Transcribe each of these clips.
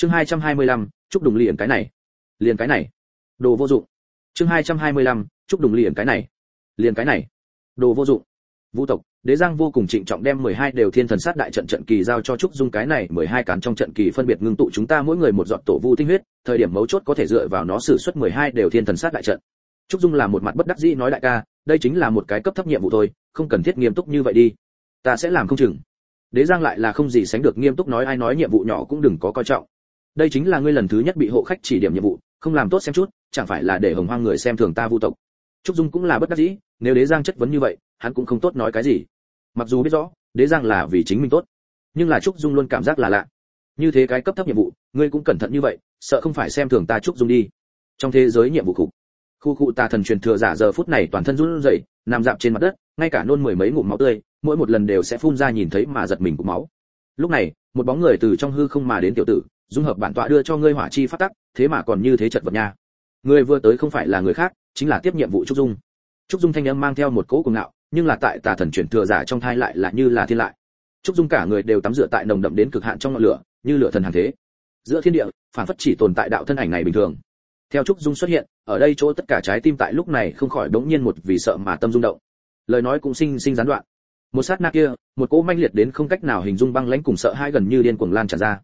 chương 225, chúc đùng liền cái này. Liền cái này. Đồ vô dụng. Chương 225, chúc đùng liền cái này. Liền cái này. Đồ vô dụng. Vũ tộc đế giang vô cùng trịnh trọng đem 12 đều thiên thần sát đại trận trận kỳ giao cho trúc dung cái này 12 cán trong trận kỳ phân biệt ngưng tụ chúng ta mỗi người một giọt tổ vu tinh huyết thời điểm mấu chốt có thể dựa vào nó sử xuất 12 đều thiên thần sát đại trận. Trúc dung là một mặt bất đắc dĩ nói đại ca đây chính là một cái cấp thấp nhiệm vụ thôi không cần thiết nghiêm túc như vậy đi. Ta sẽ làm không chừng. Đế giang lại là không gì sánh được nghiêm túc nói ai nói nhiệm vụ nhỏ cũng đừng có coi trọng đây chính là ngươi lần thứ nhất bị hộ khách chỉ điểm nhiệm vụ, không làm tốt xem chút, chẳng phải là để hồng hoang người xem thường ta vu tộc. Trúc dung cũng là bất đắc dĩ, nếu đế giang chất vấn như vậy, hắn cũng không tốt nói cái gì. Mặc dù biết rõ, đế giang là vì chính mình tốt, nhưng là trúc dung luôn cảm giác là lạ. Như thế cái cấp thấp nhiệm vụ, ngươi cũng cẩn thận như vậy, sợ không phải xem thường ta trúc dung đi. Trong thế giới nhiệm vụ cục khu cụ tà thần truyền thừa giả giờ phút này toàn thân run rẩy, nằm dạp trên mặt đất, ngay cả nôn mười mấy ngụm máu tươi, mỗi một lần đều sẽ phun ra nhìn thấy mà giật mình cục máu. Lúc này, một bóng người từ trong hư không mà đến tiểu tử dung hợp bản tọa đưa cho ngươi hỏa chi phát tắc, thế mà còn như thế chật vật nha. Người vừa tới không phải là người khác, chính là tiếp nhiệm vụ trúc dung. Trúc dung thanh âm mang theo một cỗ cuồng ngạo, nhưng là tại tà thần chuyển thừa giả trong thai lại là như là thiên lại. Trúc dung cả người đều tắm rửa tại nồng đậm đến cực hạn trong ngọn lửa, như lửa thần hàng thế. Giữa thiên địa, phản phất chỉ tồn tại đạo thân ảnh này bình thường. Theo trúc dung xuất hiện, ở đây chỗ tất cả trái tim tại lúc này không khỏi đống nhiên một vì sợ mà tâm rung động. Lời nói cũng sinh sinh gián đoạn. Một sát na kia, một cỗ manh liệt đến không cách nào hình dung băng lãnh cùng sợ hai gần như điên cuồng lan tràn ra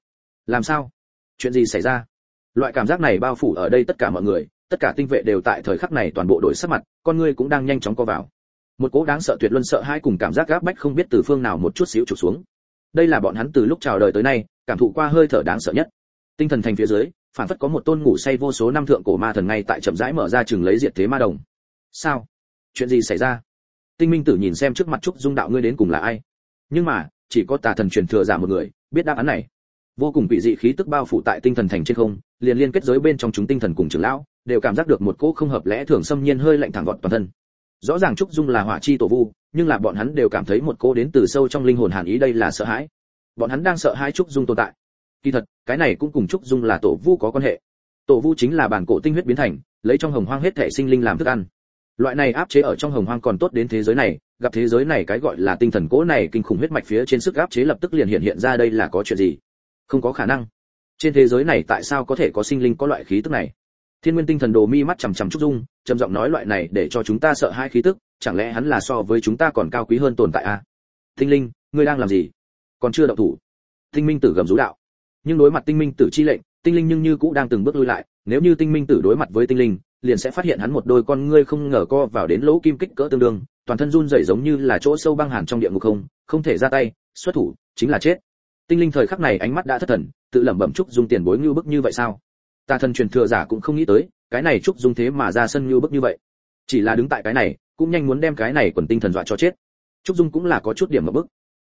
làm sao? Chuyện gì xảy ra? Loại cảm giác này bao phủ ở đây tất cả mọi người, tất cả tinh vệ đều tại thời khắc này toàn bộ đổi sắc mặt, con ngươi cũng đang nhanh chóng co vào. Một cỗ đáng sợ tuyệt luân sợ hai cùng cảm giác gáp bách không biết từ phương nào một chút xíu trục xuống. Đây là bọn hắn từ lúc chào đời tới nay, cảm thụ qua hơi thở đáng sợ nhất. Tinh thần thành phía dưới phản phất có một tôn ngủ say vô số năm thượng cổ ma thần ngay tại chậm rãi mở ra chừng lấy diệt thế ma đồng. Sao? Chuyện gì xảy ra? Tinh minh tử nhìn xem trước mặt trúc dung đạo ngươi đến cùng là ai? Nhưng mà, chỉ có tà thần truyền thừa giả một người, biết đáp án này vô cùng bị dị khí tức bao phủ tại tinh thần thành trên không, liền liên kết giới bên trong chúng tinh thần cùng trưởng lão, đều cảm giác được một cỗ không hợp lẽ thường xâm nhiên hơi lạnh thẳng vọt toàn thân. Rõ ràng trúc dung là hỏa chi tổ vu, nhưng là bọn hắn đều cảm thấy một cỗ đến từ sâu trong linh hồn hàn ý đây là sợ hãi. Bọn hắn đang sợ hãi trúc dung tồn tại. Kỳ thật, cái này cũng cùng trúc dung là tổ vu có quan hệ. Tổ vu chính là bản cổ tinh huyết biến thành, lấy trong hồng hoang hết thể sinh linh làm thức ăn. Loại này áp chế ở trong hồng hoang còn tốt đến thế giới này, gặp thế giới này cái gọi là tinh thần cỗ này kinh khủng huyết mạch phía trên sức áp chế lập tức liền hiện hiện ra đây là có chuyện gì? Không có khả năng. Trên thế giới này tại sao có thể có sinh linh có loại khí tức này? Thiên nguyên tinh thần đồ mi mắt chằm chằm trúc dung, trầm giọng nói loại này để cho chúng ta sợ hai khí tức, chẳng lẽ hắn là so với chúng ta còn cao quý hơn tồn tại à? tinh linh, ngươi đang làm gì? Còn chưa động thủ. Tinh minh tử gầm rú đạo. Nhưng đối mặt tinh minh tử chi lệnh, tinh linh nhưng như cũ đang từng bước lui lại, nếu như tinh minh tử đối mặt với tinh linh, liền sẽ phát hiện hắn một đôi con ngươi không ngờ co vào đến lỗ kim kích cỡ tương đương, toàn thân run rẩy giống như là chỗ sâu băng hàn trong địa ngục không không thể ra tay, xuất thủ, chính là chết tinh linh thời khắc này ánh mắt đã thất thần, tự lẩm bẩm trúc dung tiền bối như bức như vậy sao? Ta thần truyền thừa giả cũng không nghĩ tới, cái này trúc dung thế mà ra sân như bức như vậy. Chỉ là đứng tại cái này, cũng nhanh muốn đem cái này quần tinh thần dọa cho chết. Trúc dung cũng là có chút điểm ở bức.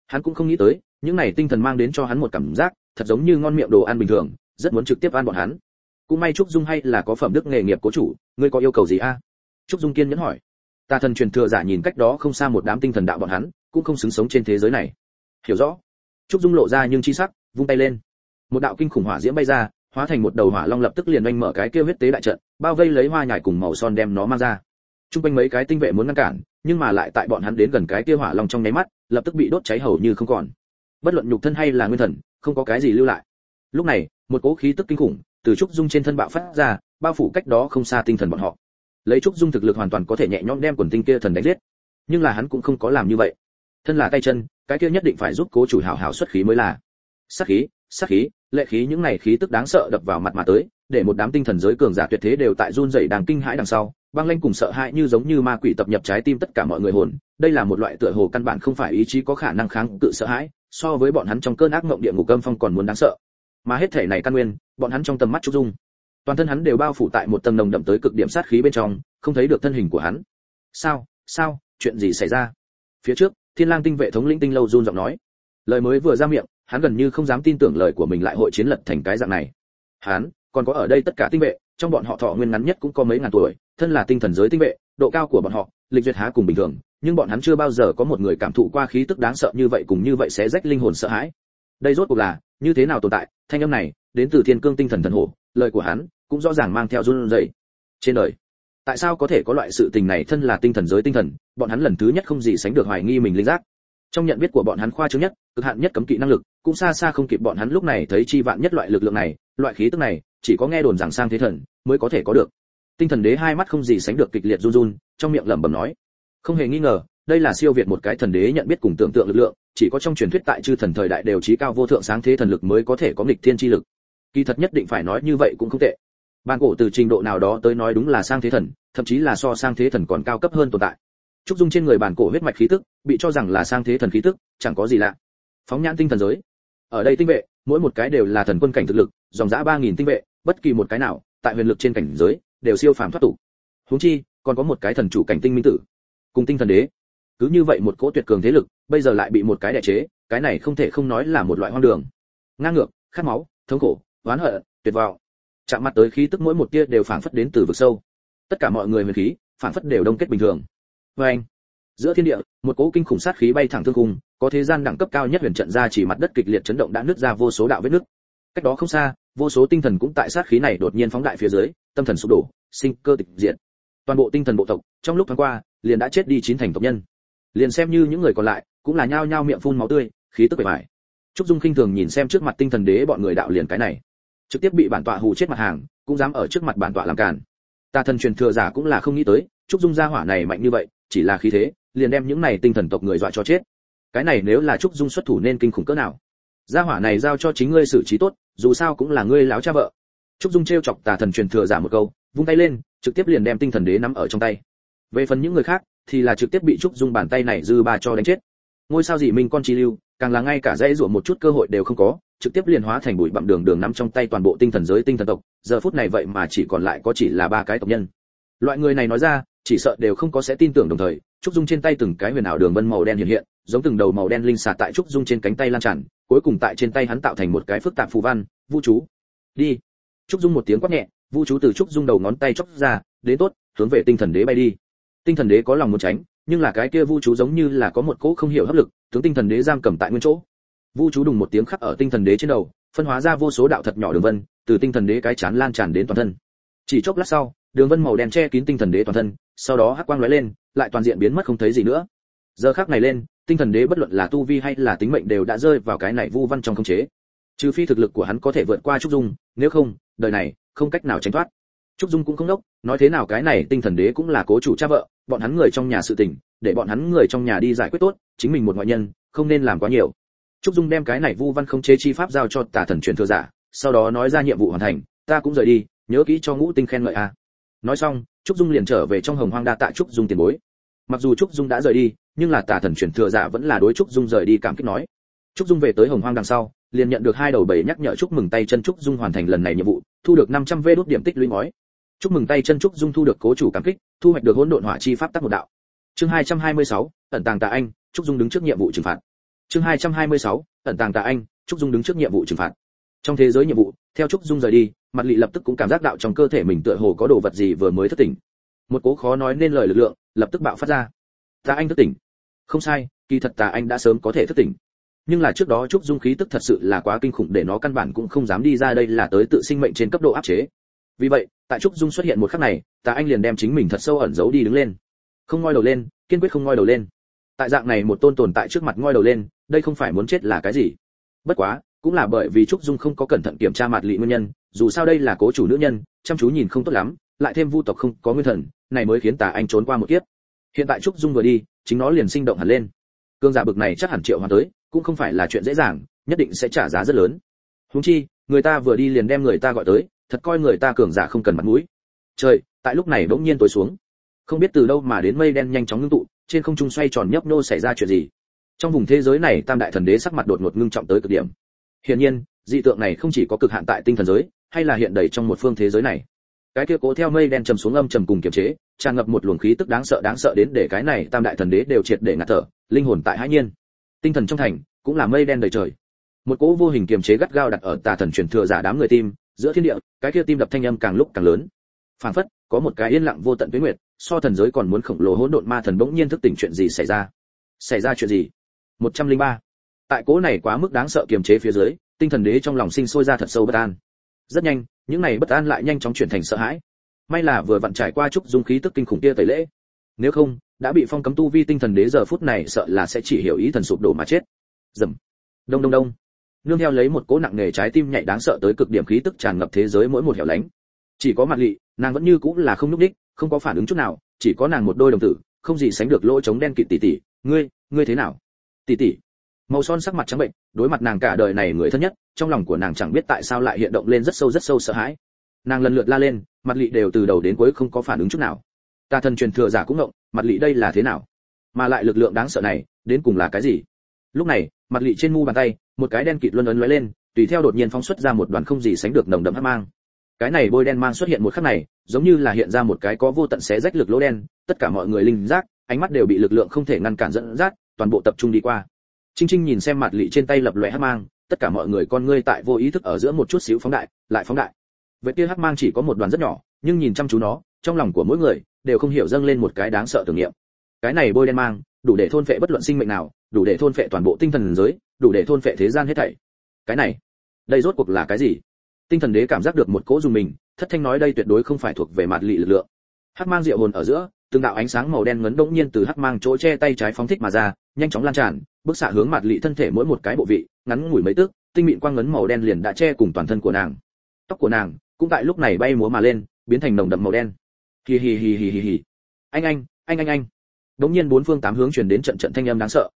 Hắn cũng không nghĩ tới, những này tinh thần mang đến cho hắn một cảm giác, thật giống như ngon miệng đồ ăn bình thường, rất muốn trực tiếp ăn bọn hắn. Cũng may trúc dung hay là có phẩm đức nghề nghiệp cố chủ, ngươi có yêu cầu gì a? Trúc dung kiên nhẫn hỏi. Ta thần truyền thừa giả nhìn cách đó không xa một đám tinh thần đạo bọn hắn, cũng không xứng sống trên thế giới này. Hiểu rõ trúc dung lộ ra nhưng chi sắc, vung tay lên. Một đạo kinh khủng hỏa diễm bay ra, hóa thành một đầu hỏa long lập tức liền oanh mở cái kia huyết tế đại trận, bao vây lấy hoa nhải cùng màu son đem nó mang ra. Trung quanh mấy cái tinh vệ muốn ngăn cản, nhưng mà lại tại bọn hắn đến gần cái kia hỏa long trong nháy mắt, lập tức bị đốt cháy hầu như không còn. Bất luận nhục thân hay là nguyên thần, không có cái gì lưu lại. Lúc này, một cỗ khí tức kinh khủng từ trúc dung trên thân bạo phát ra, bao phủ cách đó không xa tinh thần bọn họ. Lấy trúc dung thực lực hoàn toàn có thể nhẹ nhõm đem quần tinh kia thần đánh giết. Nhưng là hắn cũng không có làm như vậy. Thân là tay chân cái kia nhất định phải giúp cố chủ hảo hảo xuất khí mới là. Sát khí sát khí, lệ khí những này khí tức đáng sợ đập vào mặt mà tới, để một đám tinh thần giới cường giả tuyệt thế đều tại run rẩy đang kinh hãi đằng sau, băng lanh cùng sợ hãi như giống như ma quỷ tập nhập trái tim tất cả mọi người hồn. Đây là một loại tựa hồ căn bản không phải ý chí có khả năng kháng cự sợ hãi, so với bọn hắn trong cơn ác mộng địa ngục âm phong còn muốn đáng sợ. Mà hết thể này căn nguyên, bọn hắn trong tầm mắt trúc dung. Toàn thân hắn đều bao phủ tại một tầng nồng đậm tới cực điểm sát khí bên trong, không thấy được thân hình của hắn. Sao sao, chuyện gì xảy ra? Phía trước thiên lang tinh vệ thống lĩnh tinh lâu run giọng nói. Lời mới vừa ra miệng, hắn gần như không dám tin tưởng lời của mình lại hội chiến lật thành cái dạng này. Hắn, còn có ở đây tất cả tinh vệ, trong bọn họ thọ nguyên ngắn nhất cũng có mấy ngàn tuổi, thân là tinh thần giới tinh vệ, độ cao của bọn họ, lịch duyệt há cùng bình thường, nhưng bọn hắn chưa bao giờ có một người cảm thụ qua khí tức đáng sợ như vậy cùng như vậy sẽ rách linh hồn sợ hãi. Đây rốt cuộc là, như thế nào tồn tại, thanh âm này, đến từ thiên cương tinh thần thần hổ, lời của hắn cũng rõ ràng mang theo run rẩy. Trên đời tại sao có thể có loại sự tình này thân là tinh thần giới tinh thần, bọn hắn lần thứ nhất không gì sánh được hoài nghi mình linh giác. Trong nhận biết của bọn hắn khoa trương nhất, cực hạn nhất cấm kỵ năng lực, cũng xa xa không kịp bọn hắn lúc này thấy chi vạn nhất loại lực lượng này, loại khí tức này, chỉ có nghe đồn rằng sang thế thần mới có thể có được. Tinh thần đế hai mắt không gì sánh được kịch liệt run run, trong miệng lẩm bẩm nói, không hề nghi ngờ, đây là siêu việt một cái thần đế nhận biết cùng tưởng tượng lực lượng, chỉ có trong truyền thuyết tại chư thần thời đại đều trí cao vô thượng sáng thế thần lực mới có thể có nghịch thiên chi lực. Kỳ thật nhất định phải nói như vậy cũng không tệ bàn cổ từ trình độ nào đó tới nói đúng là sang thế thần, thậm chí là so sang thế thần còn cao cấp hơn tồn tại. Trúc dung trên người bàn cổ huyết mạch khí tức, bị cho rằng là sang thế thần khí tức, chẳng có gì lạ. Phóng nhãn tinh thần giới. Ở đây tinh vệ, mỗi một cái đều là thần quân cảnh thực lực, dòng dã ba nghìn tinh vệ, bất kỳ một cái nào, tại huyền lực trên cảnh giới, đều siêu phàm thoát tục. Huống chi, còn có một cái thần chủ cảnh tinh minh tử. Cùng tinh thần đế. Cứ như vậy một cỗ tuyệt cường thế lực, bây giờ lại bị một cái đại chế, cái này không thể không nói là một loại hoang đường. Ngang ngược, khát máu, thống khổ, oán hận, tuyệt vọng chạm mặt tới khí tức mỗi một tia đều phảng phất đến từ vực sâu. Tất cả mọi người huyền khí, phảng phất đều đông kết bình thường. Vê anh, giữa thiên địa, một cỗ kinh khủng sát khí bay thẳng thương cung có thế gian đẳng cấp cao nhất huyền trận ra chỉ mặt đất kịch liệt chấn động đã nứt ra vô số đạo vết nứt. Cách đó không xa, vô số tinh thần cũng tại sát khí này đột nhiên phóng đại phía dưới, tâm thần sụp đổ, sinh cơ tịch diệt. Toàn bộ tinh thần bộ tộc, trong lúc thoáng qua, liền đã chết đi chín thành tộc nhân. Liền xem như những người còn lại, cũng là nhao nhao miệng phun máu tươi, khí tức bề bài trúc dung khinh thường nhìn xem trước mặt tinh thần đế bọn người đạo liền cái này trực tiếp bị bản tọa hù chết mặt hàng, cũng dám ở trước mặt bản tọa làm càn. Ta thần truyền thừa giả cũng là không nghĩ tới, trúc dung gia hỏa này mạnh như vậy, chỉ là khí thế, liền đem những này tinh thần tộc người dọa cho chết. Cái này nếu là trúc dung xuất thủ nên kinh khủng cỡ nào? Gia hỏa này giao cho chính ngươi xử trí tốt, dù sao cũng là ngươi láo cha vợ. Trúc dung trêu chọc tà thần truyền thừa giả một câu, vung tay lên, trực tiếp liền đem tinh thần đế nắm ở trong tay. Về phần những người khác, thì là trực tiếp bị trúc dung bàn tay này dư ba cho đánh chết ngôi sao dị minh con chi lưu, càng là ngay cả dãy rủa một chút cơ hội đều không có, trực tiếp liền hóa thành bụi bặm đường đường nắm trong tay toàn bộ tinh thần giới tinh thần tộc, giờ phút này vậy mà chỉ còn lại có chỉ là ba cái tộc nhân. Loại người này nói ra, chỉ sợ đều không có sẽ tin tưởng đồng thời, trúc dung trên tay từng cái huyền ảo đường vân màu đen hiện hiện, giống từng đầu màu đen linh xà tại trúc dung trên cánh tay lan tràn, cuối cùng tại trên tay hắn tạo thành một cái phức tạp phù văn vu chú. Đi. Trúc dung một tiếng quát nhẹ vu chú từ trúc dung đầu ngón tay chóc ra đến tốt, hướng về tinh thần đế bay đi. Tinh thần đế có lòng muốn tránh nhưng là cái kia vu chú giống như là có một cỗ không hiểu hấp lực, tướng tinh thần đế giam cầm tại nguyên chỗ. Vu chú đùng một tiếng khắc ở tinh thần đế trên đầu, phân hóa ra vô số đạo thật nhỏ đường vân, từ tinh thần đế cái chán lan tràn đến toàn thân. Chỉ chốc lát sau, đường vân màu đen che kín tinh thần đế toàn thân, sau đó hắc quang lóe lên, lại toàn diện biến mất không thấy gì nữa. Giờ khắc này lên, tinh thần đế bất luận là tu vi hay là tính mệnh đều đã rơi vào cái này vu văn trong khống chế. Trừ phi thực lực của hắn có thể vượt qua trúc dung, nếu không, đời này, không cách nào tránh thoát. Trúc dung cũng không đốc, nói thế nào cái này tinh thần đế cũng là cố chủ cha vợ bọn hắn người trong nhà sự tình, để bọn hắn người trong nhà đi giải quyết tốt, chính mình một ngoại nhân, không nên làm quá nhiều. Trúc dung đem cái này vu văn không chế chi pháp giao cho tà thần truyền thừa giả, sau đó nói ra nhiệm vụ hoàn thành, ta cũng rời đi, nhớ kỹ cho ngũ tinh khen ngợi a. Nói xong, trúc dung liền trở về trong hồng hoang đa tạ trúc dung tiền bối. Mặc dù trúc dung đã rời đi, nhưng là tà thần truyền thừa giả vẫn là đối trúc dung rời đi cảm kích nói. Trúc dung về tới hồng hoang đằng sau, liền nhận được hai đầu bảy nhắc nhở chúc mừng tay chân trúc dung hoàn thành lần này nhiệm vụ, thu được 500 v đốt điểm tích lũy ngói chúc mừng tay chân trúc dung thu được cố chủ cảm kích thu hoạch được hỗn độn hỏa chi pháp tắc một đạo. Chương 226, ẩn tàng tà anh trúc dung đứng trước nhiệm vụ trừng phạt. Chương 226, ẩn tàng tà anh trúc dung đứng trước nhiệm vụ trừng phạt. Trong thế giới nhiệm vụ theo trúc dung rời đi mặt lị lập tức cũng cảm giác đạo trong cơ thể mình tựa hồ có đồ vật gì vừa mới thức tỉnh. Một cố khó nói nên lời lực lượng lập tức bạo phát ra. Tà anh thức tỉnh. Không sai kỳ thật tà anh đã sớm có thể thức tỉnh. Nhưng là trước đó trúc dung khí tức thật sự là quá kinh khủng để nó căn bản cũng không dám đi ra đây là tới tự sinh mệnh trên cấp độ áp chế. Vì vậy tại trúc dung xuất hiện một khắc này, tà anh liền đem chính mình thật sâu ẩn giấu đi đứng lên. Không ngoi đầu lên, kiên quyết không ngoi đầu lên. Tại dạng này một tôn tồn tại trước mặt ngoi đầu lên, đây không phải muốn chết là cái gì? Bất quá, cũng là bởi vì trúc dung không có cẩn thận kiểm tra mặt lị nguyên nhân, dù sao đây là cố chủ nữ nhân, chăm chú nhìn không tốt lắm, lại thêm vu tộc không có nguyên thần, này mới khiến tà anh trốn qua một kiếp. Hiện tại trúc dung vừa đi, chính nó liền sinh động hẳn lên. Cương giả bực này chắc hẳn triệu hoàn tới, cũng không phải là chuyện dễ dàng, nhất định sẽ trả giá rất lớn. Huống chi người ta vừa đi liền đem người ta gọi tới, thật coi người ta cường giả không cần mặt mũi. Trời, tại lúc này bỗng nhiên tối xuống. Không biết từ đâu mà đến mây đen nhanh chóng ngưng tụ, trên không trung xoay tròn nhấp nô xảy ra chuyện gì. Trong vùng thế giới này, tam đại thần đế sắc mặt đột ngột ngưng trọng tới cực điểm. Hiển nhiên, dị tượng này không chỉ có cực hạn tại tinh thần giới, hay là hiện đầy trong một phương thế giới này. Cái kia cố theo mây đen trầm xuống âm trầm cùng kiềm chế, tràn ngập một luồng khí tức đáng sợ đáng sợ đến để cái này tam đại thần đế đều triệt để ngạt thở, linh hồn tại hãi nhiên. Tinh thần trong thành, cũng là mây đen đầy trời một cỗ vô hình kiềm chế gắt gao đặt ở tà thần truyền thừa giả đám người tim, giữa thiên địa, cái kia tim đập thanh âm càng lúc càng lớn. Phảng phất, có một cái yên lặng vô tận tuyết nguyệt, so thần giới còn muốn khổng lồ hỗn độn ma thần bỗng nhiên thức tỉnh chuyện gì xảy ra? Xảy ra chuyện gì? 103. tại cỗ này quá mức đáng sợ kiềm chế phía dưới, tinh thần đế trong lòng sinh sôi ra thật sâu bất an. Rất nhanh, những này bất an lại nhanh chóng chuyển thành sợ hãi. May là vừa vặn trải qua chút dung khí tức kinh khủng kia tẩy lễ. Nếu không, đã bị phong cấm tu vi tinh thần đế giờ phút này sợ là sẽ chỉ hiểu ý thần sụp đổ mà chết. Dầm. Đông đông đông nương theo lấy một cỗ nặng nề trái tim nhạy đáng sợ tới cực điểm khí tức tràn ngập thế giới mỗi một hẻo lánh. Chỉ có mặt lị, nàng vẫn như cũng là không nhúc đích không có phản ứng chút nào, chỉ có nàng một đôi đồng tử, không gì sánh được lỗ chống đen kịt tỉ tỉ. Ngươi ngươi thế nào? Tỉ tỉ. Màu son sắc mặt trắng bệnh, đối mặt nàng cả đời này người thân nhất, trong lòng của nàng chẳng biết tại sao lại hiện động lên rất sâu rất sâu sợ hãi. Nàng lần lượt la lên, mặt lị đều từ đầu đến cuối không có phản ứng chút nào. Ta thần truyền thừa giả cũng ngộng mặt lị đây là thế nào? Mà lại lực lượng đáng sợ này, đến cùng là cái gì? Lúc này mặt lị trên mu bàn tay một cái đen kịt luân ấn lóe lên tùy theo đột nhiên phóng xuất ra một đoàn không gì sánh được nồng đậm hắc mang cái này bôi đen mang xuất hiện một khắc này giống như là hiện ra một cái có vô tận xé rách lực lỗ đen tất cả mọi người linh giác ánh mắt đều bị lực lượng không thể ngăn cản dẫn dắt toàn bộ tập trung đi qua Trinh Trinh nhìn xem mặt lị trên tay lập loè hắc mang, tất cả mọi người con ngươi tại vô ý thức ở giữa một chút xíu phóng đại, lại phóng đại. Vậy kia hắc mang chỉ có một đoàn rất nhỏ, nhưng nhìn chăm chú nó, trong lòng của mỗi người đều không hiểu dâng lên một cái đáng sợ tưởng niệm. Cái này bôi đen mang, đủ để thôn phệ bất luận sinh mệnh nào, đủ để thôn phệ toàn bộ tinh thần giới, đủ để thôn phệ thế gian hết thảy. Cái này, đây rốt cuộc là cái gì? Tinh thần đế cảm giác được một cỗ dùng mình, thất thanh nói đây tuyệt đối không phải thuộc về mặt lị lực lượng. Hắc mang diệu hồn ở giữa, từng đạo ánh sáng màu đen ngấn đống nhiên từ hắc mang chỗ che tay trái phóng thích mà ra, nhanh chóng lan tràn, bức xạ hướng mặt lị thân thể mỗi một cái bộ vị, ngắn ngủi mấy tức, tinh mịn quang ngấn màu đen liền đã che cùng toàn thân của nàng. Tóc của nàng cũng tại lúc này bay múa mà lên, biến thành nồng đậm màu đen. Hì hì hì hì hì hì. Anh anh, anh anh anh. Đống nhiên bốn phương tám hướng truyền đến trận trận thanh âm đáng sợ.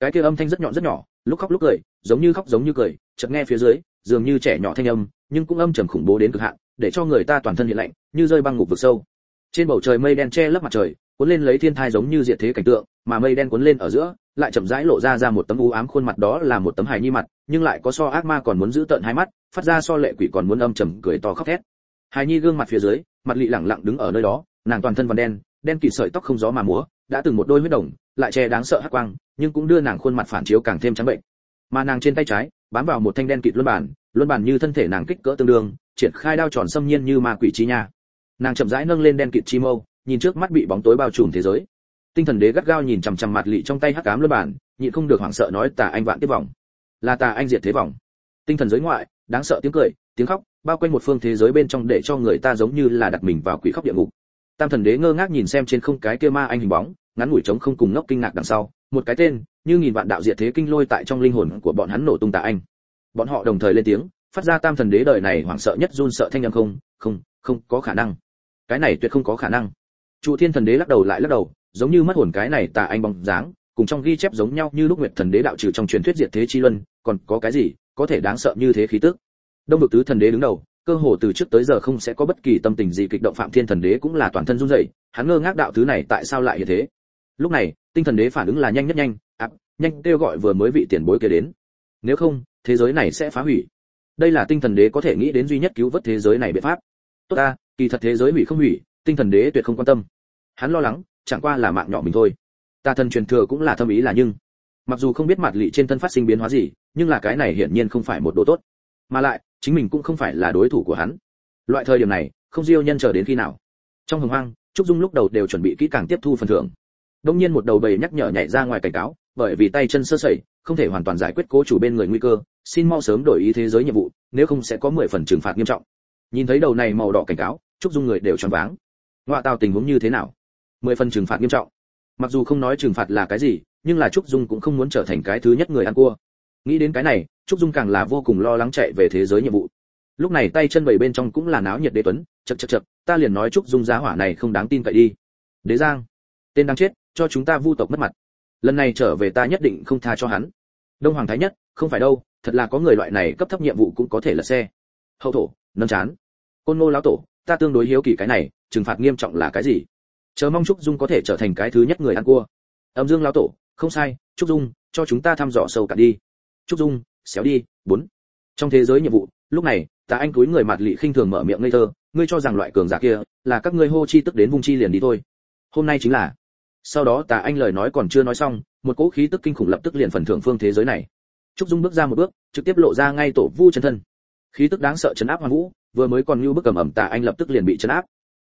Cái kia âm thanh rất nhọn rất nhỏ, lúc khóc lúc cười, giống như khóc giống như cười, chợt nghe phía dưới, dường như trẻ nhỏ thanh âm, nhưng cũng âm trầm khủng bố đến cực hạn, để cho người ta toàn thân hiện lạnh, như rơi băng ngục vực sâu. Trên bầu trời mây đen che lấp mặt trời, cuốn lên lấy thiên thai giống như diệt thế cảnh tượng, mà mây đen cuốn lên ở giữa, lại chậm rãi lộ ra ra một tấm u ám khuôn mặt đó là một tấm hài nhi mặt, nhưng lại có so ác ma còn muốn giữ tận hai mắt, phát ra so lệ quỷ còn muốn âm trầm cười to khóc thét. Hài nhi gương mặt phía dưới, mặt lị lẳng lặng đứng ở nơi đó, nàng toàn thân vằn đen, đen kịt sợi tóc không gió mà múa, đã từng một đôi huyết đồng, lại che đáng sợ hắc quang, nhưng cũng đưa nàng khuôn mặt phản chiếu càng thêm trắng bệnh. Mà nàng trên tay trái, bám vào một thanh đen kịt luân bản, luân bản như thân thể nàng kích cỡ tương đương, triển khai đao tròn xâm nhiên như ma quỷ chi nha. Nàng chậm rãi nâng lên đen kịt chi mâu, nhìn trước mắt bị bóng tối bao trùm thế giới tinh thần đế gắt gao nhìn chằm chằm mặt lị trong tay hắc ám luân bản nhịn không được hoảng sợ nói tà anh vạn tiếp vòng là tà anh diệt thế vòng tinh thần giới ngoại đáng sợ tiếng cười tiếng khóc bao quanh một phương thế giới bên trong để cho người ta giống như là đặt mình vào quỷ khóc địa ngục tam thần đế ngơ ngác nhìn xem trên không cái kia ma anh hình bóng ngắn ngủi trống không cùng ngốc kinh ngạc đằng sau, một cái tên, như nghìn vạn đạo diệt thế kinh lôi tại trong linh hồn của bọn hắn nổ tung tạ anh. Bọn họ đồng thời lên tiếng, phát ra tam thần đế đời này hoảng sợ nhất run sợ thanh âm không không không có khả năng. Cái này tuyệt không có khả năng. Trụ thiên thần đế lắc đầu lại lắc đầu, giống như mất hồn cái này tà anh bóng dáng, cùng trong ghi chép giống nhau như lúc nguyệt thần đế đạo trừ trong truyền thuyết diệt thế chi luân, còn có cái gì có thể đáng sợ như thế khí tức? Đông vực tứ thần đế đứng đầu, cơ hồ từ trước tới giờ không sẽ có bất kỳ tâm tình gì kịch động phạm thiên thần đế cũng là toàn thân run rẩy, hắn ngơ ngác đạo thứ này tại sao lại như thế? Lúc này, tinh thần đế phản ứng là nhanh nhất nhanh, áp, nhanh kêu gọi vừa mới vị tiền bối kia đến. Nếu không, thế giới này sẽ phá hủy. Đây là tinh thần đế có thể nghĩ đến duy nhất cứu vớt thế giới này biện pháp. Tốt ta, kỳ thật thế giới hủy không hủy, tinh thần đế tuyệt không quan tâm. Hắn lo lắng, chẳng qua là mạng nhỏ mình thôi. Ta thần truyền thừa cũng là thâm ý là nhưng, mặc dù không biết mặt lị trên thân phát sinh biến hóa gì, nhưng là cái này hiển nhiên không phải một đồ tốt. Mà lại, chính mình cũng không phải là đối thủ của hắn. Loại thời điểm này, không diêu nhân chờ đến khi nào. Trong hồng hoang, trúc dung lúc đầu đều chuẩn bị kỹ càng tiếp thu phần thưởng đông nhiên một đầu bầy nhắc nhở nhảy ra ngoài cảnh cáo bởi vì tay chân sơ sẩy không thể hoàn toàn giải quyết cố chủ bên người nguy cơ. Xin mau sớm đổi ý thế giới nhiệm vụ nếu không sẽ có mười phần trừng phạt nghiêm trọng. Nhìn thấy đầu này màu đỏ cảnh cáo trúc dung người đều choáng váng. Ngoại tao tình huống như thế nào? Mười phần trừng phạt nghiêm trọng. Mặc dù không nói trừng phạt là cái gì nhưng là trúc dung cũng không muốn trở thành cái thứ nhất người ăn cua. Nghĩ đến cái này trúc dung càng là vô cùng lo lắng chạy về thế giới nhiệm vụ. Lúc này tay chân bảy bên trong cũng là náo nhiệt đế tuấn. Chậc chậc chậc, ta liền nói trúc dung giá hỏa này không đáng tin cậy đi. Đế giang tên đáng chết cho chúng ta vu tộc mất mặt. Lần này trở về ta nhất định không tha cho hắn. Đông hoàng thái nhất, không phải đâu, thật là có người loại này cấp thấp nhiệm vụ cũng có thể là xe. Hậu thổ, nâng chán. Côn ngô lão tổ, ta tương đối hiếu kỳ cái này, trừng phạt nghiêm trọng là cái gì? Chờ mong trúc dung có thể trở thành cái thứ nhất người ăn cua. Âm dương lão tổ, không sai, trúc dung, cho chúng ta thăm dò sâu cả đi. Trúc dung, xéo đi, bốn. Trong thế giới nhiệm vụ, lúc này, ta anh túi người mặt lị khinh thường mở miệng ngây thơ, ngươi cho rằng loại cường giả kia là các ngươi hô chi tức đến vung chi liền đi thôi. Hôm nay chính là sau đó tà anh lời nói còn chưa nói xong, một cỗ khí tức kinh khủng lập tức liền phần thưởng phương thế giới này. Trúc dung bước ra một bước, trực tiếp lộ ra ngay tổ vu chân thân. Khí tức đáng sợ chấn áp hoàng vũ, vừa mới còn như bức cầm ẩm, tà anh lập tức liền bị chấn áp.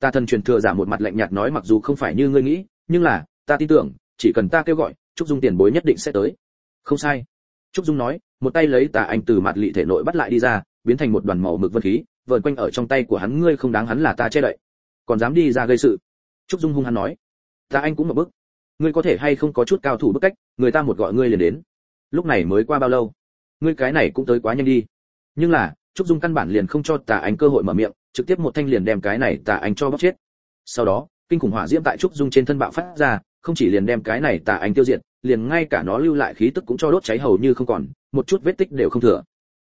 Ta thần truyền thừa giả một mặt lạnh nhạt nói mặc dù không phải như ngươi nghĩ, nhưng là, ta tin tưởng, chỉ cần ta kêu gọi, trúc dung tiền bối nhất định sẽ tới. Không sai. Trúc dung nói, một tay lấy tà anh từ mặt lị thể nội bắt lại đi ra, biến thành một đoàn màu mực vân khí, vờn quanh ở trong tay của hắn, ngươi không đáng hắn là ta che đậy. Còn dám đi ra gây sự. Trúc dung hung hắn nói ta anh cũng một bước. Ngươi có thể hay không có chút cao thủ bức cách, người ta một gọi ngươi liền đến. Lúc này mới qua bao lâu? Ngươi cái này cũng tới quá nhanh đi. Nhưng là, trúc dung căn bản liền không cho tà anh cơ hội mở miệng, trực tiếp một thanh liền đem cái này tà anh cho bóc chết. Sau đó, kinh khủng hỏa diễm tại trúc dung trên thân bạo phát ra, không chỉ liền đem cái này tà anh tiêu diệt, liền ngay cả nó lưu lại khí tức cũng cho đốt cháy hầu như không còn, một chút vết tích đều không thừa.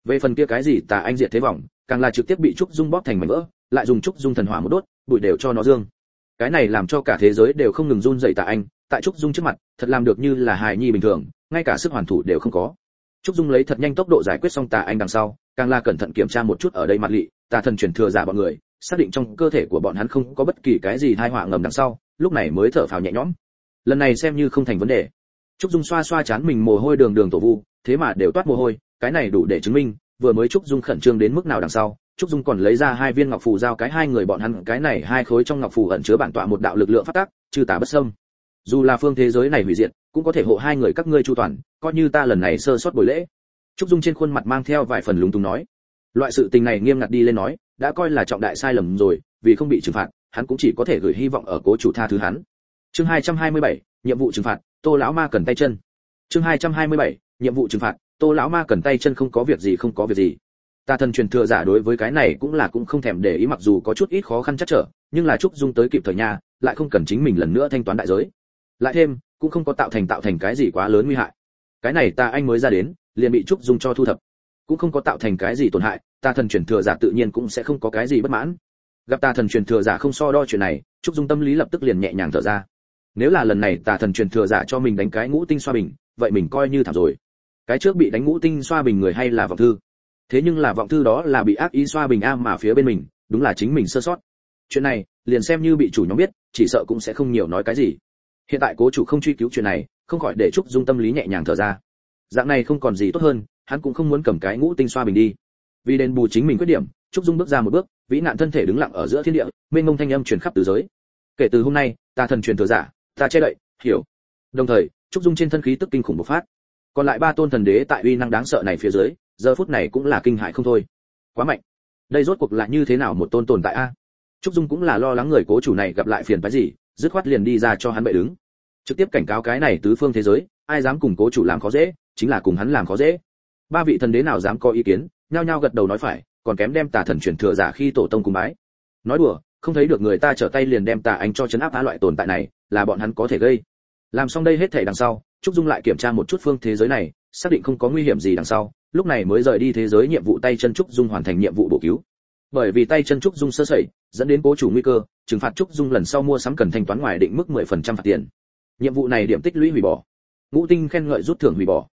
Về phần kia cái gì tà anh diệt thế vòng càng là trực tiếp bị trúc dung bóp thành mảnh vỡ, lại dùng trúc dung thần hỏa một đốt, bụi đều cho nó dương cái này làm cho cả thế giới đều không ngừng run dậy tại anh, tại trúc dung trước mặt, thật làm được như là hài nhi bình thường, ngay cả sức hoàn thủ đều không có. Trúc dung lấy thật nhanh tốc độ giải quyết xong tà anh đằng sau, càng là cẩn thận kiểm tra một chút ở đây mặt lị tà thần truyền thừa giả bọn người, xác định trong cơ thể của bọn hắn không có bất kỳ cái gì thai họa ngầm đằng sau, lúc này mới thở phào nhẹ nhõm. Lần này xem như không thành vấn đề. Trúc dung xoa xoa chán mình mồ hôi đường đường tổ vu, thế mà đều toát mồ hôi, cái này đủ để chứng minh, vừa mới trúc dung khẩn trương đến mức nào đằng sau trúc dung còn lấy ra hai viên ngọc phù giao cái hai người bọn hắn cái này hai khối trong ngọc phù ẩn chứa bản tọa một đạo lực lượng phát tác trừ tà bất sâm dù là phương thế giới này hủy diệt cũng có thể hộ hai người các ngươi chu toàn coi như ta lần này sơ sót buổi lễ. Trúc dung trên khuôn mặt mang theo vài phần lúng túng nói. Loại sự tình này nghiêm ngặt đi lên nói đã coi là trọng đại sai lầm rồi vì không bị trừng phạt hắn cũng chỉ có thể gửi hy vọng ở cố chủ tha thứ hắn. Chương 227, nhiệm vụ trừng phạt tô lão ma cần tay chân. Chương 227, nhiệm vụ trừng phạt tô lão ma cần tay chân không có việc gì không có việc gì ta thần truyền thừa giả đối với cái này cũng là cũng không thèm để ý mặc dù có chút ít khó khăn chắc trở, nhưng là trúc dung tới kịp thời nha, lại không cần chính mình lần nữa thanh toán đại giới. Lại thêm, cũng không có tạo thành tạo thành cái gì quá lớn nguy hại. Cái này ta anh mới ra đến, liền bị trúc dung cho thu thập. Cũng không có tạo thành cái gì tổn hại, ta thần truyền thừa giả tự nhiên cũng sẽ không có cái gì bất mãn. Gặp ta thần truyền thừa giả không so đo chuyện này trúc dung tâm lý lập tức liền nhẹ nhàng thở ra. Nếu là lần này tà thần truyền thừa giả cho mình đánh cái ngũ tinh xoa bình, vậy mình coi như thảm rồi. Cái trước bị đánh ngũ tinh xoa bình người hay là vọng thư? Thế nhưng là vọng thư đó là bị ác ý xoa bình a mà phía bên mình, đúng là chính mình sơ sót. Chuyện này, liền xem như bị chủ nhóm biết, chỉ sợ cũng sẽ không nhiều nói cái gì. Hiện tại cố chủ không truy cứu chuyện này, không khỏi để trúc dung tâm lý nhẹ nhàng thở ra. Dạng này không còn gì tốt hơn, hắn cũng không muốn cầm cái ngũ tinh xoa bình đi. Vì đền bù chính mình khuyết điểm, trúc dung bước ra một bước, vĩ nạn thân thể đứng lặng ở giữa thiên địa, mênh mông thanh âm truyền khắp từ giới. Kể từ hôm nay, ta thần truyền thừa giả, ta che đậy, hiểu. Đồng thời, trúc dung trên thân khí tức kinh khủng bộc phát còn lại ba tôn thần đế tại uy năng đáng sợ này phía dưới, giờ phút này cũng là kinh hại không thôi. Quá mạnh. Đây rốt cuộc là như thế nào một tôn tồn tại a? Trúc dung cũng là lo lắng người cố chủ này gặp lại phiền phái gì, dứt khoát liền đi ra cho hắn bệ đứng. Trực tiếp cảnh cáo cái này tứ phương thế giới, ai dám cùng cố chủ làm khó dễ, chính là cùng hắn làm khó dễ. Ba vị thần đế nào dám có ý kiến, nhao nhao gật đầu nói phải, còn kém đem tà thần chuyển thừa giả khi tổ tông cùng bái. Nói đùa, không thấy được người ta trở tay liền đem tà anh cho chấn áp á loại tồn tại này, là bọn hắn có thể gây. Làm xong đây hết thảy đằng sau trúc dung lại kiểm tra một chút phương thế giới này, xác định không có nguy hiểm gì đằng sau, lúc này mới rời đi thế giới nhiệm vụ tay chân trúc dung hoàn thành nhiệm vụ bổ cứu. Bởi vì tay chân trúc dung sơ sẩy, dẫn đến cố chủ nguy cơ, trừng phạt trúc dung lần sau mua sắm cần thanh toán ngoài định mức 10% phạt tiền. Nhiệm vụ này điểm tích lũy hủy bỏ. Ngũ tinh khen ngợi rút thưởng hủy bỏ.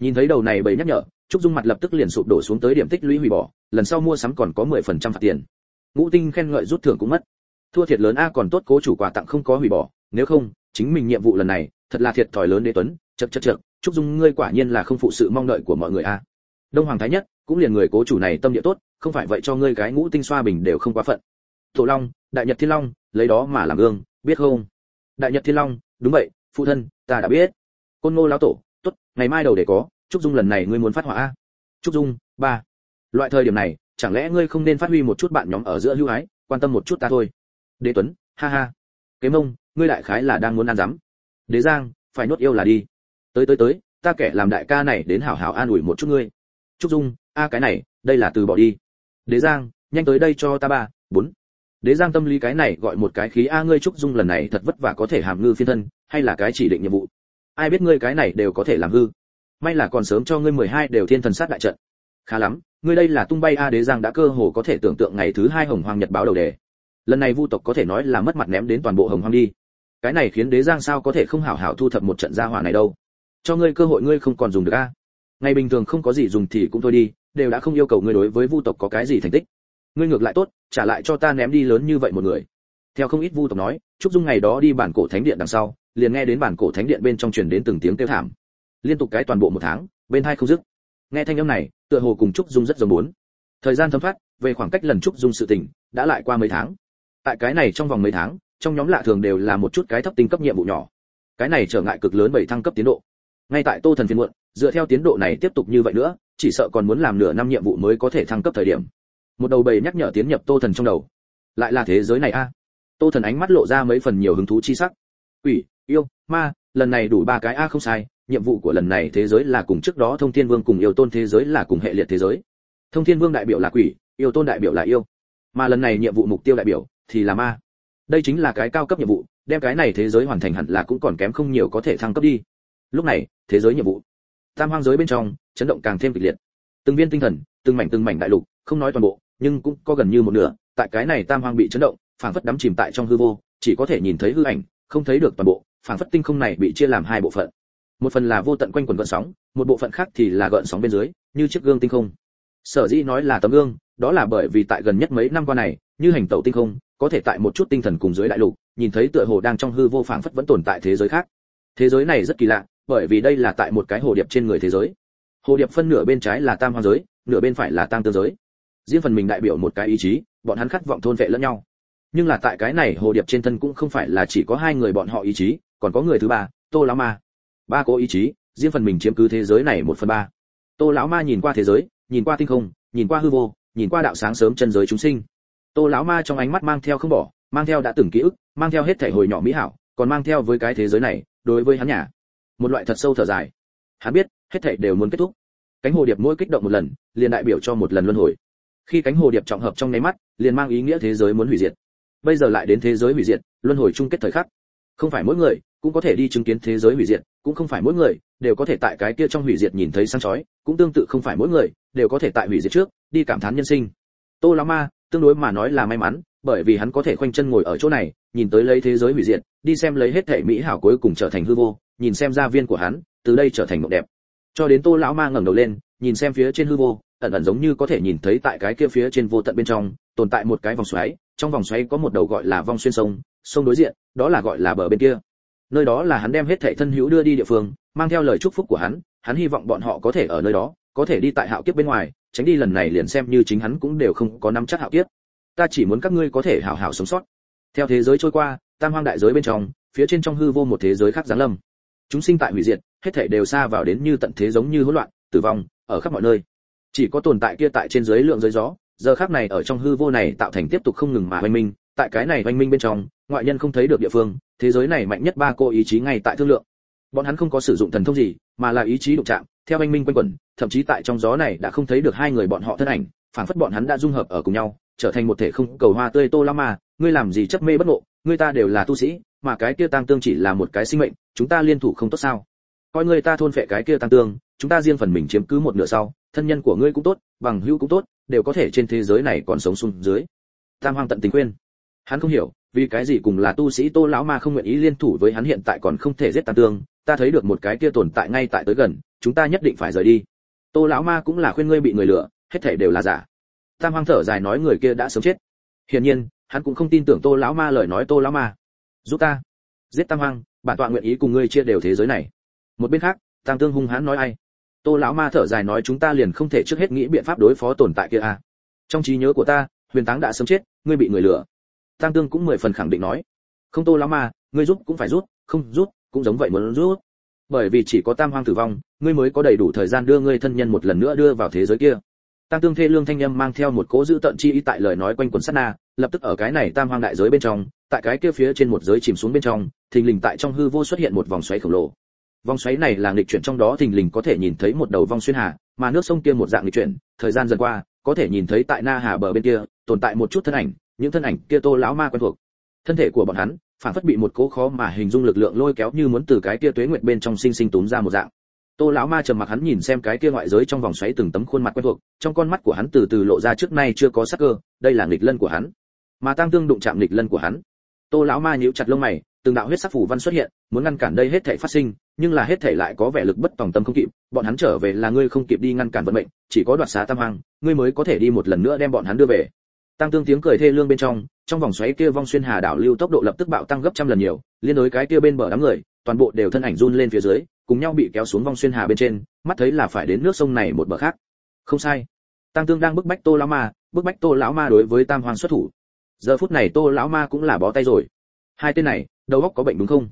Nhìn thấy đầu này bầy nhắc nhở, trúc dung mặt lập tức liền sụp đổ xuống tới điểm tích lũy hủy bỏ, lần sau mua sắm còn có 10% phạt tiền. Ngũ tinh khen ngợi rút thưởng cũng mất. Thua thiệt lớn a còn tốt cố chủ quà tặng không có hủy bỏ, nếu không, chính mình nhiệm vụ lần này thật là thiệt thòi lớn đế tuấn chật chật chật trúc dung ngươi quả nhiên là không phụ sự mong đợi của mọi người a. Đông hoàng thái nhất, cũng liền người cố chủ này tâm địa tốt, không phải vậy cho ngươi cái ngũ tinh xoa bình đều không quá phận. Tổ long, đại nhật thiên long, lấy đó mà làm gương, biết không? Đại nhật thiên long, đúng vậy, phụ thân, ta đã biết. Côn ngô lão tổ, tốt, ngày mai đầu để có trúc dung lần này ngươi muốn phát hỏa a. Trúc dung, ba. Loại thời điểm này, chẳng lẽ ngươi không nên phát huy một chút bạn nhóm ở giữa lưu ái, quan tâm một chút ta thôi. Đế tuấn, ha ha. Kế mông, ngươi đại khái là đang muốn ăn dám đế giang, phải nốt yêu là đi. Tới tới tới, ta kẻ làm đại ca này đến hảo hảo an ủi một chút ngươi. Trúc dung, a, cái này, đây là từ bỏ đi. Đế giang, nhanh tới đây cho ta ba, bốn. Đế giang tâm lý cái này gọi một cái khí, a, ngươi trúc dung lần này thật vất vả có thể hàm ngư phiên thân, hay là cái chỉ định nhiệm vụ? Ai biết ngươi cái này đều có thể làm hư. May là còn sớm cho ngươi mười hai đều thiên thần sát đại trận. Khá lắm, ngươi đây là tung bay a, đế giang đã cơ hồ có thể tưởng tượng ngày thứ hai hồng hoàng nhật báo đầu đề. Lần này vu tộc có thể nói là mất mặt ném đến toàn bộ hồng hoàng đi cái này khiến đế giang sao có thể không hảo hảo thu thập một trận gia hỏa này đâu. Cho ngươi cơ hội ngươi không còn dùng được a. Ngày bình thường không có gì dùng thì cũng thôi đi, đều đã không yêu cầu ngươi đối với vu tộc có cái gì thành tích. Ngươi ngược lại tốt, trả lại cho ta ném đi lớn như vậy một người. Theo không ít vu tộc nói trúc dung ngày đó đi bản cổ thánh điện đằng sau, liền nghe đến bản cổ thánh điện bên trong truyền đến từng tiếng kêu thảm. Liên tục cái toàn bộ một tháng, bên hai không dứt. Nghe thanh âm này, tựa hồ cùng trúc dung rất giống muốn. Thời gian thấm thoát, về khoảng cách lần trúc dung sự tình, đã lại qua mấy tháng. Tại cái này trong vòng mấy tháng trong nhóm lạ thường đều là một chút cái thấp tinh cấp nhiệm vụ nhỏ. Cái này trở ngại cực lớn bảy thăng cấp tiến độ. Ngay tại tô thần phiên muộn, dựa theo tiến độ này tiếp tục như vậy nữa, chỉ sợ còn muốn làm nửa năm nhiệm vụ mới có thể thăng cấp thời điểm. Một đầu bầy nhắc nhở tiến nhập tô thần trong đầu. Lại là thế giới này a. Tô thần ánh mắt lộ ra mấy phần nhiều hứng thú chi sắc. Quỷ, yêu, ma, lần này đủ ba cái a không sai, nhiệm vụ của lần này thế giới là cùng trước đó thông thiên vương cùng yêu tôn thế giới là cùng hệ liệt thế giới. Thông thiên vương đại biểu là quỷ, yêu tôn đại biểu là yêu. Mà lần này nhiệm vụ mục tiêu đại biểu thì là ma đây chính là cái cao cấp nhiệm vụ, đem cái này thế giới hoàn thành hẳn là cũng còn kém không nhiều có thể thăng cấp đi. Lúc này, thế giới nhiệm vụ. Tam hoang giới bên trong, chấn động càng thêm kịch liệt. Từng viên tinh thần, từng mảnh từng mảnh đại lục, không nói toàn bộ, nhưng cũng có gần như một nửa, tại cái này tam hoang bị chấn động, phảng phất đắm chìm tại trong hư vô, chỉ có thể nhìn thấy hư ảnh, không thấy được toàn bộ, phảng phất tinh không này bị chia làm hai bộ phận. Một phần là vô tận quanh quần gợn sóng, một bộ phận khác thì là gợn sóng bên dưới, như chiếc gương tinh không. Sở dĩ nói là tấm gương, đó là bởi vì tại gần nhất mấy năm qua này, như hành tẩu tinh không có thể tại một chút tinh thần cùng dưới đại lục, nhìn thấy tựa hồ đang trong hư vô phảng phất vẫn tồn tại thế giới khác. Thế giới này rất kỳ lạ, bởi vì đây là tại một cái hồ điệp trên người thế giới. Hồ điệp phân nửa bên trái là tam hoang giới, nửa bên phải là tăng tương giới. Riêng phần mình đại biểu một cái ý chí, bọn hắn khát vọng thôn vệ lẫn nhau. Nhưng là tại cái này hồ điệp trên thân cũng không phải là chỉ có hai người bọn họ ý chí, còn có người thứ ba, tô lão ma. Ba cố ý chí, riêng phần mình chiếm cứ thế giới này một phần ba. Tô lão ma nhìn qua thế giới, nhìn qua tinh không, nhìn qua hư vô, nhìn qua đạo sáng sớm chân giới chúng sinh tô lão ma trong ánh mắt mang theo không bỏ, mang theo đã từng ký ức, mang theo hết thể hồi nhỏ mỹ hảo, còn mang theo với cái thế giới này, đối với hắn nhà. Một loại thật sâu thở dài. Hắn biết, hết thảy đều muốn kết thúc. Cánh hồ điệp mỗi kích động một lần, liền đại biểu cho một lần luân hồi. Khi cánh hồ điệp trọng hợp trong nháy mắt, liền mang ý nghĩa thế giới muốn hủy diệt. Bây giờ lại đến thế giới hủy diệt, luân hồi chung kết thời khắc. Không phải mỗi người cũng có thể đi chứng kiến thế giới hủy diệt, cũng không phải mỗi người đều có thể tại cái kia trong hủy diệt nhìn thấy sáng chói, cũng tương tự không phải mỗi người đều có thể tại hủy diệt trước, đi cảm thán nhân sinh. Tô Lão ma tương đối mà nói là may mắn, bởi vì hắn có thể khoanh chân ngồi ở chỗ này, nhìn tới lấy thế giới hủy diệt, đi xem lấy hết thể mỹ hảo cuối cùng trở thành hư vô, nhìn xem gia viên của hắn, từ đây trở thành mộng đẹp. Cho đến tô lão ma ngẩng đầu lên, nhìn xem phía trên hư vô, ẩn ẩn giống như có thể nhìn thấy tại cái kia phía trên vô tận bên trong, tồn tại một cái vòng xoáy, trong vòng xoáy có một đầu gọi là vong xuyên sông sông đối diện, đó là gọi là bờ bên kia. Nơi đó là hắn đem hết thảy thân hữu đưa đi địa phương, mang theo lời chúc phúc của hắn hắn hy vọng bọn họ có thể ở nơi đó, có thể đi tại hạo kiếp bên ngoài tránh đi lần này liền xem như chính hắn cũng đều không có nắm chắc hạo kiếp. Ta chỉ muốn các ngươi có thể hảo hảo sống sót. Theo thế giới trôi qua, tam hoang đại giới bên trong, phía trên trong hư vô một thế giới khác giáng lâm. Chúng sinh tại hủy diệt, hết thảy đều xa vào đến như tận thế giống như hỗn loạn, tử vong, ở khắp mọi nơi. Chỉ có tồn tại kia tại trên dưới lượng giới gió, giờ khác này ở trong hư vô này tạo thành tiếp tục không ngừng mà hoành minh, tại cái này hoành minh bên trong, ngoại nhân không thấy được địa phương, thế giới này mạnh nhất ba cô ý chí ngay tại thương lượng. Bọn hắn không có sử dụng thần thông gì, mà là ý chí đụng chạm theo anh minh quanh quẩn, thậm chí tại trong gió này đã không thấy được hai người bọn họ thân ảnh, phảng phất bọn hắn đã dung hợp ở cùng nhau, trở thành một thể không cầu hoa tươi tô la mà ngươi làm gì chấp mê bất ngộ, ngươi ta đều là tu sĩ, mà cái kia tăng tương chỉ là một cái sinh mệnh, chúng ta liên thủ không tốt sao? Coi ngươi ta thôn phệ cái kia tăng tương, chúng ta riêng phần mình chiếm cứ một nửa sau, thân nhân của ngươi cũng tốt, bằng hữu cũng tốt, đều có thể trên thế giới này còn sống xuống dưới. Tam hoang tận tình khuyên. Hắn không hiểu, vì cái gì cùng là tu sĩ tô lão ma không nguyện ý liên thủ với hắn hiện tại còn không thể giết tăng tương ta thấy được một cái kia tồn tại ngay tại tới gần, chúng ta nhất định phải rời đi. Tô lão ma cũng là khuyên ngươi bị người lừa, hết thảy đều là giả. Tam hoang thở dài nói người kia đã sớm chết. Hiển nhiên, hắn cũng không tin tưởng tô lão ma lời nói tô lão ma. Giúp ta. Giết tam hoang, bản tọa nguyện ý cùng ngươi chia đều thế giới này. Một bên khác tăng tương hung hãn nói ai? Tô lão ma thở dài nói chúng ta liền không thể trước hết nghĩ biện pháp đối phó tồn tại kia à. Trong trí nhớ của ta, huyền táng đã sớm chết, ngươi bị người lừa. Tăng tương cũng mười phần khẳng định nói. Không tô lão ma, ngươi giúp cũng phải rút không rút cũng giống vậy muốn rút. Bởi vì chỉ có tam hoang tử vong, ngươi mới có đầy đủ thời gian đưa ngươi thân nhân một lần nữa đưa vào thế giới kia. Tăng tương thê lương thanh âm mang theo một cố giữ tận chi ý tại lời nói quanh quần sát na, lập tức ở cái này tam hoang đại giới bên trong, tại cái kia phía trên một giới chìm xuống bên trong, thình lình tại trong hư vô xuất hiện một vòng xoáy khổng lồ. Vòng xoáy này là nghịch chuyển trong đó thình lình có thể nhìn thấy một đầu vong xuyên hà, mà nước sông kia một dạng nghịch chuyển, thời gian dần qua, có thể nhìn thấy tại na hà bờ bên kia, tồn tại một chút thân ảnh, những thân ảnh kia tô lão ma quen thuộc. Thân thể của bọn hắn phản phất bị một cố khó mà hình dung lực lượng lôi kéo như muốn từ cái kia tuế nguyệt bên trong sinh sinh túm ra một dạng. Tô lão ma trầm mặc hắn nhìn xem cái kia ngoại giới trong vòng xoáy từng tấm khuôn mặt quen thuộc, trong con mắt của hắn từ từ lộ ra trước nay chưa có sắc cơ, đây là nghịch lân của hắn. Mà tăng tương đụng chạm nghịch lân của hắn. Tô lão ma nhíu chặt lông mày, từng đạo huyết sắc phủ văn xuất hiện, muốn ngăn cản đây hết thảy phát sinh, nhưng là hết thảy lại có vẻ lực bất tòng tâm không kịp, bọn hắn trở về là ngươi không kịp đi ngăn cản vận mệnh, chỉ có đoạt xá tam hoàng ngươi mới có thể đi một lần nữa đem bọn hắn đưa về. Tăng tương tiếng cười thê lương bên trong trong vòng xoáy kia vong xuyên hà đảo lưu tốc độ lập tức bạo tăng gấp trăm lần nhiều, liên đối cái kia bên bờ đám người, toàn bộ đều thân ảnh run lên phía dưới, cùng nhau bị kéo xuống vong xuyên hà bên trên, mắt thấy là phải đến nước sông này một bờ khác. Không sai. Tăng tương đang bức bách tô lão ma, bức bách tô lão ma đối với tam hoàng xuất thủ. Giờ phút này tô lão ma cũng là bó tay rồi. Hai tên này, đầu óc có bệnh đúng không?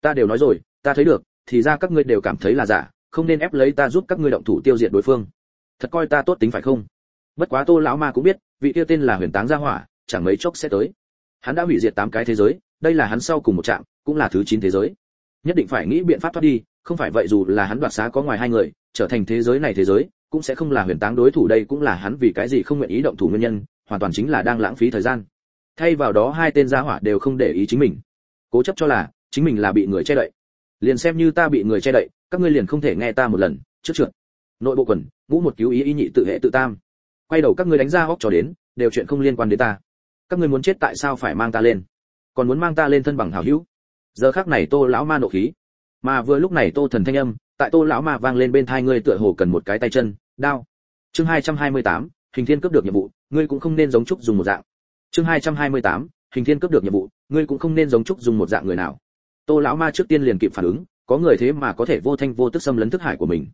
Ta đều nói rồi, ta thấy được, thì ra các ngươi đều cảm thấy là giả, không nên ép lấy ta giúp các ngươi động thủ tiêu diệt đối phương. Thật coi ta tốt tính phải không? Bất quá tô lão ma cũng biết, vị tiêu tên là huyền táng gia hỏa chẳng mấy chốc sẽ tới. Hắn đã hủy diệt tám cái thế giới, đây là hắn sau cùng một trạm, cũng là thứ chín thế giới. Nhất định phải nghĩ biện pháp thoát đi, không phải vậy dù là hắn đoạt xá có ngoài hai người, trở thành thế giới này thế giới, cũng sẽ không là huyền táng đối thủ đây cũng là hắn vì cái gì không nguyện ý động thủ nguyên nhân, hoàn toàn chính là đang lãng phí thời gian. Thay vào đó hai tên gia hỏa đều không để ý chính mình. Cố chấp cho là, chính mình là bị người che đậy. Liền xem như ta bị người che đậy, các ngươi liền không thể nghe ta một lần, trước trượt. Nội bộ quần, ngũ một cứu ý ý nhị tự hệ tự tam. Quay đầu các ngươi đánh ra hóc trò đến, đều chuyện không liên quan đến ta các ngươi muốn chết tại sao phải mang ta lên? Còn muốn mang ta lên thân bằng hảo hữu? Giờ khắc này tô lão ma nộ khí. Mà vừa lúc này tô thần thanh âm tại tô lão ma vang lên bên thai ngươi tựa hồ cần một cái tay chân đao. Chương 228, hình thiên cấp được nhiệm vụ ngươi cũng không nên giống trúc dùng một dạng. Chương 228, hình thiên cấp được nhiệm vụ ngươi cũng không nên giống trúc dùng một dạng người nào. Tô lão ma trước tiên liền kịp phản ứng có người thế mà có thể vô thanh vô tức xâm lấn thức hải của mình.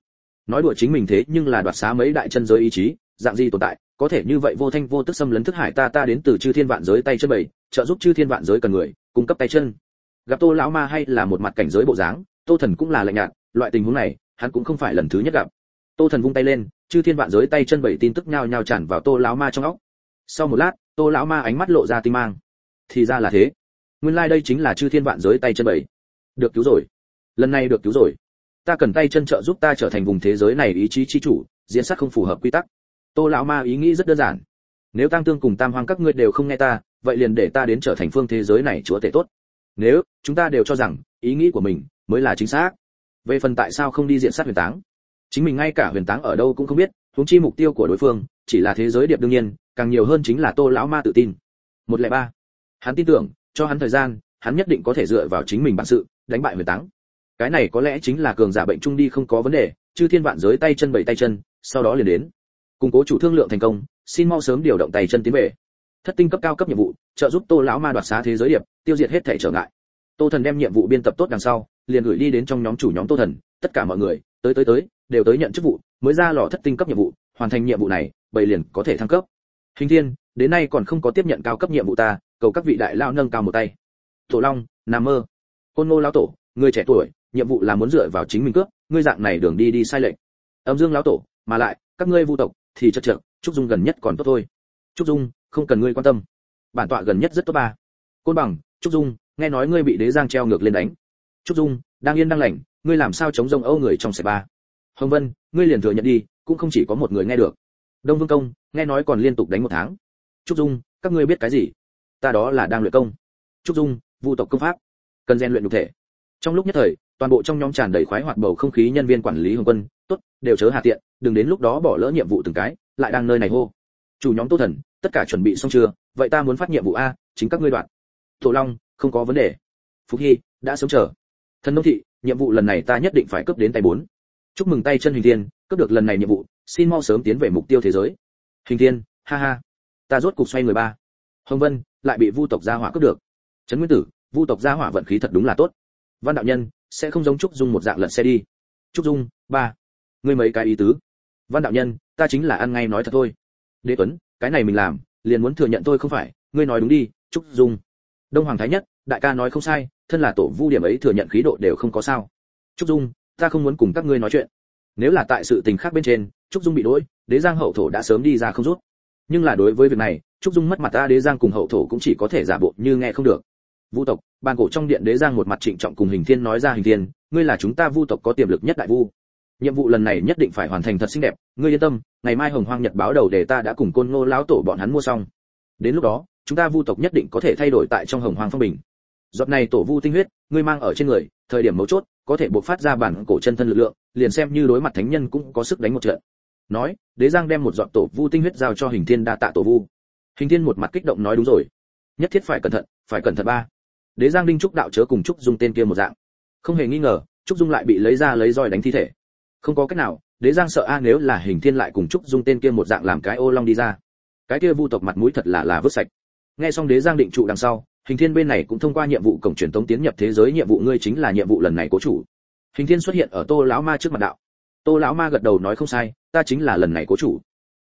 Nói đùa chính mình thế nhưng là đoạt xá mấy đại chân giới ý chí dạng gì tồn tại, có thể như vậy vô thanh vô tức xâm lấn thức hải ta ta đến từ chư thiên vạn giới tay chân bảy, trợ giúp chư thiên vạn giới cần người, cung cấp tay chân. Gặp tô lão ma hay là một mặt cảnh giới bộ dáng, tô thần cũng là lạnh nhạt, loại tình huống này, hắn cũng không phải lần thứ nhất gặp. Tô thần vung tay lên, chư thiên vạn giới tay chân bảy tin tức nhao nhao tràn vào tô lão ma trong óc. Sau một lát, tô lão ma ánh mắt lộ ra tinh mang. Thì ra là thế. Nguyên lai like đây chính là chư thiên vạn giới tay chân bảy. Được cứu rồi. Lần này được cứu rồi. Ta cần tay chân trợ giúp ta trở thành vùng thế giới này ý chí chi chủ, diễn sát không phù hợp quy tắc tô lão ma ý nghĩ rất đơn giản. Nếu tăng tương cùng tam hoang các ngươi đều không nghe ta, vậy liền để ta đến trở thành phương thế giới này chúa tể tốt. Nếu, chúng ta đều cho rằng, ý nghĩ của mình mới là chính xác. Về phần tại sao không đi diện sát huyền táng? Chính mình ngay cả huyền táng ở đâu cũng không biết, huống chi mục tiêu của đối phương chỉ là thế giới điệp đương nhiên, càng nhiều hơn chính là tô lão ma tự tin. Một lẻ ba. Hắn tin tưởng, cho hắn thời gian, hắn nhất định có thể dựa vào chính mình bản sự, đánh bại huyền táng. Cái này có lẽ chính là cường giả bệnh trung đi không có vấn đề, chư thiên vạn giới tay chân bảy tay chân, sau đó liền đến củng cố chủ thương lượng thành công, xin mau sớm điều động tay chân tiến về. Thất tinh cấp cao cấp nhiệm vụ, trợ giúp tô lão ma đoạt xá thế giới điệp, tiêu diệt hết thể trở ngại. Tô thần đem nhiệm vụ biên tập tốt đằng sau, liền gửi đi đến trong nhóm chủ nhóm tô thần, tất cả mọi người, tới tới tới, đều tới nhận chức vụ, mới ra lò thất tinh cấp nhiệm vụ, hoàn thành nhiệm vụ này, bầy liền có thể thăng cấp. Hình thiên, đến nay còn không có tiếp nhận cao cấp nhiệm vụ ta, cầu các vị đại lao nâng cao một tay. Tổ long, nam mơ. Côn ngô lão tổ, người trẻ tuổi, nhiệm vụ là muốn dựa vào chính mình cướp, ngươi dạng này đường đi đi sai lệch. Âm dương lão tổ, mà lại, các ngươi vu tộc thì chật chật trúc dung gần nhất còn tốt thôi. Trúc dung, không cần ngươi quan tâm. Bản tọa gần nhất rất tốt ba. Côn bằng, trúc dung, nghe nói ngươi bị đế giang treo ngược lên đánh. Trúc dung, đang yên đang lành, ngươi làm sao chống rông âu người trong sạch ba? Hồng vân, ngươi liền thừa nhận đi, cũng không chỉ có một người nghe được. Đông vương công, nghe nói còn liên tục đánh một tháng. Trúc dung, các ngươi biết cái gì? Ta đó là đang luyện công. Trúc dung, vu tộc công pháp. Cần rèn luyện nhục thể. Trong lúc nhất thời toàn bộ trong nhóm tràn đầy khoái hoạt bầu không khí nhân viên quản lý hồng quân, tốt, đều chớ hạ tiện, đừng đến lúc đó bỏ lỡ nhiệm vụ từng cái, lại đang nơi này hô. Chủ nhóm tô thần, tất cả chuẩn bị xong chưa? Vậy ta muốn phát nhiệm vụ a, chính các ngươi đoạn. Tổ long, không có vấn đề. Phúc hy, đã sống chờ. Thần nông thị, nhiệm vụ lần này ta nhất định phải cấp đến tay bốn. Chúc mừng tay chân hình thiên, cấp được lần này nhiệm vụ, xin mau sớm tiến về mục tiêu thế giới. Hình thiên, ha ha, ta rốt cục xoay người ba. Hồng vân, lại bị vu tộc gia hỏa cướp được. Trấn nguyên tử, vu tộc gia hỏa vận khí thật đúng là tốt. Văn đạo nhân sẽ không giống trúc dung một dạng lật xe đi. Trúc dung, ba. Ngươi mấy cái ý tứ? Văn đạo nhân, ta chính là ăn ngay nói thật thôi. Đế tuấn, cái này mình làm, liền muốn thừa nhận tôi không phải. Ngươi nói đúng đi, trúc dung. Đông hoàng thái nhất, đại ca nói không sai, thân là tổ vu điểm ấy thừa nhận khí độ đều không có sao. Trúc dung, ta không muốn cùng các ngươi nói chuyện. Nếu là tại sự tình khác bên trên, trúc dung bị đỗi đế giang hậu thổ đã sớm đi ra không rút. Nhưng là đối với việc này, trúc dung mất mặt ta đế giang cùng hậu thổ cũng chỉ có thể giả bộ như nghe không được vu tộc bàn cổ trong điện đế giang một mặt trịnh trọng cùng hình thiên nói ra, hình thiên, ngươi là chúng ta vu tộc có tiềm lực nhất đại vu. Nhiệm vụ lần này nhất định phải hoàn thành thật xinh đẹp. Ngươi yên tâm, ngày mai hồng hoang nhật báo đầu để ta đã cùng côn ngô lão tổ bọn hắn mua xong. Đến lúc đó, chúng ta vu tộc nhất định có thể thay đổi tại trong hồng hoang phong bình. Giọt này tổ vu tinh huyết, ngươi mang ở trên người, thời điểm mấu chốt, có thể buộc phát ra bản cổ chân thân lực lượng, liền xem như đối mặt thánh nhân cũng có sức đánh một trận. Nói, đế giang đem một giọt tổ vu tinh huyết giao cho hình thiên đa tạ tổ vu. Hình thiên một mặt kích động nói, đúng rồi. Nhất thiết phải cẩn thận, phải cẩn thận ba đế giang đinh trúc đạo chớ cùng trúc dung tên kia một dạng. Không hề nghi ngờ, trúc dung lại bị lấy ra lấy roi đánh thi thể. Không có cách nào, đế giang sợ a nếu là hình thiên lại cùng trúc dung tên kia một dạng làm cái ô long đi ra. Cái kia vu tộc mặt mũi thật là là vứt sạch. Nghe xong đế giang định trụ đằng sau, hình thiên bên này cũng thông qua nhiệm vụ cổng truyền tống tiến nhập thế giới, nhiệm vụ ngươi chính là nhiệm vụ lần này cố chủ. Hình thiên xuất hiện ở tô lão ma trước mặt đạo. Tô lão ma gật đầu nói không sai, ta chính là lần này cố chủ.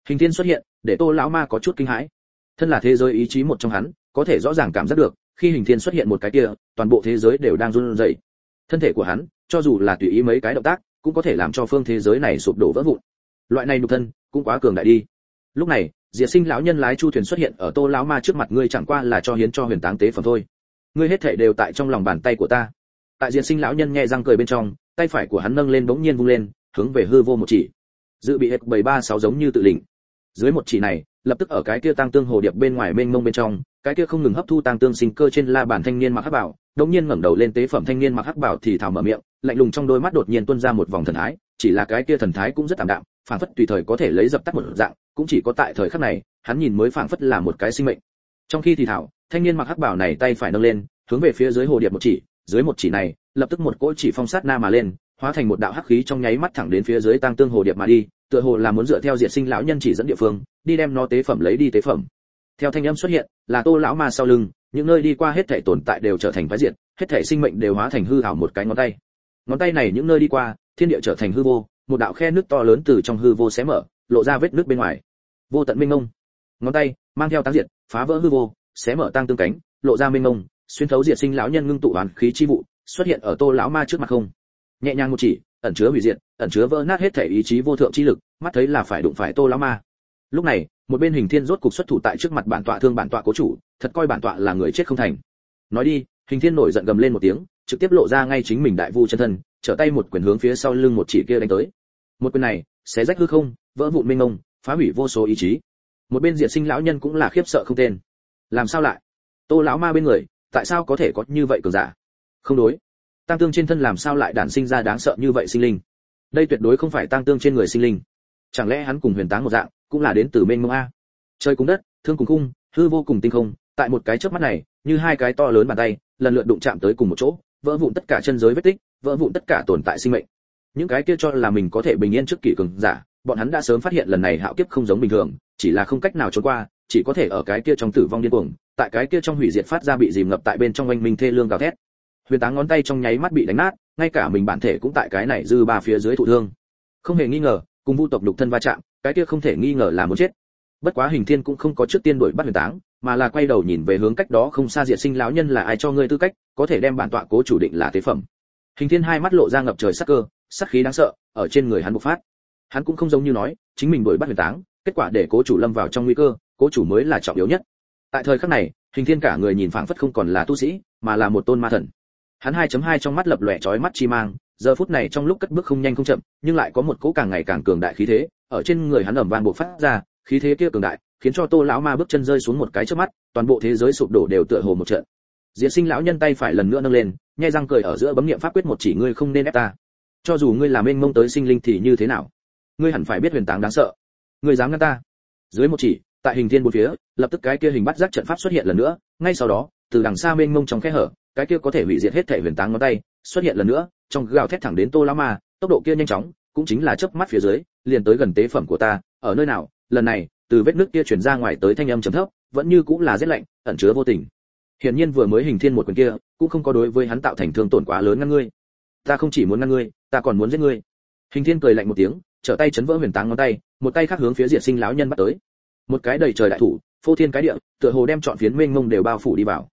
Hình thiên xuất hiện, để tô lão ma có chút kinh hãi. Thân là thế giới ý chí một trong hắn, có thể rõ ràng cảm giác được khi hình thiên xuất hiện một cái kia, toàn bộ thế giới đều đang run rẩy. Thân thể của hắn, cho dù là tùy ý mấy cái động tác, cũng có thể làm cho phương thế giới này sụp đổ vỡ vụn. Loại này nhục thân, cũng quá cường đại đi. Lúc này diệt sinh lão nhân lái chu thuyền xuất hiện ở tô lão ma trước mặt ngươi chẳng qua là cho hiến cho huyền táng tế phẩm thôi. Ngươi hết thảy đều tại trong lòng bàn tay của ta. Tại diệt sinh lão nhân nhẹ răng cười bên trong, tay phải của hắn nâng lên bỗng nhiên vung lên, hướng về hư vô một chỉ. Dự bị hết bảy ba sáu giống như tự lĩnh. Dưới một chỉ này, lập tức ở cái kia tăng tương hồ điệp bên ngoài mênh mông bên trong cái kia không ngừng hấp thu tăng tương sinh cơ trên la bàn thanh niên mặc hắc bảo, đống nhiên ngẩng đầu lên tế phẩm thanh niên mặc hắc bảo thì thào mở miệng, lạnh lùng trong đôi mắt đột nhiên tuôn ra một vòng thần thái chỉ là cái kia thần thái cũng rất tạm đạm, phảng phất tùy thời có thể lấy dập tắt một dạng, cũng chỉ có tại thời khắc này, hắn nhìn mới phảng phất là một cái sinh mệnh. Trong khi thì thảo, thanh niên mặc hắc bảo này tay phải nâng lên, hướng về phía dưới hồ điệp một chỉ, dưới một chỉ này, lập tức một cỗ chỉ phong sát na mà lên, hóa thành một đạo hắc khí trong nháy mắt thẳng đến phía dưới tăng tương hồ điệp mà đi, tựa hồ là muốn dựa theo diệt sinh lão nhân chỉ dẫn địa phương, đi đem nó tế phẩm lấy đi tế phẩm. Theo thanh âm xuất hiện là tô lão ma sau lưng, những nơi đi qua hết thể tồn tại đều trở thành phái diệt, hết thể sinh mệnh đều hóa thành hư ảo một cái ngón tay. Ngón tay này những nơi đi qua, thiên địa trở thành hư vô, một đạo khe nước to lớn từ trong hư vô xé mở, lộ ra vết nước bên ngoài. Vô tận minh ngông ngón tay, mang theo tăng diệt, phá vỡ hư vô xé mở tăng tương cánh, lộ ra minh ngông xuyên thấu diệt sinh lão nhân ngưng tụ hoàn khí chi vụ, xuất hiện ở tô lão ma trước mặt không. Nhẹ nhàng một chỉ, ẩn chứa hủy diệt, ẩn chứa vỡ nát hết thể ý chí vô thượng chi lực, mắt thấy là phải đụng phải tô lão ma lúc này, một bên hình thiên rốt cục xuất thủ tại trước mặt bản tọa thương bản tọa cố chủ, thật coi bản tọa là người chết không thành. Nói đi, hình thiên nổi giận gầm lên một tiếng, trực tiếp lộ ra ngay chính mình đại vu chân thân, trở tay một quyền hướng phía sau lưng một chỉ kia đánh tới. Một quyền này, xé rách hư không, vỡ vụn mênh mông, phá hủy vô số ý chí. Một bên diệt sinh lão nhân cũng là khiếp sợ không tên. Làm sao lại? Tô lão ma bên người, tại sao có thể có như vậy cường giả? Không đối. Tăng tương trên thân làm sao lại đản sinh ra đáng sợ như vậy sinh linh? Đây tuyệt đối không phải tăng tương trên người sinh linh chẳng lẽ hắn cùng huyền táng một dạng, cũng là đến từ mênh mông a? Trời cùng đất, thương cùng khung, hư vô cùng tinh không, tại một cái chớp mắt này, như hai cái to lớn bàn tay, lần lượt đụng chạm tới cùng một chỗ, vỡ vụn tất cả chân giới vết tích, vỡ vụn tất cả tồn tại sinh mệnh. Những cái kia cho là mình có thể bình yên trước kỷ cường giả, bọn hắn đã sớm phát hiện lần này hạo kiếp không giống bình thường, chỉ là không cách nào trốn qua, chỉ có thể ở cái kia trong tử vong điên cuồng, tại cái kia trong hủy diệt phát ra bị dìm ngập tại bên trong oanh minh thê lương gào thét. Huyền táng ngón tay trong nháy mắt bị đánh nát, ngay cả mình bản thể cũng tại cái này dư ba phía dưới thụ thương. Không hề nghi ngờ cùng vu tộc lục thân va chạm, cái kia không thể nghi ngờ là muốn chết. Bất quá hình thiên cũng không có trước tiên đuổi bắt huyền táng, mà là quay đầu nhìn về hướng cách đó không xa diệt sinh lão nhân là ai cho ngươi tư cách, có thể đem bản tọa cố chủ định là tế phẩm. Hình thiên hai mắt lộ ra ngập trời sắc cơ, sắc khí đáng sợ, ở trên người hắn bộc phát. Hắn cũng không giống như nói, chính mình đuổi bắt huyền táng, kết quả để cố chủ lâm vào trong nguy cơ, cố chủ mới là trọng yếu nhất. Tại thời khắc này, hình thiên cả người nhìn phảng phất không còn là tu sĩ, mà là một tôn ma thần. Hắn 2.2 trong mắt lập lòe chói mắt chi mang giờ phút này trong lúc cất bước không nhanh không chậm, nhưng lại có một cỗ càng ngày càng cường đại khí thế, ở trên người hắn ầm vang bộc phát ra, khí thế kia cường đại, khiến cho tô lão ma bước chân rơi xuống một cái trước mắt, toàn bộ thế giới sụp đổ đều tựa hồ một trận. Diễn sinh lão nhân tay phải lần nữa nâng lên, nhai răng cười ở giữa bấm niệm pháp quyết một chỉ, ngươi không nên ép ta. Cho dù ngươi làm mênh mông tới sinh linh thì như thế nào? Ngươi hẳn phải biết huyền táng đáng sợ. Ngươi dám ngăn ta. Dưới một chỉ, tại hình thiên bốn phía, lập tức cái kia hình bắt giác trận pháp xuất hiện lần nữa, ngay sau đó, từ đằng xa mênh mông trong khe hở, cái kia có thể hủy diệt hết thể huyền táng ngón tay xuất hiện lần nữa, trong gào thét thẳng đến tô lão ma, tốc độ kia nhanh chóng, cũng chính là chớp mắt phía dưới, liền tới gần tế phẩm của ta, ở nơi nào, lần này, từ vết nước kia truyền ra ngoài tới thanh âm trầm thấp, vẫn như cũng là rét lạnh, ẩn chứa vô tình. Hiển nhiên vừa mới hình thiên một quyền kia, cũng không có đối với hắn tạo thành thương tổn quá lớn ngăn ngươi. Ta không chỉ muốn ngăn ngươi, ta còn muốn giết ngươi. Hình thiên cười lạnh một tiếng, trở tay chấn vỡ huyền táng ngón tay, một tay khác hướng phía diệt sinh lão nhân bắt tới. Một cái đầy trời đại thủ, phô thiên cái địa, tựa hồ đem chọn phiến mênh mông đều bao phủ đi vào.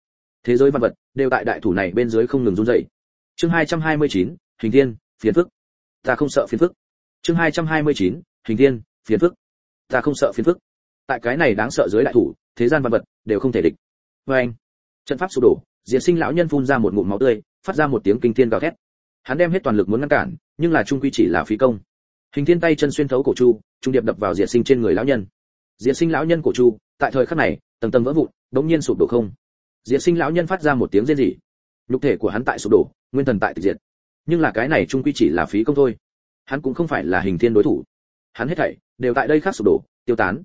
Thế giới văn vật, đều tại đại thủ này bên dưới không ngừng run rẩy chương 229, hình thiên phiến phức. Ta không sợ phiến phức. Chương 229, hình thiên phiến phức. Ta không sợ phiến phức. Tại cái này đáng sợ dưới đại thủ thế gian văn vật đều không thể địch. Với anh trận pháp sụp đổ diệt sinh lão nhân phun ra một ngụm máu tươi phát ra một tiếng kinh thiên gào thét. Hắn đem hết toàn lực muốn ngăn cản nhưng là trung quy chỉ là phí công. Hình thiên tay chân xuyên thấu cổ chu trung điệp đập vào diệt sinh trên người lão nhân. Diệt sinh lão nhân cổ chu tại thời khắc này tầng tầng vỡ vụn đống nhiên sụp đổ không. Diệt sinh lão nhân phát ra một tiếng rên rỉ nhục thể của hắn tại sụp đổ, nguyên thần tại tịch diệt. Nhưng là cái này trung quy chỉ là phí công thôi. Hắn cũng không phải là hình thiên đối thủ. Hắn hết thảy đều tại đây khác sụp đổ, tiêu tán.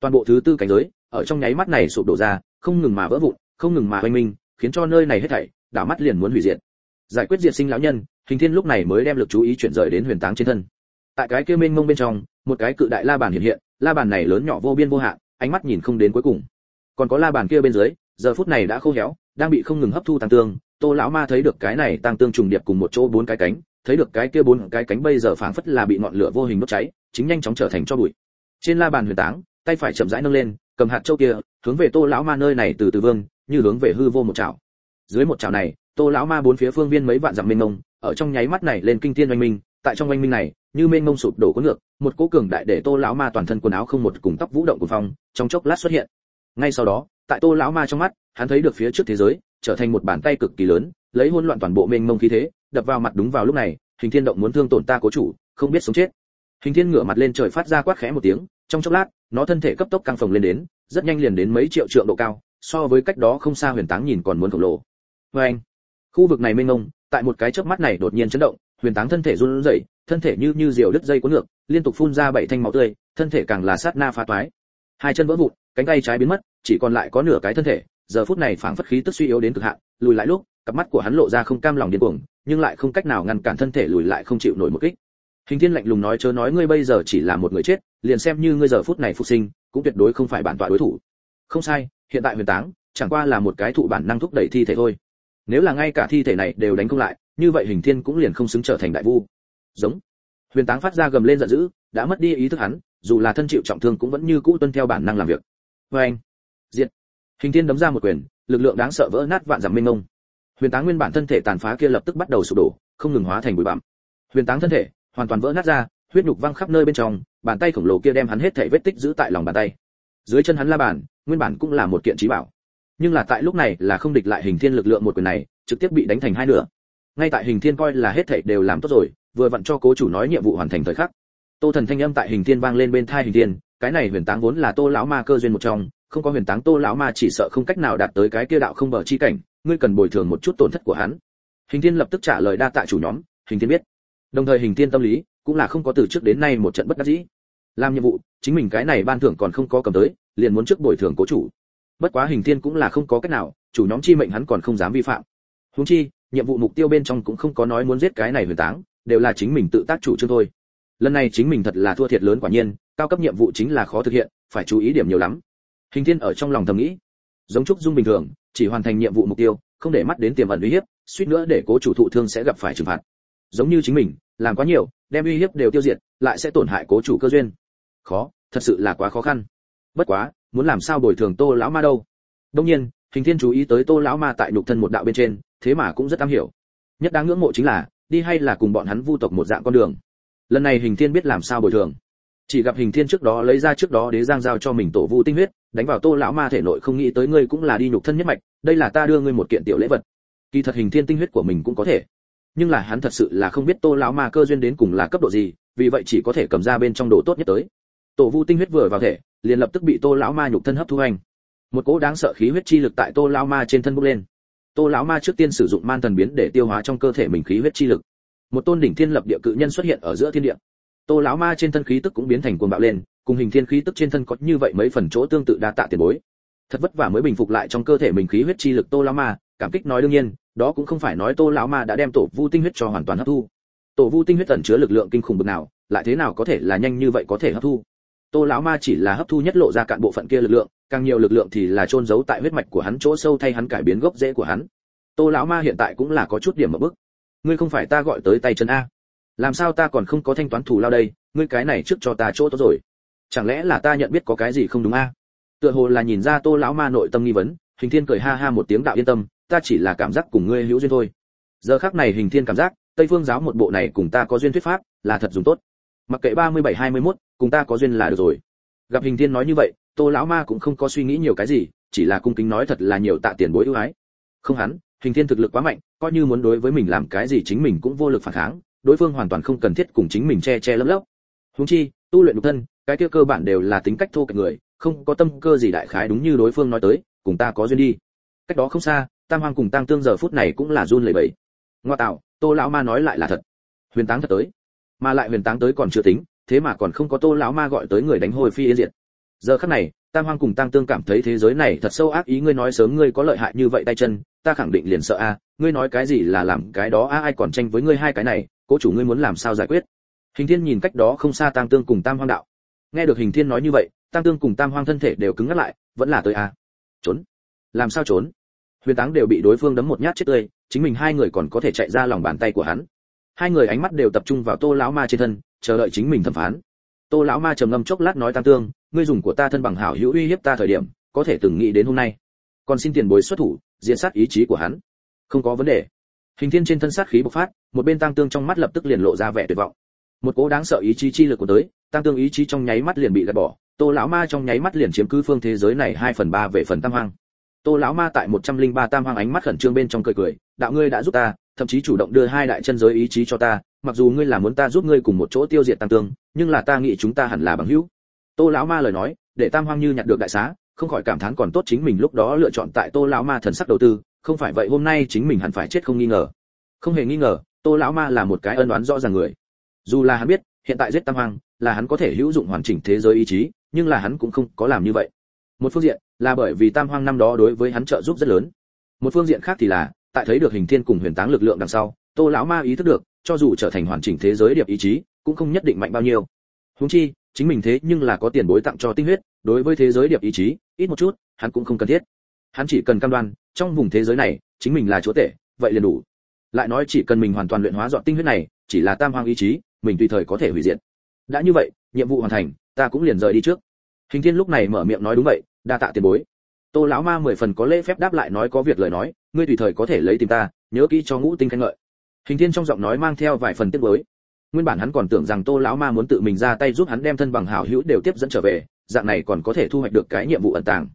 Toàn bộ thứ tư cảnh giới, ở trong nháy mắt này sụp đổ ra, không ngừng mà vỡ vụn, không ngừng mà oanh minh, khiến cho nơi này hết thảy, đảo mắt liền muốn hủy diệt. Giải quyết diệt sinh lão nhân, hình thiên lúc này mới đem lực chú ý chuyển rời đến huyền táng trên thân. Tại cái kia mênh mông bên trong, một cái cự đại la bàn hiện hiện, la bàn này lớn nhỏ vô biên vô hạn, ánh mắt nhìn không đến cuối cùng. Còn có la bàn kia bên dưới, giờ phút này đã khô héo, đang bị không ngừng hấp thu tăng tương tô lão ma thấy được cái này tăng tương trùng điệp cùng một chỗ bốn cái cánh, thấy được cái kia bốn cái cánh bây giờ phảng phất là bị ngọn lửa vô hình đốt cháy, chính nhanh chóng trở thành cho bụi. Trên la bàn huyền táng, tay phải chậm rãi nâng lên, cầm hạt châu kia, hướng về tô lão ma nơi này từ từ vương, như hướng về hư vô một chảo. Dưới một chảo này, tô lão ma bốn phía phương viên mấy vạn dặm mênh mông, ở trong nháy mắt này lên kinh thiên oanh minh, tại trong oanh minh này, như mênh mông sụp đổ cuốn ngược, một cỗ cường đại để tô lão ma toàn thân quần áo không một cùng tóc vũ động của phong, trong chốc lát xuất hiện. Ngay sau đó, tại tô lão ma trong mắt, hắn thấy được phía trước thế giới trở thành một bàn tay cực kỳ lớn, lấy hỗn loạn toàn bộ mênh mông khí thế, đập vào mặt đúng vào lúc này, hình thiên động muốn thương tổn ta cố chủ, không biết sống chết. Hình thiên ngửa mặt lên trời phát ra quát khẽ một tiếng, trong chốc lát, nó thân thể cấp tốc căng phồng lên đến, rất nhanh liền đến mấy triệu trượng độ cao, so với cách đó không xa huyền táng nhìn còn muốn khổng lồ. Vê anh, khu vực này mênh mông, tại một cái chớp mắt này đột nhiên chấn động, huyền táng thân thể run rẩy, thân thể như như diều đứt dây cuốn ngược, liên tục phun ra bảy thanh máu tươi, thân thể càng là sát na phá toái. Hai chân vỡ vụn, cánh tay trái biến mất, chỉ còn lại có nửa cái thân thể giờ phút này phảng phất khí tức suy yếu đến cực hạn, lùi lại lúc, cặp mắt của hắn lộ ra không cam lòng điên cuồng, nhưng lại không cách nào ngăn cản thân thể lùi lại không chịu nổi một kích. Hình thiên lạnh lùng nói, chớ nói ngươi bây giờ chỉ là một người chết, liền xem như ngươi giờ phút này phục sinh, cũng tuyệt đối không phải bản tọa đối thủ. Không sai, hiện tại huyền táng, chẳng qua là một cái thụ bản năng thúc đẩy thi thể thôi. Nếu là ngay cả thi thể này đều đánh không lại, như vậy hình thiên cũng liền không xứng trở thành đại vu. Giống. Huyền táng phát ra gầm lên giận dữ, đã mất đi ý thức hắn, dù là thân chịu trọng thương cũng vẫn như cũ tuân theo bản năng làm việc. Vâng. Vô anh diện hình thiên đấm ra một quyền, lực lượng đáng sợ vỡ nát vạn dặm mênh mông huyền táng nguyên bản thân thể tàn phá kia lập tức bắt đầu sụp đổ, không ngừng hóa thành bụi bặm. Huyền táng thân thể hoàn toàn vỡ nát ra, huyết nhục văng khắp nơi bên trong, bàn tay khổng lồ kia đem hắn hết thảy vết tích giữ tại lòng bàn tay. Dưới chân hắn la bàn, nguyên bản cũng là một kiện trí bảo. Nhưng là tại lúc này là không địch lại hình thiên lực lượng một quyền này, trực tiếp bị đánh thành hai nửa. Ngay tại hình thiên coi là hết thảy đều làm tốt rồi, vừa vặn cho cố chủ nói nhiệm vụ hoàn thành thời khắc. Tô thần thanh âm tại hình thiên vang lên bên thai hình thiên, cái này huyền táng vốn là tô lão ma cơ duyên một trong không có huyền táng tô lão ma chỉ sợ không cách nào đạt tới cái kia đạo không bờ chi cảnh, ngươi cần bồi thường một chút tổn thất của hắn. Hình thiên lập tức trả lời đa tạ chủ nhóm, hình thiên biết. Đồng thời hình thiên tâm lý cũng là không có từ trước đến nay một trận bất đắc dĩ. Làm nhiệm vụ, chính mình cái này ban thưởng còn không có cầm tới, liền muốn trước bồi thường cố chủ. Bất quá hình thiên cũng là không có cách nào, chủ nhóm chi mệnh hắn còn không dám vi phạm. Huống chi, nhiệm vụ mục tiêu bên trong cũng không có nói muốn giết cái này huyền táng, đều là chính mình tự tác chủ trương thôi. Lần này chính mình thật là thua thiệt lớn quả nhiên, cao cấp nhiệm vụ chính là khó thực hiện, phải chú ý điểm nhiều lắm hình thiên ở trong lòng thầm nghĩ. Giống trúc dung bình thường, chỉ hoàn thành nhiệm vụ mục tiêu, không để mắt đến tiềm ẩn uy hiếp, suýt nữa để cố chủ thụ thương sẽ gặp phải trừng phạt. Giống như chính mình, làm quá nhiều, đem uy hiếp đều tiêu diệt, lại sẽ tổn hại cố chủ cơ duyên. Khó, thật sự là quá khó khăn. Bất quá, muốn làm sao bồi thường tô lão ma đâu? Đông nhiên, hình thiên chú ý tới tô lão ma tại nhục thân một đạo bên trên, thế mà cũng rất am hiểu. Nhất đáng ngưỡng mộ chính là, đi hay là cùng bọn hắn vu tộc một dạng con đường. Lần này hình thiên biết làm sao bồi thường. Chỉ gặp hình thiên trước đó lấy ra trước đó đế giang giao cho mình tổ vu tinh huyết đánh vào tô lão ma thể nội không nghĩ tới ngươi cũng là đi nhục thân nhất mạch, đây là ta đưa ngươi một kiện tiểu lễ vật. Kỳ thật hình thiên tinh huyết của mình cũng có thể. Nhưng là hắn thật sự là không biết tô lão ma cơ duyên đến cùng là cấp độ gì, vì vậy chỉ có thể cầm ra bên trong đồ tốt nhất tới. Tổ vu tinh huyết vừa vào thể, liền lập tức bị tô lão ma nhục thân hấp thu hành một cỗ đáng sợ khí huyết chi lực tại tô lão ma trên thân bốc lên. Tô lão ma trước tiên sử dụng man thần biến để tiêu hóa trong cơ thể mình khí huyết chi lực. Một tôn đỉnh thiên lập địa cự nhân xuất hiện ở giữa thiên địa tô lão ma trên thân khí tức cũng biến thành cuồng bạo lên, cùng hình thiên khí tức trên thân có như vậy mấy phần chỗ tương tự đa tạ tiền bối. Thật vất vả mới bình phục lại trong cơ thể mình khí huyết chi lực tô lão ma, cảm kích nói đương nhiên, đó cũng không phải nói tô lão ma đã đem tổ vu tinh huyết cho hoàn toàn hấp thu. Tổ vu tinh huyết tẩn chứa lực lượng kinh khủng bực nào, lại thế nào có thể là nhanh như vậy có thể hấp thu? Tô lão ma chỉ là hấp thu nhất lộ ra cạn bộ phận kia lực lượng, càng nhiều lực lượng thì là trôn giấu tại huyết mạch của hắn chỗ sâu thay hắn cải biến gốc rễ của hắn. Tô lão ma hiện tại cũng là có chút điểm ở bức ngươi không phải ta gọi tới tay chân a làm sao ta còn không có thanh toán thù lao đây, ngươi cái này trước cho ta chỗ tốt rồi. Chẳng lẽ là ta nhận biết có cái gì không đúng a? Tựa hồ là nhìn ra tô lão ma nội tâm nghi vấn, hình thiên cười ha ha một tiếng đạo yên tâm, ta chỉ là cảm giác cùng ngươi hữu duyên thôi. Giờ khắc này hình thiên cảm giác, tây phương giáo một bộ này cùng ta có duyên thuyết pháp, là thật dùng tốt. Mặc kệ ba mươi bảy hai mươi mốt, cùng ta có duyên là được rồi. Gặp hình thiên nói như vậy, tô lão ma cũng không có suy nghĩ nhiều cái gì, chỉ là cung kính nói thật là nhiều tạ tiền bối ưu ái. Không hắn, hình thiên thực lực quá mạnh, coi như muốn đối với mình làm cái gì chính mình cũng vô lực phản kháng đối phương hoàn toàn không cần thiết cùng chính mình che che lấp lấp. Huống chi, tu luyện nội thân, cái kia cơ bản đều là tính cách thô kệch người, không có tâm cơ gì đại khái đúng như đối phương nói tới, cùng ta có duyên đi. Cách đó không xa, tam hoàng cùng tăng tương giờ phút này cũng là run lẩy bẩy. Ngoa tạo, tô lão ma nói lại là thật. Huyền táng thật tới. Mà lại huyền táng tới còn chưa tính, thế mà còn không có tô lão ma gọi tới người đánh hồi phi yên diệt. Giờ khắc này, tam hoang cùng tăng tương cảm thấy thế giới này thật sâu ác ý, ngươi nói sớm ngươi có lợi hại như vậy tay chân, ta khẳng định liền sợ a, ngươi nói cái gì là làm cái đó a, ai còn tranh với ngươi hai cái này cố chủ ngươi muốn làm sao giải quyết? Hình thiên nhìn cách đó không xa tang tương cùng tam hoang đạo. Nghe được hình thiên nói như vậy tang tương cùng tam hoang thân thể đều cứng ngắt lại, vẫn là tới à? trốn. Làm sao trốn? Huyền táng đều bị đối phương đấm một nhát chết tươi, chính mình hai người còn có thể chạy ra lòng bàn tay của hắn. Hai người ánh mắt đều tập trung vào tô lão ma trên thân, chờ đợi chính mình thẩm phán. Tô lão ma trầm ngâm chốc lát nói Tam tương, ngươi dùng của ta thân bằng hảo hữu uy hiếp ta thời điểm, có thể từng nghĩ đến hôm nay. Còn xin tiền bối xuất thủ diễn sát ý chí của hắn. Không có vấn đề hình thiên trên thân sát khí bộc phát, một bên tăng tương trong mắt lập tức liền lộ ra vẻ tuyệt vọng. Một cố đáng sợ ý chí chi lực của tới tăng tương ý chí trong nháy mắt liền bị gạt bỏ, tô lão ma trong nháy mắt liền chiếm cứ phương thế giới này hai phần ba về phần tam hoang. Tô lão ma tại 103 tam hoang ánh mắt khẩn trương bên trong cười cười, đạo ngươi đã giúp ta, thậm chí chủ động đưa hai đại chân giới ý chí cho ta, mặc dù ngươi là muốn ta giúp ngươi cùng một chỗ tiêu diệt tăng tương, nhưng là ta nghĩ chúng ta hẳn là bằng hữu. Tô lão ma lời nói, để tam hoang như nhặt được đại xá, không khỏi cảm thán còn tốt chính mình lúc đó lựa chọn tại tô lão ma thần sắc đầu tư không phải vậy hôm nay chính mình hẳn phải chết không nghi ngờ. Không hề nghi ngờ, tô lão ma là một cái ân đoán rõ ràng người. Dù là hắn biết, hiện tại giết tam hoang, là hắn có thể hữu dụng hoàn chỉnh thế giới ý chí, nhưng là hắn cũng không có làm như vậy. Một phương diện là bởi vì tam hoang năm đó đối với hắn trợ giúp rất lớn. Một phương diện khác thì là, tại thấy được hình thiên cùng huyền táng lực lượng đằng sau, tô lão ma ý thức được, cho dù trở thành hoàn chỉnh thế giới điệp ý chí, cũng không nhất định mạnh bao nhiêu. Huống chi, chính mình thế nhưng là có tiền bối tặng cho tinh huyết, đối với thế giới điệp ý chí, ít một chút, hắn cũng không cần thiết hắn chỉ cần cam đoan, trong vùng thế giới này, chính mình là chúa tể, vậy liền đủ. Lại nói chỉ cần mình hoàn toàn luyện hóa dọn tinh huyết này, chỉ là tam hoang ý chí, mình tùy thời có thể hủy diệt. Đã như vậy, nhiệm vụ hoàn thành, ta cũng liền rời đi trước. Hình thiên lúc này mở miệng nói đúng vậy, đa tạ tiền bối. Tô lão ma mười phần có lễ phép đáp lại nói có việc lời nói, ngươi tùy thời có thể lấy tìm ta, nhớ kỹ cho ngũ tinh khen ngợi. Hình thiên trong giọng nói mang theo vài phần tiếc nuối. Nguyên bản hắn còn tưởng rằng tô lão ma muốn tự mình ra tay giúp hắn đem thân bằng hảo hữu đều tiếp dẫn trở về, dạng này còn có thể thu hoạch được cái nhiệm vụ ẩn tàng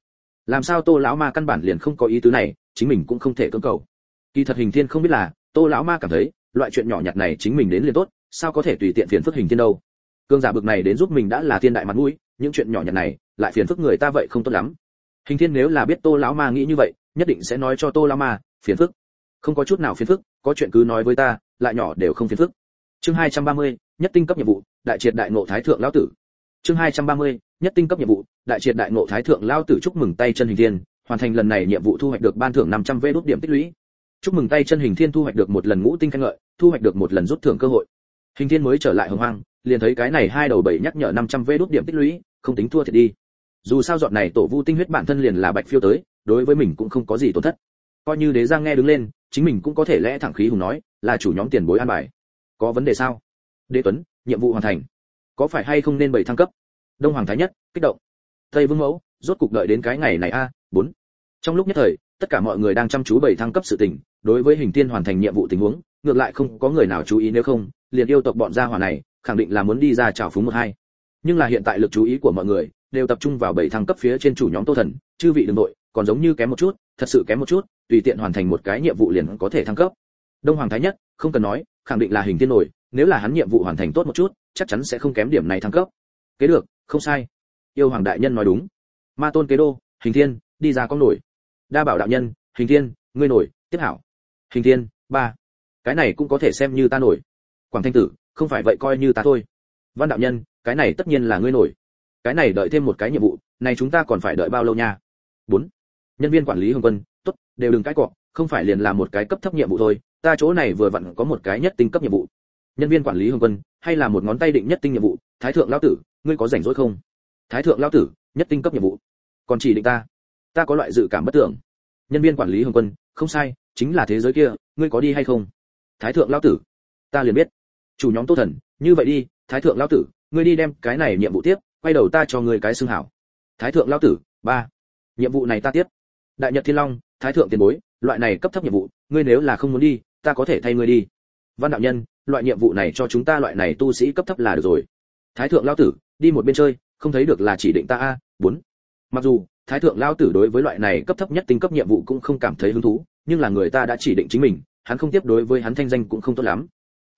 làm sao tô lão ma căn bản liền không có ý tứ này chính mình cũng không thể cưỡng cầu. Kỳ thật hình thiên không biết là tô lão ma cảm thấy loại chuyện nhỏ nhặt này chính mình đến liền tốt sao có thể tùy tiện phiền phức hình thiên đâu? Cương giả bực này đến giúp mình đã là thiên đại mặt mũi những chuyện nhỏ nhặt này lại phiền phức người ta vậy không tốt lắm. Hình thiên nếu là biết tô lão ma nghĩ như vậy nhất định sẽ nói cho tô lão ma phiền phức. Không có chút nào phiền phức có chuyện cứ nói với ta lại nhỏ đều không phiền phức. Chương 230, nhất tinh cấp nhiệm vụ đại triệt đại ngộ thái thượng lão tử. Chương 230, nhất tinh cấp nhiệm vụ, đại triệt đại ngộ thái thượng lao tử chúc mừng tay chân hình thiên, hoàn thành lần này nhiệm vụ thu hoạch được ban thưởng 500 vé đốt điểm tích lũy. Chúc mừng tay chân hình thiên thu hoạch được một lần ngũ tinh khen ngợi, thu hoạch được một lần rút thưởng cơ hội. Hình thiên mới trở lại hồng hoang, liền thấy cái này hai đầu bảy nhắc nhở 500 vé đốt điểm tích lũy, không tính thua thiệt đi. Dù sao dọn này tổ vu tinh huyết bản thân liền là bạch phiêu tới, đối với mình cũng không có gì tổn thất. Coi như đế giang nghe đứng lên, chính mình cũng có thể lẽ thẳng khí hùng nói, là chủ nhóm tiền bối an bài. Có vấn đề sao? Đế tuấn, nhiệm vụ hoàn thành. Có phải hay không nên bảy thăng cấp? Đông hoàng thái nhất, kích động. Tây vương mẫu, rốt cục đợi đến cái ngày này a, bốn. Trong lúc nhất thời, tất cả mọi người đang chăm chú bảy thăng cấp sự tình, đối với hình tiên hoàn thành nhiệm vụ tình huống, ngược lại không có người nào chú ý nếu không, liền yêu tộc bọn gia hỏa này, khẳng định là muốn đi ra chào phúng một hai. Nhưng là hiện tại lực chú ý của mọi người, đều tập trung vào bảy thăng cấp phía trên chủ nhóm tô thần, chư vị đừng nội còn giống như kém một chút, thật sự kém một chút, tùy tiện hoàn thành một cái nhiệm vụ liền có thể thăng cấp. Đông hoàng thái nhất, không cần nói, khẳng định là hình tiên nổi nếu là hắn nhiệm vụ hoàn thành tốt một chút, chắc chắn sẽ không kém điểm này thăng cấp. Kế được không sai. Yêu hoàng đại nhân nói đúng. Ma tôn kế đô, hình thiên, đi ra con nổi. Đa bảo đạo nhân, hình thiên, ngươi nổi, tiếp hảo. Hình thiên, ba. Cái này cũng có thể xem như ta nổi. Quảng thanh tử, không phải vậy coi như ta thôi. Văn đạo nhân, cái này tất nhiên là ngươi nổi. Cái này đợi thêm một cái nhiệm vụ này chúng ta còn phải đợi bao lâu nha? Bốn. Nhân viên quản lý hồng quân, tốt, đều đừng cãi cọ, không phải liền làm một cái cấp thấp nhiệm vụ thôi, ta chỗ này vừa vặn có một cái nhất tinh cấp nhiệm vụ. Nhân viên quản lý hồng quân, hay là một ngón tay định nhất tinh nhiệm vụ, thái thượng lão tử ngươi có rảnh rỗi không? Thái thượng lão tử, nhất tinh cấp nhiệm vụ. Còn chỉ định ta. Ta có loại dự cảm bất tưởng. Nhân viên quản lý hồng quân, không sai, chính là thế giới kia, ngươi có đi hay không? Thái thượng lão tử, ta liền biết. Chủ nhóm tô thần, như vậy đi, thái thượng lão tử, ngươi đi đem cái này nhiệm vụ tiếp, quay đầu ta cho ngươi cái xương hảo. Thái thượng lão tử, ba. Nhiệm vụ này ta tiếp. Đại nhật thiên long, thái thượng tiền bối, loại này cấp thấp nhiệm vụ, ngươi nếu là không muốn đi, ta có thể thay ngươi đi. Văn đạo nhân, loại nhiệm vụ này cho chúng ta loại này tu sĩ cấp thấp là được rồi. Thái thượng lão tử đi một bên chơi, không thấy được là chỉ định ta a, bốn. Mặc dù, thái thượng lao tử đối với loại này cấp thấp nhất tinh cấp nhiệm vụ cũng không cảm thấy hứng thú, nhưng là người ta đã chỉ định chính mình, hắn không tiếp đối với hắn thanh danh cũng không tốt lắm.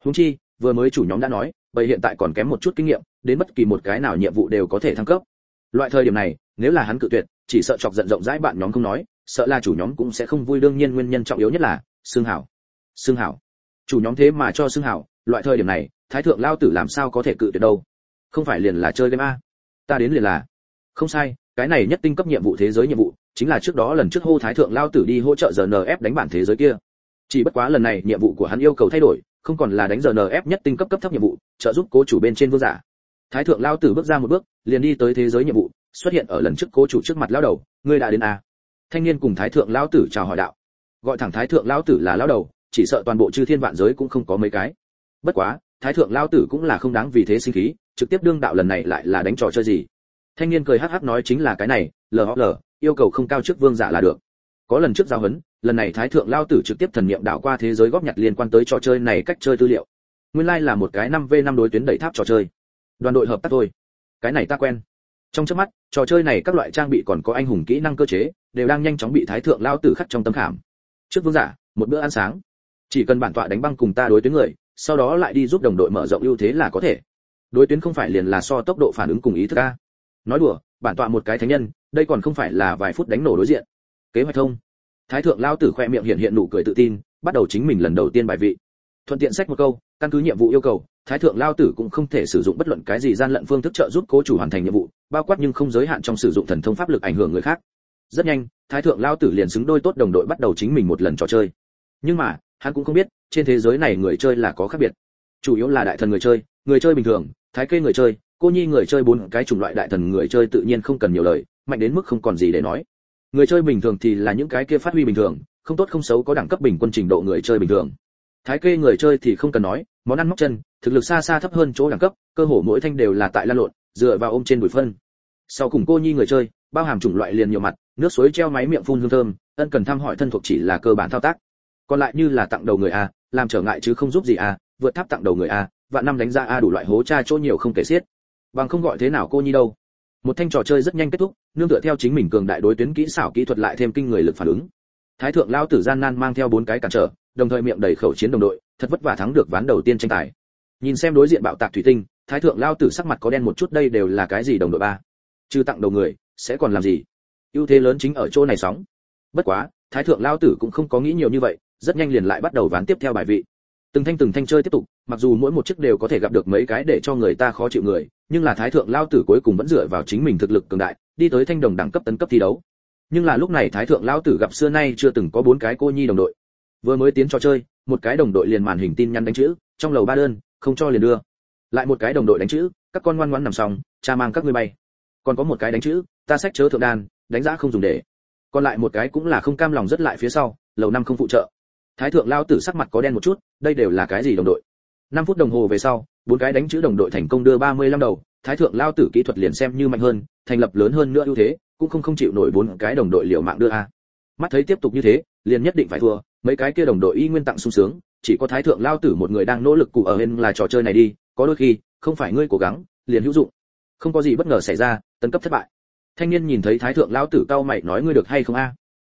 Huống chi, vừa mới chủ nhóm đã nói bởi hiện tại còn kém một chút kinh nghiệm, đến bất kỳ một cái nào nhiệm vụ đều có thể thăng cấp. Loại thời điểm này, nếu là hắn cự tuyệt, chỉ sợ chọc giận rộng rãi bạn nhóm không nói, sợ là chủ nhóm cũng sẽ không vui. Đương nhiên nguyên nhân trọng yếu nhất là xương hảo. Xương hảo. Chủ nhóm thế mà cho xương hảo, loại thời điểm này, thái thượng lao tử làm sao có thể cự tuyệt đâu? Không phải liền là chơi game a? Ta đến liền là. Không sai, cái này nhất tinh cấp nhiệm vụ thế giới nhiệm vụ, chính là trước đó lần trước hô thái thượng lao tử đi hỗ trợ rnf đánh bản thế giới kia. Chỉ bất quá lần này nhiệm vụ của hắn yêu cầu thay đổi, không còn là đánh rnf nhất tinh cấp cấp thấp nhiệm vụ, trợ giúp cố chủ bên trên vương giả. Thái thượng lao tử bước ra một bước, liền đi tới thế giới nhiệm vụ, xuất hiện ở lần trước cố chủ trước mặt lao đầu, ngươi đã đến a? Thanh niên cùng thái thượng lao tử chào hỏi đạo. Gọi thẳng thái thượng lao tử là lao đầu, chỉ sợ toàn bộ chư thiên vạn giới cũng không có mấy cái. Bất quá, thái thượng lao tử cũng là không đáng vì thế sinh khí trực tiếp đương đạo lần này lại là đánh trò chơi gì? Thanh niên cười hắc hắc nói chính là cái này lhl yêu cầu không cao trước vương giả là được. Có lần trước giao hấn, lần này thái thượng lao tử trực tiếp thần niệm đảo qua thế giới góp nhặt liên quan tới trò chơi này cách chơi tư liệu. Nguyên lai like là một cái năm v năm đối tuyến đẩy tháp trò chơi. Đoàn đội hợp tác thôi. Cái này ta quen. Trong chớp mắt, trò chơi này các loại trang bị còn có anh hùng kỹ năng cơ chế, đều đang nhanh chóng bị thái thượng lao tử khắc trong tâm khảm. Trước vương giả, một bữa ăn sáng. Chỉ cần bản tọa đánh băng cùng ta đối tuyến người, sau đó lại đi giúp đồng đội mở rộng ưu thế là có thể đối tuyến không phải liền là so tốc độ phản ứng cùng ý thức a. Nói đùa, bản tọa một cái thánh nhân, đây còn không phải là vài phút đánh nổ đối diện. Kế hoạch thông thái thượng lao tử khoe miệng hiện hiện nụ cười tự tin, bắt đầu chính mình lần đầu tiên bài vị. Thuận tiện sách một câu, căn cứ nhiệm vụ yêu cầu, thái thượng lao tử cũng không thể sử dụng bất luận cái gì gian lận phương thức trợ giúp cố chủ hoàn thành nhiệm vụ, bao quát nhưng không giới hạn trong sử dụng thần thông pháp lực ảnh hưởng người khác. Rất nhanh, thái thượng lao tử liền xứng đôi tốt đồng đội bắt đầu chính mình một lần trò chơi. Nhưng mà, hắn cũng không biết, trên thế giới này người chơi là có khác biệt. Chủ yếu là đại thần người chơi người chơi bình thường, thái kê người chơi, cô nhi người chơi bốn cái chủng loại đại thần người chơi tự nhiên không cần nhiều lời, mạnh đến mức không còn gì để nói. Người chơi bình thường thì là những cái kia phát huy bình thường, không tốt không xấu có đẳng cấp bình quân trình độ người chơi bình thường. Thái kê người chơi thì không cần nói, món ăn móc chân, thực lực xa xa thấp hơn chỗ đẳng cấp, cơ hồ mỗi thanh đều là tại lan lộn, dựa vào ôm trên bụi phân. Sau cùng cô nhi người chơi, bao hàm chủng loại liền nhiều mặt, nước suối treo máy miệng phun hương thơm, ân cần thăm hỏi thân thuộc chỉ là cơ bản thao tác. Còn lại như là tặng đầu người a, làm trở ngại chứ không giúp gì a, vượt tháp tặng đầu người a vạn năm đánh ra a đủ loại hố cha chỗ nhiều không kể xiết. Bằng không gọi thế nào cô nhi đâu. Một thanh trò chơi rất nhanh kết thúc, nương tựa theo chính mình cường đại đối tuyến kỹ xảo kỹ thuật lại thêm kinh người lực phản ứng. Thái thượng lao tử gian nan mang theo bốn cái cản trở, đồng thời miệng đầy khẩu chiến đồng đội, thật vất vả thắng được ván đầu tiên tranh tài. Nhìn xem đối diện bạo tạc thủy tinh, thái thượng lao tử sắc mặt có đen một chút, đây đều là cái gì đồng đội ba? Trừ tặng đầu người, sẽ còn làm gì? Ưu thế lớn chính ở chỗ này sóng. Bất quá, thái thượng lao tử cũng không có nghĩ nhiều như vậy, rất nhanh liền lại bắt đầu ván tiếp theo bài vị từng thanh từng thanh chơi tiếp tục, mặc dù mỗi một chiếc đều có thể gặp được mấy cái để cho người ta khó chịu người, nhưng là thái thượng lao tử cuối cùng vẫn dựa vào chính mình thực lực cường đại, đi tới thanh đồng đẳng cấp tấn cấp thi đấu. Nhưng là lúc này thái thượng lao tử gặp xưa nay chưa từng có bốn cái cô nhi đồng đội. Vừa mới tiến trò chơi, một cái đồng đội liền màn hình tin nhắn đánh chữ, trong lầu ba đơn, không cho liền đưa. Lại một cái đồng đội đánh chữ, các con ngoan ngoãn nằm xong, cha mang các ngươi bay. Còn có một cái đánh chữ, ta sách chớ thượng đan đánh giá không dùng để. Còn lại một cái cũng là không cam lòng rất lại phía sau, lầu năm không phụ trợ thái thượng lao tử sắc mặt có đen một chút, đây đều là cái gì đồng đội? 5 phút đồng hồ về sau, bốn cái đánh chữ đồng đội thành công đưa 35 đầu, thái thượng lao tử kỹ thuật liền xem như mạnh hơn, thành lập lớn hơn nữa ưu thế, cũng không không chịu nổi bốn cái đồng đội liều mạng đưa a. Mắt thấy tiếp tục như thế, liền nhất định phải thua, mấy cái kia đồng đội y nguyên tặng sung sướng, chỉ có thái thượng lao tử một người đang nỗ lực cụ ở bên là trò chơi này đi, có đôi khi, không phải ngươi cố gắng, liền hữu dụng. Không có gì bất ngờ xảy ra, tấn cấp thất bại. Thanh niên nhìn thấy thái thượng lao tử cao mày, nói ngươi được hay không a?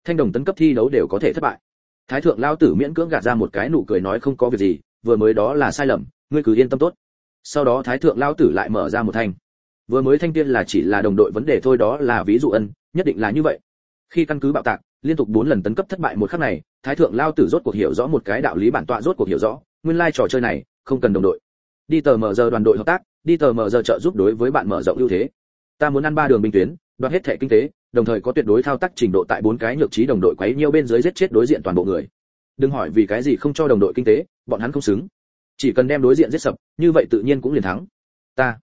Thanh đồng tấn cấp thi đấu đều có thể thất bại thái thượng lao tử miễn cưỡng gạt ra một cái nụ cười nói không có việc gì, vừa mới đó là sai lầm, ngươi cứ yên tâm tốt. Sau đó thái thượng lao tử lại mở ra một thanh. Vừa mới thanh tiên là chỉ là đồng đội vấn đề thôi, đó là ví dụ ân, nhất định là như vậy. Khi căn cứ bạo tạc, liên tục bốn lần tấn cấp thất bại một khắc này, thái thượng lao tử rốt cuộc hiểu rõ một cái đạo lý bản tọa rốt cuộc hiểu rõ, nguyên lai trò chơi này không cần đồng đội. Đi tờ mở giờ đoàn đội hợp tác, đi tờ mở giờ trợ giúp đối với bạn mở rộng ưu thế. Ta muốn ăn ba đường binh tuyến đoạt hết thẻ kinh tế, đồng thời có tuyệt đối thao tác trình độ tại bốn cái nhược trí đồng đội quấy nhiêu bên dưới giết chết đối diện toàn bộ người. Đừng hỏi vì cái gì không cho đồng đội kinh tế, bọn hắn không xứng. Chỉ cần đem đối diện giết sập, như vậy tự nhiên cũng liền thắng. Ta,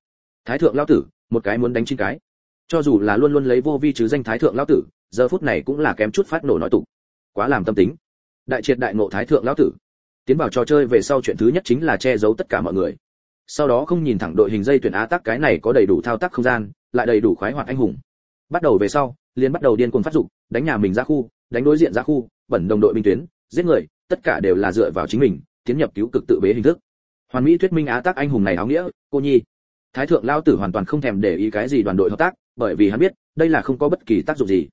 thái thượng lão tử, một cái muốn đánh chín cái. Cho dù là luôn luôn lấy vô vi chứ danh thái thượng lão tử, giờ phút này cũng là kém chút phát nổ nói tục. Quá làm tâm tính. Đại triệt đại ngộ thái thượng lão tử. Tiến vào trò chơi về sau chuyện thứ nhất chính là che giấu tất cả mọi người. Sau đó không nhìn thẳng đội hình dây tuyển á tác cái này có đầy đủ thao tác không gian, lại đầy đủ khoái hoạt anh hùng bắt đầu về sau, liền bắt đầu điên cuồng phát dục, đánh nhà mình ra khu, đánh đối diện ra khu, bẩn đồng đội binh tuyến, giết người, tất cả đều là dựa vào chính mình, tiến nhập cứu cực tự bế hình thức. Hoàn mỹ thuyết minh á tác anh hùng này áo nghĩa, cô nhi. Thái thượng lao tử hoàn toàn không thèm để ý cái gì đoàn đội hợp tác, bởi vì hắn biết, đây là không có bất kỳ tác dụng gì.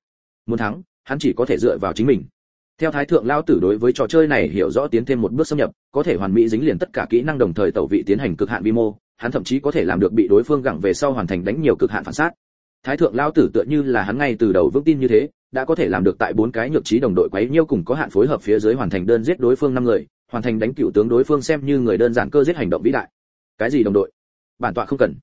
Muốn thắng, hắn chỉ có thể dựa vào chính mình. Theo thái thượng lao tử đối với trò chơi này hiểu rõ tiến thêm một bước xâm nhập, có thể hoàn mỹ dính liền tất cả kỹ năng đồng thời tẩu vị tiến hành cực hạn vi mô, hắn thậm chí có thể làm được bị đối phương gẳng về sau hoàn thành đánh nhiều cực hạn phản sát thái thượng lao tử tựa như là hắn ngay từ đầu vững tin như thế, đã có thể làm được tại bốn cái nhược trí đồng đội quấy nhiêu cùng có hạn phối hợp phía dưới hoàn thành đơn giết đối phương năm người, hoàn thành đánh cựu tướng đối phương xem như người đơn giản cơ giết hành động vĩ đại. Cái gì đồng đội? Bản tọa không cần.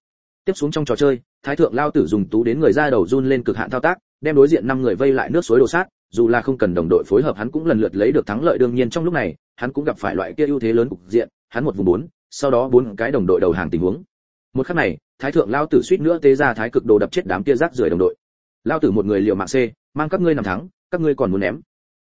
Tiếp xuống trong trò chơi, thái thượng lao tử dùng tú đến người ra đầu run lên cực hạn thao tác, đem đối diện năm người vây lại nước suối đổ sát, dù là không cần đồng đội phối hợp hắn cũng lần lượt lấy được thắng lợi đương nhiên trong lúc này, hắn cũng gặp phải loại kia ưu thế lớn cục diện, hắn một vùng bốn, sau đó bốn cái đồng đội đầu hàng tình huống. Một khắc này thái thượng lao tử suýt nữa tế ra thái cực đồ đập chết đám kia rác rưởi đồng đội. Lao tử một người liều mạng c, mang các ngươi nằm thắng, các ngươi còn muốn ném.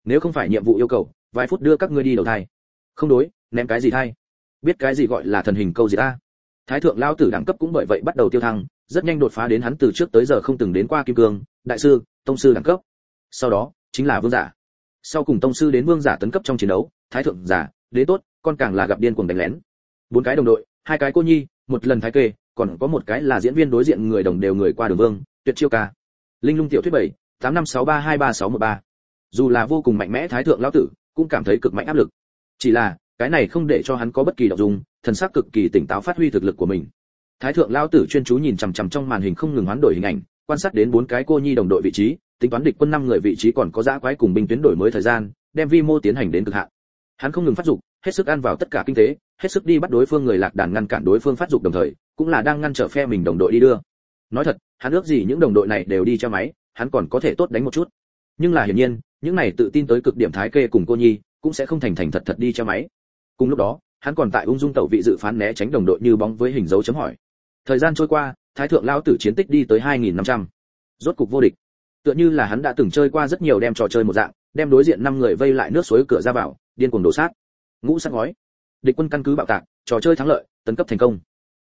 Nếu không phải nhiệm vụ yêu cầu, vài phút đưa các ngươi đi đầu thai. Không đối, ném cái gì thay? biết cái gì gọi là thần hình câu gì ta? Thái thượng lao tử đẳng cấp cũng bởi vậy bắt đầu tiêu thăng, rất nhanh đột phá đến hắn từ trước tới giờ không từng đến qua kim cương, đại sư, tông sư đẳng cấp. Sau đó, chính là vương giả. Sau cùng tông sư đến vương giả tấn cấp trong chiến đấu, thái thượng giả, đế tốt, con càng là gặp điên cuồng đánh lén. Bốn cái đồng đội, hai cái cô nhi, một lần thái kê còn có một cái là diễn viên đối diện người đồng đều người qua đường vương, tuyệt chiêu ca. Linh lung tiểu thuyết bảy, tám năm sáu ba hai ba sáu một ba. Dù là vô cùng mạnh mẽ thái thượng lão tử, cũng cảm thấy cực mạnh áp lực. Chỉ là, cái này không để cho hắn có bất kỳ động dung, thần sắc cực kỳ tỉnh táo phát huy thực lực của mình. Thái thượng lão tử chuyên chú nhìn chằm chằm trong màn hình không ngừng hoán đổi hình ảnh, quan sát đến bốn cái cô nhi đồng đội vị trí, tính toán địch quân năm người vị trí còn có dã quái cùng binh tuyến đổi mới thời gian, đem vi mô tiến hành đến cực hạn. Hắn không ngừng phát dục hết sức ăn vào tất cả kinh tế, hết sức đi bắt đối phương người lạc đàn ngăn cản đối phương phát dục đồng thời, cũng là đang ngăn trở phe mình đồng đội đi đưa. Nói thật, hắn ước gì những đồng đội này đều đi cho máy, hắn còn có thể tốt đánh một chút. Nhưng là hiển nhiên, những này tự tin tới cực điểm thái kê cùng cô nhi, cũng sẽ không thành thành thật thật đi cho máy. Cùng lúc đó, hắn còn tại ung dung tẩu vị dự phán né tránh đồng đội như bóng với hình dấu chấm hỏi. Thời gian trôi qua, thái thượng lao tử chiến tích đi tới 2.500. rốt cục vô địch. Tựa như là hắn đã từng chơi qua rất nhiều đem trò chơi một dạng, đem đối diện năm người vây lại nước suối cửa ra vào, điên cuồng đổ sát ngũ sắc ngói. Địch quân căn cứ bạo tạc trò chơi thắng lợi tấn cấp thành công.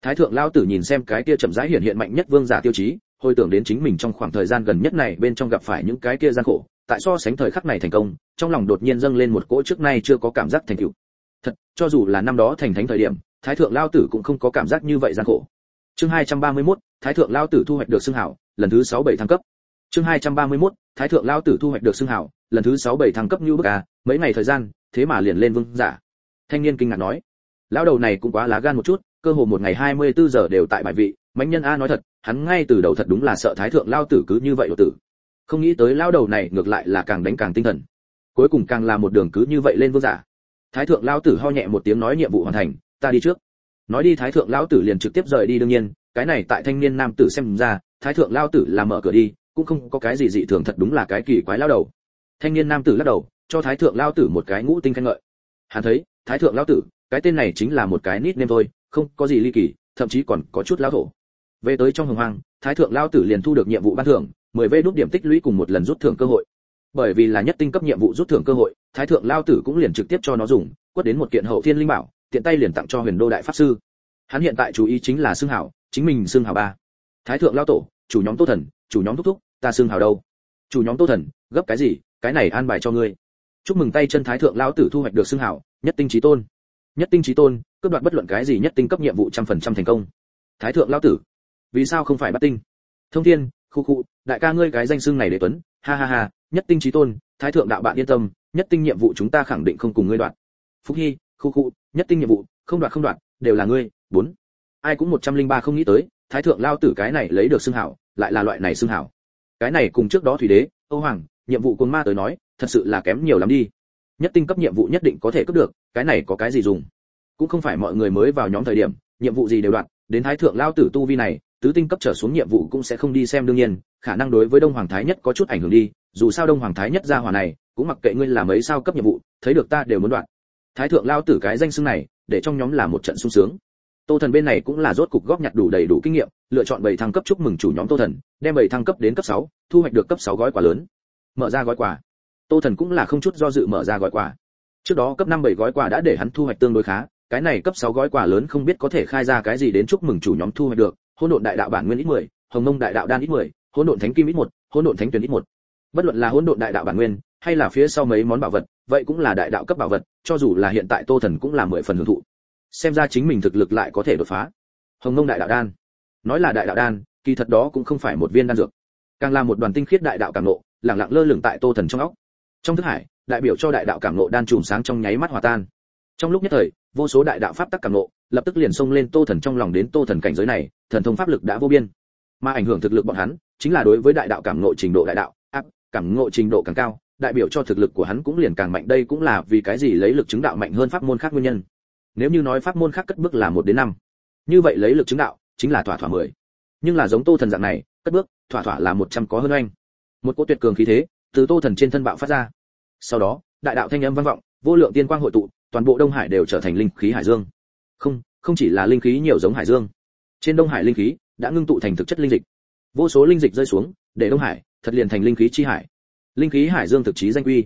Thái thượng lao tử nhìn xem cái kia chậm rãi hiện hiện mạnh nhất vương giả tiêu chí hồi tưởng đến chính mình trong khoảng thời gian gần nhất này bên trong gặp phải những cái kia gian khổ tại so sánh thời khắc này thành công trong lòng đột nhiên dâng lên một cỗ trước nay chưa có cảm giác thành tựu. Thật cho dù là năm đó thành thánh thời điểm thái thượng lao tử cũng không có cảm giác như vậy gian khổ. Chương 231, thái thượng lao tử thu hoạch được xưng hảo lần thứ 67 thăng cấp. Chương 231, thái thượng lao tử thu hoạch được xưng hảo lần thứ 67 thăng cấp như bức à mấy ngày thời gian thế mà liền lên vương giả thanh niên kinh ngạc nói, lão đầu này cũng quá lá gan một chút, cơ hồ một ngày 24 giờ đều tại bài vị, mãnh nhân a nói thật, hắn ngay từ đầu thật đúng là sợ thái thượng lao tử cứ như vậy đột tử. Không nghĩ tới lao đầu này ngược lại là càng đánh càng tinh thần. Cuối cùng càng là một đường cứ như vậy lên vương giả. Thái thượng lao tử ho nhẹ một tiếng nói nhiệm vụ hoàn thành, ta đi trước. Nói đi, thái thượng lao tử liền trực tiếp rời đi đương nhiên, cái này tại thanh niên nam tử xem ra, thái thượng lao tử là mở cửa đi, cũng không có cái gì dị thường thật đúng là cái kỳ quái lao đầu. Thanh niên nam tử lắc đầu, cho thái thượng lao tử một cái ngũ tinh khen ngợi. Hắn thấy thái thượng Lão tử, cái tên này chính là một cái nít nêm thôi, không có gì ly kỳ, thậm chí còn có chút lão thổ. Về tới trong hồng hoang, thái thượng Lão tử liền thu được nhiệm vụ ban thưởng, mười vê đốt điểm tích lũy cùng một lần rút thưởng cơ hội. Bởi vì là nhất tinh cấp nhiệm vụ rút thưởng cơ hội, thái thượng Lão tử cũng liền trực tiếp cho nó dùng, quất đến một kiện hậu thiên linh bảo, tiện tay liền tặng cho huyền đô đại pháp sư. Hắn hiện tại chú ý chính là xương hảo chính mình xương hảo ba. Thái thượng Lão tổ, chủ nhóm tô thần, chủ nhóm thúc thúc, ta xương hảo đâu? Chủ nhóm tô thần, gấp cái gì? Cái này an bài cho ngươi. Chúc mừng tay chân thái thượng Lão tử thu hoạch được xương hảo nhất tinh trí tôn. Nhất tinh trí tôn, cướp đoạt bất luận cái gì nhất tinh cấp nhiệm vụ trăm phần trăm thành công. Thái thượng lao tử, vì sao không phải bắt tinh? Thông thiên, khu khu, đại ca ngươi cái danh xưng này để tuấn, ha ha ha, nhất tinh trí tôn, thái thượng đạo bạn yên tâm, nhất tinh nhiệm vụ chúng ta khẳng định không cùng ngươi đoạt. Phúc hy, khu khu, nhất tinh nhiệm vụ, không đoạt không đoạt, đều là ngươi, bốn. Ai cũng một trăm linh ba không nghĩ tới, thái thượng lao tử cái này lấy được xưng hảo, lại là loại này xưng hảo. Cái này cùng trước đó thủy đế, âu hoàng, nhiệm vụ quân ma tới nói, thật sự là kém nhiều lắm đi nhất tinh cấp nhiệm vụ nhất định có thể cướp được cái này có cái gì dùng? Cũng không phải mọi người mới vào nhóm thời điểm nhiệm vụ gì đều đoạn. đến thái thượng lao tử tu vi này tứ tinh cấp trở xuống nhiệm vụ cũng sẽ không đi xem đương nhiên khả năng đối với đông hoàng thái nhất có chút ảnh hưởng đi dù sao đông hoàng thái nhất ra hỏa này cũng mặc kệ ngươi là mấy sao cấp nhiệm vụ thấy được ta đều muốn đoạn thái thượng lao tử cái danh xưng này để trong nhóm là một trận sung sướng. Tô thần bên này cũng là rốt cục góp nhặt đủ đầy đủ kinh nghiệm lựa chọn bảy thăng cấp chúc mừng chủ nhóm tô thần đem bảy thăng cấp đến cấp 6, thu hoạch được cấp 6 gói quà lớn. Mở ra gói quà tô thần cũng là không chút do dự mở ra gói quà. Trước đó cấp 5 7 gói quà đã để hắn thu hoạch tương đối khá cái này cấp 6 gói quà lớn không biết có thể khai ra cái gì đến chúc mừng chủ nhóm thu hoạch được hỗn độn đại đạo bản nguyên ít 10, hồng mông đại đạo đan ít 10, hỗn độn thánh kim ít 1, hỗn độn thánh tuyển ít 1. bất luận là hỗn độn đại đạo bản nguyên hay là phía sau mấy món bảo vật vậy cũng là đại đạo cấp bảo vật cho dù là hiện tại tô thần cũng là mười phần hưởng thụ. Xem ra chính mình thực lực lại có thể đột phá. Hồng mông đại đạo đan. Nói là đại đạo đan kỳ thật đó cũng không phải một viên đan dược. Càng là một đoàn tinh khiết đại đạo cảm nộ lặng lặng lơ lửng tại tô thần trong óc trong thức hải, đại biểu cho đại đạo cảm nộ đan trùm sáng trong nháy mắt hòa tan. Trong lúc nhất thời, vô số đại đạo pháp tắc cảm nộ lập tức liền xông lên tô thần trong lòng đến tô thần cảnh giới này, thần thông pháp lực đã vô biên. Mà ảnh hưởng thực lực bọn hắn, chính là đối với đại đạo cảm nộ trình độ đại đạo áp cảm ngộ trình độ càng cao, đại biểu cho thực lực của hắn cũng liền càng mạnh. Đây cũng là vì cái gì lấy lực chứng đạo mạnh hơn pháp môn khác nguyên nhân. Nếu như nói pháp môn khác cất bước là một đến năm, như vậy lấy lực chứng đạo chính là thỏa thỏa mười. Nhưng là giống tô thần dạng này, cất bước, thỏa thỏa là một trăm có hơn anh một cỗ tuyệt cường khí thế từ tô thần trên thân bạo phát ra. Sau đó, đại đạo thanh âm vang vọng, vô lượng tiên quang hội tụ, toàn bộ đông hải đều trở thành linh khí hải dương. Không không chỉ là linh khí nhiều giống hải dương. Trên đông hải linh khí đã ngưng tụ thành thực chất linh dịch. Vô số linh dịch rơi xuống, để đông hải thật liền thành linh khí chi hải. Linh khí hải dương thực chí danh quy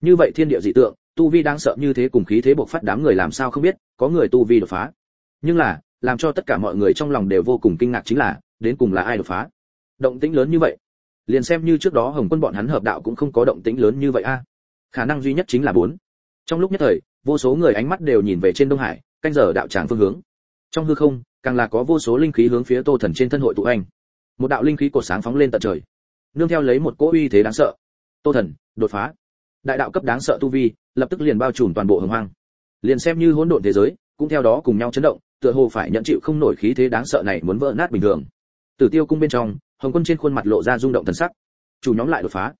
như vậy thiên địa dị tượng, tu vi đang sợ như thế cùng khí thế bộc phát đám người làm sao không biết, có người tu vi đột phá. Nhưng là, làm cho tất cả mọi người trong lòng đều vô cùng kinh ngạc chính là, đến cùng là ai đột phá? Động tĩnh lớn như vậy liền xem như trước đó hồng quân bọn hắn hợp đạo cũng không có động tĩnh lớn như vậy a. Khả năng duy nhất chính là bốn. Trong lúc nhất thời, vô số người ánh mắt đều nhìn về trên đông hải, canh giờ đạo tràng phương hướng. Trong hư không, càng là có vô số linh khí hướng phía tô thần trên thân hội tụ anh một đạo linh khí cột sáng phóng lên tận trời. Nương theo lấy một cỗ uy thế đáng sợ. Tô thần, đột phá. Đại đạo cấp đáng sợ tu vi, lập tức liền bao trùm toàn bộ hồng hoang. Liền xem như hỗn độn thế giới, cũng theo đó cùng nhau chấn động, tựa hồ phải nhận chịu không nổi khí thế đáng sợ này muốn vỡ nát bình thường. Tử tiêu cung bên trong hồng quân trên khuôn mặt lộ ra rung động thần sắc. Chủ nhóm lại đột phá.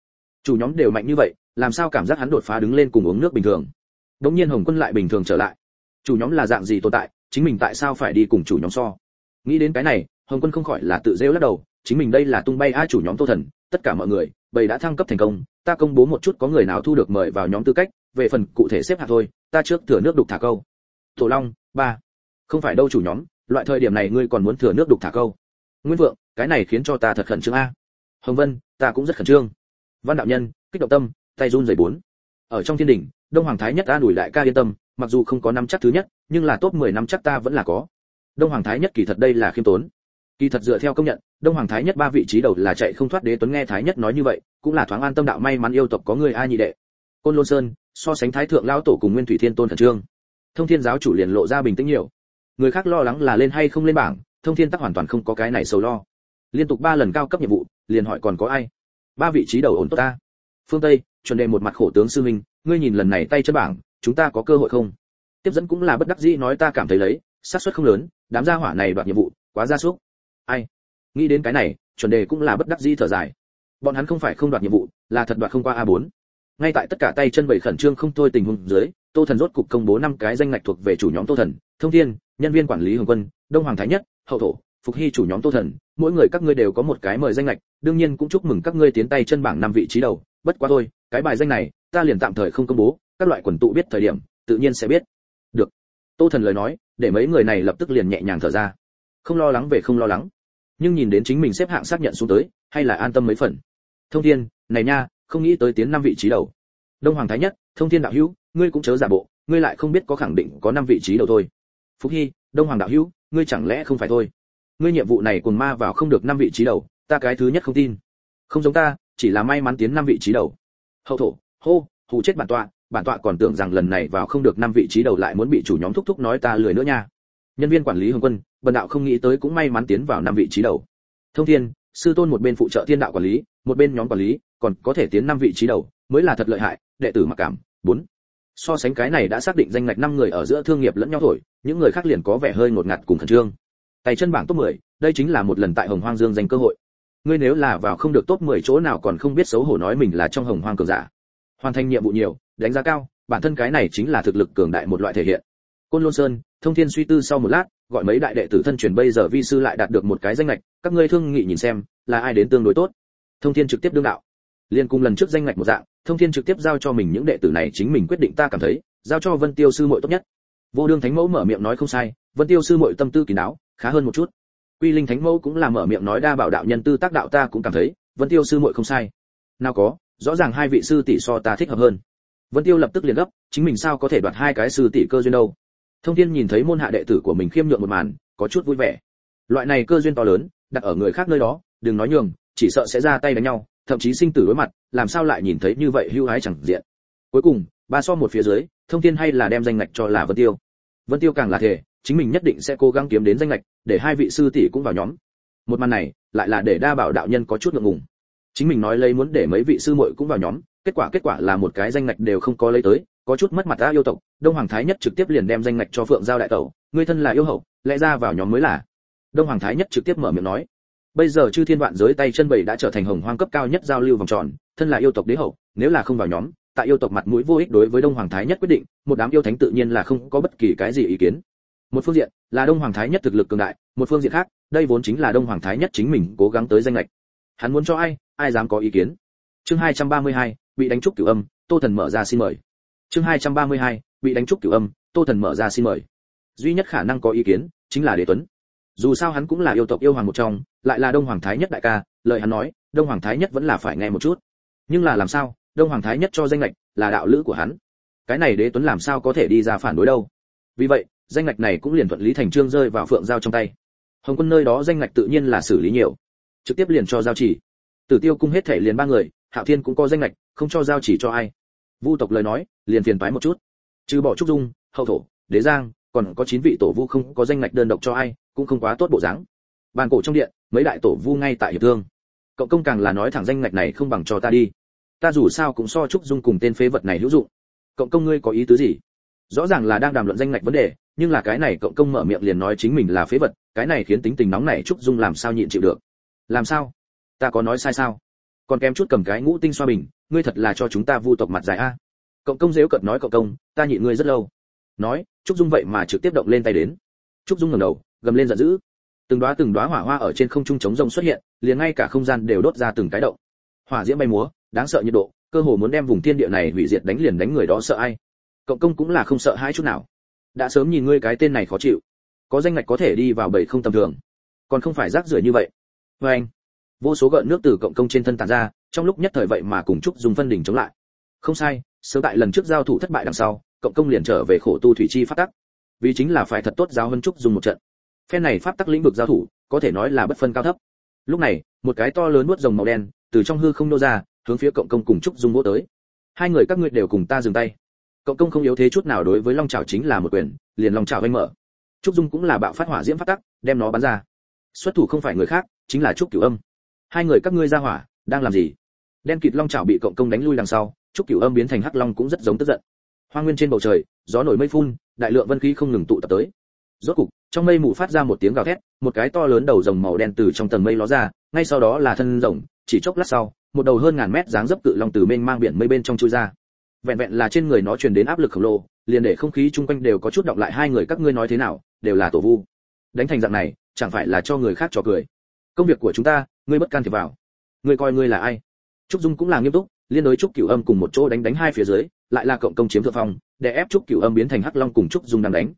Chủ nhóm đều mạnh như vậy, làm sao cảm giác hắn đột phá đứng lên cùng uống nước bình thường? Đống nhiên hồng quân lại bình thường trở lại. Chủ nhóm là dạng gì tồn tại, chính mình tại sao phải đi cùng chủ nhóm so? Nghĩ đến cái này, hồng quân không khỏi là tự rêu lắc đầu, chính mình đây là tung bay ai chủ nhóm tô thần, tất cả mọi người, bầy đã thăng cấp thành công, ta công bố một chút có người nào thu được mời vào nhóm tư cách, về phần cụ thể xếp hạng thôi, ta trước thừa nước đục thả câu. Tổ long, ba. Không phải đâu chủ nhóm, loại thời điểm này ngươi còn muốn thừa nước đục thả câu nguyên vượng, cái này khiến cho ta thật khẩn trương a. Hồng vân, ta cũng rất khẩn trương. Văn đạo nhân, kích động tâm, tay run rẩy bốn. Ở trong thiên đỉnh, đông hoàng thái nhất ta đuổi đại ca yên tâm, mặc dù không có năm chắc thứ nhất, nhưng là top 10 năm chắc ta vẫn là có. Đông hoàng thái nhất kỳ thật đây là khiêm tốn. Kỳ thật dựa theo công nhận, đông hoàng thái nhất ba vị trí đầu là chạy không thoát đế tuấn nghe thái nhất nói như vậy, cũng là thoáng an tâm đạo may mắn yêu tộc có người ai nhị đệ. Côn lôn sơn, so sánh thái thượng lão tổ cùng nguyên thủy thiên tôn thần trương. Thông thiên giáo chủ liền lộ ra bình tĩnh nhiều. Người khác lo lắng là lên hay không lên bảng thông thiên tắc hoàn toàn không có cái này sầu lo. Liên tục ba lần cao cấp nhiệm vụ, liền hỏi còn có ai? Ba vị trí đầu ổn tốt ta. Phương tây, chuẩn đề một mặt khổ tướng sư minh ngươi nhìn lần này tay chân bảng, chúng ta có cơ hội không? Tiếp dẫn cũng là bất đắc dĩ nói ta cảm thấy lấy, xác suất không lớn, đám gia hỏa này đoạt nhiệm vụ, quá gia súc. Ai? Nghĩ đến cái này, chuẩn đề cũng là bất đắc dĩ thở dài. Bọn hắn không phải không đoạt nhiệm vụ, là thật đoạt không qua a 4 ngay tại tất cả tay chân bảy khẩn trương không thôi tình huống dưới, tô thần rốt cục công bố năm cái danh ngạch thuộc về chủ nhóm tô thần, thông thiên, nhân viên quản lý hồng quân, đông hoàng thái nhất hậu thổ, phục hy chủ nhóm tô thần, mỗi người các ngươi đều có một cái mời danh ngạch, đương nhiên cũng chúc mừng các ngươi tiến tay chân bảng năm vị trí đầu. Bất quá thôi, cái bài danh này, ta liền tạm thời không công bố, các loại quần tụ biết thời điểm, tự nhiên sẽ biết. Được. Tô thần lời nói, để mấy người này lập tức liền nhẹ nhàng thở ra. Không lo lắng về không lo lắng. Nhưng nhìn đến chính mình xếp hạng xác nhận xuống tới, hay là an tâm mấy phần. Thông thiên, này nha, không nghĩ tới tiến năm vị trí đầu. Đông hoàng thái nhất, thông thiên đạo hữu, ngươi cũng chớ giả bộ, ngươi lại không biết có khẳng định có năm vị trí đầu thôi. Phúc hy, đông hoàng đạo hữu ngươi chẳng lẽ không phải thôi? Ngươi nhiệm vụ này cùng ma vào không được năm vị trí đầu, ta cái thứ nhất không tin. Không giống ta, chỉ là may mắn tiến năm vị trí đầu. Hậu thổ, hô, hù chết bản tọa bản tọa còn tưởng rằng lần này vào không được năm vị trí đầu lại muốn bị chủ nhóm thúc thúc nói ta lười nữa nha. Nhân viên quản lý hồng quân, bần đạo không nghĩ tới cũng may mắn tiến vào năm vị trí đầu. Thông thiên, sư tôn một bên phụ trợ thiên đạo quản lý, một bên nhóm quản lý, còn có thể tiến năm vị trí đầu, mới là thật lợi hại, đệ tử mặc cảm. Bốn so sánh cái này đã xác định danh ngạch năm người ở giữa thương nghiệp lẫn nhau thổi những người khác liền có vẻ hơi ngột ngạt cùng khẩn trương. Tay chân bảng top 10, đây chính là một lần tại hồng hoang dương giành cơ hội. Ngươi nếu là vào không được top 10 chỗ nào còn không biết xấu hổ nói mình là trong hồng hoang cường giả. Hoàn thành nhiệm vụ nhiều đánh giá cao bản thân cái này chính là thực lực cường đại một loại thể hiện. Côn lôn sơn thông thiên suy tư sau một lát gọi mấy đại đệ tử thân truyền bây giờ vi sư lại đạt được một cái danh lệch các ngươi thương nghị nhìn xem là ai đến tương đối tốt. Thông thiên trực tiếp đương đạo. Liên cùng lần trước danh lệch một dạng thông thiên trực tiếp giao cho mình những đệ tử này chính mình quyết định ta cảm thấy, giao cho vân tiêu sư muội tốt nhất. Vô đương thánh mẫu mở miệng nói không sai, vân tiêu sư muội tâm tư kỳ đáo khá hơn một chút. Quy linh thánh mẫu cũng là mở miệng nói đa bảo đạo nhân tư tác đạo ta cũng cảm thấy, vân tiêu sư muội không sai. Nào có, rõ ràng hai vị sư tỷ so ta thích hợp hơn. Vân tiêu lập tức liền gấp, chính mình sao có thể đoạt hai cái sư tỷ cơ duyên đâu. Thông thiên nhìn thấy môn hạ đệ tử của mình khiêm nhượng một màn, có chút vui vẻ. Loại này cơ duyên to lớn, đặt ở người khác nơi đó, đừng nói nhường, chỉ sợ sẽ ra tay đánh nhau thậm chí sinh tử đối mặt, làm sao lại nhìn thấy như vậy hưu hái chẳng diện? Cuối cùng, ba so một phía dưới, thông thiên hay là đem danh ngạch cho là vân tiêu. Vân tiêu càng là thể chính mình nhất định sẽ cố gắng kiếm đến danh ngạch, để hai vị sư tỷ cũng vào nhóm. Một màn này, lại là để đa bảo đạo nhân có chút ngượng ngùng. Chính mình nói lấy muốn để mấy vị sư muội cũng vào nhóm, kết quả kết quả là một cái danh ngạch đều không có lấy tới, có chút mất mặt ta yêu tộc, đông hoàng thái nhất trực tiếp liền đem danh ngạch cho phượng giao đại tẩu, ngươi thân là yêu hậu, lẽ ra vào nhóm mới là. Đông hoàng thái nhất trực tiếp mở miệng nói bây giờ chư thiên vạn giới tay chân bảy đã trở thành hồng hoang cấp cao nhất giao lưu vòng tròn thân là yêu tộc đế hậu nếu là không vào nhóm tại yêu tộc mặt mũi vô ích đối với đông hoàng thái nhất quyết định một đám yêu thánh tự nhiên là không có bất kỳ cái gì ý kiến. Một phương diện là đông hoàng thái nhất thực lực cường đại một phương diện khác đây vốn chính là đông hoàng thái nhất chính mình cố gắng tới danh lệch. Hắn muốn cho ai ai dám có ý kiến? Chương 232, bị đánh trúc cửu âm tô thần mở ra xin mời. Chương 232, bị đánh trúc cửu âm tô thần mở ra xin mời. Duy nhất khả năng có ý kiến chính là đế tuấn dù sao hắn cũng là yêu tộc yêu hoàng một trong, lại là đông hoàng thái nhất đại ca, lời hắn nói, đông hoàng thái nhất vẫn là phải nghe một chút. Nhưng là làm sao, đông hoàng thái nhất cho danh lệch là đạo lữ của hắn. Cái này đế tuấn làm sao có thể đi ra phản đối đâu. Vì vậy, danh lệch này cũng liền thuận lý thành trương rơi vào phượng giao trong tay. Hồng quân nơi đó danh lệch tự nhiên là xử lý nhiều. Trực tiếp liền cho giao chỉ. Tử tiêu cung hết thể liền ba người, hạo thiên cũng có danh lệch không cho giao chỉ cho ai. Vu tộc lời nói, liền phiền toái một chút. Trừ bỏ trúc dung, hậu thổ, đế giang còn có chín vị tổ vu không có danh ngạch đơn độc cho ai, cũng không quá tốt bộ dáng. Bàn cổ trong điện, mấy đại tổ vu ngay tại hiệp thương. Cộng công càng là nói thẳng danh ngạch này không bằng cho ta đi. Ta dù sao cũng so chúc dung cùng tên phế vật này hữu dụng. Cộng công ngươi có ý tứ gì? Rõ ràng là đang đàm luận danh ngạch vấn đề, nhưng là cái này cộng công mở miệng liền nói chính mình là phế vật, cái này khiến tính tình nóng này trúc dung làm sao nhịn chịu được? Làm sao? Ta có nói sai sao? Còn kém chút cầm cái ngũ tinh xoa bình, ngươi thật là cho chúng ta vu tộc mặt dài a. Cộng công dếu cợt nói cộng công, ta nhịn ngươi rất lâu. Nói trúc dung vậy mà trực tiếp động lên tay đến. Trúc dung ngẩng đầu, gầm lên giận dữ. Từng đóa từng đóa hỏa hoa ở trên không trung chống rông xuất hiện, liền ngay cả không gian đều đốt ra từng cái động. Hỏa diễm bay múa, đáng sợ nhiệt độ, cơ hồ muốn đem vùng thiên địa này hủy diệt đánh liền đánh người đó sợ ai. Cộng công cũng là không sợ hãi chút nào. Đã sớm nhìn ngươi cái tên này khó chịu. Có danh ngạch có thể đi vào bảy không tầm thường. Còn không phải rác rưởi như vậy. Vê anh, vô số gợn nước từ cộng công trên thân tàn ra, trong lúc nhất thời vậy mà cùng trúc dùng phân đỉnh chống lại. Không sai, sớm tại lần trước giao thủ thất bại đằng sau cộng công liền trở về khổ tu thủy chi pháp tắc. Vì chính là phải thật tốt giáo hơn trúc dùng một trận. Phen này pháp tắc lĩnh vực giao thủ, có thể nói là bất phân cao thấp. Lúc này, một cái to lớn nuốt rồng màu đen, từ trong hư không nô ra, hướng phía cộng công cùng trúc dung vỗ tới. Hai người các ngươi đều cùng ta dừng tay. Cộng công không yếu thế chút nào đối với long trào chính là một quyền, liền long trào anh mở. Trúc dung cũng là bạo phát hỏa diễm phát tắc, đem nó bắn ra. Xuất thủ không phải người khác, chính là trúc cửu âm. Hai người các ngươi ra hỏa, đang làm gì? Đen kịt long trào bị cộng công đánh lui đằng sau, trúc cửu âm biến thành hắc long cũng rất giống tức giận hoa nguyên trên bầu trời, gió nổi mây phun, đại lượng vân khí không ngừng tụ tập tới. Rốt cục, trong mây mù phát ra một tiếng gào thét, một cái to lớn đầu rồng màu đen từ trong tầng mây ló ra, ngay sau đó là thân rồng, chỉ chốc lát sau, một đầu hơn ngàn mét dáng dấp cự long từ mênh mang biển mây bên trong chui ra. Vẹn vẹn là trên người nó truyền đến áp lực khổng lồ, liền để không khí chung quanh đều có chút động lại hai người các ngươi nói thế nào, đều là tổ vu. Đánh thành dạng này, chẳng phải là cho người khác trò cười. Công việc của chúng ta, ngươi bất can thiệp vào. Ngươi coi ngươi là ai? Trúc dung cũng là nghiêm túc, liên đối trúc cửu âm cùng một chỗ đánh đánh hai phía dưới lại là cộng công chiếm thượng phong, để ép trúc cửu âm biến thành hắc long cùng trúc dung đang đánh.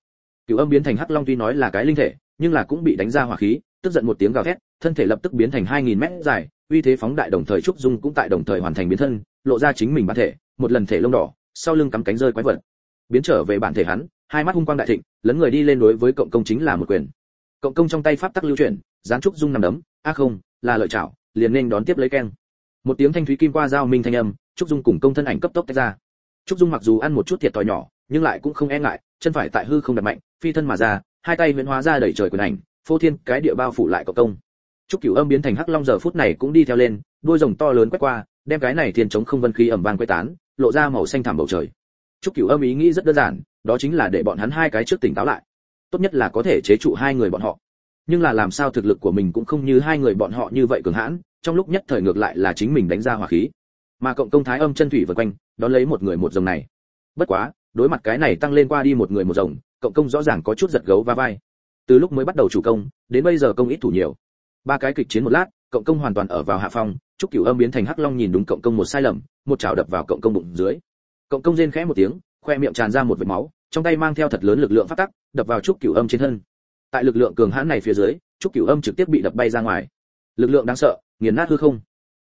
Cửu âm biến thành hắc long tuy nói là cái linh thể, nhưng là cũng bị đánh ra hỏa khí, tức giận một tiếng gào thét, thân thể lập tức biến thành 2.000 mét dài, uy thế phóng đại đồng thời trúc dung cũng tại đồng thời hoàn thành biến thân, lộ ra chính mình bản thể, một lần thể lông đỏ, sau lưng cắm cánh rơi quái vật. Biến trở về bản thể hắn, hai mắt hung quang đại thịnh, lấn người đi lên đối với cộng công chính là một quyền. Cộng công trong tay pháp tắc lưu chuyển gián trúc dung nằm đấm, a không, là lợi chảo, liền nên đón tiếp lấy keng. Một tiếng thanh thúy kim qua giao minh thanh âm, trúc dung cùng công thân ảnh cấp tốc tách ra trúc dung mặc dù ăn một chút thiệt thòi nhỏ, nhưng lại cũng không e ngại, chân phải tại hư không đặt mạnh, phi thân mà ra, hai tay huyễn hóa ra đẩy trời quyền ảnh, phô thiên cái địa bao phủ lại cộng công. Trúc cửu âm biến thành hắc long giờ phút này cũng đi theo lên, đuôi rồng to lớn quét qua, đem cái này thiên chống không vân khí ẩm vang quét tán, lộ ra màu xanh thảm bầu trời. Trúc cửu âm ý nghĩ rất đơn giản, đó chính là để bọn hắn hai cái trước tỉnh táo lại. Tốt nhất là có thể chế trụ hai người bọn họ. Nhưng là làm sao thực lực của mình cũng không như hai người bọn họ như vậy cường hãn, trong lúc nhất thời ngược lại là chính mình đánh ra hỏa khí mà cộng công thái âm chân thủy vần quanh, đón lấy một người một rồng này. Bất quá, đối mặt cái này tăng lên qua đi một người một rồng, cộng công rõ ràng có chút giật gấu va vai. Từ lúc mới bắt đầu chủ công, đến bây giờ công ít thủ nhiều. Ba cái kịch chiến một lát, cộng công hoàn toàn ở vào hạ phong trúc cửu âm biến thành hắc long nhìn đúng cộng công một sai lầm, một chảo đập vào cộng công bụng dưới. Cộng công rên khẽ một tiếng, khoe miệng tràn ra một vệt máu, trong tay mang theo thật lớn lực lượng phát tắc, đập vào trúc cửu âm trên thân. Tại lực lượng cường hãn này phía dưới trúc cửu âm trực tiếp bị đập bay ra ngoài. Lực lượng đáng sợ, nghiền nát hư không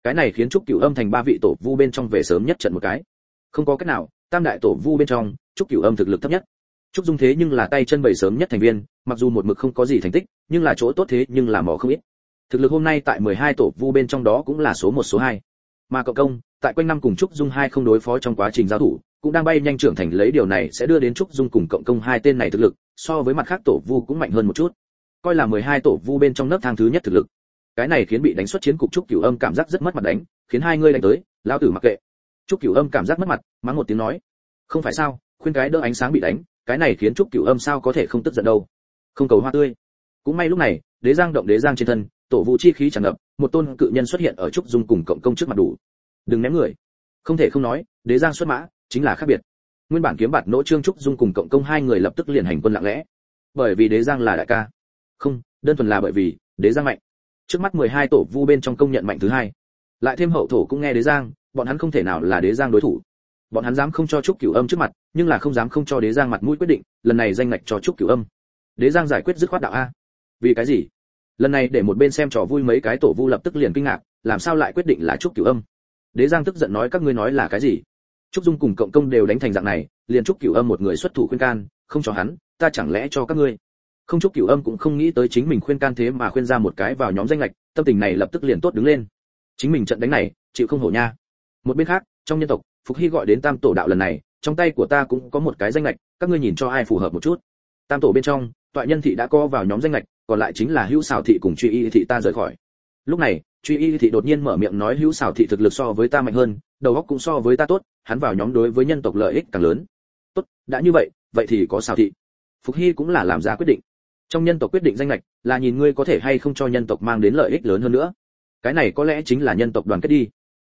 cái này khiến trúc cửu âm thành ba vị tổ vu bên trong về sớm nhất trận một cái. Không có cách nào, tam đại tổ vu bên trong, trúc cửu âm thực lực thấp nhất. Trúc dung thế nhưng là tay chân bảy sớm nhất thành viên, mặc dù một mực không có gì thành tích, nhưng là chỗ tốt thế nhưng là mỏ không ít. Thực lực hôm nay tại 12 tổ vu bên trong đó cũng là số một, số hai. Mà cậu công, tại quanh năm cùng trúc dung hai không đối phó trong quá trình giao thủ, cũng đang bay nhanh trưởng thành lấy điều này sẽ đưa đến trúc dung cùng cộng công hai tên này thực lực, so với mặt khác tổ vu cũng mạnh hơn một chút. Coi là 12 tổ vu bên trong nấc thang thứ nhất thực lực cái này khiến bị đánh xuất chiến cục trúc cửu âm cảm giác rất mất mặt đánh, khiến hai người đánh tới lao tử mặc kệ. Trúc cửu âm cảm giác mất mặt, mắng một tiếng nói. Không phải sao, khuyên cái đỡ ánh sáng bị đánh, cái này khiến trúc cửu âm sao có thể không tức giận đâu. Không cầu hoa tươi. Cũng may lúc này, đế giang động đế giang trên thân, tổ vũ chi khí tràn ngập, một tôn cự nhân xuất hiện ở trúc dung cùng cộng công trước mặt đủ. Đừng ném người. Không thể không nói, đế giang xuất mã, chính là khác biệt. Nguyên bản kiếm bạt nỗ trương trúc dung cùng cộng công hai người lập tức liền hành quân lặng lẽ. Bởi vì đế giang là đại ca. Không, đơn thuần là bởi vì đế giang mạnh trước mắt 12 tổ vu bên trong công nhận mạnh thứ hai. Lại thêm hậu thổ cũng nghe đế giang, bọn hắn không thể nào là đế giang đối thủ. Bọn hắn dám không cho trúc cửu âm trước mặt, nhưng là không dám không cho đế giang mặt mũi quyết định, lần này danh ngạch cho trúc cửu âm. Đế giang giải quyết dứt khoát đạo a. Vì cái gì? Lần này để một bên xem trò vui mấy cái tổ vu lập tức liền kinh ngạc, làm sao lại quyết định là trúc cửu âm? Đế giang tức giận nói các ngươi nói là cái gì? Trúc dung cùng cộng công đều đánh thành dạng này, liền trúc cửu âm một người xuất thủ khuyên can, không cho hắn, ta chẳng lẽ cho các ngươi? Không chúc cửu âm cũng không nghĩ tới chính mình khuyên can thế mà khuyên ra một cái vào nhóm danh lệch, tâm tình này lập tức liền tốt đứng lên. Chính mình trận đánh này, chịu không hổ nha. Một bên khác, trong nhân tộc, phục hy gọi đến tam tổ đạo lần này, trong tay của ta cũng có một cái danh lệch, các ngươi nhìn cho ai phù hợp một chút. Tam tổ bên trong tọa nhân thị đã co vào nhóm danh lệch, còn lại chính là hữu xào thị cùng truy y thị ta rời khỏi. Lúc này, truy y thị đột nhiên mở miệng nói hữu xào thị thực lực so với ta mạnh hơn, đầu óc cũng so với ta tốt, hắn vào nhóm đối với nhân tộc lợi ích càng lớn. Tốt, đã như vậy vậy thì có xào thị. Phục hy cũng là làm ra quyết định trong nhân tộc quyết định danh lệch, là nhìn ngươi có thể hay không cho nhân tộc mang đến lợi ích lớn hơn nữa. Cái này có lẽ chính là nhân tộc đoàn kết đi.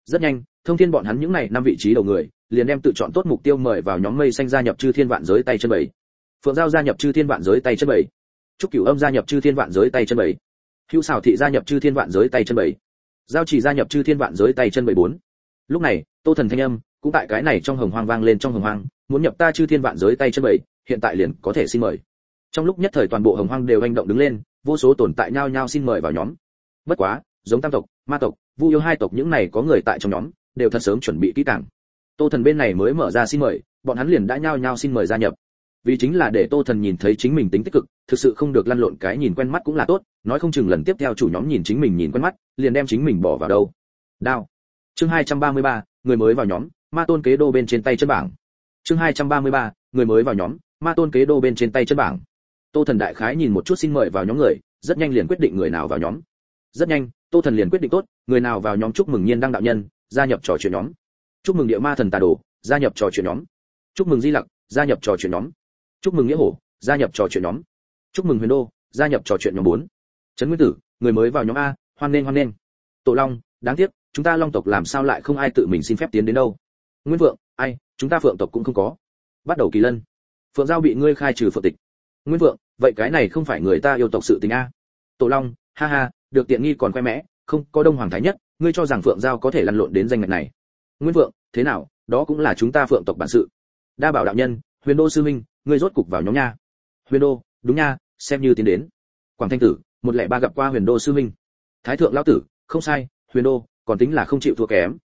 Rất nhanh, thông thiên bọn hắn những này năm vị trí đầu người, liền đem tự chọn tốt mục tiêu mời vào nhóm mây xanh gia nhập chư thiên vạn giới tay chân bảy. Phượng giao gia nhập chư thiên vạn giới tay chân bảy. Trúc cửu âm gia nhập chư thiên vạn giới tay chân bảy. Hữu xảo thị gia nhập chư thiên vạn giới tay chân bảy. Giao chỉ gia nhập chư thiên vạn giới tay chân bảy bốn. Lúc này, tô thần thanh âm cũng tại cái này trong hồng hoang vang lên trong hồng hoang, muốn nhập ta chư thiên vạn giới tay chân bảy, hiện tại liền có thể xin mời trong lúc nhất thời toàn bộ hồng hoang đều hành động đứng lên vô số tồn tại nhau nhau xin mời vào nhóm. Bất quá giống tam tộc ma tộc vu yêu hai tộc những này có người tại trong nhóm đều thật sớm chuẩn bị kỹ càng. Tô thần bên này mới mở ra xin mời bọn hắn liền đã nhao nhao xin mời gia nhập. Vì chính là để tô thần nhìn thấy chính mình tính tích cực thực sự không được lăn lộn cái nhìn quen mắt cũng là tốt nói không chừng lần tiếp theo chủ nhóm nhìn chính mình nhìn quen mắt liền đem chính mình bỏ vào đâu. Đao. Chương 233, người mới vào nhóm ma tôn kế đô bên trên tay chân bảng. Chương 233, người mới vào nhóm ma tôn kế đô bên trên tay chân bảng tô thần đại khái nhìn một chút xin mời vào nhóm người, rất nhanh liền quyết định người nào vào nhóm. Rất nhanh, tô thần liền quyết định tốt, người nào vào nhóm chúc mừng nhiên đăng đạo nhân, gia nhập trò chuyện nhóm. Chúc mừng địa ma thần tà đồ, gia nhập trò chuyện nhóm. Chúc mừng di lặc, gia nhập trò chuyện nhóm. Chúc mừng nghĩa hổ, gia nhập trò chuyện nhóm. Chúc mừng huyền đô, gia nhập trò chuyện nhóm bốn. Trấn nguyên tử, người mới vào nhóm a, hoan nghênh hoan nghênh. Tổ long, đáng tiếc, chúng ta long tộc làm sao lại không ai tự mình xin phép tiến đến đâu. Nguyên vượng, ai, chúng ta phượng tộc cũng không có. Bắt đầu kỳ lân. Phượng giao bị ngươi khai trừ phượng tịch nguyên vượng, vậy cái này không phải người ta yêu tộc sự tình a? Tổ long, ha ha, được tiện nghi còn khoe mẽ, không, có đông hoàng thái nhất, ngươi cho rằng phượng giao có thể lăn lộn đến danh ngạch này. Nguyên vượng, thế nào, đó cũng là chúng ta phượng tộc bản sự. Đa bảo đạo nhân, huyền đô sư minh, ngươi rốt cục vào nhóm nha. Huyền đô, đúng nha, xem như tiến đến. Quảng thanh tử, một lẻ ba gặp qua huyền đô sư minh. Thái thượng lão tử, không sai, huyền đô, còn tính là không chịu thua kém.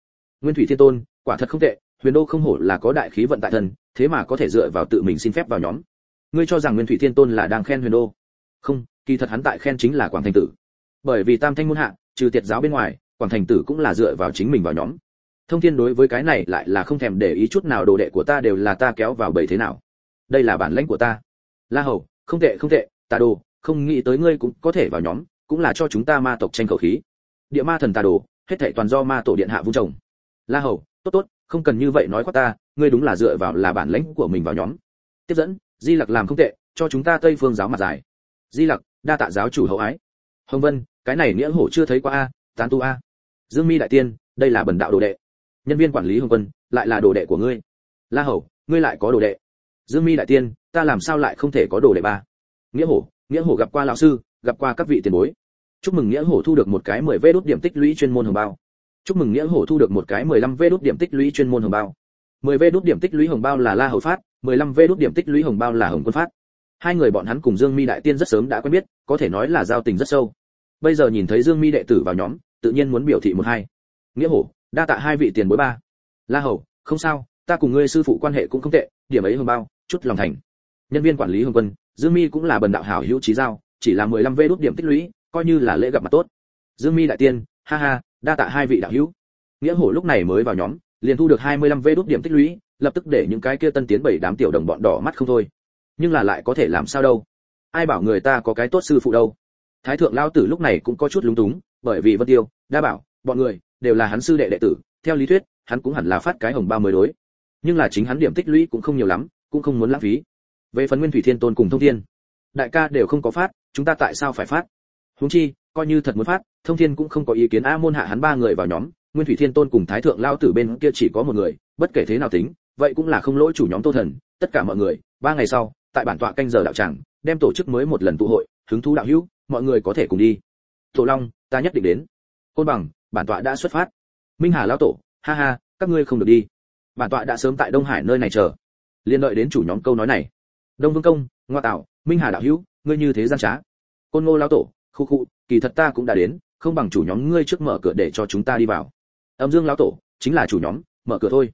Nguyên thủy thiên tôn, quả thật không tệ, huyền đô không hổ là có đại khí vận tại thân, thế mà có thể dựa vào tự mình xin phép vào nhóm ngươi cho rằng nguyên thủy thiên tôn là đang khen huyền đô không, kỳ thật hắn tại khen chính là quảng thanh tử. Bởi vì tam thanh môn hạ, trừ tiệt giáo bên ngoài, quảng thành tử cũng là dựa vào chính mình vào nhóm. Thông thiên đối với cái này lại là không thèm để ý chút nào, đồ đệ của ta đều là ta kéo vào bầy thế nào. Đây là bản lãnh của ta. La hầu, không tệ không tệ ta đồ, không nghĩ tới ngươi cũng có thể vào nhóm, cũng là cho chúng ta ma tộc tranh khẩu khí. Địa ma thần ta đồ, hết thảy toàn do ma tổ điện hạ vung trồng. La hầu, tốt tốt, không cần như vậy nói quá ta, ngươi đúng là dựa vào là bản lãnh của mình vào nhóm. Tiếp dẫn di lặc làm không tệ, cho chúng ta tây phương giáo mặt dài. Di lặc, đa tạ giáo chủ hậu ái. Hồng vân, cái này nghĩa hổ chưa thấy qua a, tán tu a. Dương mi đại tiên, đây là bần đạo đồ đệ. Nhân viên quản lý hồng quân, lại là đồ đệ của ngươi. La hầu, ngươi lại có đồ đệ. Dương mi đại tiên, ta làm sao lại không thể có đồ đệ ba? Nghĩa hổ nghĩa hổ gặp qua lão sư, gặp qua các vị tiền bối. Chúc mừng nghĩa hổ thu được một cái mười vê đốt điểm tích lũy chuyên môn hồng bao. Chúc mừng nghĩa hổ thu được một cái mười lăm vê đốt điểm tích lũy chuyên môn hồng bao. mười vê đốt điểm tích lũy hồng bao là la hầu phát 15 vé đút điểm tích lũy hồng bao là hồng quân phát. Hai người bọn hắn cùng dương mi đại tiên rất sớm đã quen biết, có thể nói là giao tình rất sâu. Bây giờ nhìn thấy dương mi đệ tử vào nhóm, tự nhiên muốn biểu thị một hai. Nghĩa hổ, đa tạ hai vị tiền bối ba. La hầu, không sao, ta cùng ngươi sư phụ quan hệ cũng không tệ, điểm ấy hồng bao, chút lòng thành. Nhân viên quản lý hồng quân, dương mi cũng là bần đạo hảo hữu trí giao, chỉ là mười lăm đút điểm tích lũy, coi như là lễ gặp mặt tốt. Dương mi đại tiên, ha ha, đa tạ hai vị đạo hữu. Nghĩa hổ lúc này mới vào nhóm, liền thu được hai mươi lăm điểm tích lũy lập tức để những cái kia tân tiến bảy đám tiểu đồng bọn đỏ mắt không thôi. Nhưng là lại có thể làm sao đâu? Ai bảo người ta có cái tốt sư phụ đâu? Thái thượng lao tử lúc này cũng có chút lúng túng, bởi vì vân tiêu, đa bảo, bọn người đều là hắn sư đệ đệ tử, theo lý thuyết, hắn cũng hẳn là phát cái hồng bao mới đối. Nhưng là chính hắn điểm tích lũy cũng không nhiều lắm, cũng không muốn lãng phí. Về phần nguyên thủy thiên tôn cùng thông thiên, đại ca đều không có phát, chúng ta tại sao phải phát? Huống chi, coi như thật muốn phát, thông thiên cũng không có ý kiến a môn hạ hắn ba người vào nhóm. Nguyên thủy thiên tôn cùng thái thượng lao tử bên kia chỉ có một người, bất kể thế nào tính vậy cũng là không lỗi chủ nhóm tô thần, tất cả mọi người, ba ngày sau, tại bản tọa canh giờ đạo tràng, đem tổ chức mới một lần tụ hội, hứng thú đạo hữu, mọi người có thể cùng đi. Tổ long, ta nhất định đến. Côn bằng, bản tọa đã xuất phát. Minh hà lão tổ, ha ha, các ngươi không được đi. Bản tọa đã sớm tại đông hải nơi này chờ. Liên đợi đến chủ nhóm câu nói này. Đông vương công, ngoa tạo, minh hà đạo hữu, ngươi như thế gian trá. Côn ngô lão tổ, khu khu, kỳ thật ta cũng đã đến, không bằng chủ nhóm ngươi trước mở cửa để cho chúng ta đi vào. Âm dương lão tổ, chính là chủ nhóm, mở cửa thôi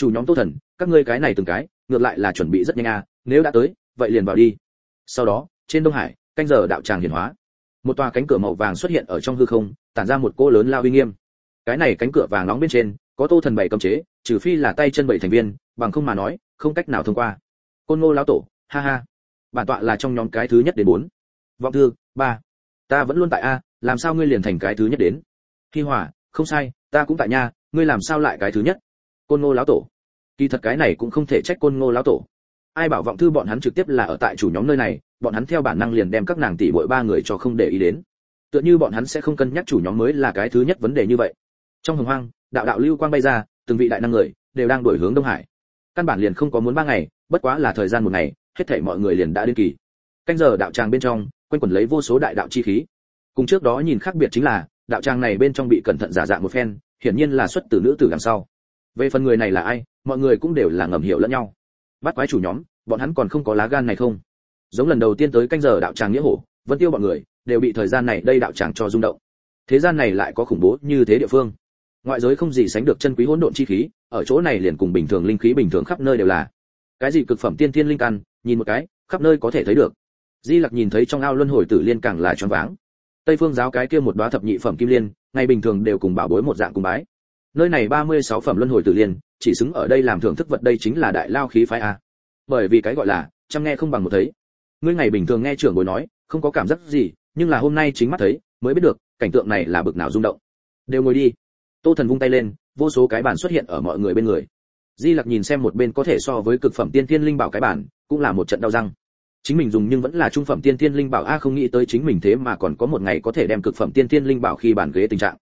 chủ nhóm tô thần các ngươi cái này từng cái ngược lại là chuẩn bị rất nhanh à nếu đã tới vậy liền vào đi. Sau đó trên đông hải canh giờ đạo tràng hiển hóa. Một tòa cánh cửa màu vàng xuất hiện ở trong hư không tản ra một cô lớn lao uy nghiêm. Cái này cánh cửa vàng nóng bên trên có tô thần bảy cầm chế trừ phi là tay chân bảy thành viên bằng không mà nói không cách nào thông qua. Côn ngô lão tổ ha ha. Bản tọa là trong nhóm cái thứ nhất đến bốn. Vọng thư ba. Ta vẫn luôn tại a làm sao ngươi liền thành cái thứ nhất đến? Hi hỏa, không sai ta cũng tại nha ngươi làm sao lại cái thứ nhất? Côn ngô lão tổ. Kỳ thật cái này cũng không thể trách côn ngô lão tổ. Ai bảo vọng thư bọn hắn trực tiếp là ở tại chủ nhóm nơi này, bọn hắn theo bản năng liền đem các nàng tỷ bội ba người cho không để ý đến. Tựa như bọn hắn sẽ không cân nhắc chủ nhóm mới là cái thứ nhất vấn đề như vậy. Trong hồng hoang, đạo đạo lưu quang bay ra, từng vị đại năng người đều đang đổi hướng đông hải. Căn bản liền không có muốn ba ngày, bất quá là thời gian một ngày, hết thảy mọi người liền đã đến kỳ. Canh giờ đạo tràng bên trong, quanh quẩn lấy vô số đại đạo chi khí. Cùng trước đó nhìn khác biệt chính là, đạo tràng này bên trong bị cẩn thận giả dạng một phen, hiển nhiên là xuất từ nữ tử đằng sau về phần người này là ai, mọi người cũng đều là ngầm hiểu lẫn nhau. Bắt quái chủ nhóm, bọn hắn còn không có lá gan này không? Giống lần đầu tiên tới canh giờ đạo tràng nghĩa hổ vẫn tiêu bọn người, đều bị thời gian này đây đạo tràng cho rung động. Thế gian này lại có khủng bố như thế địa phương. Ngoại giới không gì sánh được chân quý hỗn độn chi khí, ở chỗ này liền cùng bình thường linh khí bình thường khắp nơi đều là. Cái gì cực phẩm tiên thiên linh căn, nhìn một cái, khắp nơi có thể thấy được. Di lặc nhìn thấy trong ao luân hồi tử liên càng là choáng váng. Tây phương giáo cái kia một đóa thập nhị phẩm kim liên, ngày bình thường đều cùng bảo bối một dạng cùng bái nơi này 36 phẩm luân hồi tử liên, chỉ xứng ở đây làm thưởng thức vật đây chính là đại lao khí phái a. Bởi vì cái gọi là, chăm nghe không bằng một thấy. Ngươi ngày bình thường nghe trưởng bối nói, không có cảm giác gì, nhưng là hôm nay chính mắt thấy, mới biết được, cảnh tượng này là bực nào rung động. Đều ngồi đi. Tô thần vung tay lên, vô số cái bản xuất hiện ở mọi người bên người. Di lặc nhìn xem một bên có thể so với cực phẩm tiên thiên linh bảo cái bản, cũng là một trận đau răng. Chính mình dùng nhưng vẫn là trung phẩm tiên thiên linh bảo, a, không nghĩ tới chính mình thế mà còn có một ngày có thể đem cực phẩm tiên thiên linh bảo khi bản ghế tình trạng.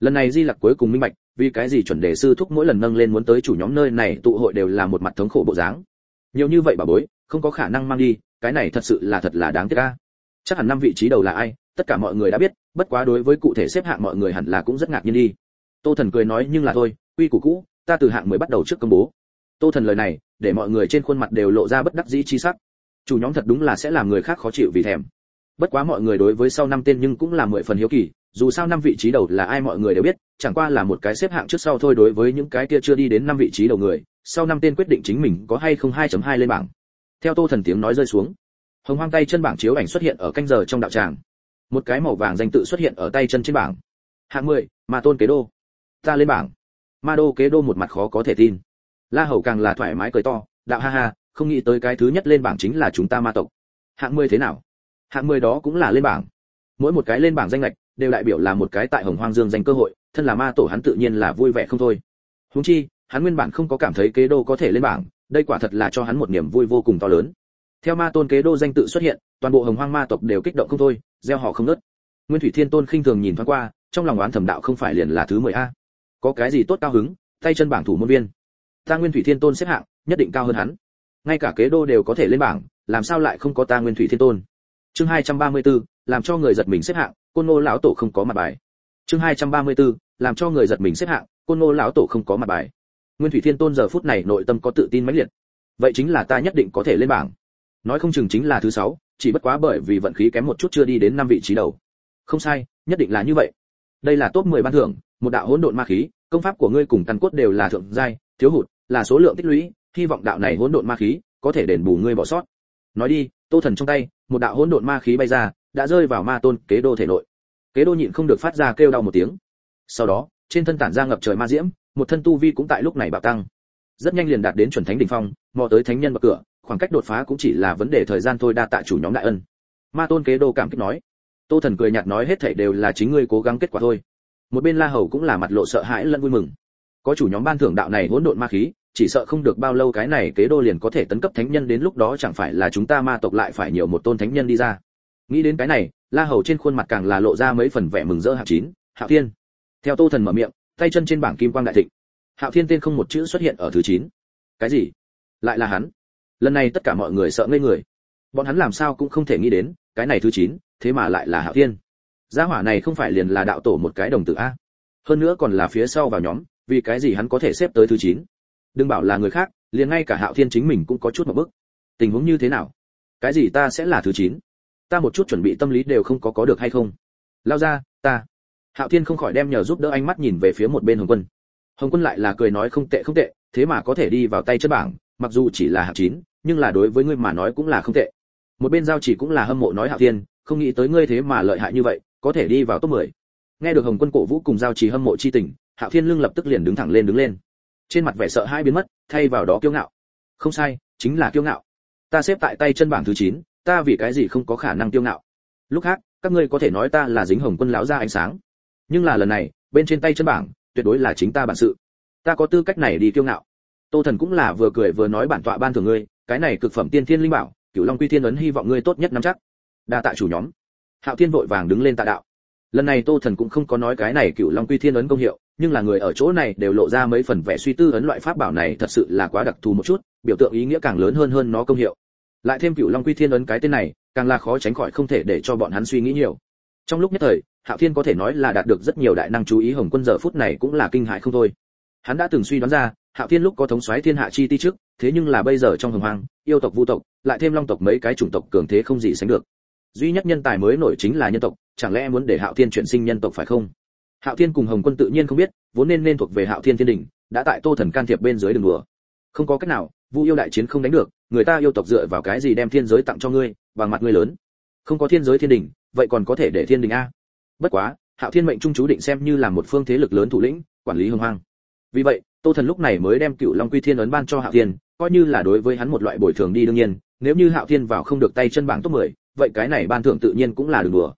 Lần này di lặc cuối cùng minh bạch vì cái gì chuẩn đề sư thúc mỗi lần nâng lên muốn tới chủ nhóm nơi này tụ hội đều là một mặt thống khổ bộ dáng? Nhiều như vậy bà bối, không có khả năng mang đi, cái này thật sự là thật là đáng tiếc a. Chắc hẳn năm vị trí đầu là ai, tất cả mọi người đã biết, bất quá đối với cụ thể xếp hạng mọi người hẳn là cũng rất ngạc nhiên đi. Tô thần cười nói, nhưng là thôi, quy củ cũ, ta từ hạng mới bắt đầu trước công bố. Tô thần lời này, để mọi người trên khuôn mặt đều lộ ra bất đắc dĩ chi sắc. Chủ nhóm thật đúng là sẽ làm người khác khó chịu vì thèm. Bất quá mọi người đối với sau năm tên nhưng cũng là mười phần hiếu kỳ dù sao năm vị trí đầu là ai mọi người đều biết, chẳng qua là một cái xếp hạng trước sau thôi đối với những cái kia chưa đi đến năm vị trí đầu người, sau năm tên quyết định chính mình có hay không 2.2 lên bảng. Theo tô thần tiếng nói rơi xuống, hồng hoang tay chân bảng chiếu ảnh xuất hiện ở canh giờ trong đạo tràng. Một cái màu vàng danh tự xuất hiện ở tay chân trên bảng. Hạng mười, ma tôn kế đô. Ta lên bảng. Ma đô kế đô một mặt khó có thể tin. La hầu càng là thoải mái cười to, đạo ha ha, không nghĩ tới cái thứ nhất lên bảng chính là chúng ta ma tộc. Hạng mười thế nào? Hạng mười đó cũng là lên bảng. Mỗi một cái lên bảng danh lệch đều đại biểu là một cái tại hồng hoang dương danh cơ hội thân là ma tổ hắn tự nhiên là vui vẻ không thôi. Húng chi hắn nguyên bản không có cảm thấy kế đô có thể lên bảng đây quả thật là cho hắn một niềm vui vô cùng to lớn. Theo ma tôn kế đô danh tự xuất hiện toàn bộ hồng hoang ma tộc đều kích động không thôi gieo họ không nớt nguyên thủy thiên tôn khinh thường nhìn thoáng qua trong lòng oán thẩm đạo không phải liền là thứ mười a. Có cái gì tốt cao hứng tay chân bảng thủ môn viên. Ta nguyên thủy thiên tôn xếp hạng nhất định cao hơn hắn. Ngay cả kế đô đều có thể lên bảng làm sao lại không có ta nguyên thủy thiên tôn? Chương 234, làm cho người giật mình xếp hạng côn ngô lão tổ không có mặt bài. Chương 234, làm cho người giật mình xếp hạng côn ngô lão tổ không có mặt bài. Nguyên thủy thiên tôn giờ phút này nội tâm có tự tin mãnh liệt. Vậy chính là ta nhất định có thể lên bảng. Nói không chừng chính là thứ sáu chỉ bất quá bởi vì vận khí kém một chút chưa đi đến năm vị trí đầu. Không sai nhất định là như vậy. Đây là top 10 ban thưởng một đạo hỗn độn ma khí công pháp của ngươi cùng căn cốt đều là thượng giai thiếu hụt là số lượng tích lũy hy vọng đạo này hỗn độn ma khí có thể đền bù ngươi bỏ sót. Nói đi tô thần trong tay một đạo hỗn độn ma khí bay ra đã rơi vào ma tôn kế đô thể nội. Kế đô nhịn không được phát ra kêu đau một tiếng. Sau đó, trên thân tản ra ngập trời ma diễm, một thân tu vi cũng tại lúc này bạo tăng. Rất nhanh liền đạt đến chuẩn thánh đỉnh phong, mò tới thánh nhân bậc cửa, khoảng cách đột phá cũng chỉ là vấn đề thời gian thôi đa tạ chủ nhóm đại ân. Ma tôn kế đô cảm kích nói. Tô thần cười nhạt nói hết thảy đều là chính ngươi cố gắng kết quả thôi. Một bên la hầu cũng là mặt lộ sợ hãi lẫn vui mừng. Có chủ nhóm ban thưởng đạo này hỗn độn ma khí, chỉ sợ không được bao lâu cái này kế đô liền có thể tấn cấp thánh nhân đến lúc đó chẳng phải là chúng ta ma tộc lại phải nhiều một tôn thánh nhân đi ra nghĩ đến cái này, la hầu trên khuôn mặt càng là lộ ra mấy phần vẻ mừng rỡ hạng chín, hạo thiên. Theo tô thần mở miệng, tay chân trên bảng kim quang đại thịnh. Hạo thiên tên không một chữ xuất hiện ở thứ chín. Cái gì? Lại là hắn? Lần này tất cả mọi người sợ ngây người. Bọn hắn làm sao cũng không thể nghĩ đến, cái này thứ chín, thế mà lại là hạo thiên. Gia hỏa này không phải liền là đạo tổ một cái đồng tử a. Hơn nữa còn là phía sau vào nhóm, vì cái gì hắn có thể xếp tới thứ chín? Đừng bảo là người khác, liền ngay cả hạo thiên chính mình cũng có chút một bức. Tình huống như thế nào? Cái gì ta sẽ là thứ chín? Ta một chút chuẩn bị tâm lý đều không có có được hay không? Lao ra ta. Hạo thiên không khỏi đem nhờ giúp đỡ ánh mắt nhìn về phía một bên hồng quân. Hồng quân lại là cười nói không tệ không tệ thế mà có thể đi vào tay chân bảng mặc dù chỉ là hạng chín nhưng là đối với ngươi mà nói cũng là không tệ. Một bên giao chỉ cũng là hâm mộ nói hạo thiên không nghĩ tới ngươi thế mà lợi hại như vậy có thể đi vào top 10. nghe được hồng quân cổ vũ cùng giao chỉ hâm mộ chi tình hạo thiên lưng lập tức liền đứng thẳng lên đứng lên. Trên mặt vẻ sợ hãi biến mất thay vào đó kiêu ngạo. Không sai chính là kiêu ngạo. Ta xếp tại tay chân bảng thứ 9, ta vì cái gì không có khả năng tiêu ngạo? Lúc khác, các ngươi có thể nói ta là dính hồng quân lão ra ánh sáng. Nhưng là lần này, bên trên tay chân bảng, tuyệt đối là chính ta bản sự. Ta có tư cách này đi tiêu ngạo. Tô thần cũng là vừa cười vừa nói bản tọa ban thưởng ngươi, cái này cực phẩm tiên thiên linh bảo, cửu long quy thiên ấn hy vọng ngươi tốt nhất nắm chắc. Đa tạ chủ nhóm. Hạo thiên vội vàng đứng lên tạ đạo. Lần này tô thần cũng không có nói cái này cửu long quy thiên ấn công hiệu, nhưng là người ở chỗ này đều lộ ra mấy phần vẻ suy tư ấn loại pháp bảo này thật sự là quá đặc thù một chút, biểu tượng ý nghĩa càng lớn hơn hơn nó công hiệu lại thêm cựu long quy thiên ấn cái tên này, càng là khó tránh khỏi không thể để cho bọn hắn suy nghĩ nhiều. Trong lúc nhất thời, hạo thiên có thể nói là đạt được rất nhiều đại năng chú ý hồng quân giờ phút này cũng là kinh hại không thôi. Hắn đã từng suy đoán ra, hạo thiên lúc có thống soái thiên hạ chi ti trước, thế nhưng là bây giờ trong hồng hoang, yêu tộc vu tộc, lại thêm long tộc mấy cái chủng tộc cường thế không gì sánh được. Duy nhất nhân tài mới nổi chính là nhân tộc, chẳng lẽ muốn để hạo thiên chuyển sinh nhân tộc phải không? Hạo thiên cùng hồng quân tự nhiên không biết, vốn nên nên thuộc về hạo thiên thiên đình, đã tại tô thần can thiệp bên dưới đường đùa. Không có cách nào, vu yêu đại chiến không đánh được người ta yêu tộc dựa vào cái gì đem thiên giới tặng cho ngươi bằng mặt ngươi lớn? Không có thiên giới thiên đình vậy còn có thể để thiên đình a? Bất quá hạo thiên mệnh trung chú định xem như là một phương thế lực lớn thủ lĩnh quản lý hưng hoang. Vì vậy tô thần lúc này mới đem cựu long quy thiên ấn ban cho hạo thiên coi như là đối với hắn một loại bồi thường đi đương nhiên nếu như hạo thiên vào không được tay chân bảng top 10, vậy cái này ban thưởng tự nhiên cũng là đường đùa.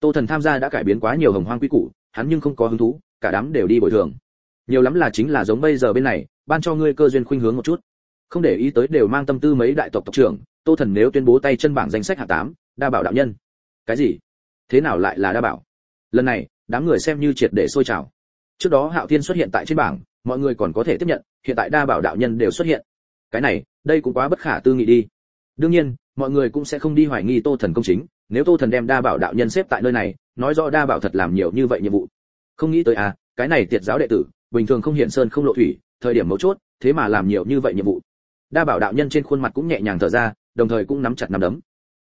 Tô thần tham gia đã cải biến quá nhiều hồng hoang quy củ hắn nhưng không có hứng thú cả đám đều đi bồi thường. Nhiều lắm là chính là giống bây giờ bên này ban cho ngươi cơ duyên khuynh hướng một chút không để ý tới đều mang tâm tư mấy đại tộc tộc trưởng, tô thần nếu tuyên bố tay chân bảng danh sách hạng tám, đa bảo đạo nhân. Cái gì? Thế nào lại là đa bảo? Lần này, đám người xem như triệt để sôi trào. Trước đó hạo thiên xuất hiện tại trên bảng, mọi người còn có thể tiếp nhận, hiện tại đa bảo đạo nhân đều xuất hiện. Cái này, đây cũng quá bất khả tư nghị đi. Đương nhiên, mọi người cũng sẽ không đi hoài nghi tô thần công chính, nếu tô thần đem đa bảo đạo nhân xếp tại nơi này, nói rõ đa bảo thật làm nhiều như vậy nhiệm vụ. Không nghĩ tới à cái này tiệt giáo đệ tử, bình thường không hiện sơn không lộ thủy, thời điểm mấu chốt, thế mà làm nhiều như vậy nhiệm vụ đa bảo đạo nhân trên khuôn mặt cũng nhẹ nhàng thở ra, đồng thời cũng nắm chặt nắm đấm.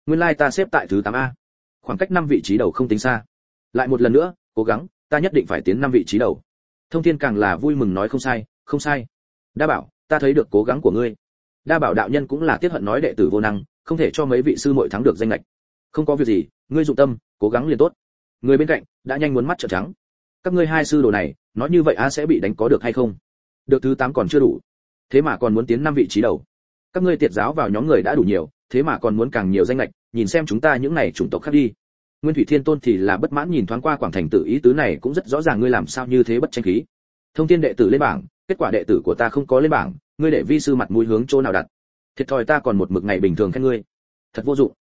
Nguyên lai ta xếp tại thứ 8 a. Khoảng cách năm vị trí đầu không tính xa. Lại một lần nữa, cố gắng, ta nhất định phải tiến năm vị trí đầu. Thông thiên càng là vui mừng nói không sai không sai. Đa bảo, ta thấy được cố gắng của ngươi. Đa bảo đạo nhân cũng là tiếc hận nói đệ tử vô năng, không thể cho mấy vị sư muội thắng được danh lệch không có việc gì, ngươi dụng tâm, cố gắng liền tốt. Người bên cạnh, đã nhanh muốn mắt trợn trắng. Các ngươi hai sư đồ này, nói như vậy a sẽ bị đánh có được hay không? Được thứ tám còn chưa đủ thế mà còn muốn tiến năm vị trí đầu. Các ngươi tiệt giáo vào nhóm người đã đủ nhiều, thế mà còn muốn càng nhiều danh lệch, nhìn xem chúng ta những này chủng tộc khác đi. Nguyên thủy thiên tôn thì là bất mãn nhìn thoáng qua quảng thành tử ý tứ này cũng rất rõ ràng ngươi làm sao như thế bất tranh khí. Thông thiên đệ tử lên bảng, kết quả đệ tử của ta không có lên bảng, ngươi để vi sư mặt mũi hướng chỗ nào đặt? Thiệt thòi ta còn một mực ngày bình thường khen ngươi. Thật vô dụng.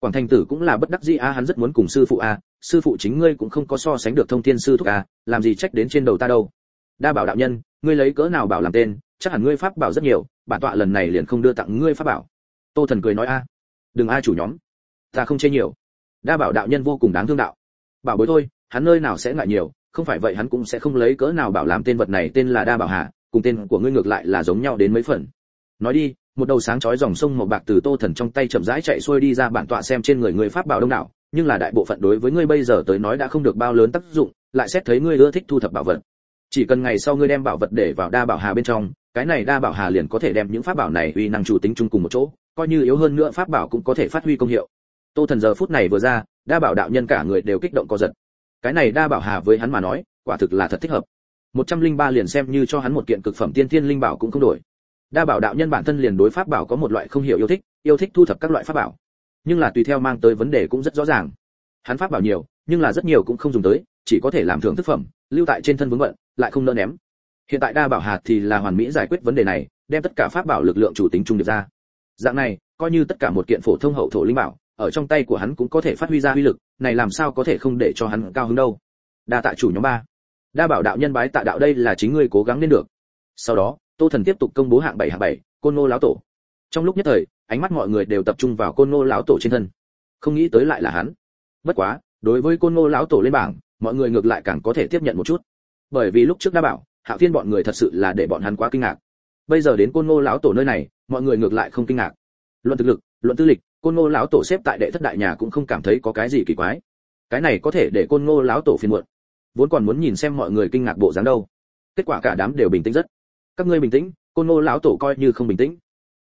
Quảng thành tử cũng là bất đắc dĩ, a, hắn rất muốn cùng sư phụ a, sư phụ chính ngươi cũng không có so sánh được thông thiên sư thúc a, làm gì trách đến trên đầu ta đâu. Đa bảo đạo nhân, ngươi lấy cỡ nào bảo làm tên chắc hẳn ngươi pháp bảo rất nhiều, bản tọa lần này liền không đưa tặng ngươi pháp bảo. Tô thần cười nói a, đừng ai chủ nhóm, ta không chê nhiều. Đa bảo đạo nhân vô cùng đáng thương đạo. Bảo bối thôi, hắn nơi nào sẽ ngại nhiều, không phải vậy hắn cũng sẽ không lấy cỡ nào bảo làm tên vật này tên là đa bảo hà, cùng tên của ngươi ngược lại là giống nhau đến mấy phần. Nói đi, một đầu sáng chói dòng sông màu bạc từ tô thần trong tay chậm rãi chạy xuôi đi ra bản tọa xem trên người ngươi pháp bảo đông đảo, nhưng là đại bộ phận đối với ngươi bây giờ tới nói đã không được bao lớn tác dụng, lại xét thấy ngươi ưa thích thu thập bảo vật. Chỉ cần ngày sau ngươi đem bảo vật để vào đa bảo hà bên trong cái này đa bảo hà liền có thể đem những pháp bảo này uy năng chủ tính chung cùng một chỗ, coi như yếu hơn nữa pháp bảo cũng có thể phát huy công hiệu. Tô thần giờ phút này vừa ra, đa bảo đạo nhân cả người đều kích động co giật. Cái này đa bảo hà với hắn mà nói, quả thực là thật thích hợp. Một trăm linh ba liền xem như cho hắn một kiện cực phẩm tiên thiên linh bảo cũng không đổi. Đa bảo đạo nhân bản thân liền đối pháp bảo có một loại không hiểu yêu thích yêu thích thu thập các loại pháp bảo. Nhưng là tùy theo mang tới vấn đề cũng rất rõ ràng. Hắn pháp bảo nhiều, nhưng là rất nhiều cũng không dùng tới, chỉ có thể làm thưởng thức phẩm, lưu tại trên thân vướng bận, lại không nỡ ném hiện tại đa bảo hạt thì là hoàn mỹ giải quyết vấn đề này, đem tất cả pháp bảo lực lượng chủ tính trung điệp ra. Dạng này, coi như tất cả một kiện phổ thông hậu thổ linh bảo, ở trong tay của hắn cũng có thể phát huy ra uy lực, này làm sao có thể không để cho hắn cao hứng đâu. Đa tạ chủ nhóm ba. Đa bảo đạo nhân bái tạ đạo đây là chính ngươi cố gắng nên được. Sau đó, tô thần tiếp tục công bố hạng bảy hạng bảy, côn nô lão tổ. Trong lúc nhất thời, ánh mắt mọi người đều tập trung vào côn nô lão tổ trên thân. Không nghĩ tới lại là hắn. Bất quá, đối với côn nô lão tổ lên bảng, mọi người ngược lại càng có thể tiếp nhận một chút. Bởi vì lúc trước đa bảo hạo thiên bọn người thật sự là để bọn hắn quá kinh ngạc. Bây giờ đến côn ngô lão tổ nơi này, mọi người ngược lại không kinh ngạc. Luận thực lực, luận tư lịch, côn ngô lão tổ xếp tại đệ thất đại nhà cũng không cảm thấy có cái gì kỳ quái. Cái này có thể để côn ngô lão tổ phiền muộn. Vốn còn muốn nhìn xem mọi người kinh ngạc bộ dáng đâu. Kết quả cả đám đều bình tĩnh rất. Các ngươi bình tĩnh, côn ngô lão tổ coi như không bình tĩnh.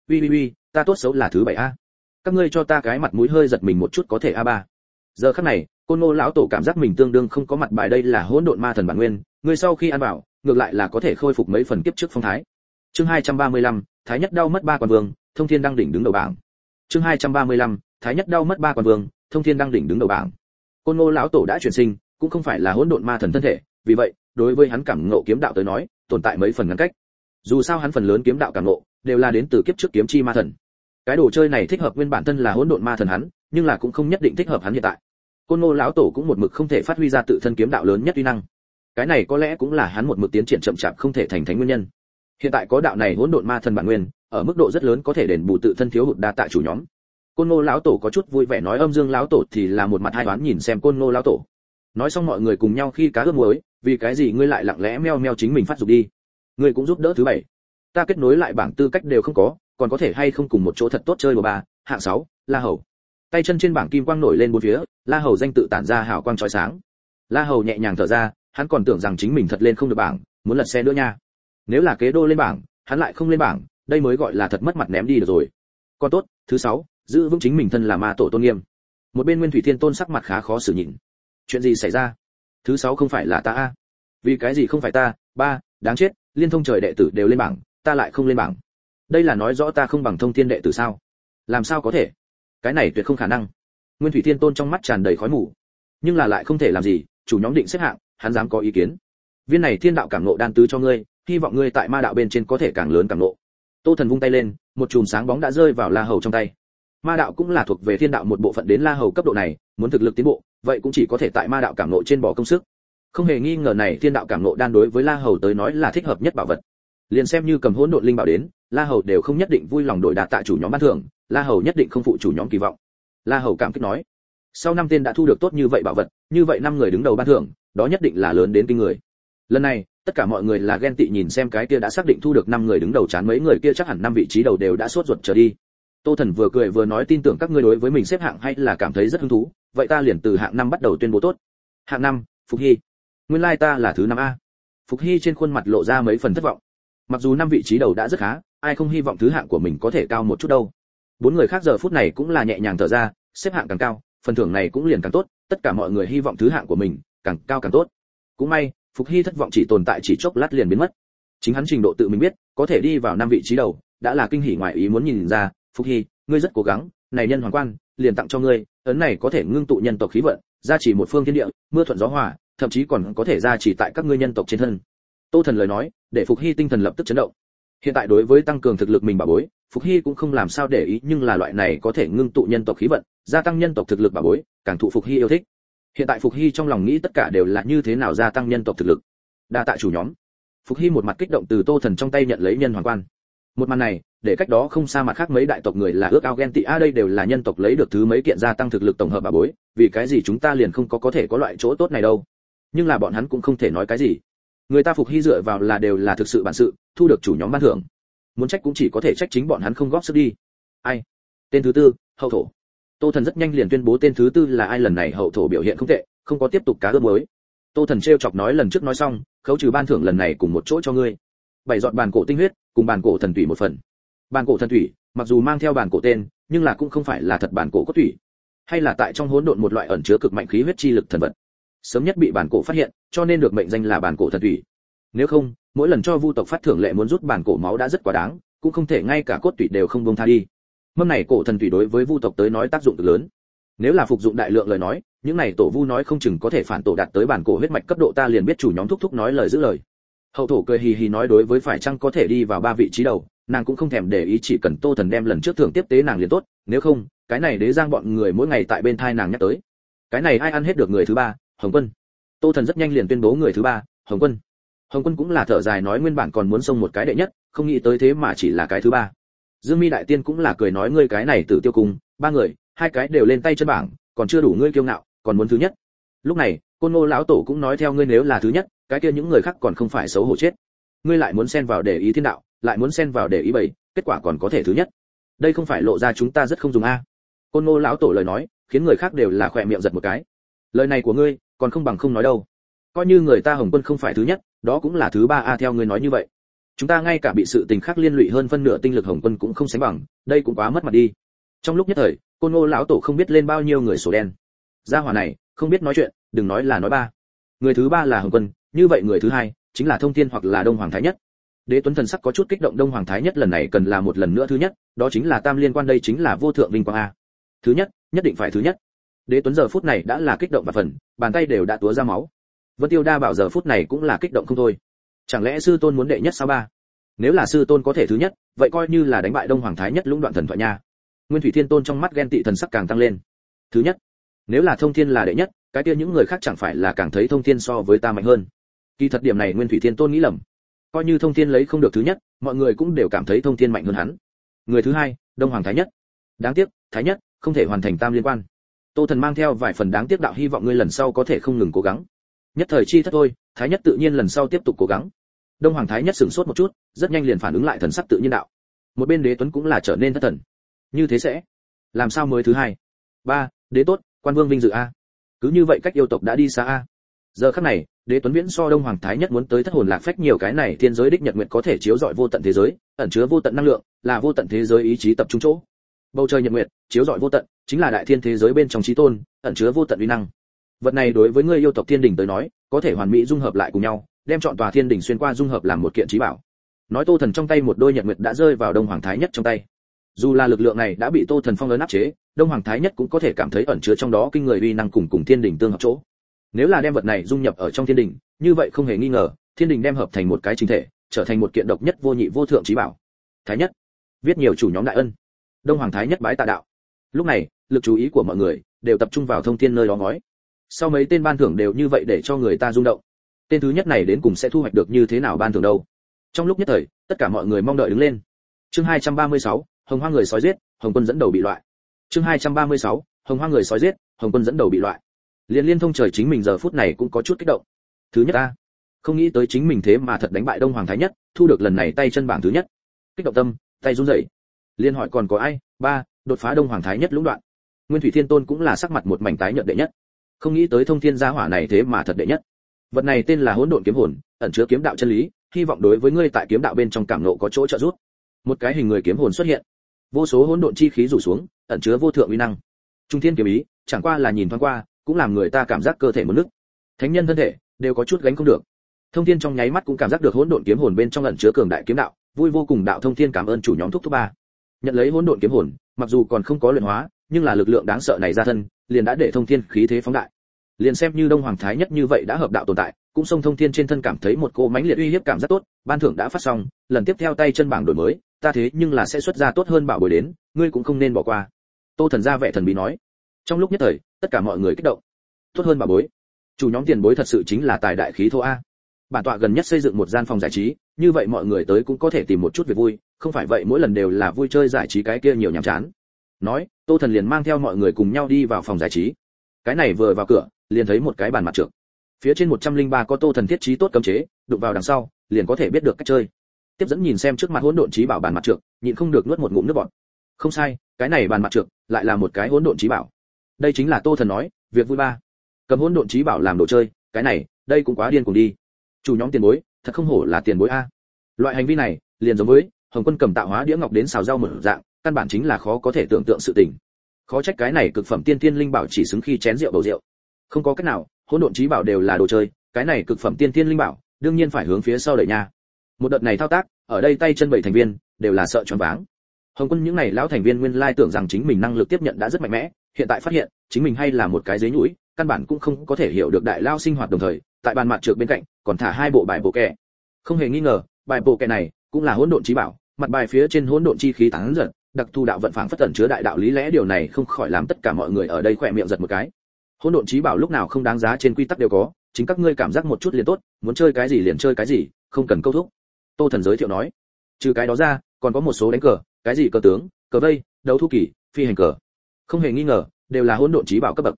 Uy uy uy, ta tốt xấu là thứ bảy a. Các ngươi cho ta cái mặt mũi hơi giật mình một chút có thể a ba. Giờ khắc này, côn ngô lão tổ cảm giác mình tương đương không có mặt bài đây là hỗn độn ma thần bản nguyên. Ngươi sau khi ăn vào ngược lại là có thể khôi phục mấy phần kiếp trước phong thái. Chương 235, thái nhất đau mất ba quan vương thông thiên đăng đỉnh đứng đầu bảng. Chương 235, thái nhất đau mất ba quan vương thông thiên đăng đỉnh đứng đầu bảng. Côn ngô lão tổ đã chuyển sinh cũng không phải là hỗn độn ma thần thân thể vì vậy đối với hắn cảm ngộ kiếm đạo tới nói tồn tại mấy phần ngăn cách. Dù sao hắn phần lớn kiếm đạo cảm ngộ đều là đến từ kiếp trước kiếm chi ma thần. Cái đồ chơi này thích hợp nguyên bản thân là hỗn độn ma thần hắn nhưng là cũng không nhất định thích hợp hắn hiện tại. Côn ngô lão tổ cũng một mực không thể phát huy ra tự thân kiếm đạo lớn nhất uy năng cái này có lẽ cũng là hắn một mực tiến triển chậm chạp không thể thành thánh nguyên nhân. Hiện tại có đạo này hỗn độn ma thần bản nguyên, ở mức độ rất lớn có thể đền bù tự thân thiếu hụt đa tại chủ nhóm. Côn ngô lão tổ có chút vui vẻ nói âm dương lão tổ thì là một mặt hai đoán nhìn xem côn ngô lão tổ. Nói xong mọi người cùng nhau khi cá ướp muối, vì cái gì ngươi lại lặng lẽ meo meo chính mình phát dục đi? Ngươi cũng giúp đỡ thứ bảy. Ta kết nối lại bảng tư cách đều không có, còn có thể hay không cùng một chỗ thật tốt chơi của ba hạng sáu, la hầu. Tay chân trên bảng kim quang nổi lên bốn phía, la hầu danh tự tản ra hào quang chói sáng. La hầu nhẹ nhàng thở ra hắn còn tưởng rằng chính mình thật lên không được bảng, muốn lật xe nữa nha. Nếu là kế đô lên bảng, hắn lại không lên bảng, đây mới gọi là thật mất mặt ném đi được rồi. Còn tốt, thứ sáu, giữ vững chính mình thân là ma tổ tôn nghiêm. Một bên nguyên thủy thiên tôn sắc mặt khá khó xử nhịn chuyện gì xảy ra? Thứ sáu không phải là ta a? Vì cái gì không phải ta? Ba, đáng chết, liên thông trời đệ tử đều lên bảng, ta lại không lên bảng. Đây là nói rõ ta không bằng thông thiên đệ tử sao? Làm sao có thể? Cái này tuyệt không khả năng. Nguyên thủy thiên tôn trong mắt tràn đầy khói mù. Nhưng là lại không thể làm gì, chủ nhóm định xếp hạng hắn dám có ý kiến. Viên này thiên đạo cảm nộ đan tứ cho ngươi, hy vọng ngươi tại ma đạo bên trên có thể càng lớn càng nộ tô thần vung tay lên, một chùm sáng bóng đã rơi vào la hầu trong tay. Ma đạo cũng là thuộc về thiên đạo một bộ phận đến la hầu cấp độ này, muốn thực lực tiến bộ, vậy cũng chỉ có thể tại ma đạo cảm nộ trên bỏ công sức. Không hề nghi ngờ này thiên đạo cảm nộ đan đối với la hầu tới nói là thích hợp nhất bảo vật. Liền xem như cầm hỗn độn linh bảo đến, la hầu đều không nhất định vui lòng đổi đạt tại chủ nhóm ban thưởng, la hầu nhất định không phụ chủ nhóm kỳ vọng. La hầu cảm kích nói, sau năm tên đã thu được tốt như vậy bảo vật, như vậy năm người đứng đầu ban thưởng đó nhất định là lớn đến kinh người. Lần này, tất cả mọi người là ghen tị nhìn xem cái kia đã xác định thu được năm người đứng đầu chán mấy người kia chắc hẳn năm vị trí đầu đều đã sốt ruột trở đi. Tô thần vừa cười vừa nói tin tưởng các ngươi đối với mình xếp hạng hay là cảm thấy rất hứng thú, vậy ta liền từ hạng năm bắt đầu tuyên bố tốt. Hạng năm, phục hy. Nguyên lai ta là thứ năm a. Phục hy trên khuôn mặt lộ ra mấy phần thất vọng. Mặc dù năm vị trí đầu đã rất khá, ai không hy vọng thứ hạng của mình có thể cao một chút đâu. Bốn người khác giờ phút này cũng là nhẹ nhàng thở ra, xếp hạng càng cao, phần thưởng này cũng liền càng tốt, tất cả mọi người hy vọng thứ hạng của mình càng cao càng tốt. Cũng may, phục hy thất vọng chỉ tồn tại chỉ chốc lát liền biến mất. Chính hắn trình độ tự mình biết, có thể đi vào năm vị trí đầu, đã là kinh hỉ ngoài ý muốn nhìn ra, phục hy, ngươi rất cố gắng, này nhân hoàng quan, liền tặng cho ngươi, ấn này có thể ngưng tụ nhân tộc khí vận, gia trì một phương thiên địa, mưa thuận gió hòa, thậm chí còn có thể gia trì tại các ngươi nhân tộc trên thân. Tô thần lời nói, để phục hy tinh thần lập tức chấn động. Hiện tại đối với tăng cường thực lực mình bà bối, phục hy cũng không làm sao để ý nhưng là loại này có thể ngưng tụ nhân tộc khí vận, gia tăng nhân tộc thực lực bà bối, càng thụ phục hy yêu thích hiện tại phục hy trong lòng nghĩ tất cả đều là như thế nào gia tăng nhân tộc thực lực. Đa tạ chủ nhóm. Phục hy một mặt kích động từ tô thần trong tay nhận lấy nhân hoàng quan. Một màn này, để cách đó không xa mặt khác mấy đại tộc người là ước ao ghen tị, a, đây đều là nhân tộc lấy được thứ mấy kiện gia tăng thực lực tổng hợp bà bối, vì cái gì chúng ta liền không có có thể có loại chỗ tốt này đâu? Nhưng là bọn hắn cũng không thể nói cái gì. Người ta phục hy dựa vào là đều là thực sự bản sự, thu được chủ nhóm ban thưởng. Muốn trách cũng chỉ có thể trách chính bọn hắn không góp sức đi. Ai? Tên thứ tư, hậu thổ tô thần rất nhanh liền tuyên bố tên thứ tư là ai lần này hậu thổ biểu hiện không tệ, không có tiếp tục cá ướp mới tô thần trêu chọc nói lần trước nói xong, khấu trừ ban thưởng lần này cùng một chỗ cho ngươi. Bảy dọn bàn cổ tinh huyết, cùng bàn cổ thần thủy một phần. Bàn cổ thần thủy mặc dù mang theo bàn cổ tên, nhưng là cũng không phải là thật bàn cổ cốt thủy hay là tại trong hỗn độn một loại ẩn chứa cực mạnh khí huyết chi lực thần vật. Sớm nhất bị bản cổ phát hiện, cho nên được mệnh danh là bản cổ thần thủy nếu không, mỗi lần cho vu tộc phát thưởng lệ muốn rút bản cổ máu đã rất quá đáng, cũng không thể ngay cả cốt tủy đều không buông tha đi mâm này cổ thần thủy đối với vu tộc tới nói tác dụng cực lớn. Nếu là phục dụng đại lượng lời nói, những này tổ vu nói không chừng có thể phản tổ đạt tới bản cổ huyết mạch cấp độ ta liền biết chủ nhóm thúc thúc nói lời giữ lời. Hậu thổ cười hì hì nói đối với phải chăng có thể đi vào ba vị trí đầu, nàng cũng không thèm để ý chỉ cần tô thần đem lần trước thưởng tiếp tế nàng liền tốt, nếu không, cái này đế giang bọn người mỗi ngày tại bên thai nàng nhắc tới. Cái này ai ăn hết được người thứ ba? Hồng quân. Tô thần rất nhanh liền tuyên bố người thứ ba, hồng quân. Hồng quân cũng là thở dài nói nguyên bản còn muốn xông một cái đệ nhất, không nghĩ tới thế mà chỉ là cái thứ ba dương mi đại tiên cũng là cười nói ngươi cái này tự tiêu cùng, ba người, hai cái đều lên tay chân bảng, còn chưa đủ ngươi kiêu ngạo, còn muốn thứ nhất. Lúc này, côn ngô lão tổ cũng nói theo ngươi nếu là thứ nhất, cái kia những người khác còn không phải xấu hổ chết. Ngươi lại muốn xen vào để ý thiên đạo, lại muốn xen vào để ý bảy kết quả còn có thể thứ nhất. Đây không phải lộ ra chúng ta rất không dùng a. Côn ngô lão tổ lời nói, khiến người khác đều là khỏe miệng giật một cái. Lời này của ngươi, còn không bằng không nói đâu. Coi như người ta hồng quân không phải thứ nhất, đó cũng là thứ ba a theo ngươi nói như vậy chúng ta ngay cả bị sự tình khác liên lụy hơn phân nửa tinh lực hồng quân cũng không sánh bằng, đây cũng quá mất mặt đi. Trong lúc nhất thời, côn ngô lão tổ không biết lên bao nhiêu người sổ đen. Gia hỏa này, không biết nói chuyện, đừng nói là nói ba. Người thứ ba là hồng quân, như vậy người thứ hai, chính là thông thiên hoặc là đông hoàng thái nhất. Đế tuấn thần sắc có chút kích động đông hoàng thái nhất lần này cần là một lần nữa thứ nhất, đó chính là tam liên quan đây chính là vô thượng vinh quang a. Thứ nhất nhất định phải thứ nhất. Đế tuấn giờ phút này đã là kích động và phần, bàn tay đều đã túa ra máu. Vân tiêu đa bảo giờ phút này cũng là kích động không thôi chẳng lẽ sư tôn muốn đệ nhất sao ba? Nếu là sư tôn có thể thứ nhất, vậy coi như là đánh bại đông hoàng thái nhất lũng đoạn thần thoại nha. Nguyên thủy thiên tôn trong mắt ghen tị thần sắc càng tăng lên. Thứ nhất, nếu là thông thiên là đệ nhất, cái kia những người khác chẳng phải là càng thấy thông thiên so với ta mạnh hơn? Kỳ thật điểm này nguyên thủy thiên tôn nghĩ lầm. Coi như thông thiên lấy không được thứ nhất, mọi người cũng đều cảm thấy thông thiên mạnh hơn hắn. Người thứ hai, đông hoàng thái nhất. Đáng tiếc, thái nhất không thể hoàn thành tam liên quan. Tô thần mang theo vài phần đáng tiếc đạo hy vọng ngươi lần sau có thể không ngừng cố gắng. Nhất thời chi thất thôi thái nhất tự nhiên lần sau tiếp tục cố gắng. Đông hoàng thái nhất sửng sốt một chút, rất nhanh liền phản ứng lại thần sắc tự nhiên đạo. Một bên đế tuấn cũng là trở nên thất thần. Như thế sẽ làm sao mới thứ hai? Ba, đế tốt, quan vương vinh dự a. Cứ như vậy cách yêu tộc đã đi xa a. Giờ khắc này, đế tuấn viễn so đông hoàng thái nhất muốn tới thất hồn lạc phách nhiều cái này thiên giới đích nhật nguyện có thể chiếu rọi vô tận thế giới, ẩn chứa vô tận năng lượng, là vô tận thế giới ý chí tập trung chỗ. Bầu trời nhật nguyện, chiếu rọi vô tận, chính là đại thiên thế giới bên trong trí tôn, ẩn chứa vô tận uy năng. Vật này đối với người yêu tộc thiên đình tới nói có thể hoàn mỹ dung hợp lại cùng nhau đem chọn tòa thiên đỉnh xuyên qua dung hợp làm một kiện trí bảo. Nói tô thần trong tay một đôi nhật nguyệt đã rơi vào đông hoàng thái nhất trong tay. Dù là lực lượng này đã bị tô thần phong ấn áp chế đông hoàng thái nhất cũng có thể cảm thấy ẩn chứa trong đó kinh người uy năng cùng cùng thiên đỉnh tương hợp chỗ. Nếu là đem vật này dung nhập ở trong thiên đỉnh, như vậy không hề nghi ngờ thiên đỉnh đem hợp thành một cái chính thể trở thành một kiện độc nhất vô nhị vô thượng trí bảo. Thái nhất viết nhiều chủ nhóm đại ân. Đông hoàng thái nhất bái tạ đạo. Lúc này lực chú ý của mọi người đều tập trung vào thông thiên nơi đó ngói sau mấy tên ban thưởng đều như vậy để cho người ta rung động. Tên thứ nhất này đến cùng sẽ thu hoạch được như thế nào ban thưởng đâu? Trong lúc nhất thời tất cả mọi người mong đợi đứng lên. Chương 236, hồng hoa người sói giết hồng quân dẫn đầu bị loại. Chương 236, hồng hoa người sói giết hồng quân dẫn đầu bị loại. Liên liên thông trời chính mình giờ phút này cũng có chút kích động. Thứ nhất ta không nghĩ tới chính mình thế mà thật đánh bại đông hoàng thái nhất thu được lần này tay chân bảng thứ nhất. Kích động tâm tay run rẩy. Liên hỏi còn có ai? Ba đột phá đông hoàng thái nhất lũng đoạn. Nguyên thủy thiên tôn cũng là sắc mặt một mảnh tái nhợt đệ nhất không nghĩ tới thông thiên gia hỏa này thế mà thật đệ nhất. Vật này tên là hỗn độn kiếm hồn, ẩn chứa kiếm đạo chân lý, hy vọng đối với ngươi tại kiếm đạo bên trong cảm nộ có chỗ trợ giúp. Một cái hình người kiếm hồn xuất hiện. Vô số hỗn độn chi khí rủ xuống, ẩn chứa vô thượng uy năng. Trung thiên kiếm ý, chẳng qua là nhìn thoáng qua, cũng làm người ta cảm giác cơ thể một nước. Thánh nhân thân thể, đều có chút gánh không được. Thông thiên trong nháy mắt cũng cảm giác được hỗn độn kiếm hồn bên trong ẩn chứa cường đại kiếm đạo, vui vô cùng đạo thông thiên cảm ơn chủ nhóm thúc thúc ba. Nhận lấy hỗn độn kiếm hồn, mặc dù còn không có luyện hóa, nhưng là lực lượng đáng sợ này ra thân liền đã để thông thiên khí thế phóng đại. Liền xem như đông hoàng thái nhất như vậy đã hợp đạo tồn tại, cũng sông thông thiên trên thân cảm thấy một cô mãnh liệt uy hiếp cảm rất tốt, ban thưởng đã phát xong, lần tiếp theo tay chân bảng đổi mới, ta thế nhưng là sẽ xuất ra tốt hơn bảo bối đến, ngươi cũng không nên bỏ qua. Tô thần ra vẻ thần bí nói. Trong lúc nhất thời, tất cả mọi người kích động. Tốt hơn bảo bối. Chủ nhóm tiền bối thật sự chính là tài đại khí thô a. Bản tọa gần nhất xây dựng một gian phòng giải trí, như vậy mọi người tới cũng có thể tìm một chút việc vui, không phải vậy mỗi lần đều là vui chơi giải trí cái kia nhiều nhàm chán nói, tô thần liền mang theo mọi người cùng nhau đi vào phòng giải trí. Cái này vừa vào cửa, liền thấy một cái bàn mặt trượt phía trên 103 có tô thần thiết trí tốt cấm chế, đụng vào đằng sau, liền có thể biết được cách chơi. Tiếp dẫn nhìn xem trước mặt hỗn độn trí bảo bàn mặt trượt nhịn không được nuốt một ngụm nước bọt. Không sai, cái này bàn mặt trượt lại là một cái hỗn độn trí bảo. Đây chính là tô thần nói, việc vui ba. Cầm hỗn độn trí bảo làm đồ chơi, cái này, đây cũng quá điên cùng đi. Chủ nhóm tiền bối, thật không hổ là tiền bối a. Loại hành vi này, liền giống với hồng quân cầm tạo hóa đĩa ngọc đến xào rau mở dạng căn bản chính là khó có thể tưởng tượng sự tình. Khó trách cái này cực phẩm tiên tiên linh bảo chỉ xứng khi chén rượu bầu rượu. Không có cách nào, hỗn độn trí bảo đều là đồ chơi, cái này cực phẩm tiên tiên linh bảo, đương nhiên phải hướng phía sau đẩy nha. Một đợt này thao tác, ở đây tay chân bảy thành viên, đều là sợ choáng váng. Hồng quân những này lão thành viên nguyên lai tưởng rằng chính mình năng lực tiếp nhận đã rất mạnh mẽ, hiện tại phát hiện, chính mình hay là một cái dế nhũi, căn bản cũng không có thể hiểu được đại lao sinh hoạt đồng thời, tại bàn mặt trượt bên cạnh, còn thả hai bộ bài bộ kẹ. Không hề nghi ngờ, bài bộ kẹ này cũng là hỗn độn trí bảo, mặt bài phía trên hỗn độn chi khí tán giật đặc thù đạo vận phảng phất tẩn chứa đại đạo lý lẽ điều này không khỏi làm tất cả mọi người ở đây khỏe miệng giật một cái. Hỗn độn trí bảo lúc nào không đáng giá trên quy tắc đều có, chính các ngươi cảm giác một chút liền tốt, muốn chơi cái gì liền chơi cái gì, không cần câu thúc. Tô thần giới thiệu nói. Trừ cái đó ra, còn có một số đánh cờ, cái gì cờ tướng, cờ vây, đấu thu kỳ, phi hành cờ. Không hề nghi ngờ, đều là hỗn độn trí bảo cấp bậc.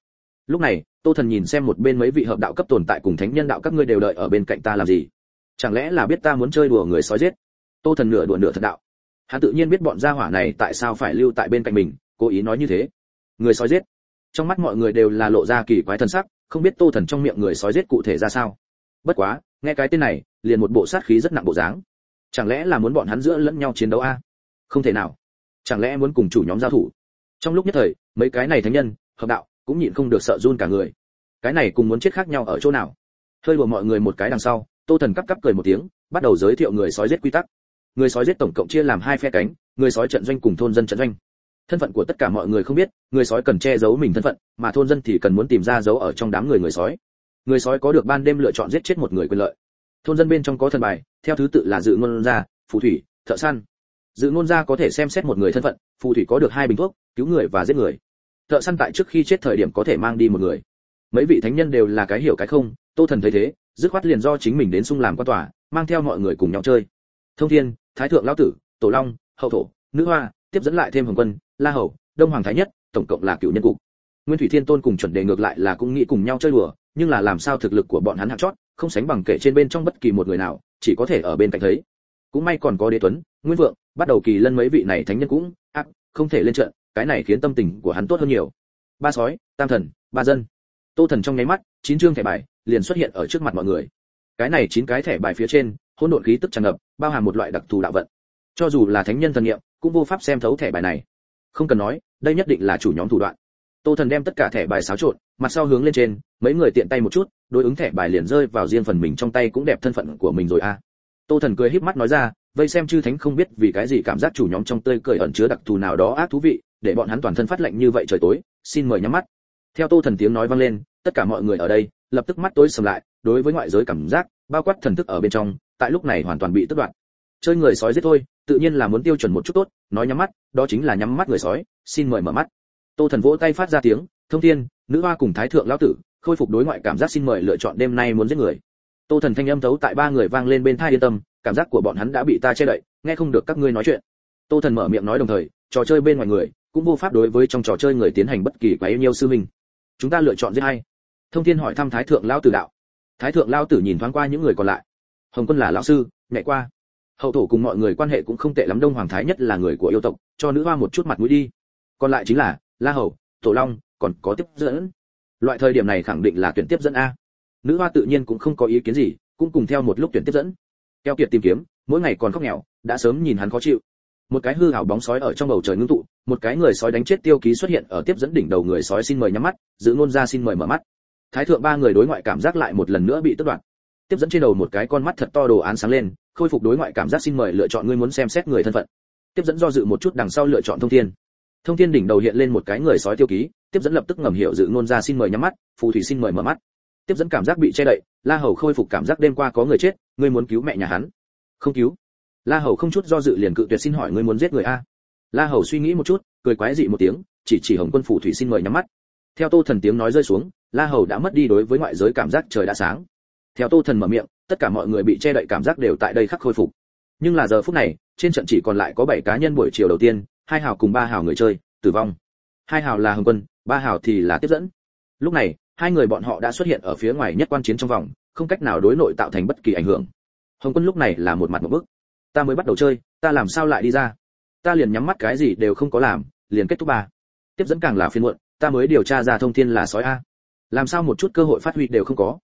Lúc này, tô thần nhìn xem một bên mấy vị hợp đạo cấp tồn tại cùng thánh nhân đạo các ngươi đều đợi ở bên cạnh ta làm gì? Chẳng lẽ là biết ta muốn chơi đùa người sói giết? Tô thần nửa đùa nửa thật đạo hắn tự nhiên biết bọn gia hỏa này tại sao phải lưu tại bên cạnh mình, cố ý nói như thế. Người sói giết. Trong mắt mọi người đều là lộ ra kỳ quái thần sắc, không biết tô thần trong miệng người sói giết cụ thể ra sao. Bất quá, nghe cái tên này, liền một bộ sát khí rất nặng bộ dáng. Chẳng lẽ là muốn bọn hắn giữa lẫn nhau chiến đấu a? Không thể nào. Chẳng lẽ muốn cùng chủ nhóm giao thủ? Trong lúc nhất thời, mấy cái này thánh nhân, hợp đạo, cũng nhịn không được sợ run cả người. Cái này cùng muốn chết khác nhau ở chỗ nào? Hơi đùa mọi người một cái đằng sau, tô thần cắp cắp cười một tiếng, bắt đầu giới thiệu người sói giết quy tắc người sói giết tổng cộng chia làm hai phe cánh, người sói trận doanh cùng thôn dân trận doanh. Thân phận của tất cả mọi người không biết, người sói cần che giấu mình thân phận, mà thôn dân thì cần muốn tìm ra dấu ở trong đám người người sói. Người sói có được ban đêm lựa chọn giết chết một người quyền lợi. Thôn dân bên trong có thần bài, theo thứ tự là dự ngôn gia, phù thủy, thợ săn. Dự ngôn gia có thể xem xét một người thân phận, phù thủy có được hai bình thuốc, cứu người và giết người. Thợ săn tại trước khi chết thời điểm có thể mang đi một người. Mấy vị thánh nhân đều là cái hiểu cái không, tô thần thấy thế, dứt khoát liền do chính mình đến sung làm quan tòa, mang theo mọi người cùng nhau chơi. Thông thiên thái thượng lão tử, tổ long, hậu thổ, nữ hoa, tiếp dẫn lại thêm hồng quân, la hầu, đông hoàng thái nhất, tổng cộng là cựu nhân cục. Nguyên thủy thiên tôn cùng chuẩn đề ngược lại là cũng nghĩ cùng nhau chơi đùa, nhưng là làm sao thực lực của bọn hắn hạng chót, không sánh bằng kể trên bên trong bất kỳ một người nào, chỉ có thể ở bên cạnh thấy. Cũng may còn có đế tuấn, nguyên vượng, bắt đầu kỳ lân mấy vị này thánh nhân cũng, ác, không thể lên trận, cái này khiến tâm tình của hắn tốt hơn nhiều. Ba sói, tam thần, ba dân. Tô thần trong nháy mắt, chín chương thẻ bài liền xuất hiện ở trước mặt mọi người. Cái này chín cái thẻ bài phía trên hỗn độn khí tức tràn ngập, bao hàm một loại đặc thù đạo vận. Cho dù là thánh nhân thần niệm, cũng vô pháp xem thấu thẻ bài này. Không cần nói, đây nhất định là chủ nhóm thủ đoạn. Tô thần đem tất cả thẻ bài xáo trộn, mặt sau hướng lên trên, mấy người tiện tay một chút, đối ứng thẻ bài liền rơi vào riêng phần mình trong tay cũng đẹp thân phận của mình rồi a. Tô thần cười híp mắt nói ra, vây xem chư thánh không biết vì cái gì cảm giác chủ nhóm trong tươi cười ẩn chứa đặc thù nào đó ác thú vị, để bọn hắn toàn thân phát lạnh như vậy trời tối, xin mời nhắm mắt. Theo tô thần tiếng nói vang lên, tất cả mọi người ở đây, lập tức mắt tối sầm lại, đối với ngoại giới cảm giác, bao quát thần thức ở bên trong tại lúc này hoàn toàn bị tước đoạt. Chơi người sói giết thôi, tự nhiên là muốn tiêu chuẩn một chút tốt, nói nhắm mắt, đó chính là nhắm mắt người sói, xin mời mở mắt. Tô thần vỗ tay phát ra tiếng, thông thiên, nữ hoa cùng thái thượng lão tử, khôi phục đối ngoại cảm giác xin mời lựa chọn đêm nay muốn giết người. Tô thần thanh âm thấu tại ba người vang lên bên thai yên tâm, cảm giác của bọn hắn đã bị ta che đậy, nghe không được các ngươi nói chuyện. Tô thần mở miệng nói đồng thời, trò chơi bên ngoài người, cũng vô pháp đối với trong trò chơi người tiến hành bất kỳ quá yêu nhiêu sư mình chúng ta lựa chọn giết hay thông thiên hỏi thăm thái thượng lão tử đạo. Thái thượng lão tử nhìn thoáng qua những người còn lại hồng quân là lão sư, nhảy qua. Hậu thổ cùng mọi người quan hệ cũng không tệ lắm, đông hoàng thái nhất là người của yêu tộc, cho nữ hoa một chút mặt mũi đi. Còn lại chính là la hầu, tổ long, còn có tiếp dẫn. Loại thời điểm này khẳng định là tuyển tiếp dẫn a. Nữ hoa tự nhiên cũng không có ý kiến gì, cũng cùng theo một lúc tuyển tiếp dẫn. Keo kiệt tìm kiếm, mỗi ngày còn khóc nghèo, đã sớm nhìn hắn khó chịu. Một cái hư hảo bóng sói ở trong bầu trời ngưng tụ, một cái người sói đánh chết tiêu ký xuất hiện ở tiếp dẫn đỉnh đầu người sói xin mời nhắm mắt, giữ ngôn ra xin mời mở mắt. Thái thượng ba người đối ngoại cảm giác lại một lần nữa bị tước đoạt tiếp dẫn trên đầu một cái con mắt thật to đồ án sáng lên, khôi phục đối ngoại cảm giác xin mời lựa chọn ngươi muốn xem xét người thân phận. Tiếp dẫn do dự một chút đằng sau lựa chọn thông thiên. Thông thiên đỉnh đầu hiện lên một cái người sói tiêu ký, tiếp dẫn lập tức ngầm hiểu dự ngôn ra xin mời nhắm mắt, phù thủy xin mời mở mắt. Tiếp dẫn cảm giác bị che đậy, la hầu khôi phục cảm giác đêm qua có người chết, ngươi muốn cứu mẹ nhà hắn. Không cứu. La hầu không chút do dự liền cự tuyệt xin hỏi ngươi muốn giết người a. La hầu suy nghĩ một chút, cười quái dị một tiếng, chỉ chỉ hồng quân phù thủy xin mời nhắm mắt. Theo tô thần tiếng nói rơi xuống, la hầu đã mất đi đối với ngoại giới cảm giác trời đã sáng theo tô thần mở miệng, tất cả mọi người bị che đậy cảm giác đều tại đây khắc khôi phục. Nhưng là giờ phút này, trên trận chỉ còn lại có bảy cá nhân buổi chiều đầu tiên, hai hào cùng ba hào người chơi, tử vong. Hai hào là hồng quân, ba hào thì là tiếp dẫn. Lúc này, hai người bọn họ đã xuất hiện ở phía ngoài nhất quan chiến trong vòng, không cách nào đối nội tạo thành bất kỳ ảnh hưởng. Hồng quân lúc này là một mặt một bức. Ta mới bắt đầu chơi, ta làm sao lại đi ra? Ta liền nhắm mắt cái gì đều không có làm, liền kết thúc ba. Tiếp dẫn càng là phiên muộn, ta mới điều tra ra thông tin là sói a. Làm sao một chút cơ hội phát huy đều không có?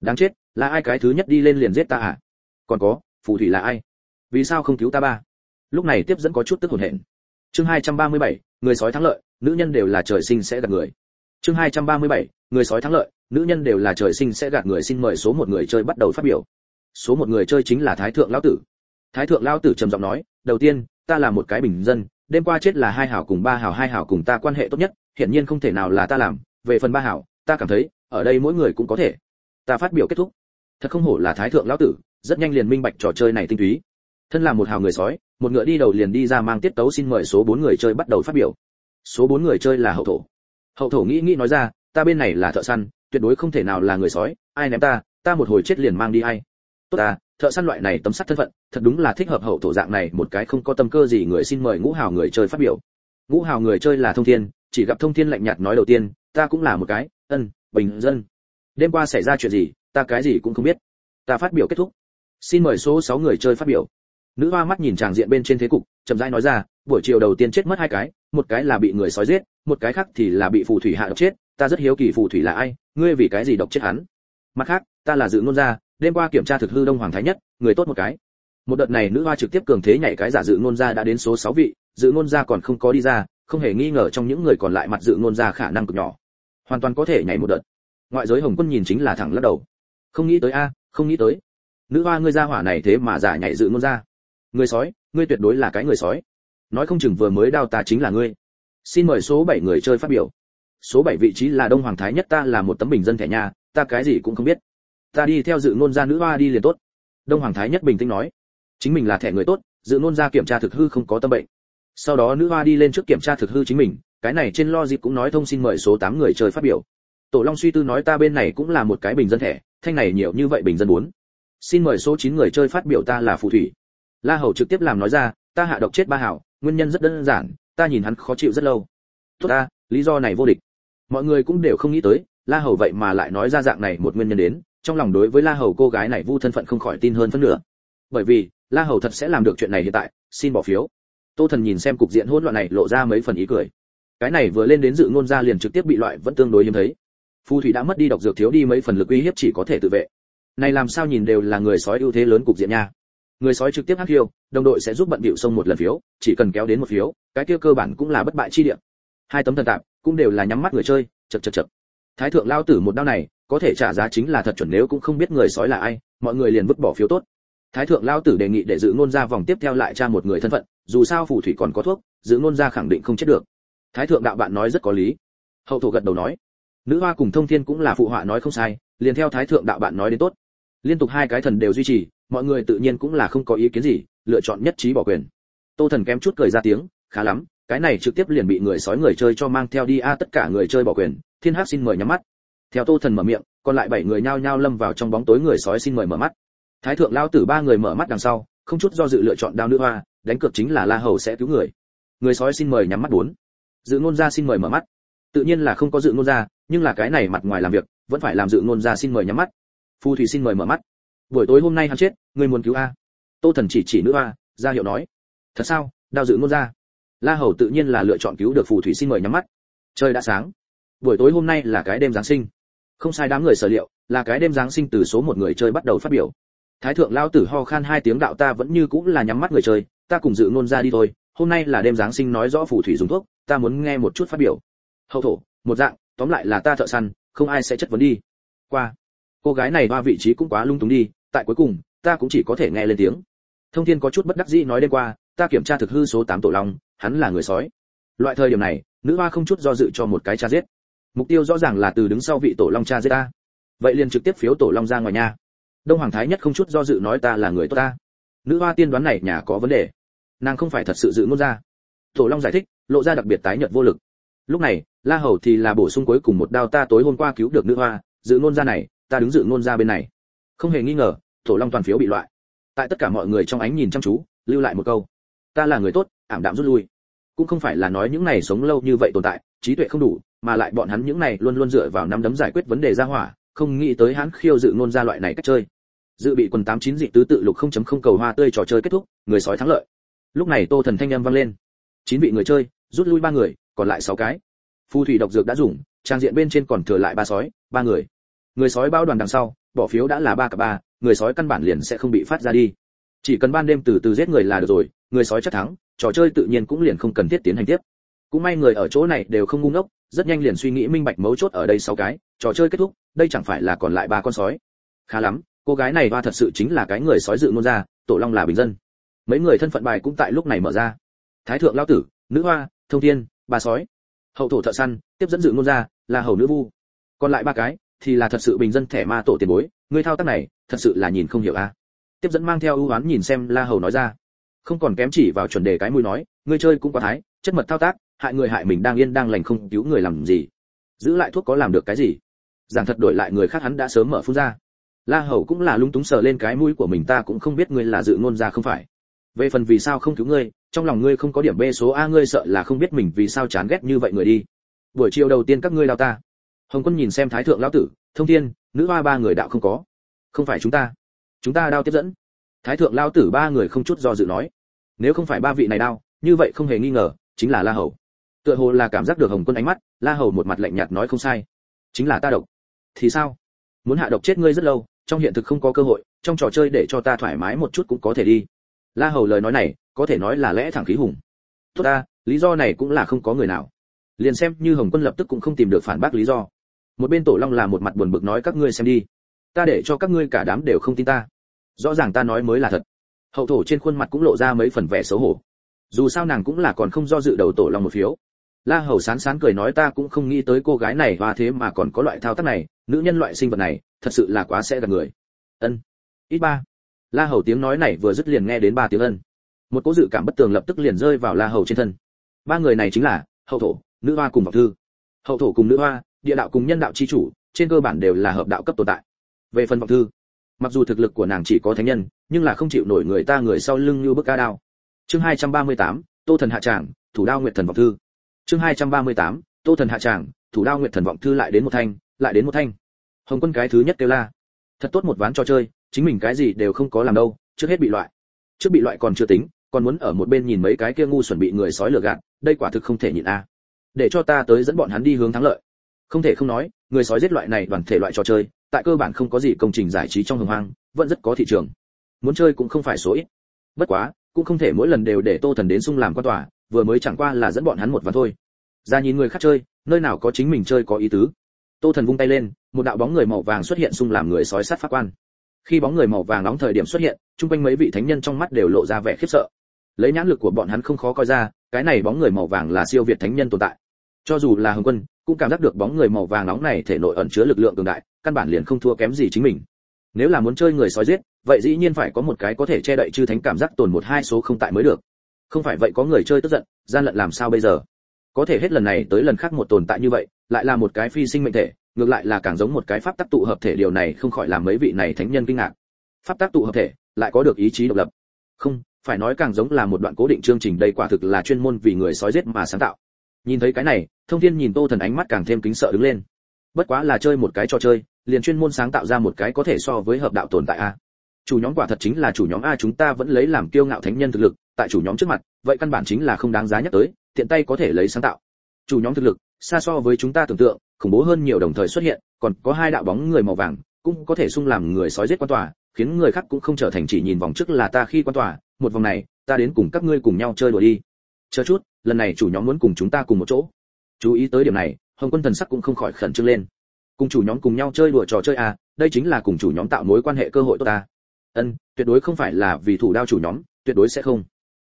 Đáng chết là ai cái thứ nhất đi lên liền giết ta à? Còn có phù thủy là ai? Vì sao không cứu ta ba? Lúc này tiếp dẫn có chút tức hồn hển. Chương 237, người sói thắng lợi nữ nhân đều là trời sinh sẽ gạt người. Chương 237, người sói thắng lợi nữ nhân đều là trời sinh sẽ gạt người. Xin mời số một người chơi bắt đầu phát biểu. Số một người chơi chính là thái thượng lão tử. Thái thượng lão tử trầm giọng nói đầu tiên ta là một cái bình dân đêm qua chết là hai hảo cùng ba hảo hai hảo cùng ta quan hệ tốt nhất hiển nhiên không thể nào là ta làm. Về phần ba hảo ta cảm thấy ở đây mỗi người cũng có thể ta phát biểu kết thúc. Thật không hổ là thái thượng lão tử, rất nhanh liền minh bạch trò chơi này tinh túy. Thân là một hào người sói, một ngựa đi đầu liền đi ra mang tiết tấu xin mời số bốn người chơi bắt đầu phát biểu. Số bốn người chơi là hậu thổ. Hậu thổ nghĩ nghĩ nói ra, ta bên này là thợ săn, tuyệt đối không thể nào là người sói, ai ném ta ta một hồi chết liền mang đi ai. tốt ta, thợ săn loại này tấm sắt thân phận, thật đúng là thích hợp hậu thổ dạng này, một cái không có tâm cơ gì người xin mời ngũ hào người chơi phát biểu. Ngũ hào người chơi là thông thiên, chỉ gặp thông thiên lạnh nhạt nói đầu tiên, ta cũng là một cái, ân, bình dân đêm qua xảy ra chuyện gì, ta cái gì cũng không biết. Ta phát biểu kết thúc. Xin mời số 6 người chơi phát biểu. Nữ hoa mắt nhìn tràng diện bên trên thế cục, chậm rãi nói ra, buổi chiều đầu tiên chết mất hai cái, một cái là bị người sói giết, một cái khác thì là bị phù thủy hạ độc chết, ta rất hiếu kỳ phù thủy là ai, ngươi vì cái gì độc chết hắn? Mặt khác, ta là dự ngôn gia, đêm qua kiểm tra thực hư đông hoàng thái nhất, người tốt một cái. Một đợt này nữ hoa trực tiếp cường thế nhảy cái giả dự ngôn gia đã đến số 6 vị, dự ngôn gia còn không có đi ra, không hề nghi ngờ trong những người còn lại mặt dự ngôn gia khả năng cực nhỏ. Hoàn toàn có thể nhảy một đợt ngoại giới hồng quân nhìn chính là thẳng lắc đầu. Không nghĩ tới a, không nghĩ tới. Nữ hoa ngươi ra hỏa này thế mà giả nhảy dự ngôn ra. Người sói, ngươi tuyệt đối là cái người sói. Nói không chừng vừa mới đào ta chính là ngươi. Xin mời số 7 người chơi phát biểu. Số 7 vị trí là đông hoàng thái nhất ta là một tấm bình dân thẻ nhà, ta cái gì cũng không biết. Ta đi theo dự ngôn ra nữ hoa đi liền tốt. Đông hoàng thái nhất bình tĩnh nói. Chính mình là thẻ người tốt, dự ngôn ra kiểm tra thực hư không có tâm bệnh. Sau đó nữ hoa đi lên trước kiểm tra thực hư chính mình, cái này trên lo dịp cũng nói thông xin mời số 8 người chơi phát biểu tổ long suy tư nói ta bên này cũng là một cái bình dân thẻ, thanh này nhiều như vậy bình dân muốn xin mời số 9 người chơi phát biểu ta là phù thủy. La hầu trực tiếp làm nói ra, ta hạ độc chết ba hảo, nguyên nhân rất đơn giản, ta nhìn hắn khó chịu rất lâu. Tốt ta, lý do này vô địch. Mọi người cũng đều không nghĩ tới, la hầu vậy mà lại nói ra dạng này một nguyên nhân đến, trong lòng đối với la hầu cô gái này vu thân phận không khỏi tin hơn phân nửa. Bởi vì, la hầu thật sẽ làm được chuyện này hiện tại, xin bỏ phiếu. Tô thần nhìn xem cục diện hỗn loạn này lộ ra mấy phần ý cười. Cái này vừa lên đến dự ngôn ra liền trực tiếp bị loại vẫn tương đối hiếm thấy phù thủy đã mất đi độc dược thiếu đi mấy phần lực uy hiếp chỉ có thể tự vệ. Này làm sao nhìn đều là người sói ưu thế lớn cục diện nha. Người sói trực tiếp hát hiêu đồng đội sẽ giúp bận bịu sông một lần phiếu, chỉ cần kéo đến một phiếu, cái kia cơ bản cũng là bất bại chi điểm hai tấm thần tạp, cũng đều là nhắm mắt người chơi chật chật chật thái thượng lao tử một đao này, có thể trả giá chính là thật chuẩn nếu cũng không biết người sói là ai, mọi người liền vứt bỏ phiếu tốt. Thái thượng lao tử đề nghị để giữ ngôn ra vòng tiếp theo lại tra một người thân phận, dù sao phù thủy còn có thuốc, giữ ngôn ra khẳng định không chết được. Thái thượng đạo bạn nói rất có lý. Hậu thổ gật đầu nói nữ hoa cùng thông thiên cũng là phụ họa nói không sai, liền theo thái thượng đạo bạn nói đến tốt. Liên tục hai cái thần đều duy trì, mọi người tự nhiên cũng là không có ý kiến gì, lựa chọn nhất trí bỏ quyền. Tô thần kém chút cười ra tiếng, khá lắm, cái này trực tiếp liền bị người sói người chơi cho mang theo đi a, tất cả người chơi bỏ quyền, thiên hắc xin mời nhắm mắt. Theo tô thần mở miệng, còn lại bảy người nhao nhao lâm vào trong bóng tối người sói xin mời mở mắt. Thái thượng lao tử ba người mở mắt đằng sau, không chút do dự lựa chọn đao nữ hoa, đánh cược chính là la hầu sẽ cứu người. Người sói xin mời nhắm mắt bốn. Dự ngôn gia xin mời mở mắt. Tự nhiên là không có dự ngôn gia nhưng là cái này mặt ngoài làm việc, vẫn phải làm dự ngôn gia xin mời nhắm mắt. Phù thủy xin mời mở mắt. Buổi tối hôm nay hắn chết người muốn cứu a. Tô thần chỉ chỉ nữ a, ra hiệu nói. Thật sao? Đao dự ngôn gia la hầu tự nhiên là lựa chọn cứu được phù thủy xin mời nhắm mắt. Trời đã sáng. Buổi tối hôm nay là cái đêm giáng sinh. Không sai đám người sở liệu, là cái đêm giáng sinh từ số một người chơi bắt đầu phát biểu. Thái thượng lao tử ho khan hai tiếng đạo ta vẫn như cũng là nhắm mắt người chơi, ta cùng dự ngôn ra đi thôi. Hôm nay là đêm giáng sinh nói rõ phù thủy dùng thuốc, ta muốn nghe một chút phát biểu. Hậu thổ, một dạng tóm lại là ta thợ săn, không ai sẽ chất vấn đi. Qua. Cô gái này ba vị trí cũng quá lung túng đi, tại cuối cùng, ta cũng chỉ có thể nghe lên tiếng. Thông thiên có chút bất đắc dĩ nói đêm qua, ta kiểm tra thực hư số 8 tổ long, hắn là người sói. Loại thời điểm này, nữ hoa không chút do dự cho một cái cha giết. Mục tiêu rõ ràng là từ đứng sau vị tổ long cha giết ta. Vậy liền trực tiếp phiếu tổ long ra ngoài nhà. Đông hoàng thái nhất không chút do dự nói ta là người tốt ta. Nữ hoa tiên đoán này nhà có vấn đề. Nàng không phải thật sự dự ngôn ra. Tổ long giải thích, lộ ra đặc biệt tái nhợt vô lực lúc này, la hầu thì là bổ sung cuối cùng một đao ta tối hôm qua cứu được nữ hoa dự ngôn ra này, ta đứng dự ngôn ra bên này. Không hề nghi ngờ, thổ long toàn phiếu bị loại. Tại tất cả mọi người trong ánh nhìn chăm chú, lưu lại một câu. Ta là người tốt, ảm đạm rút lui. Cũng không phải là nói những này sống lâu như vậy tồn tại, trí tuệ không đủ, mà lại bọn hắn những này luôn luôn dựa vào năm đấm giải quyết vấn đề ra hỏa, không nghĩ tới hắn khiêu dự ngôn ra loại này cách chơi. Dự bị quần tám chín dị tứ tự lục 0.0 cầu hoa tươi trò chơi kết thúc, người sói thắng lợi. Lúc này tô thần thanh âm vang lên. Chín vị người chơi, rút lui ba người còn lại sáu cái. Phù thủy độc dược đã dùng, trang diện bên trên còn thừa lại ba sói, ba người. Người sói bao đoàn đằng sau, bỏ phiếu đã là ba cả ba, người sói căn bản liền sẽ không bị phát ra đi. Chỉ cần ban đêm từ từ giết người là được rồi, người sói chắc thắng, trò chơi tự nhiên cũng liền không cần thiết tiến hành tiếp. Cũng may người ở chỗ này đều không ngu ngốc, rất nhanh liền suy nghĩ minh bạch mấu chốt ở đây sáu cái, trò chơi kết thúc, đây chẳng phải là còn lại ba con sói. Khá lắm, cô gái này ba thật sự chính là cái người sói dự ngôn ra, tổ long là bình dân. Mấy người thân phận bài cũng tại lúc này mở ra. Thái thượng lao tử, nữ hoa, thông thiên ba sói. Hậu thổ thợ săn, tiếp dẫn dự ngôn ra là hầu nữ vu. Còn lại ba cái, thì là thật sự bình dân thẻ ma tổ tiền bối. Người thao tác này, thật sự là nhìn không hiểu a. Tiếp dẫn mang theo ưu oán nhìn xem la hầu nói ra. Không còn kém chỉ vào chuẩn đề cái mũi nói, ngươi chơi cũng có thái, chất mật thao tác, hại người hại mình đang yên đang lành không cứu người làm gì. Giữ lại thuốc có làm được cái gì? Giảng thật đổi lại người khác hắn đã sớm mở phun ra. La hầu cũng là lung túng sờ lên cái mũi của mình, ta cũng không biết ngươi là dự ngôn ra không phải. Về phần vì sao không cứu ngươi trong lòng ngươi không có điểm b số a, ngươi sợ là không biết mình vì sao chán ghét như vậy người đi. Buổi chiều đầu tiên các ngươi đào ta. Hồng quân nhìn xem thái thượng lão tử, thông thiên, nữ hoa ba người đạo không có. Không phải chúng ta. Chúng ta đao tiếp dẫn. Thái thượng lao tử ba người không chút do dự nói. Nếu không phải ba vị này đao, như vậy không hề nghi ngờ, chính là la hầu. Tựa hồ là cảm giác được hồng quân ánh mắt, la hầu một mặt lạnh nhạt nói không sai. Chính là ta độc. Thì sao? Muốn hạ độc chết ngươi rất lâu, trong hiện thực không có cơ hội, trong trò chơi để cho ta thoải mái một chút cũng có thể đi. La hầu lời nói này có thể nói là lẽ thẳng khí hùng. Tốt ta, lý do này cũng là không có người nào. Liền xem như hồng quân lập tức cũng không tìm được phản bác lý do. Một bên tổ long là một mặt buồn bực nói các ngươi xem đi. Ta để cho các ngươi cả đám đều không tin ta. Rõ ràng ta nói mới là thật. Hậu thổ trên khuôn mặt cũng lộ ra mấy phần vẻ xấu hổ. Dù sao nàng cũng là còn không do dự đầu tổ long một phiếu. La hầu sán sán cười nói ta cũng không nghĩ tới cô gái này hoa thế mà còn có loại thao tác này, nữ nhân loại sinh vật này, thật sự là quá sẽ gạt người. Ân. Ít ba. La hầu tiếng nói này vừa dứt liền nghe đến ba tiếng ân một cố dự cảm bất tường lập tức liền rơi vào la hầu trên thân. Ba người này chính là hậu thổ nữ hoa cùng vọng thư. Hậu thổ cùng nữ hoa địa đạo cùng nhân đạo chi chủ trên cơ bản đều là hợp đạo cấp tồn tại. Về phần vọng thư mặc dù thực lực của nàng chỉ có thánh nhân nhưng là không chịu nổi người ta người sau lưng như bức ca đao. Chương 238, tô thần hạ tràng thủ đao nguyệt thần vọng thư. Chương 238, tô thần hạ tràng thủ đao nguyệt thần vọng thư lại đến một thanh lại đến một thanh. Hồng quân cái thứ nhất kêu la. Thật tốt một ván trò chơi chính mình cái gì đều không có làm đâu trước hết bị loại. Trước bị loại còn chưa tính còn muốn ở một bên nhìn mấy cái kia ngu xuẩn bị người sói lừa gạt, đây quả thực không thể nhịn a. Để cho ta tới dẫn bọn hắn đi hướng thắng lợi. Không thể không nói, người sói giết loại này đoàn thể loại trò chơi, tại cơ bản không có gì công trình giải trí trong hồng hoang, vẫn rất có thị trường. Muốn chơi cũng không phải số ít. Bất quá, cũng không thể mỗi lần đều để tô thần đến sung làm quan tòa, vừa mới chẳng qua là dẫn bọn hắn một ván thôi. Ra nhìn người khác chơi, nơi nào có chính mình chơi có ý tứ. Tô thần vung tay lên, một đạo bóng người màu vàng xuất hiện sung làm người sói sát pháp quan. Khi bóng người màu vàng nóng thời điểm xuất hiện, chung quanh mấy vị thánh nhân trong mắt đều lộ ra vẻ khiếp sợ lấy nhãn lực của bọn hắn không khó coi ra, cái này bóng người màu vàng là siêu việt thánh nhân tồn tại. Cho dù là hồng quân, cũng cảm giác được bóng người màu vàng nóng này thể nội ẩn chứa lực lượng cường đại, căn bản liền không thua kém gì chính mình. Nếu là muốn chơi người sói giết, vậy dĩ nhiên phải có một cái có thể che đậy chư thánh cảm giác tồn một hai số không tại mới được. Không phải vậy có người chơi tức giận, gian lận làm sao bây giờ? Có thể hết lần này tới lần khác một tồn tại như vậy, lại là một cái phi sinh mệnh thể, ngược lại là càng giống một cái pháp tác tụ hợp thể, điều này không khỏi làm mấy vị này thánh nhân kinh ngạc. Pháp tác tụ hợp thể, lại có được ý chí độc lập. Không phải nói càng giống là một đoạn cố định chương trình, đây quả thực là chuyên môn vì người sói giết mà sáng tạo. Nhìn thấy cái này, thông thiên nhìn tô thần ánh mắt càng thêm kính sợ đứng lên. Bất quá là chơi một cái trò chơi, liền chuyên môn sáng tạo ra một cái có thể so với hợp đạo tồn tại a. Chủ nhóm quả thật chính là chủ nhóm a, chúng ta vẫn lấy làm kiêu ngạo thánh nhân thực lực, tại chủ nhóm trước mặt, vậy căn bản chính là không đáng giá nhắc tới, tiện tay có thể lấy sáng tạo. Chủ nhóm thực lực, xa so với chúng ta tưởng tượng, khủng bố hơn nhiều đồng thời xuất hiện, còn có hai đạo bóng người màu vàng, cũng có thể xung làm người sói giết quan tòa, khiến người khác cũng không trở thành chỉ nhìn vòng trước là ta khi quan tòa một vòng này, ta đến cùng các ngươi cùng nhau chơi đùa đi. Chờ chút, lần này chủ nhóm muốn cùng chúng ta cùng một chỗ. Chú ý tới điểm này, hồng quân thần sắc cũng không khỏi khẩn trương lên. Cùng chủ nhóm cùng nhau chơi đùa trò chơi à đây chính là cùng chủ nhóm tạo mối quan hệ cơ hội tốt ta. Ân, tuyệt đối không phải là vì thủ đao chủ nhóm, tuyệt đối sẽ không.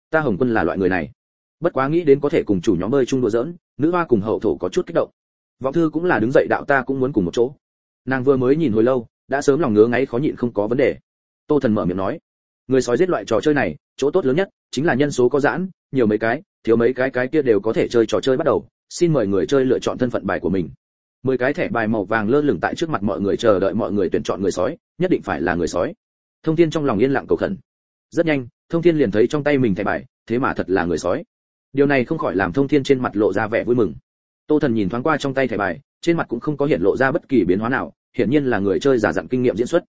Ta hồng quân là loại người này. Bất quá nghĩ đến có thể cùng chủ nhóm bơi chung đùa giỡn, nữ hoa cùng hậu thổ có chút kích động. Vọng thư cũng là đứng dậy đạo ta cũng muốn cùng một chỗ. Nàng vừa mới nhìn hồi lâu, đã sớm lòng ngứa ngáy khó nhịn không có vấn đề. Tô thần mở miệng nói, người sói giết loại trò chơi này chỗ tốt lớn nhất chính là nhân số có giãn, nhiều mấy cái, thiếu mấy cái cái kia đều có thể chơi trò chơi bắt đầu. Xin mời người chơi lựa chọn thân phận bài của mình. Mười cái thẻ bài màu vàng lơ lửng tại trước mặt mọi người chờ đợi mọi người tuyển chọn người sói, nhất định phải là người sói. Thông thiên trong lòng yên lặng cầu khẩn. Rất nhanh, thông thiên liền thấy trong tay mình thẻ bài, thế mà thật là người sói. Điều này không khỏi làm thông thiên trên mặt lộ ra vẻ vui mừng. Tô thần nhìn thoáng qua trong tay thẻ bài, trên mặt cũng không có hiện lộ ra bất kỳ biến hóa nào, hiển nhiên là người chơi giả dặn kinh nghiệm diễn xuất.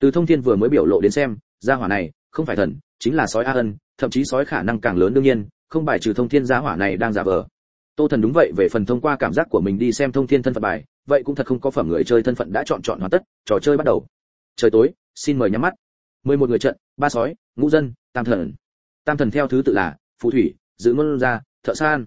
Từ thông thiên vừa mới biểu lộ đến xem gia hỏa này không phải thần chính là sói a ân, thậm chí sói khả năng càng lớn đương nhiên, không bài trừ thông thiên giá hỏa này đang giả vờ. Tô thần đúng vậy, về phần thông qua cảm giác của mình đi xem thông thiên thân phận bài, vậy cũng thật không có phẩm người chơi thân phận đã chọn chọn hoàn tất, trò chơi bắt đầu. Trời tối, xin mời nhắm mắt. Mười một người trận, ba sói, ngũ dân, tam thần. Tam thần theo thứ tự là phù thủy giữ ngôn gia, thợ san.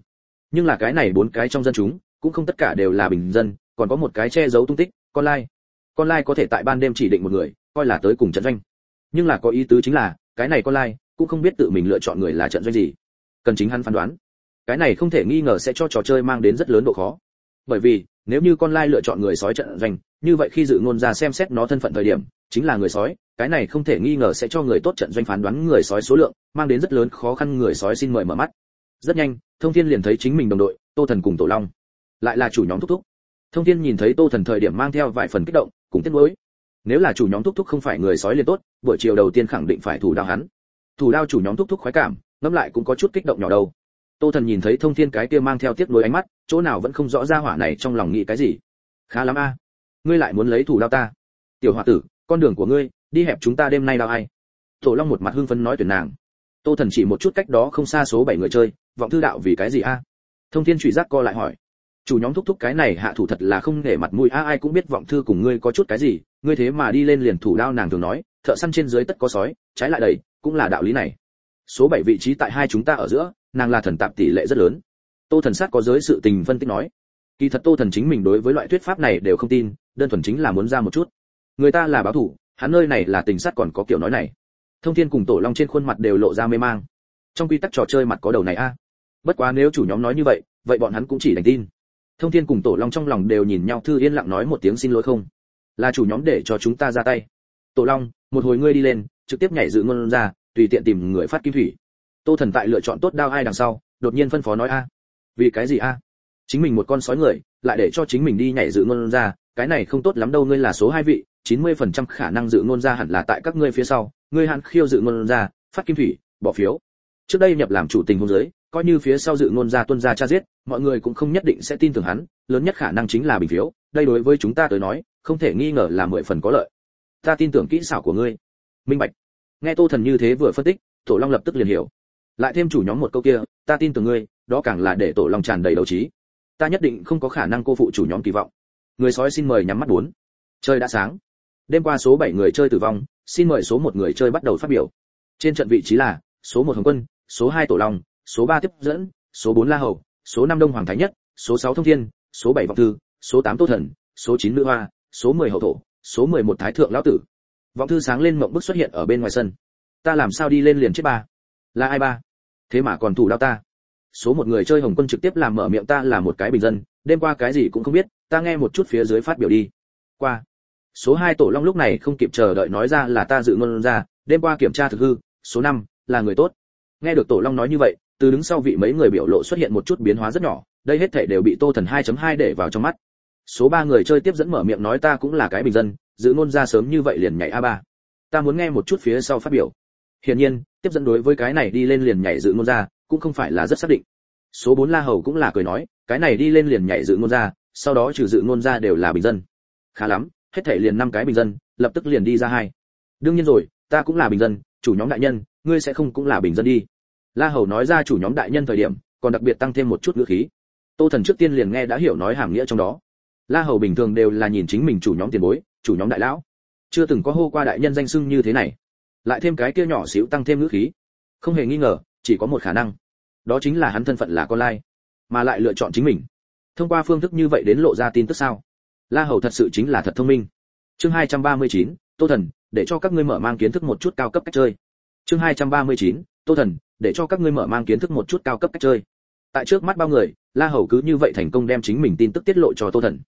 Nhưng là cái này bốn cái trong dân chúng, cũng không tất cả đều là bình dân, còn có một cái che giấu tung tích, con lai. Con lai có thể tại ban đêm chỉ định một người, coi là tới cùng trận doanh. Nhưng là có ý tứ chính là cái này con lai cũng không biết tự mình lựa chọn người là trận doanh gì. Cần chính hắn phán đoán. Cái này không thể nghi ngờ sẽ cho trò chơi mang đến rất lớn độ khó. Bởi vì, nếu như con lai lựa chọn người sói trận doanh, như vậy khi dự ngôn ra xem xét nó thân phận thời điểm, chính là người sói, cái này không thể nghi ngờ sẽ cho người tốt trận doanh phán đoán người sói số lượng, mang đến rất lớn khó khăn người sói xin mời mở mắt. Rất nhanh, thông thiên liền thấy chính mình đồng đội, tô thần cùng tổ long. Lại là chủ nhóm thúc thúc. Thông thiên nhìn thấy tô thần thời điểm mang theo vài phần kích động, cùng tiếc nuối nếu là chủ nhóm thúc thúc không phải người sói liền tốt, buổi chiều đầu tiên khẳng định phải thủ đao hắn. Thủ đao chủ nhóm thúc thúc khoái cảm, ngẫm lại cũng có chút kích động nhỏ đâu. Tô thần nhìn thấy thông thiên cái kia mang theo tiếc nuối ánh mắt, chỗ nào vẫn không rõ ra hỏa này trong lòng nghĩ cái gì. Khá lắm a. Ngươi lại muốn lấy thủ đao ta. Tiểu hòa tử, con đường của ngươi, đi hẹp chúng ta đêm nay đao ai? Tổ long một mặt hưng phấn nói tuyển nàng. Tô thần chỉ một chút cách đó không xa số bảy người chơi, vọng thư đạo vì cái gì a? Thông thiên trụy giác co lại hỏi chủ nhóm thúc thúc cái này hạ thủ thật là không nể mặt mũi. A, ai cũng biết vọng thư cùng ngươi có chút cái gì. Ngươi thế mà đi lên liền thủ đao nàng thường nói, thợ săn trên dưới tất có sói, trái lại đầy, cũng là đạo lý này. Số bảy vị trí tại hai chúng ta ở giữa, nàng là thần tạp tỷ lệ rất lớn. Tô thần sát có giới sự tình phân tích nói. Kỳ thật tô thần chính mình đối với loại thuyết pháp này đều không tin, đơn thuần chính là muốn ra một chút. Người ta là báo thủ, hắn nơi này là tình sát còn có kiểu nói này. Thông thiên cùng tổ long trên khuôn mặt đều lộ ra mê mang. Trong quy tắc trò chơi mặt có đầu này a. Bất quá nếu chủ nhóm nói như vậy vậy bọn hắn cũng chỉ đành tin thông thiên cùng tổ long trong lòng đều nhìn nhau, thư yên lặng nói một tiếng xin lỗi không? Là chủ nhóm để cho chúng ta ra tay. Tổ long, một hồi ngươi đi lên, trực tiếp nhảy dự ngôn ra, tùy tiện tìm người phát kim thủy. Tô thần tại lựa chọn tốt đao ai đằng sau, đột nhiên phân phó nói, a, vì cái gì a? Chính mình một con sói người, lại để cho chính mình đi nhảy dự ngôn ra, cái này không tốt lắm đâu, ngươi là số hai vị 90% khả năng dự ngôn ra hẳn là tại các ngươi phía sau, ngươi hạn khiêu dự ngôn ra, phát kim thủy, bỏ phiếu. Trước đây nhập làm chủ tình hôn giới coi như phía sau dự ngôn ra tuân ra cha giết, mọi người cũng không nhất định sẽ tin tưởng hắn, lớn nhất khả năng chính là bình phiếu, đây đối với chúng ta tới nói, không thể nghi ngờ là mười phần có lợi. Ta tin tưởng kỹ xảo của ngươi. Minh bạch. Nghe tô thần như thế vừa phân tích, tổ long lập tức liền hiểu. Lại thêm chủ nhóm một câu kia, ta tin tưởng ngươi, đó càng là để tổ long tràn đầy đấu trí. Ta nhất định không có khả năng cô phụ chủ nhóm kỳ vọng. Người sói xin mời nhắm mắt bốn. Chơi đã sáng. Đêm qua số 7 người chơi tử vong, xin mời số một người chơi bắt đầu phát biểu. Trên trận vị trí là số một hồng quân, số 2 tổ long số 3 tiếp dẫn, số 4 la hầu, số 5 đông hoàng thái nhất, số 6 thông thiên, số 7 vọng thư, số 8 tô thần, số 9 nữ hoa, số 10 hậu thổ, số 11 thái thượng lão tử. Vọng thư sáng lên mộng bức xuất hiện ở bên ngoài sân. Ta làm sao đi lên liền chết ba? Là ai ba? Thế mà còn thủ đao ta. Số một người chơi hồng quân trực tiếp làm mở miệng ta là một cái bình dân, đêm qua cái gì cũng không biết, ta nghe một chút phía dưới phát biểu đi. Qua. Số 2 tổ long lúc này không kịp chờ đợi nói ra là ta dự ngôn ra, đêm qua kiểm tra thực hư, số 5 là người tốt. Nghe được tổ long nói như vậy từ đứng sau vị mấy người biểu lộ xuất hiện một chút biến hóa rất nhỏ, đây hết thể đều bị tô thần 2.2 để vào trong mắt. Số ba người chơi tiếp dẫn mở miệng nói ta cũng là cái bình dân dự ngôn ra sớm như vậy liền nhảy A3. ta muốn nghe một chút phía sau phát biểu. Hiển nhiên, tiếp dẫn đối với cái này đi lên liền nhảy dự ngôn ra, cũng không phải là rất xác định. Số 4 la hầu cũng là cười nói, cái này đi lên liền nhảy dự ngôn ra, sau đó trừ dự ngôn ra đều là bình dân. Khá lắm, hết thể liền năm cái bình dân, lập tức liền đi ra hai. Đương nhiên rồi, ta cũng là bình dân, chủ nhóm đại nhân, ngươi sẽ không cũng là bình dân đi la hầu nói ra chủ nhóm đại nhân thời điểm còn đặc biệt tăng thêm một chút ngữ khí. Tô thần trước tiên liền nghe đã hiểu nói hàm nghĩa trong đó. La hầu bình thường đều là nhìn chính mình chủ nhóm tiền bối chủ nhóm đại lão. Chưa từng có hô qua đại nhân danh xưng như thế này. Lại thêm cái kia nhỏ xíu tăng thêm ngữ khí. Không hề nghi ngờ chỉ có một khả năng. Đó chính là hắn thân phận là con lai mà lại lựa chọn chính mình. Thông qua phương thức như vậy đến lộ ra tin tức sao? La hầu thật sự chính là thật thông minh. Chương 239, tô thần để cho các ngươi mở mang kiến thức một chút cao cấp cách chơi. Chương 239, tô thần để cho các ngươi mở mang kiến thức một chút cao cấp cách chơi. Tại trước mắt bao người, la hầu cứ như vậy thành công đem chính mình tin tức tiết lộ cho tô thần.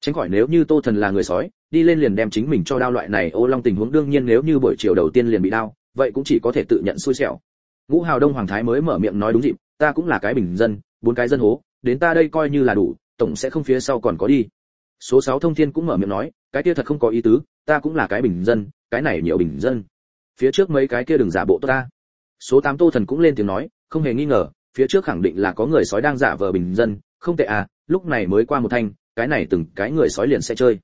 Tránh khỏi nếu như tô thần là người sói, đi lên liền đem chính mình cho đao loại này ô long tình huống đương nhiên nếu như buổi chiều đầu tiên liền bị đao, vậy cũng chỉ có thể tự nhận xui xẻo. Ngũ hào đông hoàng thái mới mở miệng nói đúng dịp, ta cũng là cái bình dân, bốn cái dân hố, đến ta đây coi như là đủ, tổng sẽ không phía sau còn có đi. Số 6 thông thiên cũng mở miệng nói, cái kia thật không có ý tứ, ta cũng là cái bình dân, cái này nhiều bình dân. Phía trước mấy cái kia đừng giả bộ tốt ta số 8 tô thần cũng lên tiếng nói, không hề nghi ngờ, phía trước khẳng định là có người sói đang giả vờ bình dân, không tệ à lúc này mới qua một thanh, cái này từng cái người sói liền sẽ chơi.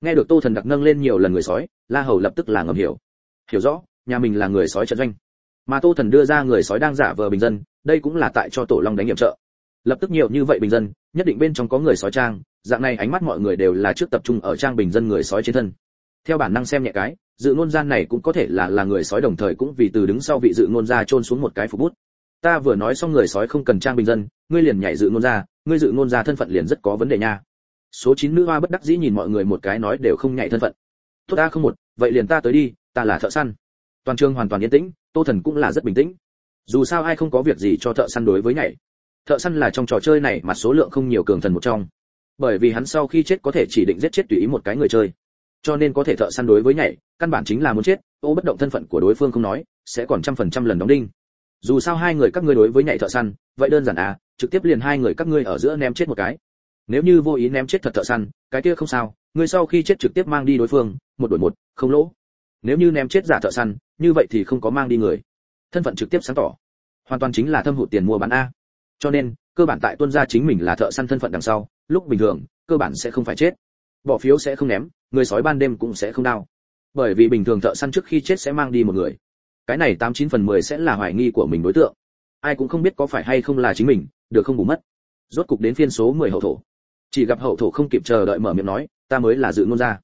Nghe được tô thần đặc nâng lên nhiều lần người sói, la hầu lập tức là ngầm hiểu. Hiểu rõ, nhà mình là người sói trận doanh. Mà tô thần đưa ra người sói đang giả vờ bình dân, đây cũng là tại cho tổ long đánh nhiệm trợ. Lập tức nhiều như vậy bình dân, nhất định bên trong có người sói trang, dạng này ánh mắt mọi người đều là trước tập trung ở trang bình dân người sói trên thân theo bản năng xem nhẹ cái, dự ngôn gian này cũng có thể là là người sói đồng thời cũng vì từ đứng sau vị dự ngôn gia trôn xuống một cái phục bút. Ta vừa nói xong người sói không cần trang bình dân, ngươi liền nhảy dự ngôn ra ngươi dự ngôn ra thân phận liền rất có vấn đề nha. Số chín nữ hoa bất đắc dĩ nhìn mọi người một cái nói đều không nhảy thân phận. Tốt ta không một, vậy liền ta tới đi, ta là thợ săn. Toàn trường hoàn toàn yên tĩnh, tô thần cũng là rất bình tĩnh. Dù sao ai không có việc gì cho thợ săn đối với nhảy. Thợ săn là trong trò chơi này mà số lượng không nhiều cường thần một trong. Bởi vì hắn sau khi chết có thể chỉ định giết chết tùy ý một cái người chơi cho nên có thể thợ săn đối với nhảy, căn bản chính là muốn chết, ô bất động thân phận của đối phương không nói, sẽ còn trăm phần trăm lần đóng đinh. Dù sao hai người các ngươi đối với nhảy thợ săn, vậy đơn giản à trực tiếp liền hai người các ngươi ở giữa ném chết một cái. Nếu như vô ý ném chết thật thợ săn, cái kia không sao, ngươi sau khi chết trực tiếp mang đi đối phương, một đổi một, không lỗ. Nếu như ném chết giả thợ săn, như vậy thì không có mang đi người. Thân phận trực tiếp sáng tỏ. Hoàn toàn chính là thâm hụt tiền mua bán a. Cho nên, cơ bản tại tuân gia chính mình là thợ săn thân phận đằng sau, lúc bình thường, cơ bản sẽ không phải chết bỏ phiếu sẽ không ném, người sói ban đêm cũng sẽ không đau. Bởi vì bình thường thợ săn trước khi chết sẽ mang đi một người. Cái này tám chín phần mười sẽ là hoài nghi của mình đối tượng. Ai cũng không biết có phải hay không là chính mình, được không bù mất. Rốt cục đến phiên số mười hậu thổ. Chỉ gặp hậu thổ không kịp chờ đợi mở miệng nói, ta mới là dự ngôn gia.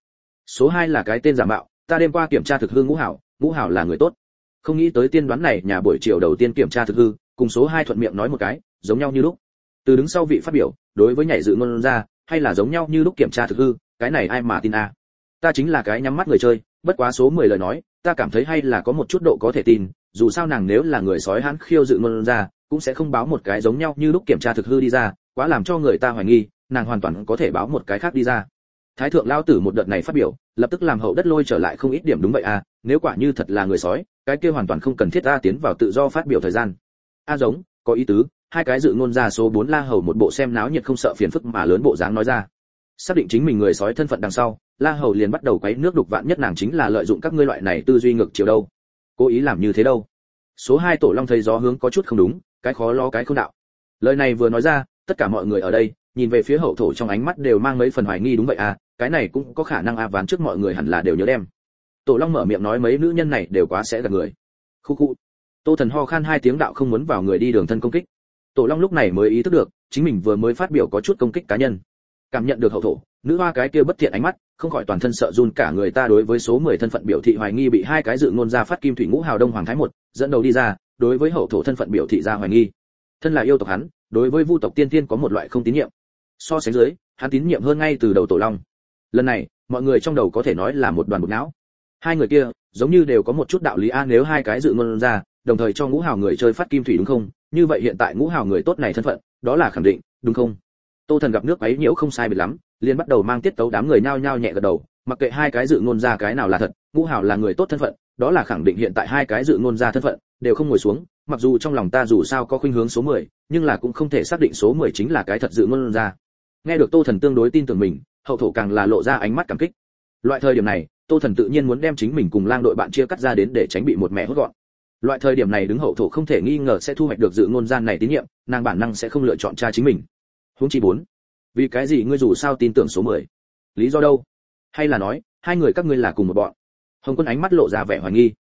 Số hai là cái tên giả mạo, ta đêm qua kiểm tra thực hư ngũ hảo ngũ hảo là người tốt. Không nghĩ tới tiên đoán này, nhà buổi chiều đầu tiên kiểm tra thực hư, cùng số hai thuận miệng nói một cái, giống nhau như lúc. Từ đứng sau vị phát biểu, đối với nhảy dự ngôn ra hay là giống nhau như lúc kiểm tra thực hư cái này ai mà tin a? Ta chính là cái nhắm mắt người chơi, bất quá số 10 lời nói, ta cảm thấy hay là có một chút độ có thể tin, dù sao nàng nếu là người sói hãn khiêu dự ngôn ra, cũng sẽ không báo một cái giống nhau như lúc kiểm tra thực hư đi ra, quá làm cho người ta hoài nghi, nàng hoàn toàn có thể báo một cái khác đi ra. Thái thượng lao tử một đợt này phát biểu, lập tức làm hậu đất lôi trở lại không ít điểm đúng vậy à nếu quả như thật là người sói, cái kia hoàn toàn không cần thiết ta tiến vào tự do phát biểu thời gian. A giống, có ý tứ, hai cái dự ngôn ra số 4 la hầu một bộ xem náo nhiệt không sợ phiền phức mà lớn bộ dáng nói ra xác định chính mình người sói thân phận đằng sau, la hầu liền bắt đầu quấy nước đục vạn nhất nàng chính là lợi dụng các ngươi loại này tư duy ngược chiều đâu. Cố ý làm như thế đâu. Số hai tổ long thấy gió hướng có chút không đúng, cái khó lo cái không đạo. Lời này vừa nói ra, tất cả mọi người ở đây, nhìn về phía hậu thổ trong ánh mắt đều mang mấy phần hoài nghi đúng vậy à cái này cũng có khả năng a, ván trước mọi người hẳn là đều nhớ đem. Tổ long mở miệng nói mấy nữ nhân này đều quá sẽ gạt người. Khu khu. Tô thần ho khan hai tiếng đạo không muốn vào người đi đường thân công kích. Tổ long lúc này mới ý thức được, chính mình vừa mới phát biểu có chút công kích cá nhân cảm nhận được hậu thổ, nữ hoa cái kia bất thiện ánh mắt, không khỏi toàn thân sợ run, cả người ta đối với số 10 thân phận biểu thị hoài nghi bị hai cái dự ngôn ra phát kim thủy ngũ hào đông hoàng thái một, dẫn đầu đi ra, đối với hậu thổ thân phận biểu thị ra hoài nghi. Thân là yêu tộc hắn, đối với vu tộc tiên tiên có một loại không tín nhiệm. So sánh dưới, hắn tín nhiệm hơn ngay từ đầu tổ long. Lần này, mọi người trong đầu có thể nói là một đoàn bột não. Hai người kia, giống như đều có một chút đạo lý a, nếu hai cái dự ngôn ra, đồng thời cho ngũ hào người chơi phát kim thủy đúng không? Như vậy hiện tại ngũ hào người tốt này thân phận, đó là khẳng định, đúng không? Tô thần gặp nước ấy nhiễu không sai biệt lắm liền bắt đầu mang tiết tấu đám người nhao nhao nhẹ gật đầu mặc kệ hai cái dự ngôn ra cái nào là thật ngũ Hảo là người tốt thân phận đó là khẳng định hiện tại hai cái dự ngôn ra thân phận đều không ngồi xuống mặc dù trong lòng ta dù sao có khuynh hướng số 10, nhưng là cũng không thể xác định số 10 chính là cái thật dự ngôn ra. Nghe được tô thần tương đối tin tưởng mình hậu thổ càng là lộ ra ánh mắt cảm kích. Loại thời điểm này tô thần tự nhiên muốn đem chính mình cùng lang đội bạn chia cắt ra đến để tránh bị một mẹ hốt gọn. Loại thời điểm này đứng hậu thổ không thể nghi ngờ sẽ thu hoạch được dự ngôn gian này tín nhiệm nàng bản năng sẽ không lựa chọn cha chính mình huống chi bốn. Vì cái gì ngươi dù sao tin tưởng số 10? lý do đâu? Hay là nói, hai người các ngươi là cùng một bọn? Hồng quân ánh mắt lộ ra vẻ hoài nghi.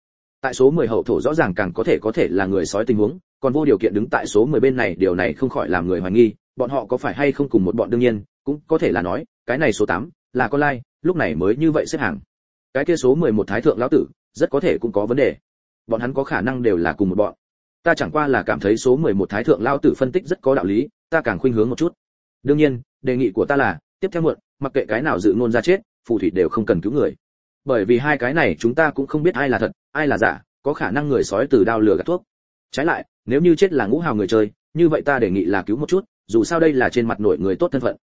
Tại số 10 hậu thổ rõ ràng càng có thể có thể là người sói tình huống, còn vô điều kiện đứng tại số 10 bên này, điều này không khỏi làm người hoài nghi, bọn họ có phải hay không cùng một bọn đương nhiên, cũng có thể là nói, cái này số tám là con lai, lúc này mới như vậy xếp hàng. Cái kia số 11 thái thượng lão tử, rất có thể cũng có vấn đề. Bọn hắn có khả năng đều là cùng một bọn. Ta chẳng qua là cảm thấy số 11 thái thượng lão tử phân tích rất có đạo lý, ta càng khuynh hướng một chút đương nhiên, đề nghị của ta là, tiếp theo muộn, mặc kệ cái nào dự ngôn ra chết, phù thủy đều không cần cứu người. Bởi vì hai cái này chúng ta cũng không biết ai là thật, ai là giả, có khả năng người sói từ đao lửa gạt thuốc. Trái lại, nếu như chết là ngũ hào người chơi, như vậy ta đề nghị là cứu một chút, dù sao đây là trên mặt nội người tốt thân phận.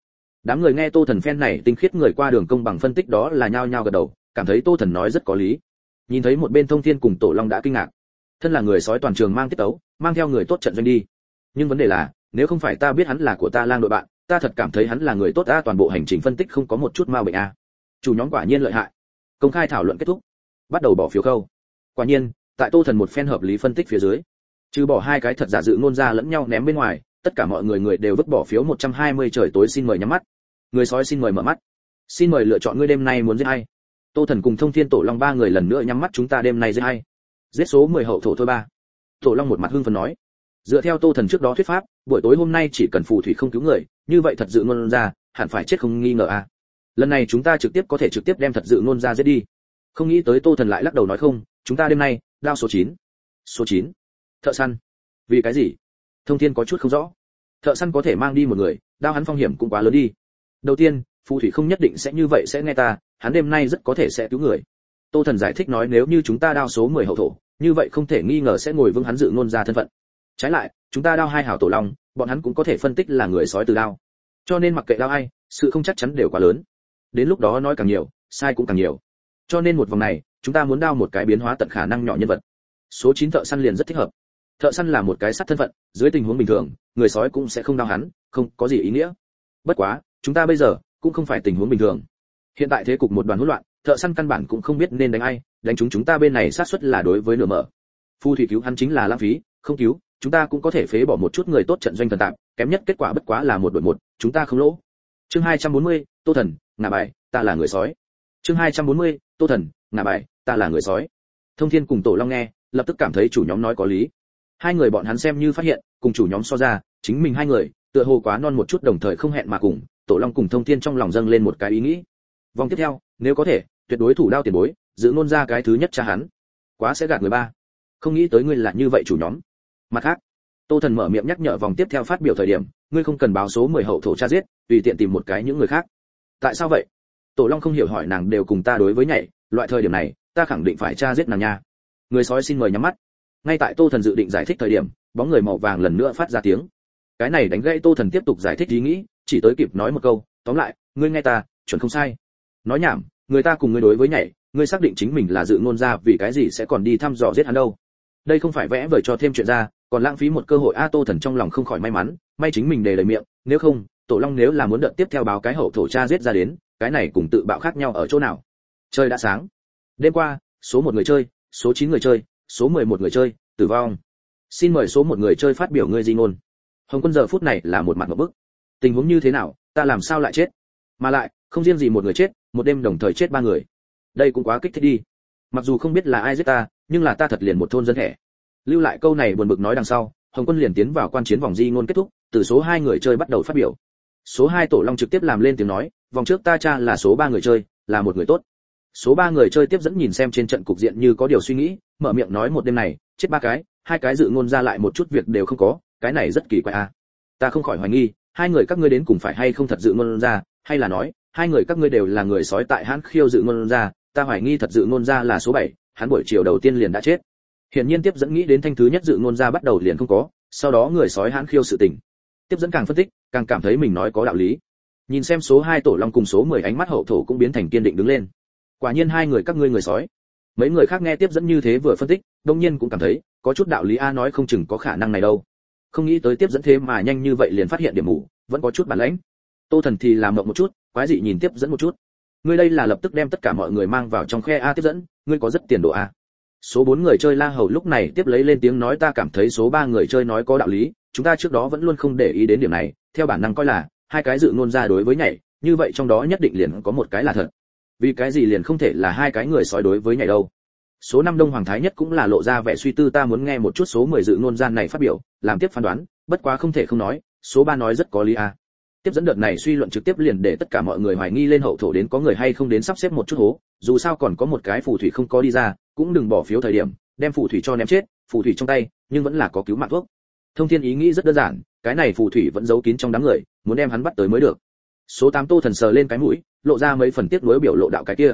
Đám người nghe tô thần phen này tinh khiết người qua đường công bằng phân tích đó là nhao nhao gật đầu, cảm thấy tô thần nói rất có lý. Nhìn thấy một bên thông thiên cùng tổ long đã kinh ngạc. Thân là người sói toàn trường mang tiết tấu, mang theo người tốt trận doanh đi. Nhưng vấn đề là, nếu không phải ta biết hắn là của ta lang đội bạn ta thật cảm thấy hắn là người tốt ta, toàn bộ hành trình phân tích không có một chút ma bệnh a. Chủ nhóm quả nhiên lợi hại. Công khai thảo luận kết thúc. Bắt đầu bỏ phiếu khâu. Quả nhiên, tại tô thần một phen hợp lý phân tích phía dưới, trừ bỏ hai cái thật giả dự ngôn ra lẫn nhau ném bên ngoài, tất cả mọi người người đều vứt bỏ phiếu 120 trời tối xin mời nhắm mắt. Người sói xin mời mở mắt. Xin mời lựa chọn ngươi đêm nay muốn giết ai. Tô thần cùng thông thiên tổ long ba người lần nữa nhắm mắt chúng ta đêm nay giết ai. Giết số 10 hậu thổ thôi ba. Tổ long một mặt hưng phấn nói. Dựa theo tô thần trước đó thuyết pháp, buổi tối hôm nay chỉ cần phù thủy không cứu người như vậy thật dự ngôn ra hẳn phải chết không nghi ngờ à. Lần này chúng ta trực tiếp có thể trực tiếp đem thật dự ngôn ra giết đi. Không nghĩ tới tô thần lại lắc đầu nói không chúng ta đêm nay đao số chín, số chín, thợ săn. Vì cái gì? Thông thiên có chút không rõ. Thợ săn có thể mang đi một người đao hắn phong hiểm cũng quá lớn đi. Đầu tiên phù thủy không nhất định sẽ như vậy sẽ nghe ta hắn đêm nay rất có thể sẽ cứu người. Tô thần giải thích nói nếu như chúng ta đao số 10 hậu thổ như vậy không thể nghi ngờ sẽ ngồi vững hắn dự ngôn ra thân phận. Trái lại chúng ta đao hai hảo tổ long, bọn hắn cũng có thể phân tích là người sói từ đao. Cho nên mặc kệ đao ai, sự không chắc chắn đều quá lớn. Đến lúc đó nói càng nhiều, sai cũng càng nhiều. Cho nên một vòng này, chúng ta muốn đao một cái biến hóa tận khả năng nhỏ nhân vật. Số 9 thợ săn liền rất thích hợp. Thợ săn là một cái sát thân phận, dưới tình huống bình thường, người sói cũng sẽ không đao hắn, không có gì ý nghĩa. Bất quá, chúng ta bây giờ cũng không phải tình huống bình thường. Hiện tại thế cục một đoàn hỗn loạn, thợ săn căn bản cũng không biết nên đánh ai, đánh chúng chúng ta bên này sát suất là đối với nửa mở. Phu thủy cứu hắn chính là lãng phí, không cứu chúng ta cũng có thể phế bỏ một chút người tốt trận doanh thần tạm kém nhất kết quả bất quá là một đội một chúng ta không lỗ. Chương 240, tô thần ngả bài ta là người sói. Chương 240, tô thần ngả bài ta là người sói. Thông thiên cùng tổ long nghe lập tức cảm thấy chủ nhóm nói có lý. Hai người bọn hắn xem như phát hiện cùng chủ nhóm so ra chính mình hai người tựa hồ quá non một chút đồng thời không hẹn mà cùng tổ long cùng thông thiên trong lòng dâng lên một cái ý nghĩ. Vòng tiếp theo nếu có thể tuyệt đối thủ đao tiền bối giữ nôn ra cái thứ nhất cha hắn. Quá sẽ gạt người ba. Không nghĩ tới ngươi là như vậy chủ nhóm mặt khác, tô thần mở miệng nhắc nhở vòng tiếp theo phát biểu thời điểm, ngươi không cần báo số 10 hậu thổ cha giết, tùy tiện tìm một cái những người khác. Tại sao vậy? Tổ long không hiểu hỏi nàng đều cùng ta đối với nhảy, loại thời điểm này, ta khẳng định phải cha giết nàng nha. Người sói xin mời nhắm mắt. Ngay tại tô thần dự định giải thích thời điểm, bóng người màu vàng lần nữa phát ra tiếng. Cái này đánh gãy tô thần tiếp tục giải thích ý nghĩ, chỉ tới kịp nói một câu, tóm lại, ngươi nghe ta, chuẩn không sai. Nói nhảm, người ta cùng ngươi đối với nhảy, ngươi xác định chính mình là dự ngôn ra vì cái gì sẽ còn đi thăm dò giết hắn đâu đây không phải vẽ vời cho thêm chuyện ra, còn lãng phí một cơ hội a tô thần trong lòng không khỏi may mắn, may chính mình đề lời miệng, nếu không, tổ long nếu là muốn đợt tiếp theo báo cái hậu thổ cha giết ra đến, cái này cùng tự bạo khác nhau ở chỗ nào? Trời đã sáng. Đêm qua, số một người chơi, số chín người chơi, số 11 người chơi, tử vong. Xin mời số một người chơi phát biểu người gì ngôn. Hồng quân giờ phút này là một mặt một bức. Tình huống như thế nào, ta làm sao lại chết? Mà lại, không riêng gì một người chết, một đêm đồng thời chết ba người. Đây cũng quá kích thích đi. Mặc dù không biết là ai giết ta nhưng là ta thật liền một thôn dân thẻ. Lưu lại câu này buồn bực nói đằng sau, hồng quân liền tiến vào quan chiến vòng di ngôn kết thúc, từ số hai người chơi bắt đầu phát biểu. Số hai tổ long trực tiếp làm lên tiếng nói, vòng trước ta cha là số ba người chơi, là một người tốt. Số ba người chơi tiếp dẫn nhìn xem trên trận cục diện như có điều suy nghĩ, mở miệng nói một đêm này, chết ba cái, hai cái dự ngôn ra lại một chút việc đều không có, cái này rất kỳ quái a à. ta không khỏi hoài nghi, hai người các ngươi đến cùng phải hay không thật dự ngôn ra, hay là nói, hai người các ngươi đều là người sói tại hãn khiêu dự ngôn ra, ta hoài nghi thật dự ngôn ra là số bảy hắn buổi chiều đầu tiên liền đã chết. Hiển nhiên tiếp dẫn nghĩ đến thanh thứ nhất dự ngôn ra bắt đầu liền không có, sau đó người sói hãn khiêu sự tình. Tiếp dẫn càng phân tích, càng cảm thấy mình nói có đạo lý. Nhìn xem số hai tổ long cùng số mười ánh mắt hậu thổ cũng biến thành kiên định đứng lên. Quả nhiên hai người các ngươi người sói. Mấy người khác nghe tiếp dẫn như thế vừa phân tích, đông nhiên cũng cảm thấy, có chút đạo lý a nói không chừng có khả năng này đâu. Không nghĩ tới tiếp dẫn thế mà nhanh như vậy liền phát hiện điểm mù, vẫn có chút bản lãnh. Tô thần thì làm mộng một chút, quái dị nhìn tiếp dẫn một chút. Ngươi đây là lập tức đem tất cả mọi người mang vào trong khe a tiếp dẫn ngươi có rất tiền đồ à? số bốn người chơi la hầu lúc này tiếp lấy lên tiếng nói ta cảm thấy số ba người chơi nói có đạo lý, chúng ta trước đó vẫn luôn không để ý đến điểm này, theo bản năng coi là, hai cái dự ngôn ra đối với nhảy, như vậy trong đó nhất định liền có một cái là thật. Vì cái gì liền không thể là hai cái người sói đối với nhảy đâu? Số năm đông hoàng thái nhất cũng là lộ ra vẻ suy tư, ta muốn nghe một chút số mười dự ngôn gian này phát biểu, làm tiếp phán đoán, bất quá không thể không nói, số ba nói rất có lý a tiếp dẫn đợt này suy luận trực tiếp liền để tất cả mọi người hoài nghi lên hậu thổ đến có người hay không đến sắp xếp một chút hố, dù sao còn có một cái phù thủy không có đi ra, cũng đừng bỏ phiếu thời điểm, đem phù thủy cho ném chết, phù thủy trong tay, nhưng vẫn là có cứu mạng thuốc. Thông thiên ý nghĩ rất đơn giản, cái này phù thủy vẫn giấu kín trong đám người, muốn đem hắn bắt tới mới được. Số tám tô thần sờ lên cái mũi, lộ ra mấy phần tiếc nuối biểu lộ đạo cái kia.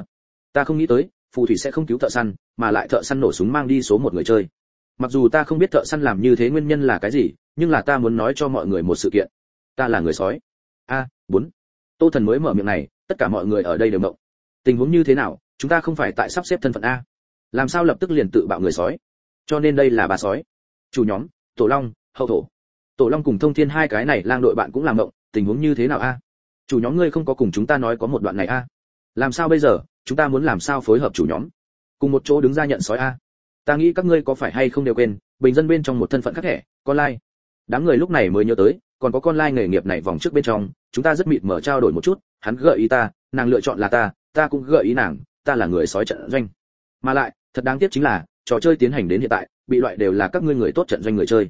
Ta không nghĩ tới, phù thủy sẽ không cứu thợ săn, mà lại thợ săn nổ súng mang đi số một người chơi. Mặc dù ta không biết thợ săn làm như thế nguyên nhân là cái gì, nhưng là ta muốn nói cho mọi người một sự kiện. Ta là người sói a, bốn. Tô thần mới mở miệng này, tất cả mọi người ở đây đều động tình huống như thế nào, chúng ta không phải tại sắp xếp thân phận a? Làm sao lập tức liền tự bạo người sói? Cho nên đây là bà sói. Chủ nhóm, tổ long, hậu thổ. Tổ long cùng thông thiên hai cái này lang đội bạn cũng làm động tình huống như thế nào a? Chủ nhóm ngươi không có cùng chúng ta nói có một đoạn này a? Làm sao bây giờ, chúng ta muốn làm sao phối hợp chủ nhóm? Cùng một chỗ đứng ra nhận sói a? Ta nghĩ các ngươi có phải hay không đều quên, bình dân bên trong một thân phận khác thẻ con lai. Đám người lúc này mới nhớ tới còn có con lai nghề nghiệp này vòng trước bên trong, chúng ta rất mịt mở trao đổi một chút, hắn gợi ý ta, nàng lựa chọn là ta ta cũng gợi ý nàng, ta là người sói trận doanh. Mà lại, thật đáng tiếc chính là, trò chơi tiến hành đến hiện tại, bị loại đều là các ngươi người tốt trận doanh người chơi.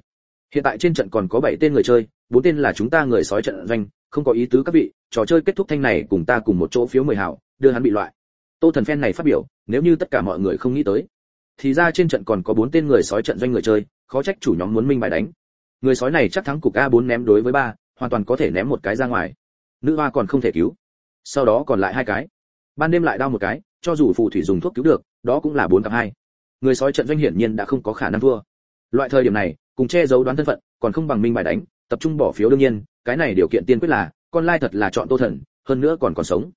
Hiện tại trên trận còn có 7 tên người chơi, bốn tên là chúng ta người sói trận doanh, không có ý tứ các vị, trò chơi kết thúc thanh này cùng ta cùng một chỗ phiếu mười hảo, đưa hắn bị loại. Tô thần phen này phát biểu, nếu như tất cả mọi người không nghĩ tới, thì ra trên trận còn có bốn tên người sói trận doanh người chơi, khó trách chủ nhóm muốn minh bài đánh người sói này chắc thắng cục a 4 ném đối với ba, hoàn toàn có thể ném một cái ra ngoài. Nữ hoa còn không thể cứu. Sau đó còn lại hai cái. Ban đêm lại đau một cái, cho dù phù thủy dùng thuốc cứu được, đó cũng là bốn cặp hai. Người sói trận doanh hiển nhiên đã không có khả năng thua. Loại thời điểm này, cùng che giấu đoán thân phận, còn không bằng minh bài đánh, tập trung bỏ phiếu đương nhiên, cái này điều kiện tiên quyết là, con lai thật là chọn tô thần, hơn nữa còn còn sống.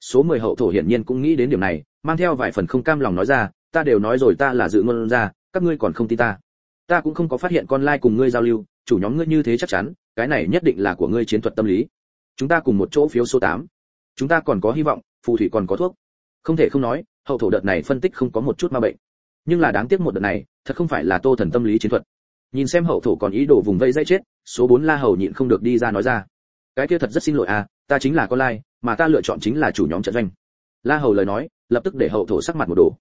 Số 10 hậu thổ hiển nhiên cũng nghĩ đến điểm này, mang theo vài phần không cam lòng nói ra, ta đều nói rồi, ta là dự ngôn ra, các ngươi còn không tin ta. Ta cũng không có phát hiện con lai cùng ngươi giao lưu chủ nhóm ngươi như thế chắc chắn, cái này nhất định là của ngươi chiến thuật tâm lý. Chúng ta cùng một chỗ phiếu số 8. chúng ta còn có hy vọng, phù thủy còn có thuốc. Không thể không nói, hậu thổ đợt này phân tích không có một chút ma bệnh. Nhưng là đáng tiếc một đợt này, thật không phải là tô thần tâm lý chiến thuật. Nhìn xem hậu thổ còn ý đồ vùng vây dây chết, số 4 la hầu nhịn không được đi ra nói ra. Cái kia thật rất xin lỗi à ta chính là con lai, mà ta lựa chọn chính là chủ nhóm trận doanh. La hầu lời nói, lập tức để hậu thổ sắc mặt một đồ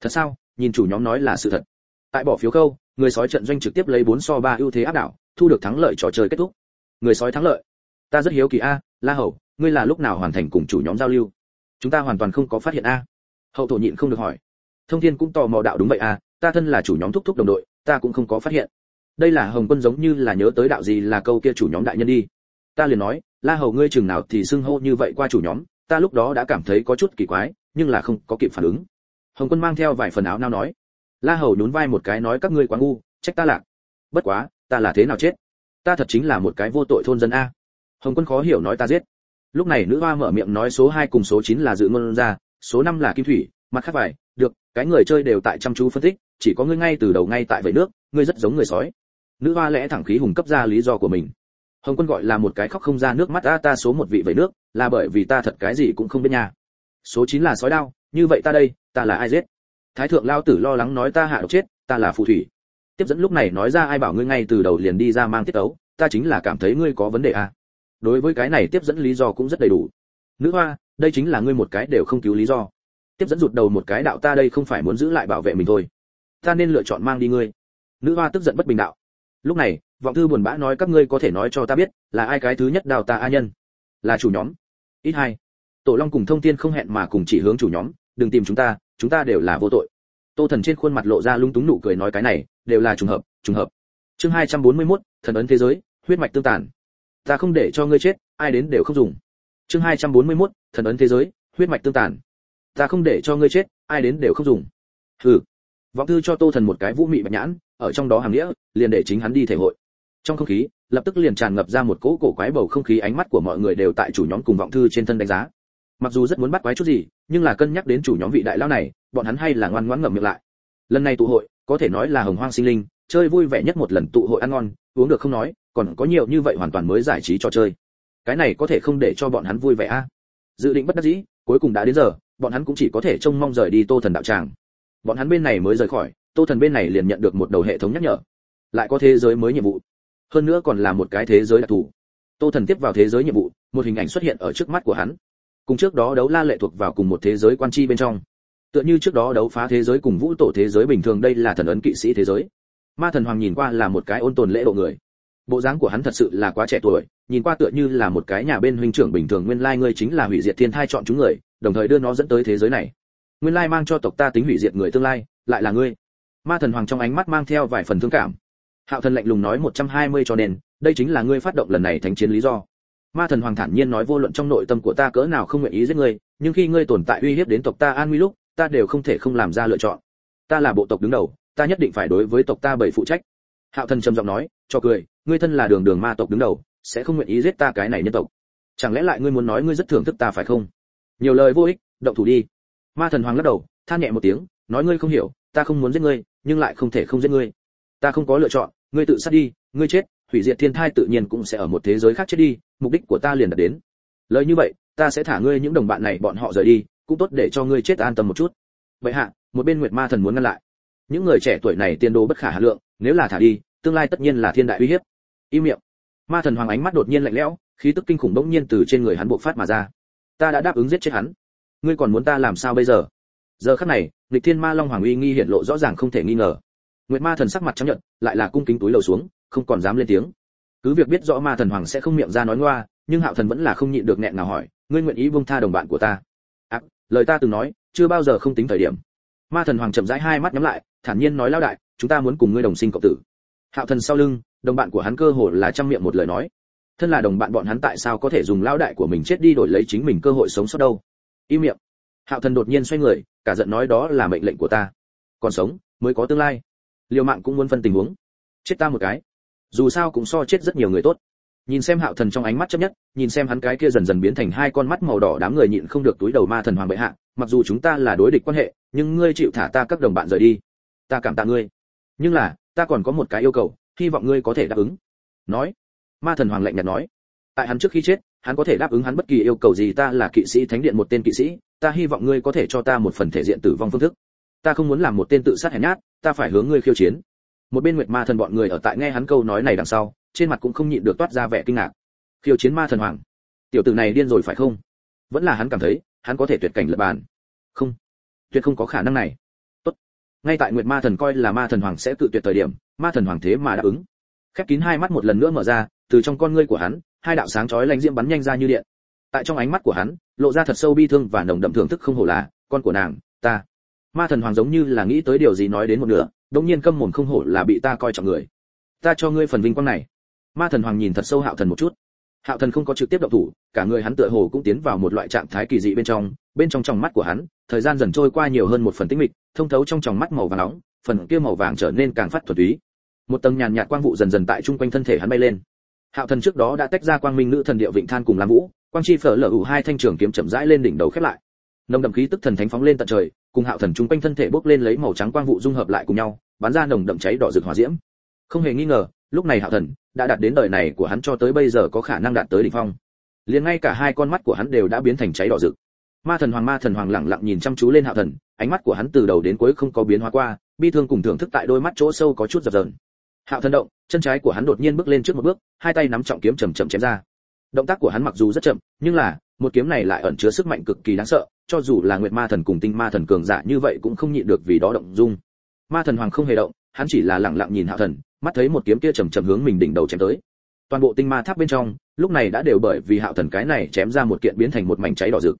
thật sao? Nhìn chủ nhóm nói là sự thật. Tại bỏ phiếu câu, người sói trận doanh trực tiếp lấy 4 so 3 ưu thế áp đảo thu được thắng lợi trò chơi kết thúc. Người sói thắng lợi. Ta rất hiếu kỳ a, la hầu, ngươi là lúc nào hoàn thành cùng chủ nhóm giao lưu? Chúng ta hoàn toàn không có phát hiện a. Hậu thổ nhịn không được hỏi. Thông thiên cũng tò mò đạo đúng vậy a, ta thân là chủ nhóm thúc thúc đồng đội, ta cũng không có phát hiện. Đây là hồng quân giống như là nhớ tới đạo gì là câu kia chủ nhóm đại nhân đi. Ta liền nói, la hầu ngươi chừng nào thì xưng hô như vậy qua chủ nhóm, ta lúc đó đã cảm thấy có chút kỳ quái, nhưng là không có kịp phản ứng. Hồng quân mang theo vài phần áo nao nói. La hầu nhún vai một cái nói các ngươi quá ngu, trách ta lạc. Bất quá ta là thế nào chết? Ta thật chính là một cái vô tội thôn dân a. Hồng quân khó hiểu nói ta giết. Lúc này nữ hoa mở miệng nói số hai cùng số chín là dự ngôn ra, số năm là kim thủy, mặt khác vải được, cái người chơi đều tại chăm chú phân tích, chỉ có ngươi ngay từ đầu ngay tại vậy nước, ngươi rất giống người sói. Nữ hoa lẽ thẳng khí hùng cấp ra lý do của mình. Hồng quân gọi là một cái khóc không ra nước mắt ta ta số một vị vậy nước, là bởi vì ta thật cái gì cũng không biết nha. Số chín là sói đao, như vậy ta đây, ta là ai giết? Thái thượng lao tử lo lắng nói, ta hạ độc chết, ta là phù thủy tiếp dẫn lúc này nói ra ai bảo ngươi ngay từ đầu liền đi ra mang tiết tấu, ta chính là cảm thấy ngươi có vấn đề à. đối với cái này tiếp dẫn lý do cũng rất đầy đủ. Nữ hoa đây chính là ngươi một cái đều không cứu lý do. Tiếp dẫn rụt đầu một cái đạo ta đây không phải muốn giữ lại bảo vệ mình thôi. Ta nên lựa chọn mang đi ngươi. Nữ hoa tức giận bất bình đạo. Lúc này vọng thư buồn bã nói các ngươi có thể nói cho ta biết là ai cái thứ nhất đào ta a nhân? Là chủ nhóm. Ít hai. Tổ long cùng thông tiên không hẹn mà cùng chỉ hướng chủ nhóm đừng tìm chúng ta chúng ta đều là vô tội. Tô thần trên khuôn mặt lộ ra lung túng nụ cười nói cái này đều là trùng hợp trùng hợp. Chương 241, thần ấn thế giới huyết mạch tương tàn. Ta không để cho ngươi chết ai đến đều không dùng. Chương 241, thần ấn thế giới huyết mạch tương tàn. Ta không để cho ngươi chết ai đến đều không dùng. Hừ. Vọng thư cho tô thần một cái vũ mị bạch nhãn ở trong đó hàng nghĩa liền để chính hắn đi thể hội. Trong không khí lập tức liền tràn ngập ra một cỗ cổ quái bầu không khí ánh mắt của mọi người đều tại chủ nhóm cùng vọng thư trên thân đánh giá. Mặc dù rất muốn bắt quái chút gì nhưng là cân nhắc đến chủ nhóm vị đại lão này bọn hắn hay là ngoan ngoãn ngậm miệng lại. Lần này tụ hội có thể nói là hồng hoang sinh linh, chơi vui vẻ nhất một lần tụ hội ăn ngon, uống được không nói, còn có nhiều như vậy hoàn toàn mới giải trí trò chơi. Cái này có thể không để cho bọn hắn vui vẻ a? À? dự định bất đắc dĩ, cuối cùng đã đến giờ, bọn hắn cũng chỉ có thể trông mong rời đi tô thần đạo tràng. Bọn hắn bên này mới rời khỏi, tô thần bên này liền nhận được một đầu hệ thống nhắc nhở. Lại có thế giới mới nhiệm vụ. Hơn nữa còn là một cái thế giới đặc thù. Tô thần tiếp vào thế giới nhiệm vụ, một hình ảnh xuất hiện ở trước mắt của hắn. Cùng trước đó đấu la lệ thuộc vào cùng một thế giới quan chi bên trong tựa như trước đó đấu phá thế giới cùng vũ tổ thế giới bình thường, đây là thần ấn kỵ sĩ thế giới. Ma thần hoàng nhìn qua là một cái ôn tồn lễ độ người. Bộ dáng của hắn thật sự là quá trẻ tuổi, nhìn qua tựa như là một cái nhà bên huynh trưởng bình thường, nguyên lai ngươi chính là hủy diệt thiên thai chọn chúng người, đồng thời đưa nó dẫn tới thế giới này. Nguyên lai mang cho tộc ta tính hủy diệt người tương lai, lại là ngươi. Ma thần hoàng trong ánh mắt mang theo vài phần thương cảm. Hạo thần lạnh lùng nói 120 cho nên, đây chính là ngươi phát động lần này thánh chiến lý do. Ma thần hoàng thản nhiên nói vô luận trong nội tâm của ta cỡ nào không nguyện ý giết ngươi, nhưng khi ngươi tồn tại uy hiếp đến tộc ta an nguy lúc ta đều không thể không làm ra lựa chọn. Ta là bộ tộc đứng đầu, ta nhất định phải đối với tộc ta bảy phụ trách. Hạo thần trầm giọng nói, cho cười, ngươi thân là đường đường ma tộc đứng đầu, sẽ không nguyện ý giết ta cái này nhân tộc. Chẳng lẽ lại ngươi muốn nói ngươi rất thưởng thức ta phải không? Nhiều lời vô ích, động thủ đi. Ma thần hoàng lắc đầu, than nhẹ một tiếng, nói ngươi không hiểu, ta không muốn giết ngươi, nhưng lại không thể không giết ngươi. Ta không có lựa chọn, ngươi tự sát đi, ngươi chết, hủy diệt thiên thai tự nhiên cũng sẽ ở một thế giới khác chết đi, mục đích của ta liền đạt đến. Lời như vậy, ta sẽ thả ngươi những đồng bạn này bọn họ rời đi cũng tốt để cho ngươi chết an tâm một chút. Vậy hạ, một bên nguyệt ma thần muốn ngăn lại. Những người trẻ tuổi này tiền đồ bất khả hà lượng, nếu là thả đi, tương lai tất nhiên là thiên đại uy hiếp. Im miệng. Ma thần hoàng ánh mắt đột nhiên lạnh lẽo, khí tức kinh khủng bỗng nhiên từ trên người hắn bộc phát mà ra. Ta đã đáp ứng giết chết hắn. Ngươi còn muốn ta làm sao bây giờ? Giờ khắc này lịch thiên ma long hoàng uy nghi hiện lộ rõ ràng không thể nghi ngờ. Nguyệt ma thần sắc mặt chấp nhận lại là cung kính túi lầu xuống, không còn dám lên tiếng. Cứ việc biết rõ ma thần hoàng sẽ không miệng ra nói ngoa, nhưng hạo thần vẫn là không nhịn được nghẹn ngào hỏi, ngươi nguyện ý buông tha đồng bạn của ta? Lời ta từng nói, chưa bao giờ không tính thời điểm. Ma thần hoàng chậm rãi hai mắt nhắm lại, thản nhiên nói lao đại, chúng ta muốn cùng ngươi đồng sinh cộng tử. Hạo thần sau lưng, đồng bạn của hắn cơ hồ là trăm miệng một lời nói. Thân là đồng bạn bọn hắn tại sao có thể dùng lao đại của mình chết đi đổi lấy chính mình cơ hội sống sót đâu? Im miệng. Hạo thần đột nhiên xoay người, cả giận nói, đó là mệnh lệnh của ta. Còn sống, mới có tương lai. Liều mạng cũng muốn phân tình huống. Chết ta một cái. Dù sao cũng so chết rất nhiều người tốt nhìn xem hạo thần trong ánh mắt chấp nhất, nhìn xem hắn cái kia dần dần biến thành hai con mắt màu đỏ đám người nhịn không được túi đầu ma thần hoàng bệ hạ, mặc dù chúng ta là đối địch quan hệ, nhưng ngươi chịu thả ta các đồng bạn rời đi. Ta cảm tạ ngươi. Nhưng là, ta còn có một cái yêu cầu, hy vọng ngươi có thể đáp ứng. Nói. Ma thần hoàng lạnh nhạt nói. Tại hắn trước khi chết, hắn có thể đáp ứng hắn bất kỳ yêu cầu gì ta là kỵ sĩ thánh điện một tên kỵ sĩ, ta hy vọng ngươi có thể cho ta một phần thể diện tử vong phương thức. Ta không muốn làm một tên tự sát hèn nhát, ta phải hướng ngươi khiêu chiến. Một bên nguyệt ma thần bọn người ở tại nghe hắn câu nói này đằng sau trên mặt cũng không nhịn được toát ra vẻ kinh ngạc. Khiêu chiến ma thần hoàng. Tiểu tử này điên rồi phải không? Vẫn là hắn cảm thấy, hắn có thể tuyệt cảnh lập bàn. Không. Tuyệt không có khả năng này. Tốt. Ngay tại nguyệt ma thần coi là ma thần hoàng sẽ tự tuyệt thời điểm, ma thần hoàng thế mà đáp ứng. Khép kín hai mắt một lần nữa mở ra, từ trong con ngươi của hắn, hai đạo sáng chói lanh diễm bắn nhanh ra như điện. Tại trong ánh mắt của hắn, lộ ra thật sâu bi thương và nồng đậm thưởng thức không hổ là, con của nàng, ta. Ma thần hoàng giống như là nghĩ tới điều gì nói đến một nửa đống nhiên câm mồm không hổ là bị ta coi trọng người. Ta cho ngươi phần vinh quang này ma thần hoàng nhìn thật sâu hạo thần một chút. Hạo thần không có trực tiếp động thủ, cả người hắn tựa hồ cũng tiến vào một loại trạng thái kỳ dị bên trong bên trong tròng mắt của hắn, thời gian dần trôi qua nhiều hơn một phần tĩnh mịch, thông thấu trong tròng mắt màu vàng nóng, phần kia màu vàng trở nên càng phát thuần túy. Một tầng nhàn nhạt quang vụ dần dần tại trung quanh thân thể hắn bay lên. Hạo thần trước đó đã tách ra quang minh nữ thần điệu vịnh than cùng lam vũ, quang chi phở lở ủ hai thanh trường kiếm chậm rãi lên đỉnh đầu khép lại. Nồng đậm khí tức thần thánh phóng lên tận trời, cùng hạo thần trung quanh thân thể bốc lên lấy màu trắng quang vụ dung hợp lại cùng nhau, bắn ra nồng đậm cháy đỏ rực hỏa diễm. Không hề nghi ngờ lúc này hạo thần đã đạt đến đời này của hắn cho tới bây giờ có khả năng đạt tới đỉnh phong. Liền ngay cả hai con mắt của hắn đều đã biến thành cháy đỏ rực. Ma thần hoàng ma thần hoàng lặng lặng nhìn chăm chú lên hạo thần, ánh mắt của hắn từ đầu đến cuối không có biến hóa qua, bi thương cùng thưởng thức tại đôi mắt chỗ sâu có chút dập dờn. Hạo thần động, chân trái của hắn đột nhiên bước lên trước một bước, hai tay nắm trọng kiếm chầm chậm chém ra. Động tác của hắn mặc dù rất chậm, nhưng là, một kiếm này lại ẩn chứa sức mạnh cực kỳ đáng sợ, cho dù là nguyệt ma thần cùng tinh ma thần cường giả như vậy cũng không nhịn được vì đó động dung. Ma thần hoàng không hề động hắn chỉ là lặng lặng nhìn hạo thần, mắt thấy một kiếm kia chầm chậm hướng mình đỉnh đầu chém tới. Toàn bộ tinh ma tháp bên trong, lúc này đã đều bởi vì hạo thần cái này chém ra một kiện biến thành một mảnh cháy đỏ rực.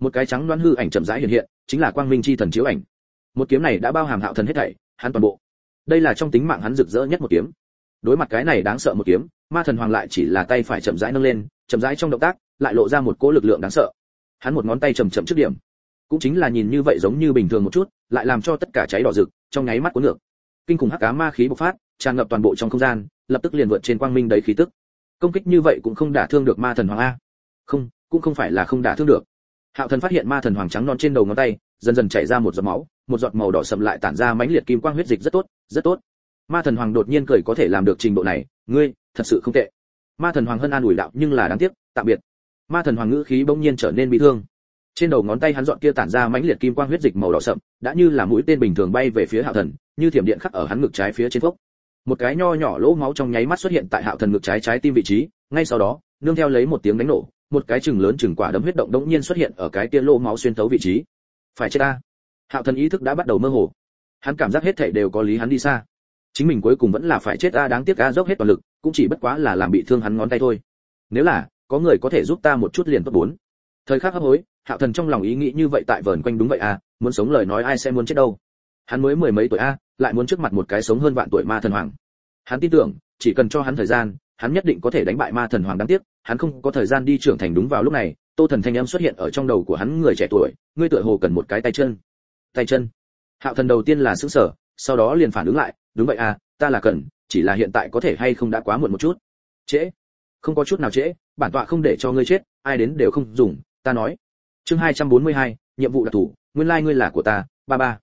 Một cái trắng đoán hư ảnh chậm rãi hiện hiện, chính là quang minh chi thần chiếu ảnh. Một kiếm này đã bao hàm hạo thần hết thảy, hắn toàn bộ. Đây là trong tính mạng hắn rực rỡ nhất một kiếm. Đối mặt cái này đáng sợ một kiếm, ma thần hoàng lại chỉ là tay phải chậm rãi nâng lên, chậm rãi trong động tác, lại lộ ra một cỗ lực lượng đáng sợ. Hắn một ngón tay chậm chậm trước điểm. Cũng chính là nhìn như vậy giống như bình thường một chút, lại làm cho tất cả cháy đỏ rực, trong nháy mắt cuốn ngược kinh khủng hắc ám ma khí bộc phát, tràn ngập toàn bộ trong không gian, lập tức liền vượt trên quang minh đầy khí tức. Công kích như vậy cũng không đả thương được ma thần hoàng a. Không, cũng không phải là không đả thương được. Hạo thần phát hiện ma thần hoàng trắng non trên đầu ngón tay, dần dần chảy ra một giọt máu, một giọt màu đỏ sậm lại tản ra mãnh liệt kim quang huyết dịch rất tốt rất tốt. Ma thần hoàng đột nhiên cười có thể làm được trình độ này, ngươi, thật sự không tệ. Ma thần hoàng hân an ủi đạo, nhưng là đáng tiếc, tạm biệt. Ma thần hoàng ngữ khí bỗng nhiên trở nên bị thương trên đầu ngón tay hắn dọn kia tản ra mãnh liệt kim quang huyết dịch màu đỏ sậm, đã như là mũi tên bình thường bay về phía hạo thần, như thiểm điện khắc ở hắn ngực trái phía trên phốc. Một cái nho nhỏ lỗ máu trong nháy mắt xuất hiện tại hạo thần ngực trái trái tim vị trí, ngay sau đó, nương theo lấy một tiếng đánh nổ, một cái chừng lớn chừng quả đấm huyết động đống nhiên xuất hiện ở cái kia lỗ máu xuyên thấu vị trí. Phải chết ta. Hạo thần ý thức đã bắt đầu mơ hồ. Hắn cảm giác hết thảy đều có lý hắn đi xa. Chính mình cuối cùng vẫn là phải chết a đáng tiếc a dốc hết toàn lực, cũng chỉ bất quá là làm bị thương hắn ngón tay thôi. Nếu là, có người có thể giúp ta một chút liền tốt bốn thời khắc hấp hối, hạo thần trong lòng ý nghĩ như vậy tại vờn quanh đúng vậy a muốn sống lời nói ai sẽ muốn chết đâu. Hắn mới mười mấy tuổi a, lại muốn trước mặt một cái sống hơn vạn tuổi ma thần hoàng. Hắn tin tưởng, chỉ cần cho hắn thời gian, hắn nhất định có thể đánh bại ma thần hoàng đáng tiếc, hắn không có thời gian đi trưởng thành đúng vào lúc này, tô thần thanh âm xuất hiện ở trong đầu của hắn người trẻ tuổi, ngươi tựa hồ cần một cái tay chân. Tay chân. Hạo thần đầu tiên là sững sở sau đó liền phản ứng lại, đúng vậy à ta là cần, chỉ là hiện tại có thể hay không đã quá muộn một chút. Trễ. Không có chút nào trễ, bản tọa không để cho ngươi chết, ai đến đều không dùng ta nói. Chương 242, nhiệm vụ đặc thù nguyên lai ngươi là của ta ba ba.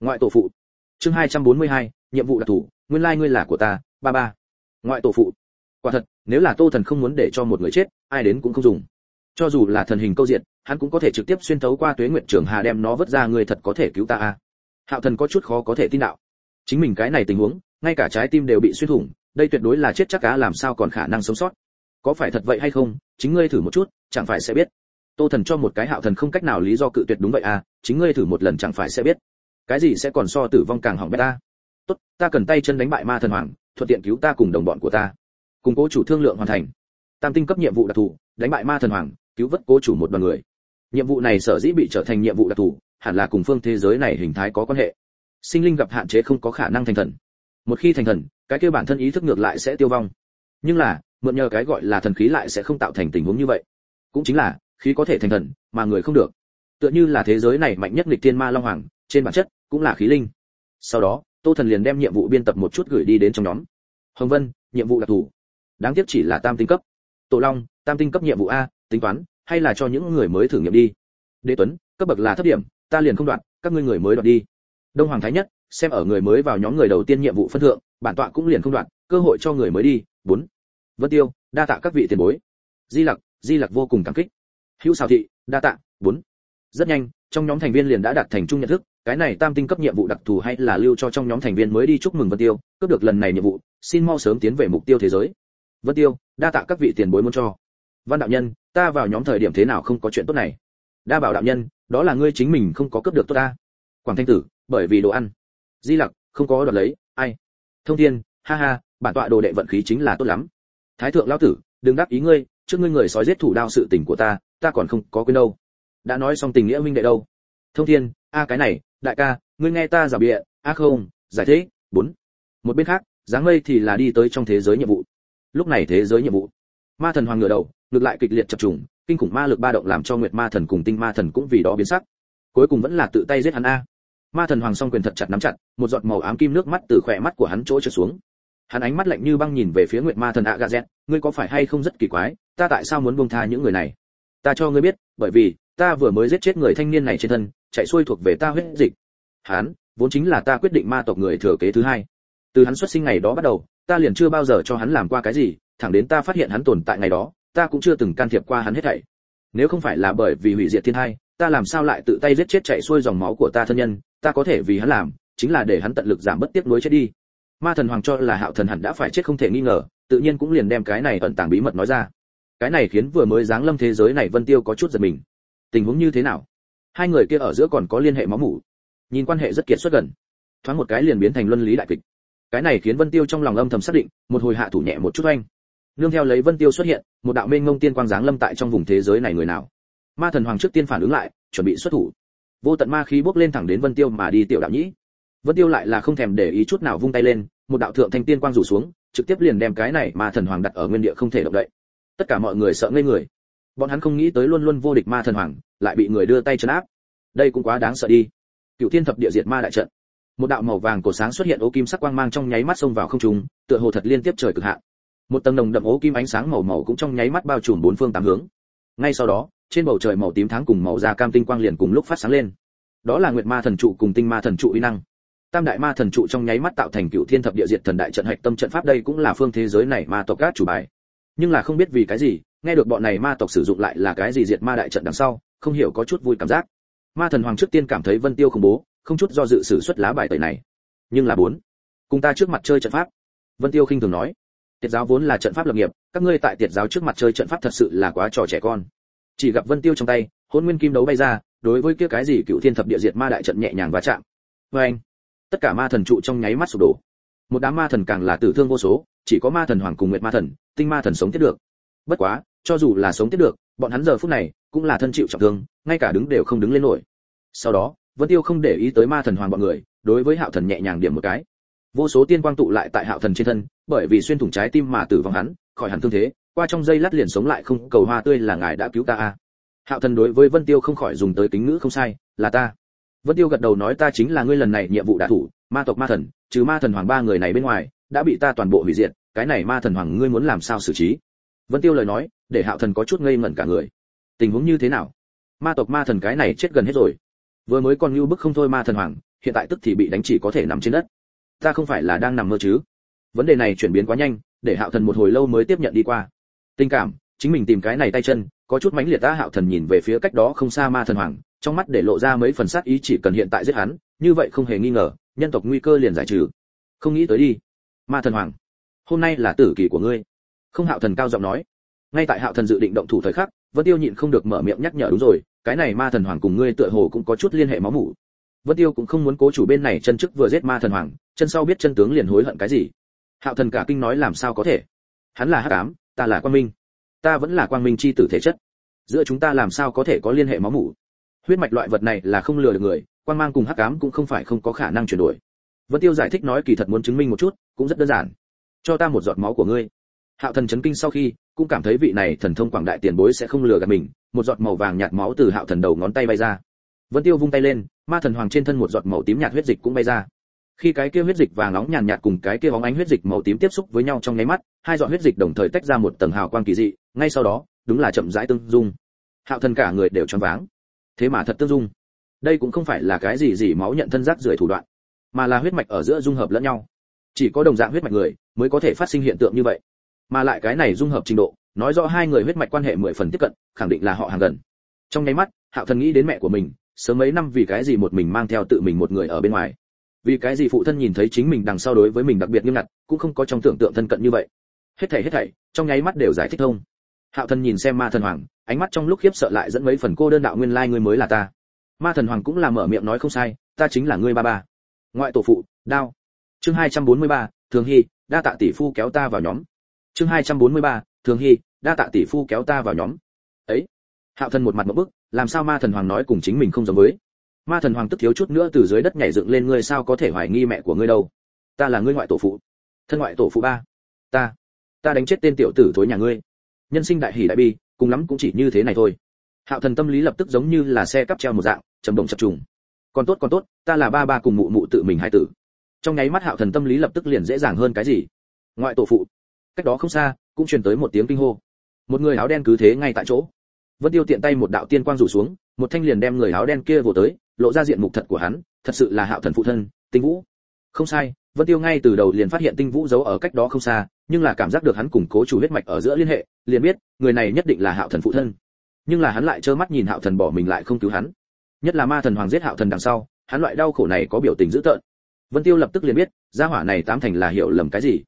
Ngoại tổ phụ. Chương 242, nhiệm vụ đặc thù nguyên lai ngươi là của ta ba ba. Ngoại tổ phụ. Quả thật nếu là tô thần không muốn để cho một người chết ai đến cũng không dùng. Cho dù là thần hình câu diện hắn cũng có thể trực tiếp xuyên thấu qua tuế nguyện trường hà đem nó vứt ra người thật có thể cứu ta à. hạo thần có chút khó có thể tin đạo. Chính mình cái này tình huống ngay cả trái tim đều bị xuyên thủng đây tuyệt đối là chết chắc cá làm sao còn khả năng sống sót? Có phải thật vậy hay không? Chính ngươi thử một chút chẳng phải sẽ biết tô thần cho một cái hạo thần không cách nào lý do cự tuyệt đúng vậy à chính ngươi thử một lần chẳng phải sẽ biết. Cái gì sẽ còn so tử vong càng hỏng bét ta? Tốt, ta cần tay chân đánh bại ma thần hoàng, thuận tiện cứu ta cùng đồng bọn của ta. Cùng cố chủ thương lượng hoàn thành. Tam tinh cấp nhiệm vụ đặc thù, đánh bại ma thần hoàng, cứu vớt cố chủ một đoàn người. Nhiệm vụ này sở dĩ bị trở thành nhiệm vụ đặc thù, hẳn là cùng phương thế giới này hình thái có quan hệ. Sinh linh gặp hạn chế không có khả năng thành thần. Một khi thành thần, cái kia bản thân ý thức ngược lại sẽ tiêu vong. Nhưng là, mượn nhờ cái gọi là thần khí lại sẽ không tạo thành tình huống như vậy. Cũng chính là khí có thể thành thần, mà người không được. Tựa như là thế giới này mạnh nhất nghịch thiên ma long hoàng, trên bản chất cũng là khí linh. Sau đó, tô thần liền đem nhiệm vụ biên tập một chút gửi đi đến trong nhóm. Hồng vân, nhiệm vụ đặc thù. Đáng tiếc chỉ là tam tinh cấp. Tổ long, tam tinh cấp nhiệm vụ a, tính toán, hay là cho những người mới thử nghiệm đi. Đế tuấn, cấp bậc là thấp điểm, ta liền không đoạn, các ngươi người mới đoạn đi. Đông hoàng thái nhất, xem ở người mới vào nhóm người đầu tiên nhiệm vụ phân thượng, bản tọa cũng liền không đoạn, cơ hội cho người mới đi. Bốn. Vân tiêu, đa tạ các vị tiền bối. Di lặc di lặc vô cùng cảm kích hữu xào thị, đa tạ, bốn. Rất nhanh, trong nhóm thành viên liền đã đạt thành chung nhận thức, cái này tam tinh cấp nhiệm vụ đặc thù hay là lưu cho trong nhóm thành viên mới đi chúc mừng vân tiêu, cướp được lần này nhiệm vụ, xin mau sớm tiến về mục tiêu thế giới. Vân tiêu, đa tạ các vị tiền bối muốn cho. Văn đạo nhân, ta vào nhóm thời điểm thế nào không có chuyện tốt này? Đa bảo đạo nhân, đó là ngươi chính mình không có cướp được tốt ta. Quảng thanh tử, bởi vì đồ ăn. Di lặc, không có đoạt lấy, ai? Thông thiên, ha ha, bản tọa đồ đệ vận khí chính là tốt lắm. Thái thượng lão tử, đừng đáp ý ngươi, trước ngươi người sói giết thủ đao sự tình của ta ta còn không có quên đâu. Đã nói xong tình nghĩa minh đệ đâu. Thông thiên, a cái này, đại ca, ngươi nghe ta giả bịa, a không, giải thế. bốn. Một bên khác, dáng mây thì là đi tới trong thế giới nhiệm vụ. Lúc này thế giới nhiệm vụ. Ma thần hoàng ngửa đầu, ngược lại kịch liệt chập trùng, kinh khủng ma lực ba động làm cho nguyệt ma thần cùng tinh ma thần cũng vì đó biến sắc. Cuối cùng vẫn là tự tay giết hắn a. Ma thần hoàng song quyền thật chặt nắm chặt, một giọt màu ám kim nước mắt từ khỏe mắt của hắn chỗ trượt xuống. Hắn ánh mắt lạnh như băng nhìn về phía nguyệt ma thần ạ gà ngươi có phải hay không rất kỳ quái? Ta tại sao muốn buông tha những người này? Ta cho ngươi biết, bởi vì, ta vừa mới giết chết người thanh niên này trên thân, chạy xuôi thuộc về ta huyết dịch. Hắn vốn chính là ta quyết định ma tộc người thừa kế thứ hai. Từ hắn xuất sinh ngày đó bắt đầu, ta liền chưa bao giờ cho hắn làm qua cái gì, thẳng đến ta phát hiện hắn tồn tại ngày đó, ta cũng chưa từng can thiệp qua hắn hết thảy. Nếu không phải là bởi vì hủy diệt thiên hai ta làm sao lại tự tay giết chết chạy xuôi dòng máu của ta thân nhân, ta có thể vì hắn làm, chính là để hắn tận lực giảm bất tiếc nuối chết đi. Ma thần hoàng cho là hạo thần hẳn đã phải chết không thể nghi ngờ, tự nhiên cũng liền đem cái này ẩn tàng bí mật nói ra cái này khiến vừa mới giáng lâm thế giới này vân tiêu có chút giật mình. Tình huống như thế nào? Hai người kia ở giữa còn có liên hệ máu mủ. Nhìn quan hệ rất kiệt xuất gần. Thoáng một cái liền biến thành luân lý đại kịch. Cái này khiến vân tiêu trong lòng âm thầm xác định, một hồi hạ thủ nhẹ một chút oanh. Nương theo lấy vân tiêu xuất hiện, một đạo mênh ngông tiên quang giáng lâm tại trong vùng thế giới này người nào. Ma thần hoàng trước tiên phản ứng lại, chuẩn bị xuất thủ. Vô tận ma khí bốc lên thẳng đến vân tiêu mà đi tiểu đạo nhĩ. Vân tiêu lại là không thèm để ý chút nào vung tay lên, một đạo thượng thanh tiên quang rủ xuống, trực tiếp liền đem cái này ma thần hoàng đặt ở nguyên địa không thể động đậy tất cả mọi người sợ ngây người. Bọn hắn không nghĩ tới luôn luôn vô địch ma thần hoàng lại bị người đưa tay chấn áp. Đây cũng quá đáng sợ đi. Cựu thiên thập địa diệt ma đại trận. Một đạo màu vàng cổ sáng xuất hiện, ô kim sắc quang mang trong nháy mắt xông vào không trung, tựa hồ thật liên tiếp trời cực hạn. Một tầng đồng đậm ố kim ánh sáng màu màu cũng trong nháy mắt bao trùm bốn phương tám hướng. Ngay sau đó, trên bầu trời màu tím tháng cùng màu da cam tinh quang liền cùng lúc phát sáng lên. Đó là nguyệt ma thần trụ cùng tinh ma thần trụ uy năng. Tam đại ma thần trụ trong nháy mắt tạo thành cựu thiên thập địa diệt thần đại trận hạch tâm trận pháp, đây cũng là phương thế giới này ma tộc cát chủ bài nhưng là không biết vì cái gì, nghe được bọn này ma tộc sử dụng lại là cái gì diệt ma đại trận đằng sau, không hiểu có chút vui cảm giác. Ma thần hoàng trước tiên cảm thấy vân tiêu khủng bố, không chút do dự sử xuất lá bài tẩy này. Nhưng là bốn, cùng ta trước mặt chơi trận pháp. Vân tiêu khinh thường nói, tiệt giáo vốn là trận pháp lập nghiệp, các ngươi tại tiệt giáo trước mặt chơi trận pháp thật sự là quá trò trẻ con. Chỉ gặp vân tiêu trong tay, hôn nguyên kim đấu bay ra, đối với kia cái gì cựu thiên thập địa diệt ma đại trận nhẹ nhàng va chạm. Vê anh tất cả ma thần trụ trong nháy mắt sụp đổ. Một đám ma thần càng là tử thương vô số chỉ có ma thần hoàng cùng nguyệt ma thần, tinh ma thần sống tiếp được. Bất quá, cho dù là sống tiếp được, bọn hắn giờ phút này cũng là thân chịu trọng thương, ngay cả đứng đều không đứng lên nổi. Sau đó, vân tiêu không để ý tới ma thần hoàng bọn người, đối với hạo thần nhẹ nhàng điểm một cái. Vô số tiên quang tụ lại tại hạo thần trên thân, bởi vì xuyên thủng trái tim mà tử vong hắn, khỏi hẳn thương thế, qua trong giây lát liền sống lại không, cầu hoa tươi là ngài đã cứu ta a. Hạo thần đối với vân tiêu không khỏi dùng tới kính ngữ không sai, là ta. Vân tiêu gật đầu nói ta chính là ngươi lần này nhiệm vụ đả thủ, ma tộc ma thần, trừ ma thần hoàng ba người này bên ngoài đã bị ta toàn bộ hủy diệt, cái này ma thần hoàng ngươi muốn làm sao xử trí? Vân tiêu lời nói, để hạo thần có chút ngây ngẩn cả người. Tình huống như thế nào? Ma tộc ma thần cái này chết gần hết rồi. Vừa mới còn như bức không thôi ma thần hoàng, hiện tại tức thì bị đánh chỉ có thể nằm trên đất. Ta không phải là đang nằm mơ chứ? Vấn đề này chuyển biến quá nhanh, để hạo thần một hồi lâu mới tiếp nhận đi qua. Tình cảm, chính mình tìm cái này tay chân, có chút mãnh liệt ta hạo thần nhìn về phía cách đó không xa ma thần hoàng, trong mắt để lộ ra mấy phần sát ý chỉ cần hiện tại giết hắn, như vậy không hề nghi ngờ, nhân tộc nguy cơ liền giải trừ. Không nghĩ tới đi ma thần hoàng, hôm nay là tử kỳ của ngươi. Không hạo thần cao giọng nói. Ngay tại hạo thần dự định động thủ thời khắc, vân tiêu nhịn không được mở miệng nhắc nhở đúng rồi, cái này ma thần hoàng cùng ngươi tựa hồ cũng có chút liên hệ máu mủ. Vân tiêu cũng không muốn cố chủ bên này chân trước vừa giết ma thần hoàng, chân sau biết chân tướng liền hối hận cái gì. Hạo thần cả kinh nói làm sao có thể? Hắn là hắc ám, ta là quang minh. Ta vẫn là quang minh chi tử thể chất. Giữa chúng ta làm sao có thể có liên hệ máu mủ? Huyết mạch loại vật này là không lừa được người, quang mang cùng hắc ám cũng không phải không có khả năng chuyển đổi vân tiêu giải thích nói kỳ thật muốn chứng minh một chút, cũng rất đơn giản. Cho ta một giọt máu của ngươi. Hạo thần chấn kinh sau khi, cũng cảm thấy vị này thần thông quảng đại tiền bối sẽ không lừa gạt mình, một giọt màu vàng nhạt máu từ hạo thần đầu ngón tay bay ra. Vân tiêu vung tay lên, ma thần hoàng trên thân một giọt màu tím nhạt huyết dịch cũng bay ra. Khi cái kia huyết dịch vàng nóng nhàn nhạt cùng cái kia bóng ánh huyết dịch màu tím tiếp xúc với nhau trong nháy mắt, hai giọt huyết dịch đồng thời tách ra một tầng hào quang kỳ dị, ngay sau đó, đúng là chậm rãi tương dung. Hạo thần cả người đều choáng váng. Thế mà thật tương dung. Đây cũng không phải là cái gì gì máu nhận thân giác rưởi thủ đoạn mà là huyết mạch ở giữa dung hợp lẫn nhau. Chỉ có đồng dạng huyết mạch người mới có thể phát sinh hiện tượng như vậy. Mà lại cái này dung hợp trình độ, nói rõ hai người huyết mạch quan hệ mười phần tiếp cận, khẳng định là họ hàng gần. Trong nháy mắt, hạo thần nghĩ đến mẹ của mình, sớm mấy năm vì cái gì một mình mang theo tự mình một người ở bên ngoài. Vì cái gì phụ thân nhìn thấy chính mình đằng sau đối với mình đặc biệt nghiêm ngặt, cũng không có trong tưởng tượng thân cận như vậy. Hết thảy hết thảy, trong nháy mắt đều giải thích thông. Hạo thần nhìn xem ma thần hoàng, ánh mắt trong lúc khiếp sợ lại dẫn mấy phần cô đơn đạo nguyên lai ngươi mới là ta. Ma thần hoàng cũng là mở miệng nói không sai, ta chính là ngươi ba ba ngoại tổ phụ đao. Chương 243, thường hy đa tạ tỷ phu kéo ta vào nhóm. Chương 243, thường hy đa tạ tỷ phu kéo ta vào nhóm. Ấy. Hạo thần một mặt một bức làm sao ma thần hoàng nói cùng chính mình không giống với? Ma thần hoàng tức thiếu chút nữa từ dưới đất nhảy dựng lên ngươi sao có thể hoài nghi mẹ của ngươi đâu? Ta là ngươi ngoại tổ phụ. Thân ngoại tổ phụ ba. Ta. Ta đánh chết tên tiểu tử thối nhà ngươi. Nhân sinh đại hỉ đại bi cùng lắm cũng chỉ như thế này thôi. Hạo thần tâm lý lập tức giống như là xe cắp treo một dạng trầm động chập trùng còn tốt còn tốt, ta là ba ba cùng mụ mụ tự mình hai tử. Trong nháy mắt hạo thần tâm lý lập tức liền dễ dàng hơn cái gì. Ngoại tổ phụ. Cách đó không xa, cũng truyền tới một tiếng kinh hô. Một người áo đen cứ thế ngay tại chỗ. Vân tiêu tiện tay một đạo tiên quang rủ xuống, một thanh liền đem người áo đen kia vồ tới, lộ ra diện mục thật của hắn, thật sự là hạo thần phụ thân, tinh vũ. Không sai, vân tiêu ngay từ đầu liền phát hiện tinh vũ giấu ở cách đó không xa, nhưng là cảm giác được hắn củng cố chủ huyết mạch ở giữa liên hệ, liền biết, người này nhất định là hạo thần phụ thân. Nhưng là hắn lại trơ mắt nhìn hạo thần bỏ mình lại không cứu hắn nhất là ma thần hoàng giết hạo thần đằng sau, hắn loại đau khổ này có biểu tình dữ tợn. Vân tiêu lập tức liền biết, gia hỏa này tám thành là hiểu lầm cái gì.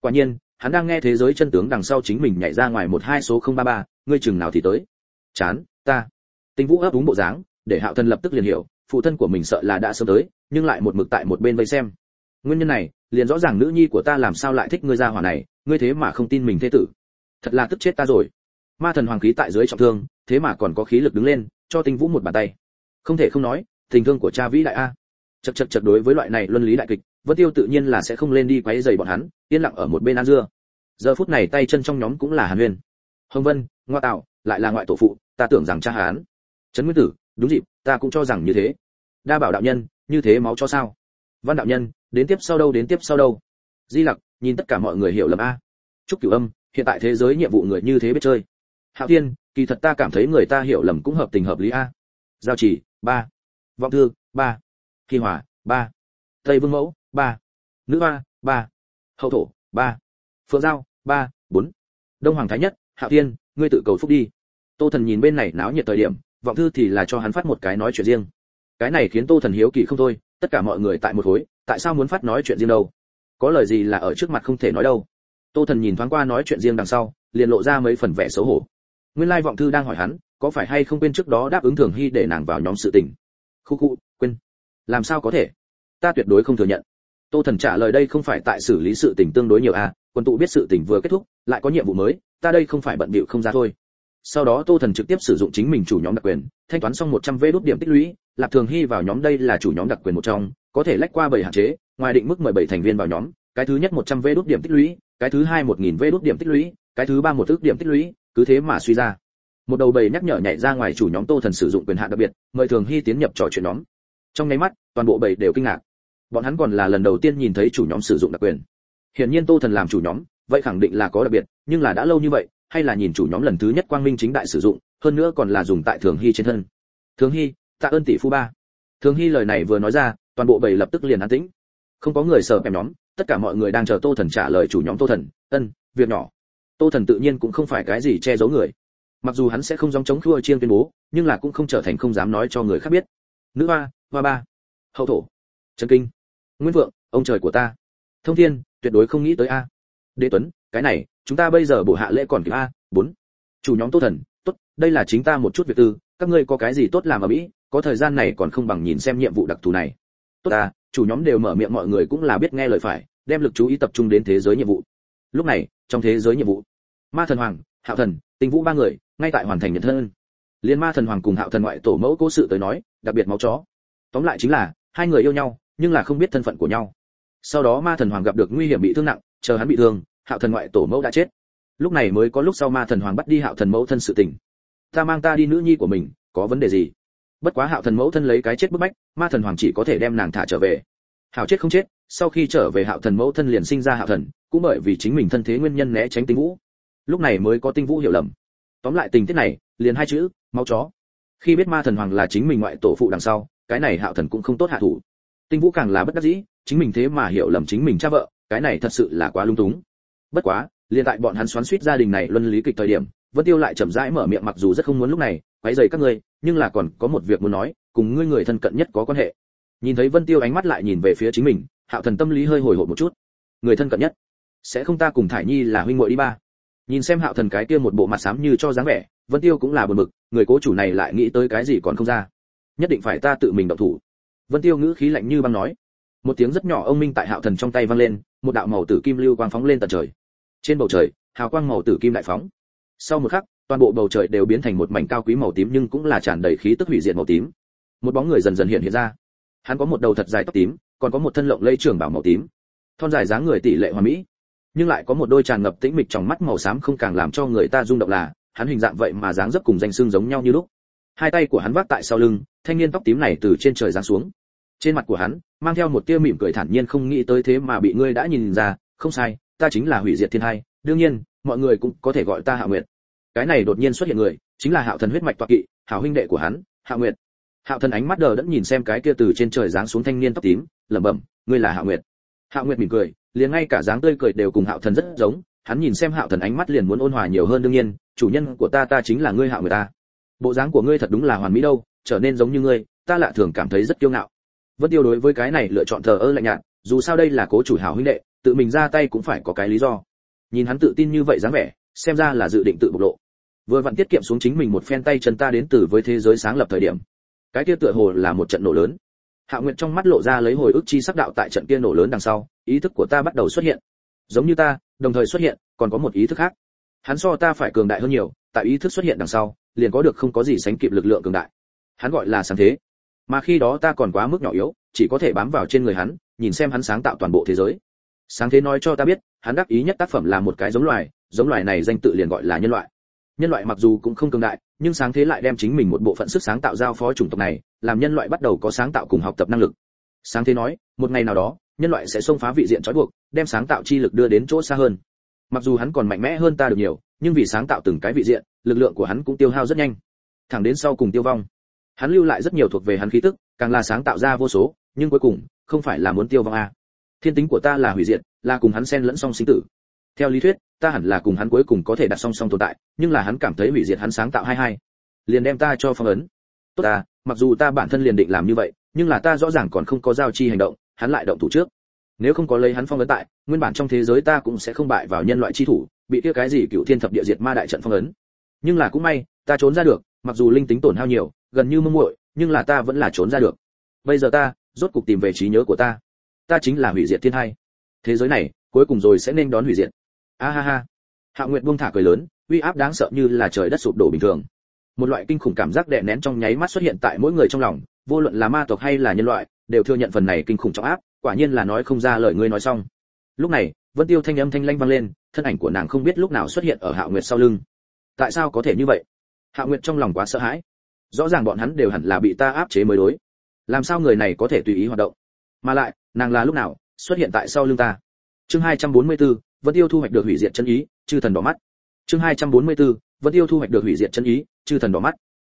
Quả nhiên, hắn đang nghe thế giới chân tướng đằng sau chính mình nhảy ra ngoài một hai số không ba ba, ngươi chừng nào thì tới. Chán, ta. Tinh vũ ấp úng bộ dáng, để hạo thần lập tức liền hiểu, phụ thân của mình sợ là đã sớm tới, nhưng lại một mực tại một bên vây xem. Nguyên nhân này, liền rõ ràng nữ nhi của ta làm sao lại thích ngươi gia hỏa này, ngươi thế mà không tin mình thế tử. Thật là tức chết ta rồi. Ma thần hoàng khí tại dưới trọng thương, thế mà còn có khí lực đứng lên, cho tinh vũ một bàn tay không thể không nói, tình thương của cha vĩ đại a. Chật chật chật đối với loại này luân lý đại kịch, vân tiêu tự nhiên là sẽ không lên đi quấy rầy bọn hắn, yên lặng ở một bên ăn dưa. Giờ phút này tay chân trong nhóm cũng là hàn huyên. Hồng vân, ngoa tạo, lại là ngoại tổ phụ, ta tưởng rằng cha hán. Trấn nguyên tử, đúng dịp, ta cũng cho rằng như thế. Đa bảo đạo nhân, như thế máu cho sao? Văn đạo nhân, đến tiếp sau đâu đến tiếp sau đâu? Di lặc, nhìn tất cả mọi người hiểu lầm a. Trúc cửu âm, hiện tại thế giới nhiệm vụ người như thế biết chơi. Hạo thiên, kỳ thật ta cảm thấy người ta hiểu lầm cũng hợp tình hợp lý a. Giao chỉ ba, vọng thư, ba, khi hòa ba, tây vương mẫu, ba, nữ hoa, ba, hậu thổ, ba, phượng giao, ba, bốn, đông hoàng thái nhất, hạ thiên, ngươi tự cầu phúc đi. Tô thần nhìn bên này náo nhiệt thời điểm, vọng thư thì là cho hắn phát một cái nói chuyện riêng. Cái này khiến tô thần hiếu kỳ không thôi, tất cả mọi người tại một khối, tại sao muốn phát nói chuyện riêng đâu? Có lời gì là ở trước mặt không thể nói đâu. Tô thần nhìn thoáng qua nói chuyện riêng đằng sau, liền lộ ra mấy phần vẻ xấu hổ. Nguyên lai vọng thư đang hỏi hắn có phải hay không quên trước đó đáp ứng thường hy để nàng vào nhóm sự tình? Khu khu, quên. Làm sao có thể? Ta tuyệt đối không thừa nhận. Tô thần trả lời đây không phải tại xử lý sự tình tương đối nhiều à quân tụ biết sự tình vừa kết thúc, lại có nhiệm vụ mới, ta đây không phải bận bịu không ra thôi. Sau đó tô thần trực tiếp sử dụng chính mình chủ nhóm đặc quyền, thanh toán xong 100 vê đốt điểm tích lũy, lạp thường hy vào nhóm đây là chủ nhóm đặc quyền một trong, có thể lách qua bảy hạn chế, ngoài định mức 17 thành viên vào nhóm, cái thứ nhất 100 vê đốt điểm tích lũy, cái thứ hai 1000 vê đốt điểm tích lũy, cái thứ ba một ước điểm tích lũy, cứ thế mà suy ra một đầu bầy nhắc nhở nhảy ra ngoài chủ nhóm tô thần sử dụng quyền hạn đặc biệt, mời thường hy tiến nhập trò chuyện nhóm. Trong nháy mắt, toàn bộ bầy đều kinh ngạc. Bọn hắn còn là lần đầu tiên nhìn thấy chủ nhóm sử dụng đặc quyền. Hiển nhiên tô thần làm chủ nhóm, vậy khẳng định là có đặc biệt, nhưng là đã lâu như vậy, hay là nhìn chủ nhóm lần thứ nhất quang minh chính đại sử dụng, hơn nữa còn là dùng tại thường hy trên thân. Thường hy, tạ ơn tỷ phu ba. Thường hy lời này vừa nói ra, toàn bộ bầy lập tức liền an tĩnh. Không có người sợ em nhóm, tất cả mọi người đang chờ tô thần trả lời chủ nhóm tô thần. Ân, việc nhỏ. Tô thần tự nhiên cũng không phải cái gì che giấu người mặc dù hắn sẽ không dám chống khua chiên tuyên bố, nhưng là cũng không trở thành không dám nói cho người khác biết. Nữ hoa hoa ba. Hậu thổ. Trần kinh. Nguyễn vượng ông trời của ta. Thông thiên, tuyệt đối không nghĩ tới a. Đế tuấn, cái này, chúng ta bây giờ bổ hạ lễ còn kịp a, bốn. Chủ nhóm tô thần, tốt, đây là chính ta một chút việc tư, các ngươi có cái gì tốt làm ở mỹ, có thời gian này còn không bằng nhìn xem nhiệm vụ đặc thù này. Tốt à chủ nhóm đều mở miệng mọi người cũng là biết nghe lời phải, đem lực chú ý tập trung đến thế giới nhiệm vụ. Lúc này, trong thế giới nhiệm vụ, ma thần hoàng, hạo thần, tinh vũ ba người ngay tại hoàn thành nhận thân liên ma thần hoàng cùng hạo thần ngoại tổ mẫu cố sự tới nói, đặc biệt máu chó. Tóm lại chính là, hai người yêu nhau, nhưng là không biết thân phận của nhau. Sau đó ma thần hoàng gặp được nguy hiểm bị thương nặng, chờ hắn bị thương, hạo thần ngoại tổ mẫu đã chết. Lúc này mới có lúc sau ma thần hoàng bắt đi hạo thần mẫu thân sự tình. Ta mang ta đi nữ nhi của mình, có vấn đề gì? Bất quá hạo thần mẫu thân lấy cái chết bức bách, ma thần hoàng chỉ có thể đem nàng thả trở về. Hạo chết không chết, sau khi trở về hạo thần mẫu thân liền sinh ra hạo thần, cũng bởi vì chính mình thân thế nguyên nhân né tránh tinh vũ. Lúc này mới có tinh vũ hiểu lầm tóm lại tình tiết này, liền hai chữ, máu chó. Khi biết ma thần hoàng là chính mình ngoại tổ phụ đằng sau, cái này hạo thần cũng không tốt hạ thủ. Tinh vũ càng là bất đắc dĩ, chính mình thế mà hiểu lầm chính mình cha vợ, cái này thật sự là quá lung túng. Bất quá, liền tại bọn hắn xoắn suýt gia đình này luân lý kịch thời điểm, vân tiêu lại chậm rãi mở miệng mặc dù rất không muốn lúc này, quấy rầy các ngươi, nhưng là còn có một việc muốn nói, cùng ngươi người thân cận nhất có quan hệ. Nhìn thấy vân tiêu ánh mắt lại nhìn về phía chính mình, hạo thần tâm lý hơi hồi hộp một chút. Người thân cận nhất, sẽ không ta cùng thải nhi là huynh muội đi ba? Nhìn xem hạo thần cái kia một bộ mặt xám như cho dáng vẻ, vân tiêu cũng là buồn bực, người cố chủ này lại nghĩ tới cái gì còn không ra. Nhất định phải ta tự mình động thủ. Vân tiêu ngữ khí lạnh như băng nói. Một tiếng rất nhỏ ông minh tại hạo thần trong tay vang lên, một đạo màu tử kim lưu quang phóng lên tận trời. Trên bầu trời, hào quang màu tử kim đại phóng. Sau một khắc, toàn bộ bầu trời đều biến thành một mảnh cao quý màu tím nhưng cũng là tràn đầy khí tức hủy diệt màu tím. Một bóng người dần dần hiện hiện ra. Hắn có một đầu thật dài tóc tím, còn có một thân lộng lẫy trường bảo màu tím. Thon dài dáng người tỷ lệ hoàn mỹ nhưng lại có một đôi tràn ngập tĩnh mịch trong mắt màu xám không càng làm cho người ta rung động là, hắn hình dạng vậy mà dáng dấp cùng danh xương giống nhau như lúc. Hai tay của hắn vác tại sau lưng, thanh niên tóc tím này từ trên trời giáng xuống. Trên mặt của hắn, mang theo một tia mỉm cười thản nhiên không nghĩ tới thế mà bị ngươi đã nhìn ra, không sai, ta chính là hủy diệt thiên hai, đương nhiên, mọi người cũng có thể gọi ta hạ nguyệt. Cái này đột nhiên xuất hiện người, chính là hạo thần huyết mạch toạc kỵ, hảo huynh đệ của hắn, hạ nguyệt. Hạo thần ánh mắt đờ đẫn nhìn xem cái kia từ trên trời giáng xuống thanh niên tóc tím, lẩm bẩm, ngươi là hạ nguyệt. Hạ nguyệt mỉm cười liền ngay cả dáng tươi cười đều cùng hạo thần rất giống hắn nhìn xem hạo thần ánh mắt liền muốn ôn hòa nhiều hơn đương nhiên chủ nhân của ta ta chính là ngươi hạo người ta. Bộ dáng của ngươi thật đúng là hoàn mỹ đâu trở nên giống như ngươi ta lạ thường cảm thấy rất kiêu ngạo. Vân tiêu đối với cái này lựa chọn thờ ơ lạnh nhạt dù sao đây là cố chủ hảo huynh đệ tự mình ra tay cũng phải có cái lý do. Nhìn hắn tự tin như vậy dáng vẻ xem ra là dự định tự bộc lộ. Vừa vặn tiết kiệm xuống chính mình một phen tay chân ta đến từ với thế giới sáng lập thời điểm. Cái kia tựa hồ là một trận nổ lớn hạ nguyệt trong mắt lộ ra lấy hồi ức chi sắc đạo tại trận kia nổ lớn đằng sau, ý thức của ta bắt đầu xuất hiện. Giống như ta, đồng thời xuất hiện, còn có một ý thức khác. Hắn so ta phải cường đại hơn nhiều, tại ý thức xuất hiện đằng sau, liền có được không có gì sánh kịp lực lượng cường đại. Hắn gọi là sáng thế. Mà khi đó ta còn quá mức nhỏ yếu, chỉ có thể bám vào trên người hắn, nhìn xem hắn sáng tạo toàn bộ thế giới. Sáng thế nói cho ta biết, hắn đắc ý nhất tác phẩm là một cái giống loài giống loài này danh tự liền gọi là nhân loại. Nhân loại mặc dù cũng không cường đại, nhưng sáng thế lại đem chính mình một bộ phận sức sáng tạo giao phó chủng tộc này làm nhân loại bắt đầu có sáng tạo cùng học tập năng lực. Sáng thế nói, một ngày nào đó, nhân loại sẽ xông phá vị diện trói buộc, đem sáng tạo chi lực đưa đến chỗ xa hơn. Mặc dù hắn còn mạnh mẽ hơn ta được nhiều, nhưng vì sáng tạo từng cái vị diện, lực lượng của hắn cũng tiêu hao rất nhanh. Thẳng đến sau cùng tiêu vong. Hắn lưu lại rất nhiều thuộc về hắn khí tức, càng là sáng tạo ra vô số, nhưng cuối cùng, không phải là muốn tiêu vong a thiên tính của ta là hủy diệt, là cùng hắn xen lẫn song sinh tử. Theo lý thuyết, ta hẳn là cùng hắn cuối cùng có thể đặt song song tồn tại, nhưng là hắn cảm thấy hủy diệt hắn sáng tạo hai hai. Liền đem ta cho phong ấn tốt ta, mặc dù ta bản thân liền định làm như vậy, nhưng là ta rõ ràng còn không có giao chi hành động, hắn lại động thủ trước. Nếu không có lấy hắn phong ấn tại, nguyên bản trong thế giới ta cũng sẽ không bại vào nhân loại chi thủ, bị kia cái gì cựu thiên thập địa diệt ma đại trận phong ấn. Nhưng là cũng may, ta trốn ra được, mặc dù linh tính tổn hao nhiều, gần như mơ muội, nhưng là ta vẫn là trốn ra được. Bây giờ ta, rốt cục tìm về trí nhớ của ta. Ta chính là hủy diệt thiên hai. Thế giới này, cuối cùng rồi sẽ nên đón hủy diệt. A ha ha. Hạ nguyệt buông thả cười lớn, uy áp đáng sợ như là trời đất sụp đổ bình thường một loại kinh khủng cảm giác đè nén trong nháy mắt xuất hiện tại mỗi người trong lòng vô luận là ma tộc hay là nhân loại đều thừa nhận phần này kinh khủng trọng áp quả nhiên là nói không ra lời ngươi nói xong. Lúc này vân tiêu thanh âm thanh lanh vang lên thân ảnh của nàng không biết lúc nào xuất hiện ở hạo nguyệt sau lưng. Tại sao có thể như vậy? Hạo nguyệt trong lòng quá sợ hãi. Rõ ràng bọn hắn đều hẳn là bị ta áp chế mới đối. Làm sao người này có thể tùy ý hoạt động? Mà lại nàng là lúc nào xuất hiện tại sau lưng ta? Chương 244, Vân tiêu thu hoạch được hủy diệt chân ý chư thần đỏ mắt. Chương 244, vẫn tiêu thu hoạch được hủy diệt chân ý, chư thần đỏ mắt.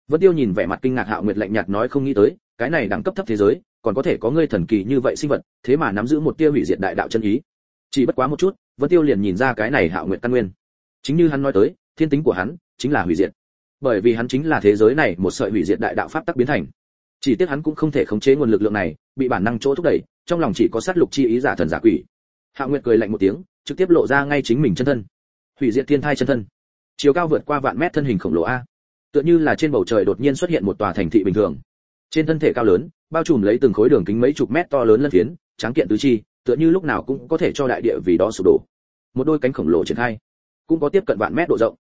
Vẫn tiêu nhìn vẻ mặt kinh ngạc hạo nguyệt lạnh nhạt nói không nghĩ tới, cái này đẳng cấp thấp thế giới, còn có thể có ngươi thần kỳ như vậy sinh vật, thế mà nắm giữ một tia hủy diệt đại đạo chân ý. Chỉ bất quá một chút vẫn tiêu liền nhìn ra cái này hạo nguyệt căn nguyên. Chính như hắn nói tới, thiên tính của hắn chính là hủy diệt. Bởi vì hắn chính là thế giới này một sợi hủy diệt đại đạo pháp tắc biến thành. Chỉ tiếc hắn cũng không thể khống chế nguồn lực lượng này, bị bản năng chỗ thúc đẩy, trong lòng chỉ có sát lục chi ý giả thần giả quỷ. Hạ nguyệt cười lạnh một tiếng, trực tiếp lộ ra ngay chính mình chân thân. Hủy diệt thiên thai chân thân chiều cao vượt qua vạn mét thân hình khổng lồ a. Tựa như là trên bầu trời đột nhiên xuất hiện một tòa thành thị bình thường. Trên thân thể cao lớn, bao trùm lấy từng khối đường kính mấy chục mét to lớn lân phiến, tráng kiện tứ chi, tựa như lúc nào cũng có thể cho đại địa vì đó sụp đổ. Một đôi cánh khổng lồ triển khai, cũng có tiếp cận vạn mét độ rộng.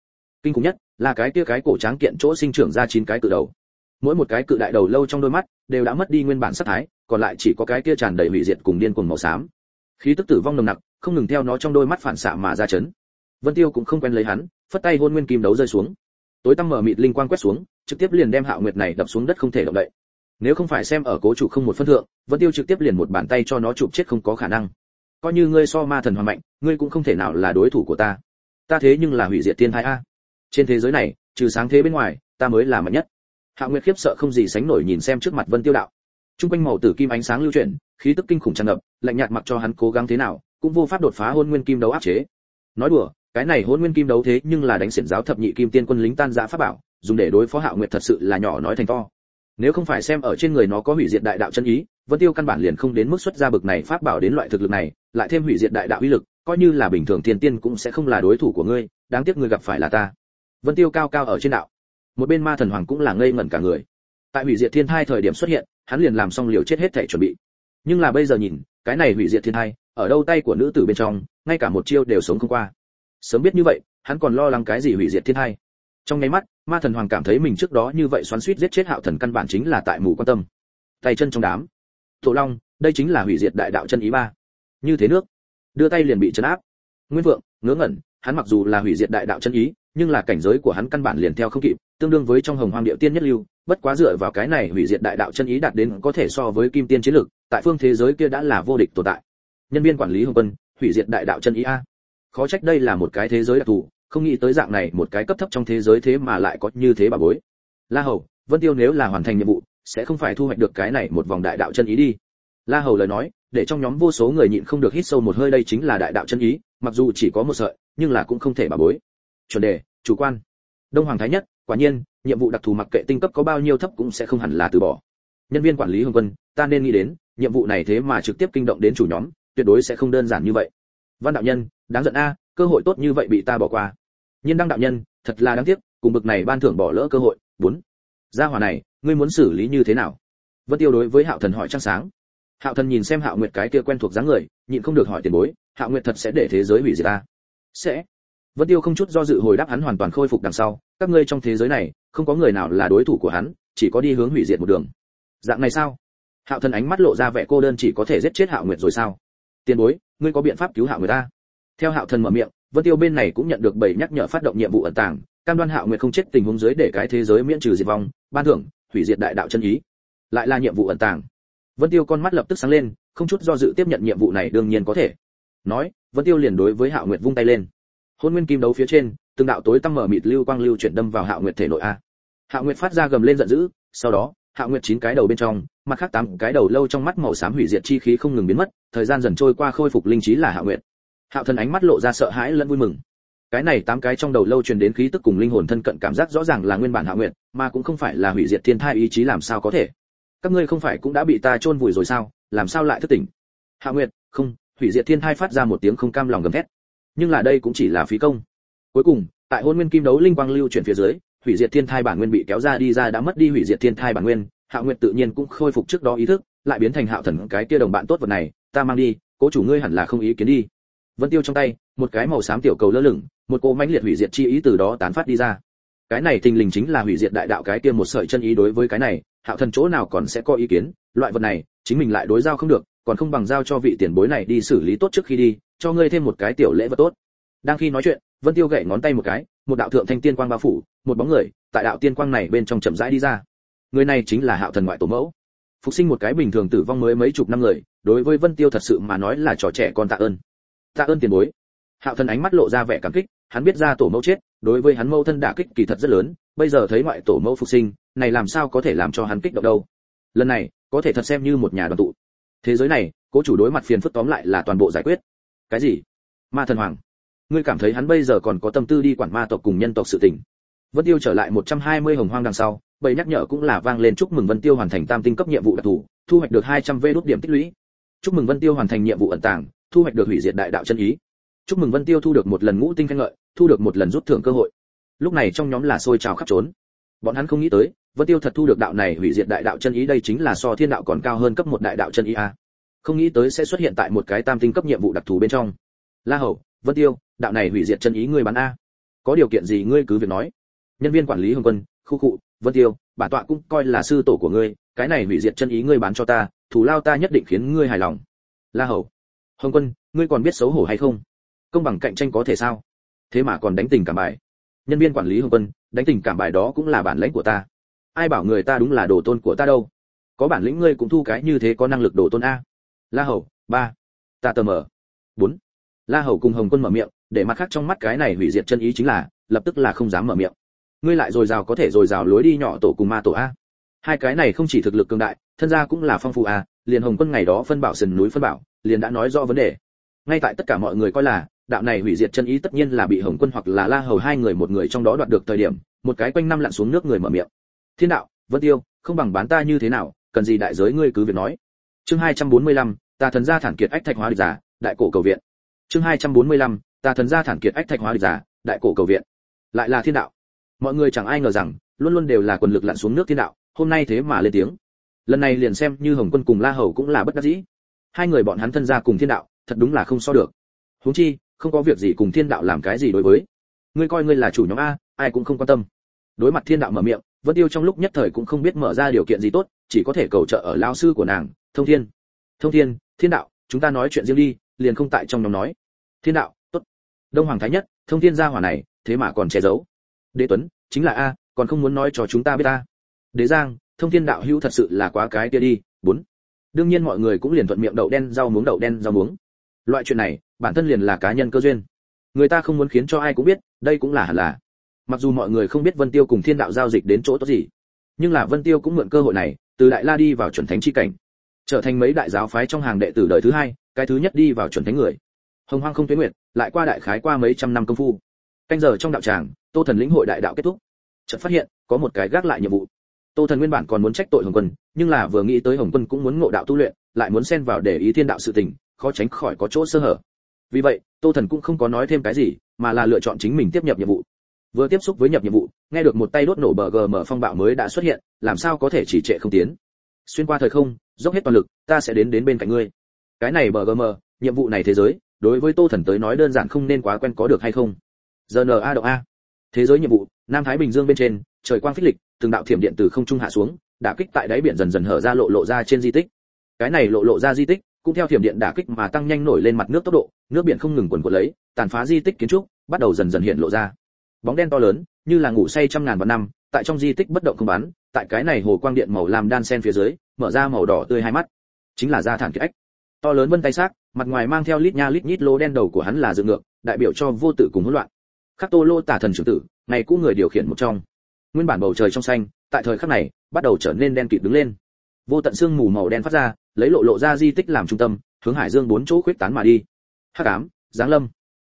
Kinh khủng nhất là cái kia cái cổ tráng kiện chỗ sinh trưởng ra chín cái cự đầu. Mỗi một cái cự đại đầu lâu trong đôi mắt đều đã mất đi nguyên bản sắc thái, còn lại chỉ có cái kia tràn đầy hủy diệt cùng điên cuồng màu xám. Khí tức tử vong nồng nặc, không ngừng theo nó trong đôi mắt phản xạ mà ra chấn vân tiêu cũng không quen lấy hắn, phất tay hôn nguyên kim đấu rơi xuống. Tối tăm mở mịt linh quang quét xuống, trực tiếp liền đem hạo nguyệt này đập xuống đất không thể động đậy. Nếu không phải xem ở cố chủ không một phân thượng, vân tiêu trực tiếp liền một bàn tay cho nó chụp chết không có khả năng. Coi như ngươi so ma thần hoàn mạnh, ngươi cũng không thể nào là đối thủ của ta. Ta thế nhưng là hủy diệt tiên thái a. Trên thế giới này, trừ sáng thế bên ngoài, ta mới là mạnh nhất. Hạo nguyệt khiếp sợ không gì sánh nổi nhìn xem trước mặt vân tiêu đạo. Trung quanh màu tử kim ánh sáng lưu chuyển, khí tức kinh khủng tràn ngập, lạnh nhạt mặc cho hắn cố gắng thế nào, cũng vô pháp đột phá hôn nguyên kim đấu áp chế. Nói đùa cái này hôn nguyên kim đấu thế nhưng là đánh xiển giáo thập nhị kim tiên quân lính tan rã pháp bảo, dùng để đối phó hạo nguyệt thật sự là nhỏ nói thành to. Nếu không phải xem ở trên người nó có hủy diệt đại đạo chân ý, vân tiêu căn bản liền không đến mức xuất ra bực này pháp bảo đến loại thực lực này, lại thêm hủy diệt đại đạo uy lực, coi như là bình thường tiền tiên cũng sẽ không là đối thủ của ngươi, đáng tiếc ngươi gặp phải là ta. Vân tiêu cao cao ở trên đạo. Một bên ma thần hoàng cũng là ngây ngẩn cả người. Tại hủy diệt thiên thai thời điểm xuất hiện, hắn liền làm xong liều chết hết thể chuẩn bị. Nhưng là bây giờ nhìn, cái này hủy diệt thiên thai, ở đâu tay của nữ tử bên trong, ngay cả một chiêu đều sống không qua sớm biết như vậy, hắn còn lo lắng cái gì hủy diệt thiên thai. Trong nháy mắt, ma thần hoàng cảm thấy mình trước đó như vậy xoắn suýt giết chết hạo thần căn bản chính là tại mù quan tâm. Tay chân trong đám. Thổ long, đây chính là hủy diệt đại đạo chân ý ba. Như thế nước. Đưa tay liền bị chấn áp. Nguyên vượng, ngớ ngẩn, hắn mặc dù là hủy diệt đại đạo chân ý, nhưng là cảnh giới của hắn căn bản liền theo không kịp, tương đương với trong hồng hoang địa tiên nhất lưu, bất quá dựa vào cái này hủy diệt đại đạo chân ý đạt đến có thể so với kim tiên chiến lực tại phương thế giới kia đã là vô địch tồn tại. Nhân viên quản lý hồng quân, hủy diệt đại đạo chân ý a khó trách đây là một cái thế giới đặc thù, không nghĩ tới dạng này một cái cấp thấp trong thế giới thế mà lại có như thế bà bối. La hầu, vân tiêu nếu là hoàn thành nhiệm vụ, sẽ không phải thu hoạch được cái này một vòng đại đạo chân ý đi. La hầu lời nói, để trong nhóm vô số người nhịn không được hít sâu một hơi đây chính là đại đạo chân ý, mặc dù chỉ có một sợi, nhưng là cũng không thể bà bối. Chuẩn đề, chủ quan. Đông hoàng thái nhất, quả nhiên, nhiệm vụ đặc thù mặc kệ tinh cấp có bao nhiêu thấp cũng sẽ không hẳn là từ bỏ. Nhân viên quản lý hồng quân, ta nên nghĩ đến, nhiệm vụ này thế mà trực tiếp kinh động đến chủ nhóm, tuyệt đối sẽ không đơn giản như vậy. Văn đạo nhân đáng giận a, cơ hội tốt như vậy bị ta bỏ qua. Nhiên đăng đạo nhân, thật là đáng tiếc, cùng bực này ban thưởng bỏ lỡ cơ hội. Bốn. Gia hỏa này, ngươi muốn xử lý như thế nào? Vân tiêu đối với hạo thần hỏi trăng sáng. Hạo thần nhìn xem hạo nguyệt cái kia quen thuộc dáng người, nhịn không được hỏi tiền bối, hạo nguyệt thật sẽ để thế giới hủy diệt ta? Sẽ. Vân tiêu không chút do dự hồi đáp hắn hoàn toàn khôi phục đằng sau, các ngươi trong thế giới này, không có người nào là đối thủ của hắn, chỉ có đi hướng hủy diệt một đường. Dạng này sao? Hạo thần ánh mắt lộ ra vẻ cô đơn chỉ có thể giết chết hạo nguyệt rồi sao? Tiền bối, ngươi có biện pháp cứu hạo người ta? Theo hạo thần mở miệng, vân tiêu bên này cũng nhận được bảy nhắc nhở phát động nhiệm vụ ẩn tàng, cam đoan hạo nguyệt không chết tình huống dưới để cái thế giới miễn trừ diệt vong, ban thưởng, hủy diệt đại đạo chân ý. Lại là nhiệm vụ ẩn tàng. Vân tiêu con mắt lập tức sáng lên, không chút do dự tiếp nhận nhiệm vụ này đương nhiên có thể. Nói, vân tiêu liền đối với hạo nguyệt vung tay lên. Hôn nguyên kim đấu phía trên, từng đạo tối tăm mở mịt lưu quang lưu chuyển đâm vào hạo nguyệt thể nội a. Hạo nguyệt phát ra gầm lên giận dữ, sau đó, hạo nguyệt chín cái đầu bên trong, mặt khác tám cái đầu lâu trong mắt màu xám hủy diệt chi khí không ngừng biến mất, thời gian dần trôi qua khôi phục linh trí là hạo nguyệt hạo thần ánh mắt lộ ra sợ hãi lẫn vui mừng. Cái này tám cái trong đầu lâu truyền đến khí tức cùng linh hồn thân cận cảm giác rõ ràng là nguyên bản Hạ nguyệt, mà cũng không phải là hủy diệt thiên thai ý chí làm sao có thể. Các ngươi không phải cũng đã bị ta chôn vùi rồi sao? Làm sao lại thức tỉnh? Hạ nguyệt, không, hủy diệt thiên thai phát ra một tiếng không cam lòng gầm thét. Nhưng là đây cũng chỉ là phí công. Cuối cùng, tại hôn nguyên kim đấu linh quang lưu chuyển phía dưới, hủy diệt thiên thai bản nguyên bị kéo ra đi ra đã mất đi hủy diệt thiên thai bản nguyên. Hạ nguyệt tự nhiên cũng khôi phục trước đó ý thức, lại biến thành hạo thần cái kia đồng bạn tốt vật này, ta mang đi, cố chủ ngươi hẳn là không ý kiến đi vân tiêu trong tay, một cái màu xám tiểu cầu lơ lửng, một cỗ mãnh liệt hủy diệt chi ý từ đó tán phát đi ra. Cái này thình lình chính là hủy diệt đại đạo cái kia một sợi chân ý đối với cái này, hạo thần chỗ nào còn sẽ có ý kiến, loại vật này, chính mình lại đối giao không được, còn không bằng giao cho vị tiền bối này đi xử lý tốt trước khi đi, cho ngươi thêm một cái tiểu lễ vật tốt. Đang khi nói chuyện, vân tiêu gậy ngón tay một cái, một đạo thượng thanh tiên quang bao phủ, một bóng người, tại đạo tiên quang này bên trong chậm rãi đi ra. Người này chính là hạo thần ngoại tổ mẫu. Phục sinh một cái bình thường tử vong mới mấy chục năm người, đối với vân tiêu thật sự mà nói là trò trẻ con tạ ơn tạ ơn tiền bối. Hạo thần ánh mắt lộ ra vẻ cảm kích, hắn biết ra tổ mẫu chết, đối với hắn mẫu thân đả kích kỳ thật rất lớn, bây giờ thấy ngoại tổ mẫu phục sinh, này làm sao có thể làm cho hắn kích động đâu. Lần này, có thể thật xem như một nhà đoàn tụ. Thế giới này, cố chủ đối mặt phiền phức tóm lại là toàn bộ giải quyết. Cái gì? Ma thần hoàng. Ngươi cảm thấy hắn bây giờ còn có tâm tư đi quản ma tộc cùng nhân tộc sự tình. Vân tiêu trở lại 120 hồng hoang đằng sau, bầy nhắc nhở cũng là vang lên chúc mừng vân tiêu hoàn thành tam tinh cấp nhiệm vụ đặc thù, thu hoạch được 200 vê đốt điểm tích lũy. Chúc mừng vân tiêu hoàn thành nhiệm vụ ẩn tàng thu hoạch được hủy diệt đại đạo chân ý. Chúc mừng vân tiêu thu được một lần ngũ tinh khen ngợi, thu được một lần rút thưởng cơ hội. Lúc này trong nhóm là sôi trào khắp trốn. Bọn hắn không nghĩ tới, vân tiêu thật thu được đạo này hủy diệt đại đạo chân ý đây chính là so thiên đạo còn cao hơn cấp một đại đạo chân ý a. Không nghĩ tới sẽ xuất hiện tại một cái tam tinh cấp nhiệm vụ đặc thù bên trong. La hầu, vân tiêu, đạo này hủy diệt chân ý ngươi bán a. Có điều kiện gì ngươi cứ việc nói. Nhân viên quản lý hồng quân, khu cụ vân tiêu bản tọa cũng coi là sư tổ của ngươi, cái này hủy diệt chân ý ngươi bán cho ta thủ lao ta nhất định khiến ngươi hài lòng. La hầu hồng quân, ngươi còn biết xấu hổ hay không? Công bằng cạnh tranh có thể sao? Thế mà còn đánh tình cảm bài. Nhân viên quản lý hồng quân, đánh tình cảm bài đó cũng là bản lãnh của ta. Ai bảo người ta đúng là đồ tôn của ta đâu? Có bản lĩnh ngươi cũng thu cái như thế có năng lực đồ tôn a. La hầu, ba. Ta tờ mở bốn. La hầu cùng hồng quân mở miệng, để mặt khác trong mắt cái này hủy diệt chân ý chính là, lập tức là không dám mở miệng. Ngươi lại dồi dào có thể dồi dào lối đi nhỏ tổ cùng ma tổ a. Hai cái này không chỉ thực lực cường đại, thân gia cũng là phong phú a, liền hồng quân ngày đó phân bảo sườn núi phân bảo liền đã nói rõ vấn đề. Ngay tại tất cả mọi người coi là đạo này hủy diệt chân ý tất nhiên là bị hồng quân hoặc là la hầu hai người một người trong đó đoạt được thời điểm một cái quanh năm lặn xuống nước người mở miệng. Thiên đạo vân tiêu không bằng bán ta như thế nào cần gì đại giới ngươi cứ việc nói. Chương 245, ta thần gia thản kiệt ách thạch hóa địch giả đại cổ cầu viện. Chương 245, ta thần gia thản kiệt ách thạch hóa địch giả đại cổ cầu viện. Lại là thiên đạo. Mọi người chẳng ai ngờ rằng luôn luôn đều là quần lực lặn xuống nước thiên đạo hôm nay thế mà lên tiếng. Lần này liền xem như hồng quân cùng la hầu cũng là bất đắc dĩ hai người bọn hắn thân gia cùng thiên đạo, thật đúng là không so được. Huống chi, không có việc gì cùng thiên đạo làm cái gì đối với. Ngươi coi ngươi là chủ nhóm a, ai cũng không quan tâm. Đối mặt thiên đạo mở miệng, vân tiêu trong lúc nhất thời cũng không biết mở ra điều kiện gì tốt, chỉ có thể cầu trợ ở lao sư của nàng, thông thiên. Thông thiên thiên đạo, chúng ta nói chuyện riêng đi, liền không tại trong nhóm nói. Thiên đạo, tốt. Đông hoàng thái nhất, thông thiên gia hỏa này, thế mà còn che giấu. Đế tuấn, chính là a, còn không muốn nói cho chúng ta biết ta đế giang, thông thiên đạo hữu thật sự là quá cái kia đi, bốn đương nhiên mọi người cũng liền thuận miệng đậu đen rau muống, đậu đen rau muống. Loại chuyện này, bản thân liền là cá nhân cơ duyên. Người ta không muốn khiến cho ai cũng biết, đây cũng là hẳn là. Mặc dù mọi người không biết vân tiêu cùng thiên đạo giao dịch đến chỗ tốt gì, nhưng là vân tiêu cũng mượn cơ hội này, từ đại la đi vào chuẩn thánh chi cảnh, trở thành mấy đại giáo phái trong hàng đệ tử đời thứ hai, cái thứ nhất đi vào chuẩn thánh người. Hồng hoang không tuyến nguyệt, lại qua đại khái qua mấy trăm năm công phu. Canh giờ trong đạo tràng, tô thần lĩnh hội đại đạo kết thúc. Chợt phát hiện, có một cái gác lại nhiệm vụ tô thần nguyên bản còn muốn trách tội hồng quân, nhưng là vừa nghĩ tới hồng quân cũng muốn ngộ đạo tu luyện, lại muốn xen vào để ý thiên đạo sự tình, khó tránh khỏi có chỗ sơ hở. Vì vậy, tô thần cũng không có nói thêm cái gì, mà là lựa chọn chính mình tiếp nhập nhiệm vụ. Vừa tiếp xúc với nhập nhiệm vụ, nghe được một tay đốt nổ bờ gm phong bạo mới đã xuất hiện, làm sao có thể chỉ trệ không tiến? Xuyên qua thời không, dốc hết toàn lực, ta sẽ đến đến bên cạnh ngươi. Cái này bờ gm nhiệm vụ này thế giới, đối với tô thần tới nói đơn giản không nên quá quen có được hay không? Rna động a. Thế giới nhiệm vụ, nam thái bình dương bên trên, trời quang phích lịch từng đạo thiểm điện từ không trung hạ xuống, đả kích tại đáy biển dần dần hở ra lộ lộ ra trên di tích. Cái này lộ lộ ra di tích, cũng theo thiểm điện đả kích mà tăng nhanh nổi lên mặt nước tốc độ, nước biển không ngừng cuồn cuộn lấy, tàn phá di tích kiến trúc, bắt đầu dần dần hiện lộ ra. Bóng đen to lớn, như là ngủ say trăm ngàn vạn năm, tại trong di tích bất động không bán, tại cái này hồ quang điện màu làm đan sen phía dưới, mở ra màu đỏ tươi hai mắt. Chính là gia thản kiệt ách. To lớn vân tay xác, mặt ngoài mang theo lít nha lít nhít lô đen đầu của hắn là dựng ngược, đại biểu cho vô tự cùng hỗn loạn. Khắc tô lô tả thần trưởng tử, ngày cũ người điều khiển một trong nguyên bản bầu trời trong xanh, tại thời khắc này, bắt đầu trở nên đen kịt đứng lên. Vô tận xương mù màu đen phát ra, lấy lộ lộ ra di tích làm trung tâm, hướng hải dương bốn chỗ khuyết tán mà đi. Hắc ám, giáng lâm.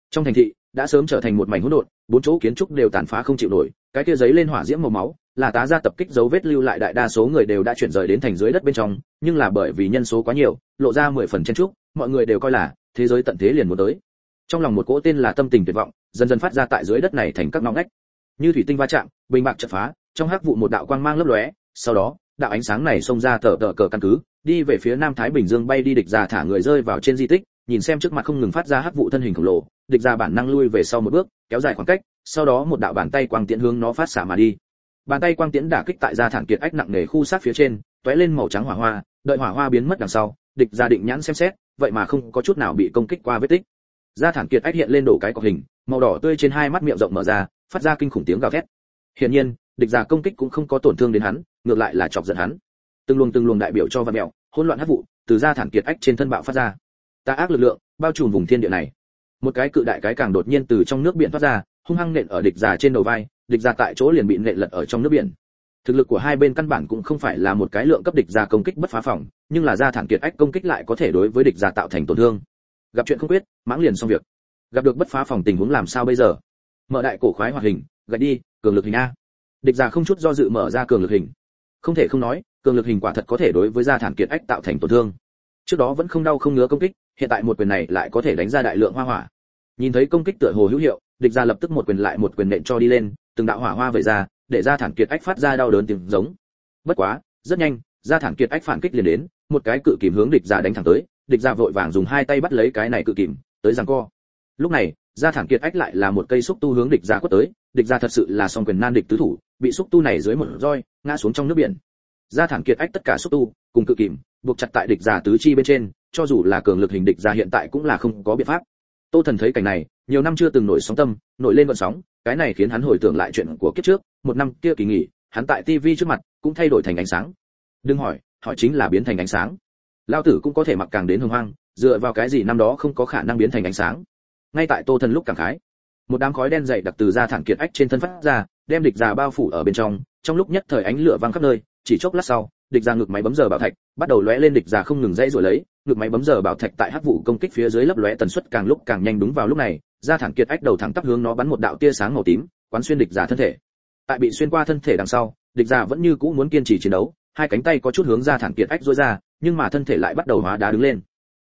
Trong thành thị, đã sớm trở thành một mảnh hỗn độn, bốn chỗ kiến trúc đều tàn phá không chịu nổi, cái kia giấy lên hỏa diễm màu máu, là tá ra tập kích dấu vết lưu lại đại đa số người đều đã chuyển rời đến thành dưới đất bên trong, nhưng là bởi vì nhân số quá nhiều, lộ ra mười phần chen trúc mọi người đều coi là thế giới tận thế liền muốn tới. Trong lòng một cỗ tên là tâm tình tuyệt vọng, dần dần phát ra tại dưới đất này thành các ngõ ngách như thủy tinh va chạm, bình bạc chật phá, trong hắc vụ một đạo quang mang lấp lóe, sau đó, đạo ánh sáng này xông ra tờ tờ cờ căn cứ, đi về phía nam thái bình dương bay đi địch già thả người rơi vào trên di tích, nhìn xem trước mặt không ngừng phát ra hắc vụ thân hình khổng lồ, địch già bản năng lui về sau một bước, kéo dài khoảng cách, sau đó một đạo bàn tay quang tiễn hướng nó phát xả mà đi. Bàn tay quang tiễn đả kích tại gia thản kiệt ách nặng nề khu sát phía trên, tóe lên màu trắng hỏa hoa, đợi hỏa hoa biến mất đằng sau, địch gia định nhãn xem xét, vậy mà không có chút nào bị công kích qua vết tích. Gia thản kiệt ách hiện lên đổ cái cọc hình, màu đỏ tươi trên hai mắt miệng rộng mở ra phát ra kinh khủng tiếng gào thét. Hiển nhiên, địch giả công kích cũng không có tổn thương đến hắn, ngược lại là chọc giận hắn. Từng luồng từng luồng đại biểu cho văn mèo hỗn loạn hắc vụ, từ gia thản kiệt ách trên thân bạo phát ra. Ta ác lực lượng, bao trùm vùng thiên địa này. Một cái cự đại cái càng đột nhiên từ trong nước biển thoát ra, hung hăng nện ở địch giả trên đầu vai, địch giả tại chỗ liền bị nện lật ở trong nước biển. Thực lực của hai bên căn bản cũng không phải là một cái lượng cấp địch giả công kích bất phá phòng, nhưng là gia thản kiệt ách công kích lại có thể đối với địch giả tạo thành tổn thương. Gặp chuyện không quyết, mãng liền xong việc. Gặp được bất phá phòng tình huống làm sao bây giờ? Mở đại cổ khoái hoạt hình, gạch đi, cường lực hình a. Địch giả không chút do dự mở ra cường lực hình. Không thể không nói, cường lực hình quả thật có thể đối với gia thản kiệt ách tạo thành tổn thương. Trước đó vẫn không đau không ngứa công kích, hiện tại một quyền này lại có thể đánh ra đại lượng hoa hỏa. Nhìn thấy công kích tựa hồ hữu hiệu, địch giả lập tức một quyền lại một quyền nện cho đi lên, từng đạo hỏa hoa về ra, để gia thản kiệt ách phát ra đau đớn tiếng giống. Bất quá, rất nhanh, gia thản kiệt ách phản kích liền đến, một cái cự kìm hướng địch giả đánh thẳng tới, địch giả vội vàng dùng hai tay bắt lấy cái này cự kìm, tới giằng co lúc này, gia thản kiệt ách lại là một cây xúc tu hướng địch giả quất tới, địch giả thật sự là song quyền nan địch tứ thủ, bị xúc tu này dưới một roi, ngã xuống trong nước biển. Gia thản kiệt ách tất cả xúc tu, cùng cự kìm, buộc chặt tại địch giả tứ chi bên trên, cho dù là cường lực hình địch giả hiện tại cũng là không có biện pháp. Tô thần thấy cảnh này, nhiều năm chưa từng nổi sóng tâm, nổi lên vận sóng, cái này khiến hắn hồi tưởng lại chuyện của kiếp trước, một năm kia kỳ nghỉ, hắn tại tivi trước mặt cũng thay đổi thành ánh sáng. Đừng hỏi hỏi chính là biến thành ánh sáng. Lao tử cũng có thể mặc càng đến hưng hoang, dựa vào cái gì năm đó không có khả năng biến thành ánh sáng? Ngay tại tô thần lúc cảm khái. Một đám khói đen dày đặc từ ra thản kiệt ách trên thân phát ra, đem địch già bao phủ ở bên trong trong lúc nhất thời ánh lửa vang khắp nơi, chỉ chốc lát sau, địch già ngực máy bấm giờ bảo thạch bắt đầu lóe lên địch già không ngừng dãy rồi lấy, ngực máy bấm giờ bảo thạch tại hắc vụ công kích phía dưới lấp lóe tần suất càng lúc càng nhanh đúng vào lúc này ra thản kiệt ách đầu thẳng tắp hướng nó bắn một đạo tia sáng màu tím, quán xuyên địch già thân thể. Tại bị xuyên qua thân thể đằng sau, địch già vẫn như cũ muốn kiên trì chiến đấu, hai cánh tay có chút hướng ra thản kiệt ách rối ra, nhưng mà thân thể lại bắt đầu hóa đá đứng lên.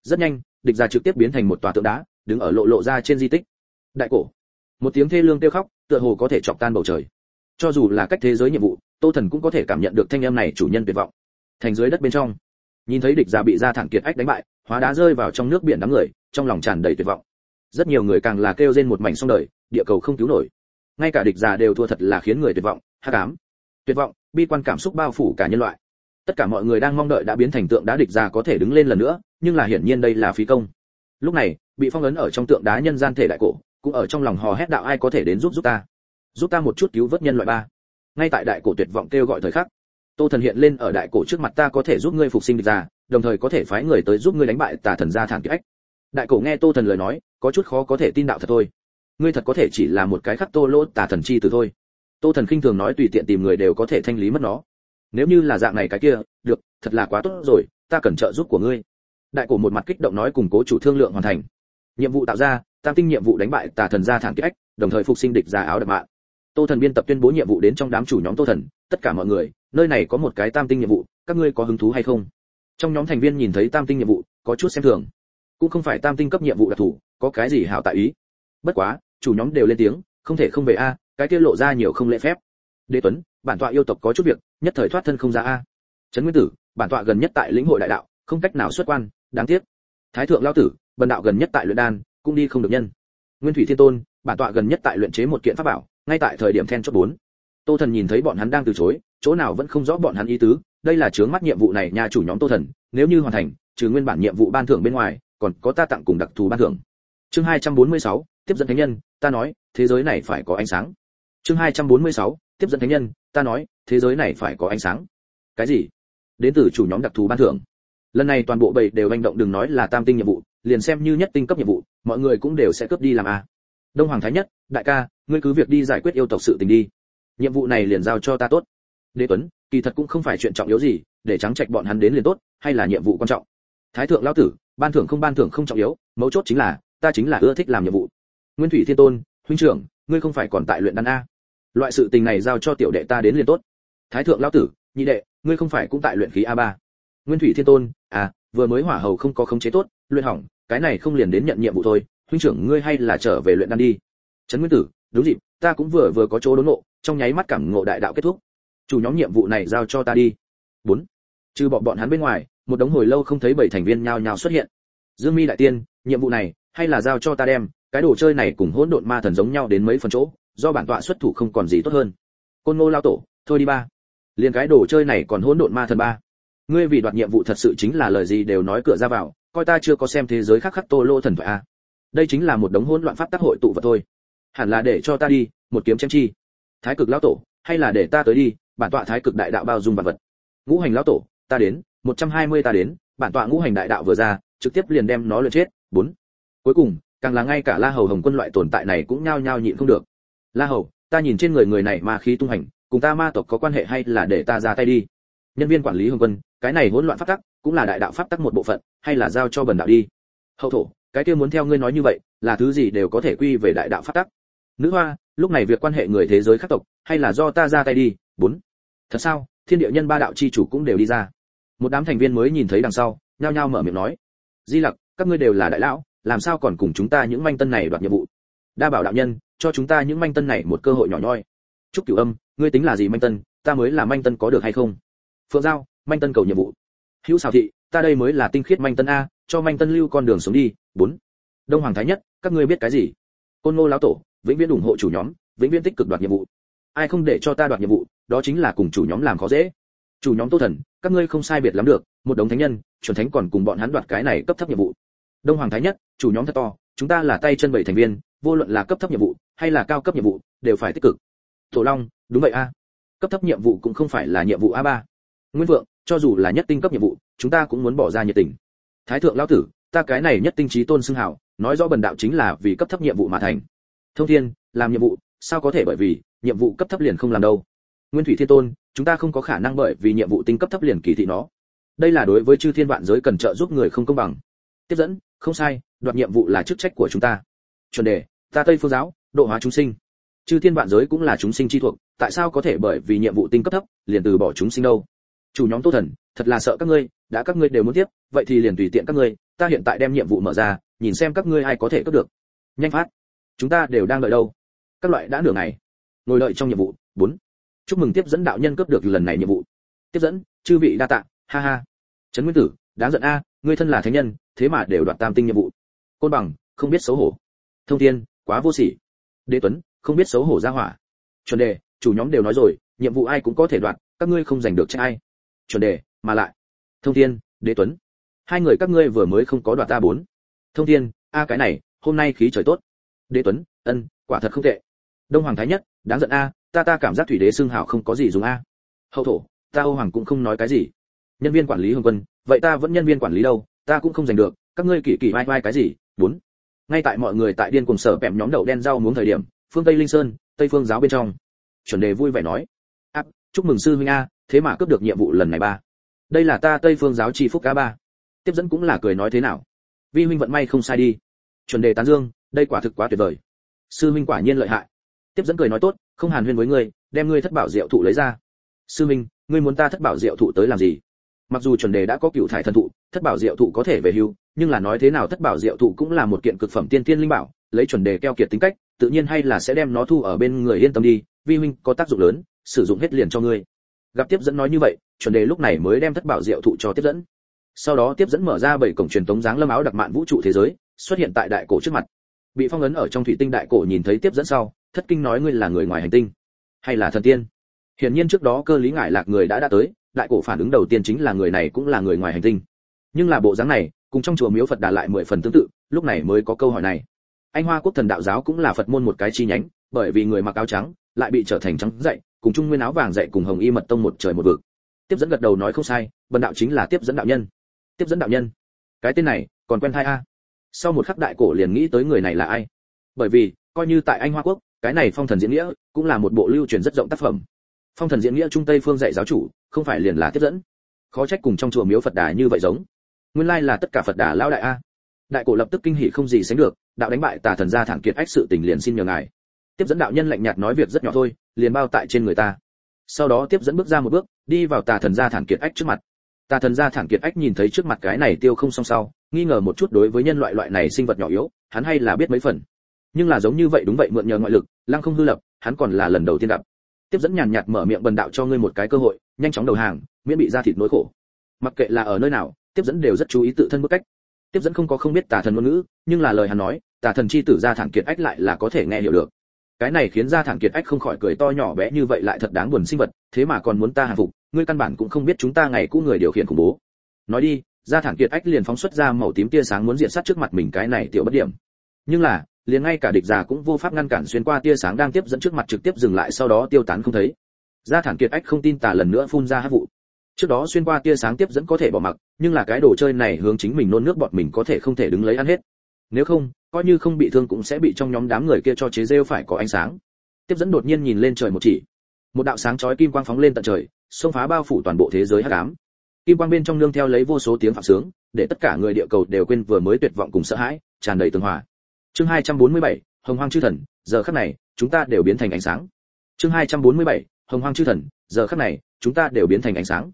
Rất nhanh, địch già trực tiếp biến thành một tòa tượng đá đứng ở lộ lộ ra trên di tích. Đại cổ. Một tiếng thê lương kêu khóc, tựa hồ có thể chọc tan bầu trời. Cho dù là cách thế giới nhiệm vụ, tô thần cũng có thể cảm nhận được thanh âm này chủ nhân tuyệt vọng. Thành dưới đất bên trong, nhìn thấy địch già bị ra thẳng kiệt ách đánh bại, hóa đá rơi vào trong nước biển đám người, trong lòng tràn đầy tuyệt vọng. Rất nhiều người càng là kêu trên một mảnh sông đời, địa cầu không cứu nổi. Ngay cả địch già đều thua thật là khiến người tuyệt vọng, hắc ám. Tuyệt vọng, bi quan cảm xúc bao phủ cả nhân loại. Tất cả mọi người đang mong đợi đã biến thành tượng đá địch già có thể đứng lên lần nữa, nhưng là hiển nhiên đây là phí công lúc này, bị phong ấn ở trong tượng đá nhân gian thể đại cổ, cũng ở trong lòng hò hét đạo ai có thể đến giúp giúp ta. Giúp ta một chút cứu vớt nhân loại ba. Ngay tại đại cổ tuyệt vọng kêu gọi thời khắc, tô thần hiện lên ở đại cổ trước mặt ta có thể giúp ngươi phục sinh địch ra đồng thời có thể phái người tới giúp ngươi đánh bại tà thần gia thản kiệt ách. Đại cổ nghe tô thần lời nói, có chút khó có thể tin đạo thật thôi. Ngươi thật có thể chỉ là một cái khắc tô lỗ tà thần chi từ thôi. Tô thần khinh thường nói tùy tiện tìm người đều có thể thanh lý mất nó. Nếu như là dạng này cái kia, được, thật là quá tốt rồi, ta cần trợ giúp của ngươi đại cổ một mặt kích động nói cùng cố chủ thương lượng hoàn thành. Nhiệm vụ tạo ra, tam tinh nhiệm vụ đánh bại tà thần gia thản kích ách, đồng thời phục sinh địch ra áo đập mạng. Tô thần biên tập tuyên bố nhiệm vụ đến trong đám chủ nhóm tô thần, tất cả mọi người, nơi này có một cái tam tinh nhiệm vụ, các ngươi có hứng thú hay không? Trong nhóm thành viên nhìn thấy tam tinh nhiệm vụ, có chút xem thường. Cũng không phải tam tinh cấp nhiệm vụ đặc thù, có cái gì hảo tại ý. Bất quá, chủ nhóm đều lên tiếng, không thể không về a, cái kia lộ ra nhiều không lễ phép. Đế tuấn, bản tọa yêu tộc có chút việc, nhất thời thoát thân không ra a. Trấn nguyên tử, bản tọa gần nhất tại lĩnh hội đại đạo, không cách nào xuất quan đáng tiếc. Thái thượng lao tử bần đạo gần nhất tại luyện đan cũng đi không được nhân. Nguyên thủy thiên tôn bản tọa gần nhất tại luyện chế một kiện pháp bảo ngay tại thời điểm then chốt bốn. Tô thần nhìn thấy bọn hắn đang từ chối chỗ nào vẫn không rõ bọn hắn ý tứ đây là chướng mắt nhiệm vụ này nhà chủ nhóm tô thần nếu như hoàn thành trừ nguyên bản nhiệm vụ ban thưởng bên ngoài còn có ta tặng cùng đặc thù ban thưởng. Chương 246, tiếp dẫn thánh nhân ta nói thế giới này phải có ánh sáng. Chương 246, tiếp dẫn thánh nhân ta nói thế giới này phải có ánh sáng. Cái gì? Đến từ chủ nhóm đặc thù ban thưởng lần này toàn bộ bầy đều hành động đừng nói là tam tinh nhiệm vụ, liền xem như nhất tinh cấp nhiệm vụ, mọi người cũng đều sẽ cướp đi làm a. Đông hoàng thái nhất, đại ca, ngươi cứ việc đi giải quyết yêu tộc sự tình đi. Nhiệm vụ này liền giao cho ta tốt. Đế tuấn, kỳ thật cũng không phải chuyện trọng yếu gì, để trắng trạch bọn hắn đến liền tốt, hay là nhiệm vụ quan trọng. Thái thượng lão tử, ban thưởng không ban thưởng không trọng yếu, mấu chốt chính là, ta chính là ưa thích làm nhiệm vụ. Nguyên thủy thiên tôn, huynh trưởng, ngươi không phải còn tại luyện đan a? Loại sự tình này giao cho tiểu đệ ta đến liền tốt. Thái thượng lão tử, nhị đệ, ngươi không phải cũng tại luyện khí a ba nguyên thủy thiên tôn à vừa mới hỏa hầu không có khống chế tốt, luyện hỏng, cái này không liền đến nhận nhiệm vụ thôi, huynh trưởng ngươi hay là trở về luyện đan đi. Trấn nguyên tử, đúng dịp, ta cũng vừa vừa có chỗ đốn ngộ, trong nháy mắt cảm ngộ đại đạo kết thúc. Chủ nhóm nhiệm vụ này giao cho ta đi. Bốn. Trừ bọn bọn hắn bên ngoài, một đống hồi lâu không thấy bảy thành viên nhao nhao xuất hiện. Dương mi đại tiên, nhiệm vụ này, hay là giao cho ta đem, cái đồ chơi này cùng hỗn độn ma thần giống nhau đến mấy phần chỗ, do bản tọa xuất thủ không còn gì tốt hơn. Côn ngô lao tổ, thôi đi ba. Liền cái đồ chơi này còn hỗn độn ma thần ba ngươi vì đoạt nhiệm vụ thật sự chính là lời gì đều nói cửa ra vào, coi ta chưa có xem thế giới khác khắc tô lô thần thoại a đây chính là một đống hỗn loạn pháp tác hội tụ vật thôi. Hẳn là để cho ta đi, một kiếm chém chi. Thái cực lão tổ, hay là để ta tới đi, bản tọa thái cực đại đạo bao dung vật vật. Ngũ hành lão tổ, ta đến, một trăm hai mươi ta đến, bản tọa ngũ hành đại đạo vừa ra, trực tiếp liền đem nó lượt chết. Bốn. Cuối cùng, càng là ngay cả la hầu hồng quân loại tồn tại này cũng nhao nhao nhịn không được. La hầu, ta nhìn trên người người này ma khí tung hành, cùng ta ma tộc có quan hệ hay là để ta ra tay đi? Nhân viên quản lý hồng quân, cái này hỗn loạn pháp tắc cũng là đại đạo pháp tắc một bộ phận, hay là giao cho bần đạo đi? Hậu thổ, cái kia muốn theo ngươi nói như vậy, là thứ gì đều có thể quy về đại đạo pháp tắc? Nữ hoa, lúc này việc quan hệ người thế giới khác tộc, hay là do ta ra tay đi? Bốn. Thật sao? Thiên địa nhân ba đạo chi chủ cũng đều đi ra. Một đám thành viên mới nhìn thấy đằng sau, nhao nhao mở miệng nói. Di lặc, các ngươi đều là đại lão, làm sao còn cùng chúng ta những manh tân này đoạt nhiệm vụ? Đa bảo đạo nhân, cho chúng ta những manh tân này một cơ hội nhỏ nhoi. Trúc cửu âm, ngươi tính là gì manh tân, ta mới là manh tân có được hay không? Phượng giao, manh tân cầu nhiệm vụ. Hữu xào thị, ta đây mới là tinh khiết manh tân a, cho manh tân lưu con đường sống đi. Bốn. Đông hoàng thái nhất, các ngươi biết cái gì? Côn ngô lão tổ, vĩnh viễn ủng hộ chủ nhóm, vĩnh viễn tích cực đoạt nhiệm vụ. Ai không để cho ta đoạt nhiệm vụ, đó chính là cùng chủ nhóm làm khó dễ. Chủ nhóm tô thần, các ngươi không sai biệt lắm được, một đống thánh nhân, chuẩn thánh còn cùng bọn hắn đoạt cái này cấp thấp nhiệm vụ. Đông hoàng thái nhất, chủ nhóm thật to, chúng ta là tay chân bảy thành viên, vô luận là cấp thấp nhiệm vụ, hay là cao cấp nhiệm vụ, đều phải tích cực. Thổ long, đúng vậy a. Cấp thấp nhiệm vụ cũng không phải là nhiệm vụ a ba nguyên vượng, cho dù là nhất tinh cấp nhiệm vụ, chúng ta cũng muốn bỏ ra nhiệt tình. Thái thượng lão tử, ta cái này nhất tinh trí tôn xưng hảo, nói rõ bần đạo chính là vì cấp thấp nhiệm vụ mà thành. Thông thiên, làm nhiệm vụ, sao có thể bởi vì nhiệm vụ cấp thấp liền không làm đâu? Nguyên thủy thiên tôn, chúng ta không có khả năng bởi vì nhiệm vụ tinh cấp thấp liền kỳ thị nó. Đây là đối với chư thiên vạn giới cần trợ giúp người không công bằng. Tiếp dẫn, không sai, đoạt nhiệm vụ là chức trách của chúng ta. Chuẩn đề, ta tây phương giáo, độ hóa chúng sinh. Chư thiên vạn giới cũng là chúng sinh chi thuộc, tại sao có thể bởi vì nhiệm vụ tinh cấp thấp, liền từ bỏ chúng sinh đâu? Chủ nhóm tô thần, thật là sợ các ngươi, đã các ngươi đều muốn tiếp, vậy thì liền tùy tiện các ngươi, ta hiện tại đem nhiệm vụ mở ra, nhìn xem các ngươi ai có thể cướp được. Nhanh phát. Chúng ta đều đang đợi đâu. Các loại đã nửa ngày. Ngồi đợi trong nhiệm vụ. Bốn. Chúc mừng tiếp dẫn đạo nhân cướp được lần này nhiệm vụ. Tiếp dẫn, chư vị đa tạ. Ha ha. Trấn nguyên tử, đáng giận a, ngươi thân là thánh nhân, thế mà đều đoạt tam tinh nhiệm vụ. Côn bằng, không biết xấu hổ. Thông thiên, quá vô sỉ. Đế tuấn, không biết xấu hổ ra hỏa. Chuẩn đề, chủ nhóm đều nói rồi, nhiệm vụ ai cũng có thể đoạt, các ngươi không giành được cho ai chuẩn đề, mà lại. Thông thiên, đế tuấn. Hai người các ngươi vừa mới không có đoạt ta bốn. Thông thiên, a à cái này, hôm nay khí trời tốt. Đế tuấn, ân, quả thật không tệ. Đông hoàng thái nhất, đáng giận a, ta ta cảm giác thủy đế xương hảo không có gì dùng a. Hậu thổ, ta ô hoàng cũng không nói cái gì. Nhân viên quản lý hồng quân, vậy ta vẫn nhân viên quản lý đâu, ta cũng không giành được, các ngươi kỳ kỳ vai vai cái gì, bốn. Ngay tại mọi người tại điên cùng sở bẹm nhóm đậu đen rau muống thời điểm, phương tây linh sơn, tây phương giáo bên trong. Chuẩn đề vui vẻ nói. Áp, chúc mừng sư huynh a thế mà cướp được nhiệm vụ lần này ba. Đây là ta tây phương giáo chi phúc cá ba. Tiếp dẫn cũng là cười nói thế nào. Vi huynh vận may không sai đi. Chuẩn đề tán dương, đây quả thực quá tuyệt vời. Sư huynh quả nhiên lợi hại. Tiếp dẫn cười nói tốt, không hàn huyên với ngươi, đem ngươi thất bảo diệu thụ lấy ra. Sư huynh, ngươi muốn ta thất bảo diệu thụ tới làm gì? Mặc dù chuẩn đề đã có cựu thải thần thụ, thất bảo diệu thụ có thể về hưu, nhưng là nói thế nào thất bảo diệu thụ cũng là một kiện cực phẩm tiên tiên linh bảo, lấy chuẩn đề keo kiệt tính cách, tự nhiên hay là sẽ đem nó thu ở bên người yên tâm đi, vi huynh có tác dụng lớn, sử dụng hết liền cho ngươi gặp tiếp dẫn nói như vậy, chuẩn đề lúc này mới đem thất bảo diệu thụ cho tiếp dẫn. Sau đó tiếp dẫn mở ra bảy cổng truyền tống dáng lâm áo đặc mạn vũ trụ thế giới, xuất hiện tại đại cổ trước mặt. Bị phong ấn ở trong thủy tinh đại cổ nhìn thấy tiếp dẫn sau, thất kinh nói ngươi là người ngoài hành tinh, hay là thần tiên? Hiển nhiên trước đó cơ lý ngải lạc người đã đã tới, đại cổ phản ứng đầu tiên chính là người này cũng là người ngoài hành tinh. Nhưng là bộ dáng này, cùng trong chùa miếu phật đà lại mười phần tương tự, lúc này mới có câu hỏi này. Anh hoa quốc thần đạo giáo cũng là phật môn một cái chi nhánh, bởi vì người mặc áo trắng, lại bị trở thành trắng dậy cùng trung nguyên áo vàng dậy cùng hồng y mật tông một trời một vực. Tiếp dẫn gật đầu nói không sai, bần đạo chính là tiếp dẫn đạo nhân. Tiếp dẫn đạo nhân? Cái tên này, còn quen thai a? Sau một khắc đại cổ liền nghĩ tới người này là ai? Bởi vì, coi như tại anh hoa quốc, cái này phong thần diễn nghĩa cũng là một bộ lưu truyền rất rộng tác phẩm. Phong thần diễn nghĩa trung tây phương dạy giáo chủ, không phải liền là tiếp dẫn. Khó trách cùng trong chùa miếu phật đà như vậy giống. Nguyên lai là tất cả phật đà lão đại a. Đại cổ lập tức kinh hỉ không gì sánh được, đạo đánh bại tà thần gia thản kiệt ách sự tình liền xin nhờ ngài tiếp dẫn đạo nhân lạnh nhạt nói việc rất nhỏ thôi, liền bao tại trên người ta. Sau đó tiếp dẫn bước ra một bước, đi vào tà thần gia thản kiệt ách trước mặt. Tà thần gia thản kiệt ách nhìn thấy trước mặt cái này tiêu không song sau, nghi ngờ một chút đối với nhân loại loại này sinh vật nhỏ yếu, hắn hay là biết mấy phần. Nhưng là giống như vậy đúng vậy mượn nhờ ngoại lực, lăng không hư lập, hắn còn là lần đầu tiên gặp. Tiếp dẫn nhàn nhạt mở miệng bần đạo cho ngươi một cái cơ hội, nhanh chóng đầu hàng, miễn bị ra thịt nỗi khổ. Mặc kệ là ở nơi nào, tiếp dẫn đều rất chú ý tự thân bức cách. Tiếp dẫn không có không biết tà thần ngôn ngữ, nhưng là lời hắn nói, tà thần chi tử gia thản kiệt ách lại là có thể nghe hiểu được cái này khiến gia thản kiệt ách không khỏi cười to nhỏ bé như vậy lại thật đáng buồn sinh vật, thế mà còn muốn ta hàng phục, ngươi căn bản cũng không biết chúng ta ngày cũ người điều khiển khủng bố. Nói đi, gia thản kiệt ách liền phóng xuất ra màu tím tia sáng muốn diện sát trước mặt mình cái này tiểu bất điểm. Nhưng là, liền ngay cả địch già cũng vô pháp ngăn cản xuyên qua tia sáng đang tiếp dẫn trước mặt trực tiếp dừng lại sau đó tiêu tán không thấy. Gia thản kiệt ách không tin tà lần nữa phun ra hát vụ. Trước đó xuyên qua tia sáng tiếp dẫn có thể bỏ mặc, nhưng là cái đồ chơi này hướng chính mình nôn nước bọt mình có thể không thể đứng lấy ăn hết nếu không coi như không bị thương cũng sẽ bị trong nhóm đám người kia cho chế rêu phải có ánh sáng. Tiếp dẫn đột nhiên nhìn lên trời một chỉ. Một đạo sáng chói kim quang phóng lên tận trời xông phá bao phủ toàn bộ thế giới hắc ám. Kim quang bên trong nương theo lấy vô số tiếng phạm sướng để tất cả người địa cầu đều quên vừa mới tuyệt vọng cùng sợ hãi tràn đầy tường hòa. Chương 247, hồng hoang chư thần giờ khắc này chúng ta đều biến thành ánh sáng. Chương 247, hồng hoang chư thần giờ khắc này chúng ta đều biến thành ánh sáng.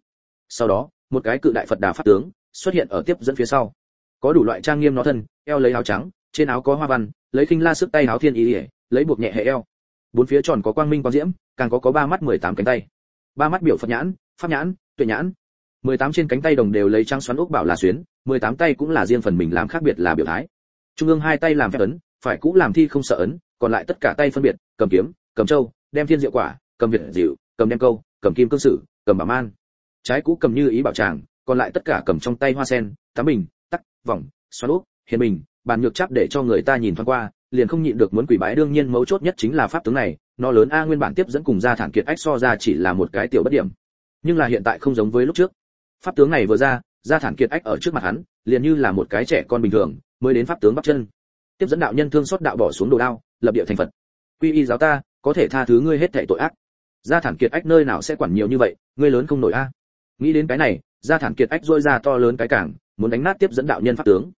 Sau đó một cái cự đại phật đà pháp tướng xuất hiện ở tiếp dẫn phía sau. Có đủ loại trang nghiêm nó thân eo lấy áo trắng, trên áo có hoa văn, lấy khinh la sức tay áo thiên ý ỉa lấy buộc nhẹ hệ eo. Bốn phía tròn có quang minh quang diễm, càng có có ba mắt mười tám cánh tay. Ba mắt biểu phật nhãn, pháp nhãn, tuệ nhãn. Mười tám trên cánh tay đồng đều lấy trang xoắn ốc bảo là xuyến, mười tám tay cũng là riêng phần mình làm khác biệt là biểu thái. Trung ương hai tay làm phép ấn, phải cũng làm thi không sợ ấn, còn lại tất cả tay phân biệt, cầm kiếm, cầm trâu, đem thiên diệu quả, cầm việt dịu cầm đem câu, cầm kim cương sử, cầm bảo man. Trái cũ cầm như ý bảo tràng, còn lại tất cả cầm trong tay hoa sen, tám bình, tắc, vòng, xoắn ốc hiền bình, bàn nhược chắp để cho người ta nhìn thoáng qua, liền không nhịn được muốn quỷ bái. Đương nhiên mấu chốt nhất chính là pháp tướng này, nó lớn a nguyên bản tiếp dẫn cùng ra thản kiệt ách so ra chỉ là một cái tiểu bất điểm. Nhưng là hiện tại không giống với lúc trước. Pháp tướng này vừa ra ra thản kiệt ách ở trước mặt hắn, liền như là một cái trẻ con bình thường, mới đến pháp tướng bắt chân. Tiếp dẫn đạo nhân thương xót đạo bỏ xuống đồ đao, lập địa thành phật. Quy y giáo ta, có thể tha thứ ngươi hết thảy tội ác. Gia thản kiệt ách nơi nào sẽ quản nhiều như vậy, ngươi lớn không nổi a. Nghĩ đến cái này, gia thản kiệt ách rôi ra to lớn cái cảng, muốn đánh nát tiếp dẫn đạo nhân pháp tướng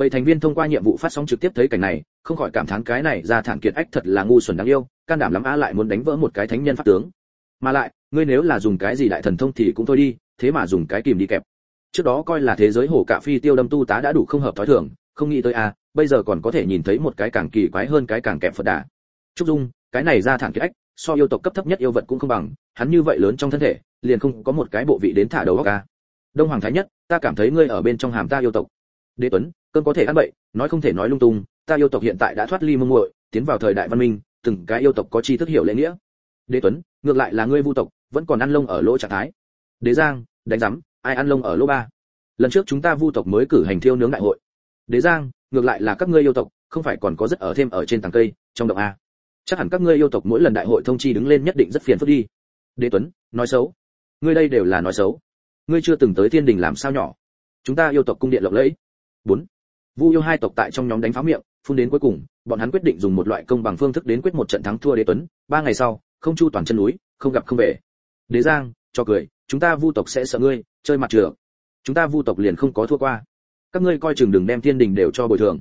bảy thành viên thông qua nhiệm vụ phát sóng trực tiếp thấy cảnh này, không khỏi cảm thán cái này gia thản kiệt ách thật là ngu xuẩn đáng yêu, can đảm lắm a lại muốn đánh vỡ một cái thánh nhân pháp tướng. Mà lại, ngươi nếu là dùng cái gì đại thần thông thì cũng thôi đi, thế mà dùng cái kìm đi kẹp. Trước đó coi là thế giới hổ cạ phi tiêu đâm tu tá đã đủ không hợp thói thường, không nghĩ tới a bây giờ còn có thể nhìn thấy một cái càng kỳ quái hơn cái càng kẹp phật đà. Trúc dung, cái này gia thản kiệt ách, so yêu tộc cấp thấp nhất yêu vật cũng không bằng, hắn như vậy lớn trong thân thể, liền không có một cái bộ vị đến thả đầu góc ca à. đông hoàng thái nhất, ta cảm thấy ngươi ở bên trong hàm ta yêu tộc. Đế tuấn cơn có thể ăn bậy, nói không thể nói lung tung, ta yêu tộc hiện tại đã thoát ly mông muội, tiến vào thời đại văn minh, từng cái yêu tộc có tri thức hiểu lễ nghĩa. Đế tuấn, ngược lại là ngươi vu tộc, vẫn còn ăn lông ở lỗ trạng thái. Đế giang, đánh rắm ai ăn lông ở lỗ ba? Lần trước chúng ta vu tộc mới cử hành thiêu nướng đại hội. Đế giang, ngược lại là các ngươi yêu tộc, không phải còn có rất ở thêm ở trên tầng cây, trong động a. Chắc hẳn các ngươi yêu tộc mỗi lần đại hội thông chi đứng lên nhất định rất phiền phức đi. Đế tuấn, nói xấu. Ngươi đây đều là nói xấu. Ngươi chưa từng tới thiên đình làm sao nhỏ. Chúng ta yêu tộc cung điện lộng lẫy. Bốn vu yêu hai tộc tại trong nhóm đánh phá miệng, phun đến cuối cùng, bọn hắn quyết định dùng một loại công bằng phương thức đến quyết một trận thắng thua đế tuấn. Ba ngày sau, không chu toàn chân núi, không gặp không về. Đế giang, cho cười, chúng ta vu tộc sẽ sợ ngươi, chơi mặt trượng. chúng ta vu tộc liền không có thua qua. Các ngươi coi chừng đừng đem thiên đình đều cho bồi thường.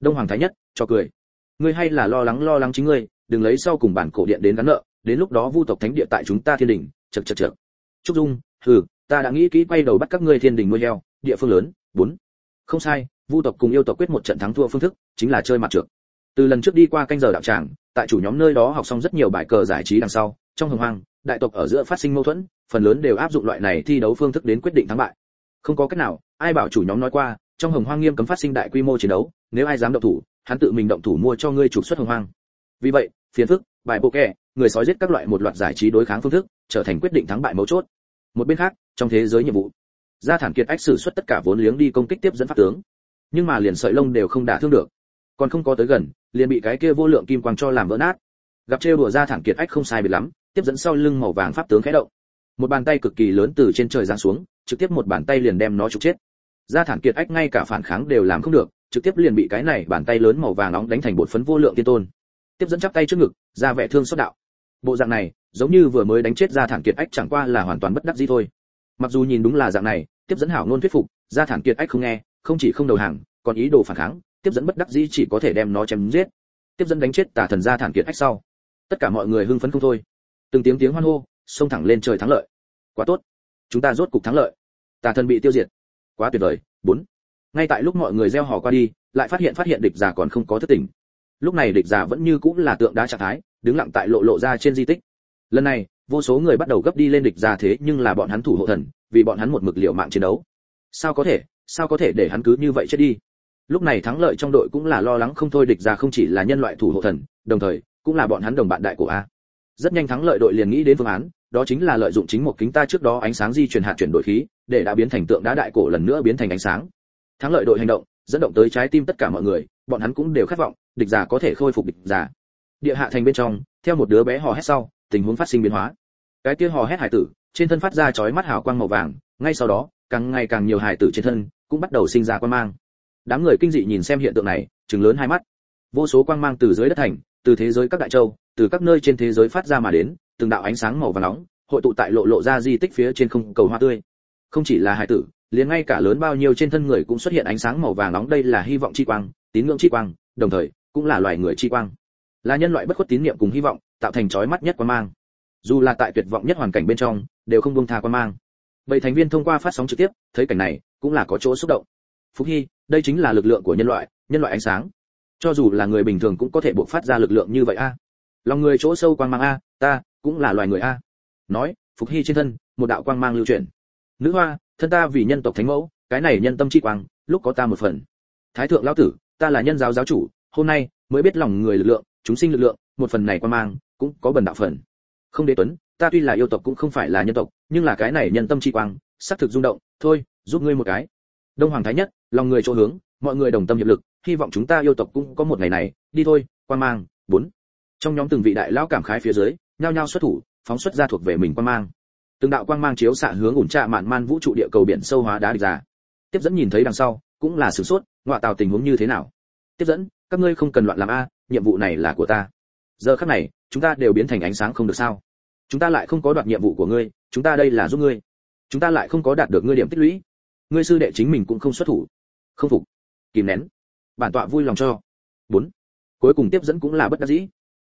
Đông hoàng thái nhất, cho cười. Ngươi hay là lo lắng lo lắng chính ngươi, đừng lấy sau cùng bản cổ điện đến gắn nợ, đến lúc đó vu tộc thánh địa tại chúng ta thiên đình, chật chật chật trúc dung, hừ, ta đã nghĩ kỹ quay đầu bắt các ngươi thiên đình nuôi heo, địa phương lớn, bốn. Không sai vu tộc cùng yêu tộc quyết một trận thắng thua phương thức, chính là chơi mặt trượt từ lần trước đi qua canh giờ đạo tràng, tại chủ nhóm nơi đó học xong rất nhiều bài cờ giải trí đằng sau, trong hồng hoang, đại tộc ở giữa phát sinh mâu thuẫn, phần lớn đều áp dụng loại này thi đấu phương thức đến quyết định thắng bại. Không có cách nào, ai bảo chủ nhóm nói qua, trong hồng hoang nghiêm cấm phát sinh đại quy mô chiến đấu, nếu ai dám động thủ, hắn tự mình động thủ mua cho ngươi trục xuất hồng hoang. Vì vậy, phiền phức, bài bộ kẻ, người sói giết các loại một loạt giải trí đối kháng phương thức, trở thành quyết định thắng bại mấu chốt. Một bên khác, trong thế giới nhiệm vụ, gia thản kiệt ách sử xuất tất cả vốn liếng đi công kích tiếp dẫn pháp tướng nhưng mà liền sợi lông đều không đả thương được. Còn không có tới gần, liền bị cái kia vô lượng kim quang cho làm vỡ nát. Gặp trêu đùa ra thẳng kiệt ách không sai biệt lắm, tiếp dẫn sau lưng màu vàng pháp tướng khẽ động. Một bàn tay cực kỳ lớn từ trên trời giáng xuống, trực tiếp một bàn tay liền đem nó trục chết. Ra thản kiệt ách ngay cả phản kháng đều làm không được, trực tiếp liền bị cái này bàn tay lớn màu vàng nóng đánh thành bột phấn vô lượng tiên tôn. Tiếp dẫn chắp tay trước ngực, ra vẻ thương xót đạo. Bộ dạng này, giống như vừa mới đánh chết ra thản kiệt ách chẳng qua là hoàn toàn bất đắc dĩ thôi. Mặc dù nhìn đúng là dạng này, tiếp dẫn hảo ngôn thuyết phục, ra thản kiệt ách không nghe không chỉ không đầu hàng, còn ý đồ phản kháng, tiếp dẫn bất đắc dĩ chỉ có thể đem nó chém giết. Tiếp dẫn đánh chết tà thần gia thản kiệt ách sau. Tất cả mọi người hưng phấn không thôi. Từng tiếng tiếng hoan hô, xông thẳng lên trời thắng lợi. Quá tốt. Chúng ta rốt cục thắng lợi. Tà thần bị tiêu diệt. Quá tuyệt vời. Bốn. Ngay tại lúc mọi người gieo hò qua đi, lại phát hiện phát hiện địch giả còn không có thức tỉnh lúc này địch giả vẫn như cũng là tượng đá trạng thái, đứng lặng tại lộ lộ ra trên di tích. Lần này, vô số người bắt đầu gấp đi lên địch giả thế nhưng là bọn hắn thủ hộ thần, vì bọn hắn một mực liều mạng chiến đấu. Sao có thể? Sao có thể để hắn cứ như vậy chết đi? Lúc này thắng lợi trong đội cũng là lo lắng không thôi, địch giả không chỉ là nhân loại thủ hộ thần, đồng thời, cũng là bọn hắn đồng bạn đại của a. Rất nhanh thắng lợi đội liền nghĩ đến phương án, đó chính là lợi dụng chính một kính ta trước đó ánh sáng di chuyển hạt chuyển đổi khí, để đã biến thành tượng đá đại cổ lần nữa biến thành ánh sáng. Thắng lợi đội hành động, dẫn động tới trái tim tất cả mọi người, bọn hắn cũng đều khát vọng, địch giả có thể khôi phục địch giả. Địa hạ thành bên trong, theo một đứa bé hò hét sau, tình huống phát sinh biến hóa. Cái kia hò hét hải tử, trên thân phát ra chói mắt hào quang màu vàng, ngay sau đó, càng ngày càng nhiều hải tử trên thân cũng bắt đầu sinh ra quang mang. Đám người kinh dị nhìn xem hiện tượng này chừng lớn hai mắt. Vô số quang mang từ dưới đất thành, từ thế giới các đại châu, từ các nơi trên thế giới phát ra mà đến, từng đạo ánh sáng màu vàng nóng, hội tụ tại lộ lộ ra di tích phía trên không cầu hoa tươi. Không chỉ là hải tử, liền ngay cả lớn bao nhiêu trên thân người cũng xuất hiện ánh sáng màu vàng nóng, đây là hy vọng chi quang, tín ngưỡng chi quang, đồng thời, cũng là loài người chi quang. Là nhân loại bất khuất tín niệm cùng hy vọng, tạo thành chói mắt nhất quan mang. Dù là tại tuyệt vọng nhất hoàn cảnh bên trong, đều không buông tha quan mang. Bảy thành viên thông qua phát sóng trực tiếp, thấy cảnh này cũng là có chỗ xúc động. Phúc hy, đây chính là lực lượng của nhân loại nhân loại ánh sáng. Cho dù là người bình thường cũng có thể bộc phát ra lực lượng như vậy a. Lòng người chỗ sâu quang mang a, ta cũng là loài người a. Nói, phục hy trên thân, một đạo quang mang lưu chuyển. nữ hoa, thân ta vì nhân tộc thánh mẫu, cái này nhân tâm chi quang, lúc có ta một phần. Thái thượng lão tử, ta là nhân giáo giáo chủ, hôm nay mới biết lòng người lực lượng, chúng sinh lực lượng, một phần này quang mang cũng có bần đạo phần. Không đế tuấn, ta tuy là yêu tộc cũng không phải là nhân tộc, nhưng là cái này nhân tâm chi quang, xác thực rung động, thôi giúp ngươi một cái. Đông hoàng thái nhất, lòng người chỗ hướng, mọi người đồng tâm hiệp lực, hy vọng chúng ta yêu tộc cũng có một ngày này. Đi thôi quang mang, bốn. Trong nhóm từng vị đại lão cảm khái phía dưới, nhao nhao xuất thủ, phóng xuất ra thuộc về mình quang mang. Từng đạo quang mang chiếu xạ hướng ủn trạ mạn man vũ trụ địa cầu biển sâu hóa đá địch ra. Tiếp dẫn nhìn thấy đằng sau, cũng là sử sốt, ngọa tào tình huống như thế nào. Tiếp dẫn, các ngươi không cần loạn làm a, nhiệm vụ này là của ta. Giờ khắc này, chúng ta đều biến thành ánh sáng không được sao. Chúng ta lại không có đoạt nhiệm vụ của ngươi, chúng ta đây là giúp ngươi. Chúng ta lại không có đạt được ngươi điểm tích lũy ngươi sư đệ chính mình cũng không xuất thủ. Không phục. Kìm nén. Bản tọa vui lòng cho. Bốn. Cuối cùng tiếp dẫn cũng là bất đắc dĩ.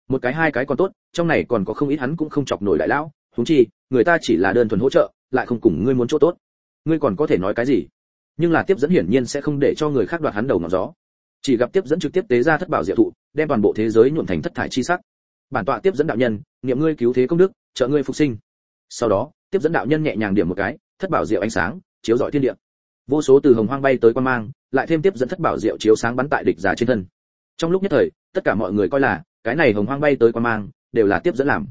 Một cái hai cái còn tốt, trong này còn có không ít hắn cũng không chọc nổi đại lão. Huống chi, người ta chỉ là đơn thuần hỗ trợ, lại không cùng ngươi muốn chỗ tốt. Ngươi còn có thể nói cái gì? Nhưng là tiếp dẫn hiển nhiên sẽ không để cho người khác đoạt hắn đầu ngọn gió. Chỉ gặp tiếp dẫn trực tiếp tế ra thất bảo diệu thụ, đem toàn bộ thế giới nhuộm thành thất thải chi sắc. Bản tọa tiếp dẫn đạo nhân, niệm ngươi cứu thế công đức, trợ ngươi phục sinh. Sau đó, tiếp dẫn đạo nhân nhẹ nhàng điểm một cái, thất bảo diệu ánh sáng, chiếu rọi thiên địa vô số từ hồng hoang bay tới quan mang lại thêm tiếp dẫn thất bảo diệu chiếu sáng bắn tại địch giả trên thân. Trong lúc nhất thời tất cả mọi người coi là cái này hồng hoang bay tới quan mang đều là tiếp dẫn làm.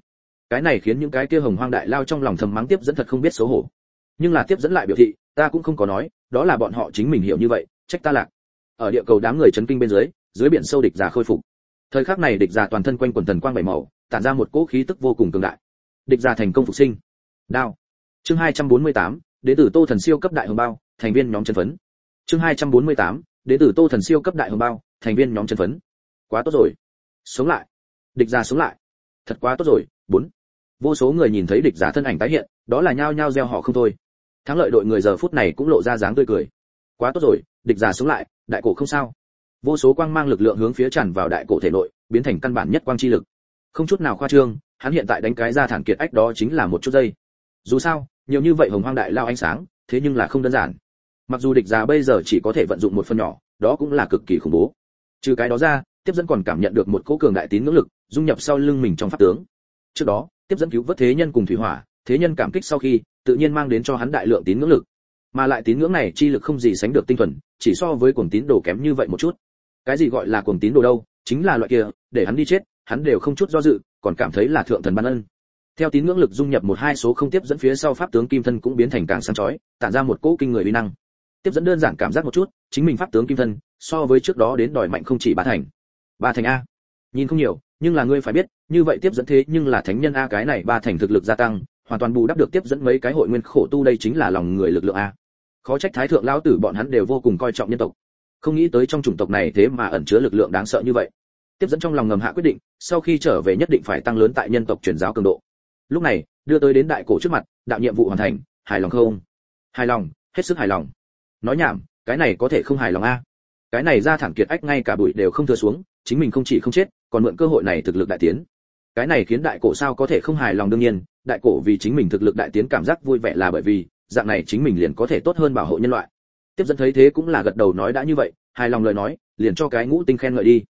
Cái này khiến những cái kia hồng hoang đại lao trong lòng thầm mắng tiếp dẫn thật không biết xấu hổ. Nhưng là tiếp dẫn lại biểu thị ta cũng không có nói đó là bọn họ chính mình hiểu như vậy trách ta lạc. Ở địa cầu đám người chấn kinh bên dưới dưới biển sâu địch giả khôi phục. Thời khắc này địch giả toàn thân quanh quần thần quang bảy màu tản ra một cỗ khí tức vô cùng cường đại. Địch giả thành công phục sinh. Đao. Chương 248, đến tử tô thần siêu cấp đại hồng bao thành viên nhóm chân phấn. Chương 248, đến tử tô thần siêu cấp đại hồng bao thành viên nhóm chân phấn. Quá tốt rồi. Sống lại. Địch giả sống lại. Thật quá tốt rồi. Bốn. Vô số người nhìn thấy địch giả thân ảnh tái hiện đó là nhao nhao gieo họ không thôi. Thắng lợi đội người giờ phút này cũng lộ ra dáng tươi cười. Quá tốt rồi. Địch giả sống lại đại cổ không sao. Vô số quang mang lực lượng hướng phía tràn vào đại cổ thể nội biến thành căn bản nhất quang chi lực. Không chút nào khoa trương hắn hiện tại đánh cái ra thản kiệt ách đó chính là một chút giây. Dù sao nhiều như vậy hồng hoang đại lao ánh sáng thế nhưng là không đơn giản mặc dù địch già bây giờ chỉ có thể vận dụng một phần nhỏ, đó cũng là cực kỳ khủng bố. Trừ cái đó ra, tiếp dẫn còn cảm nhận được một cỗ cường đại tín ngưỡng lực, dung nhập sau lưng mình trong pháp tướng. Trước đó, tiếp dẫn cứu vớt thế nhân cùng thủy hỏa, thế nhân cảm kích sau khi, tự nhiên mang đến cho hắn đại lượng tín ngưỡng lực. Mà lại tín ngưỡng này chi lực không gì sánh được tinh thuần, chỉ so với cuồng tín đồ kém như vậy một chút. Cái gì gọi là cuồng tín đồ đâu, chính là loại kia, để hắn đi chết, hắn đều không chút do dự, còn cảm thấy là thượng thần ban ân. Theo tín ngưỡng lực dung nhập một hai số không tiếp dẫn phía sau pháp tướng kim thân cũng biến thành càng sáng chói, tản ra một cỗ kinh người uy năng tiếp dẫn đơn giản cảm giác một chút, chính mình pháp tướng kim thân, so với trước đó đến đòi mạnh không chỉ ba thành. Ba thành a. Nhìn không nhiều, nhưng là ngươi phải biết, như vậy tiếp dẫn thế nhưng là thánh nhân a, cái này ba thành thực lực gia tăng, hoàn toàn bù đắp được tiếp dẫn mấy cái hội nguyên khổ tu đây chính là lòng người lực lượng a. Khó trách thái thượng lão tử bọn hắn đều vô cùng coi trọng nhân tộc. Không nghĩ tới trong chủng tộc này thế mà ẩn chứa lực lượng đáng sợ như vậy. Tiếp dẫn trong lòng ngầm hạ quyết định, sau khi trở về nhất định phải tăng lớn tại nhân tộc truyền giáo cường độ. Lúc này, đưa tới đến đại cổ trước mặt, đạo nhiệm vụ hoàn thành, hài lòng không? Hài lòng, hết sức hài lòng nói nhảm, cái này có thể không hài lòng a. Cái này ra thẳng kiệt ách ngay cả bụi đều không thừa xuống, chính mình không chỉ không chết, còn mượn cơ hội này thực lực đại tiến. Cái này khiến đại cổ sao có thể không hài lòng đương nhiên, đại cổ vì chính mình thực lực đại tiến cảm giác vui vẻ là bởi vì, dạng này chính mình liền có thể tốt hơn bảo hộ nhân loại. Tiếp dẫn thấy thế cũng là gật đầu nói đã như vậy, hài lòng lời nói, liền cho cái ngũ tinh khen ngợi đi.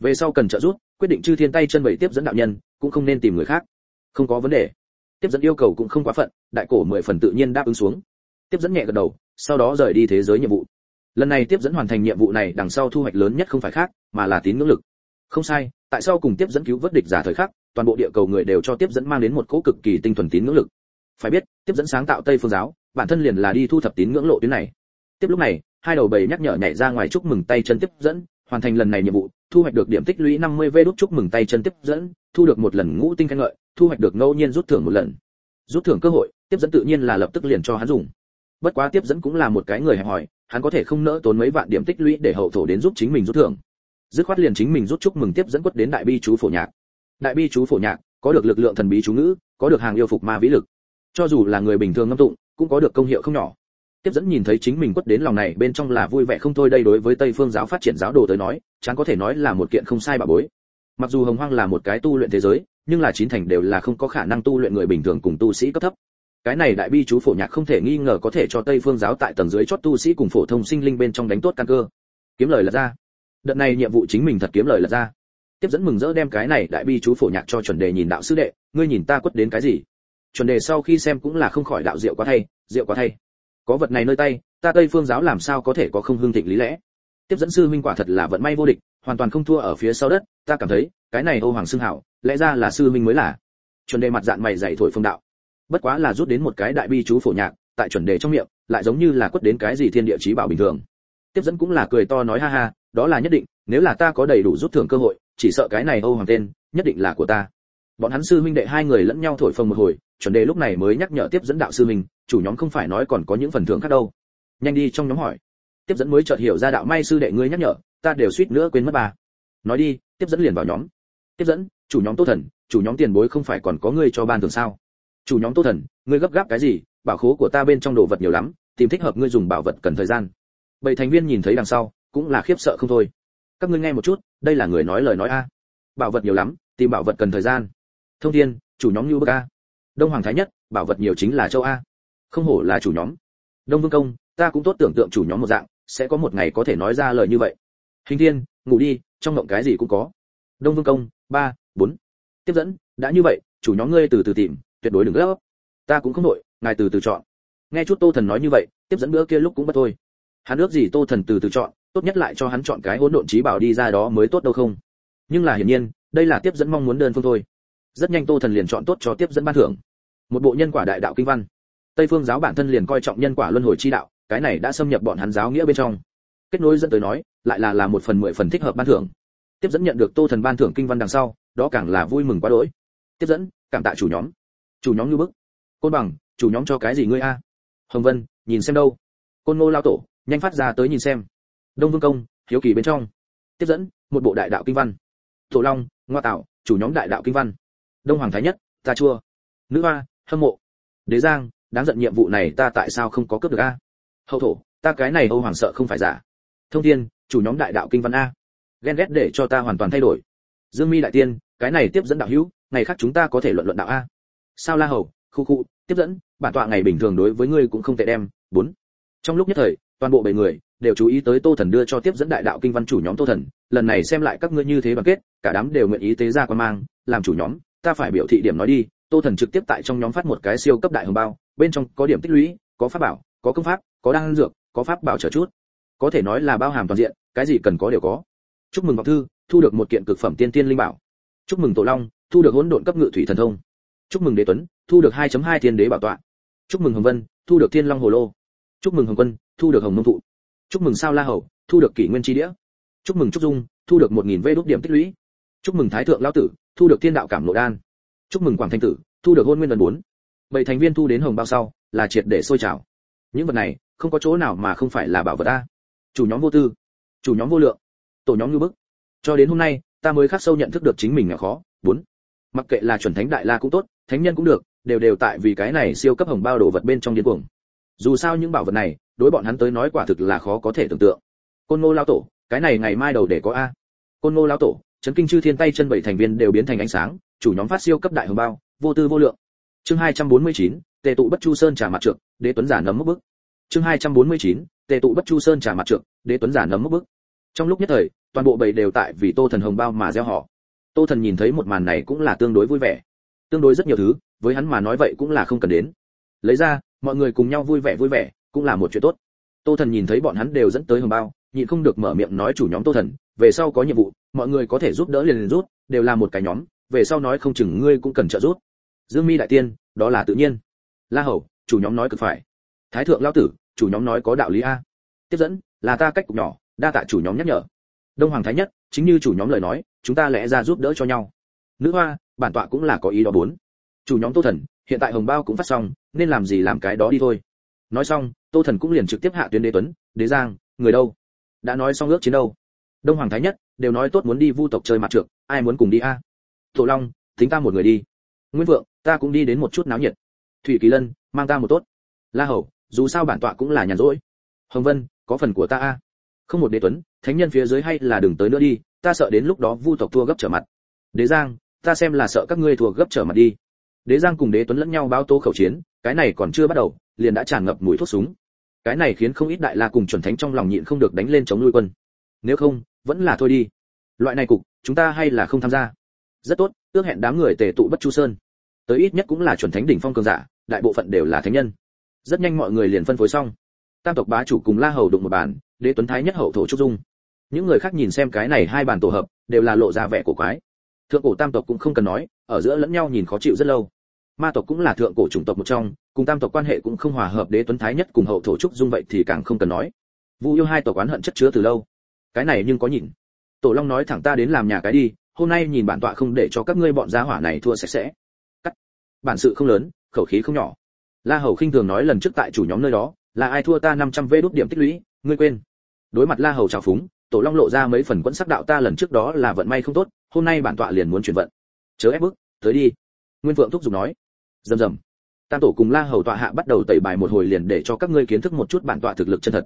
Về sau cần trợ giúp, quyết định chư thiên tay chân bảy tiếp dẫn đạo nhân, cũng không nên tìm người khác. Không có vấn đề. Tiếp dẫn yêu cầu cũng không quá phận, đại cổ mười phần tự nhiên đáp ứng xuống tiếp dẫn nhẹ gật đầu, sau đó rời đi thế giới nhiệm vụ. Lần này tiếp dẫn hoàn thành nhiệm vụ này đằng sau thu hoạch lớn nhất không phải khác, mà là tín ngưỡng lực. Không sai, tại sao cùng tiếp dẫn cứu vớt địch giả thời khắc, toàn bộ địa cầu người đều cho tiếp dẫn mang đến một cỗ cực kỳ tinh thuần tín ngưỡng lực. Phải biết, tiếp dẫn sáng tạo tây phương giáo, bản thân liền là đi thu thập tín ngưỡng lộ tuyến này. Tiếp lúc này, hai đầu bầy nhắc nhở nhảy ra ngoài chúc mừng tay chân tiếp dẫn, hoàn thành lần này nhiệm vụ, thu hoạch được điểm tích lũy 50 v đúc chúc mừng tay chân tiếp dẫn, thu được một lần ngũ tinh khen ngợi, thu hoạch được ngẫu nhiên rút thưởng một lần. Rút thưởng cơ hội, tiếp dẫn tự nhiên là lập tức liền cho hắn dùng bất quá tiếp dẫn cũng là một cái người hẹp hòi, hắn có thể không nỡ tốn mấy vạn điểm tích lũy để hậu thổ đến giúp chính mình rút thưởng. Dứt khoát liền chính mình rút chúc mừng tiếp dẫn quất đến đại bi chú phổ nhạc. Đại bi chú phổ nhạc, có được lực lượng thần bí chú ngữ, có được hàng yêu phục ma vĩ lực. Cho dù là người bình thường ngâm tụng, cũng có được công hiệu không nhỏ. Tiếp dẫn nhìn thấy chính mình quất đến lòng này, bên trong là vui vẻ không thôi đây đối với tây phương giáo phát triển giáo đồ tới nói chẳng có thể nói là một kiện không sai bà bối. Mặc dù hồng hoang là một cái tu luyện thế giới, nhưng là chín thành đều là không có khả năng tu luyện người bình thường cùng tu sĩ cấp thấp cái này đại bi chú phổ nhạc không thể nghi ngờ có thể cho tây phương giáo tại tầng dưới chót tu sĩ cùng phổ thông sinh linh bên trong đánh tốt căn cơ. Kiếm lời là ra. Đợt này nhiệm vụ chính mình thật kiếm lời là ra. Tiếp dẫn mừng rỡ đem cái này đại bi chú phổ nhạc cho chuẩn đề nhìn đạo sư đệ, ngươi nhìn ta quất đến cái gì? Chuẩn đề sau khi xem cũng là không khỏi đạo diệu quá thay, diệu quá thay. Có vật này nơi tay, ta tây phương giáo làm sao có thể có không hương thịnh lý lẽ? Tiếp dẫn sư minh quả thật là vận may vô địch, hoàn toàn không thua ở phía sau đất, ta cảm thấy, cái này ô hoàng xưng hảo, lẽ ra là sư minh mới là. Chuẩn đề mặt dạng mày dày thổi phương đạo bất quá là rút đến một cái đại bi chú phổ nhạc, tại chuẩn đề trong miệng, lại giống như là quất đến cái gì thiên địa chí bảo bình thường. Tiếp dẫn cũng là cười to nói ha ha, đó là nhất định, nếu là ta có đầy đủ rút thưởng cơ hội, chỉ sợ cái này âu hoàng tên, nhất định là của ta. Bọn hắn sư huynh đệ hai người lẫn nhau thổi phồng một hồi, chuẩn đề lúc này mới nhắc nhở tiếp dẫn đạo sư mình chủ nhóm không phải nói còn có những phần thưởng khác đâu. Nhanh đi trong nhóm hỏi. Tiếp dẫn mới chợt hiểu ra đạo may sư đệ ngươi nhắc nhở, ta đều suýt nữa quên mất bà. Nói đi, tiếp dẫn liền vào nhóm. Tiếp dẫn, chủ nhóm tốt thần, chủ nhóm tiền bối không phải còn có ngươi cho ban thường sao? Chủ nhóm tô thần, ngươi gấp gáp cái gì? Bảo khố của ta bên trong đồ vật nhiều lắm, tìm thích hợp ngươi dùng bảo vật cần thời gian. Bảy thành viên nhìn thấy đằng sau, cũng là khiếp sợ không thôi. Các ngươi nghe một chút, đây là người nói lời nói a. Bảo vật nhiều lắm, tìm bảo vật cần thời gian. Thông thiên, chủ nhóm như bậc a. Đông hoàng thái nhất, bảo vật nhiều chính là châu a. Không hổ là chủ nhóm. Đông vương công, ta cũng tốt tưởng tượng chủ nhóm một dạng, sẽ có một ngày có thể nói ra lời như vậy. Hình thiên, ngủ đi, trong mộng cái gì cũng có. Đông vương công, ba, bốn. Tiếp dẫn, đã như vậy, chủ nhóm ngươi từ từ tìm tuyệt đối đừng gấp. Ta cũng không nội ngài từ từ chọn. Nghe chút tô thần nói như vậy, tiếp dẫn bữa kia lúc cũng bất thôi. Hắn ước gì tô thần từ từ chọn, tốt nhất lại cho hắn chọn cái hỗn độn trí bảo đi ra đó mới tốt đâu không? Nhưng là hiển nhiên, đây là tiếp dẫn mong muốn đơn phương thôi. Rất nhanh tô thần liền chọn tốt cho tiếp dẫn ban thưởng. Một bộ nhân quả đại đạo kinh văn. Tây phương giáo bản thân liền coi trọng nhân quả luân hồi chi đạo, cái này đã xâm nhập bọn hắn giáo nghĩa bên trong. Kết nối dẫn tới nói, lại là là một phần mười phần thích hợp ban thưởng. Tiếp dẫn nhận được tô thần ban thưởng kinh văn đằng sau, đó càng là vui mừng quá đỗi. Tiếp dẫn, cảm tạ chủ nhóm chủ nhóm như bức. Côn bằng, chủ nhóm cho cái gì ngươi a? Hồng vân, nhìn xem đâu. Côn ngô lao tổ, nhanh phát ra tới nhìn xem. Đông vương công, hiếu kỳ bên trong. Tiếp dẫn, một bộ đại đạo kinh văn. Tổ long, ngoa tạo, chủ nhóm đại đạo kinh văn. Đông hoàng thái nhất, ta chua. Nữ hoa, hâm mộ. Đế giang, đáng giận nhiệm vụ này ta tại sao không có cướp được a? Hậu thổ, ta cái này âu hoàng sợ không phải giả. Thông thiên, chủ nhóm đại đạo kinh văn a. Ghen ghét để cho ta hoàn toàn thay đổi. Dương mi đại tiên, cái này tiếp dẫn đạo hữu, ngày khác chúng ta có thể luận luận đạo a sao la hầu, khu khu, tiếp dẫn, bản tọa ngày bình thường đối với ngươi cũng không tệ đem. Bốn. Trong lúc nhất thời, toàn bộ bảy người đều chú ý tới tô thần đưa cho tiếp dẫn đại đạo kinh văn chủ nhóm tô thần, lần này xem lại các ngươi như thế đoàn kết, cả đám đều nguyện ý tế ra quan mang, làm chủ nhóm, ta phải biểu thị điểm nói đi. Tô thần trực tiếp tại trong nhóm phát một cái siêu cấp đại hồng bao, bên trong có điểm tích lũy, có pháp bảo, có công pháp, có đan dược, có pháp bảo trở chút. Có thể nói là bao hàm toàn diện, cái gì cần có đều có. Chúc mừng ngọc thư, thu được một kiện cực phẩm tiên tiên linh bảo. Chúc mừng tổ long, thu được hỗn độn cấp ngự thủy thần thông chúc mừng đế tuấn, thu được 2.2 thiên đế bảo tọa. Chúc mừng hồng vân, thu được thiên long hồ lô. Chúc mừng hồng quân, thu được hồng nông thụ. Chúc mừng sao la hầu, thu được kỷ nguyên chi đĩa. Chúc mừng trúc dung, thu được 1.000 vê đốt điểm tích lũy. Chúc mừng thái thượng lão tử, thu được thiên đạo cảm lộ đan. Chúc mừng quảng thanh tử, thu được hôn nguyên lần bốn. Bảy thành viên thu đến hồng bao sau, là triệt để sôi trào. Những vật này, không có chỗ nào mà không phải là bảo vật a chủ nhóm vô tư, chủ nhóm vô lượng, tổ nhóm như bức. Cho đến hôm nay, ta mới khắc sâu nhận thức được chính mình là khó. Bốn mặc kệ là chuẩn thánh đại la cũng tốt thánh nhân cũng được đều đều tại vì cái này siêu cấp hồng bao đồ vật bên trong điên cuồng. Dù sao những bảo vật này đối bọn hắn tới nói quả thực là khó có thể tưởng tượng. Côn ngô lao tổ cái này ngày mai đầu để có a. Côn ngô lao tổ chấn kinh chư thiên tay chân bảy thành viên đều biến thành ánh sáng chủ nhóm phát siêu cấp đại hồng bao vô tư vô lượng. Chương 249, tề tụ bất chu sơn trả mặt trượng đế tuấn giả nấm mức bức. Chương 249, tề tụ bất chu sơn trả mặt trượng đế tuấn giả nấm mức bức. Trong lúc nhất thời toàn bộ bầy đều tại vì tô thần hồng bao mà gieo họ tô thần nhìn thấy một màn này cũng là tương đối vui vẻ. Tương đối rất nhiều thứ, với hắn mà nói vậy cũng là không cần đến. Lấy ra, mọi người cùng nhau vui vẻ vui vẻ, cũng là một chuyện tốt. Tô thần nhìn thấy bọn hắn đều dẫn tới hồng bao, nhịn không được mở miệng nói chủ nhóm tô thần, về sau có nhiệm vụ, mọi người có thể giúp đỡ liền liền rút, đều là một cái nhóm, về sau nói không chừng ngươi cũng cần trợ giúp. Dương mi đại tiên, đó là tự nhiên. La hầu, chủ nhóm nói cực phải. Thái thượng lão tử, chủ nhóm nói có đạo lý a. Tiếp dẫn, là ta cách cục nhỏ, đa tạ chủ nhóm nhắc nhở. Đông hoàng thái nhất, chính như chủ nhóm lời nói chúng ta lẽ ra giúp đỡ cho nhau. Nữ hoa, bản tọa cũng là có ý đó bốn. Chủ nhóm tô thần, hiện tại hồng bao cũng phát xong, nên làm gì làm cái đó đi thôi. Nói xong, tô thần cũng liền trực tiếp hạ tuyến đế tuấn, đế giang, người đâu? Đã nói xong ước chiến đâu? Đông hoàng thái nhất, đều nói tốt muốn đi vu tộc chơi mặt trượt ai muốn cùng đi a? À? tổ long tính ta một người đi. Nguyên vượng, ta cũng đi đến một chút náo nhiệt. Thủy kỳ lân, mang ta một tốt. La hầu, dù sao bản tọa cũng là nhàn rỗi. Hồng vân, có phần của ta a. Không một đế tuấn, thánh nhân phía dưới hay là đừng tới nữa đi ta sợ đến lúc đó vu tộc thua gấp trở mặt. Đế giang, ta xem là sợ các ngươi thua gấp trở mặt đi. Đế giang cùng đế tuấn lẫn nhau báo tố khẩu chiến, cái này còn chưa bắt đầu, liền đã tràn ngập mùi thuốc súng. Cái này khiến không ít đại la cùng chuẩn thánh trong lòng nhịn không được đánh lên chống nuôi quân. Nếu không, vẫn là thôi đi. Loại này cục, chúng ta hay là không tham gia. Rất tốt, ước hẹn đám người tề tụ bất chu sơn. Tới ít nhất cũng là chuẩn thánh đỉnh phong cường giả, đại bộ phận đều là thánh nhân. Rất nhanh mọi người liền phân phối xong. Tam tộc bá chủ cùng la hầu đụng một bàn, đế tuấn thái nhất hậu thổ trúc dung những người khác nhìn xem cái này hai bàn tổ hợp, đều là lộ ra vẻ của quái. Thượng cổ tam tộc cũng không cần nói, ở giữa lẫn nhau nhìn khó chịu rất lâu. Ma tộc cũng là thượng cổ chủng tộc một trong, cùng tam tộc quan hệ cũng không hòa hợp đế tuấn thái nhất cùng hậu thổ trúc dung vậy thì càng không cần nói. Vu yêu hai tộc oán hận chất chứa từ lâu. Cái này nhưng có nhìn. Tổ long nói thẳng ta đến làm nhà cái đi, hôm nay nhìn bản tọa không để cho các ngươi bọn gia hỏa này thua sạch sẽ. Cắt. Bản sự không lớn, khẩu khí không nhỏ. La hầu khinh thường nói lần trước tại chủ nhóm nơi đó, là ai thua ta 500 vê đốt điểm tích lũy, ngươi quên. Đối mặt la hầu trào phúng tổ long lộ ra mấy phần quẫn sắc đạo ta lần trước đó là vận may không tốt, hôm nay bản tọa liền muốn chuyển vận. Chớ ép bức, tới đi. Nguyên vượng thúc giục nói. Rầm rầm. Tam tổ cùng la hầu tọa hạ bắt đầu tẩy bài một hồi liền để cho các ngươi kiến thức một chút bản tọa thực lực chân thật.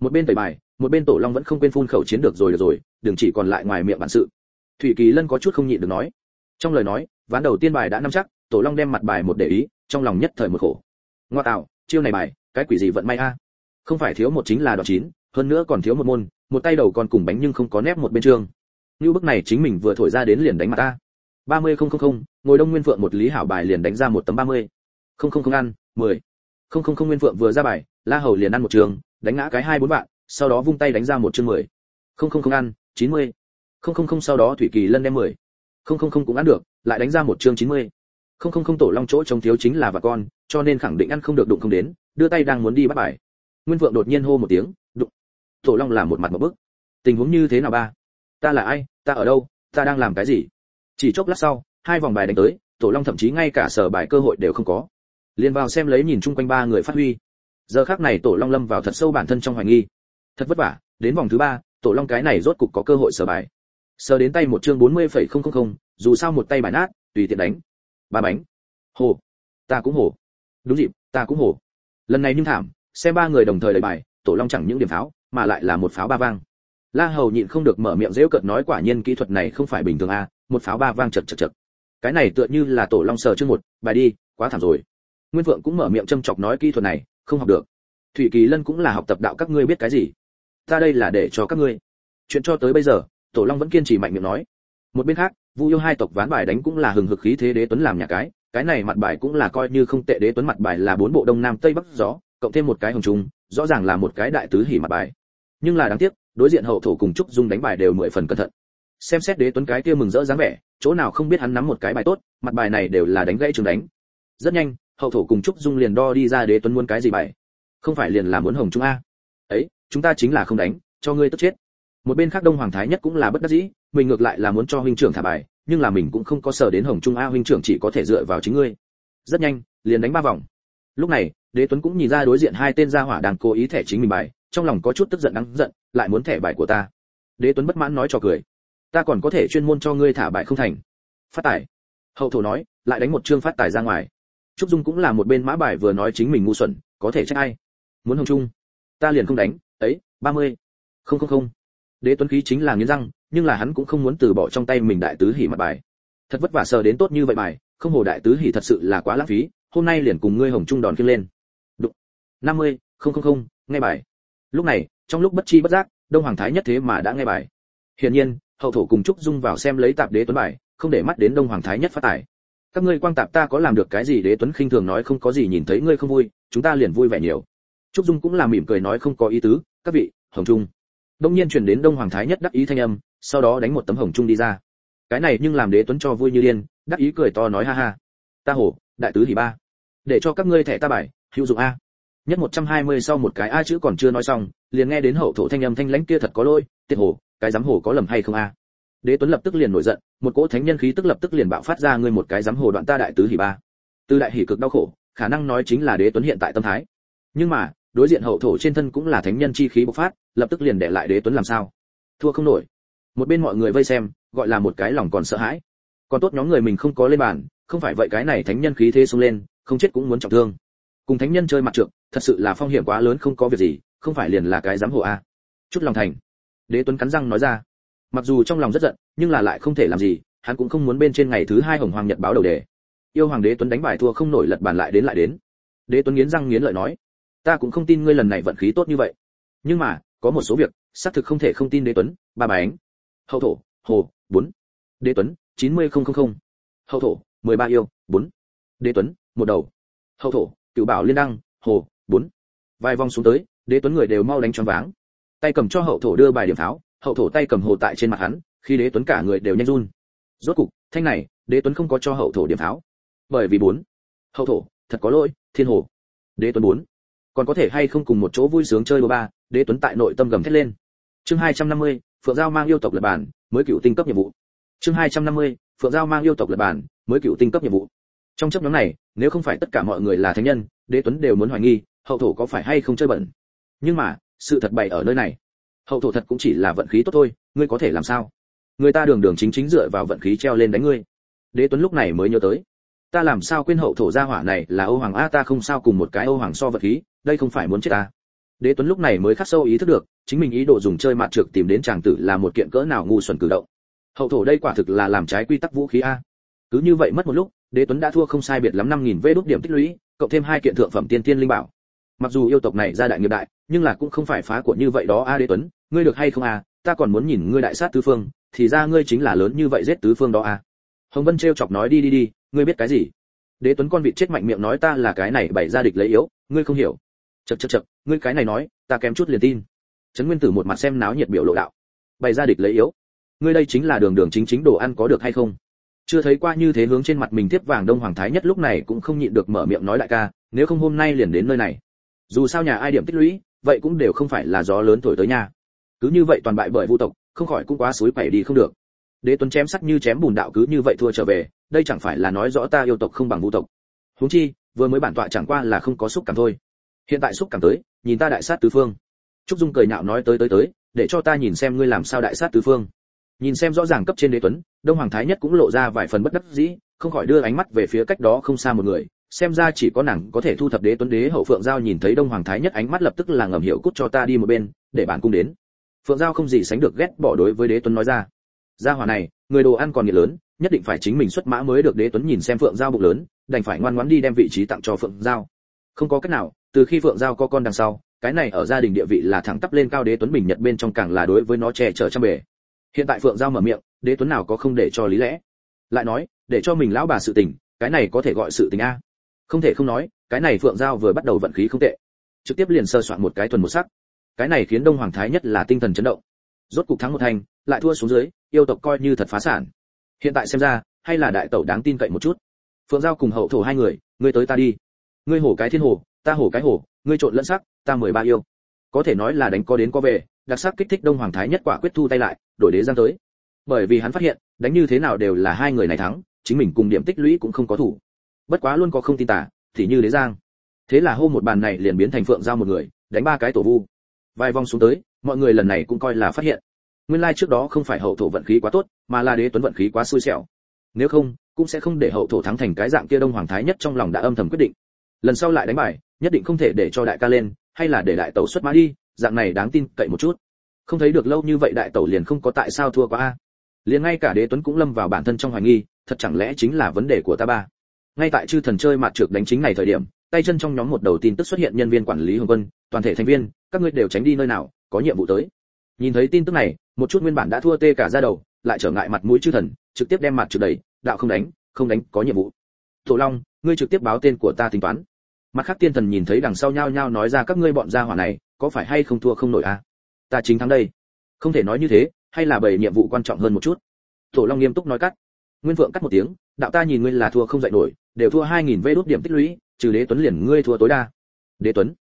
Một bên tẩy bài, một bên tổ long vẫn không quên phun khẩu chiến được rồi được rồi, đừng chỉ còn lại ngoài miệng bản sự. Thủy kỳ lân có chút không nhịn được nói. Trong lời nói, ván đầu tiên bài đã nắm chắc, tổ long đem mặt bài một để ý, trong lòng nhất thời một khổ. Ngoa tạo, chiêu này bài, cái quỷ gì vận may a? Không phải thiếu một chính là đoạn chín, hơn nữa còn thiếu một môn một tay đầu còn cùng bánh nhưng không có nép một bên trương. Như bức này chính mình vừa thổi ra đến liền đánh mặt ta. Ba mươi không không không, ngồi đông nguyên phượng một lý hảo bài liền đánh ra một tấm ba mươi. Không không không ăn, mười. Không không không nguyên phượng vừa ra bài, la hầu liền ăn một trường, đánh ngã cái hai bốn bạn sau đó vung tay đánh ra một chương mười. Không không không ăn, chín mươi. Không không không sau đó thủy kỳ lân đem mười. Không không không cũng ăn được, lại đánh ra một chương chín mươi. Không không không tổ long chỗ trông thiếu chính là và con, cho nên khẳng định ăn không được đụng không đến, đưa tay đang muốn đi bắt bài. Nguyên vượng đột nhiên hô một tiếng tổ long làm một mặt một bức. Tình huống như thế nào ba? Ta là ai? Ta ở đâu? Ta đang làm cái gì? Chỉ chốc lát sau, hai vòng bài đánh tới, tổ long thậm chí ngay cả sở bài cơ hội đều không có. Liền vào xem lấy nhìn chung quanh ba người phát huy. Giờ khác này tổ long lâm vào thật sâu bản thân trong hoài nghi. Thật vất vả, đến vòng thứ ba, tổ long cái này rốt cục có cơ hội sở bài. Sờ đến tay một chương bốn mươi phẩy không không không, dù sao một tay bài nát, tùy tiện đánh. Ba bánh. Hồ. Ta cũng hồ. Đúng dịp, ta cũng hổ lần này nhưng thảm, xem ba người đồng thời đẩy bài, tổ long chẳng những điểm pháo mà lại là một pháo ba vang. La hầu nhịn không được mở miệng dễu cợt nói quả nhiên kỹ thuật này không phải bình thường a một pháo ba vang chật chật chật. Cái này tựa như là tổ long sờ chương một, bài đi, quá thảm rồi. Nguyên vượng cũng mở miệng châm chọc nói kỹ thuật này, không học được. Thủy kỳ lân cũng là học tập đạo các ngươi biết cái gì? Ta đây là để cho các ngươi. Chuyện cho tới bây giờ, tổ long vẫn kiên trì mạnh miệng nói. Một bên khác, vu yêu hai tộc ván bài đánh cũng là hừng hực khí thế đế tuấn làm nhà cái. Cái này mặt bài cũng là coi như không tệ đế tuấn mặt bài là bốn bộ đông nam tây bắc gió, cộng thêm một cái hồng trung rõ ràng là một cái đại tứ hỉ mặt bài. Nhưng là đáng tiếc, đối diện hậu thổ cùng trúc dung đánh bài đều mười phần cẩn thận. Xem xét đế tuấn cái kia mừng rỡ dáng vẻ, chỗ nào không biết hắn nắm một cái bài tốt, mặt bài này đều là đánh gãy trường đánh. Rất nhanh, hậu thổ cùng trúc dung liền đo đi ra đế tuấn muốn cái gì bài. Không phải liền là muốn hồng trung a. Ấy, chúng ta chính là không đánh, cho ngươi tức chết. Một bên khác đông hoàng thái nhất cũng là bất đắc dĩ, mình ngược lại là muốn cho huynh trưởng thả bài, nhưng là mình cũng không có sở đến hồng trung a huynh trưởng chỉ có thể dựa vào chính ngươi. Rất nhanh, liền đánh ba vòng. Lúc này đế tuấn cũng nhìn ra đối diện hai tên gia hỏa đang cố ý thẻ chính mình bài, trong lòng có chút tức giận đáng giận, lại muốn thẻ bài của ta. Đế tuấn bất mãn nói cho cười. Ta còn có thể chuyên môn cho ngươi thả bài không thành. Phát tài. Hậu thổ nói, lại đánh một chương phát tài ra ngoài. Trúc dung cũng là một bên mã bài vừa nói chính mình ngu xuẩn, có thể trách ai? Muốn hồng trung ta liền không đánh, ấy, ba mươi. Không không không. Đế tuấn khí chính là nghiến răng, nhưng là hắn cũng không muốn từ bỏ trong tay mình đại tứ hỉ mặt bài. Thật vất vả sờ đến tốt như vậy bài, không hồ đại tứ hỉ thật sự là quá lãng phí, hôm nay liền cùng ngươi hồng trung đòn kia lên năm mươi, không không không, nghe bài. Lúc này, trong lúc bất chi bất giác, đông hoàng thái nhất thế mà đã nghe bài. Hiển nhiên, hậu thổ cùng trúc dung vào xem lấy tạp đế tuấn bài, không để mắt đến đông hoàng thái nhất phát tài. Các ngươi quang tạp ta có làm được cái gì đế tuấn khinh thường nói không có gì nhìn thấy ngươi không vui, chúng ta liền vui vẻ nhiều. Trúc dung cũng là mỉm cười nói không có ý tứ, các vị, hồng trung. Đông nhiên truyền đến đông hoàng thái nhất đắc ý thanh âm, sau đó đánh một tấm hồng trung đi ra. Cái này nhưng làm đế tuấn cho vui như điên, đắc ý cười to nói ha ha. Ta hổ, đại tứ thì ba, để cho các ngươi thẻ ta bài, hữu dụng a nhất 120 sau một cái a chữ còn chưa nói xong, liền nghe đến hậu thổ thanh âm thanh lãnh kia thật có lôi tiệt hổ cái giám hổ có lầm hay không a? Đế tuấn lập tức liền nổi giận, một cỗ thánh nhân khí tức lập tức liền bạo phát ra ngươi một cái giám hổ đoạn ta đại tứ hỉ ba. Từ đại hỉ cực đau khổ, khả năng nói chính là đế tuấn hiện tại tâm thái. Nhưng mà, đối diện hậu thổ trên thân cũng là thánh nhân chi khí bộc phát, lập tức liền để lại đế tuấn làm sao? Thua không nổi. Một bên mọi người vây xem, gọi là một cái lòng còn sợ hãi. Còn tốt nhóm người mình không có lên bàn, không phải vậy cái này thánh nhân khí thế xông lên, không chết cũng muốn trọng thương cùng thánh nhân chơi mặt trượng, thật sự là phong hiểm quá lớn, không có việc gì, không phải liền là cái dám hộ a. Chút lòng thành. Đế tuấn cắn răng nói ra. Mặc dù trong lòng rất giận, nhưng là lại không thể làm gì, hắn cũng không muốn bên trên ngày thứ hai hồng hoàng nhật báo đầu đề. Yêu hoàng đế tuấn đánh bài thua không nổi lật bàn lại đến lại đến. Đế tuấn nghiến răng nghiến lợi nói, ta cũng không tin ngươi lần này vận khí tốt như vậy. Nhưng mà, có một số việc, xác thực không thể không tin đế tuấn, ba bài ánh. Hậu thổ, hồ, bốn. Đế tuấn, chín mươi không không không. Hậu thổ, mười ba yêu, bốn. Đế tuấn, một đầu. Hậu thổ cựu bảo liên đăng hồ bốn. Vài vòng xuống tới đế tuấn người đều mau đánh choáng váng. Tay cầm cho hậu thổ đưa bài điểm tháo hậu thổ tay cầm hồ tại trên mặt hắn khi đế tuấn cả người đều nhanh run. Rốt cục thanh này đế tuấn không có cho hậu thổ điểm tháo. Bởi vì bốn. Hậu thổ thật có lỗi thiên hồ. Đế tuấn bốn. Còn có thể hay không cùng một chỗ vui sướng chơi đô ba đế tuấn tại nội tâm gầm thét lên. Chương 250, phượng giao mang yêu tộc lập bản mới cựu tinh cấp nhiệm vụ. Chương 250, phượng giao mang yêu tộc lập bản mới cựu tinh cấp nhiệm vụ trong chấp nhóm này nếu không phải tất cả mọi người là thánh nhân đế tuấn đều muốn hoài nghi hậu thổ có phải hay không chơi bẩn nhưng mà sự thật bày ở nơi này hậu thổ thật cũng chỉ là vận khí tốt thôi ngươi có thể làm sao người ta đường đường chính chính dựa vào vận khí treo lên đánh ngươi đế tuấn lúc này mới nhớ tới ta làm sao quên hậu thổ gia hỏa này là Âu Hoàng A ta không sao cùng một cái Âu Hoàng so vật khí, đây không phải muốn chết ta. Đế Tuấn lúc này mới khắc sâu ý thức được, chính mình ý đồ dùng chơi mạt trược tìm đến chàng tử là một kiện cỡ nào ngu xuẩn cử động. Hậu thổ đây quả thực là làm trái quy tắc vũ khí a. Cứ như vậy mất một lúc, Đế Tuấn đã thua không sai biệt lắm 5000 vê đốt điểm tích lũy, cộng thêm hai kiện thượng phẩm tiên tiên linh bảo. Mặc dù yêu tộc này ra đại nghiệp đại, nhưng là cũng không phải phá của như vậy đó a Đế Tuấn, ngươi được hay không a, ta còn muốn nhìn ngươi đại sát tứ phương, thì ra ngươi chính là lớn như vậy giết tứ phương đó a. Hồng Vân trêu chọc nói đi đi đi, ngươi biết cái gì? đế tuấn con vịt chết mạnh miệng nói ta là cái này bày ra địch lấy yếu ngươi không hiểu chật chật chật ngươi cái này nói ta kém chút liền tin trấn nguyên tử một mặt xem náo nhiệt biểu lộ đạo bày ra địch lấy yếu ngươi đây chính là đường đường chính chính đồ ăn có được hay không chưa thấy qua như thế hướng trên mặt mình tiếp vàng đông hoàng thái nhất lúc này cũng không nhịn được mở miệng nói đại ca, nếu không hôm nay liền đến nơi này. Dù sao nhà ai điểm tích lũy, vậy cũng đều không phải là gió lớn thổi tới nhà. Cứ như vậy toàn bại bởi vu tộc, không khỏi cũng quá suối quẩy đi không được. Đế tuấn chém sắt như chém bùn đạo cứ như vậy thua trở về, đây chẳng phải là nói rõ ta yêu tộc không bằng vu tộc. Huống chi, vừa mới bản tọa chẳng qua là không có xúc cảm thôi. Hiện tại xúc cảm tới, nhìn ta đại sát tứ phương. Trúc dung cười nhạo nói tới tới tới, để cho ta nhìn xem ngươi làm sao đại sát tứ phương nhìn xem rõ ràng cấp trên đế tuấn, đông hoàng thái nhất cũng lộ ra vài phần bất đắc dĩ, không khỏi đưa ánh mắt về phía cách đó không xa một người, xem ra chỉ có nàng có thể thu thập đế tuấn đế hậu phượng giao nhìn thấy đông hoàng thái nhất ánh mắt lập tức là ngầm hiểu cút cho ta đi một bên, để bản cung đến. Phượng giao không gì sánh được ghét bỏ đối với đế tuấn nói ra. Gia hỏa này, người đồ ăn còn nghĩa lớn, nhất định phải chính mình xuất mã mới được đế tuấn nhìn xem phượng giao bụng lớn, đành phải ngoan ngoãn đi đem vị trí tặng cho phượng giao. Không có cách nào, từ khi phượng giao có con đằng sau, cái này ở gia đình địa vị là thẳng tắp lên cao đế tuấn bình nhật bên trong càng là đối với nó che chở trăm bề hiện tại phượng giao mở miệng, đế tuấn nào có không để cho lý lẽ? Lại nói, để cho mình lão bà sự tình, cái này có thể gọi sự tình a. Không thể không nói, cái này phượng giao vừa bắt đầu vận khí không tệ. Trực tiếp liền sơ soạn một cái thuần một sắc. Cái này khiến đông hoàng thái nhất là tinh thần chấn động. Rốt cục thắng một thành, lại thua xuống dưới, yêu tộc coi như thật phá sản. Hiện tại xem ra, hay là đại tẩu đáng tin cậy một chút. Phượng giao cùng hậu thổ hai người, ngươi tới ta đi. Ngươi hổ cái thiên hồ ta hổ cái hổ, ngươi trộn lẫn sắc, ta mười ba yêu. Có thể nói là đánh có đến có về đặc sắc kích thích đông hoàng thái nhất quả quyết thu tay lại, đổi đế giang tới. Bởi vì hắn phát hiện, đánh như thế nào đều là hai người này thắng, chính mình cùng điểm tích lũy cũng không có thủ. Bất quá luôn có không tin tả, thì như đế giang. Thế là hôm một bàn này liền biến thành phượng giao một người, đánh ba cái tổ vu. Vài vòng xuống tới, mọi người lần này cũng coi là phát hiện. Nguyên lai trước đó không phải hậu thổ vận khí quá tốt, mà là đế tuấn vận khí quá xui xẻo. Nếu không, cũng sẽ không để hậu thổ thắng thành cái dạng kia đông hoàng thái nhất trong lòng đã âm thầm quyết định. Lần sau lại đánh bài nhất định không thể để cho đại ca lên, hay là để đại tẩu xuất mã đi dạng này đáng tin cậy một chút. Không thấy được lâu như vậy đại tẩu liền không có tại sao thua quá a. Liền ngay cả đế tuấn cũng lâm vào bản thân trong hoài nghi, thật chẳng lẽ chính là vấn đề của ta ba. Ngay tại chư thần chơi mặt trược đánh chính này thời điểm, tay chân trong nhóm một đầu tin tức xuất hiện nhân viên quản lý hồng quân, toàn thể thành viên, các ngươi đều tránh đi nơi nào, có nhiệm vụ tới. Nhìn thấy tin tức này, một chút nguyên bản đã thua tê cả ra đầu, lại trở ngại mặt mũi chư thần, trực tiếp đem mặt trược đẩy, đạo không đánh không đánh, có nhiệm vụ. Tổ long, ngươi trực tiếp báo tên của ta tính toán mặt khác tiên thần nhìn thấy đằng sau nhao nhao nói ra, các ngươi bọn gia hỏa này, có phải hay không thua không nổi à? Ta chính thắng đây. Không thể nói như thế, hay là bởi nhiệm vụ quan trọng hơn một chút. Tổ long nghiêm túc nói cắt. Nguyên vượng cắt một tiếng, đạo ta nhìn ngươi là thua không dạy nổi, đều thua hai nghìn vê đốt điểm tích lũy, trừ đế tuấn liền ngươi thua tối đa. Đế tuấn,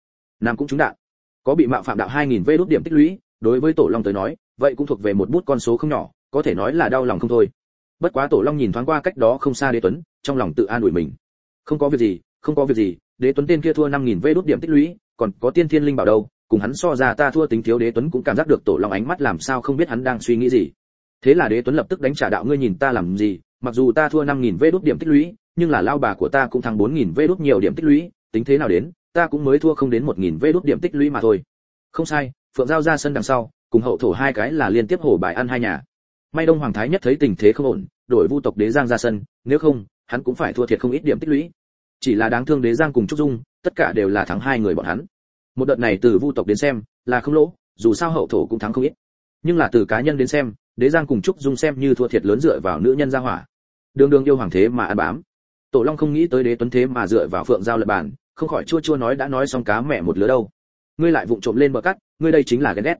nam cũng trúng đạn. Có bị mạo phạm đạo hai nghìn vê đốt điểm tích lũy, đối với tổ long tới nói, vậy cũng thuộc về một bút con số không nhỏ, có thể nói là đau lòng không thôi. Bất quá tổ long nhìn thoáng qua cách đó không xa đế tuấn, trong lòng tự an ủi mình. Không có việc gì, không có việc gì đế tuấn tên kia thua năm nghìn vê đốt điểm tích lũy, còn có tiên thiên linh bảo đâu, cùng hắn so ra ta thua tính thiếu đế tuấn cũng cảm giác được tổ long ánh mắt làm sao không biết hắn đang suy nghĩ gì. Thế là đế tuấn lập tức đánh trả đạo ngươi nhìn ta làm gì, mặc dù ta thua năm nghìn vê đốt điểm tích lũy, nhưng là lao bà của ta cũng thắng bốn nghìn vê đốt nhiều điểm tích lũy, tính thế nào đến, ta cũng mới thua không đến một nghìn vê đốt điểm tích lũy mà thôi. Không sai, phượng giao ra sân đằng sau, cùng hậu thổ hai cái là liên tiếp hổ bài ăn hai nhà. May đông hoàng thái nhất thấy tình thế không ổn, đổi vu tộc đế giang ra sân, nếu không, hắn cũng phải thua thiệt không ít điểm tích lũy chỉ là đáng thương đế giang cùng trúc dung, tất cả đều là thắng hai người bọn hắn. Một đợt này từ vu tộc đến xem, là không lỗ, dù sao hậu thổ cũng thắng không ít. Nhưng là từ cá nhân đến xem, đế giang cùng trúc dung xem như thua thiệt lớn dựa vào nữ nhân gia hỏa. Đường đường yêu hoàng thế mà ăn bám. Tổ long không nghĩ tới đế tuấn thế mà dựa vào phượng giao lập bản không khỏi chua chua nói đã nói xong cá mẹ một lứa đâu. Ngươi lại vụng trộm lên bờ cắt, ngươi đây chính là ghen ghét.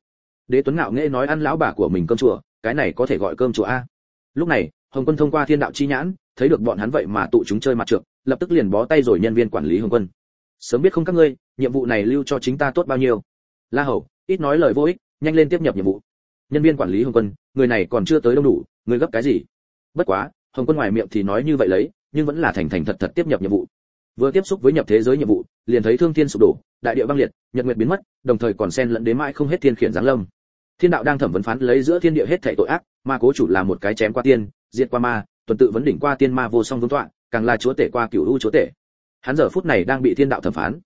Đế tuấn ngạo nghễ nói ăn lão bà của mình cơm chùa, cái này có thể gọi cơm chùa a. Lúc này, hồng quân thông qua thiên đạo chi nhãn, thấy được bọn hắn vậy mà tụ chúng chơi mặt trượng lập tức liền bó tay rồi nhân viên quản lý hồng quân. Sớm biết không các ngươi, nhiệm vụ này lưu cho chính ta tốt bao nhiêu. La hầu, ít nói lời vô ích, nhanh lên tiếp nhập nhiệm vụ. Nhân viên quản lý hồng quân, người này còn chưa tới đâu đủ, người gấp cái gì? Bất quá, hồng quân ngoài miệng thì nói như vậy lấy, nhưng vẫn là thành thành thật thật tiếp nhập nhiệm vụ. Vừa tiếp xúc với nhập thế giới nhiệm vụ, liền thấy thương thiên sụp đổ, đại địa băng liệt, nhật nguyệt biến mất, đồng thời còn xen lẫn đến mãi không hết thiên khiển giáng lâm. Thiên đạo đang thẩm vấn phán lấy giữa thiên địa hết thảy tội ác ma cố chủ là một cái chém qua tiên, diệt qua ma, tuần tự vấn đỉnh qua tiên ma vô song vương tọa càng là chúa tể qua cửu u chúa tể. Hắn giờ phút này đang bị thiên đạo thẩm phán.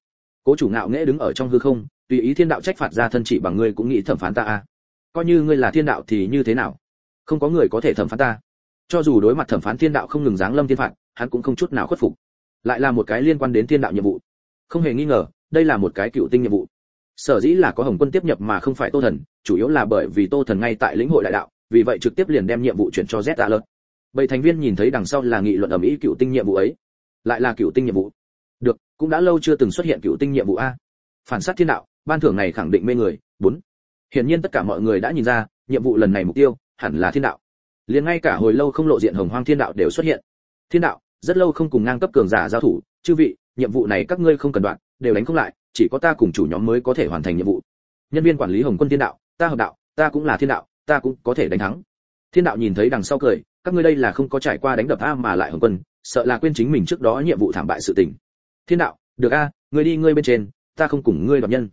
Cố chủ ngạo nghễ đứng ở trong hư không, tùy ý thiên đạo trách phạt ra thân chỉ bằng ngươi cũng nghĩ thẩm phán ta à. Coi như ngươi là thiên đạo thì như thế nào? Không có người có thể thẩm phán ta. Cho dù đối mặt thẩm phán thiên đạo không ngừng giáng lâm thiên phạt, hắn cũng không chút nào khuất phục. Lại là một cái liên quan đến thiên đạo nhiệm vụ. Không hề nghi ngờ, đây là một cái cựu tinh nhiệm vụ. Sở dĩ là có hồng quân tiếp nhập mà không phải tô thần, chủ yếu là bởi vì tô thần ngay tại lĩnh hội đại đạo, vì vậy trực tiếp liền đem nhiệm vụ chuyển cho z tạ lợt bảy thành viên nhìn thấy đằng sau là nghị luận ầm ĩ cựu tinh nhiệm vụ ấy. Lại là cựu tinh nhiệm vụ. Được, cũng đã lâu chưa từng xuất hiện cựu tinh nhiệm vụ a. Phản sát thiên đạo, ban thưởng này khẳng định mê người. Bốn. Hiển nhiên tất cả mọi người đã nhìn ra, nhiệm vụ lần này mục tiêu, hẳn là thiên đạo. Liền ngay cả hồi lâu không lộ diện hồng hoang thiên đạo đều xuất hiện. Thiên đạo, rất lâu không cùng ngang cấp cường giả giao thủ, chư vị, nhiệm vụ này các ngươi không cần đoạn, đều đánh không lại, chỉ có ta cùng chủ nhóm mới có thể hoàn thành nhiệm vụ. Nhân viên quản lý hồng quân thiên đạo, ta hợp đạo, ta cũng là thiên đạo, ta cũng có thể đánh thắng. Thiên đạo nhìn thấy đằng sau cười các ngươi đây là không có trải qua đánh đập a mà lại hồng quân, sợ là quên chính mình trước đó nhiệm vụ thảm bại sự tình. Thiên đạo, được a, ngươi đi ngươi bên trên, ta không cùng ngươi đoạt nhân.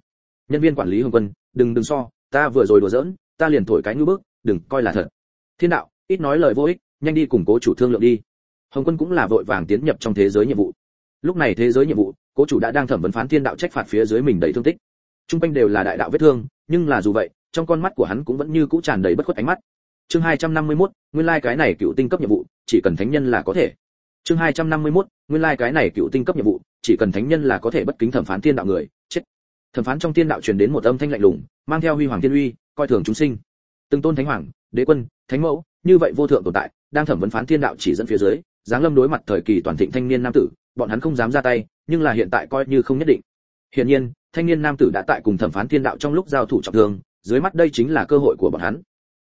Nhân viên quản lý hồng quân, đừng đừng so, ta vừa rồi đùa giỡn, ta liền thổi cái ngư bước đừng coi là thật. Thiên đạo, ít nói lời vô ích, nhanh đi cùng cố chủ thương lượng đi. Hồng quân cũng là vội vàng tiến nhập trong thế giới nhiệm vụ. Lúc này thế giới nhiệm vụ, cố chủ đã đang thẩm vấn phán thiên đạo trách phạt phía dưới mình đầy thương tích. Trung quanh đều là đại đạo vết thương, nhưng là dù vậy, trong con mắt của hắn cũng vẫn như cũ tràn đầy bất khuất ánh mắt chương 251, nguyên lai like cái này cựu tinh cấp nhiệm vụ chỉ cần thánh nhân là có thể. Chương 251, nguyên lai like cái này cựu tinh cấp nhiệm vụ chỉ cần thánh nhân là có thể bất kính thẩm phán thiên đạo người chết. Thẩm phán trong thiên đạo truyền đến một âm thanh lạnh lùng mang theo huy hoàng thiên uy coi thường chúng sinh. Từng tôn thánh hoàng đế quân thánh mẫu như vậy vô thượng tồn tại đang thẩm vấn phán thiên đạo chỉ dẫn phía dưới giáng lâm đối mặt thời kỳ toàn thịnh thanh niên nam tử bọn hắn không dám ra tay nhưng là hiện tại coi như không nhất định. Hiển nhiên thanh niên nam tử đã tại cùng thẩm phán thiên đạo trong lúc giao thủ trọng thương dưới mắt đây chính là cơ hội của bọn hắn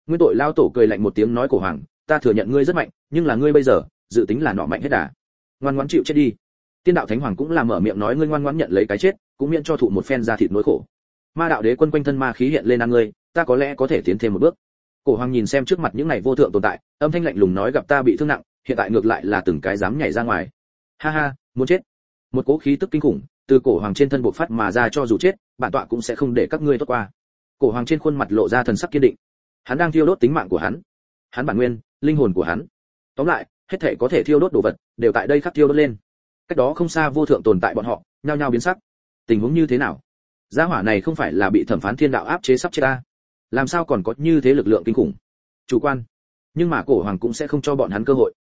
nguyên tội lao tổ cười lạnh một tiếng nói cổ hoàng, ta thừa nhận ngươi rất mạnh, nhưng là ngươi bây giờ, dự tính là nọ mạnh hết đà. Ngoan ngoãn chịu chết đi. Tiên đạo thánh hoàng cũng làm mở miệng nói ngươi ngoan ngoãn nhận lấy cái chết, cũng miễn cho thụ một phen ra thịt nỗi khổ. Ma đạo đế quân quanh thân ma khí hiện lên ăn ngươi, ta có lẽ có thể tiến thêm một bước. Cổ hoàng nhìn xem trước mặt những này vô thượng tồn tại, âm thanh lạnh lùng nói gặp ta bị thương nặng, hiện tại ngược lại là từng cái dám nhảy ra ngoài. Ha ha, muốn chết. Một cỗ khí tức kinh khủng, từ cổ hoàng trên thân bộc phát mà ra cho dù chết, bản tọa cũng sẽ không để các ngươi tốt qua. Cổ hoàng trên khuôn mặt lộ ra thần sắc kiên định hắn đang thiêu đốt tính mạng của hắn. Hắn bản nguyên, linh hồn của hắn. Tóm lại, hết thể có thể thiêu đốt đồ vật, đều tại đây khắc thiêu đốt lên. Cách đó không xa vô thượng tồn tại bọn họ, nhao nhao biến sắc. Tình huống như thế nào? Gia hỏa này không phải là bị thẩm phán thiên đạo áp chế sắp chết ta. Làm sao còn có như thế lực lượng kinh khủng? Chủ quan. Nhưng mà cổ hoàng cũng sẽ không cho bọn hắn cơ hội.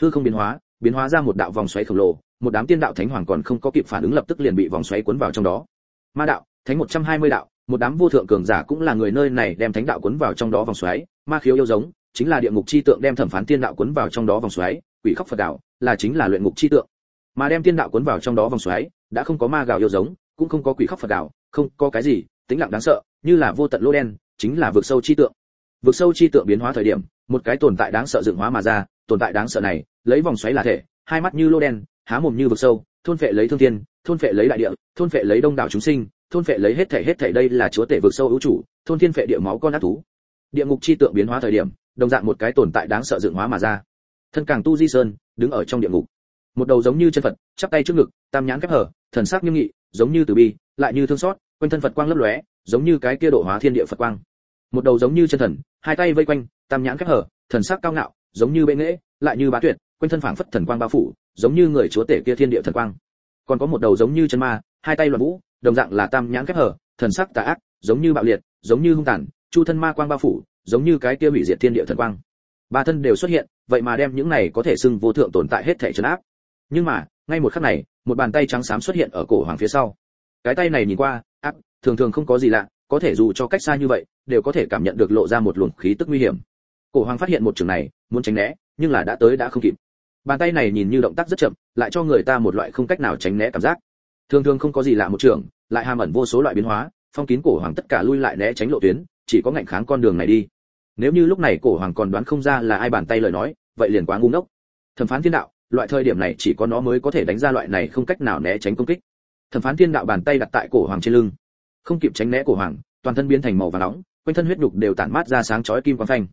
Hư không biến hóa biến hóa ra một đạo vòng xoáy khổng lồ, một đám tiên đạo thánh hoàng còn không có kịp phản ứng lập tức liền bị vòng xoáy cuốn vào trong đó. Ma đạo, thánh 120 đạo một đám vô thượng cường giả cũng là người nơi này đem thánh đạo cuốn vào trong đó vòng xoáy, ma khiếu yêu giống, chính là địa ngục chi tượng đem thẩm phán tiên đạo cuốn vào trong đó vòng xoáy, quỷ khóc phật đạo là chính là luyện ngục chi tượng. Mà đem tiên đạo cuốn vào trong đó vòng xoáy, đã không có ma gào yêu giống, cũng không có quỷ khóc phật đạo không có cái gì, tính lặng đáng sợ, như là vô tận lô đen, chính là vực sâu chi tượng. Vực sâu chi tượng biến hóa thời điểm, một cái tồn tại đáng sợ dựng hóa mà ra, tồn tại đáng sợ này, lấy vòng xoáy là thể, hai mắt như lô đen, há mồm như vực sâu, thôn phệ lấy thương thiên, thôn phệ lấy đại địa, thôn phệ lấy đông đảo chúng sinh thôn phệ lấy hết thể hết thể đây là chúa tể vực sâu ưu chủ, thôn thiên phệ địa máu con ác thú. Địa ngục chi tượng biến hóa thời điểm, đồng dạng một cái tồn tại đáng sợ dựng hóa mà ra. Thân càng tu di sơn, đứng ở trong địa ngục. Một đầu giống như chân phật, chắp tay trước ngực, tam nhãn khép hở, thần sắc nghiêm nghị, giống như từ bi, lại như thương xót, quanh thân phật quang lấp lóe, giống như cái kia độ hóa thiên địa phật quang. Một đầu giống như chân thần, hai tay vây quanh, tam nhãn khép hở, thần sắc cao ngạo, giống như bệ nghễ, lại như bá tuyệt, quanh thân phảng phất thần quang bao phủ, giống như người chúa tể kia thiên địa thần quang. Còn có một đầu giống như chân ma, hai tay loạn vũ đồng dạng là tam nhãn khép hở, thần sắc tà ác, giống như bạo liệt, giống như hung tàn, chu thân ma quang bao phủ, giống như cái kia hủy diệt thiên địa thần quang. Ba thân đều xuất hiện, vậy mà đem những này có thể xưng vô thượng tồn tại hết thể trấn áp. Nhưng mà, ngay một khắc này, một bàn tay trắng xám xuất hiện ở cổ hoàng phía sau. Cái tay này nhìn qua áp thường thường không có gì lạ, có thể dù cho cách xa như vậy, đều có thể cảm nhận được lộ ra một luồng khí tức nguy hiểm. Cổ hoàng phát hiện một trường này, muốn tránh né, nhưng là đã tới đã không kịp. Bàn tay này nhìn như động tác rất chậm, lại cho người ta một loại không cách nào tránh né cảm giác. Thường thường không có gì lạ một trường lại hàm ẩn vô số loại biến hóa, phong kín cổ hoàng tất cả lui lại né tránh lộ tuyến, chỉ có ngạnh kháng con đường này đi. Nếu như lúc này cổ hoàng còn đoán không ra là ai bàn tay lời nói, vậy liền quá ngu ngốc. Thẩm phán thiên đạo, loại thời điểm này chỉ có nó mới có thể đánh ra loại này không cách nào né tránh công kích. Thẩm phán thiên đạo bàn tay đặt tại cổ hoàng trên lưng. Không kịp tránh né cổ hoàng, toàn thân biến thành màu vàng nóng, quanh thân huyết nhục đều tản mát ra sáng chói kim quang phanh.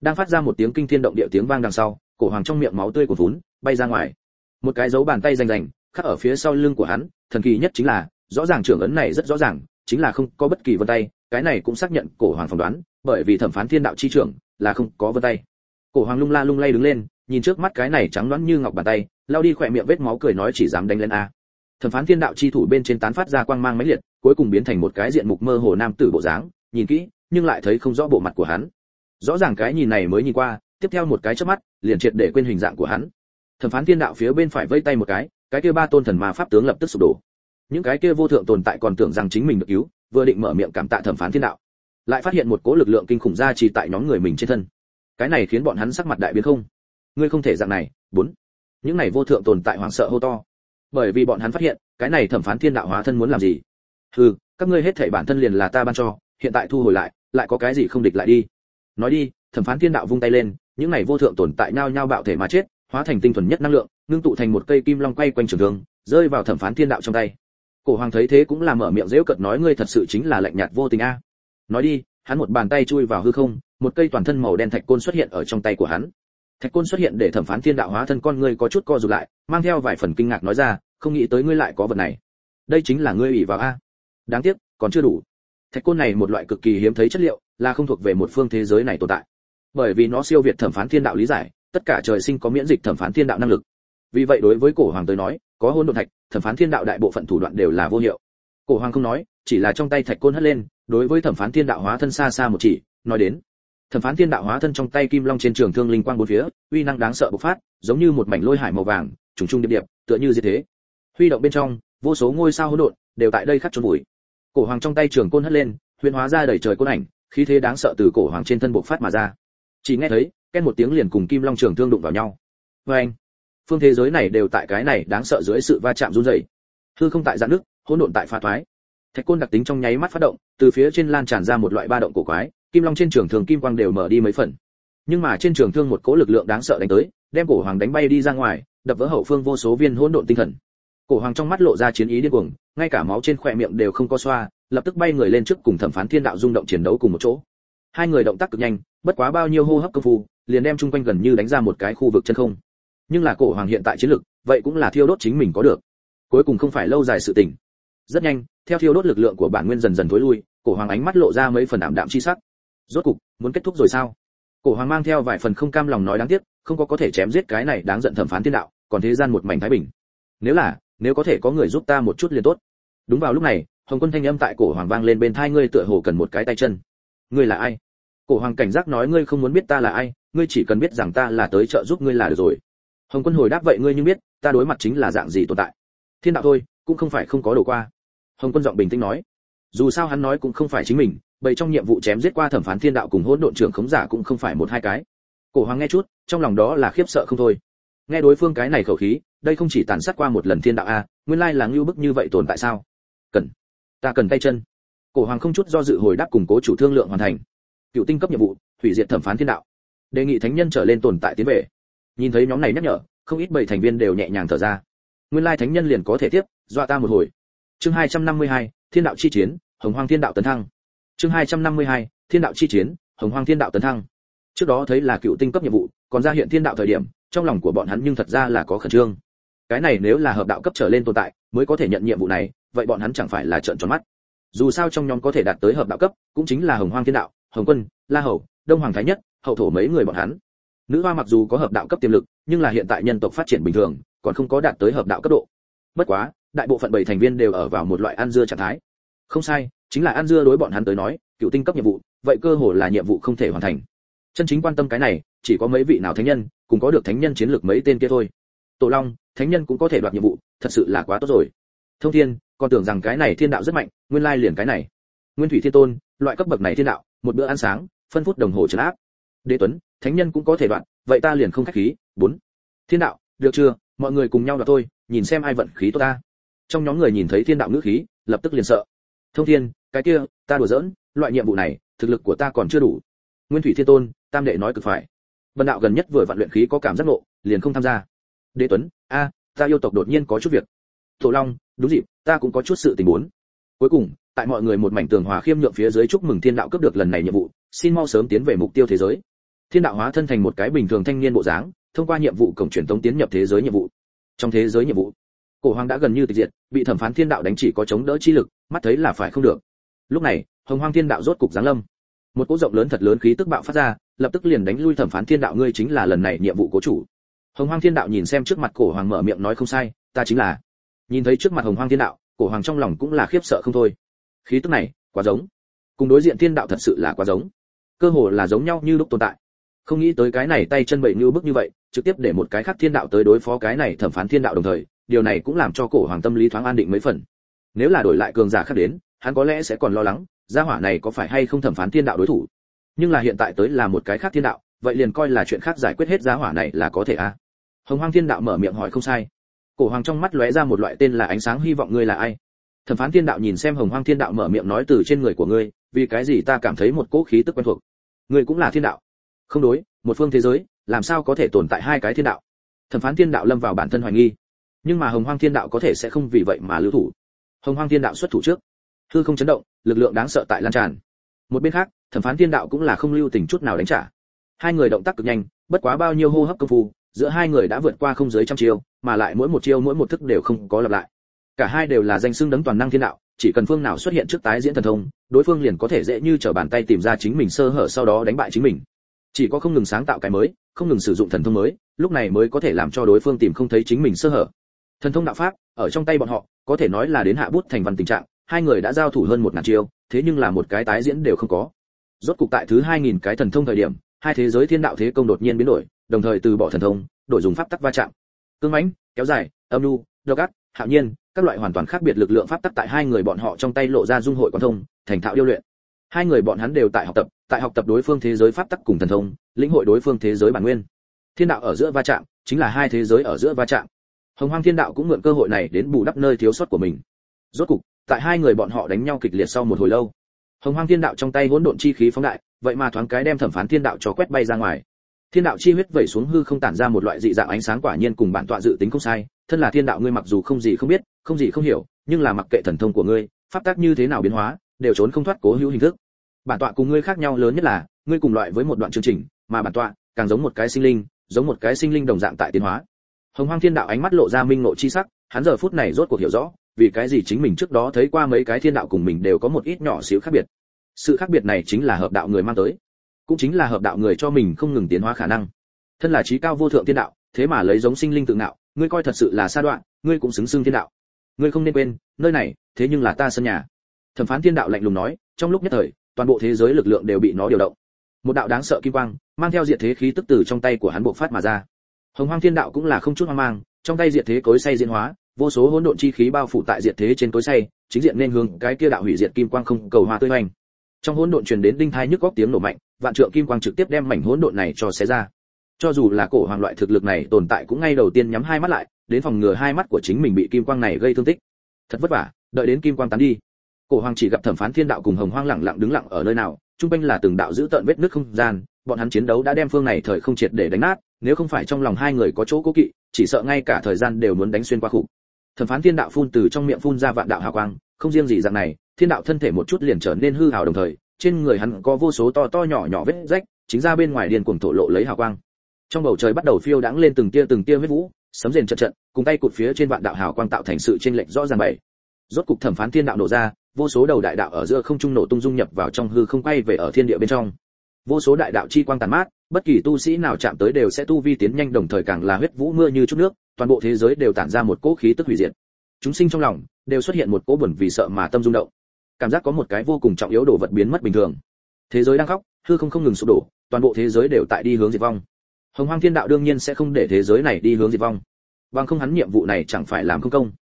Đang phát ra một tiếng kinh thiên động địa tiếng vang đằng sau, cổ hoàng trong miệng máu tươi của vốn bay ra ngoài. Một cái dấu bàn tay rành rành, khắc ở phía sau lưng của hắn, thần kỳ nhất chính là rõ ràng trưởng ấn này rất rõ ràng, chính là không có bất kỳ vân tay, cái này cũng xác nhận cổ hoàng phỏng đoán, bởi vì thẩm phán thiên đạo chi trưởng là không có vân tay. Cổ hoàng lung la lung lay đứng lên, nhìn trước mắt cái này trắng loãng như ngọc bàn tay lao đi khỏe miệng vết máu cười nói chỉ dám đánh lên a. Thẩm phán thiên đạo chi thủ bên trên tán phát ra quang mang mấy liệt, cuối cùng biến thành một cái diện mục mơ hồ nam tử bộ dáng, nhìn kỹ, nhưng lại thấy không rõ bộ mặt của hắn. Rõ ràng cái nhìn này mới nhìn qua, tiếp theo một cái chớp mắt, liền triệt để quên hình dạng của hắn. Thẩm phán thiên đạo phía bên phải vây tay một cái cái kia ba tôn thần ma pháp tướng lập tức sụp đổ những cái kia vô thượng tồn tại còn tưởng rằng chính mình được cứu, vừa định mở miệng cảm tạ thẩm phán thiên đạo, lại phát hiện một cố lực lượng kinh khủng ra chỉ tại nhóm người mình trên thân. Cái này khiến bọn hắn sắc mặt đại biến không? Ngươi không thể dạng này, bốn. Những này vô thượng tồn tại hoảng sợ hô to. Bởi vì bọn hắn phát hiện, cái này thẩm phán thiên đạo hóa thân muốn làm gì? Hừ, các ngươi hết thảy bản thân liền là ta ban cho, hiện tại thu hồi lại lại có cái gì không địch lại đi? Nói đi, thẩm phán thiên đạo vung tay lên, những này vô thượng tồn tại nhao nhao bạo thể mà chết, hóa thành tinh thuần nhất năng lượng, ngưng tụ thành một cây kim long quay quanh trường thương, rơi vào thẩm phán thiên đạo trong tay cổ hoàng thấy thế cũng là mở miệng dễu cợt nói, ngươi thật sự chính là lạnh nhạt vô tình a. Nói đi, hắn một bàn tay chui vào hư không, một cây toàn thân màu đen thạch côn xuất hiện ở trong tay của hắn. Thạch côn xuất hiện để thẩm phán thiên đạo hóa thân con ngươi có chút co rụt lại, mang theo vài phần kinh ngạc nói ra, không nghĩ tới ngươi lại có vật này. Đây chính là ngươi ủy vào a. Đáng tiếc, còn chưa đủ. Thạch côn này một loại cực kỳ hiếm thấy chất liệu, là không thuộc về một phương thế giới này tồn tại. Bởi vì nó siêu việt thẩm phán thiên đạo lý giải, tất cả trời sinh có miễn dịch thẩm phán thiên đạo năng lực. Vì vậy đối với cổ hoàng tới nói có hỗn độn thạch, thẩm phán thiên đạo đại bộ phận thủ đoạn đều là vô hiệu. Cổ hoàng không nói, chỉ là trong tay thạch côn hất lên, đối với thẩm phán thiên đạo hóa thân xa xa một chỉ, nói đến. Thẩm phán thiên đạo hóa thân trong tay kim long trên trường thương linh quang bốn phía, uy năng đáng sợ bộc phát, giống như một mảnh lôi hải màu vàng, trùng trùng điệp điệp, tựa như như thế. Huy động bên trong, vô số ngôi sao hỗn độn, đều tại đây khắc chôn bụi. cổ hoàng trong tay trường côn hất lên, huyền hóa ra đầy trời côn ảnh, khí thế đáng sợ từ cổ hoàng trên thân bộc phát mà ra. Chỉ nghe thấy ken một tiếng liền cùng kim long trường thương đụng vào nhau. Vê anh phương thế giới này đều tại cái này đáng sợ dưới sự va chạm run rẩy. Hư không tại giãn nước hỗn độn tại pha thoái. Thạch côn đặc tính trong nháy mắt phát động, từ phía trên lan tràn ra một loại ba động cổ quái, kim long trên trường thương kim quang đều mở đi mấy phần. Nhưng mà trên trường thương một cỗ lực lượng đáng sợ đánh tới, đem cổ hoàng đánh bay đi ra ngoài, đập vỡ hậu phương vô số viên hỗn độn tinh thần. Cổ hoàng trong mắt lộ ra chiến ý điên cuồng, ngay cả máu trên khỏe miệng đều không có xoa, lập tức bay người lên trước cùng thẩm phán thiên đạo rung động chiến đấu cùng một chỗ. Hai người động tác cực nhanh, bất quá bao nhiêu hô hấp công phu, liền đem chung quanh gần như đánh ra một cái khu vực chân không nhưng là cổ hoàng hiện tại chiến lực, vậy cũng là thiêu đốt chính mình có được. Cuối cùng không phải lâu dài sự tình. Rất nhanh, theo thiêu đốt lực lượng của bản nguyên dần dần tối lui, cổ hoàng ánh mắt lộ ra mấy phần ảm đạm chi sắc. Rốt cục, muốn kết thúc rồi sao? Cổ hoàng mang theo vài phần không cam lòng nói đáng tiếc, không có có thể chém giết cái này đáng giận thẩm phán thiên đạo, còn thế gian một mảnh thái bình. Nếu là, nếu có thể có người giúp ta một chút liền tốt. Đúng vào lúc này, hồng quân thanh âm tại cổ hoàng vang lên bên thai ngươi tựa hồ cần một cái tay chân. Ngươi là ai? Cổ hoàng cảnh giác nói ngươi không muốn biết ta là ai, ngươi chỉ cần biết rằng ta là tới trợ giúp ngươi là được rồi hồng quân hồi đáp vậy ngươi nhưng biết, ta đối mặt chính là dạng gì tồn tại? Thiên đạo thôi, cũng không phải không có đồ qua. Hồng quân giọng bình tĩnh nói. Dù sao hắn nói cũng không phải chính mình, bởi trong nhiệm vụ chém giết qua thẩm phán thiên đạo cùng hỗn độn trưởng khống giả cũng không phải một hai cái. Cổ hoàng nghe chút, trong lòng đó là khiếp sợ không thôi. Nghe đối phương cái này khẩu khí, đây không chỉ tàn sát qua một lần thiên đạo a, nguyên lai là ngưu bức như vậy tồn tại sao? Cần. Ta cần tay chân. Cổ hoàng không chút do dự hồi đáp cùng cố chủ thương lượng hoàn thành. Cựu tinh cấp nhiệm vụ, hủy diệt thẩm phán thiên đạo. Đề nghị thánh nhân trở lên tồn tại tiến về nhìn thấy nhóm này nhắc nhở không ít bảy thành viên đều nhẹ nhàng thở ra. Nguyên lai thánh nhân liền có thể tiếp dọa ta một hồi. Chương 252, thiên đạo chi chiến hồng hoang thiên đạo tấn thăng. Chương 252, thiên đạo chi chiến hồng hoang thiên đạo tấn thăng. Trước đó thấy là cựu tinh cấp nhiệm vụ còn ra hiện thiên đạo thời điểm trong lòng của bọn hắn nhưng thật ra là có khẩn trương. Cái này nếu là hợp đạo cấp trở lên tồn tại mới có thể nhận nhiệm vụ này vậy bọn hắn chẳng phải là trợn tròn mắt. Dù sao trong nhóm có thể đạt tới hợp đạo cấp cũng chính là hồng hoang thiên đạo hồng quân la hầu đông hoàng thái nhất hậu thổ mấy người bọn hắn nữ hoa mặc dù có hợp đạo cấp tiềm lực, nhưng là hiện tại nhân tộc phát triển bình thường, còn không có đạt tới hợp đạo cấp độ. Bất quá, đại bộ phận bảy thành viên đều ở vào một loại ăn dưa trạng thái. Không sai, chính là ăn dưa đối bọn hắn tới nói, cựu tinh cấp nhiệm vụ, vậy cơ hồ là nhiệm vụ không thể hoàn thành. Chân chính quan tâm cái này, chỉ có mấy vị nào thánh nhân, cùng có được thánh nhân chiến lược mấy tên kia thôi. Tổ long, thánh nhân cũng có thể đoạt nhiệm vụ, thật sự là quá tốt rồi. Thông thiên, còn tưởng rằng cái này thiên đạo rất mạnh, nguyên lai liền cái này. Nguyên thủy thiên tôn, loại cấp bậc này thiên đạo, một bữa ăn sáng, phân phút đồng hồ trấn áp đế tuấn thánh nhân cũng có thể đoạn vậy ta liền không khách khí. Bốn thiên đạo được chưa? Mọi người cùng nhau đoạt tôi nhìn xem ai vận khí tốt ta. Trong nhóm người nhìn thấy thiên đạo ngữ khí lập tức liền sợ. Thông thiên cái kia ta đùa giỡn loại nhiệm vụ này thực lực của ta còn chưa đủ. Nguyên thủy thiên tôn tam đệ nói cực phải. Bần đạo gần nhất vừa vận luyện khí có cảm giác nộ, liền không tham gia. Đế tuấn a ta yêu tộc đột nhiên có chút việc. Tổ long đúng dịp ta cũng có chút sự tình muốn. Cuối cùng tại mọi người một mảnh tường hòa khiêm nhượng phía dưới chúc mừng thiên đạo cướp được lần này nhiệm vụ xin mau sớm tiến về mục tiêu thế giới thiên đạo hóa thân thành một cái bình thường thanh niên bộ dáng, thông qua nhiệm vụ cổng truyền tống tiến nhập thế giới nhiệm vụ. Trong thế giới nhiệm vụ, cổ hoàng đã gần như tịch diệt, bị thẩm phán thiên đạo đánh chỉ có chống đỡ chi lực, mắt thấy là phải không được. Lúc này, hồng hoang thiên đạo rốt cục giáng lâm. Một cỗ rộng lớn thật lớn khí tức bạo phát ra, lập tức liền đánh lui thẩm phán thiên đạo, ngươi chính là lần này nhiệm vụ cố chủ. Hồng hoang thiên đạo nhìn xem trước mặt cổ hoàng mở miệng nói không sai, ta chính là. Nhìn thấy trước mặt hồng hoang thiên đạo, cổ hoàng trong lòng cũng là khiếp sợ không thôi. Khí tức này, quá giống. Cùng đối diện thiên đạo thật sự là quá giống. Cơ hồ là giống nhau như lúc tồn tại không nghĩ tới cái này tay chân bậy như bức như vậy, trực tiếp để một cái khác thiên đạo tới đối phó cái này thẩm phán thiên đạo đồng thời, điều này cũng làm cho cổ hoàng tâm lý thoáng an định mấy phần. Nếu là đổi lại cường giả khác đến, hắn có lẽ sẽ còn lo lắng, gia hỏa này có phải hay không thẩm phán thiên đạo đối thủ. Nhưng là hiện tại tới là một cái khác thiên đạo, vậy liền coi là chuyện khác giải quyết hết gia hỏa này là có thể a à? hồng hoang thiên đạo mở miệng hỏi không sai. Cổ hoàng trong mắt lóe ra một loại tên là ánh sáng hy vọng ngươi là ai? Thẩm phán thiên đạo nhìn xem hồng hoang thiên đạo mở miệng nói từ trên người của ngươi, vì cái gì ta cảm thấy một cỗ khí tức quen thuộc? Ngươi cũng là thiên đạo không đối, một phương thế giới, làm sao có thể tồn tại hai cái thiên đạo? Thẩm phán thiên đạo lâm vào bản thân hoài nghi. Nhưng mà hồng hoang thiên đạo có thể sẽ không vì vậy mà lưu thủ. Hồng hoang thiên đạo xuất thủ trước. Hư không chấn động, lực lượng đáng sợ tại lan tràn. Một bên khác, thẩm phán thiên đạo cũng là không lưu tình chút nào đánh trả. Hai người động tác cực nhanh, bất quá bao nhiêu hô hấp công phu, giữa hai người đã vượt qua không dưới trăm chiêu, mà lại mỗi một chiêu mỗi một thức đều không có lặp lại. Cả hai đều là danh xưng đấng toàn năng thiên đạo, chỉ cần phương nào xuất hiện trước tái diễn thần thông, đối phương liền có thể dễ như trở bàn tay tìm ra chính mình sơ hở sau đó đánh bại chính mình chỉ có không ngừng sáng tạo cái mới, không ngừng sử dụng thần thông mới, lúc này mới có thể làm cho đối phương tìm không thấy chính mình sơ hở. Thần thông đạo pháp, ở trong tay bọn họ, có thể nói là đến hạ bút thành văn tình trạng, hai người đã giao thủ hơn một ngàn chiêu, thế nhưng là một cái tái diễn đều không có. Rốt cục tại thứ hai nghìn cái thần thông thời điểm, hai thế giới thiên đạo thế công đột nhiên biến đổi, đồng thời từ bỏ thần thông, đổi dùng pháp tắc va chạm. Cương mãnh, kéo dài, âm nu độc ác, hạo nhiên, các loại hoàn toàn khác biệt lực lượng pháp tắc tại hai người bọn họ trong tay lộ ra dung hội quan thông, thành thạo điêu luyện hai người bọn hắn đều tại học tập, tại học tập đối phương thế giới pháp tắc cùng thần thông, lĩnh hội đối phương thế giới bản nguyên. Thiên đạo ở giữa va chạm, chính là hai thế giới ở giữa va chạm. Hồng hoang thiên đạo cũng mượn cơ hội này đến bù đắp nơi thiếu sót của mình. Rốt cục, tại hai người bọn họ đánh nhau kịch liệt sau một hồi lâu, hồng hoang thiên đạo trong tay hỗn độn chi khí phóng đại, vậy mà thoáng cái đem thẩm phán thiên đạo cho quét bay ra ngoài. Thiên đạo chi huyết vẩy xuống hư không tản ra một loại dị dạng ánh sáng quả nhiên cùng bản tọa dự tính không sai, thân là thiên đạo ngươi mặc dù không gì không biết, không gì không hiểu, nhưng là mặc kệ thần thông của ngươi, pháp tác như thế nào biến hóa, đều trốn không thoát cố hữu hình thức bản tọa cùng ngươi khác nhau lớn nhất là, ngươi cùng loại với một đoạn chương trình, mà bản tọa càng giống một cái sinh linh, giống một cái sinh linh đồng dạng tại tiến hóa. Hồng hoang thiên đạo ánh mắt lộ ra minh ngộ chi sắc, hắn giờ phút này rốt cuộc hiểu rõ, vì cái gì chính mình trước đó thấy qua mấy cái thiên đạo cùng mình đều có một ít nhỏ xíu khác biệt. Sự khác biệt này chính là hợp đạo người mang tới, cũng chính là hợp đạo người cho mình không ngừng tiến hóa khả năng. Thân là trí cao vô thượng thiên đạo, thế mà lấy giống sinh linh tự ngạo, ngươi coi thật sự là sa đoạn, ngươi cũng xứng xưng thiên đạo. Ngươi không nên quên, nơi này, thế nhưng là ta sân nhà. Thẩm phán thiên đạo lạnh lùng nói, trong lúc nhất thời toàn bộ thế giới lực lượng đều bị nó điều động. Một đạo đáng sợ kim quang, mang theo diệt thế khí tức từ trong tay của hắn bộc phát mà ra. Hồng hoang thiên đạo cũng là không chút hoang mang, trong tay diệt thế cối say diễn hóa, vô số hỗn độn chi khí bao phủ tại diệt thế trên cối say, chính diện nên hướng cái kia đạo hủy diệt kim quang không cầu hoa tươi hoành. Trong hỗn độn truyền đến đinh thai nhức góc tiếng nổ mạnh, vạn trượng kim quang trực tiếp đem mảnh hỗn độn này cho xé ra. Cho dù là cổ hoàng loại thực lực này tồn tại cũng ngay đầu tiên nhắm hai mắt lại, đến phòng ngừa hai mắt của chính mình bị kim quang này gây thương tích. Thật vất vả, đợi đến kim quang tán đi cổ hoàng chỉ gặp thẩm phán thiên đạo cùng hồng hoang lẳng lặng đứng lặng ở nơi nào trung quanh là từng đạo giữ tận vết nước không gian, bọn hắn chiến đấu đã đem phương này thời không triệt để đánh nát, nếu không phải trong lòng hai người có chỗ cố kỵ, chỉ sợ ngay cả thời gian đều muốn đánh xuyên qua khủng. Thẩm phán thiên đạo phun từ trong miệng phun ra vạn đạo hào quang, không riêng gì dạng này, thiên đạo thân thể một chút liền trở nên hư hào đồng thời, trên người hắn có vô số to to nhỏ nhỏ vết rách, chính ra bên ngoài điền cuồng thổ lộ lấy hào quang. Trong bầu trời bắt đầu phiêu đãng lên từng tia từng tia huyết vũ, sấm rền trận trận cùng tay cụt phía trên vạn đạo hào quang tạo thành sự chênh lệch rõ ràng bảy. Rốt cục thẩm phán thiên đạo nổ ra vô số đầu đại đạo ở giữa không trung nổ tung dung nhập vào trong hư không quay về ở thiên địa bên trong. Vô số đại đạo chi quang tàn mát, bất kỳ tu sĩ nào chạm tới đều sẽ tu vi tiến nhanh, đồng thời càng là huyết vũ mưa như chút nước, toàn bộ thế giới đều tản ra một cỗ khí tức hủy diệt. Chúng sinh trong lòng đều xuất hiện một cỗ buồn vì sợ mà tâm rung động. Cảm giác có một cái vô cùng trọng yếu đồ vật biến mất bình thường. Thế giới đang khóc, hư không không ngừng sụp đổ, toàn bộ thế giới đều tại đi hướng diệt vong. Hồng hoang thiên đạo đương nhiên sẽ không để thế giới này đi hướng diệt vong. Bằng không hắn nhiệm vụ này chẳng phải làm không công.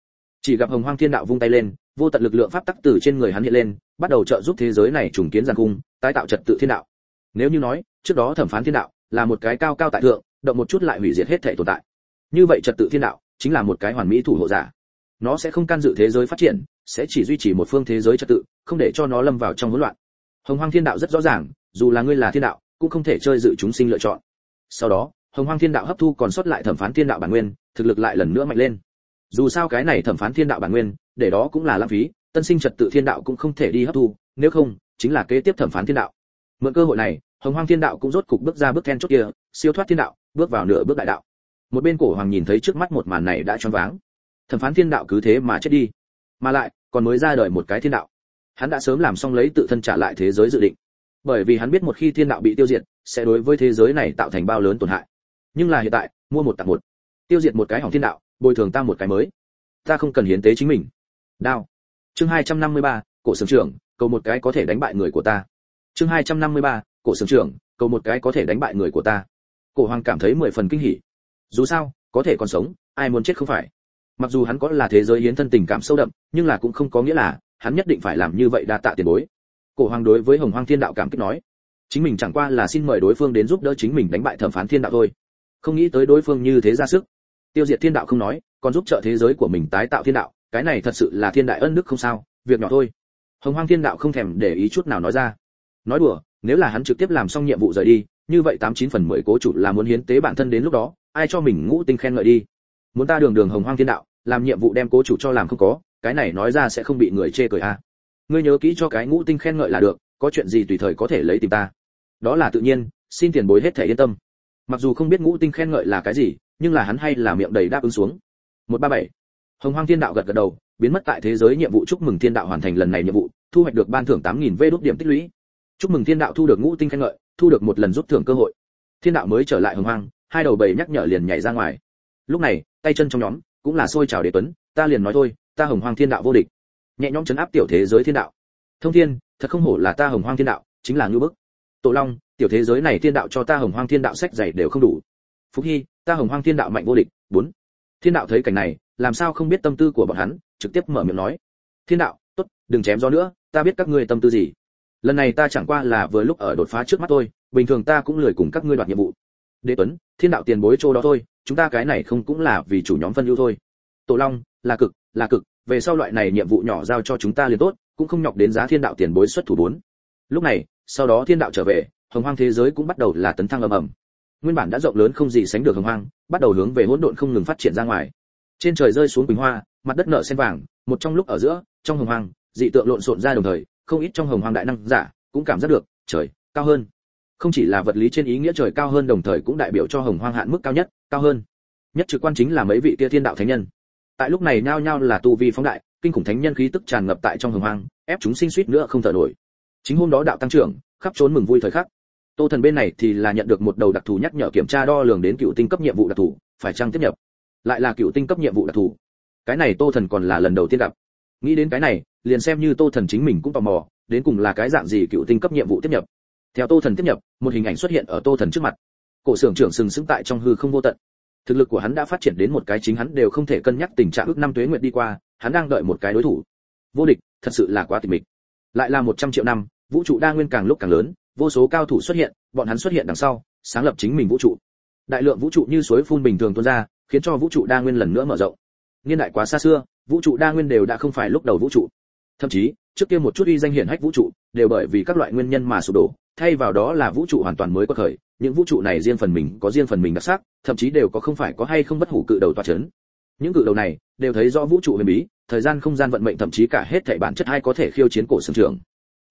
Chỉ gặp hồng hoang thiên đạo vung tay lên vô tận lực lượng pháp tắc từ trên người hắn hiện lên, bắt đầu trợ giúp thế giới này trùng kiến giàn cung, tái tạo trật tự thiên đạo. Nếu như nói, trước đó thẩm phán thiên đạo là một cái cao cao tại thượng, động một chút lại hủy diệt hết thể tồn tại. Như vậy trật tự thiên đạo chính là một cái hoàn mỹ thủ hộ giả. Nó sẽ không can dự thế giới phát triển, sẽ chỉ duy trì một phương thế giới trật tự, không để cho nó lâm vào trong hỗn loạn. Hồng hoang thiên đạo rất rõ ràng, dù là ngươi là thiên đạo, cũng không thể chơi dự chúng sinh lựa chọn. Sau đó, hồng hoang thiên đạo hấp thu còn sót lại thẩm phán thiên đạo bản nguyên, thực lực lại lần nữa mạnh lên. Dù sao cái này thẩm phán thiên đạo bản nguyên để đó cũng là lãng phí, tân sinh trật tự thiên đạo cũng không thể đi hấp thu, nếu không, chính là kế tiếp thẩm phán thiên đạo. Mượn cơ hội này, hồng hoang thiên đạo cũng rốt cục bước ra bước then chốt kia, siêu thoát thiên đạo, bước vào nửa bước đại đạo. Một bên cổ hoàng nhìn thấy trước mắt một màn này đã choáng váng. Thẩm phán thiên đạo cứ thế mà chết đi. Mà lại, còn mới ra đời một cái thiên đạo. Hắn đã sớm làm xong lấy tự thân trả lại thế giới dự định. Bởi vì hắn biết một khi thiên đạo bị tiêu diệt, sẽ đối với thế giới này tạo thành bao lớn tổn hại. Nhưng là hiện tại, mua một tặng một. Tiêu diệt một cái hỏng thiên đạo, bồi thường ta một cái mới. Ta không cần hiến tế chính mình đao. Chương 253, cổ sướng trưởng cầu một cái có thể đánh bại người của ta. Chương 253, cổ sướng trưởng cầu một cái có thể đánh bại người của ta. Cổ hoàng cảm thấy mười phần kinh hỉ. Dù sao có thể còn sống ai muốn chết không phải. Mặc dù hắn có là thế giới hiến thân tình cảm sâu đậm nhưng là cũng không có nghĩa là hắn nhất định phải làm như vậy đa tạ tiền bối. Cổ hoàng đối với hồng hoang thiên đạo cảm kích nói chính mình chẳng qua là xin mời đối phương đến giúp đỡ chính mình đánh bại thẩm phán thiên đạo thôi. Không nghĩ tới đối phương như thế ra sức. Tiêu diệt thiên đạo không nói còn giúp trợ thế giới của mình tái tạo thiên đạo cái này thật sự là thiên đại ân đức không sao, việc nhỏ thôi. Hồng hoang thiên đạo không thèm để ý chút nào nói ra. Nói đùa, nếu là hắn trực tiếp làm xong nhiệm vụ rời đi, như vậy tám chín phần mười cố chủ là muốn hiến tế bản thân đến lúc đó, ai cho mình ngũ tinh khen ngợi đi? Muốn ta đường đường hồng hoang thiên đạo, làm nhiệm vụ đem cố chủ cho làm không có, cái này nói ra sẽ không bị người chê cười a à. ngươi nhớ kỹ cho cái ngũ tinh khen ngợi là được, có chuyện gì tùy thời có thể lấy tìm ta. Đó là tự nhiên, xin tiền bối hết thể yên tâm. Mặc dù không biết ngũ tinh khen ngợi là cái gì, nhưng là hắn hay là miệng đầy đáp ứng xuống. Một ba bảy hồng hoang thiên đạo gật gật đầu, biến mất tại thế giới nhiệm vụ chúc mừng thiên đạo hoàn thành lần này nhiệm vụ, thu hoạch được ban thưởng tám nghìn vê đốt điểm tích lũy. Chúc mừng thiên đạo thu được ngũ tinh khen ngợi, thu được một lần rút thưởng cơ hội. Thiên đạo mới trở lại hồng hoang, hai đầu bầy nhắc nhở liền nhảy ra ngoài. Lúc này, tay chân trong nhóm cũng là sôi trào đế tuấn, ta liền nói thôi, ta hồng hoang thiên đạo vô địch. Nhẹ nhõm chấn áp tiểu thế giới thiên đạo. Thông thiên, thật không hổ là ta hồng hoang thiên đạo, chính là ngưu bức. Tổ long, tiểu thế giới này thiên đạo cho ta hồng hoang thiên đạo sách dày đều không đủ. Phúc hy, ta hồng hoang thiên đạo mạnh vô địch. Bốn thiên đạo thấy cảnh này, làm sao không biết tâm tư của bọn hắn, trực tiếp mở miệng nói. Thiên đạo, tốt, đừng chém gió nữa, ta biết các ngươi tâm tư gì. Lần này ta chẳng qua là vừa lúc ở đột phá trước mắt tôi bình thường ta cũng lười cùng các ngươi đoạt nhiệm vụ. Đế tuấn, thiên đạo tiền bối chỗ đó thôi, chúng ta cái này không cũng là vì chủ nhóm phân ưu thôi. Tổ long, là cực là cực, về sau loại này nhiệm vụ nhỏ giao cho chúng ta liền tốt, cũng không nhọc đến giá thiên đạo tiền bối xuất thủ bốn. Lúc này, sau đó thiên đạo trở về, hồng hoang thế giới cũng bắt đầu là tấn thăng ầm ầm nguyên bản đã rộng lớn không gì sánh được hồng hoang, bắt đầu hướng về hỗn độn không ngừng phát triển ra ngoài. Trên trời rơi xuống quỳnh hoa, mặt đất nở sen vàng, một trong lúc ở giữa, trong hồng hoang, dị tượng lộn xộn ra đồng thời, không ít trong hồng hoang đại năng giả cũng cảm giác được trời cao hơn. Không chỉ là vật lý trên ý nghĩa trời cao hơn đồng thời cũng đại biểu cho hồng hoang hạn mức cao nhất, cao hơn. Nhất trực quan chính là mấy vị kia thiên đạo thánh nhân. Tại lúc này nhao nhao là tu vi phóng đại, kinh khủng thánh nhân khí tức tràn ngập tại trong hồng hoang, ép chúng sinh suýt nữa không thở nổi. Chính hôm đó đạo tăng trưởng, khắp trốn mừng vui thời khắc tô thần bên này thì là nhận được một đầu đặc thù nhắc nhở kiểm tra đo lường đến cựu tinh cấp nhiệm vụ đặc thù, phải chăng tiếp nhập? Lại là cựu tinh cấp nhiệm vụ đặc thù. Cái này tô thần còn là lần đầu tiên gặp. Nghĩ đến cái này, liền xem như tô thần chính mình cũng tò mò, đến cùng là cái dạng gì cựu tinh cấp nhiệm vụ tiếp nhập. Theo tô thần tiếp nhập, một hình ảnh xuất hiện ở tô thần trước mặt. Cổ xưởng trưởng sừng sững tại trong hư không vô tận. Thực lực của hắn đã phát triển đến một cái chính hắn đều không thể cân nhắc tình trạng ước năm tuế nguyệt đi qua, hắn đang đợi một cái đối thủ. Vô địch, thật sự là quá tỉ mịch. Lại là một trăm triệu năm, vũ trụ đa nguyên càng lúc càng lớn vô số cao thủ xuất hiện, bọn hắn xuất hiện đằng sau, sáng lập chính mình vũ trụ. Đại lượng vũ trụ như suối phun bình thường tuôn ra, khiến cho vũ trụ đa nguyên lần nữa mở rộng. Niên đại quá xa xưa, vũ trụ đa nguyên đều đã không phải lúc đầu vũ trụ. Thậm chí, trước kia một chút uy danh hiển hách vũ trụ, đều bởi vì các loại nguyên nhân mà sụp đổ, thay vào đó là vũ trụ hoàn toàn mới có khởi, những vũ trụ này riêng phần mình có riêng phần mình đặc sắc, thậm chí đều có không phải có hay không bất hủ cự đầu toa chấn. Những cự đầu này đều thấy rõ vũ trụ huyền bí, thời gian không gian vận mệnh thậm chí cả hết thảy bản chất hay có thể khiêu chiến cổ xương trường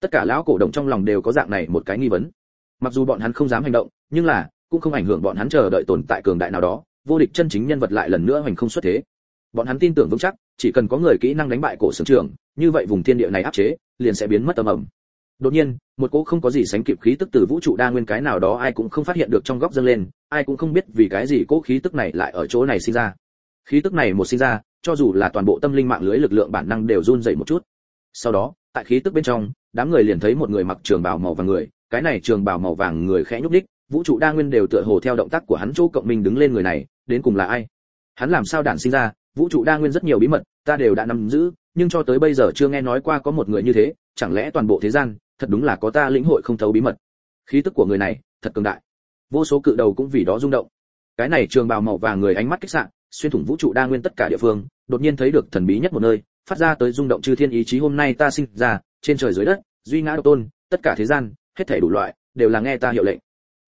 tất cả lão cổ động trong lòng đều có dạng này một cái nghi vấn. Mặc dù bọn hắn không dám hành động, nhưng là, cũng không ảnh hưởng bọn hắn chờ đợi tồn tại cường đại nào đó, vô địch chân chính nhân vật lại lần nữa hoành không xuất thế. Bọn hắn tin tưởng vững chắc, chỉ cần có người kỹ năng đánh bại cổ sướng trường như vậy vùng thiên địa này áp chế, liền sẽ biến mất tầm ẩm đột nhiên, một cỗ không có gì sánh kịp khí tức từ vũ trụ đa nguyên cái nào đó ai cũng không phát hiện được trong góc dâng lên, ai cũng không biết vì cái gì cỗ khí tức này lại ở chỗ này sinh ra. Khí tức này một sinh ra, cho dù là toàn bộ tâm linh mạng lưới lực lượng bản năng đều run dậy một chút. Sau đó, tại khí tức bên trong đám người liền thấy một người mặc trường bào màu vàng người, cái này trường bào màu vàng người khẽ nhúc đích vũ trụ đa nguyên đều tựa hồ theo động tác của hắn chỗ cộng minh đứng lên người này, đến cùng là ai? Hắn làm sao đản sinh ra, vũ trụ đa nguyên rất nhiều bí mật, ta đều đã nắm giữ, nhưng cho tới bây giờ chưa nghe nói qua có một người như thế, chẳng lẽ toàn bộ thế gian, thật đúng là có ta lĩnh hội không thấu bí mật. Khí tức của người này, thật cường đại. Vô số cự đầu cũng vì đó rung động. Cái này trường bào màu vàng người ánh mắt kích sạn xuyên thủng vũ trụ đa nguyên tất cả địa phương, đột nhiên thấy được thần bí nhất một nơi, phát ra tới rung động chư thiên ý chí hôm nay ta sinh ra trên trời dưới đất, duy ngã độc tôn, tất cả thế gian, hết thảy đủ loại, đều là nghe ta hiệu lệnh.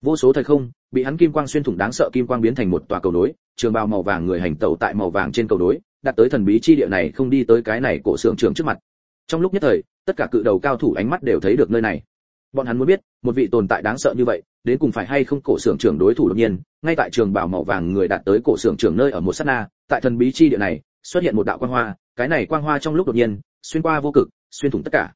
Vô số thời không, bị hắn kim quang xuyên thủng đáng sợ kim quang biến thành một tòa cầu nối, trường bào màu vàng người hành tẩu tại màu vàng trên cầu nối đặt tới thần bí chi địa này không đi tới cái này cổ xưởng trường trước mặt. Trong lúc nhất thời, tất cả cự đầu cao thủ ánh mắt đều thấy được nơi này. Bọn hắn muốn biết, một vị tồn tại đáng sợ như vậy, đến cùng phải hay không cổ xưởng trưởng đối thủ đột nhiên, ngay tại trường bảo màu vàng người đạt tới cổ xưởng trưởng nơi ở một sát na, tại thần bí chi địa này, xuất hiện một đạo quang hoa, cái này quang hoa trong lúc đột nhiên, xuyên qua vô cực, xuyên thủng tất cả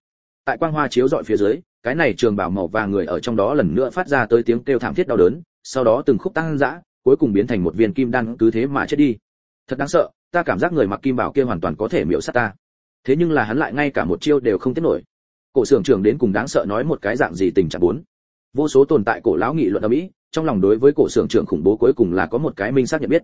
tại quang hoa chiếu dọi phía dưới cái này trường bảo màu vàng người ở trong đó lần nữa phát ra tới tiếng kêu thảm thiết đau đớn sau đó từng khúc tăng dã cuối cùng biến thành một viên kim đan cứ thế mà chết đi. Thật đáng sợ ta cảm giác người mặc kim bảo kia hoàn toàn có thể miễu sát ta. Thế nhưng là hắn lại ngay cả một chiêu đều không tiết nổi. Cổ xưởng trưởng đến cùng đáng sợ nói một cái dạng gì tình trạng bốn. Vô số tồn tại cổ lão nghị luận ở mỹ trong lòng đối với cổ xưởng trưởng khủng bố cuối cùng là có một cái minh xác nhận biết.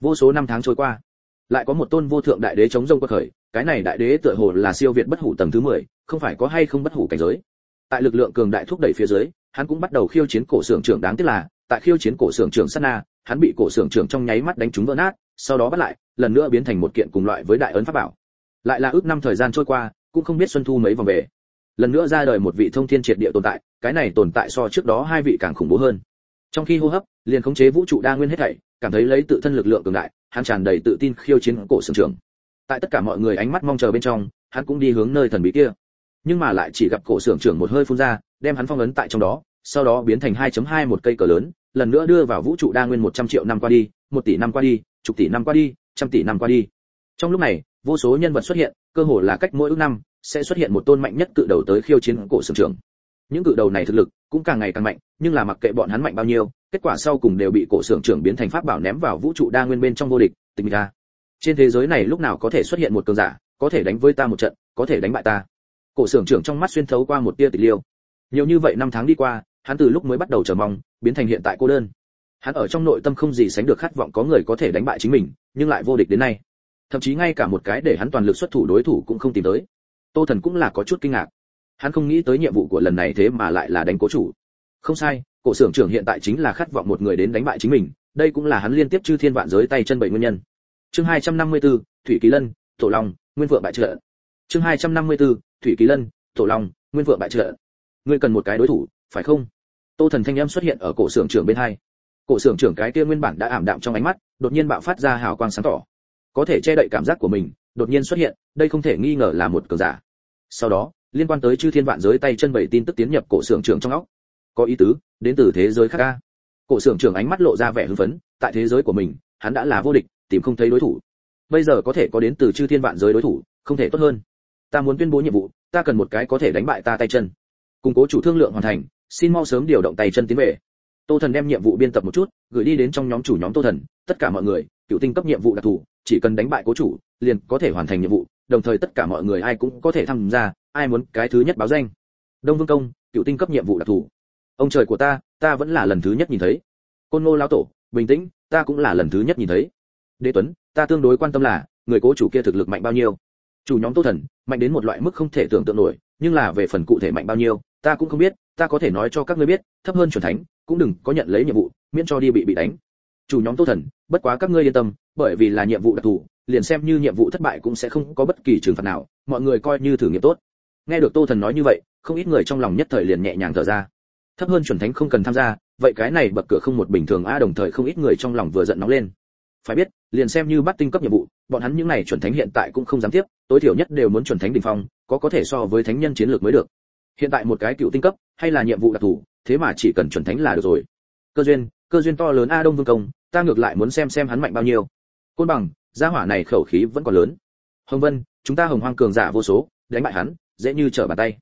Vô số năm tháng trôi qua lại có một tôn vô thượng đại đế chống rông quật khởi cái này đại đế tựa hồ là siêu việt bất hủ tầng thứ 10, không phải có hay không bất hủ cảnh giới. Tại lực lượng cường đại thúc đẩy phía dưới, hắn cũng bắt đầu khiêu chiến cổ xưởng trưởng đáng tiếc là, tại khiêu chiến cổ xưởng trưởng sát na hắn bị cổ xưởng trưởng trong nháy mắt đánh trúng vỡ nát, sau đó bắt lại, lần nữa biến thành một kiện cùng loại với đại ấn pháp bảo. Lại là ước năm thời gian trôi qua, cũng không biết xuân thu mấy vòng về. Lần nữa ra đời một vị thông thiên triệt địa tồn tại, cái này tồn tại so trước đó hai vị càng khủng bố hơn. Trong khi hô hấp, liền khống chế vũ trụ đa nguyên hết thảy, cảm thấy lấy tự thân lực lượng cường đại, hắn tràn đầy tự tin khiêu chiến cổ sưởng trưởng. Tại tất cả mọi người ánh mắt mong chờ bên trong, hắn cũng đi hướng nơi thần bí kia nhưng mà lại chỉ gặp cổ sưởng trưởng một hơi phun ra, đem hắn phong ấn tại trong đó, sau đó biến thành 2.2 một cây cờ lớn, lần nữa đưa vào vũ trụ đa nguyên 100 triệu năm qua đi, một tỷ năm qua đi, chục tỷ năm qua đi, trăm tỷ năm qua đi. Trong lúc này, vô số nhân vật xuất hiện, cơ hồ là cách mỗi ước năm, sẽ xuất hiện một tôn mạnh nhất cự đầu tới khiêu chiến cổ sưởng trưởng. Những cự đầu này thực lực cũng càng ngày càng mạnh, nhưng là mặc kệ bọn hắn mạnh bao nhiêu, kết quả sau cùng đều bị cổ sưởng trưởng biến thành pháp bảo ném vào vũ trụ đa nguyên bên trong vô địch, tình ra. Trên thế giới này lúc nào có thể xuất hiện một cường giả, có thể đánh với ta một trận, có thể đánh bại ta cổ xưởng trưởng trong mắt xuyên thấu qua một tia tịch liêu. Nhiều như vậy năm tháng đi qua hắn từ lúc mới bắt đầu chờ mong biến thành hiện tại cô đơn. Hắn ở trong nội tâm không gì sánh được khát vọng có người có thể đánh bại chính mình nhưng lại vô địch đến nay. Thậm chí ngay cả một cái để hắn toàn lực xuất thủ đối thủ cũng không tìm tới. Tô thần cũng là có chút kinh ngạc. Hắn không nghĩ tới nhiệm vụ của lần này thế mà lại là đánh cố chủ. Không sai cổ xưởng trưởng hiện tại chính là khát vọng một người đến đánh bại chính mình đây cũng là hắn liên tiếp chư thiên vạn giới tay chân bảy nguyên nhân. Chương 254, thủy kỳ lân tổ long nguyên vượng bại trợ. Chương 254, thủy kỳ lân, tổ long, nguyên vượng bại trợ. Ngươi cần một cái đối thủ, phải không? Tô thần thanh âm xuất hiện ở cổ xưởng trưởng bên hai. Cổ xưởng trưởng cái kia nguyên bản đã ảm đạm trong ánh mắt, đột nhiên bạo phát ra hào quang sáng tỏ. Có thể che đậy cảm giác của mình, đột nhiên xuất hiện, đây không thể nghi ngờ là một cường giả. Sau đó, liên quan tới chư thiên vạn giới tay chân bảy tin tức tiến nhập cổ xưởng trưởng trong óc. Có ý tứ, đến từ thế giới khác ca cổ xưởng trưởng ánh mắt lộ ra vẻ hưng phấn, tại thế giới của mình, hắn đã là vô địch, tìm không thấy đối thủ. Bây giờ có thể có đến từ chư thiên vạn giới đối thủ, không thể tốt hơn ta muốn tuyên bố nhiệm vụ, ta cần một cái có thể đánh bại ta tay chân. Củng cố chủ thương lượng hoàn thành, xin mau sớm điều động tay chân tiến về. Tô thần đem nhiệm vụ biên tập một chút, gửi đi đến trong nhóm chủ nhóm tô thần, tất cả mọi người, cựu tinh cấp nhiệm vụ đặc thù, chỉ cần đánh bại cố chủ, liền có thể hoàn thành nhiệm vụ, đồng thời tất cả mọi người ai cũng có thể tham gia, ai muốn cái thứ nhất báo danh. Đông vương công, cựu tinh cấp nhiệm vụ đặc thù. Ông trời của ta ta vẫn là lần thứ nhất nhìn thấy. Côn ngô lão tổ, bình tĩnh, ta cũng là lần thứ nhất nhìn thấy. Đế tuấn, ta tương đối quan tâm là, người cố chủ kia thực lực mạnh bao nhiêu chủ nhóm tô thần, mạnh đến một loại mức không thể tưởng tượng nổi, nhưng là về phần cụ thể mạnh bao nhiêu, ta cũng không biết, ta có thể nói cho các ngươi biết, thấp hơn chuẩn thánh, cũng đừng có nhận lấy nhiệm vụ, miễn cho đi bị bị đánh. Chủ nhóm tô thần, bất quá các ngươi yên tâm, bởi vì là nhiệm vụ đặc thù, liền xem như nhiệm vụ thất bại cũng sẽ không có bất kỳ trừng phạt nào, mọi người coi như thử nghiệm tốt. Nghe được tô thần nói như vậy, không ít người trong lòng nhất thời liền nhẹ nhàng thở ra. Thấp hơn chuẩn thánh không cần tham gia, vậy cái này bậc cửa không một bình thường a, đồng thời không ít người trong lòng vừa giận nóng lên. Phải biết liền xem như bắt tinh cấp nhiệm vụ, bọn hắn những này chuẩn thánh hiện tại cũng không dám tiếp, tối thiểu nhất đều muốn chuẩn thánh đỉnh phong, có có thể so với thánh nhân chiến lược mới được. Hiện tại một cái cựu tinh cấp, hay là nhiệm vụ đặc thù, thế mà chỉ cần chuẩn thánh là được rồi. Cơ duyên cơ duyên to lớn a đông vương công, ta ngược lại muốn xem xem hắn mạnh bao nhiêu. Côn bằng, gia hỏa này khẩu khí vẫn còn lớn. Hồng vân, chúng ta hồng hoang cường giả vô số, đánh bại hắn, dễ như trở bàn tay.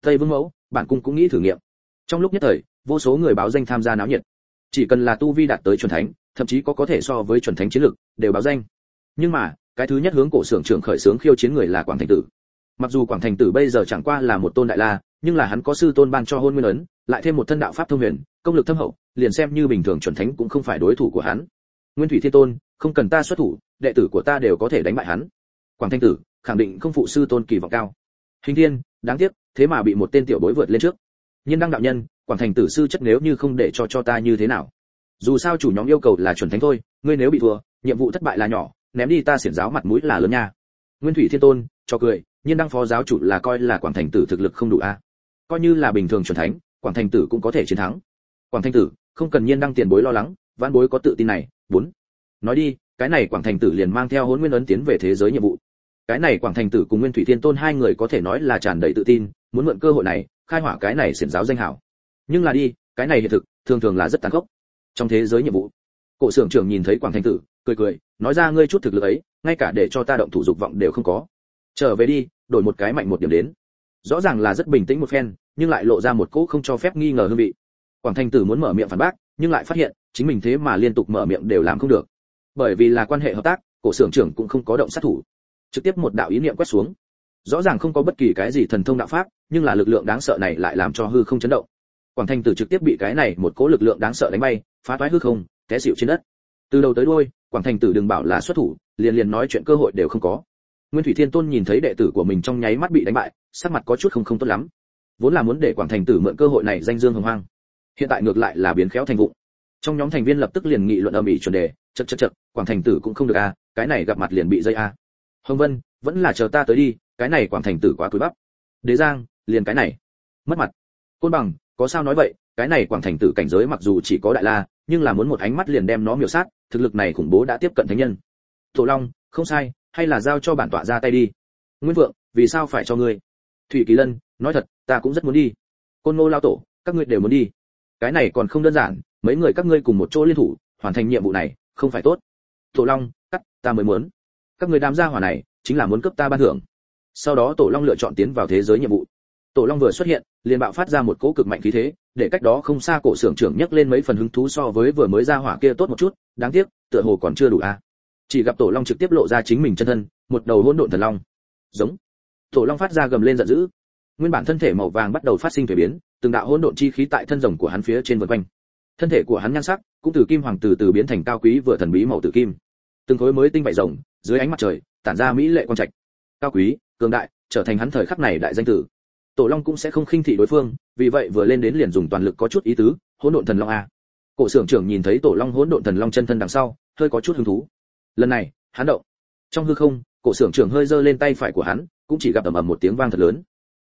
Tây vương mẫu, bản cung cũng nghĩ thử nghiệm. Trong lúc nhất thời, vô số người báo danh tham gia náo nhiệt. Chỉ cần là tu vi đạt tới chuẩn thánh thậm chí có có thể so với chuẩn thánh chiến lực đều báo danh. Nhưng mà, cái thứ nhất hướng cổ xưởng trưởng khởi sướng khiêu chiến người là quảng thành tử. Mặc dù quảng thành tử bây giờ chẳng qua là một tôn đại la, nhưng là hắn có sư tôn ban cho hôn nguyên ấn, lại thêm một thân đạo pháp thông huyền, công lực thâm hậu, liền xem như bình thường chuẩn thánh cũng không phải đối thủ của hắn. Nguyên thủy thiên tôn, không cần ta xuất thủ, đệ tử của ta đều có thể đánh bại hắn. Quảng thanh tử, khẳng định không phụ sư tôn kỳ vọng cao. Hình thiên, đáng tiếc, thế mà bị một tên tiểu bối vượt lên trước. Nhân đăng đạo nhân, quảng thành tử sư chất nếu như không để cho cho ta như thế nào? Dù sao chủ nhóm yêu cầu là chuẩn thánh thôi, ngươi nếu bị thua, nhiệm vụ thất bại là nhỏ, ném đi ta xiển giáo mặt mũi là lớn nha. Nguyên thủy thiên tôn, cho cười nhưng đăng phó giáo chủ là coi là quảng thành tử thực lực không đủ a. Coi như là bình thường chuẩn thánh, quảng thành tử cũng có thể chiến thắng. Quảng thành tử, không cần nhiên đăng tiền bối lo lắng, vãn bối có tự tin này. Bốn, nói đi, cái này quảng thành tử liền mang theo hôn nguyên ấn tiến về thế giới nhiệm vụ. Cái này quảng thành tử cùng nguyên thủy thiên tôn hai người có thể nói là tràn đầy tự tin, muốn mượn cơ hội này, khai hỏa cái này xiển giáo danh hảo. Nhưng là đi, cái này hiện thực, thường thường là rất tàn khốc trong thế giới nhiệm vụ. Cổ xưởng trưởng nhìn thấy quảng thành tử, cười cười, nói ra ngươi chút thực lực ấy, ngay cả để cho ta động thủ dục vọng đều không có. Trở về đi, đổi một cái mạnh một điểm đến. Rõ ràng là rất bình tĩnh một phen, nhưng lại lộ ra một cỗ không cho phép nghi ngờ hương vị. Quảng thành tử muốn mở miệng phản bác, nhưng lại phát hiện, chính mình thế mà liên tục mở miệng đều làm không được. Bởi vì là quan hệ hợp tác, cổ xưởng trưởng cũng không có động sát thủ. Trực tiếp một đạo ý niệm quét xuống. Rõ ràng không có bất kỳ cái gì thần thông đạo pháp, nhưng là lực lượng đáng sợ này lại làm cho hư không chấn động quảng thành tử trực tiếp bị cái này một cỗ lực lượng đáng sợ đánh bay phá toái hư không té xịu trên đất. Từ đầu tới đuôi quảng thành tử đừng bảo là xuất thủ liền liền nói chuyện cơ hội đều không có. Nguyên thủy thiên tôn nhìn thấy đệ tử của mình trong nháy mắt bị đánh bại sắc mặt có chút không không tốt lắm. Vốn là muốn để quảng thành tử mượn cơ hội này danh dương hồng hoang hiện tại ngược lại là biến khéo thành vụ trong nhóm thành viên lập tức liền nghị luận âm ỉ chuẩn đề chật chật chật quảng thành tử cũng không được a à, cái này gặp mặt liền bị dây a à. hồng vân vẫn là chờ ta tới đi cái này quảng thành tử quá cúi bắp. Đế giang liền cái này. Mất mặt. Côn bằng có sao nói vậy, cái này quảng thành tử cảnh giới mặc dù chỉ có đại la, nhưng là muốn một ánh mắt liền đem nó miểu sát, thực lực này khủng bố đã tiếp cận thánh nhân. Tổ long, không sai, hay là giao cho bản tọa ra tay đi. Nguyễn vượng, vì sao phải cho ngươi? Thủy kỳ lân, nói thật, ta cũng rất muốn đi. Côn ngô lao tổ, các ngươi đều muốn đi. Cái này còn không đơn giản, mấy người các ngươi cùng một chỗ liên thủ, hoàn thành nhiệm vụ này, không phải tốt. Tổ long, cắt, ta mới muốn. Các người đám gia hỏa này, chính là muốn cấp ta ban thưởng. Sau đó tổ long lựa chọn tiến vào thế giới nhiệm vụ tổ long vừa xuất hiện, liền bạo phát ra một cỗ cực mạnh khí thế, để cách đó không xa cổ xưởng trưởng nhấc lên mấy phần hứng thú so với vừa mới ra hỏa kia tốt một chút, đáng tiếc, tựa hồ còn chưa đủ a. Chỉ gặp tổ long trực tiếp lộ ra chính mình chân thân, một đầu hỗn độn thần long. Giống. Tổ long phát ra gầm lên giận dữ. Nguyên bản thân thể màu vàng bắt đầu phát sinh thay biến, từng đạo hỗn độn chi khí tại thân rồng của hắn phía trên vần quanh. Thân thể của hắn nhan sắc cũng từ kim hoàng từ từ biến thành cao quý vừa thần bí màu tử kim. Từng khối mới tinh vảy rồng, dưới ánh mặt trời, tản ra mỹ lệ quang trạch. Cao quý, cường đại, trở thành hắn thời khắc này đại danh tử tổ long cũng sẽ không khinh thị đối phương, vì vậy vừa lên đến liền dùng toàn lực có chút ý tứ, hỗn độn thần long a. Cổ xưởng trưởng nhìn thấy tổ long hỗn độn thần long chân thân đằng sau, hơi có chút hứng thú. Lần này, hắn động. Trong hư không, cổ xưởng trưởng hơi giơ lên tay phải của hắn, cũng chỉ gặp ầm ầm một tiếng vang thật lớn.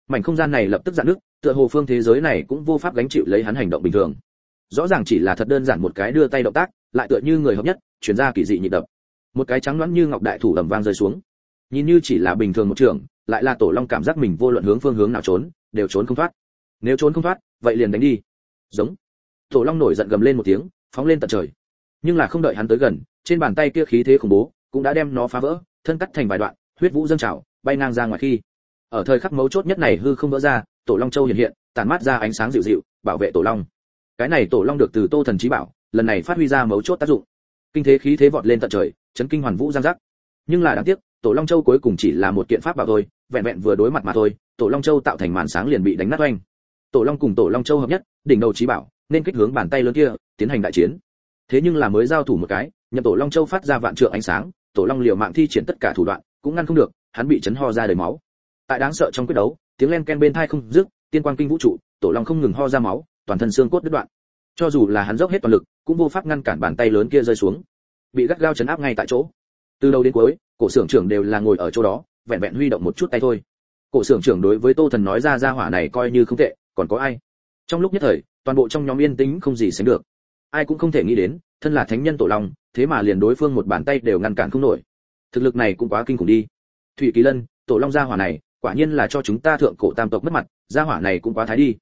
Mảnh không gian này lập tức dạn nước tựa hồ phương thế giới này cũng vô pháp gánh chịu lấy hắn hành động bình thường. Rõ ràng chỉ là thật đơn giản một cái đưa tay động tác, lại tựa như người hợp nhất, chuyển ra kỳ dị nhịp đập. Một cái trắng loãng như ngọc đại thủ ầm vang rơi xuống. Nhìn như chỉ là bình thường một trường lại là tổ long cảm giác mình vô luận hướng phương hướng nào trốn, đều trốn không thoát. Nếu trốn không thoát, vậy liền đánh đi. Giống. Tổ long nổi giận gầm lên một tiếng, phóng lên tận trời. Nhưng là không đợi hắn tới gần, trên bàn tay kia khí thế khủng bố cũng đã đem nó phá vỡ, thân cắt thành vài đoạn, huyết vũ dâng trào, bay ngang ra ngoài khi. Ở thời khắc mấu chốt nhất này hư không vỡ ra, tổ long châu hiện hiện tàn mát ra ánh sáng dịu dịu, bảo vệ tổ long. Cái này tổ long được từ tô thần trí bảo, lần này phát huy ra mấu chốt tác dụng. Kinh thế khí thế vọt lên tận trời, chấn kinh hoàn vũ giang giác. Nhưng là đáng tiếc tổ long châu cuối cùng chỉ là một kiện pháp bảo thôi, vẹn vẹn vừa đối mặt mà thôi, tổ long châu tạo thành màn sáng liền bị đánh nát oanh. Tổ long cùng tổ long châu hợp nhất, đỉnh đầu trí bảo, nên kích hướng bàn tay lớn kia, tiến hành đại chiến. Thế nhưng là mới giao thủ một cái nhập tổ long châu phát ra vạn trượng ánh sáng, tổ long liều mạng thi triển tất cả thủ đoạn, cũng ngăn không được, hắn bị chấn ho ra đầy máu. Tại đáng sợ trong quyết đấu, tiếng len ken bên thai không dứt, tiên quang kinh vũ trụ, tổ long không ngừng ho ra máu, toàn thân xương cốt đứt đoạn. Cho dù là hắn dốc hết toàn lực, cũng vô pháp ngăn cản bàn tay lớn kia rơi xuống. Bị gắt gao chấn áp ngay tại chỗ từ đầu đến cuối, cổ xưởng trưởng đều là ngồi ở chỗ đó, vẹn vẹn huy động một chút tay thôi. Cổ xưởng trưởng đối với tô thần nói ra ra hỏa này coi như không tệ, còn có ai? Trong lúc nhất thời, toàn bộ trong nhóm yên tĩnh không gì sánh được. Ai cũng không thể nghĩ đến, thân là thánh nhân tổ long, thế mà liền đối phương một bàn tay đều ngăn cản không nổi. Thực lực này cũng quá kinh khủng đi. Thủy kỳ lân, tổ long gia hỏa này, quả nhiên là cho chúng ta thượng cổ tam tộc mất mặt, gia hỏa này cũng quá thái đi.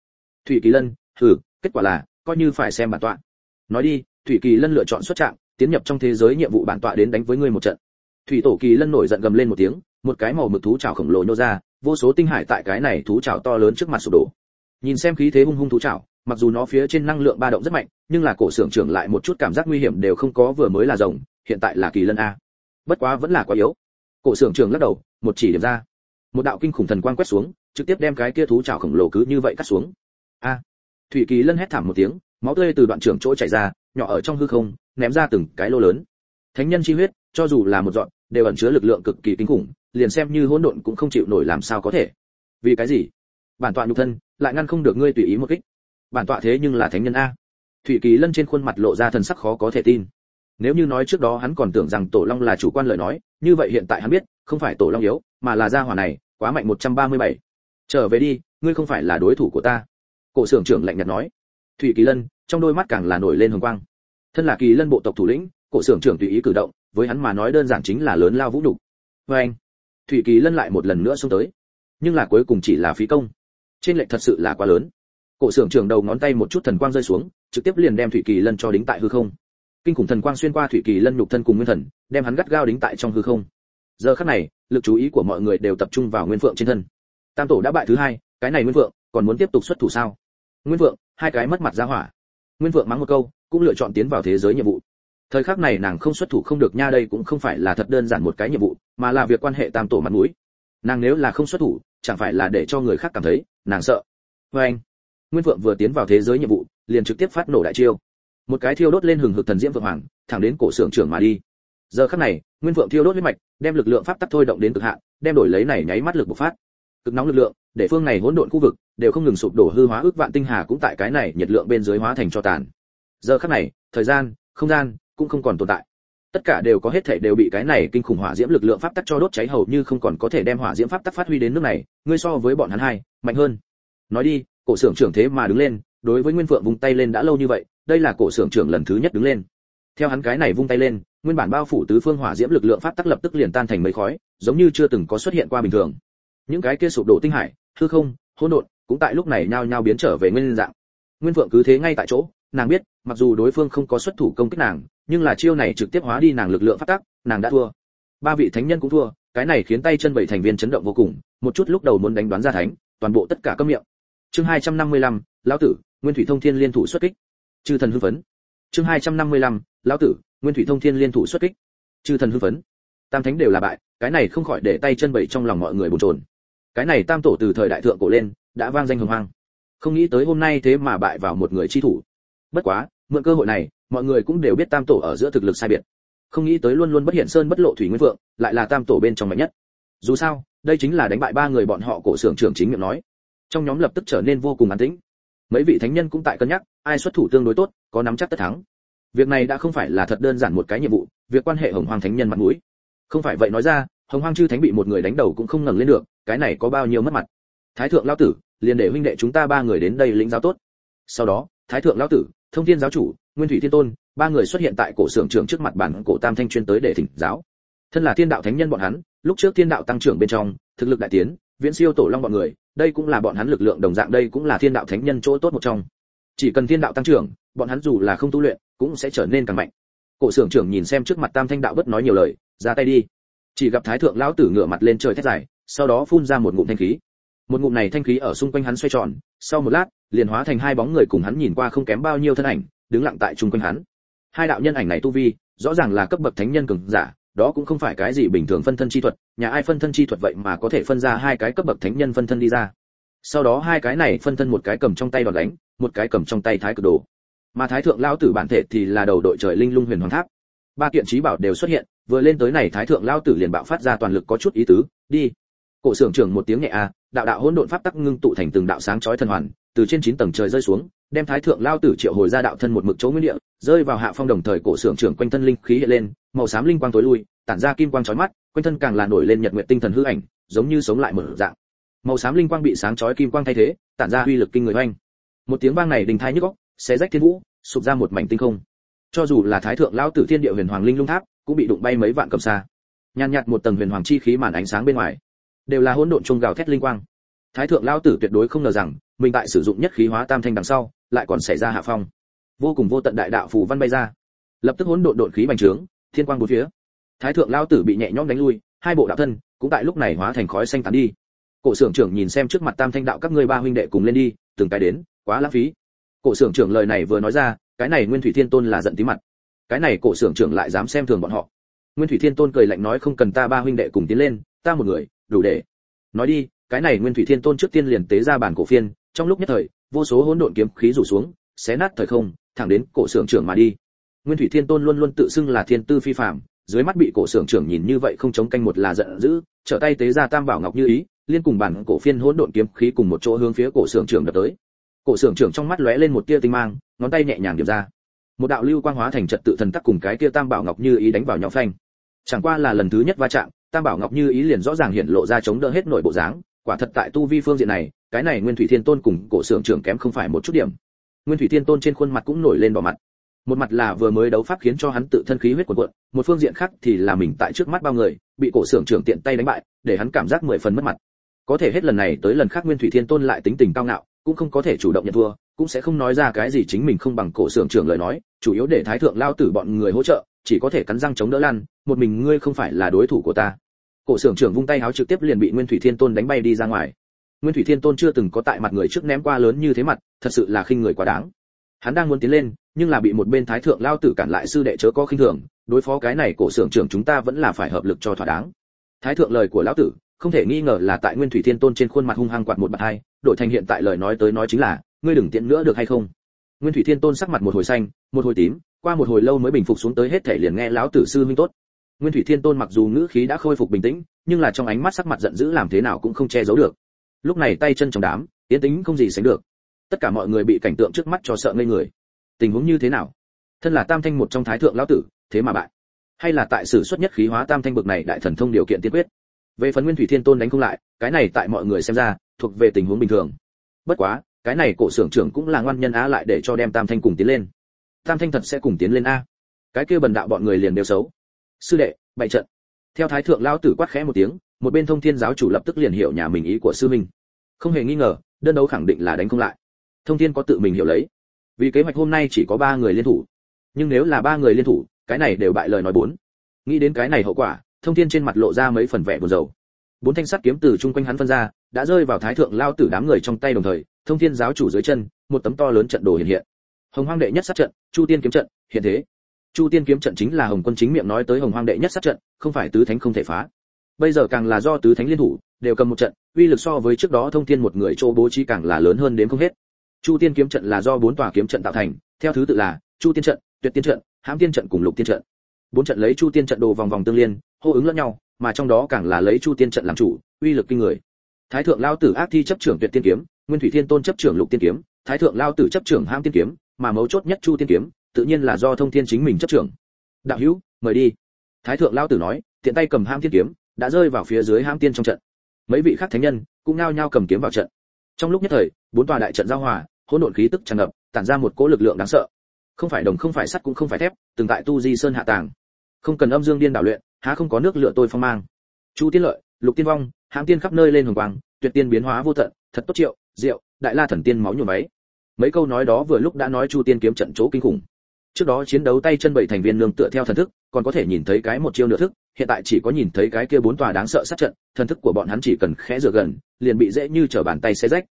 Thủy kỳ lân thử kết quả là, coi như phải xem bản tọa. Nói đi thủy kỳ lân lựa chọn xuất trạng tiến nhập trong thế giới nhiệm vụ bản tọa đến đánh với ngươi một trận thủy tổ kỳ lân nổi giận gầm lên một tiếng một cái màu mực thú chảo khổng lồ nhô ra vô số tinh hải tại cái này thú chảo to lớn trước mặt sụp đổ. Nhìn xem khí thế hung hung thú chảo, mặc dù nó phía trên năng lượng ba động rất mạnh nhưng là cổ xưởng trưởng lại một chút cảm giác nguy hiểm đều không có vừa mới là rồng hiện tại là kỳ lân a. Bất quá vẫn là quá yếu. Cổ xưởng trưởng lắc đầu một chỉ điểm ra. Một đạo kinh khủng thần quang quét xuống trực tiếp đem cái kia thú chảo khổng lồ cứ như vậy cắt xuống. A. Thủy kỳ lân hét thảm một tiếng máu tươi từ đoạn trưởng chỗ chảy ra nhỏ ở trong hư không ném ra từng cái lô lớn. Thánh nhân chi huyết cho dù là một dọn đều ẩn chứa lực lượng cực kỳ kinh khủng, liền xem như hỗn độn cũng không chịu nổi làm sao có thể. Vì cái gì? Bản tọa nhục thân, lại ngăn không được ngươi tùy ý một kích. Bản tọa thế nhưng là thánh nhân a. Thủy kỳ lân trên khuôn mặt lộ ra thần sắc khó có thể tin. Nếu như nói trước đó hắn còn tưởng rằng tổ long là chủ quan lời nói, như vậy hiện tại hắn biết, không phải tổ long yếu, mà là gia hỏa này, quá mạnh 137. trở về đi, ngươi không phải là đối thủ của ta. Cổ xưởng trưởng lạnh nhạt nói. Thủy kỳ lân, trong đôi mắt càng là nổi lên hồng quang. Thân là kỳ lân bộ tộc thủ lĩnh, cổ xưởng trưởng tùy ý cử động với hắn mà nói đơn giản chính là lớn lao vũ đủ. Và anh, thủy kỳ lân lại một lần nữa xông tới, nhưng là cuối cùng chỉ là phí công. Trên lệch thật sự là quá lớn. Cổ xưởng trưởng đầu ngón tay một chút thần quang rơi xuống, trực tiếp liền đem thủy kỳ lân cho đính tại hư không. Kinh khủng thần quang xuyên qua thủy kỳ lân nhục thân cùng nguyên thần, đem hắn gắt gao đính tại trong hư không. Giờ khắc này, lực chú ý của mọi người đều tập trung vào Nguyên Phượng trên thân. Tam tổ đã bại thứ hai, cái này Nguyên Phượng còn muốn tiếp tục xuất thủ sao? Nguyên Phượng, hai cái mất mặt ra hỏa. Nguyên Phượng mắng một câu, cũng lựa chọn tiến vào thế giới nhiệm vụ thời khắc này nàng không xuất thủ không được nha, đây cũng không phải là thật đơn giản một cái nhiệm vụ, mà là việc quan hệ tam tổ mặt mũi. Nàng nếu là không xuất thủ, chẳng phải là để cho người khác cảm thấy nàng sợ. Vê anh, nguyên vượng vừa tiến vào thế giới nhiệm vụ, liền trực tiếp phát nổ đại chiêu. Một cái thiêu đốt lên hừng hực thần diễm vượng hoàng, thẳng đến cổ xưởng trưởng mà đi. Giờ khắc này, nguyên vượng thiêu đốt huyết mạch, đem lực lượng pháp tắc thôi động đến cực hạn, đem đổi lấy này nháy mắt lực bộc phát. Cực nóng lực lượng, để phương này hỗn độn khu vực đều không ngừng sụp đổ hư hóa, ước vạn tinh hà cũng tại cái này nhiệt lượng bên dưới hóa thành cho tàn. Giờ khắc này, thời gian, không gian cũng không còn tồn tại. Tất cả đều có hết thể đều bị cái này kinh khủng hỏa diễm lực lượng pháp tắc cho đốt cháy hầu như không còn có thể đem hỏa diễm pháp tắc phát huy đến nước này, ngươi so với bọn hắn hai, mạnh hơn. Nói đi, cổ xưởng trưởng thế mà đứng lên, đối với nguyên phượng vung tay lên đã lâu như vậy, đây là cổ xưởng trưởng lần thứ nhất đứng lên. Theo hắn cái này vung tay lên, nguyên bản bao phủ tứ phương hỏa diễm lực lượng pháp tắc lập tức liền tan thành mấy khói, giống như chưa từng có xuất hiện qua bình thường. Những cái kia sụp đổ tinh hải, hư không, hỗn độn, cũng tại lúc này nhao nhao biến trở về nguyên dạng. Nguyên phượng cứ thế ngay tại chỗ, nàng biết, mặc dù đối phương không có xuất thủ công kích nàng nhưng là chiêu này trực tiếp hóa đi nàng lực lượng phát tác nàng đã thua. Ba vị thánh nhân cũng thua cái này khiến tay chân bảy thành viên chấn động vô cùng một chút lúc đầu muốn đánh đoán ra thánh toàn bộ tất cả câm miệng. Chương 255, lão tử nguyên thủy thông thiên liên thủ xuất kích. Chư thần hưng phấn. Chương 255, lão tử nguyên thủy thông thiên liên thủ xuất kích. Chư thần hưng phấn. Tam thánh đều là bại cái này không khỏi để tay chân bảy trong lòng mọi người bồn chồn. Cái này tam tổ từ thời đại thượng cổ lên đã vang danh hồng hoang. Không nghĩ tới hôm nay thế mà bại vào một người chi thủ. Bất quá mượn cơ hội này mọi người cũng đều biết tam tổ ở giữa thực lực sai biệt. Không nghĩ tới luôn luôn bất hiện sơn bất lộ thủy nguyên vượng, lại là tam tổ bên trong mạnh nhất. Dù sao, đây chính là đánh bại ba người bọn họ cổ xưởng trưởng chính miệng nói. Trong nhóm lập tức trở nên vô cùng an tĩnh. Mấy vị thánh nhân cũng tại cân nhắc, ai xuất thủ tương đối tốt, có nắm chắc tất thắng. Việc này đã không phải là thật đơn giản một cái nhiệm vụ, việc quan hệ hồng hoàng thánh nhân mặt mũi. Không phải vậy nói ra, hồng hoàng chư thánh bị một người đánh đầu cũng không ngẩng lên được, cái này có bao nhiêu mất mặt. Thái thượng lão tử, liền để huynh đệ chúng ta ba người đến đây lĩnh giáo tốt. Sau đó, thái thượng lão tử thông thiên giáo chủ, nguyên thủy thiên tôn, ba người xuất hiện tại cổ xưởng trưởng trước mặt bản cổ tam thanh chuyên tới để thỉnh giáo. Thân là thiên đạo thánh nhân bọn hắn, lúc trước thiên đạo tăng trưởng bên trong, thực lực đại tiến, viễn siêu tổ long bọn người, đây cũng là bọn hắn lực lượng đồng dạng, đây cũng là thiên đạo thánh nhân chỗ tốt một trong. Chỉ cần thiên đạo tăng trưởng, bọn hắn dù là không tu luyện, cũng sẽ trở nên càng mạnh. Cổ xưởng trưởng nhìn xem trước mặt tam thanh đạo bất nói nhiều lời, ra tay đi. Chỉ gặp thái thượng lão tử ngửa mặt lên trời thét dài, sau đó phun ra một ngụm thanh khí. Một ngụm này thanh khí ở xung quanh hắn xoay tròn, sau một lát liền hóa thành hai bóng người cùng hắn nhìn qua không kém bao nhiêu thân ảnh, đứng lặng tại trung quanh hắn. Hai đạo nhân ảnh này tu vi, rõ ràng là cấp bậc thánh nhân cường giả, đó cũng không phải cái gì bình thường phân thân chi thuật, nhà ai phân thân chi thuật vậy mà có thể phân ra hai cái cấp bậc thánh nhân phân thân đi ra. Sau đó hai cái này phân thân một cái cầm trong tay đòn đánh, một cái cầm trong tay thái cực đồ. Mà thái thượng lão tử bản thể thì là đầu đội trời linh lung huyền hoàng tháp. Ba kiện trí bảo đều xuất hiện, vừa lên tới này thái thượng lão tử liền bạo phát ra toàn lực có chút ý tứ, đi. Cổ sưởng trưởng một tiếng nhẹ a, đạo đạo hỗn độn pháp tắc ngưng tụ thành từng đạo sáng chói thần hoàn từ trên chín tầng trời rơi xuống, đem thái thượng lao tử triệu hồi ra đạo thân một mực chỗ nguyên địa, rơi vào hạ phong đồng thời cổ sưởng trưởng quanh thân linh khí hiện lên, màu xám linh quang tối lui, tản ra kim quang chói mắt, quanh thân càng là nổi lên nhật nguyện tinh thần hư ảnh, giống như sống lại mở dạng. Màu xám linh quang bị sáng chói kim quang thay thế, tản ra uy lực kinh người oanh. Một tiếng vang này đình thai nhức óc, xé rách thiên vũ, sụp ra một mảnh tinh không. Cho dù là thái thượng lao tử thiên địa huyền hoàng linh lung tháp, cũng bị đụng bay mấy vạn cầm xa nhàn nhạt một tầng huyền hoàng chi khí màn ánh sáng bên ngoài, đều là hỗn độn trung gào thét linh quang thái thượng lao tử tuyệt đối không ngờ rằng, mình tại sử dụng nhất khí hóa tam thanh đằng sau, lại còn xảy ra hạ phong. Vô cùng vô tận đại đạo phù văn bay ra. Lập tức hỗn độn độn khí bành trướng, thiên quang bốn phía. Thái thượng lao tử bị nhẹ nhõm đánh lui, hai bộ đạo thân cũng tại lúc này hóa thành khói xanh tán đi. Cổ sưởng trưởng nhìn xem trước mặt tam thanh đạo các ngươi ba huynh đệ cùng lên đi, từng cái đến, quá lãng phí. Cổ sưởng trưởng lời này vừa nói ra, cái này nguyên thủy thiên tôn là giận tí mặt. Cái này cổ sưởng trưởng lại dám xem thường bọn họ. Nguyên thủy thiên tôn cười lạnh nói không cần ta ba huynh đệ cùng tiến lên, ta một người, đủ để. Nói đi cái này nguyên thủy thiên tôn trước tiên liền tế ra bản cổ phiên, trong lúc nhất thời, vô số hỗn độn kiếm khí rủ xuống, xé nát thời không, thẳng đến cổ sưởng trưởng mà đi. Nguyên thủy thiên tôn luôn luôn tự xưng là thiên tư phi phàm, dưới mắt bị cổ sưởng trưởng nhìn như vậy không chống canh một là giận dữ, trở tay tế ra tam bảo ngọc như ý, liên cùng bản cổ phiên hỗn độn kiếm khí cùng một chỗ hướng phía cổ sưởng trưởng đập tới. Cổ sưởng trưởng trong mắt lóe lên một tia tinh mang, ngón tay nhẹ nhàng điểm ra. Một đạo lưu quang hóa thành trật tự thần tắc cùng cái kia tam bảo ngọc như ý đánh vào nhỏ phanh. Chẳng qua là lần thứ nhất va chạm, tam bảo ngọc như ý liền rõ ràng hiện lộ ra chống đỡ hết nội bộ dáng quả thật tại tu vi phương diện này, cái này nguyên thủy thiên tôn cùng cổ sưởng trưởng kém không phải một chút điểm. Nguyên thủy thiên tôn trên khuôn mặt cũng nổi lên đỏ mặt. Một mặt là vừa mới đấu pháp khiến cho hắn tự thân khí huyết cuộn cuộn, một phương diện khác thì là mình tại trước mắt bao người, bị cổ sưởng trưởng tiện tay đánh bại, để hắn cảm giác mười phần mất mặt. Có thể hết lần này tới lần khác nguyên thủy thiên tôn lại tính tình cao ngạo, cũng không có thể chủ động nhận thua, cũng sẽ không nói ra cái gì chính mình không bằng cổ sưởng trưởng lời nói, chủ yếu để thái thượng lao tử bọn người hỗ trợ, chỉ có thể cắn răng chống đỡ lan, một mình ngươi không phải là đối thủ của ta cổ xưởng trưởng vung tay háo trực tiếp liền bị nguyên thủy thiên tôn đánh bay đi ra ngoài. Nguyên thủy thiên tôn chưa từng có tại mặt người trước ném qua lớn như thế mặt, thật sự là khinh người quá đáng. Hắn đang muốn tiến lên, nhưng là bị một bên thái thượng lao tử cản lại sư đệ chớ có khinh thường, đối phó cái này cổ xưởng trưởng chúng ta vẫn là phải hợp lực cho thỏa đáng. Thái thượng lời của lão tử, không thể nghi ngờ là tại nguyên thủy thiên tôn trên khuôn mặt hung hăng quạt một bạt hai, đổi thành hiện tại lời nói tới nói chính là, ngươi đừng tiện nữa được hay không? Nguyên thủy thiên tôn sắc mặt một hồi xanh, một hồi tím, qua một hồi lâu mới bình phục xuống tới hết thể liền nghe lão tử sư minh tốt nguyên thủy thiên tôn mặc dù ngữ khí đã khôi phục bình tĩnh, nhưng là trong ánh mắt sắc mặt giận dữ làm thế nào cũng không che giấu được. Lúc này tay chân trong đám tiến tính không gì sánh được. Tất cả mọi người bị cảnh tượng trước mắt cho sợ ngây người. Tình huống như thế nào? Thân là tam thanh một trong thái thượng lão tử, thế mà bại. Hay là tại sử xuất nhất khí hóa tam thanh bực này đại thần thông điều kiện tiên quyết? Về phần nguyên thủy thiên tôn đánh không lại, cái này tại mọi người xem ra, thuộc về tình huống bình thường. Bất quá, cái này cổ xưởng trưởng cũng là ngoan nhân á lại để cho đem tam thanh cùng tiến lên. Tam thanh thật sẽ cùng tiến lên a. Cái kia bần đạo bọn người liền đều xấu sư đệ, bày trận. Theo thái thượng lão tử quát khẽ một tiếng, một bên thông thiên giáo chủ lập tức liền hiểu nhà mình ý của sư minh. Không hề nghi ngờ, đơn đấu khẳng định là đánh không lại. Thông thiên có tự mình hiểu lấy. Vì kế hoạch hôm nay chỉ có ba người liên thủ. Nhưng nếu là ba người liên thủ, cái này đều bại lời nói bốn. Nghĩ đến cái này hậu quả, thông thiên trên mặt lộ ra mấy phần vẻ buồn rầu. Bốn thanh sắt kiếm từ chung quanh hắn phân ra, đã rơi vào thái thượng lao tử đám người trong tay đồng thời, thông thiên giáo chủ dưới chân, một tấm to lớn trận đồ hiện hiện. Hồng hoang đệ nhất sát trận, chu tiên kiếm trận, hiện thế chu tiên kiếm trận chính là hồng quân chính miệng nói tới hồng hoang đệ nhất sát trận, không phải tứ thánh không thể phá. Bây giờ càng là do tứ thánh liên thủ, đều cầm một trận, uy lực so với trước đó thông thiên một người chỗ bố trí càng là lớn hơn đến không hết. Chu tiên kiếm trận là do bốn tòa kiếm trận tạo thành, theo thứ tự là chu tiên trận, tuyệt tiên trận, hãm tiên trận cùng lục tiên trận. Bốn trận lấy chu tiên trận đồ vòng vòng tương liên, hô ứng lẫn nhau, mà trong đó càng là lấy chu tiên trận làm chủ, uy lực kinh người. Thái thượng lao tử ác thi chấp trưởng tuyệt tiên kiếm, nguyên thủy thiên tôn chấp trưởng lục tiên kiếm, thái thượng lao tử chấp trưởng hãm tiên kiếm, mà mấu chốt nhất chu tiên kiếm tự nhiên là do thông thiên chính mình chấp trưởng. Đạo hữu, mời đi. Thái thượng lao tử nói, tiện tay cầm ham thiên kiếm, đã rơi vào phía dưới ham tiên trong trận. Mấy vị khác thánh nhân cũng nao nhao cầm kiếm vào trận. Trong lúc nhất thời, bốn tòa đại trận giao hòa, hỗn độn khí tức tràn ngập, tản ra một cỗ lực lượng đáng sợ. Không phải đồng, không phải sắt cũng không phải thép, từng tại tu di sơn hạ tàng. Không cần âm dương điên đảo luyện, há không có nước lựa tôi phong mang. Chu tiên lợi, lục tiên vong, hãm tiên khắp nơi lên hồng quang, tuyệt tiên biến hóa vô tận, thật tốt triệu, diệu, đại la thần tiên máu nhuộm váy. Mấy câu nói đó vừa lúc đã nói chu tiên kiếm trận chỗ kinh khủng trước đó chiến đấu tay chân bảy thành viên nương tựa theo thần thức, còn có thể nhìn thấy cái một chiêu nửa thức, hiện tại chỉ có nhìn thấy cái kia bốn tòa đáng sợ sát trận, thần thức của bọn hắn chỉ cần khẽ rửa gần, liền bị dễ như trở bàn tay xé rách.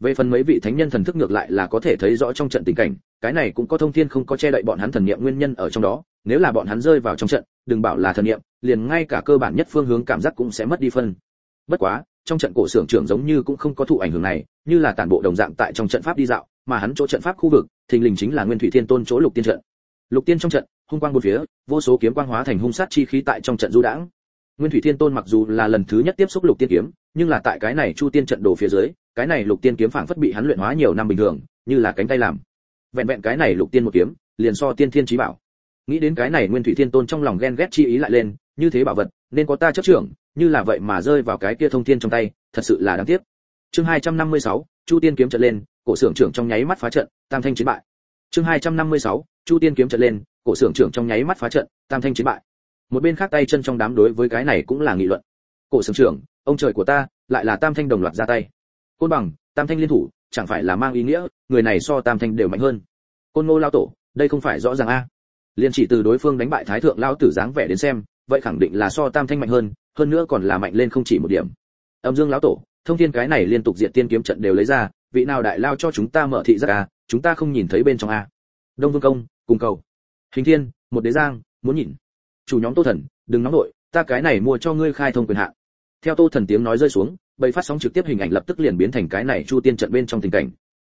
Về phần mấy vị thánh nhân thần thức ngược lại là có thể thấy rõ trong trận tình cảnh, cái này cũng có thông thiên không có che đậy bọn hắn thần niệm nguyên nhân ở trong đó, nếu là bọn hắn rơi vào trong trận, đừng bảo là thần niệm, liền ngay cả cơ bản nhất phương hướng cảm giác cũng sẽ mất đi phân. Bất quá, trong trận cổ xưởng trưởng giống như cũng không có thụ ảnh hưởng này, như là tản bộ đồng dạng tại trong trận pháp đi dạo, mà hắn chỗ trận pháp khu vực, thình lình chính là nguyên thủy thiên tôn chỗ lục tiên trận lục tiên trong trận hung quang bốn phía vô số kiếm quang hóa thành hung sát chi khí tại trong trận du đãng. Nguyên thủy thiên tôn mặc dù là lần thứ nhất tiếp xúc lục tiên kiếm nhưng là tại cái này chu tiên trận đồ phía dưới cái này lục tiên kiếm phảng phất bị hắn luyện hóa nhiều năm bình thường như là cánh tay làm. Vẹn vẹn cái này lục tiên một kiếm liền so tiên thiên trí bảo. Nghĩ đến cái này nguyên thủy thiên tôn trong lòng ghen ghét chi ý lại lên như thế bảo vật nên có ta chấp trưởng như là vậy mà rơi vào cái kia thông thiên trong tay thật sự là đáng tiếc. Chương 256, chu tiên kiếm trận lên cổ xưởng trưởng trong nháy mắt phá trận tam thanh chiến bại. Chương 256, chu tiên kiếm trận lên, cổ xưởng trưởng trong nháy mắt phá trận, tam thanh chiến bại. Một bên khác tay chân trong đám đối với cái này cũng là nghị luận. Cổ xưởng trưởng, ông trời của ta, lại là tam thanh đồng loạt ra tay. Côn bằng, tam thanh liên thủ, chẳng phải là mang ý nghĩa, người này so tam thanh đều mạnh hơn. Côn ngô lao tổ, đây không phải rõ ràng a. Liên chỉ từ đối phương đánh bại thái thượng lao tử dáng vẻ đến xem, vậy khẳng định là so tam thanh mạnh hơn hơn nữa còn là mạnh lên không chỉ một điểm. Âm dương lão tổ, thông thiên cái này liên tục diện tiên kiếm trận đều lấy ra, vị nào đại lao cho chúng ta mở thị giác a, chúng ta không nhìn thấy bên trong a. Đông vương công cùng cầu. Hình thiên, một đế giang, muốn nhìn. Chủ nhóm tô thần, đừng nóng đội. ta cái này mua cho ngươi khai thông quyền hạn. Theo tô thần tiếng nói rơi xuống, bầy phát sóng trực tiếp hình ảnh lập tức liền biến thành cái này chu tiên trận bên trong tình cảnh.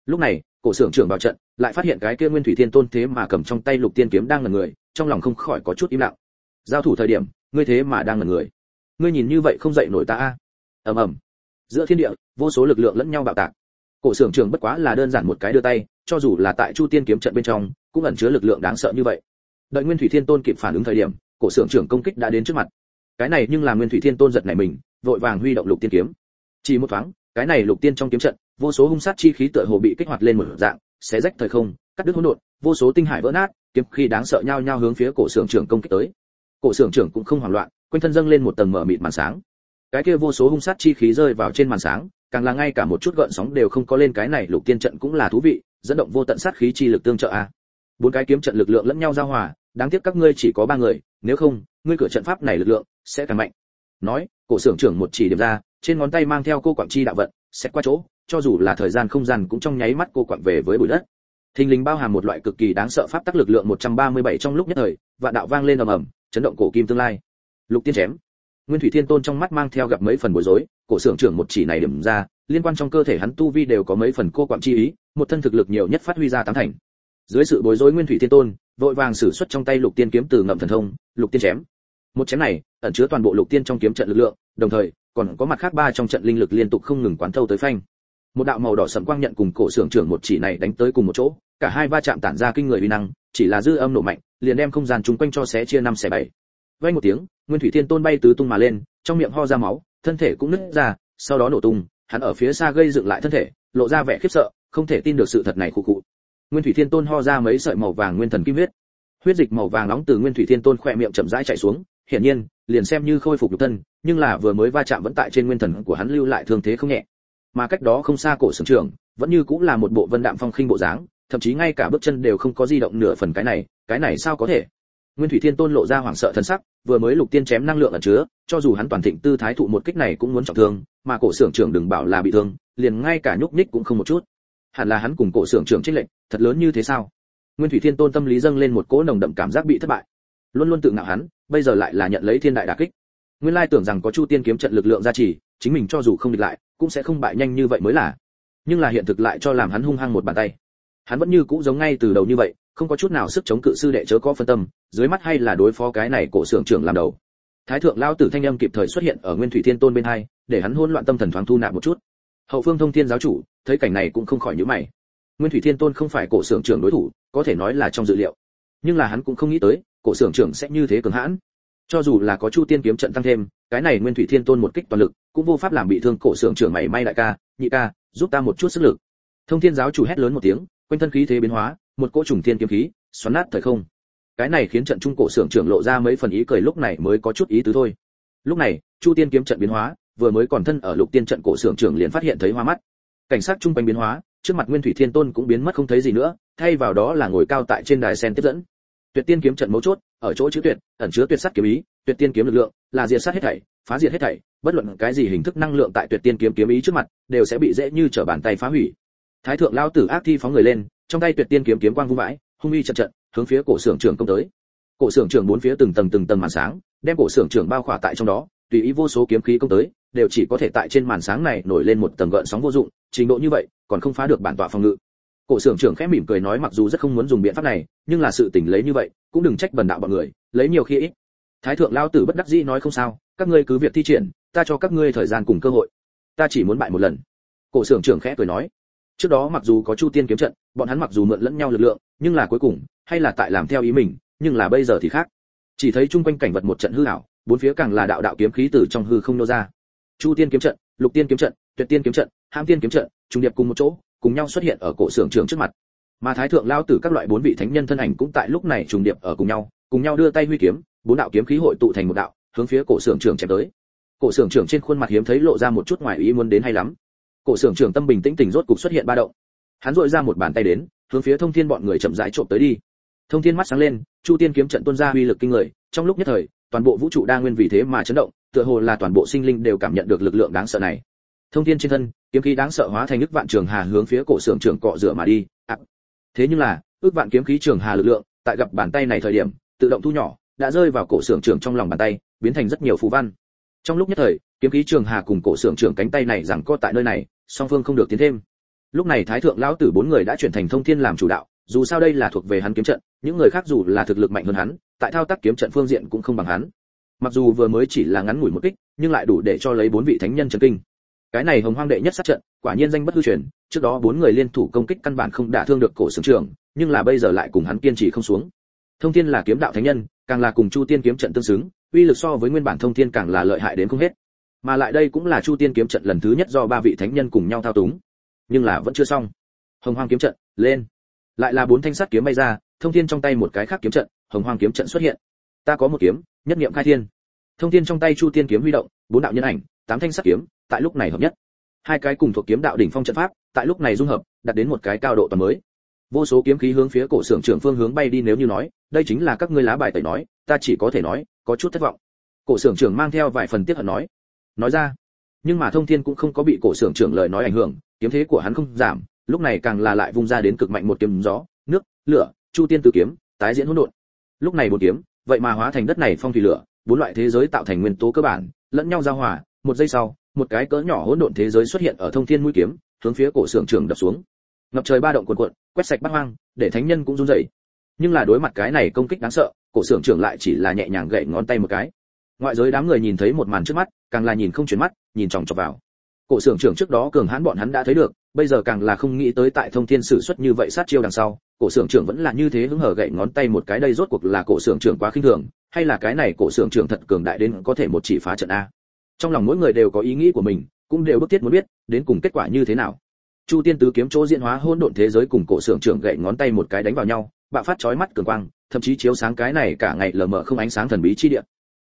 Lúc này, cổ xưởng trưởng vào trận, lại phát hiện cái kia nguyên thủy thiên tôn thế mà cầm trong tay lục tiên kiếm đang ngẩn người, trong lòng không khỏi có chút im lặng. Giao thủ thời điểm, ngươi thế mà đang ngẩn người. Ngươi nhìn như vậy không dậy nổi ta a. Ầm ầm. Giữa thiên địa, vô số lực lượng lẫn nhau bạo tạc. Cổ xưởng trưởng bất quá là đơn giản một cái đưa tay cho dù là tại chu tiên kiếm trận bên trong, cũng ẩn chứa lực lượng đáng sợ như vậy. Đợi nguyên thủy thiên tôn kịp phản ứng thời điểm, cổ xưởng trưởng công kích đã đến trước mặt. Cái này nhưng là nguyên thủy thiên tôn giật này mình, vội vàng huy động lục tiên kiếm. Chỉ một thoáng, cái này lục tiên trong kiếm trận, vô số hung sát chi khí tựa hồ bị kích hoạt lên một dạng, xé rách thời không, cắt đứt hỗn độn, vô số tinh hải vỡ nát, kiếm khi đáng sợ nhau nhau hướng phía cổ xưởng trưởng công kích tới. Cổ xưởng trưởng cũng không hoảng loạn, quanh thân dâng lên một tầng mở mịt màn sáng. Cái kia vô số hung sát chi khí rơi vào trên màn sáng, càng là ngay cả một chút gợn sóng đều không có lên cái này lục tiên trận cũng là thú vị dẫn động vô tận sát khí chi lực tương trợ a. Bốn cái kiếm trận lực lượng lẫn nhau giao hòa, đáng tiếc các ngươi chỉ có ba người, nếu không, ngươi cửa trận pháp này lực lượng sẽ càng mạnh. Nói, cổ xưởng trưởng một chỉ điểm ra, trên ngón tay mang theo cô quặng chi đạo vận xét qua chỗ, cho dù là thời gian không gian cũng trong nháy mắt cô quặng về với bụi đất. Thình lình bao hàm một loại cực kỳ đáng sợ pháp tắc lực lượng 137 trong lúc nhất thời và đạo vang lên ầm ầm, chấn động cổ kim tương lai. Lục tiên chém. Nguyên thủy thiên tôn trong mắt mang theo gặp mấy phần bối rối, cổ sưởng trưởng một chỉ này điểm ra, liên quan trong cơ thể hắn tu vi đều có mấy phần cô quặng chi ý một thân thực lực nhiều nhất phát huy ra tám thành. Dưới sự bối rối nguyên thủy thiên tôn, vội vàng sử xuất trong tay lục tiên kiếm từ ngậm thần thông, lục tiên chém. Một chém này, ẩn chứa toàn bộ lục tiên trong kiếm trận lực lượng, đồng thời, còn có mặt khác ba trong trận linh lực liên tục không ngừng quán thâu tới phanh. Một đạo màu đỏ sẫm quang nhận cùng cổ xưởng trưởng một chỉ này đánh tới cùng một chỗ, cả hai va chạm tản ra kinh người uy năng, chỉ là dư âm nổ mạnh, liền đem không gian chung quanh cho xé chia năm xẻ bảy. Vang một tiếng, nguyên thủy thiên tôn bay tứ tung mà lên, trong miệng ho ra máu, thân thể cũng nứt ra, sau đó nổ tung, hắn ở phía xa gây dựng lại thân thể, lộ ra vẻ khiếp sợ không thể tin được sự thật này khụ khụ. Nguyên thủy thiên tôn ho ra mấy sợi màu vàng nguyên thần kim huyết. Huyết dịch màu vàng nóng từ nguyên thủy thiên tôn khỏe miệng chậm rãi chảy xuống hiển nhiên liền xem như khôi phục nhục thân nhưng là vừa mới va chạm vẫn tại trên nguyên thần của hắn lưu lại thương thế không nhẹ. Mà cách đó không xa cổ sưởng trưởng, vẫn như cũng là một bộ vân đạm phong khinh bộ dáng thậm chí ngay cả bước chân đều không có di động nửa phần cái này cái này sao có thể? Nguyên thủy thiên tôn lộ ra hoảng sợ thần sắc vừa mới lục tiên chém năng lượng ẩn chứa cho dù hắn toàn thịnh tư thái thụ một kích này cũng muốn trọng thương mà cổ xưởng trưởng đừng bảo là bị thương liền ngay cả nhúc nhích cũng không một chút hẳn là hắn cùng cổ xưởng trưởng trích lệnh, thật lớn như thế sao? Nguyên thủy thiên tôn tâm lý dâng lên một cỗ nồng đậm cảm giác bị thất bại. Luôn luôn tự ngạo hắn, bây giờ lại là nhận lấy thiên đại đả kích. Nguyên lai tưởng rằng có chu tiên kiếm trận lực lượng gia trì, chính mình cho dù không địch lại, cũng sẽ không bại nhanh như vậy mới là. Nhưng là hiện thực lại cho làm hắn hung hăng một bàn tay. Hắn vẫn như cũ giống ngay từ đầu như vậy, không có chút nào sức chống cự sư đệ chớ có phân tâm, dưới mắt hay là đối phó cái này cổ xưởng trưởng làm đầu. Thái thượng lao tử thanh âm kịp thời xuất hiện ở nguyên thủy thiên tôn bên hai, để hắn hỗn loạn tâm thần thoáng thu nạp một chút hậu phương thông thiên giáo chủ, thấy cảnh này cũng không khỏi nhíu mày. Nguyên thủy thiên tôn không phải cổ sưởng trưởng đối thủ, có thể nói là trong dự liệu. Nhưng là hắn cũng không nghĩ tới, cổ sưởng trưởng sẽ như thế cường hãn. Cho dù là có chu tiên kiếm trận tăng thêm, cái này nguyên thủy thiên tôn một kích toàn lực, cũng vô pháp làm bị thương cổ sưởng trưởng mày may đại ca, nhị ca, giúp ta một chút sức lực. Thông thiên giáo chủ hét lớn một tiếng, quanh thân khí thế biến hóa, một cỗ trùng thiên kiếm khí, xoắn nát thời không. Cái này khiến trận trung cổ sưởng trưởng lộ ra mấy phần ý cười lúc này mới có chút ý tứ thôi. Lúc này, chu tiên kiếm trận biến hóa vừa mới còn thân ở lục tiên trận cổ xưởng trưởng liền phát hiện thấy hoa mắt. Cảnh sát trung quanh biến hóa, trước mặt nguyên thủy thiên tôn cũng biến mất không thấy gì nữa, thay vào đó là ngồi cao tại trên đài sen tiếp dẫn. Tuyệt tiên kiếm trận mấu chốt, ở chỗ chữ tuyệt, ẩn chứa tuyệt sắt kiếm ý, tuyệt tiên kiếm lực lượng, là diệt sát hết thảy, phá diệt hết thảy, bất luận cái gì hình thức năng lượng tại tuyệt tiên kiếm kiếm ý trước mặt, đều sẽ bị dễ như trở bàn tay phá hủy. Thái thượng lao tử ác thi phóng người lên, trong tay tuyệt tiên kiếm kiếm quang vung vãi, hung uy trận trận, hướng phía cổ xưởng trưởng công tới. Cổ xưởng trưởng bốn phía từng tầng từng tầng màn sáng, đem cổ xưởng trưởng bao khỏa tại trong đó tùy ý vô số kiếm khí công tới, đều chỉ có thể tại trên màn sáng này nổi lên một tầng gợn sóng vô dụng, trình độ như vậy, còn không phá được bản tọa phòng ngự. Cổ xưởng trưởng khẽ mỉm cười nói mặc dù rất không muốn dùng biện pháp này, nhưng là sự tình lấy như vậy, cũng đừng trách bần đạo bọn người, lấy nhiều khi ít. Thái thượng lao tử bất đắc dĩ nói không sao, các ngươi cứ việc thi triển, ta cho các ngươi thời gian cùng cơ hội. Ta chỉ muốn bại một lần. Cổ xưởng trưởng khẽ cười nói. Trước đó mặc dù có chu tiên kiếm trận, bọn hắn mặc dù mượn lẫn nhau lực lượng, nhưng là cuối cùng, hay là tại làm theo ý mình, nhưng là bây giờ thì khác chỉ thấy chung quanh cảnh vật một trận hư ảo, bốn phía càng là đạo đạo kiếm khí từ trong hư không nô ra. Chu tiên kiếm trận, lục tiên kiếm trận, tuyệt tiên kiếm trận ham tiên kiếm trận, trùng điệp cùng một chỗ, cùng nhau xuất hiện ở cổ xưởng trường trước mặt. Mà thái thượng lao tử các loại bốn vị thánh nhân thân ảnh cũng tại lúc này trùng điệp ở cùng nhau cùng nhau đưa tay huy kiếm, bốn đạo kiếm khí hội tụ thành một đạo, hướng phía cổ xưởng trường chém tới. Cổ xưởng trưởng trên khuôn mặt hiếm thấy lộ ra một chút ngoài ý muốn đến hay lắm. Cổ xưởng trưởng tâm bình tĩnh tỉnh rốt cục xuất hiện ba động. Hắn dội ra một bàn tay đến, hướng phía thông thiên bọn người chậm rãi trộm tới đi thông thiên mắt sáng lên, chu tiên kiếm trận tuôn ra uy lực kinh người, trong lúc nhất thời, toàn bộ vũ trụ đa nguyên vì thế mà chấn động, tựa hồ là toàn bộ sinh linh đều cảm nhận được lực lượng đáng sợ này. Thông thiên trên thân, kiếm khí đáng sợ hóa thành ức vạn trường hà hướng phía cổ xưởng trưởng cọ rửa mà đi. À. thế nhưng là, ước vạn kiếm khí trường hà lực lượng, tại gặp bàn tay này thời điểm, tự động thu nhỏ, đã rơi vào cổ xưởng trưởng trong lòng bàn tay, biến thành rất nhiều phù văn. Trong lúc nhất thời, kiếm khí trường hà cùng cổ xưởng trưởng cánh tay này rằng co tại nơi này, song phương không được tiến thêm. Lúc này thái thượng lão tử bốn người đã chuyển thành thông thiên làm chủ đạo dù sao đây là thuộc về hắn kiếm trận, những người khác dù là thực lực mạnh hơn hắn, tại thao tác kiếm trận phương diện cũng không bằng hắn. Mặc dù vừa mới chỉ là ngắn ngủi một kích, nhưng lại đủ để cho lấy bốn vị thánh nhân chấn kinh. Cái này hồng hoang đệ nhất sát trận, quả nhiên danh bất hư truyền, trước đó bốn người liên thủ công kích căn bản không đả thương được cổ sướng trường, nhưng là bây giờ lại cùng hắn kiên trì không xuống. Thông thiên là kiếm đạo thánh nhân, càng là cùng chu tiên kiếm trận tương xứng, uy lực so với nguyên bản thông thiên càng là lợi hại đến không hết. Mà lại đây cũng là chu tiên kiếm trận lần thứ nhất do ba vị thánh nhân cùng nhau thao túng. Nhưng là vẫn chưa xong. Hồng hoang kiếm trận, lên lại là bốn thanh sắt kiếm bay ra, thông thiên trong tay một cái khác kiếm trận, hồng hoang kiếm trận xuất hiện. Ta có một kiếm, nhất niệm khai thiên. Thông thiên trong tay chu tiên kiếm huy động, bốn đạo nhân ảnh, tám thanh sắt kiếm, tại lúc này hợp nhất. Hai cái cùng thuộc kiếm đạo đỉnh phong trận pháp, tại lúc này dung hợp, đạt đến một cái cao độ toàn mới. Vô số kiếm khí hướng phía cổ xưởng trưởng phương hướng bay đi nếu như nói, đây chính là các ngươi lá bài tẩy nói, ta chỉ có thể nói, có chút thất vọng. Cổ xưởng trưởng mang theo vài phần tiếc hận nói. Nói ra. Nhưng mà thông thiên cũng không có bị cổ xưởng trưởng lời nói ảnh hưởng, kiếm thế của hắn không giảm lúc này càng là lại vung ra đến cực mạnh một kiếm gió, nước, lửa, chu tiên tứ kiếm, tái diễn hỗn độn. Lúc này bốn kiếm, vậy mà hóa thành đất này phong thủy lửa, bốn loại thế giới tạo thành nguyên tố cơ bản, lẫn nhau giao hòa, một giây sau, một cái cỡ nhỏ hỗn độn thế giới xuất hiện ở thông thiên mũi kiếm, hướng phía cổ sưởng trưởng đập xuống. Ngập trời ba động cuồn cuộn, quét sạch bát hoang, để thánh nhân cũng run rẩy. Nhưng là đối mặt cái này công kích đáng sợ, cổ sưởng trưởng lại chỉ là nhẹ nhàng gậy ngón tay một cái. Ngoại giới đám người nhìn thấy một màn trước mắt, càng là nhìn không chuyển mắt, nhìn chòng chọc vào. Cổ sưởng trưởng trước đó cường hãn bọn hắn đã thấy được bây giờ càng là không nghĩ tới tại thông thiên sử xuất như vậy sát chiêu đằng sau, cổ xưởng trưởng vẫn là như thế hứng hở gậy ngón tay một cái đây rốt cuộc là cổ xưởng trưởng quá khinh thường, hay là cái này cổ xưởng trưởng thật cường đại đến có thể một chỉ phá trận a. Trong lòng mỗi người đều có ý nghĩ của mình, cũng đều bức thiết muốn biết, đến cùng kết quả như thế nào. Chu tiên tứ kiếm chỗ diễn hóa hỗn độn thế giới cùng cổ xưởng trưởng gậy ngón tay một cái đánh vào nhau, bạo phát chói mắt cường quang, thậm chí chiếu sáng cái này cả ngày lờ mờ không ánh sáng thần bí chi địa.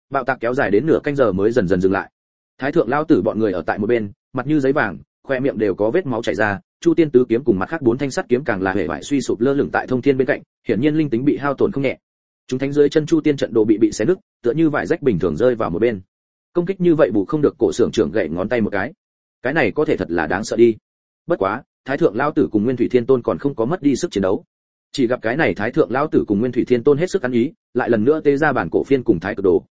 Bạo tạc kéo dài đến nửa canh giờ mới dần dần dừng lại. Thái thượng lao tử bọn người ở tại một bên, mặt như giấy vàng khoe miệng đều có vết máu chảy ra, chu tiên tứ kiếm cùng mặt khác bốn thanh sắt kiếm càng là hề bại suy sụp lơ lửng tại thông thiên bên cạnh, hiển nhiên linh tính bị hao tổn không nhẹ. Chúng thánh dưới chân chu tiên trận đồ bị bị xé nứt, tựa như vải rách bình thường rơi vào một bên. Công kích như vậy bù không được cổ xưởng trưởng gậy ngón tay một cái. Cái này có thể thật là đáng sợ đi. Bất quá, thái thượng lao tử cùng nguyên thủy thiên tôn còn không có mất đi sức chiến đấu. Chỉ gặp cái này thái thượng lão tử cùng nguyên thủy thiên tôn hết sức ăn ý, lại lần nữa tế ra bản cổ phiên cùng thái cực đồ.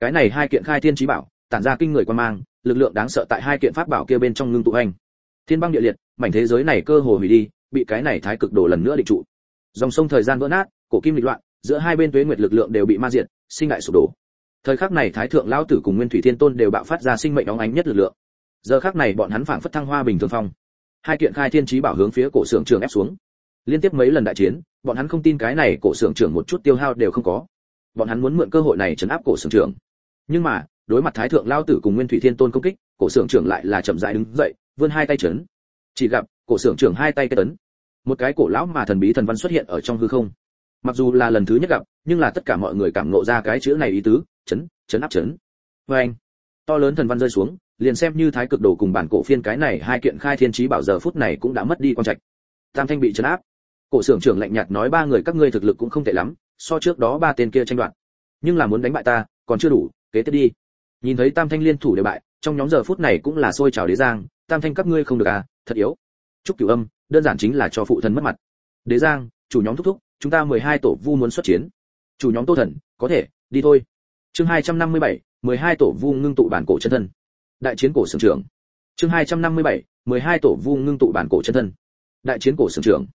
Cái này hai kiện khai thiên chí bảo tản ra kinh người quan mang, lực lượng đáng sợ tại hai kiện pháp bảo kia bên trong ngưng tụ hành. Thiên băng địa liệt, mảnh thế giới này cơ hồ hủy đi, bị cái này thái cực đồ lần nữa định trụ. Dòng sông thời gian vỡ nát, cổ kim lịch loạn, giữa hai bên tuế nguyệt lực lượng đều bị ma diệt, sinh đại sụp đổ. Thời khắc này thái thượng lão tử cùng nguyên thủy thiên tôn đều bạo phát ra sinh mệnh óng ánh nhất lực lượng. Giờ khắc này bọn hắn phảng phất thăng hoa bình thường phong. Hai kiện khai thiên chí bảo hướng phía cổ sưởng trường ép xuống. Liên tiếp mấy lần đại chiến, bọn hắn không tin cái này cổ sưởng trưởng một chút tiêu hao đều không có. Bọn hắn muốn mượn cơ hội này chấn áp cổ sưởng trưởng. Nhưng mà đối mặt thái thượng lao tử cùng nguyên thủy thiên tôn công kích, cổ Sưởng trưởng lại là chậm rãi đứng dậy, vươn hai tay chấn chỉ gặp, cổ Sưởng trưởng hai tay cái tấn. Một cái cổ lão mà thần bí thần văn xuất hiện ở trong hư không. Mặc dù là lần thứ nhất gặp, nhưng là tất cả mọi người cảm ngộ ra cái chữ này ý tứ chấn chấn áp chấn vê anh, to lớn thần văn rơi xuống, liền xem như thái cực đồ cùng bản cổ phiên cái này hai kiện khai thiên trí bảo giờ phút này cũng đã mất đi quan trạch. Tam thanh bị chấn áp. Cổ Sưởng trưởng lạnh nhạt nói ba người các ngươi thực lực cũng không tệ lắm, so trước đó ba tên kia tranh đoạt. Nhưng là muốn đánh bại ta, còn chưa đủ, kế tiếp đi nhìn thấy tam thanh liên thủ đều bại, trong nhóm giờ phút này cũng là sôi trào đế giang. Tam thanh các ngươi không được à thật yếu. Chúc cửu âm, đơn giản chính là cho phụ thần mất mặt. Đế giang, chủ nhóm thúc thúc, chúng ta mười hai tổ vu muốn xuất chiến. Chủ nhóm tô thần, có thể, đi thôi. Chương hai trăm năm mươi bảy, mười hai tổ vu ngưng tụ bản cổ chân thân. Đại chiến cổ sưởng trưởng. Chương hai trăm năm mươi bảy, mười hai tổ vu ngưng tụ bản cổ chân thân. Đại chiến cổ sưởng trưởng.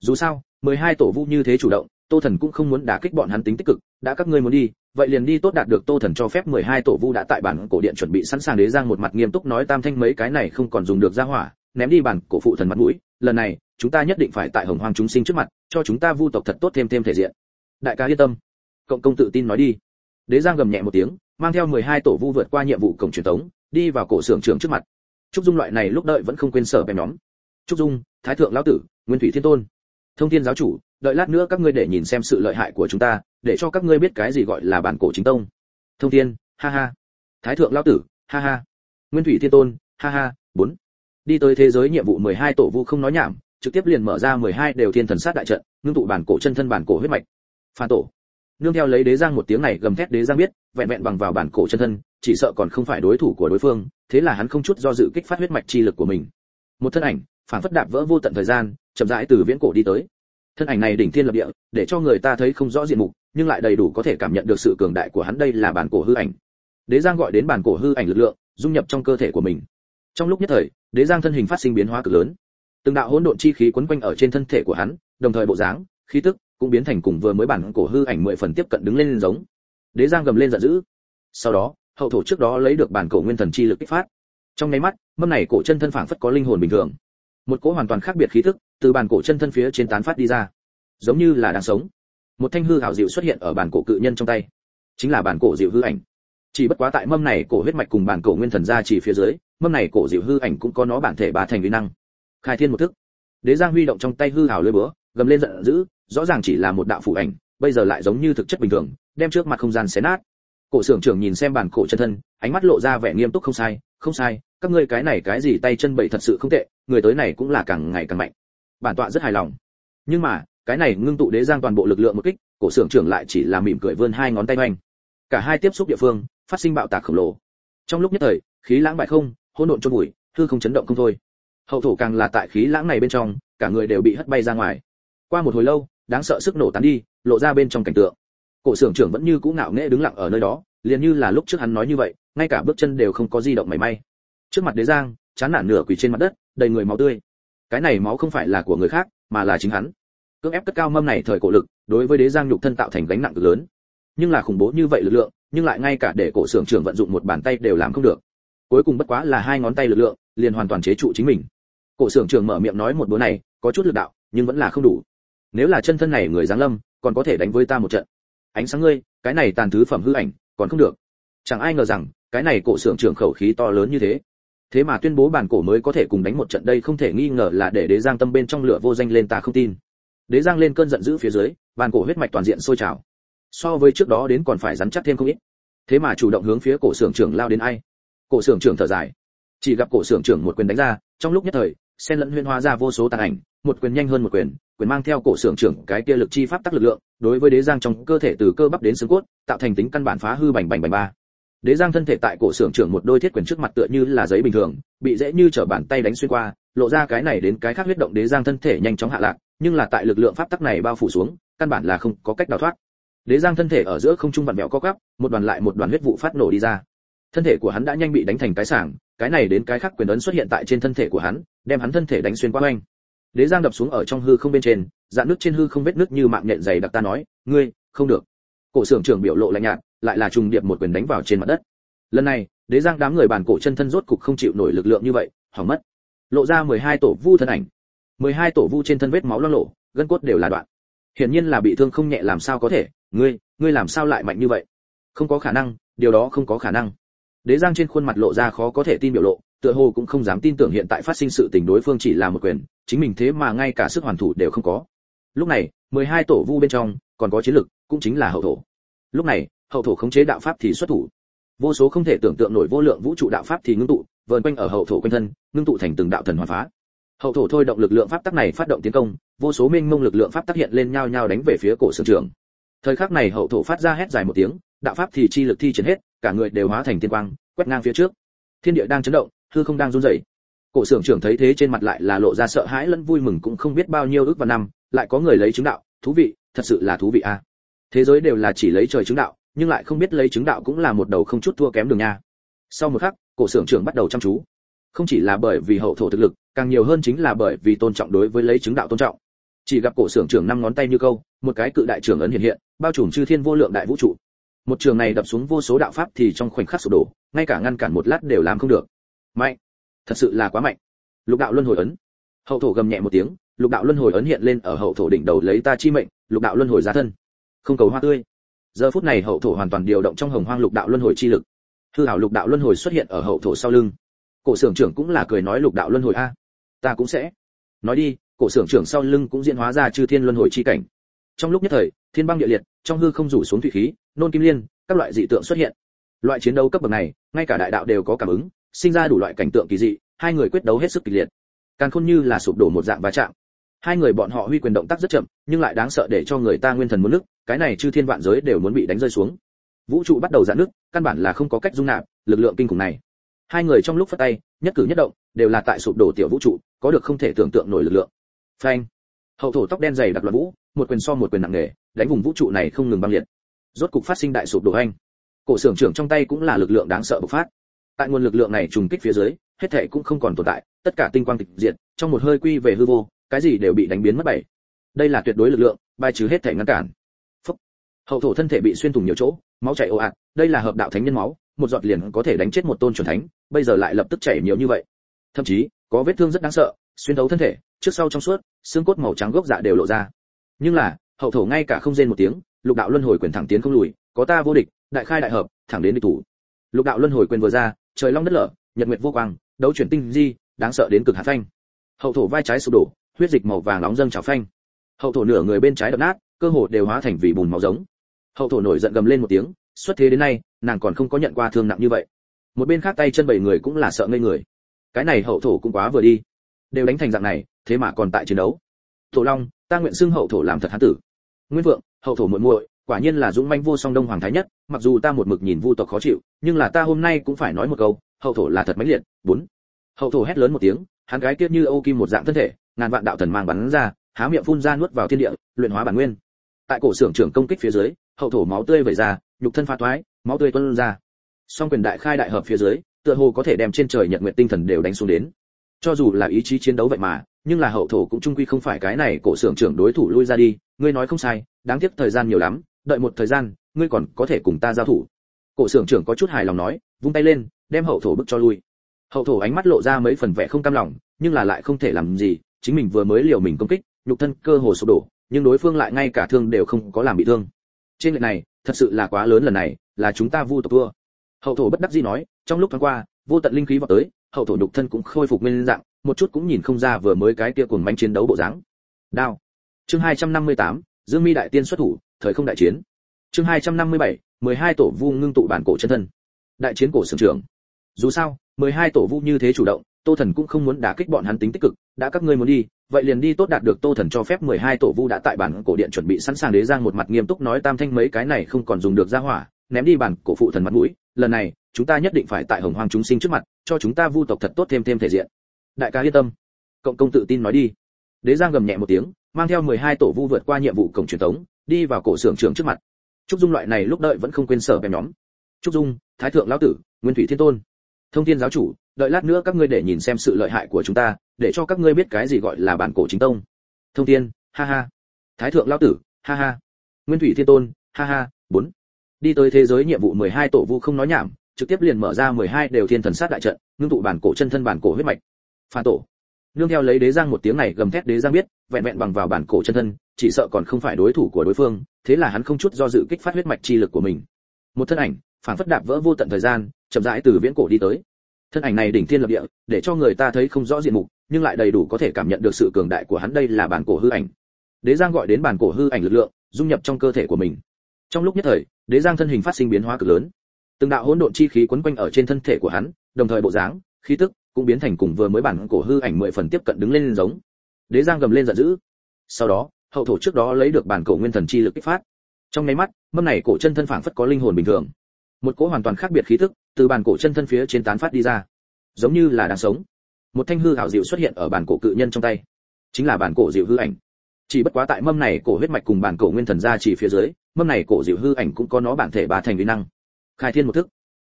Dù sao, mười hai tổ vu như thế chủ động tô thần cũng không muốn đả kích bọn hắn tính tích cực, đã các ngươi muốn đi, vậy liền đi tốt đạt được tô thần cho phép mười hai tổ vu đã tại bản cổ điện chuẩn bị sẵn sàng đế giang một mặt nghiêm túc nói tam thanh mấy cái này không còn dùng được ra hỏa, ném đi bản cổ phụ thần mặt mũi, lần này, chúng ta nhất định phải tại hồng hoang chúng sinh trước mặt, cho chúng ta vu tộc thật tốt thêm thêm thể diện. Đại ca yên tâm. Cộng công tự tin nói đi. Đế giang gầm nhẹ một tiếng, mang theo mười hai tổ vu vượt qua nhiệm vụ cổng truyền thống đi vào cổ xưởng trưởng trước mặt. Trúc dung loại này lúc đợi vẫn không quên sở bèm nhóm. Trúc dung, thái thượng lão tử, nguyên thủy thiên tôn thông thiên giáo chủ, đợi lát nữa các ngươi để nhìn xem sự lợi hại của chúng ta, để cho các ngươi biết cái gì gọi là bản cổ chính tông. Thông thiên, ha ha. Thái thượng lão tử, ha ha. Nguyên thủy thiên tôn, ha ha, bốn. Đi tới thế giới nhiệm vụ 12 tổ vu không nói nhảm, trực tiếp liền mở ra 12 đều thiên thần sát đại trận, ngưng tụ bản cổ chân thân bản cổ huyết mạch. Phản tổ. Nương theo lấy đế giang một tiếng này gầm thét đế giang biết, vẹn vẹn bằng vào bản cổ chân thân, chỉ sợ còn không phải đối thủ của đối phương, thế là hắn không chút do dự kích phát huyết mạch chi lực của mình. Một thân ảnh phản phất đạp vỡ vô tận thời gian chậm rãi từ viễn cổ đi tới. Thân ảnh này đỉnh thiên lập địa, để cho người ta thấy không rõ diện mục, nhưng lại đầy đủ có thể cảm nhận được sự cường đại của hắn đây là bản cổ hư ảnh. Đế giang gọi đến bản cổ hư ảnh lực lượng, dung nhập trong cơ thể của mình. Trong lúc nhất thời, đế giang thân hình phát sinh biến hóa cực lớn. Từng đạo hỗn độn chi khí quấn quanh ở trên thân thể của hắn, đồng thời bộ dáng, khí tức cũng biến thành cùng vừa mới bản cổ hư ảnh mười phần tiếp cận đứng lên giống. Đế giang gầm lên giận dữ. Sau đó, hậu thổ trước đó lấy được bản cổ nguyên thần chi lực kích phát. Trong nháy mắt, mâm này cổ chân thân phảng phất có linh hồn bình thường một cỗ hoàn toàn khác biệt khí tức từ bàn cổ chân thân phía trên tán phát đi ra, giống như là đang sống. Một thanh hư hảo dịu xuất hiện ở bàn cổ cự nhân trong tay, chính là bàn cổ dịu hư ảnh. Chỉ bất quá tại mâm này cổ huyết mạch cùng bản cổ nguyên thần ra chỉ phía dưới, mâm này cổ dịu hư ảnh cũng có nó bản thể ba thành uy năng. Khai thiên một thức. Đế giang huy động trong tay hư hảo lưỡi búa, gầm lên giận dữ, rõ ràng chỉ là một đạo phụ ảnh, bây giờ lại giống như thực chất bình thường, đem trước mặt không gian xé nát. Cổ xưởng trưởng nhìn xem bản cổ chân thân, ánh mắt lộ ra vẻ nghiêm túc không sai không sai các ngươi cái này cái gì tay chân bậy thật sự không tệ, người tới này cũng là càng ngày càng mạnh. Bản tọa rất hài lòng. Nhưng mà, cái này ngưng tụ đế giang toàn bộ lực lượng một kích, cổ xưởng trưởng lại chỉ là mỉm cười vươn hai ngón tay hoành. Cả hai tiếp xúc địa phương, phát sinh bạo tạc khổng lồ. Trong lúc nhất thời, khí lãng bại không, hỗn độn chôn bụi, hư không chấn động không thôi. Hậu thổ càng là tại khí lãng này bên trong, cả người đều bị hất bay ra ngoài. Qua một hồi lâu, đáng sợ sức nổ tán đi, lộ ra bên trong cảnh tượng. Cổ xưởng trưởng vẫn như cũ ngạo nghễ đứng lặng ở nơi đó, liền như là lúc trước hắn nói như vậy, ngay cả bước chân đều không có di động mảy may trước mặt đế giang, chán nản nửa quỳ trên mặt đất, đầy người máu tươi. Cái này máu không phải là của người khác, mà là chính hắn. Cưỡng ép cất cao mâm này thời cổ lực, đối với đế giang nhục thân tạo thành gánh nặng cực lớn. Nhưng là khủng bố như vậy lực lượng, nhưng lại ngay cả để cổ xưởng trưởng vận dụng một bàn tay đều làm không được. Cuối cùng bất quá là hai ngón tay lực lượng, liền hoàn toàn chế trụ chính mình. Cổ xưởng trưởng mở miệng nói một bữa này, có chút lực đạo, nhưng vẫn là không đủ. Nếu là chân thân này người giáng lâm, còn có thể đánh với ta một trận. Ánh sáng ngươi, cái này tàn thứ phẩm hư ảnh, còn không được. Chẳng ai ngờ rằng, cái này cổ xưởng trưởng khẩu khí to lớn như thế thế mà tuyên bố bản cổ mới có thể cùng đánh một trận đây không thể nghi ngờ là để đế giang tâm bên trong lửa vô danh lên ta không tin. Đế giang lên cơn giận dữ phía dưới, bản cổ huyết mạch toàn diện sôi trào. So với trước đó đến còn phải rắn chắc thêm không ít. Thế mà chủ động hướng phía cổ xưởng trưởng lao đến ai? Cổ xưởng trưởng thở dài. Chỉ gặp cổ xưởng trưởng một quyền đánh ra, trong lúc nhất thời sen lẫn huyên hóa ra vô số tàn ảnh, một quyền nhanh hơn một quyền quyền mang theo cổ xưởng trưởng cái kia lực chi pháp tắc lực lượng, đối với đế giang trong cơ thể từ cơ bắp đến xương cốt, tạo thành tính căn bản phá hư bành bành bành ba đế giang thân thể tại cổ xưởng trưởng một đôi thiết quyền trước mặt tựa như là giấy bình thường bị dễ như trở bàn tay đánh xuyên qua lộ ra cái này đến cái khác huyết động đế giang thân thể nhanh chóng hạ lạc nhưng là tại lực lượng pháp tắc này bao phủ xuống căn bản là không có cách đào thoát. Đế giang thân thể ở giữa không trung vặn vẹo co gắp, một đoàn lại một đoàn huyết vụ phát nổ đi ra. Thân thể của hắn đã nhanh bị đánh thành cái sảng cái này đến cái khác quyền ấn xuất hiện tại trên thân thể của hắn đem hắn thân thể đánh xuyên qua oanh. Đế giang đập xuống ở trong hư không bên trên dạn nước trên hư không vết nước như mạng nhện dày đặc ta nói ngươi không được. Cổ xưởng trưởng biểu lộ lạnh nhạt lại là trùng điệp một quyền đánh vào trên mặt đất. Lần này, đế giang đám người bản cổ chân thân rốt cục không chịu nổi lực lượng như vậy, hỏng mất. Lộ ra 12 tổ vu thân ảnh. 12 tổ vu trên thân vết máu loang lộ, gân cốt đều là đoạn. Hiển nhiên là bị thương không nhẹ làm sao có thể. Ngươi ngươi làm sao lại mạnh như vậy? Không có khả năng, điều đó không có khả năng. Đế giang trên khuôn mặt lộ ra khó có thể tin biểu lộ, tựa hồ cũng không dám tin tưởng hiện tại phát sinh sự tình đối phương chỉ là một quyền, chính mình thế mà ngay cả sức hoàn thủ đều không có. Lúc này 12 tổ vu bên trong, còn có chiến lực, cũng chính là hậu thổ. Lúc này hậu thổ khống chế đạo pháp thì xuất thủ. Vô số không thể tưởng tượng nổi vô lượng vũ trụ đạo pháp thì ngưng tụ, vờn quanh ở hậu thổ quanh thân, ngưng tụ thành từng đạo thần hoàn phá. Hậu thổ thôi động lực lượng pháp tắc này phát động tiến công, vô số minh mông lực lượng pháp tắc hiện lên nhau nhau đánh về phía cổ sương trưởng thời khắc này hậu thổ phát ra hét dài một tiếng, đạo pháp thì chi lực thi triển hết, cả người đều hóa thành tiên quang, quét ngang phía trước. Thiên địa đang chấn động, hư không đang run rẩy. Cổ sưởng trưởng thấy thế trên mặt lại là lộ ra sợ hãi lẫn vui mừng cũng không biết bao nhiêu ước và năm, lại có người lấy chứng đạo, thú vị, thật sự là thú vị a. Thế giới đều là chỉ lấy trời chứng đạo nhưng lại không biết lấy chứng đạo cũng là một đầu không chút thua kém đường nha. Sau một khắc, cổ xưởng trưởng bắt đầu chăm chú. Không chỉ là bởi vì hậu thổ thực lực, càng nhiều hơn chính là bởi vì tôn trọng đối với lấy chứng đạo tôn trọng. Chỉ gặp cổ xưởng trưởng năm ngón tay như câu, một cái cự đại trưởng ấn hiện hiện, bao trùm chư thiên vô lượng đại vũ trụ. Một trường này đập xuống vô số đạo pháp thì trong khoảnh khắc sụp đổ, ngay cả ngăn cản một lát đều làm không được. Mạnh! Thật sự là quá mạnh. Lục đạo luân hồi ấn. Hậu thổ gầm nhẹ một tiếng, lục đạo luân hồi ấn hiện lên ở hậu thổ đỉnh đầu lấy ta chi mệnh, lục đạo luân hồi ra thân. Không cầu hoa tươi giờ phút này hậu thổ hoàn toàn điều động trong hồng hoang lục đạo luân hồi chi lực. Hư hảo lục đạo luân hồi xuất hiện ở hậu thổ sau lưng. Cổ xưởng trưởng cũng là cười nói lục đạo luân hồi a. Ta cũng sẽ. Nói đi, cổ xưởng trưởng sau lưng cũng diễn hóa ra chư thiên luân hồi chi cảnh. Trong lúc nhất thời, thiên băng địa liệt, trong hư không rủ xuống thủy khí, nôn kim liên, các loại dị tượng xuất hiện. Loại chiến đấu cấp bậc này, ngay cả đại đạo đều có cảm ứng, sinh ra đủ loại cảnh tượng kỳ dị, hai người quyết đấu hết sức kịch liệt. Càng khôn như là sụp đổ một dạng va chạm hai người bọn họ huy quyền động tác rất chậm, nhưng lại đáng sợ để cho người ta nguyên thần muốn nước, cái này chư thiên vạn giới đều muốn bị đánh rơi xuống. Vũ trụ bắt đầu giãn nước, căn bản là không có cách dung nạp lực lượng kinh khủng này. Hai người trong lúc phát tay, nhất cử nhất động, đều là tại sụp đổ tiểu vũ trụ, có được không thể tưởng tượng nổi lực lượng. Phanh! Hậu thổ tóc đen dày đặc loạn vũ, một quyền so một quyền nặng nề, đánh vùng vũ trụ này không ngừng băng liệt. Rốt cục phát sinh đại sụp đổ anh. Cổ xưởng trưởng trong tay cũng là lực lượng đáng sợ bộc phát. Tại nguồn lực lượng này trùng kích phía dưới, hết thể cũng không còn tồn tại, tất cả tinh quang tịch diệt, trong một hơi quy về hư vô cái gì đều bị đánh biến mất bảy. Đây là tuyệt đối lực lượng, bài trừ hết thể ngăn cản. Phúc. hậu thổ thân thể bị xuyên thủng nhiều chỗ, máu chảy ồ ạt, đây là hợp đạo thánh nhân máu, một giọt liền có thể đánh chết một tôn chuẩn thánh, bây giờ lại lập tức chảy nhiều như vậy. Thậm chí, có vết thương rất đáng sợ, xuyên thấu thân thể, trước sau trong suốt, xương cốt màu trắng gốc dạ đều lộ ra. Nhưng là, hậu thổ ngay cả không rên một tiếng, lục đạo luân hồi quyền thẳng tiến không lùi, có ta vô địch, đại khai đại hợp, thẳng đến địch thủ. Lục đạo luân hồi quyền vừa ra, trời long đất lở, nhật nguyệt vô quang, đấu chuyển tinh di, đáng sợ đến cực hạt phanh. Hậu thổ vai trái sụp đổ huyết dịch màu vàng nóng dâng trào phanh. Hậu thổ nửa người bên trái đập nát, cơ hồ đều hóa thành vì bùn máu giống. Hậu thổ nổi giận gầm lên một tiếng, xuất thế đến nay, nàng còn không có nhận qua thương nặng như vậy. Một bên khác tay chân bảy người cũng là sợ ngây người. Cái này hậu thổ cũng quá vừa đi. Đều đánh thành dạng này, thế mà còn tại chiến đấu. Thổ long, ta nguyện xưng hậu thổ làm thật hán tử. Nguyên vượng, hậu thổ muội muội, quả nhiên là dũng manh vô song đông hoàng thái nhất, mặc dù ta một mực nhìn vu tộc khó chịu, nhưng là ta hôm nay cũng phải nói một câu, hậu thổ là thật mãnh liệt. Bốn, hậu thổ hét lớn một tiếng, hắn gái kia như âu kim một dạng thân thể ngàn vạn đạo thần mang bắn ra, há miệng phun ra nuốt vào thiên địa, luyện hóa bản nguyên. Tại cổ xưởng trưởng công kích phía dưới, hậu thổ máu tươi vẩy ra, nhục thân pha thoái, máu tươi tuôn ra. Song quyền đại khai đại hợp phía dưới, tựa hồ có thể đem trên trời nhật nguyện tinh thần đều đánh xuống đến. Cho dù là ý chí chiến đấu vậy mà, nhưng là hậu thổ cũng trung quy không phải cái này cổ xưởng trưởng đối thủ lui ra đi. Ngươi nói không sai, đáng tiếc thời gian nhiều lắm, đợi một thời gian, ngươi còn có thể cùng ta giao thủ. Cổ xưởng trưởng có chút hài lòng nói, vung tay lên, đem hậu thổ bức cho lui. Hậu thổ ánh mắt lộ ra mấy phần vẻ không cam lòng, nhưng là lại không thể làm gì chính mình vừa mới liều mình công kích nhục thân cơ hồ sụp đổ nhưng đối phương lại ngay cả thương đều không có làm bị thương. Trên lệch này thật sự là quá lớn lần này là chúng ta vu tộc thua. Hậu thổ bất đắc dĩ nói trong lúc thoáng qua vô tận linh khí vào tới hậu thổ nhục thân cũng khôi phục nguyên dạng một chút cũng nhìn không ra vừa mới cái kia cuồng manh chiến đấu bộ dáng. Đao. Chương 258, dương mi đại tiên xuất thủ thời không đại chiến. Chương 257, 12 tổ vu ngưng tụ bản cổ chân thân. Đại chiến cổ sưởng trưởng. Dù sao 12 tổ vu như thế chủ động tô thần cũng không muốn đả kích bọn hắn tính tích cực, đã các ngươi muốn đi, vậy liền đi tốt đạt được tô thần cho phép 12 tổ vu đã tại bản cổ điện chuẩn bị sẵn sàng đế giang một mặt nghiêm túc nói tam thanh mấy cái này không còn dùng được ra hỏa, ném đi bản cổ phụ thần mặt mũi, lần này, chúng ta nhất định phải tại hồng hoang chúng sinh trước mặt, cho chúng ta vu tộc thật tốt thêm thêm thể diện. Đại ca yên tâm. Cộng công tự tin nói đi. Đế giang gầm nhẹ một tiếng, mang theo 12 tổ vu vượt qua nhiệm vụ cổng truyền thống, đi vào cổ xưởng trưởng trước mặt. Trúc dung loại này lúc đợi vẫn không quên sở bèm nhóm. Trúc dung, thái thượng lão tử, nguyên thủy thiên tôn, thông thiên giáo chủ đợi lát nữa các ngươi để nhìn xem sự lợi hại của chúng ta, để cho các ngươi biết cái gì gọi là bản cổ chính tông. Thông thiên, ha ha. Thái thượng lão tử, ha ha. Nguyên thủy thiên tôn, ha ha, bốn. Đi tới thế giới nhiệm vụ 12 tổ vu không nói nhảm, trực tiếp liền mở ra 12 đều thiên thần sát đại trận, ngưng tụ bản cổ chân thân bản cổ huyết mạch. Phản tổ. Nương theo lấy đế giang một tiếng này gầm thét đế giang biết, vẹn vẹn bằng vào bản cổ chân thân, chỉ sợ còn không phải đối thủ của đối phương, thế là hắn không chút do dự kích phát huyết mạch chi lực của mình. Một thân ảnh phản phất đạp vỡ vô tận thời gian, chậm rãi từ viễn cổ đi tới thân ảnh này đỉnh thiên lập địa, để cho người ta thấy không rõ diện mục, nhưng lại đầy đủ có thể cảm nhận được sự cường đại của hắn đây là bản cổ hư ảnh. Đế giang gọi đến bản cổ hư ảnh lực lượng, dung nhập trong cơ thể của mình. Trong lúc nhất thời, đế giang thân hình phát sinh biến hóa cực lớn. Từng đạo hỗn độn chi khí quấn quanh ở trên thân thể của hắn, đồng thời bộ dáng, khí tức cũng biến thành cùng vừa mới bản cổ hư ảnh mười phần tiếp cận đứng lên giống. Đế giang gầm lên giận dữ. Sau đó, hậu thổ trước đó lấy được bản cổ nguyên thần chi lực kích phát. Trong nháy mắt, mâm này cổ chân thân phảng phất có linh hồn bình thường. Một cỗ hoàn toàn khác biệt khí tức từ bàn cổ chân thân phía trên tán phát đi ra. Giống như là đang sống. Một thanh hư hảo diệu xuất hiện ở bàn cổ cự nhân trong tay. Chính là bàn cổ diệu hư ảnh. Chỉ bất quá tại mâm này cổ huyết mạch cùng bản cổ nguyên thần ra chỉ phía dưới, mâm này cổ diệu hư ảnh cũng có nó bản thể bà thành uy năng. Khai thiên một thức.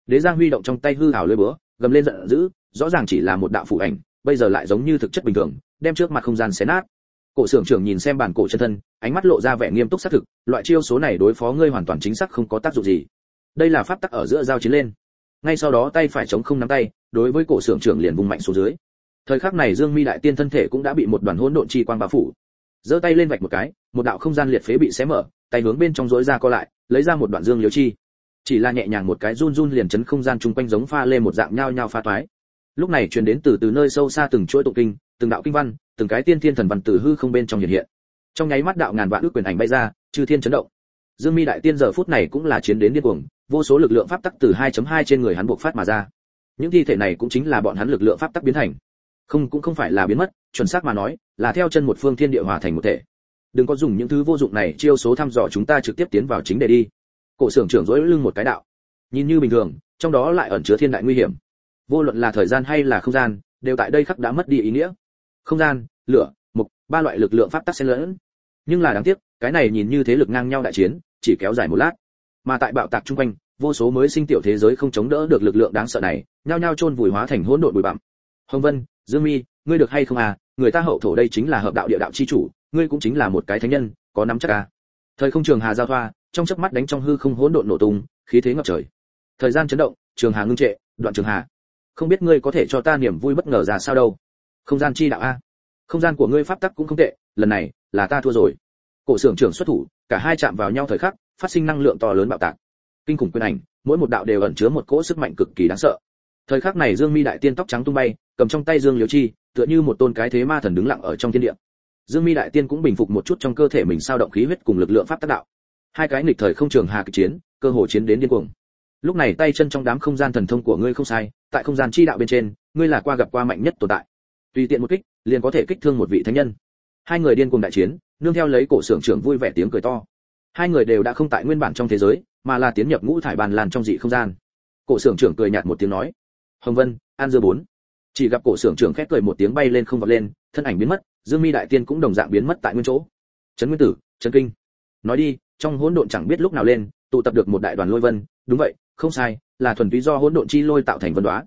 Đế giang huy động trong tay hư hảo lưỡi búa, gầm lên giận dữ, rõ ràng chỉ là một đạo phụ ảnh, bây giờ lại giống như thực chất bình thường, đem trước mặt không gian xé nát. Cổ xưởng trưởng nhìn xem bản cổ chân thân, ánh mắt lộ ra vẻ nghiêm túc xác thực, loại chiêu số này đối phó ngươi hoàn toàn chính xác không có tác dụng gì. Đây là pháp tắc ở giữa giao chiến lên ngay sau đó tay phải chống không nắm tay, đối với cổ xưởng trưởng liền vùng mạnh xuống dưới. Thời khắc này dương mi đại tiên thân thể cũng đã bị một đoàn hỗn độn chi quang bao phủ. Giơ tay lên vạch một cái, một đạo không gian liệt phế bị xé mở, tay hướng bên trong rối ra co lại, lấy ra một đoạn dương liễu chi. Chỉ là nhẹ nhàng một cái run run liền chấn không gian chung quanh giống pha lê một dạng nhao nhao pha toái lúc này truyền đến từ từ nơi sâu xa từng chuỗi tụng kinh, từng đạo kinh văn, từng cái tiên thiên thần văn từ hư không bên trong hiện hiện. Trong nháy mắt đạo ngàn vạn ước quyền ảnh bay ra, chư thiên chấn động. Dương mi đại tiên giờ phút này cũng là chiến đến điên cuồng vô số lực lượng pháp tắc từ 2.2 trên người hắn buộc phát mà ra. Những thi thể này cũng chính là bọn hắn lực lượng pháp tắc biến thành. Không, cũng không phải là biến mất, chuẩn xác mà nói, là theo chân một phương thiên địa hòa thành một thể. Đừng có dùng những thứ vô dụng này chiêu số thăm dò chúng ta trực tiếp tiến vào chính đề đi. Cổ xưởng trưởng dối lưng một cái đạo. Nhìn như bình thường, trong đó lại ẩn chứa thiên đại nguy hiểm. Vô luận là thời gian hay là không gian, đều tại đây khắc đã mất đi ý nghĩa. Không gian, lửa, mục, ba loại lực lượng pháp tắc xen lẫn. Nhưng là đáng tiếc, cái này nhìn như thế lực ngang nhau đại chiến, chỉ kéo dài một lát mà tại bạo tạc chung quanh, vô số mới sinh tiểu thế giới không chống đỡ được lực lượng đáng sợ này, nhao nhao chôn vùi hóa thành hỗn độn bụi bặm. Hồng vân, dương mi, ngươi được hay không à? Người ta hậu thổ đây chính là hợp đạo địa đạo chi chủ, ngươi cũng chính là một cái thánh nhân, có nắm chắc à? Thời không trường hà giao thoa, trong chớp mắt đánh trong hư không hỗn độn nổ tung, khí thế ngập trời. Thời gian chấn động, trường hà ngưng trệ, đoạn trường hà. Không biết ngươi có thể cho ta niềm vui bất ngờ ra sao đâu. Không gian chi đạo a. Không gian của ngươi pháp tắc cũng không tệ, lần này là ta thua rồi. Cổ xưởng trưởng xuất thủ, cả hai chạm vào nhau thời khắc phát sinh năng lượng to lớn bạo tạc. Kinh khủng quyền ảnh, mỗi một đạo đều ẩn chứa một cỗ sức mạnh cực kỳ đáng sợ. Thời khắc này dương mi đại tiên tóc trắng tung bay, cầm trong tay dương liễu chi, tựa như một tôn cái thế ma thần đứng lặng ở trong thiên địa. Dương mi đại tiên cũng bình phục một chút trong cơ thể mình sao động khí huyết cùng lực lượng pháp tác đạo. Hai cái nghịch thời không trường hà kịch chiến, cơ hồ chiến đến điên cuồng. Lúc này tay chân trong đám không gian thần thông của ngươi không sai, tại không gian chi đạo bên trên, ngươi là qua gặp qua mạnh nhất tồn tại. Tùy tiện một kích, liền có thể kích thương một vị thánh nhân. Hai người điên cuồng đại chiến, nương theo lấy cổ sưởng trưởng vui vẻ tiếng cười to hai người đều đã không tại nguyên bản trong thế giới, mà là tiến nhập ngũ thải bàn lan trong dị không gian. Cổ xưởng trưởng cười nhạt một tiếng nói, hồng vân, an dưa bốn. Chỉ gặp cổ xưởng trưởng khép cười một tiếng bay lên không vọt lên, thân ảnh biến mất, dương mi đại tiên cũng đồng dạng biến mất tại nguyên chỗ. Trấn nguyên tử, trấn kinh. Nói đi, trong hỗn độn chẳng biết lúc nào lên, tụ tập được một đại đoàn lôi vân. Đúng vậy, không sai, là thuần túy do hỗn độn chi lôi tạo thành vân đoá.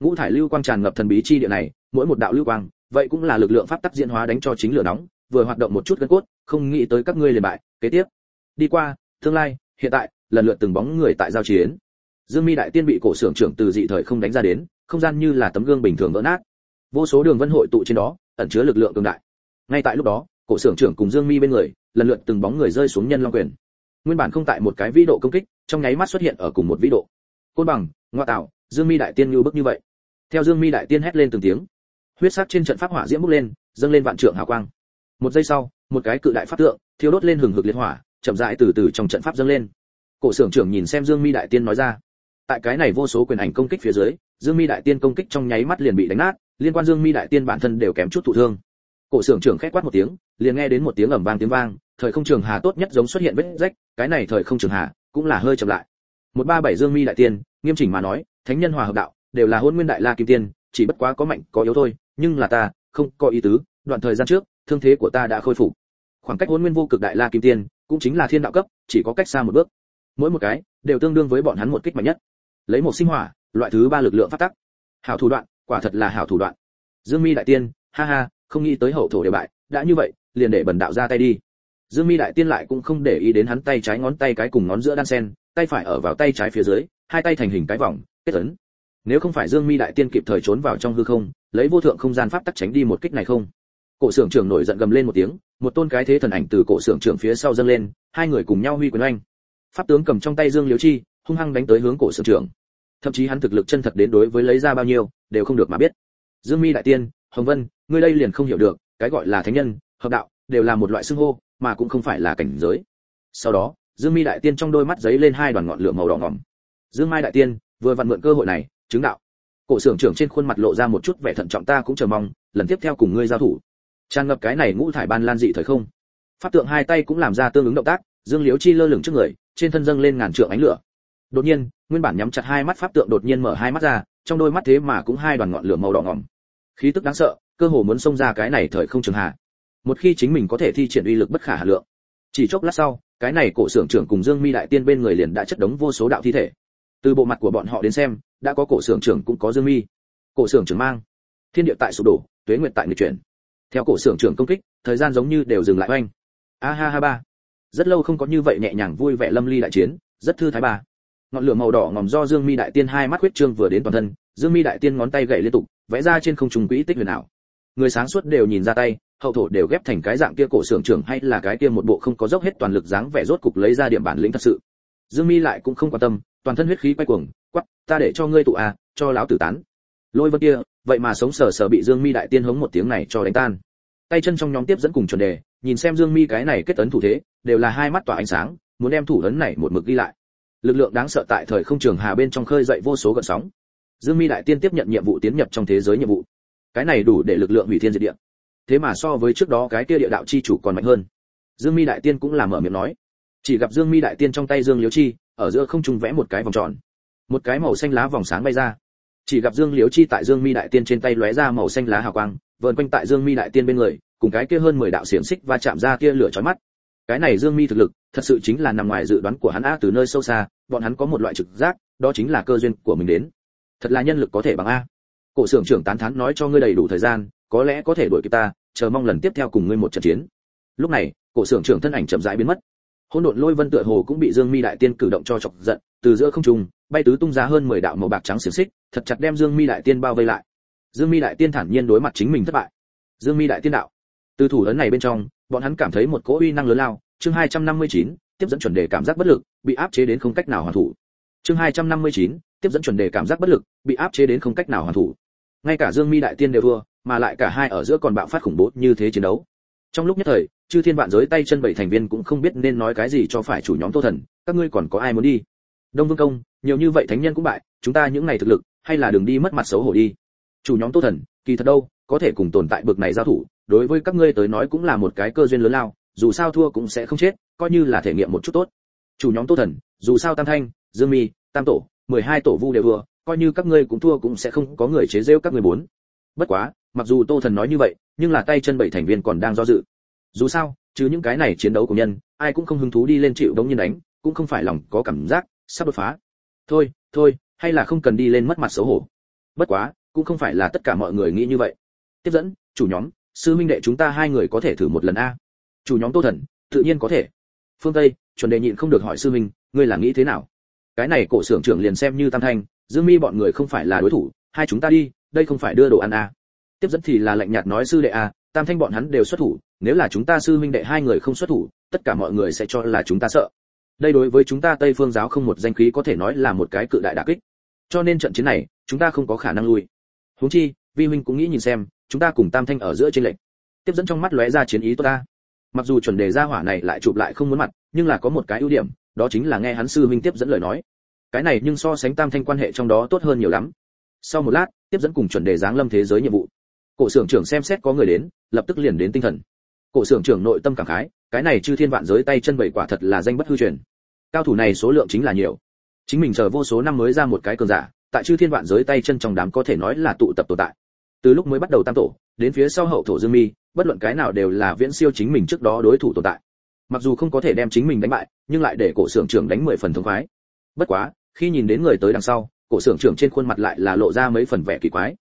Ngũ thải lưu quang tràn ngập thần bí chi địa này, mỗi một đạo lưu quang, vậy cũng là lực lượng pháp tắc diễn hóa đánh cho chính lửa nóng, vừa hoạt động một chút gân cốt, không nghĩ tới các ngươi liền bại. Kế tiếp đi qua, tương lai, hiện tại, lần lượt từng bóng người tại giao chiến. Dương mi đại tiên bị cổ xưởng trưởng từ dị thời không đánh ra đến, không gian như là tấm gương bình thường vỡ nát. Vô số đường vân hội tụ trên đó, ẩn chứa lực lượng cường đại. Ngay tại lúc đó, cổ xưởng trưởng cùng dương mi bên người, lần lượt từng bóng người rơi xuống nhân long quyền. Nguyên bản không tại một cái vĩ độ công kích, trong nháy mắt xuất hiện ở cùng một vĩ độ. Côn bằng, ngoa tạo, dương mi đại tiên như bức như vậy. Theo dương mi đại tiên hét lên từng tiếng. Huyết sắc trên trận pháp hỏa diễm bốc lên, dâng lên vạn trượng hào quang. Một giây sau, một cái cự đại pháp tượng, thiêu đốt lên hừng hực liệt hỏa chậm rãi từ từ trong trận pháp dâng lên. Cổ xưởng trưởng nhìn xem dương mi đại tiên nói ra. Tại cái này vô số quyền ảnh công kích phía dưới, dương mi đại tiên công kích trong nháy mắt liền bị đánh nát, liên quan dương mi đại tiên bản thân đều kém chút thụ thương. Cổ xưởng trưởng khẽ quát một tiếng, liền nghe đến một tiếng ầm vang tiếng vang, thời không trường hà tốt nhất giống xuất hiện vết rách, cái này thời không trường hà cũng là hơi chậm lại. Một ba bảy dương mi đại tiên, nghiêm chỉnh mà nói, thánh nhân hòa hợp đạo, đều là hôn nguyên đại la kim tiên, chỉ bất quá có mạnh, có yếu thôi, nhưng là ta không có ý tứ, đoạn thời gian trước, thương thế của ta đã khôi phục. Khoảng cách hôn nguyên vô cực đại la kim tiên cũng chính là thiên đạo cấp, chỉ có cách xa một bước. Mỗi một cái, đều tương đương với bọn hắn một kích mạnh nhất. Lấy một sinh hỏa, loại thứ ba lực lượng phát tắc. Hảo thủ đoạn, quả thật là hảo thủ đoạn. Dương mi đại tiên, ha ha, không nghĩ tới hậu thổ đều bại, đã như vậy, liền để bần đạo ra tay đi. Dương mi đại tiên lại cũng không để ý đến hắn tay trái ngón tay cái cùng ngón giữa đan sen, tay phải ở vào tay trái phía dưới, hai tay thành hình cái vòng, kết ấn. Nếu không phải dương mi đại tiên kịp thời trốn vào trong hư không, lấy vô thượng không gian pháp tắc tránh đi một kích này không? Cổ xưởng trưởng nổi giận gầm lên một tiếng, một tôn cái thế thần ảnh từ cổ xưởng trưởng phía sau dâng lên, hai người cùng nhau huy quyền oanh. Pháp tướng cầm trong tay dương liễu chi, hung hăng đánh tới hướng cổ xưởng trưởng. Thậm chí hắn thực lực chân thật đến đối với lấy ra bao nhiêu, đều không được mà biết. Dương mi đại tiên, hồng vân, ngươi đây liền không hiểu được, cái gọi là thánh nhân, hợp đạo, đều là một loại xưng hô, mà cũng không phải là cảnh giới. Sau đó, dương mi đại tiên trong đôi mắt giấy lên hai đoàn ngọn lửa màu đỏ ngỏm. Dương mai đại tiên, vừa vặn mượn cơ hội này, chứng đạo. Cổ xưởng trưởng trên khuôn mặt lộ ra một chút vẻ thận trọng ta cũng chờ mong, lần tiếp theo cùng ngươi giao thủ tràn ngập cái này ngũ thải ban lan dị thời không. Pháp tượng hai tay cũng làm ra tương ứng động tác, dương liễu chi lơ lửng trước người, trên thân dâng lên ngàn trượng ánh lửa. Đột nhiên, nguyên bản nhắm chặt hai mắt pháp tượng đột nhiên mở hai mắt ra, trong đôi mắt thế mà cũng hai đoàn ngọn lửa màu đỏ ngỏm. Khí tức đáng sợ, cơ hồ muốn xông ra cái này thời không trường hạ. Một khi chính mình có thể thi triển uy lực bất khả hà lượng. Chỉ chốc lát sau, cái này cổ xưởng trưởng cùng dương mi đại tiên bên người liền đã chất đống vô số đạo thi thể. Từ bộ mặt của bọn họ đến xem, đã có cổ xưởng trưởng cũng có dương mi. Cổ xưởng trưởng mang. Thiên địa tại sụp đổ, tuế nguyệt tại người chuyển theo cổ xưởng trưởng công kích, thời gian giống như đều dừng lại oanh. A ha ha ba. Rất lâu không có như vậy nhẹ nhàng vui vẻ lâm ly đại chiến, rất thư thái ba. Ngọn lửa màu đỏ ngòm do dương mi đại tiên hai mắt huyết trương vừa đến toàn thân, dương mi đại tiên ngón tay gậy liên tục, vẽ ra trên không trung quỹ tích huyền ảo. Người sáng suốt đều nhìn ra tay, hậu thổ đều ghép thành cái dạng kia cổ xưởng trưởng hay là cái kia một bộ không có dốc hết toàn lực dáng vẻ rốt cục lấy ra điểm bản lĩnh thật sự. Dương mi lại cũng không quan tâm, toàn thân huyết khí quay cuồng quắp ta để cho ngươi tụ à cho lão tử tán. Lôi vân kia vậy mà sống sờ sờ bị dương mi đại tiên hống một tiếng này cho đánh tan. Tay chân trong nhóm tiếp dẫn cùng chuẩn đề, nhìn xem dương mi cái này kết ấn thủ thế, đều là hai mắt tỏa ánh sáng, muốn đem thủ ấn này một mực ghi lại. Lực lượng đáng sợ tại thời không trường hà bên trong khơi dậy vô số gợn sóng. Dương mi đại tiên tiếp nhận nhiệm vụ tiến nhập trong thế giới nhiệm vụ. Cái này đủ để lực lượng hủy thiên diệt địa. Thế mà so với trước đó cái kia địa đạo chi chủ còn mạnh hơn. Dương mi đại tiên cũng làm mở miệng nói. Chỉ gặp dương mi đại tiên trong tay dương liếu chi, ở giữa không trung vẽ một cái vòng tròn. Một cái màu xanh lá vòng sáng bay ra chỉ gặp dương liễu chi tại dương mi đại tiên trên tay lóe ra màu xanh lá hào quang, vờn quanh tại dương mi đại tiên bên người, cùng cái kia hơn mười đạo xiềng xích và chạm ra kia lửa chói mắt. Cái này dương mi thực lực, thật sự chính là nằm ngoài dự đoán của hắn a từ nơi sâu xa, bọn hắn có một loại trực giác, đó chính là cơ duyên của mình đến. Thật là nhân lực có thể bằng a. Cổ xưởng trưởng tán thán nói cho ngươi đầy đủ thời gian, có lẽ có thể đuổi kịp ta, chờ mong lần tiếp theo cùng ngươi một trận chiến. Lúc này, cổ xưởng trưởng thân ảnh chậm rãi biến mất hỗn độn lôi vân tựa hồ cũng bị dương mi đại tiên cử động cho chọc giận từ giữa không trung bay tứ tung ra hơn mười đạo màu bạc trắng xiềng xích thật chặt đem dương mi đại tiên bao vây lại. Dương mi đại tiên thản nhiên đối mặt chính mình thất bại. Dương mi đại tiên đạo từ thủ lớn này bên trong bọn hắn cảm thấy một cỗ uy năng lớn lao. Chương 259, tiếp dẫn chuẩn đề cảm giác bất lực bị áp chế đến không cách nào hoàn thủ. Chương 259, tiếp dẫn chuẩn đề cảm giác bất lực bị áp chế đến không cách nào hoàn thủ. Ngay cả dương mi đại tiên đều thua mà lại cả hai ở giữa còn bạo phát khủng bố như thế chiến đấu. Trong lúc nhất thời chư thiên vạn giới tay chân bảy thành viên cũng không biết nên nói cái gì cho phải chủ nhóm tô thần, các ngươi còn có ai muốn đi? Đông vương công, nhiều như vậy thánh nhân cũng bại, chúng ta những ngày thực lực, hay là đừng đi mất mặt xấu hổ đi. Chủ nhóm tô thần, kỳ thật đâu, có thể cùng tồn tại bực này giao thủ, đối với các ngươi tới nói cũng là một cái cơ duyên lớn lao, dù sao thua cũng sẽ không chết, coi như là thể nghiệm một chút tốt. Chủ nhóm tô thần, dù sao tam thanh, dương mi, tam tổ, mười hai tổ vu đều thua, coi như các ngươi cũng thua cũng sẽ không có người chế rêu các ngươi bốn. Bất quá, mặc dù tô thần nói như vậy, nhưng là tay chân bảy thành viên còn đang do dự dù sao chứ những cái này chiến đấu của nhân, ai cũng không hứng thú đi lên chịu đống nhân đánh, cũng không phải lòng có cảm giác, sắp đột phá. Thôi thôi, hay là không cần đi lên mất mặt xấu hổ. Bất quá, cũng không phải là tất cả mọi người nghĩ như vậy. Tiếp dẫn, chủ nhóm, sư minh đệ chúng ta hai người có thể thử một lần a. Chủ nhóm tô thần, tự nhiên có thể. Phương tây, chuẩn đề nhịn không được hỏi sư minh ngươi là nghĩ thế nào? Cái này cổ xưởng trưởng liền xem như tam thanh, dương mi bọn người không phải là đối thủ, hai chúng ta đi, đây không phải đưa đồ ăn a. Tiếp dẫn thì là lạnh nhạt nói sư đệ a, tam thanh bọn hắn đều xuất thủ nếu là chúng ta sư minh đệ hai người không xuất thủ, tất cả mọi người sẽ cho là chúng ta sợ. Đây đối với chúng ta tây phương giáo không một danh khí có thể nói là một cái cự đại đả kích. Cho nên trận chiến này, chúng ta không có khả năng lui. Huống chi, vi huynh cũng nghĩ nhìn xem, chúng ta cùng tam thanh ở giữa trên lệnh tiếp dẫn trong mắt lóe ra chiến ý tốt ta. Mặc dù chuẩn đề gia hỏa này lại chụp lại không muốn mặt, nhưng là có một cái ưu điểm, đó chính là nghe hắn sư huynh tiếp dẫn lời nói. Cái này nhưng so sánh tam thanh quan hệ trong đó tốt hơn nhiều lắm. Sau một lát, tiếp dẫn cùng chuẩn đề giáng lâm thế giới nhiệm vụ. Cổ xưởng trưởng xem xét có người đến, lập tức liền đến tinh thần cổ xưởng trưởng nội tâm cảm khái, cái này chư thiên vạn giới tay chân bảy quả thật là danh bất hư truyền. Cao thủ này số lượng chính là nhiều. Chính mình chờ vô số năm mới ra một cái cường giả, tại chư thiên vạn giới tay chân trong đám có thể nói là tụ tập tồn tại. Từ lúc mới bắt đầu tam tổ, đến phía sau hậu thổ dương mi, bất luận cái nào đều là viễn siêu chính mình trước đó đối thủ tồn tại. Mặc dù không có thể đem chính mình đánh bại, nhưng lại để cổ xưởng trưởng đánh mười phần thống khoái. Bất quá, khi nhìn đến người tới đằng sau, cổ xưởng trưởng trên khuôn mặt lại là lộ ra mấy phần vẻ kỳ quái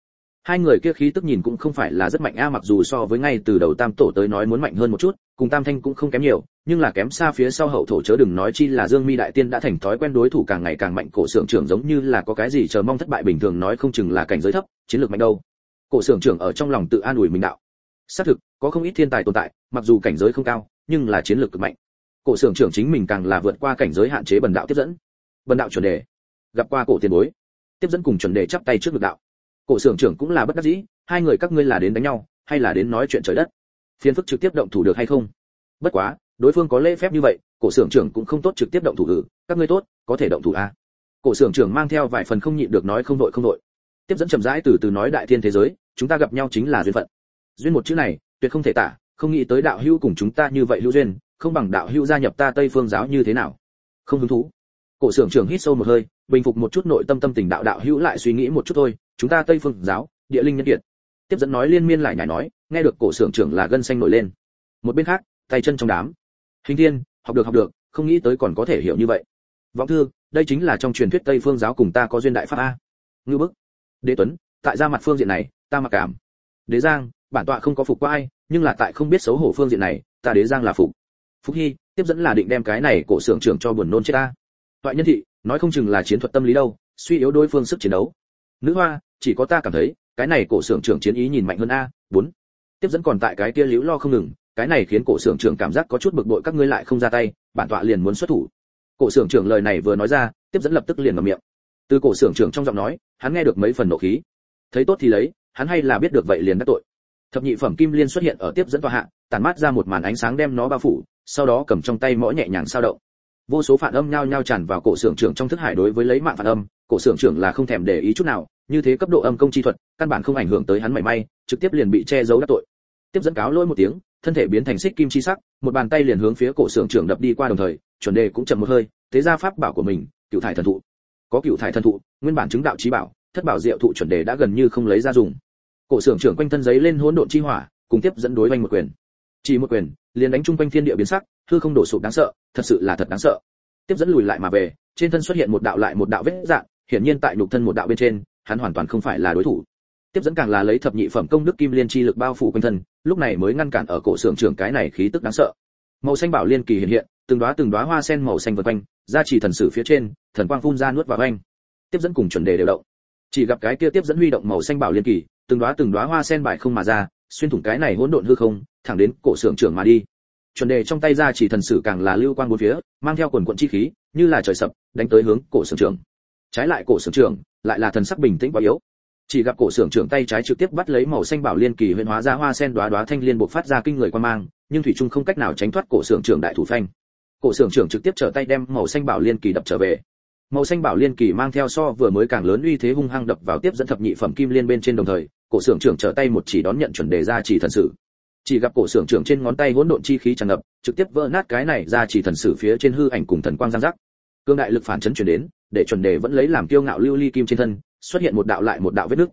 hai người kia khí tức nhìn cũng không phải là rất mạnh a, mặc dù so với ngay từ đầu tam tổ tới nói muốn mạnh hơn một chút, cùng tam thanh cũng không kém nhiều, nhưng là kém xa phía sau hậu thổ chớ đừng nói chi là dương mi đại tiên đã thành thói quen đối thủ càng ngày càng mạnh, cổ sưởng trưởng giống như là có cái gì chờ mong thất bại bình thường nói không chừng là cảnh giới thấp, chiến lược mạnh đâu. Cổ sưởng trưởng ở trong lòng tự an ủi mình đạo. Xác thực, có không ít thiên tài tồn tại, mặc dù cảnh giới không cao, nhưng là chiến lược cực mạnh. Cổ sưởng trưởng chính mình càng là vượt qua cảnh giới hạn chế bần đạo tiếp dẫn. Bần đạo chuẩn đề. Gặp qua cổ tiền bối. Tiếp dẫn cùng chuẩn đề chắp tay trước ngực đạo cổ xưởng trưởng cũng là bất đắc dĩ, hai người các ngươi là đến đánh nhau, hay là đến nói chuyện trời đất? Phiền phức trực tiếp động thủ được hay không? Bất quá, đối phương có lễ phép như vậy, cổ xưởng trưởng cũng không tốt trực tiếp động thủ ử các ngươi tốt, có thể động thủ a cổ xưởng trưởng mang theo vài phần không nhịn được nói không đội không đội. Tiếp dẫn chậm rãi từ từ nói đại thiên thế giới, chúng ta gặp nhau chính là duyên phận. Duyên một chữ này, tuyệt không thể tả, không nghĩ tới đạo hữu cùng chúng ta như vậy hữu duyên, không bằng đạo hữu gia nhập ta tây phương giáo như thế nào? Không hứng thú. Cổ xưởng trưởng hít sâu một hơi, bình phục một chút nội tâm tâm tình đạo đạo hữu lại suy nghĩ một chút thôi chúng ta tây phương giáo, địa linh nhân kiệt. Tiếp dẫn nói liên miên lại nhảy nói, nghe được cổ xưởng trưởng là gân xanh nổi lên. Một bên khác, tay chân trong đám. Hình thiên, học được học được, không nghĩ tới còn có thể hiểu như vậy. Vọng thư, đây chính là trong truyền thuyết tây phương giáo cùng ta có duyên đại pháp a. Ngư bức. Đế tuấn, tại ra mặt phương diện này, ta mặc cảm. Đế giang, bản tọa không có phục qua ai, nhưng là tại không biết xấu hổ phương diện này, ta đế giang là phục. Phúc hy, tiếp dẫn là định đem cái này cổ xưởng trưởng cho buồn nôn chết ta. Toại nhân thị, nói không chừng là chiến thuật tâm lý đâu, suy yếu đối phương sức chiến đấu. Nữ hoa chỉ có ta cảm thấy, cái này cổ xưởng trưởng chiến ý nhìn mạnh hơn a, bốn. Tiếp dẫn còn tại cái kia liễu lo không ngừng, cái này khiến cổ xưởng trưởng cảm giác có chút bực bội các ngươi lại không ra tay, bản tọa liền muốn xuất thủ. Cổ xưởng trưởng lời này vừa nói ra, tiếp dẫn lập tức liền mở miệng. Từ cổ xưởng trưởng trong giọng nói, hắn nghe được mấy phần nộ khí. Thấy tốt thì lấy, hắn hay là biết được vậy liền đắc tội. Thập nhị phẩm kim liên xuất hiện ở tiếp dẫn tòa hạ tàn mát ra một màn ánh sáng đem nó bao phủ, sau đó cầm trong tay mõ nhẹ nhàng sao động. Vô số phản âm nhao nhao tràn vào cổ xưởng trưởng trong thức hải đối với lấy mạng phản âm, cổ xưởng trưởng là không thèm để ý chút nào như thế cấp độ âm công chi thuật, căn bản không ảnh hưởng tới hắn mảy may, trực tiếp liền bị che giấu đắc tội. Tiếp dẫn cáo lỗi một tiếng, thân thể biến thành xích kim chi sắc, một bàn tay liền hướng phía cổ sưởng trưởng đập đi qua đồng thời, chuẩn đề cũng chậm một hơi, thế ra pháp bảo của mình cửu thải thần thụ. Có cửu thải thần thụ, nguyên bản chứng đạo chí bảo, thất bảo diệu thụ chuẩn đề đã gần như không lấy ra dùng. Cổ sưởng trưởng quanh thân giấy lên hỗn độn chi hỏa, cùng tiếp dẫn đối vanh một quyền. Chỉ một quyền, liền đánh trung quanh thiên địa biến sắc, hư không đổ sụp đáng sợ, thật sự là thật đáng sợ. Tiếp dẫn lùi lại mà về, trên thân xuất hiện một đạo lại một đạo vết dạng, hiển nhiên tại nhục thân một đạo bên trên hắn hoàn toàn không phải là đối thủ. Tiếp dẫn càng là lấy thập nhị phẩm công đức kim liên chi lực bao phủ quanh thân, lúc này mới ngăn cản ở cổ xưởng trưởng cái này khí tức đáng sợ. Màu xanh bảo liên kỳ hiện hiện, từng đóa từng đóa hoa sen màu xanh vần quanh, ra chỉ thần sử phía trên, thần quang phun ra nuốt vào anh tiếp dẫn cùng chuẩn đề đều động. Chỉ gặp cái kia tiếp dẫn huy động màu xanh bảo liên kỳ, từng đóa từng đóa hoa sen bài không mà ra, xuyên thủng cái này hỗn độn hư không, thẳng đến cổ xưởng trưởng mà đi. Chuẩn đề trong tay ra chỉ thần sử càng là lưu quang bốn phía, mang theo quần quận chi khí, như là trời sập, đánh tới hướng cổ xưởng trưởng trái lại cổ xưởng trưởng lại là thần sắc bình tĩnh và yếu. Chỉ gặp cổ xưởng trưởng tay trái trực tiếp bắt lấy màu xanh bảo liên kỳ huyễn hóa ra hoa sen đóa đóa thanh liên bộc phát ra kinh người quan mang, nhưng thủy trung không cách nào tránh thoát cổ xưởng trưởng đại thủ phanh. Cổ xưởng trưởng trực tiếp trở tay đem màu xanh bảo liên kỳ đập trở về. Màu xanh bảo liên kỳ mang theo so vừa mới càng lớn uy thế hung hăng đập vào tiếp dẫn thập nhị phẩm kim liên bên trên đồng thời, cổ xưởng trưởng trở tay một chỉ đón nhận chuẩn đề ra chỉ thần sử. Chỉ gặp cổ xưởng trưởng trên ngón tay hỗn độn chi khí tràn ngập, trực tiếp vỡ nát cái này ra chỉ thần sử phía trên hư ảnh cùng thần quang giang giác. Cương đại lực phản chấn chuyển đến để chuẩn đề vẫn lấy làm kiêu ngạo lưu ly kim trên thân, xuất hiện một đạo lại một đạo vết nứt.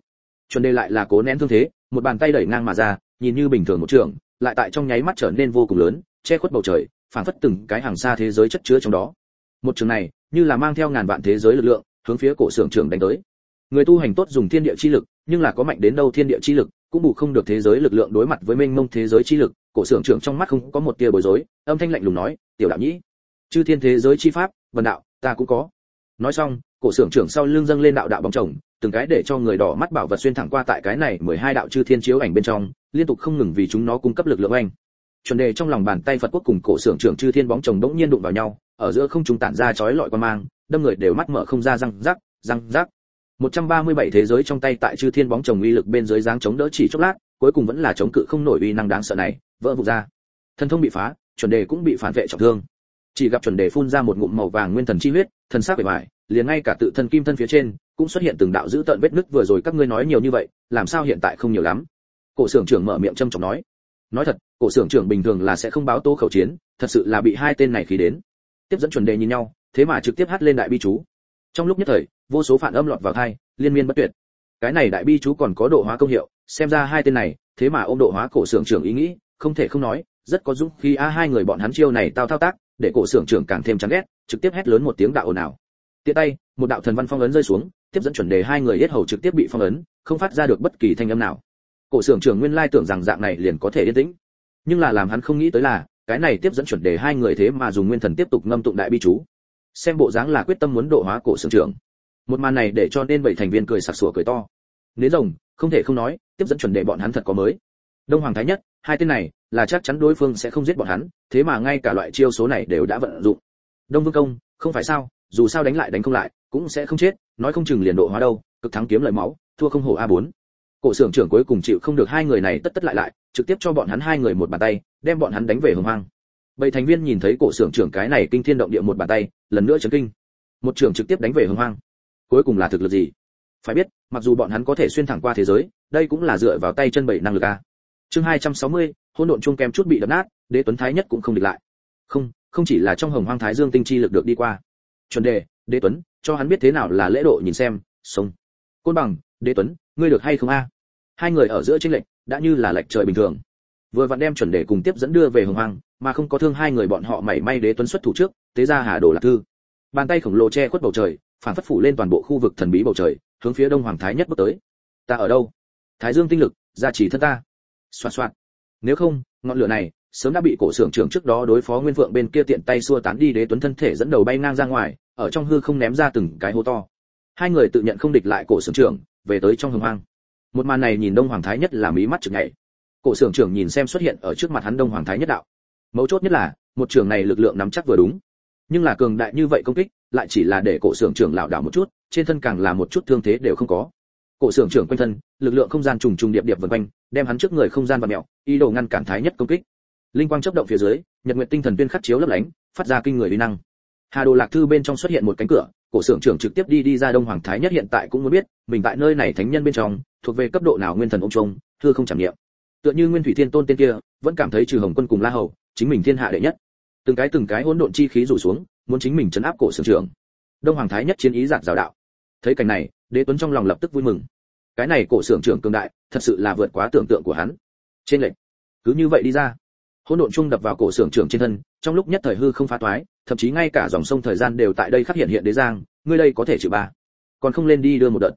Chuẩn đề lại là cố nén thương thế, một bàn tay đẩy ngang mà ra, nhìn như bình thường một trường, lại tại trong nháy mắt trở nên vô cùng lớn, che khuất bầu trời phản phất từng cái hàng xa thế giới chất chứa trong đó. Một trường này, như là mang theo ngàn vạn thế giới lực lượng, hướng phía cổ xưởng trưởng đánh tới. Người tu hành tốt dùng thiên địa chi lực, nhưng là có mạnh đến đâu thiên địa chi lực, cũng bù không được thế giới lực lượng đối mặt với mênh mông thế giới chi lực, cổ xưởng trưởng trong mắt không có một tia bối rối, âm thanh lạnh lùng nói, tiểu đạo nhĩ, chư thiên thế giới chi pháp, vần đạo, ta cũng có nói xong, cổ xưởng trưởng sau lưng dâng lên đạo đạo bóng chồng, từng cái để cho người đỏ mắt bảo vật xuyên thẳng qua tại cái này mười hai đạo chư thiên chiếu ảnh bên trong, liên tục không ngừng vì chúng nó cung cấp lực lượng anh chuẩn đề trong lòng bàn tay phật quốc cùng cổ xưởng trưởng chư thiên bóng chồng đỗng nhiên đụng vào nhau, ở giữa không trung tản ra chói lọi qua mang, đâm người đều mắt mở không ra răng rắc răng rắc. 137 thế giới trong tay tại chư thiên bóng chồng uy lực bên dưới dáng chống đỡ chỉ chốc lát, cuối cùng vẫn là chống cự không nổi uy năng đáng sợ này, vỡ vụn ra. Thân thông bị phá, chuẩn đề cũng bị phản vệ trọng thương. Chỉ gặp chuẩn đề phun ra một ngụm màu vàng nguyên thần chi huyết thần sắc bề ngoài liền ngay cả tự thân kim thân phía trên cũng xuất hiện từng đạo dữ tợn vết nứt vừa rồi các ngươi nói nhiều như vậy làm sao hiện tại không nhiều lắm? Cổ xưởng trưởng mở miệng châm trọng nói. Nói thật cổ xưởng trưởng bình thường là sẽ không báo tố khẩu chiến thật sự là bị hai tên này khí đến. Tiếp dẫn chuẩn đề nhìn nhau thế mà trực tiếp hát lên đại bi chú. Trong lúc nhất thời vô số phản âm lọt vào tai, liên miên bất tuyệt. Cái này đại bi chú còn có độ hóa công hiệu xem ra hai tên này thế mà ôm độ hóa cổ xưởng trưởng ý nghĩ không thể không nói rất có dũng khi a hai người bọn hắn chiêu này tao thao tác để cổ xưởng trưởng càng thêm chán ghét, trực tiếp hét lớn một tiếng đạo ồn ào. Tiện tay, một đạo thần văn phong ấn rơi xuống, tiếp dẫn chuẩn đề hai người yết hầu trực tiếp bị phong ấn, không phát ra được bất kỳ thanh âm nào. Cổ xưởng trưởng nguyên lai tưởng rằng dạng này liền có thể yên tĩnh. Nhưng là làm hắn không nghĩ tới là, cái này tiếp dẫn chuẩn đề hai người thế mà dùng nguyên thần tiếp tục ngâm tụng đại bi chú. Xem bộ dáng là quyết tâm muốn độ hóa cổ xưởng trưởng. Một màn này để cho nên bảy thành viên cười sặc sủa cười to. Nếu rồng, không thể không nói, tiếp dẫn chuẩn đề bọn hắn thật có mới. Đông hoàng thái nhất, hai tên này là chắc chắn đối phương sẽ không giết bọn hắn thế mà ngay cả loại chiêu số này đều đã vận dụng. Đông vương công không phải sao dù sao đánh lại đánh không lại cũng sẽ không chết nói không chừng liền độ hóa đâu cực thắng kiếm lợi máu thua không hổ a 4 cổ xưởng trưởng cuối cùng chịu không được hai người này tất tất lại lại trực tiếp cho bọn hắn hai người một bàn tay đem bọn hắn đánh về hồng hoang. Bảy thành viên nhìn thấy cổ xưởng trưởng cái này kinh thiên động địa một bàn tay lần nữa chấn kinh. Một trưởng trực tiếp đánh về hồng hoang. Cuối cùng là thực lực gì? Phải biết mặc dù bọn hắn có thể xuyên thẳng qua thế giới đây cũng là dựa vào tay chân bảy năng lực a. Chương 260, hỗn độn chuông kem chút bị đập nát, đế tuấn thái nhất cũng không địch lại. Không không chỉ là trong hồng hoang thái dương tinh chi lực được đi qua. Chuẩn đề, đế tuấn, cho hắn biết thế nào là lễ độ nhìn xem sống côn bằng, đế tuấn, ngươi được hay không a? Hai người ở giữa tranh lệch, đã như là lệch trời bình thường. Vừa vặn đem chuẩn đề cùng tiếp dẫn đưa về hồng hoang, mà không có thương hai người bọn họ mảy may đế tuấn xuất thủ trước, tế ra hà đồ lạc thư. Bàn tay khổng lồ che khuất bầu trời, phản phất phủ lên toàn bộ khu vực thần bí bầu trời, hướng phía đông hoàng thái nhất bước tới. Ta ở đâu? Thái dương tinh lực, gia trì thân ta. Xoạt xoạt nếu không, ngọn lửa này sớm đã bị cổ xưởng trưởng trước đó đối phó nguyên vượng bên kia tiện tay xua tán đi đế tuấn thân thể dẫn đầu bay ngang ra ngoài, ở trong hư không ném ra từng cái hố to. Hai người tự nhận không địch lại cổ xưởng trưởng, về tới trong hồng hoang. Một màn này nhìn đông hoàng thái nhất là mí mắt chực nhảy. Cổ xưởng trưởng nhìn xem xuất hiện ở trước mặt hắn đông hoàng thái nhất đạo. Mấu chốt nhất là, một trường này lực lượng nắm chắc vừa đúng. Nhưng là cường đại như vậy công kích, lại chỉ là để cổ xưởng trưởng lảo đảo một chút, trên thân càng là một chút thương thế đều không có cổ xưởng trưởng quanh thân, lực lượng không gian trùng trùng điệp điệp vần quanh, đem hắn trước người không gian và mèo ý đồ ngăn cản thái nhất công kích. Linh quang chớp động phía dưới, nhật nguyện tinh thần tuyên khắc chiếu lấp lánh, phát ra kinh người uy năng. Hà đồ lạc thư bên trong xuất hiện một cánh cửa, cổ xưởng trưởng trực tiếp đi đi ra đông hoàng thái nhất hiện tại cũng muốn biết, mình tại nơi này thánh nhân bên trong, thuộc về cấp độ nào nguyên thần ông trung thưa không trảm nghiệm. Tựa như nguyên thủy thiên tôn tên kia, vẫn cảm thấy trừ hồng quân cùng la hầu, chính mình thiên hạ đệ nhất. Từng cái từng cái hỗn độn chi khí rủ xuống, muốn chính mình chấn áp cổ xưởng trưởng. Đông hoàng thái nhất chiến ý giạt rào đạo. Thấy cảnh này, đế tuấn trong lòng lập tức vui mừng cái này cổ xưởng trưởng cường đại, thật sự là vượt quá tưởng tượng của hắn. Trên lệnh cứ như vậy đi ra. Hỗn độn chung đập vào cổ xưởng trưởng trên thân, trong lúc nhất thời hư không phá toái, thậm chí ngay cả dòng sông thời gian đều tại đây khắc hiện hiện đế giang, ngươi đây có thể chịu ba. Còn không lên đi đưa một đợt.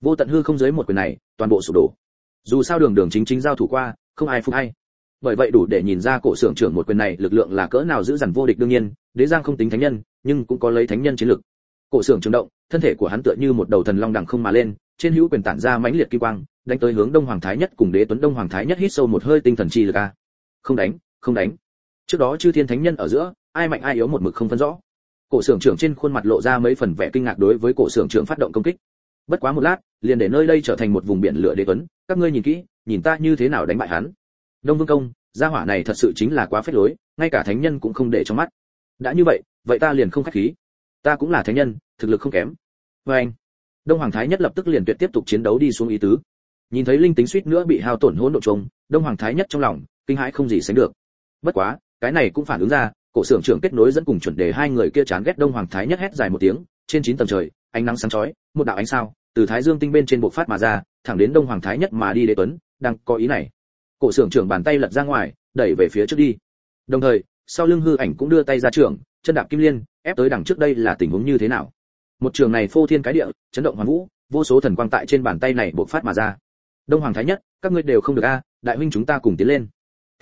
Vô tận hư không dưới một quyền này, toàn bộ sụp đổ. Dù sao đường đường chính chính giao thủ qua, không ai phục hay bởi vậy đủ để nhìn ra cổ xưởng trưởng một quyền này lực lượng là cỡ nào giữ dằn vô địch đương nhiên, đế giang không tính thánh nhân, nhưng cũng có lấy thánh nhân chiến lực. Cổ xưởng trường động, thân thể của hắn tựa như một đầu thần long đằng không mà lên trên hữu quyền tản ra mãnh liệt kỳ quang, đánh tới hướng đông hoàng thái nhất cùng đế tuấn đông hoàng thái nhất hít sâu một hơi tinh thần chi lực a. Không đánh không đánh. Trước đó chư thiên thánh nhân ở giữa, ai mạnh ai yếu một mực không phân rõ. Cổ sưởng trưởng trên khuôn mặt lộ ra mấy phần vẻ kinh ngạc đối với cổ sưởng trưởng phát động công kích. Bất quá một lát, liền để nơi đây trở thành một vùng biển lửa đế tuấn, các ngươi nhìn kỹ, nhìn ta như thế nào đánh bại hắn. Đông vương công, gia hỏa này thật sự chính là quá phết lối, ngay cả thánh nhân cũng không để trong mắt. Đã như vậy vậy ta liền không khách khí. Ta cũng là thánh nhân, thực lực không kém. Vê anh đông hoàng thái nhất lập tức liền tuyệt tiếp tục chiến đấu đi xuống ý tứ. Nhìn thấy linh tính suýt nữa bị hao tổn hỗn độn trùng, đông hoàng thái nhất trong lòng, kinh hãi không gì sánh được. Bất quá, cái này cũng phản ứng ra, cổ xưởng trưởng kết nối dẫn cùng chuẩn đề hai người kia chán ghét đông hoàng thái nhất hét dài một tiếng, trên chín tầng trời, ánh nắng sáng chói, một đạo ánh sao, từ thái dương tinh bên trên bộc phát mà ra, thẳng đến đông hoàng thái nhất mà đi đế tuấn, đang có ý này. Cổ xưởng trưởng bàn tay lật ra ngoài, đẩy về phía trước đi. Đồng thời, sau lưng hư ảnh cũng đưa tay ra trưởng chân đạp kim liên, ép tới đằng trước đây là tình huống như thế nào? Một trường này phô thiên cái địa, chấn động hoàn vũ, vô số thần quang tại trên bàn tay này bộc phát mà ra. Đông hoàng thái nhất, các ngươi đều không được a, đại huynh chúng ta cùng tiến lên.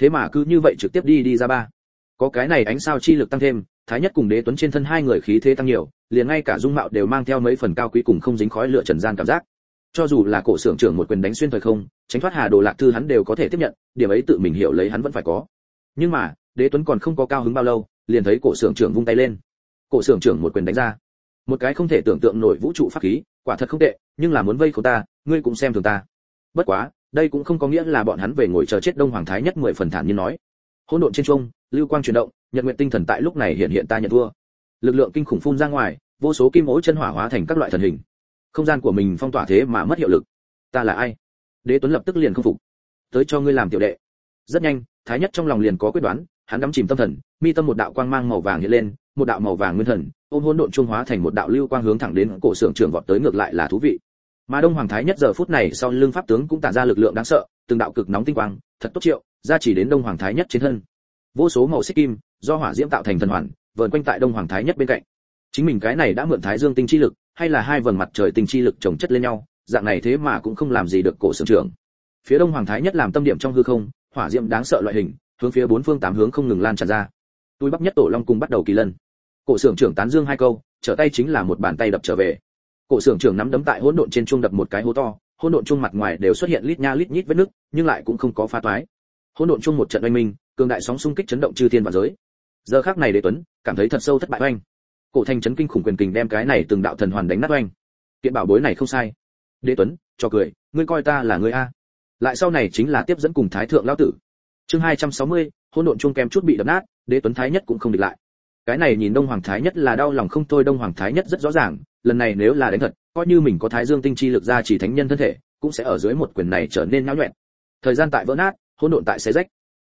Thế mà cứ như vậy trực tiếp đi đi ra ba. Có cái này ánh sao chi lực tăng thêm, thái nhất cùng đế tuấn trên thân hai người khí thế tăng nhiều, liền ngay cả dung mạo đều mang theo mấy phần cao quý cùng không dính khói lửa trần gian cảm giác. Cho dù là cổ xưởng trưởng một quyền đánh xuyên thời không, tránh thoát hà đồ lạc thư hắn đều có thể tiếp nhận, điểm ấy tự mình hiểu lấy hắn vẫn phải có. Nhưng mà, đế tuấn còn không có cao hứng bao lâu, liền thấy cổ xưởng trưởng vung tay lên. Cổ xưởng trưởng một quyền đánh ra một cái không thể tưởng tượng nổi vũ trụ pháp khí, quả thật không tệ, nhưng là muốn vây khổ ta, ngươi cũng xem thường ta. Bất quá, đây cũng không có nghĩa là bọn hắn về ngồi chờ chết đông hoàng thái nhất mười phần thản như nói. Hỗn độn trên trung lưu quang chuyển động, nhật nguyện tinh thần tại lúc này hiện hiện ta nhận thua. Lực lượng kinh khủng phun ra ngoài, vô số kim ố chân hỏa hóa thành các loại thần hình. Không gian của mình phong tỏa thế mà mất hiệu lực. Ta là ai? Đế tuấn lập tức liền không phục. Tới cho ngươi làm tiểu đệ. Rất nhanh, thái nhất trong lòng liền có quyết đoán, hắn đắm chìm tâm thần, mi tâm một đạo quang mang màu vàng hiện lên một đạo màu vàng nguyên thần, ôm hỗn độn trung hóa thành một đạo lưu quang hướng thẳng đến cổ xưởng trưởng vọt tới ngược lại là thú vị. Mà đông hoàng thái nhất giờ phút này sau lưng pháp tướng cũng tản ra lực lượng đáng sợ, từng đạo cực nóng tinh quang, thật tốt triệu ra chỉ đến đông hoàng thái nhất trên thân. Vô số màu xích kim, do hỏa diễm tạo thành thần hoàn, vờn quanh tại đông hoàng thái nhất bên cạnh. Chính mình cái này đã mượn thái dương tinh chi lực, hay là hai vầng mặt trời tinh chi lực chồng chất lên nhau, dạng này thế mà cũng không làm gì được cổ xưởng trưởng. Phía đông hoàng thái nhất làm tâm điểm trong hư không, hỏa diễm đáng sợ loại hình, hướng phía bốn phương tám hướng không ngừng lan tràn ra. Túi bắp nhất tổ long cùng bắt đầu kỳ lân cổ sưởng trưởng tán dương hai câu trở tay chính là một bàn tay đập trở về. Cổ sưởng trưởng nắm đấm tại hỗn độn trên chuông đập một cái hố to hỗn độn trung mặt ngoài đều xuất hiện lít nha lít nhít vết nứt nhưng lại cũng không có phá toái. Hỗn độn trung một trận oanh minh cường đại sóng xung kích chấn động chư thiên và giới. Giờ khắc này đế tuấn cảm thấy thật sâu thất bại oanh. Cổ thành chấn kinh khủng quyền kình đem cái này từng đạo thần hoàn đánh nát oanh. Kiện bảo bối này không sai. Đế tuấn cho cười ngươi coi ta là ngươi a. Lại sau này chính là tiếp dẫn cùng thái thượng lão tử. Chương 260, hỗn độn chung kém chút bị đập nát đế tuấn thái nhất cũng không địch lại cái này nhìn đông hoàng thái nhất là đau lòng không thôi, đông hoàng thái nhất rất rõ ràng, lần này nếu là đánh thật, coi như mình có thái dương tinh chi lực ra chỉ thánh nhân thân thể, cũng sẽ ở dưới một quyền này trở nên náo nhuẹn. Thời gian tại vỡ nát, hỗn độn tại xé rách.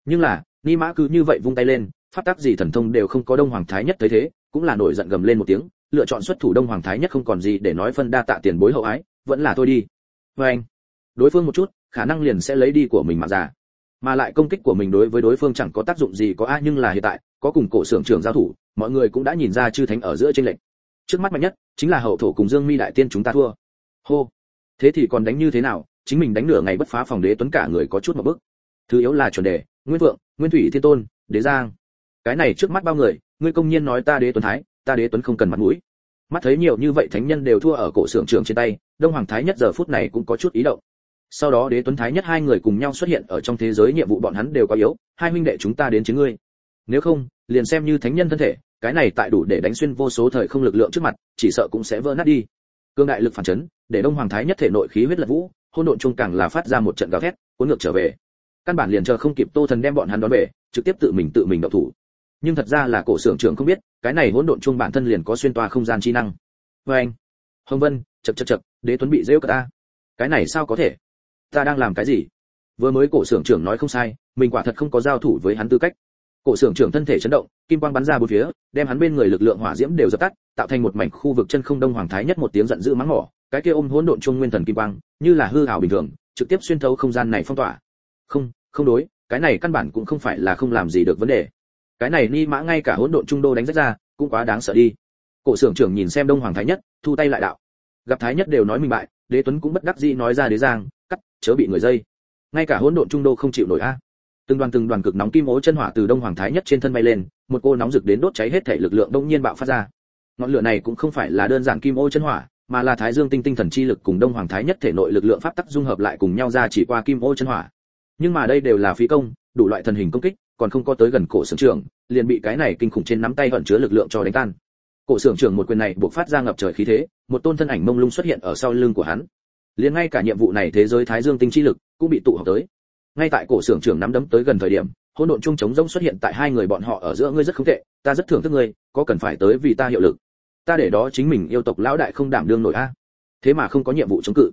Nhưng là, ni mã cứ như vậy vung tay lên, phát tác gì thần thông đều không có đông hoàng thái nhất thấy thế, cũng là nổi giận gầm lên một tiếng, lựa chọn xuất thủ đông hoàng thái nhất không còn gì để nói phân đa tạ tiền bối hậu ái, vẫn là thôi đi. Với anh đối phương một chút, khả năng liền sẽ lấy đi của mình mà già mà lại công kích của mình đối với đối phương chẳng có tác dụng gì có a nhưng là hiện tại, có cùng cổ xưởng trưởng giao thủ, mọi người cũng đã nhìn ra chư thánh ở giữa trên lệnh trước mắt mạnh nhất, chính là hậu thổ cùng dương mi đại tiên chúng ta thua. Hô. Thế thì còn đánh như thế nào? Chính mình đánh nửa ngày bất phá phòng đế tuấn cả người có chút một bước. Thứ yếu là chuẩn đề, nguyên vượng nguyên thủy thiên tôn, đế giang. Cái này trước mắt bao người, ngươi công nhiên nói ta đế tuấn thái, ta đế tuấn không cần mặt mũi. Mắt thấy nhiều như vậy thánh nhân đều thua ở cổ xưởng trưởng trên tay, đông hoàng thái nhất giờ phút này cũng có chút ý động sau đó đế tuấn thái nhất hai người cùng nhau xuất hiện ở trong thế giới nhiệm vụ bọn hắn đều có yếu, hai huynh đệ chúng ta đến chiến ngươi. Nếu không, liền xem như thánh nhân thân thể, cái này tại đủ để đánh xuyên vô số thời không lực lượng trước mặt, chỉ sợ cũng sẽ vỡ nát đi. Cương đại lực phản chấn, để đông hoàng thái nhất thể nội khí huyết lật vũ hôn độn trung càng là phát ra một trận gào thét, cuốn ngược trở về. Căn bản liền chờ không kịp tô thần đem bọn hắn đón về, trực tiếp tự mình tự mình động thủ. Nhưng thật ra là cổ xưởng trưởng không biết, cái này hỗn độn chung bản thân liền có xuyên toa không gian chi năng. Vê anh hồng vân chật chật chật đế tuấn bị rêu cả ta. Cái này sao có thể? Ta đang làm cái gì? Vừa mới cổ xưởng trưởng nói không sai, mình quả thật không có giao thủ với hắn tư cách. Cổ xưởng trưởng thân thể chấn động, kim quang bắn ra bốn phía, đem hắn bên người lực lượng hỏa diễm đều dập tắt, tạo thành một mảnh khu vực chân không đông hoàng thái nhất một tiếng giận dữ mắng mỏ. Cái kia ôm hỗn độn chung nguyên thần kim quang, như là hư ảo bình thường, trực tiếp xuyên thấu không gian này phong tỏa. Không không đối, cái này căn bản cũng không phải là không làm gì được vấn đề. Cái này ni mã ngay cả hỗn độn trung đô đánh rách ra, cũng quá đáng sợ đi. Cổ xưởng trưởng nhìn xem đông hoàng thái nhất, thu tay lại đạo. Gặp thái nhất đều nói mình bại, đế tuấn cũng bất đắc dĩ nói ra đế giang chớ bị người dây. Ngay cả hỗn độn trung đô không chịu nổi a. Từng đoàn từng đoàn cực nóng kim ố chân hỏa từ đông hoàng thái nhất trên thân bay lên, một cô nóng rực đến đốt cháy hết thể lực lượng đông nhiên bạo phát ra. Ngọn lửa này cũng không phải là đơn giản kim ô chân hỏa, mà là thái dương tinh tinh thần chi lực cùng đông hoàng thái nhất thể nội lực lượng pháp tắc dung hợp lại cùng nhau ra chỉ qua kim ô chân hỏa. Nhưng mà đây đều là phí công, đủ loại thần hình công kích, còn không có tới gần cổ sưởng trưởng, liền bị cái này kinh khủng trên nắm tay hận chứa lực lượng cho đánh tan. Cổ sưởng trưởng một quyền này buộc phát ra ngập trời khí thế, một tôn thân ảnh mông lung xuất hiện ở sau lưng của hắn liền ngay cả nhiệm vụ này thế giới thái dương tinh chi lực cũng bị tụ họp tới. Ngay tại cổ xưởng trưởng nắm đấm tới gần thời điểm, hỗn độn chung chống rông xuất hiện tại hai người bọn họ ở giữa ngươi rất không tệ, ta rất thưởng thức ngươi, có cần phải tới vì ta hiệu lực. Ta để đó chính mình yêu tộc lão đại không đảm đương nổi a. Thế mà không có nhiệm vụ chống cự.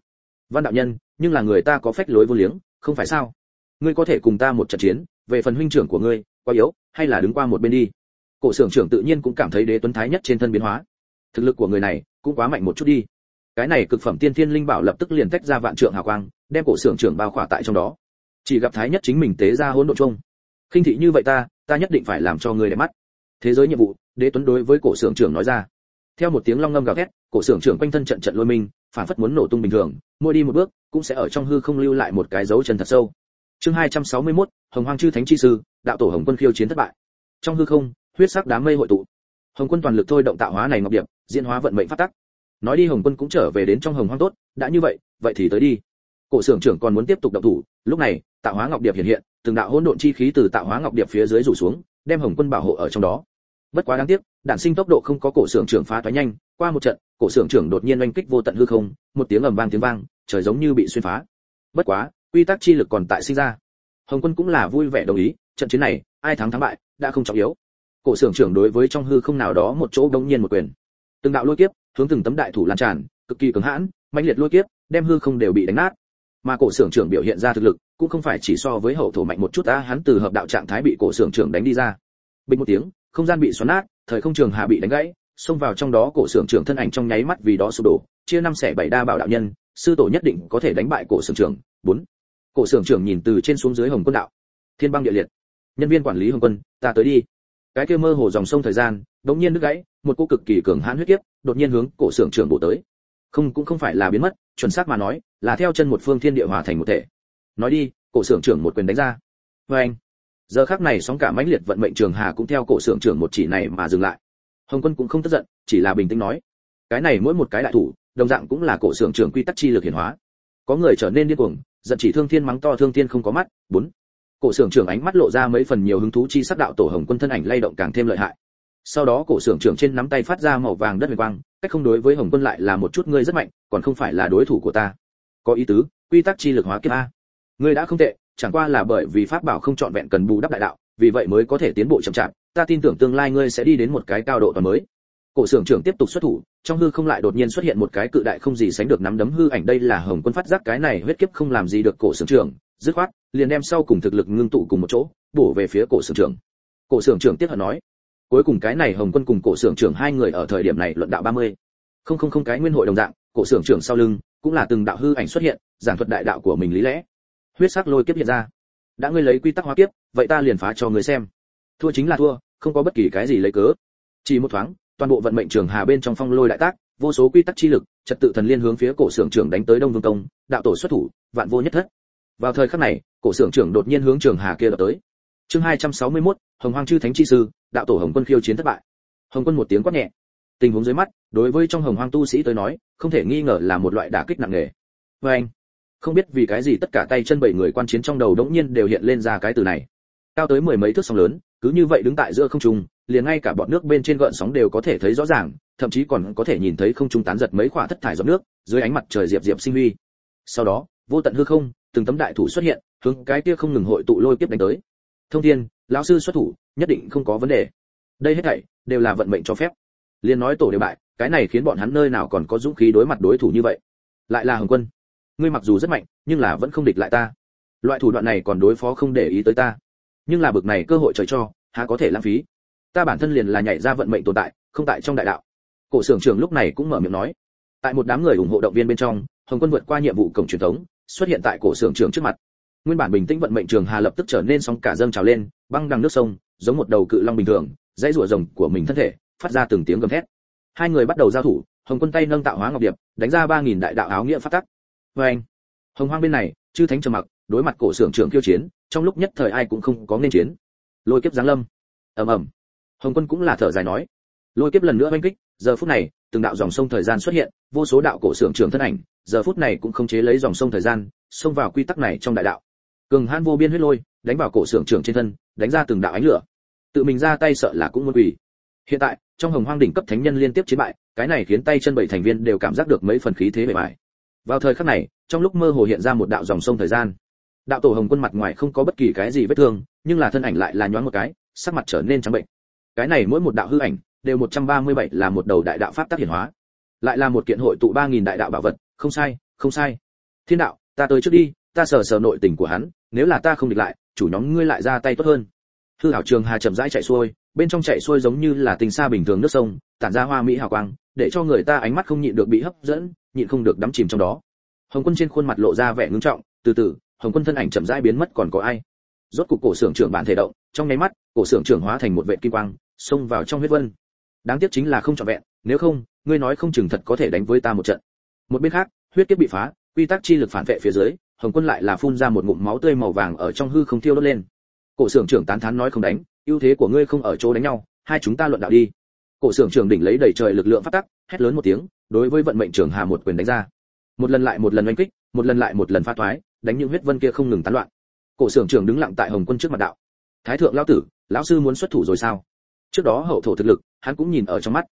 Văn đạo nhân, nhưng là người ta có phách lối vô liếng, không phải sao? Ngươi có thể cùng ta một trận chiến, về phần huynh trưởng của ngươi, quá yếu, hay là đứng qua một bên đi? Cổ xưởng trưởng tự nhiên cũng cảm thấy đế tuấn thái nhất trên thân biến hóa. Thực lực của người này cũng quá mạnh một chút đi cái này cực phẩm tiên thiên linh bảo lập tức liền tách ra vạn trượng hào quang đem cổ xưởng trưởng bao khỏa tại trong đó. Chỉ gặp thái nhất chính mình tế ra hỗn độn chung khinh thị như vậy ta ta nhất định phải làm cho người đẹp mắt. Thế giới nhiệm vụ đế tuấn đối với cổ xưởng trưởng nói ra. Theo một tiếng long ngâm gào thét cổ xưởng trưởng quanh thân trận trận lôi mình phản phất muốn nổ tung bình thường mỗi đi một bước cũng sẽ ở trong hư không lưu lại một cái dấu chân thật sâu. Chương 261, hồng hoang chư thánh chi sư đạo tổ hồng quân khiêu chiến thất bại. Trong hư không huyết sắc đám mây hội tụ. Hồng quân toàn lực thôi động tạo hóa này ngọc điệp diễn hóa vận mệnh phát tắc nói đi, hồng quân cũng trở về đến trong hồng hoang tốt, đã như vậy vậy thì tới đi. Cổ xưởng trưởng còn muốn tiếp tục động thủ, lúc này, tạo hóa ngọc điệp hiện hiện, từng đạo hỗn độn chi khí từ tạo hóa ngọc điệp phía dưới rủ xuống, đem hồng quân bảo hộ ở trong đó. Bất quá đáng tiếc đạn sinh tốc độ không có cổ xưởng trưởng phá toái nhanh, qua một trận, cổ xưởng trưởng đột nhiên oanh kích vô tận hư không, một tiếng ầm vang tiếng vang, trời giống như bị xuyên phá. Bất quá, quy tắc chi lực còn tại sinh ra. Hồng quân cũng là vui vẻ đồng ý, trận chiến này, ai thắng thắng bại, đã không trọng yếu. Cổ xưởng trưởng đối với trong hư không nào đó một chỗ đống nhiên một quyền. Từng đạo lôi kiếp hướng từng tấm đại thủ lan tràn, cực kỳ cứng hãn, mãnh liệt lôi kiếp, đem hư không đều bị đánh nát. Mà cổ sưởng trưởng biểu hiện ra thực lực, cũng không phải chỉ so với hậu thổ mạnh một chút ta hắn từ hợp đạo trạng thái bị cổ sưởng trưởng đánh đi ra. Bình một tiếng, không gian bị xoắn nát, thời không trường hạ bị đánh gãy, xông vào trong đó cổ sưởng trưởng thân ảnh trong nháy mắt vì đó sụp đổ, chia năm xẻ bảy đa bảo đạo nhân, sư tổ nhất định có thể đánh bại cổ sưởng trưởng. Bốn, cổ sưởng trưởng nhìn từ trên xuống dưới hồng quân đạo. Thiên băng địa liệt. Nhân viên quản lý hồng quân, ta tới đi cái kia mơ hồ dòng sông thời gian, đột nhiên đứt gãy, một cô cực kỳ cường hãn huyết kiếp, đột nhiên hướng cổ sưởng trưởng bổ tới. Không, cũng không phải là biến mất, chuẩn xác mà nói, là theo chân một phương thiên địa hòa thành một thể. Nói đi, cổ sưởng trưởng một quyền đánh ra. Vê anh, giờ khắc này sóng cả mãnh liệt vận mệnh trường hà cũng theo cổ sưởng trưởng một chỉ này mà dừng lại. Hồng quân cũng không tức giận, chỉ là bình tĩnh nói. Cái này mỗi một cái đại thủ, đồng dạng cũng là cổ sưởng trưởng quy tắc chi lực hiển hóa. Có người trở nên điên cuồng, giận chỉ thương thiên mắng to thương thiên không có mắt. Bốn cổ sưởng trưởng ánh mắt lộ ra mấy phần nhiều hứng thú chi sắc đạo tổ hồng quân thân ảnh lay động càng thêm lợi hại. Sau đó cổ sưởng trưởng trên nắm tay phát ra màu vàng đất huyền quang, cách không đối với hồng quân lại là một chút ngươi rất mạnh, còn không phải là đối thủ của ta. Có ý tứ, quy tắc chi lực hóa kiếp a. Ngươi đã không tệ, chẳng qua là bởi vì pháp bảo không trọn vẹn cần bù đắp đại đạo, vì vậy mới có thể tiến bộ chậm chạp, ta tin tưởng tương lai ngươi sẽ đi đến một cái cao độ toàn mới. Cổ sưởng trưởng tiếp tục xuất thủ, trong hư không lại đột nhiên xuất hiện một cái cự đại không gì sánh được nắm đấm hư ảnh, đây là hồng quân phát giác cái này huyết kiếp không làm gì được cổ sưởng trưởng, dứt khoát liền đem sau cùng thực lực ngưng tụ cùng một chỗ, bổ về phía cổ sưởng trưởng. Cổ sưởng trưởng tiếp hận nói, cuối cùng cái này hồng quân cùng cổ sưởng trưởng hai người ở thời điểm này luận đạo 30. không không không cái nguyên hội đồng dạng, cổ sưởng trưởng sau lưng cũng là từng đạo hư ảnh xuất hiện, giảng thuật đại đạo của mình lý lẽ. Huyết sắc lôi kiếp hiện ra. Đã ngươi lấy quy tắc hóa kiếp, vậy ta liền phá cho ngươi xem. Thua chính là thua, không có bất kỳ cái gì lấy cớ. Chỉ một thoáng, toàn bộ vận mệnh trường hà bên trong phong lôi đại tác, vô số quy tắc chi lực, trật tự thần liên hướng phía cổ sưởng trưởng đánh tới đông vương công đạo tổ xuất thủ, vạn vô nhất thất vào thời khắc này cổ sưởng trưởng đột nhiên hướng trường hà kia đập tới. Chương 261, hồng hoang chư thánh chi sư đạo tổ hồng quân khiêu chiến thất bại. Hồng quân một tiếng quát nhẹ. Tình huống dưới mắt đối với trong hồng hoang tu sĩ tới nói không thể nghi ngờ là một loại đả kích nặng nề. Với anh không biết vì cái gì tất cả tay chân bảy người quan chiến trong đầu đống nhiên đều hiện lên ra cái từ này. Cao tới mười mấy thước sóng lớn cứ như vậy đứng tại giữa không trung liền ngay cả bọt nước bên trên gợn sóng đều có thể thấy rõ ràng thậm chí còn có thể nhìn thấy không trung tán giật mấy quả thất thải giọt nước dưới ánh mặt trời diệp diệp sinh huy. Sau đó vô tận hư không từng tấm đại thủ xuất hiện, hướng cái kia không ngừng hội tụ lôi kiếp đánh tới. Thông thiên, lão sư xuất thủ, nhất định không có vấn đề. Đây hết thảy đều là vận mệnh cho phép. Liên nói tổ đều bại, cái này khiến bọn hắn nơi nào còn có dũng khí đối mặt đối thủ như vậy. Lại là hồng quân, ngươi mặc dù rất mạnh, nhưng là vẫn không địch lại ta. Loại thủ đoạn này còn đối phó không để ý tới ta. Nhưng là bực này cơ hội trời cho, há có thể lãng phí? Ta bản thân liền là nhảy ra vận mệnh tồn tại, không tại trong đại đạo. Cổ sưởng trưởng lúc này cũng mở miệng nói. Tại một đám người ủng hộ động viên bên trong, hồng quân vượt qua nhiệm vụ cổng truyền thống xuất hiện tại cổ sưởng trưởng trước mặt. Nguyên bản bình tĩnh vận mệnh trường hà lập tức trở nên sóng cả dâng trào lên, băng đằng nước sông, giống một đầu cự long bình thường, dãy rủa rồng của mình thân thể, phát ra từng tiếng gầm thét. Hai người bắt đầu giao thủ, hồng quân tay nâng tạo hóa ngọc điệp, đánh ra ba nghìn đại đạo áo nghĩa phát tắc. Vê anh, hồng hoang bên này, chư thánh trầm mặc, đối mặt cổ sưởng trưởng kiêu chiến, trong lúc nhất thời ai cũng không có nên chiến. Lôi kiếp giáng lâm. Ầm ầm. Hồng quân cũng là thở dài nói. Lôi kiếp lần nữa oanh kích, giờ phút này từng đạo dòng sông thời gian xuất hiện, vô số đạo cổ sưởng trưởng thân ảnh, giờ phút này cũng không chế lấy dòng sông thời gian, xông vào quy tắc này trong đại đạo. Cường hãn vô biên huyết lôi, đánh vào cổ sưởng trưởng trên thân, đánh ra từng đạo ánh lửa. Tự mình ra tay sợ là cũng muốn quỷ hiện tại, trong hồng hoang đỉnh cấp thánh nhân liên tiếp chiến bại, cái này khiến tay chân bảy thành viên đều cảm giác được mấy phần khí thế bề bài vào thời khắc này, trong lúc mơ hồ hiện ra một đạo dòng sông thời gian. Đạo tổ hồng quân mặt ngoài không có bất kỳ cái gì vết thương, nhưng là thân ảnh lại là nhoáng một cái, sắc mặt trở nên trắng bệnh. Cái này mỗi một đạo hư ảnh đều 137 là một đầu đại đạo pháp tác hiển hóa. Lại là một kiện hội tụ 3000 đại đạo bảo vật. Không sai không sai. Thiên đạo, ta tới trước đi, ta sờ sờ nội tình của hắn, nếu là ta không địch lại, chủ nhóm ngươi lại ra tay tốt hơn. Hư hảo trường hà chậm rãi chạy xuôi, bên trong chạy xuôi giống như là tình xa bình thường nước sông, tản ra hoa mỹ hào quang, để cho người ta ánh mắt không nhịn được bị hấp dẫn, nhịn không được đắm chìm trong đó. Hồng quân trên khuôn mặt lộ ra vẻ ngưng trọng, từ từ, hồng quân thân ảnh chậm rãi biến mất còn có ai? Rốt cục cổ xưởng trưởng bản thể động, trong nháy mắt, cổ xưởng trưởng hóa thành một vệ kim quang, xông vào trong huyết vân đáng tiếc chính là không trọn vẹn, nếu không, ngươi nói không chừng thật có thể đánh với ta một trận. Một bên khác, huyết kiếp bị phá, quy tắc chi lực phản vệ phía dưới, hồng quân lại là phun ra một ngụm máu tươi màu vàng ở trong hư không thiêu đốt lên. Cổ sưởng trưởng tán thán nói không đánh, ưu thế của ngươi không ở chỗ đánh nhau, hai chúng ta luận đạo đi. Cổ sưởng trưởng đỉnh lấy đầy trời lực lượng phát tắc, hét lớn một tiếng, đối với vận mệnh trưởng hà một quyền đánh ra. Một lần lại một lần đánh kích, một lần lại một lần phá thoái, đánh những huyết vân kia không ngừng tán loạn. Cổ sưởng trưởng đứng lặng tại hồng quân trước mặt đạo. Thái thượng lão tử, lão sư muốn xuất thủ rồi sao? Trước đó hậu thổ thực lực, hắn cũng nhìn ở trong mắt.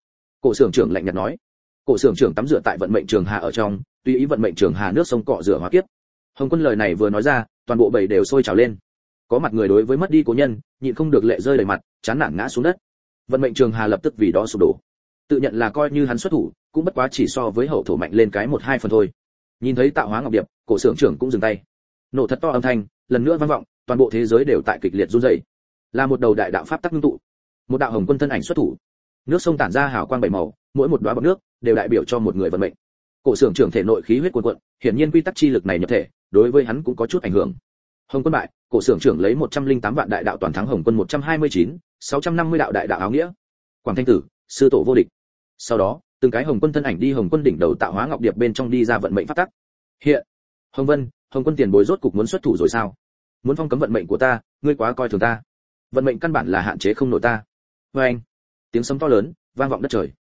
Cổ xưởng trưởng lạnh nhạt nói. Cổ xưởng trưởng tắm rửa tại vận mệnh trường hà ở trong, tùy ý vận mệnh trường hà nước sông cọ rửa hóa kiếp. Hồng quân lời này vừa nói ra, toàn bộ bầy đều sôi trào lên. Có mặt người đối với mất đi cố nhân, nhịn không được lệ rơi đầy mặt, chán nản ngã xuống đất. Vận mệnh trường hà lập tức vì đó sụp đổ. Tự nhận là coi như hắn xuất thủ, cũng bất quá chỉ so với hậu thổ mạnh lên cái một hai phần thôi. Nhìn thấy tạo hóa ngọc điệp, cổ xưởng trưởng cũng dừng tay. Nổ thật to âm thanh, lần nữa vang vọng, toàn bộ thế giới đều tại kịch liệt run rẩy. Là một đầu đại đạo pháp tắc ngưng tụ một đạo hồng quân thân ảnh xuất thủ. Nước sông tản ra hào quang bảy màu mỗi một đoá bọt nước đều đại biểu cho một người vận mệnh. Cổ xưởng trưởng thể nội khí huyết cuồn cuộn hiển nhiên quy tắc chi lực này nhập thể đối với hắn cũng có chút ảnh hưởng. Hồng quân bại cổ xưởng trưởng lấy 108 vạn đại đạo toàn thắng hồng quân 129, 650 đạo đại đạo áo nghĩa. Quảng thanh tử sư tổ vô địch. Sau đó từng cái hồng quân thân ảnh đi hồng quân đỉnh đầu tạo hóa ngọc điệp bên trong đi ra vận mệnh phát tắc. Hiện hồng vân hồng quân tiền bối rốt cục muốn xuất thủ rồi sao? Muốn phong cấm vận mệnh của ta ngươi quá coi thường ta. Vận mệnh căn bản là hạn chế không nổi ta. Vâng anh. Tiếng sấm to lớn, vang vọng đất trời.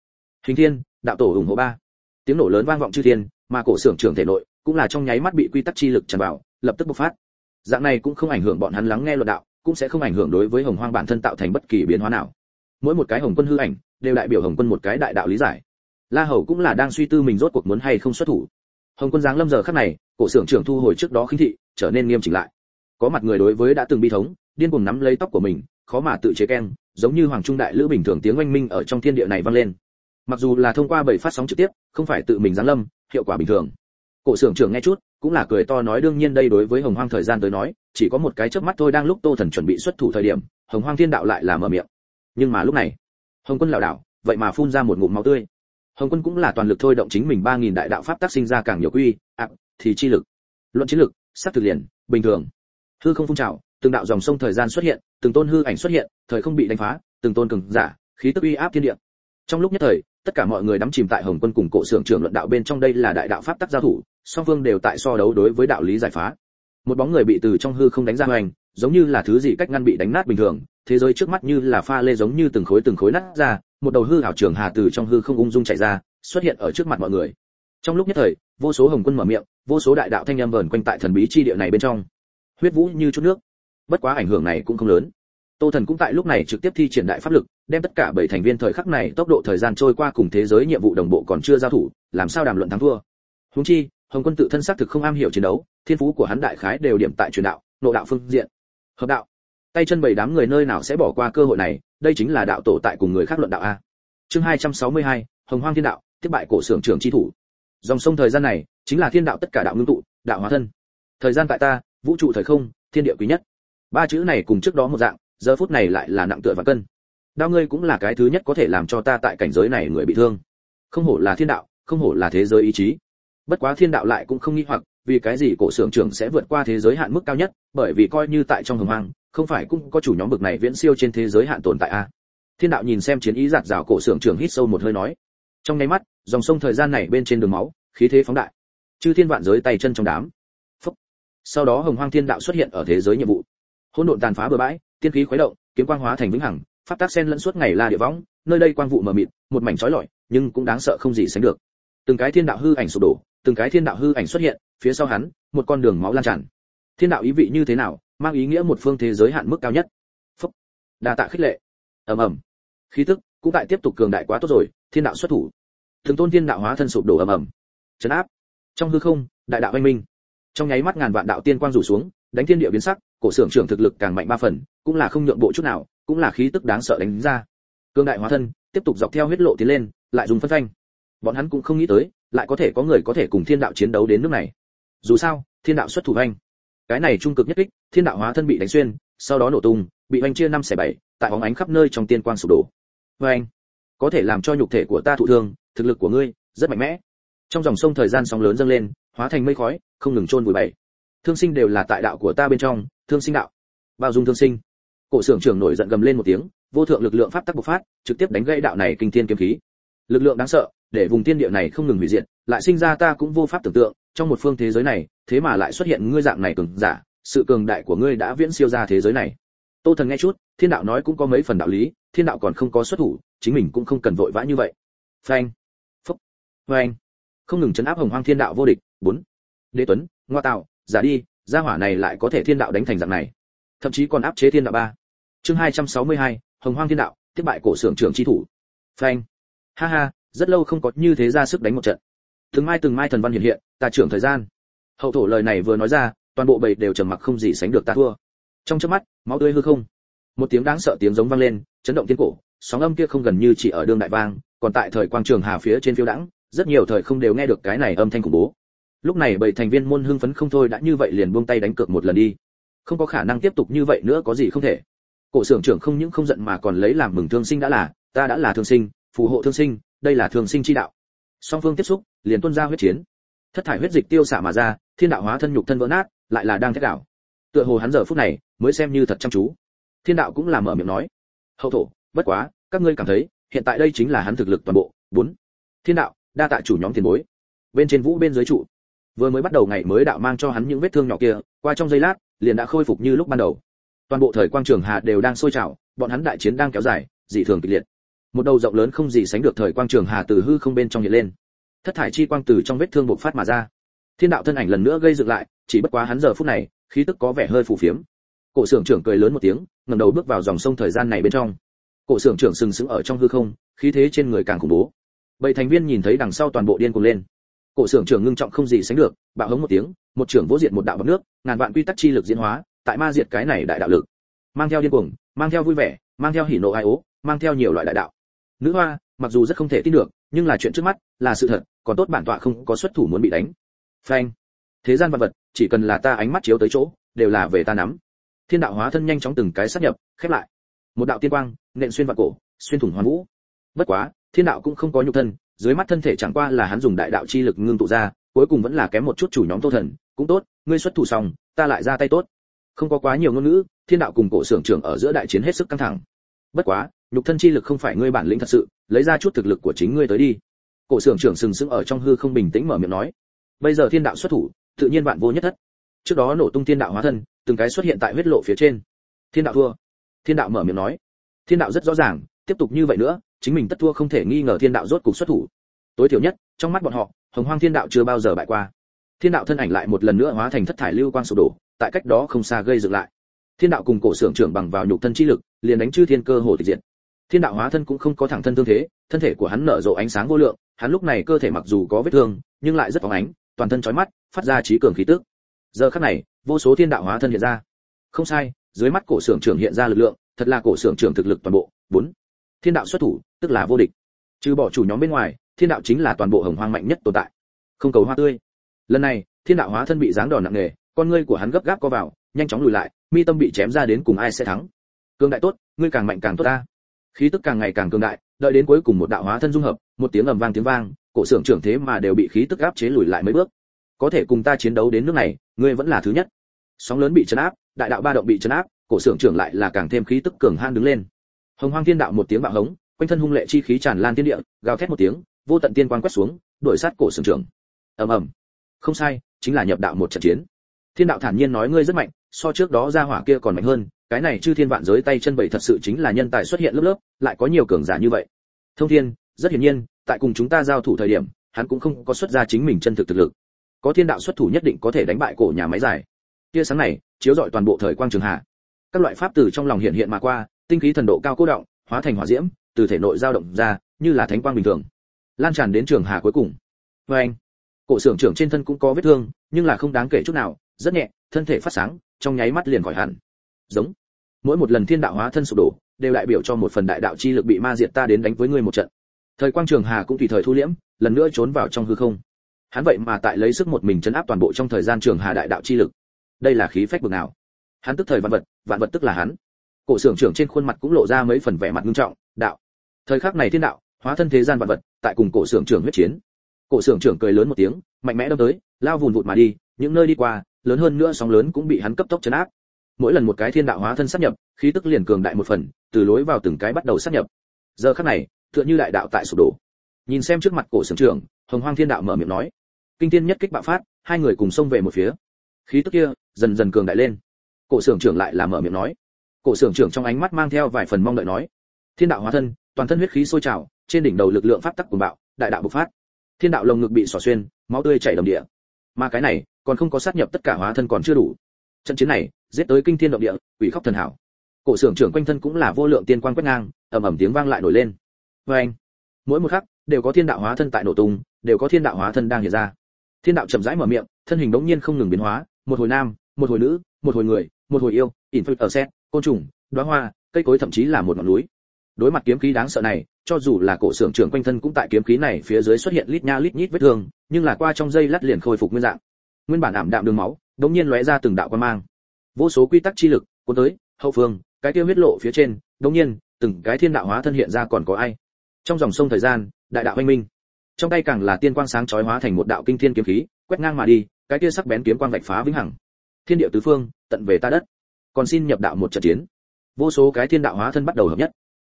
Hình thiên, đạo tổ ủng hộ ba. Tiếng nổ lớn vang vọng chư thiên, mà cổ xưởng trưởng thể nội cũng là trong nháy mắt bị quy tắc chi lực tràn vào, lập tức bộc phát. Dạng này cũng không ảnh hưởng bọn hắn lắng nghe luận đạo, cũng sẽ không ảnh hưởng đối với hồng hoang bản thân tạo thành bất kỳ biến hóa nào. Mỗi một cái hồng quân hư ảnh đều đại biểu hồng quân một cái đại đạo lý giải. La hầu cũng là đang suy tư mình rốt cuộc muốn hay không xuất thủ. Hồng quân giáng lâm giờ khắc này, cổ xưởng trưởng thu hồi trước đó khinh thị, trở nên nghiêm chỉnh lại có mặt người đối với đã từng bi thống, điên cuồng nắm lấy tóc của mình, khó mà tự chế keng, giống như hoàng trung đại lữ bình thường tiếng oanh minh ở trong thiên địa này vang lên. Mặc dù là thông qua bảy phát sóng trực tiếp, không phải tự mình giáng lâm, hiệu quả bình thường. Cổ xưởng trưởng nghe chút, cũng là cười to nói đương nhiên đây đối với hồng hoang thời gian tới nói, chỉ có một cái chớp mắt thôi đang lúc tô thần chuẩn bị xuất thủ thời điểm, hồng hoang thiên đạo lại là mở miệng. Nhưng mà lúc này, hồng quân lão đảo, vậy mà phun ra một ngụm máu tươi. Hồng quân cũng là toàn lực thôi động chính mình ba nghìn đại đạo pháp tác sinh ra càng nhiều quy, ạ, thì chi lực. Luận chiến lực sắc thực liền, bình thường hư không phun trào, từng đạo dòng sông thời gian xuất hiện, từng tôn hư ảnh xuất hiện, thời không bị đánh phá, từng tôn cường giả, khí tức uy áp thiên địa. Trong lúc nhất thời, tất cả mọi người đắm chìm tại hồng quân cùng cổ xưởng trưởng luận đạo bên trong đây là đại đạo pháp tắc giao thủ, song phương đều tại so đấu đối với đạo lý giải phá. Một bóng người bị từ trong hư không đánh ra hoành, giống như là thứ gì cách ngăn bị đánh nát bình thường, thế giới trước mắt như là pha lê giống như từng khối từng khối nát ra, một đầu hư ảo trường hà từ trong hư không ung dung chạy ra, xuất hiện ở trước mặt mọi người. Trong lúc nhất thời, vô số hồng quân mở miệng, vô số đại đạo thanh âm vờn quanh tại thần bí chi địa này bên trong huyết vũ như chút nước. Bất quá ảnh hưởng này cũng không lớn. Tô thần cũng tại lúc này trực tiếp thi triển đại pháp lực đem tất cả bảy thành viên thời khắc này tốc độ thời gian trôi qua cùng thế giới nhiệm vụ đồng bộ còn chưa giao thủ làm sao đàm luận thắng thua. Huống chi hồng quân tự thân xác thực không am hiểu chiến đấu thiên phú của hắn đại khái đều điểm tại truyền đạo nội đạo phương diện. Hợp đạo. Tay chân bảy đám người nơi nào sẽ bỏ qua cơ hội này đây chính là đạo tổ tại cùng người khác luận đạo a. Chương 262, hồng hoang thiên đạo tiếp bại cổ xưởng trưởng chi thủ. Dòng sông thời gian này chính là thiên đạo tất cả đạo ngưng tụ đạo hóa thân. Thời gian tại ta vũ trụ thời không, thiên địa quý nhất. Ba chữ này cùng trước đó một dạng, giờ phút này lại là nặng tựa và cân. Đao ngươi cũng là cái thứ nhất có thể làm cho ta tại cảnh giới này người bị thương. Không hổ là thiên đạo, không hổ là thế giới ý chí. Bất quá thiên đạo lại cũng không nghi hoặc, vì cái gì cổ xưởng trưởng sẽ vượt qua thế giới hạn mức cao nhất, bởi vì coi như tại trong hồng hoang, không phải cũng có chủ nhóm bực này viễn siêu trên thế giới hạn tồn tại a. Thiên đạo nhìn xem chiến ý giạt rào cổ xưởng trưởng hít sâu một hơi nói. Trong nháy mắt, dòng sông thời gian này bên trên đường máu, khí thế phóng đại. Chư thiên vạn giới tay chân trong đám sau đó hồng hoang thiên đạo xuất hiện ở thế giới nhiệm vụ. Hỗn độn tàn phá bừa bãi, tiên khí khuấy động, kiếm quang hóa thành vĩnh hằng, pháp tác sen lẫn suốt ngày la địa võng, nơi đây quang vụ mờ mịt, một mảnh chói lọi, nhưng cũng đáng sợ không gì sánh được. Từng cái thiên đạo hư ảnh sụp đổ, từng cái thiên đạo hư ảnh xuất hiện, phía sau hắn, một con đường máu lan tràn. Thiên đạo ý vị như thế nào, mang ý nghĩa một phương thế giới hạn mức cao nhất. Phúc. Đa tạ khích lệ. Ầm ầm. Khí tức cũng tại tiếp tục cường đại quá tốt rồi, thiên đạo xuất thủ. Thường tôn thiên đạo hóa thân sụp đổ ầm ầm. Chấn áp. Trong hư không, đại đạo anh minh trong nháy mắt ngàn vạn đạo tiên quang rủ xuống, đánh thiên địa biến sắc, cổ xưởng trưởng thực lực càng mạnh ba phần, cũng là không nhượng bộ chút nào, cũng là khí tức đáng sợ đánh ra. Cương đại hóa thân, tiếp tục dọc theo huyết lộ tiến lên, lại dùng phân phanh. Bọn hắn cũng không nghĩ tới, lại có thể có người có thể cùng thiên đạo chiến đấu đến nước này. Dù sao, thiên đạo xuất thủ anh cái này trung cực nhất kích, thiên đạo hóa thân bị đánh xuyên, sau đó nổ tung, bị anh chia năm xẻ bảy, tại bóng ánh khắp nơi trong tiên quang sụp đổ. Với anh có thể làm cho nhục thể của ta thụ thương, thực lực của ngươi rất mạnh mẽ trong dòng sông thời gian sóng lớn dâng lên, hóa thành mây khói, không ngừng trôn vùi bảy. Thương sinh đều là tại đạo của ta bên trong, thương sinh đạo. Bao dung thương sinh. Cổ xưởng trưởng nổi giận gầm lên một tiếng, vô thượng lực lượng pháp tắc bộc phát, trực tiếp đánh gãy đạo này kinh thiên kiếm khí. Lực lượng đáng sợ, để vùng thiên địa này không ngừng hủy diệt, lại sinh ra ta cũng vô pháp tưởng tượng, trong một phương thế giới này, thế mà lại xuất hiện ngươi dạng này cường giả, sự cường đại của ngươi đã viễn siêu ra thế giới này. Tô thần nghe chút, thiên đạo nói cũng có mấy phần đạo lý, thiên đạo còn không có xuất thủ, chính mình cũng không cần vội vã như vậy. Phanh. Phúc. Phanh không ngừng chấn áp hồng hoang thiên đạo vô địch. Bốn đế tuấn ngoa tạo giả đi gia hỏa này lại có thể thiên đạo đánh thành dạng này. Thậm chí còn áp chế thiên đạo ba. Chương 262, hồng hoang thiên đạo tiếp bại cổ sưởng trưởng chi thủ. Phanh. Ha ha rất lâu không có như thế ra sức đánh một trận. Từng mai từng mai thần văn hiện hiện ta trưởng thời gian. Hậu thổ lời này vừa nói ra toàn bộ bầy đều trầm mặc không gì sánh được ta thua. Trong chớp mắt máu tươi hư không. Một tiếng đáng sợ tiếng giống vang lên chấn động thiên cổ sóng âm kia không gần như chỉ ở đương đại vang còn tại thời quang trường hà phía trên phiêu đãng rất nhiều thời không đều nghe được cái này âm thanh khủng bố. Lúc này bảy thành viên môn hưng phấn không thôi đã như vậy liền buông tay đánh cược một lần đi. Không có khả năng tiếp tục như vậy nữa có gì không thể. Cổ xưởng trưởng không những không giận mà còn lấy làm mừng thương sinh đã là, ta đã là thương sinh, phù hộ thương sinh, đây là thương sinh chi đạo. Song phương tiếp xúc, liền tuôn ra huyết chiến. Thất thải huyết dịch tiêu xả mà ra, thiên đạo hóa thân nhục thân vỡ nát, lại là đang thét đảo. Tựa hồ hắn giờ phút này mới xem như thật chăm chú. Thiên đạo cũng làm mở miệng nói. Hậu thổ, bất quá, các ngươi cảm thấy, hiện tại đây chính là hắn thực lực toàn bộ. Bốn. Thiên đạo đa tạ chủ nhóm tiền bối. Bên trên vũ, bên dưới trụ. Vừa mới bắt đầu ngày mới đạo mang cho hắn những vết thương nhỏ kia, qua trong giây lát, liền đã khôi phục như lúc ban đầu. Toàn bộ thời quang trường hà đều đang sôi trào, bọn hắn đại chiến đang kéo dài, dị thường kịch liệt. Một đầu rộng lớn không gì sánh được thời quang trường hà từ hư không bên trong hiện lên. Thất thải chi quang từ trong vết thương bộc phát mà ra. Thiên đạo thân ảnh lần nữa gây dựng lại, chỉ bất quá hắn giờ phút này, khí tức có vẻ hơi phù phiếm. Cổ sưởng trưởng cười lớn một tiếng, ngẩng đầu bước vào dòng sông thời gian này bên trong. Cổ sưởng trưởng sừng sững ở trong hư không, khí thế trên người càng khủng bố bảy thành viên nhìn thấy đằng sau toàn bộ điên cuồng lên. Cổ sưởng trưởng ngưng trọng không gì sánh được, bạo hống một tiếng, một trưởng vỗ diệt một đạo bọc nước, ngàn vạn quy tắc chi lực diễn hóa, tại ma diệt cái này đại đạo lực. Mang theo điên cuồng, mang theo vui vẻ, mang theo hỉ nộ ai ố, mang theo nhiều loại đại đạo. Nữ hoa, mặc dù rất không thể tin được, nhưng là chuyện trước mắt, là sự thật, còn tốt bản tọa không có xuất thủ muốn bị đánh. Phanh. Thế gian vật vật, chỉ cần là ta ánh mắt chiếu tới chỗ, đều là về ta nắm. Thiên đạo hóa thân nhanh chóng từng cái sát nhập, khép lại. Một đạo tiên quang, nện xuyên vào cổ, xuyên thủng hoàn vũ. Bất quá thiên đạo cũng không có nhục thân, dưới mắt thân thể chẳng qua là hắn dùng đại đạo chi lực ngưng tụ ra, cuối cùng vẫn là kém một chút chủ nhóm tô thần. Cũng tốt, ngươi xuất thủ xong, ta lại ra tay tốt. Không có quá nhiều ngôn ngữ, thiên đạo cùng cổ xưởng trưởng ở giữa đại chiến hết sức căng thẳng. Bất quá, nhục thân chi lực không phải ngươi bản lĩnh thật sự, lấy ra chút thực lực của chính ngươi tới đi. Cổ xưởng trưởng sừng sững ở trong hư không bình tĩnh mở miệng nói. Bây giờ thiên đạo xuất thủ, tự nhiên bạn vô nhất thất. Trước đó nổ tung thiên đạo hóa thân, từng cái xuất hiện tại huyết lộ phía trên. Thiên đạo thua. Thiên đạo mở miệng nói. Thiên đạo rất rõ ràng, tiếp tục như vậy nữa chính mình tất thua không thể nghi ngờ thiên đạo rốt cục xuất thủ. Tối thiểu nhất, trong mắt bọn họ, hồng hoang thiên đạo chưa bao giờ bại qua. Thiên đạo thân ảnh lại một lần nữa hóa thành thất thải lưu quang sụp đổ, tại cách đó không xa gây dựng lại. Thiên đạo cùng cổ xưởng trưởng bằng vào nhục thân chi lực, liền đánh chư thiên cơ hồ tịch diệt. Thiên đạo hóa thân cũng không có thẳng thân tương thế, thân thể của hắn nở rộ ánh sáng vô lượng, hắn lúc này cơ thể mặc dù có vết thương, nhưng lại rất phóng ánh, toàn thân chói mắt, phát ra trí cường khí tức. Giờ khắc này, vô số thiên đạo hóa thân hiện ra. Không sai, dưới mắt cổ xưởng trưởng hiện ra lực lượng, thật là cổ xưởng trưởng thực lực toàn bộ. Bốn thiên đạo xuất thủ, tức là vô địch. Trừ bỏ chủ nhóm bên ngoài, thiên đạo chính là toàn bộ hồng hoang mạnh nhất tồn tại. Không cầu hoa tươi. Lần này, thiên đạo hóa thân bị giáng đòn nặng nề, con ngươi của hắn gấp gáp co vào, nhanh chóng lùi lại, mi tâm bị chém ra đến cùng ai sẽ thắng. Cường đại tốt, ngươi càng mạnh càng tốt ta. Khí tức càng ngày càng cường đại, đợi đến cuối cùng một đạo hóa thân dung hợp, một tiếng ầm vang tiếng vang, cổ xưởng trưởng thế mà đều bị khí tức áp chế lùi lại mấy bước. Có thể cùng ta chiến đấu đến nước này, ngươi vẫn là thứ nhất. Sóng lớn bị chấn áp, đại đạo ba động bị chấn áp, cổ xưởng trưởng lại là càng thêm khí tức cường han đứng lên hồng hoang thiên đạo một tiếng bạo hống, quanh thân hung lệ chi khí tràn lan thiên địa, gào thét một tiếng, vô tận tiên quang quét xuống, đuổi sát cổ sừng trưởng. Ầm ầm. Không sai, chính là nhập đạo một trận chiến. Thiên đạo thản nhiên nói ngươi rất mạnh, so trước đó ra hỏa kia còn mạnh hơn, cái này chư thiên vạn giới tay chân bảy thật sự chính là nhân tài xuất hiện lớp lớp, lại có nhiều cường giả như vậy. Thông thiên, rất hiển nhiên, tại cùng chúng ta giao thủ thời điểm, hắn cũng không có xuất ra chính mình chân thực thực lực. Có thiên đạo xuất thủ nhất định có thể đánh bại cổ nhà máy dài tia sáng này, chiếu rọi toàn bộ thời quang trường hạ. Các loại pháp từ trong lòng hiện hiện mà qua tinh khí thần độ cao cố động, hóa thành hỏa diễm, từ thể nội dao động ra, như là thánh quang bình thường. Lan tràn đến trường hà cuối cùng. Vê anh, cổ xưởng trưởng trên thân cũng có vết thương, nhưng là không đáng kể chút nào, rất nhẹ, thân thể phát sáng, trong nháy mắt liền khỏi hẳn. Giống. Mỗi một lần thiên đạo hóa thân sụp đổ, đều đại biểu cho một phần đại đạo chi lực bị ma diệt ta đến đánh với ngươi một trận. Thời quang trường hà cũng tùy thời thu liễm, lần nữa trốn vào trong hư không. Hắn vậy mà tại lấy sức một mình chấn áp toàn bộ trong thời gian trường hà đại đạo chi lực. Đây là khí phách bực nào? Hắn tức thời vạn vật vạn vật tức là hắn cổ xưởng trưởng trên khuôn mặt cũng lộ ra mấy phần vẻ mặt nghiêm trọng, đạo, thời khắc này thiên đạo, hóa thân thế gian vạn vật, tại cùng cổ xưởng trưởng huyết chiến. Cổ xưởng trưởng cười lớn một tiếng, mạnh mẽ đâm tới, lao vùn vụt mà đi, những nơi đi qua, lớn hơn nữa sóng lớn cũng bị hắn cấp tốc chấn áp. Mỗi lần một cái thiên đạo hóa thân sát nhập, khí tức liền cường đại một phần, từ lối vào từng cái bắt đầu sát nhập. Giờ khắc này, tựa như đại đạo tại sụp đổ. Nhìn xem trước mặt cổ xưởng trưởng, hồng hoang thiên đạo mở miệng nói, kinh thiên nhất kích bạo phát, hai người cùng xông về một phía. Khí tức kia dần dần cường đại lên. Cổ xưởng trưởng lại là mở miệng nói cổ sưởng trưởng trong ánh mắt mang theo vài phần mong đợi nói, thiên đạo hóa thân, toàn thân huyết khí sôi trào, trên đỉnh đầu lực lượng pháp tắc cuồng bạo, đại đạo bộc phát. Thiên đạo lồng ngực bị xỏ xuyên, máu tươi chảy đầm địa. Mà cái này, còn không có sát nhập tất cả hóa thân còn chưa đủ. Trận chiến này, giết tới kinh thiên động địa, quỷ khóc thần hảo. Cổ xưởng trưởng quanh thân cũng là vô lượng tiên quan quét ngang, ầm ầm tiếng vang lại nổi lên. Vê anh, mỗi một khắc, đều có thiên đạo hóa thân tại nổ tung, đều có thiên đạo hóa thân đang hiện ra. Thiên đạo chậm rãi mở miệng, thân hình đống nhiên không ngừng biến hóa, một hồi nam, một hồi nữ, một hồi người, một hồi yêu, ỉn phật ở xét côn trùng đóa hoa, cây cối thậm chí là một ngọn núi. Đối mặt kiếm khí đáng sợ này, cho dù là cổ xưởng trưởng quanh thân cũng tại kiếm khí này phía dưới xuất hiện lít nha lít nhít vết thương, nhưng là qua trong dây lát liền khôi phục nguyên dạng. Nguyên bản ảm đạm đường máu đống nhiên lóe ra từng đạo quan mang. Vô số quy tắc chi lực, cuốn tới, hậu phương, cái kia huyết lộ phía trên đống nhiên, từng cái thiên đạo hóa thân hiện ra còn có ai? Trong dòng sông thời gian, đại đạo anh minh. Trong tay càng là tiên quang sáng chói hóa thành một đạo kinh thiên kiếm khí, quét ngang mà đi, cái kia sắc bén kiếm quang vạch phá vĩnh hằng. Thiên địa tứ phương, tận về ta đất còn xin nhập đạo một trận chiến. Vô số cái thiên đạo hóa thân bắt đầu hợp nhất.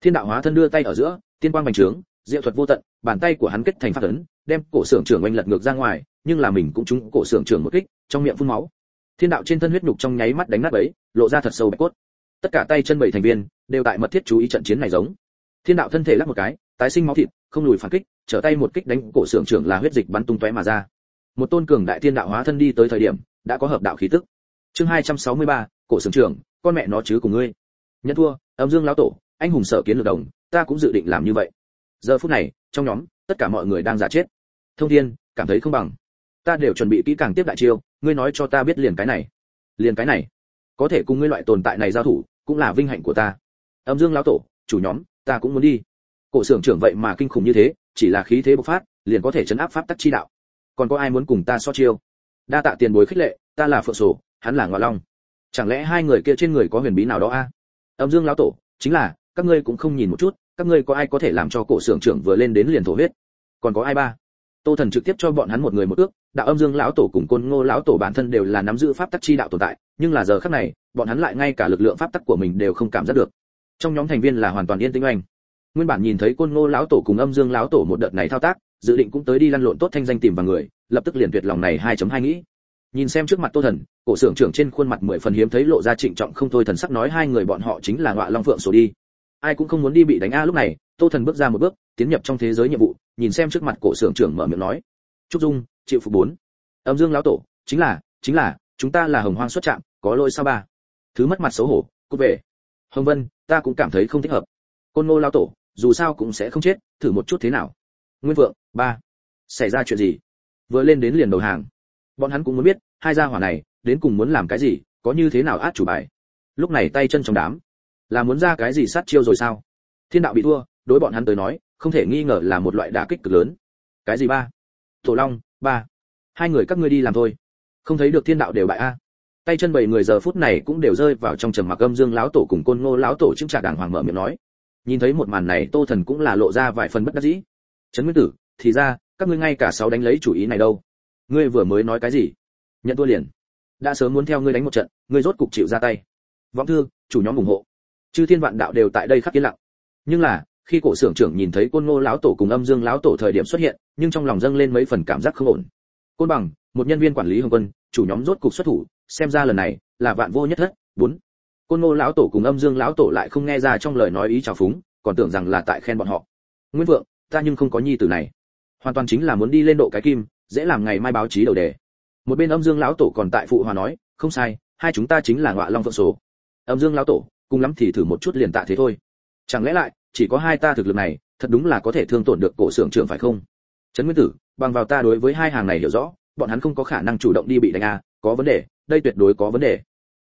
Thiên đạo hóa thân đưa tay ở giữa tiên quang bành trướng diệu thuật vô tận bàn tay của hắn kết thành phát ấn đem cổ xưởng trưởng oanh lật ngược ra ngoài nhưng là mình cũng trúng cổ xưởng trưởng một kích trong miệng phun máu. Thiên đạo trên thân huyết nhục trong nháy mắt đánh nát ấy lộ ra thật sâu bạch cốt. Tất cả tay chân bảy thành viên đều tại mật thiết chú ý trận chiến này giống. Thiên đạo thân thể lắc một cái tái sinh máu thịt không lùi phản kích trở tay một kích đánh cổ xưởng trưởng là huyết dịch bắn tung tóe mà ra. Một tôn cường đại thiên đạo hóa thân đi tới thời điểm đã có hợp đạo khí tức. Chương 263, cổ sưởng trưởng, con mẹ nó chứ cùng ngươi. Nhận thua, âm dương lão tổ, anh hùng sở kiến lược đồng, ta cũng dự định làm như vậy. Giờ phút này, trong nhóm, tất cả mọi người đang giả chết. Thông thiên, cảm thấy không bằng. Ta đều chuẩn bị kỹ càng tiếp đại chiêu, ngươi nói cho ta biết liền cái này. Liền cái này. Có thể cùng ngươi loại tồn tại này giao thủ, cũng là vinh hạnh của ta. Âm dương lão tổ, chủ nhóm, ta cũng muốn đi. Cổ sưởng trưởng vậy mà kinh khủng như thế, chỉ là khí thế bộc phát, liền có thể chấn áp pháp tắc chi đạo. Còn có ai muốn cùng ta so chiêu? Đa tạ tiền bối khích lệ, ta là phượng sổ, hắn là ngọa long chẳng lẽ hai người kia trên người có huyền bí nào đó a? Âm dương lão tổ, chính là, các ngươi cũng không nhìn một chút, các ngươi có ai có thể làm cho cổ xưởng trưởng vừa lên đến liền thổ huyết? Còn có ai ba? Tô thần trực tiếp cho bọn hắn một người một ước, đạo âm dương lão tổ cùng côn ngô lão tổ bản thân đều là nắm giữ pháp tắc chi đạo tồn tại, nhưng là giờ khắc này, bọn hắn lại ngay cả lực lượng pháp tắc của mình đều không cảm giác được. Trong nhóm thành viên là hoàn toàn yên tĩnh oanh. Nguyên bản nhìn thấy côn ngô lão tổ cùng âm dương lão tổ một đợt này thao tác, dự định cũng tới đi lăn lộn tốt thanh danh tìm vào người, lập tức liền tuyệt lòng này 2.2 nghĩ nhìn xem trước mặt tô thần, cổ xưởng trưởng trên khuôn mặt mười phần hiếm thấy lộ ra trịnh trọng không thôi thần sắc nói hai người bọn họ chính là ngọa long phượng sổ đi. Ai cũng không muốn đi bị đánh a lúc này, tô thần bước ra một bước, tiến nhập trong thế giới nhiệm vụ, nhìn xem trước mặt cổ xưởng trưởng mở miệng nói. Trúc dung, chịu phục bốn. Âm dương lão tổ, chính là chính là, chúng ta là hồng hoang xuất trạm, có lỗi sao ba? Thứ mất mặt xấu hổ, cút về. Hồng vân, ta cũng cảm thấy không thích hợp. Côn ngô lão tổ, dù sao cũng sẽ không chết, thử một chút thế nào? Nguyên vượng, ba. Xảy ra chuyện gì? Vừa lên đến liền đầu hàng. Bọn hắn cũng muốn biết hai gia hỏa này, đến cùng muốn làm cái gì, có như thế nào át chủ bài? Lúc này tay chân trong đám, là muốn ra cái gì sát chiêu rồi sao? Thiên đạo bị thua, đối bọn hắn tới nói, không thể nghi ngờ là một loại đả kích cực lớn. Cái gì ba? Tổ long, ba. Hai người các ngươi đi làm thôi. Không thấy được thiên đạo đều bại a. À? Tay chân bảy người giờ phút này cũng đều rơi vào trong trầm mặc âm dương lão tổ cùng côn ngô lão tổ chứng trà đàng hoàng mở miệng nói. Nhìn thấy một màn này, tô thần cũng là lộ ra vài phần bất đắc dĩ. Trấn nguyên tử, thì ra, các ngươi ngay cả sáu đánh lấy chủ ý này đâu? Ngươi vừa mới nói cái gì? Nhận thua liền. Đã sớm muốn theo ngươi đánh một trận, ngươi rốt cục chịu ra tay. Vọng thư, chủ nhóm ủng hộ. Chư thiên vạn đạo đều tại đây khắc yên lặng. Nhưng là, khi cổ xưởng trưởng nhìn thấy côn ngô lão tổ cùng âm dương lão tổ thời điểm xuất hiện, nhưng trong lòng dâng lên mấy phần cảm giác không ổn. Côn bằng, một nhân viên quản lý hồng quân, chủ nhóm rốt cục xuất thủ, xem ra lần này là vạn vô nhất thất, bốn. Côn ngô lão tổ cùng âm dương lão tổ lại không nghe ra trong lời nói ý trào phúng, còn tưởng rằng là tại khen bọn họ. Nguyên vượng, ta nhưng không có nhi tử này. Hoàn toàn chính là muốn đi lên độ cái kim, dễ làm ngày mai báo chí đầu đề một bên âm dương lão tổ còn tại phụ hòa nói không sai hai chúng ta chính là ngọa long phượng số âm dương lão tổ cùng lắm thì thử một chút liền tạ thế thôi. Chẳng lẽ lại chỉ có hai ta thực lực này thật đúng là có thể thương tổn được cổ xưởng trưởng phải không? Trấn nguyên tử bằng vào ta đối với hai hàng này hiểu rõ bọn hắn không có khả năng chủ động đi bị đánh a có vấn đề đây tuyệt đối có vấn đề.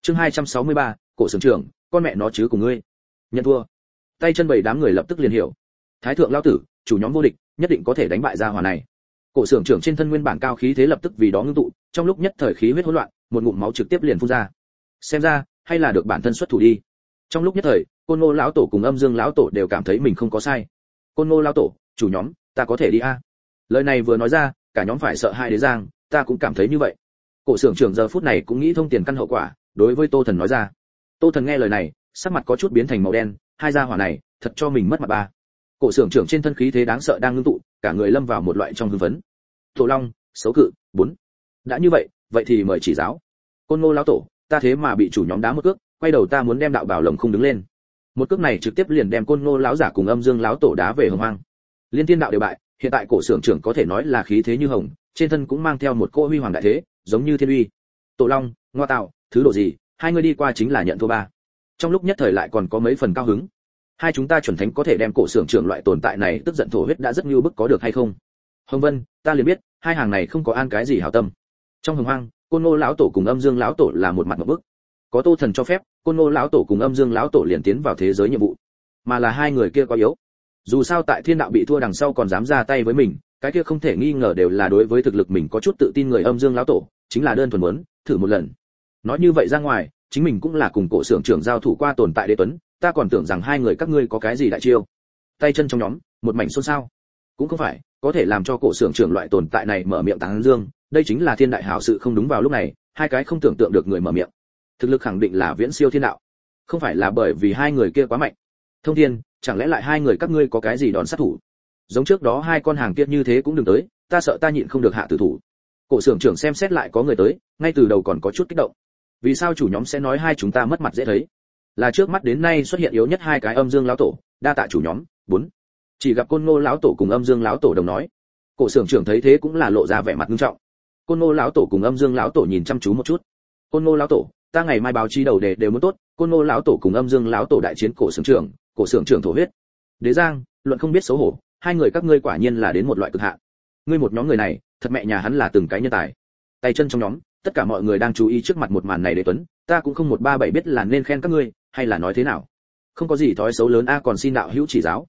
Chương 263, cổ xưởng trưởng con mẹ nó chứ cùng ngươi. Nhận thua. Tay chân bảy đám người lập tức liền hiểu. Thái thượng lao tử chủ nhóm vô địch nhất định có thể đánh bại gia hỏa này cổ xưởng trưởng trên thân nguyên bản cao khí thế lập tức vì đó ngưng tụ, trong lúc nhất thời khí huyết hỗn loạn, một ngụm máu trực tiếp liền phun ra. Xem ra, hay là được bản thân xuất thủ đi. Trong lúc nhất thời, côn ngô lão tổ cùng âm dương lão tổ đều cảm thấy mình không có sai. Côn ngô lão tổ, chủ nhóm, ta có thể đi a. Lời này vừa nói ra, cả nhóm phải sợ hai đế giang, ta cũng cảm thấy như vậy. Cổ xưởng trưởng giờ phút này cũng nghĩ thông tiền căn hậu quả, đối với tô thần nói ra. Tô thần nghe lời này, sắc mặt có chút biến thành màu đen, hai gia hỏa này, thật cho mình mất mặt ba. Cổ xưởng trưởng trên thân khí thế đáng sợ đang ngưng tụ, cả người lâm vào một loại trong hưng vấn tổ long xấu cự, bốn. Đã như vậy vậy thì mời chỉ giáo. Côn ngô lão tổ, ta thế mà bị chủ nhóm đá một cước, quay đầu ta muốn đem đạo bảo lồng không đứng lên. Một cước này trực tiếp liền đem côn ngô lão giả cùng âm dương lão tổ đá về hồng hoang. Liên thiên đạo đều bại, hiện tại cổ xưởng trưởng có thể nói là khí thế như hồng, trên thân cũng mang theo một cỗ huy hoàng đại thế, giống như thiên uy. Tổ long, ngoa tạo, thứ độ gì, hai người đi qua chính là nhận thua ba. Trong lúc nhất thời lại còn có mấy phần cao hứng. Hai chúng ta chuẩn thánh có thể đem cổ xưởng trưởng loại tồn tại này tức giận thổ huyết đã rất như bức có được hay không? Hồng vân, ta liền biết, hai hàng này không có an cái gì hảo tâm. Trong hồng hoang, côn ngô lão tổ cùng âm dương lão tổ là một mặt một bước có tô thần cho phép, côn ngô lão tổ cùng âm dương lão tổ liền tiến vào thế giới nhiệm vụ. Mà là hai người kia có yếu. Dù sao tại thiên đạo bị thua đằng sau còn dám ra tay với mình, cái kia không thể nghi ngờ đều là đối với thực lực mình có chút tự tin người âm dương lão tổ, chính là đơn thuần muốn, thử một lần. Nói như vậy ra ngoài, chính mình cũng là cùng cổ xưởng trưởng giao thủ qua tồn tại đế tuấn, ta còn tưởng rằng hai người các ngươi có cái gì đại chiêu. Tay chân trong nhóm, một mảnh xôn xao. Cũng không phải có thể làm cho cổ xưởng trưởng loại tồn tại này mở miệng tán dương, đây chính là thiên đại hảo sự không đúng vào lúc này, hai cái không tưởng tượng được người mở miệng. Thực lực khẳng định là viễn siêu thiên đạo. Không phải là bởi vì hai người kia quá mạnh. Thông thiên, chẳng lẽ lại hai người các ngươi có cái gì đòn sát thủ? Giống trước đó hai con hàng kia như thế cũng đừng tới, ta sợ ta nhịn không được hạ tử thủ. Cổ xưởng trưởng xem xét lại có người tới, ngay từ đầu còn có chút kích động. Vì sao chủ nhóm sẽ nói hai chúng ta mất mặt dễ thấy? Là trước mắt đến nay xuất hiện yếu nhất hai cái âm dương lão tổ, đa tạ chủ nhóm. Bốn chỉ gặp côn ngô lão tổ cùng âm dương lão tổ đồng nói. Cổ sưởng trưởng thấy thế cũng là lộ ra vẻ mặt nghiêm trọng. Côn ngô lão tổ cùng âm dương lão tổ nhìn chăm chú một chút. Côn ngô lão tổ, ta ngày mai báo chí đầu đề đều muốn tốt. Côn ngô lão tổ cùng âm dương lão tổ đại chiến cổ sưởng trưởng, cổ sưởng trưởng thổ huyết. Đế giang, luận không biết xấu hổ, hai người các ngươi quả nhiên là đến một loại cực hạn ngươi một nhóm người này, thật mẹ nhà hắn là từng cái nhân tài. Tay chân trong nhóm, tất cả mọi người đang chú ý trước mặt một màn này để tuấn, ta cũng không một ba bảy biết là nên khen các ngươi, hay là nói thế nào. Không có gì thói xấu lớn a, còn xin đạo hữu chỉ giáo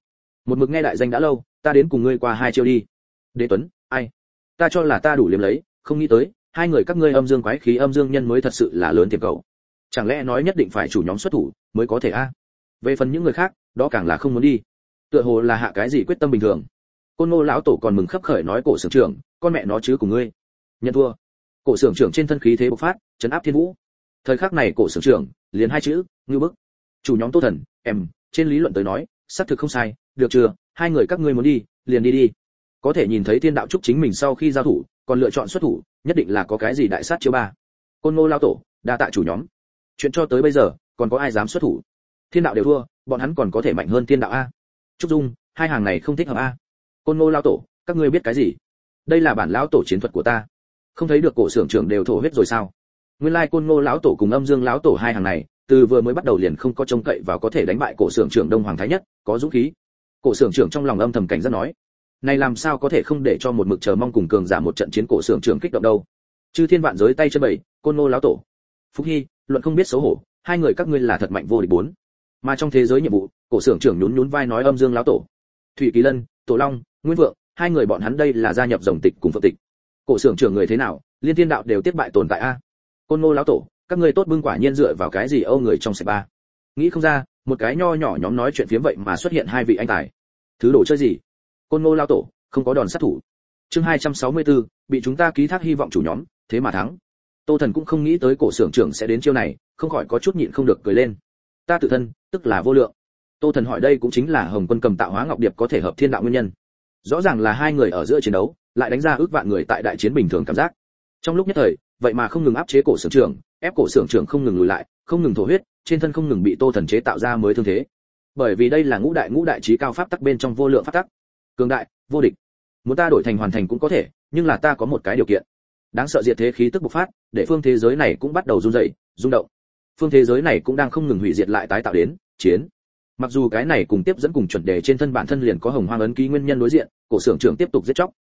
một mực nghe đại danh đã lâu, ta đến cùng ngươi qua hai chiêu đi. Đế tuấn, ai? Ta cho là ta đủ liếm lấy, không nghĩ tới, hai người các ngươi âm dương quái khí, âm dương nhân mới thật sự là lớn tiềm cầu. Chẳng lẽ nói nhất định phải chủ nhóm xuất thủ mới có thể a? Về phần những người khác, đó càng là không muốn đi. Tựa hồ là hạ cái gì quyết tâm bình thường. Côn ngô lão tổ còn mừng khấp khởi nói cổ sưởng trưởng, con mẹ nó chứ cùng ngươi. Nhận thua. Cổ sưởng trưởng trên thân khí thế bộc phát, chấn áp thiên vũ. Thời khắc này cổ sưởng trưởng, liền hai chữ ngư bức. Chủ nhóm tô thần, em, trên lý luận tới nói, xác thực không sai được chưa? Hai người các ngươi muốn đi, liền đi đi. Có thể nhìn thấy thiên đạo trúc chính mình sau khi giao thủ, còn lựa chọn xuất thủ, nhất định là có cái gì đại sát chiêu ba. Côn ngô lao tổ, đa tạ chủ nhóm. Chuyện cho tới bây giờ, còn có ai dám xuất thủ? Thiên đạo đều thua, bọn hắn còn có thể mạnh hơn thiên đạo a. Trúc dung, hai hàng này không thích hợp a. Côn ngô lao tổ, các ngươi biết cái gì? Đây là bản lão tổ chiến thuật của ta. Không thấy được cổ xưởng trưởng đều thổ huyết rồi sao? Nguyên lai côn ngô lão tổ cùng âm dương lão tổ hai hàng này, từ vừa mới bắt đầu liền không có trông cậy vào có thể đánh bại cổ xưởng trưởng đông hoàng thái nhất, có dũng khí cổ xưởng trưởng trong lòng âm thầm cảnh giác nói, này làm sao có thể không để cho một mực chờ mong cùng cường giả một trận chiến cổ xưởng trưởng kích động đâu? Chư thiên vạn giới tay chân bảy côn ngô lão tổ. Phúc hy, luận không biết xấu hổ, hai người các ngươi là thật mạnh vô địch bốn. Mà trong thế giới nhiệm vụ, cổ xưởng trưởng nhún nhún vai nói âm dương lão tổ. Thủy kỳ lân, tổ long, nguyên vượng, hai người bọn hắn đây là gia nhập dòng tịch cùng phượng tịch. Cổ xưởng trưởng người thế nào? Liên thiên đạo đều tiếp bại tồn tại a. Côn ngô lão tổ, các ngươi tốt bưng quả nhiên dựa vào cái gì âu người trong sạch ba? Nghĩ không ra một cái nho nhỏ nhóm nói chuyện phiếm vậy mà xuất hiện hai vị anh tài. Thứ đồ chơi gì? Côn ngô lao tổ không có đòn sát thủ. Chương 264, bị chúng ta ký thác hy vọng chủ nhóm thế mà thắng. Tô thần cũng không nghĩ tới cổ xưởng trưởng sẽ đến chiêu này không khỏi có chút nhịn không được cười lên. Ta tự thân tức là vô lượng. Tô thần hỏi đây cũng chính là hồng quân cầm tạo hóa ngọc điệp có thể hợp thiên đạo nguyên nhân. Rõ ràng là hai người ở giữa chiến đấu lại đánh ra ước vạn người tại đại chiến bình thường cảm giác. Trong lúc nhất thời vậy mà không ngừng áp chế cổ xưởng trưởng, ép cổ xưởng trưởng không ngừng lùi lại, không ngừng thổ huyết, trên thân không ngừng bị tô thần chế tạo ra mới thương thế. Bởi vì đây là ngũ đại ngũ đại trí cao pháp tắc bên trong vô lượng pháp tắc. Cường đại, vô địch. Muốn ta đổi thành hoàn thành cũng có thể, nhưng là ta có một cái điều kiện. Đáng sợ diệt thế khí tức bộc phát, để phương thế giới này cũng bắt đầu run rẩy, rung động. Phương thế giới này cũng đang không ngừng hủy diệt lại tái tạo đến, chiến. Mặc dù cái này cùng tiếp dẫn cùng chuẩn đề trên thân bản thân liền có hồng hoang ấn ký nguyên nhân đối diện, cổ xưởng trưởng tiếp tục giết chóc.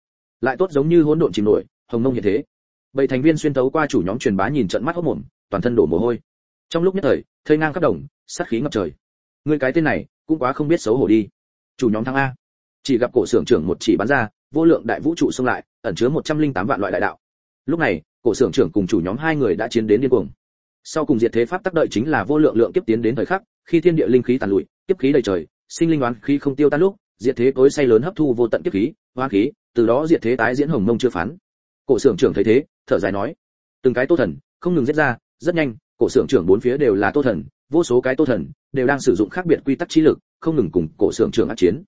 Lại tốt giống như hỗn độn chìm nổi, hồng nông hiện thế bảy thành viên xuyên tấu qua chủ nhóm truyền bá nhìn trận mắt hốc mồm, toàn thân đổ mồ hôi. Trong lúc nhất thời thơi ngang khắp đồng, sát khí ngập trời. Người cái tên này, cũng quá không biết xấu hổ đi. Chủ nhóm thăng a. Chỉ gặp cổ xưởng trưởng một chỉ bắn ra, vô lượng đại vũ trụ xông lại, ẩn chứa 108 vạn loại đại đạo. Lúc này, cổ xưởng trưởng cùng chủ nhóm hai người đã chiến đến điên cuồng. Sau cùng diệt thế pháp tác đợi chính là vô lượng lượng kiếp tiến đến thời khắc, khi thiên địa linh khí tàn lụi, kiếp khí đầy trời, sinh linh oán khí không tiêu tan lúc, diệt thế tối say lớn hấp thu vô tận kiếp khí, oán khí, từ đó diệt thế tái diễn hồng mông chưa phán. Cổ xưởng trưởng thấy thế thở dài nói, từng cái tô thần, không ngừng giết ra, rất nhanh, cổ xưởng trưởng bốn phía đều là tô thần, vô số cái tô thần, đều đang sử dụng khác biệt quy tắc trí lực, không ngừng cùng cổ xưởng trưởng ác chiến.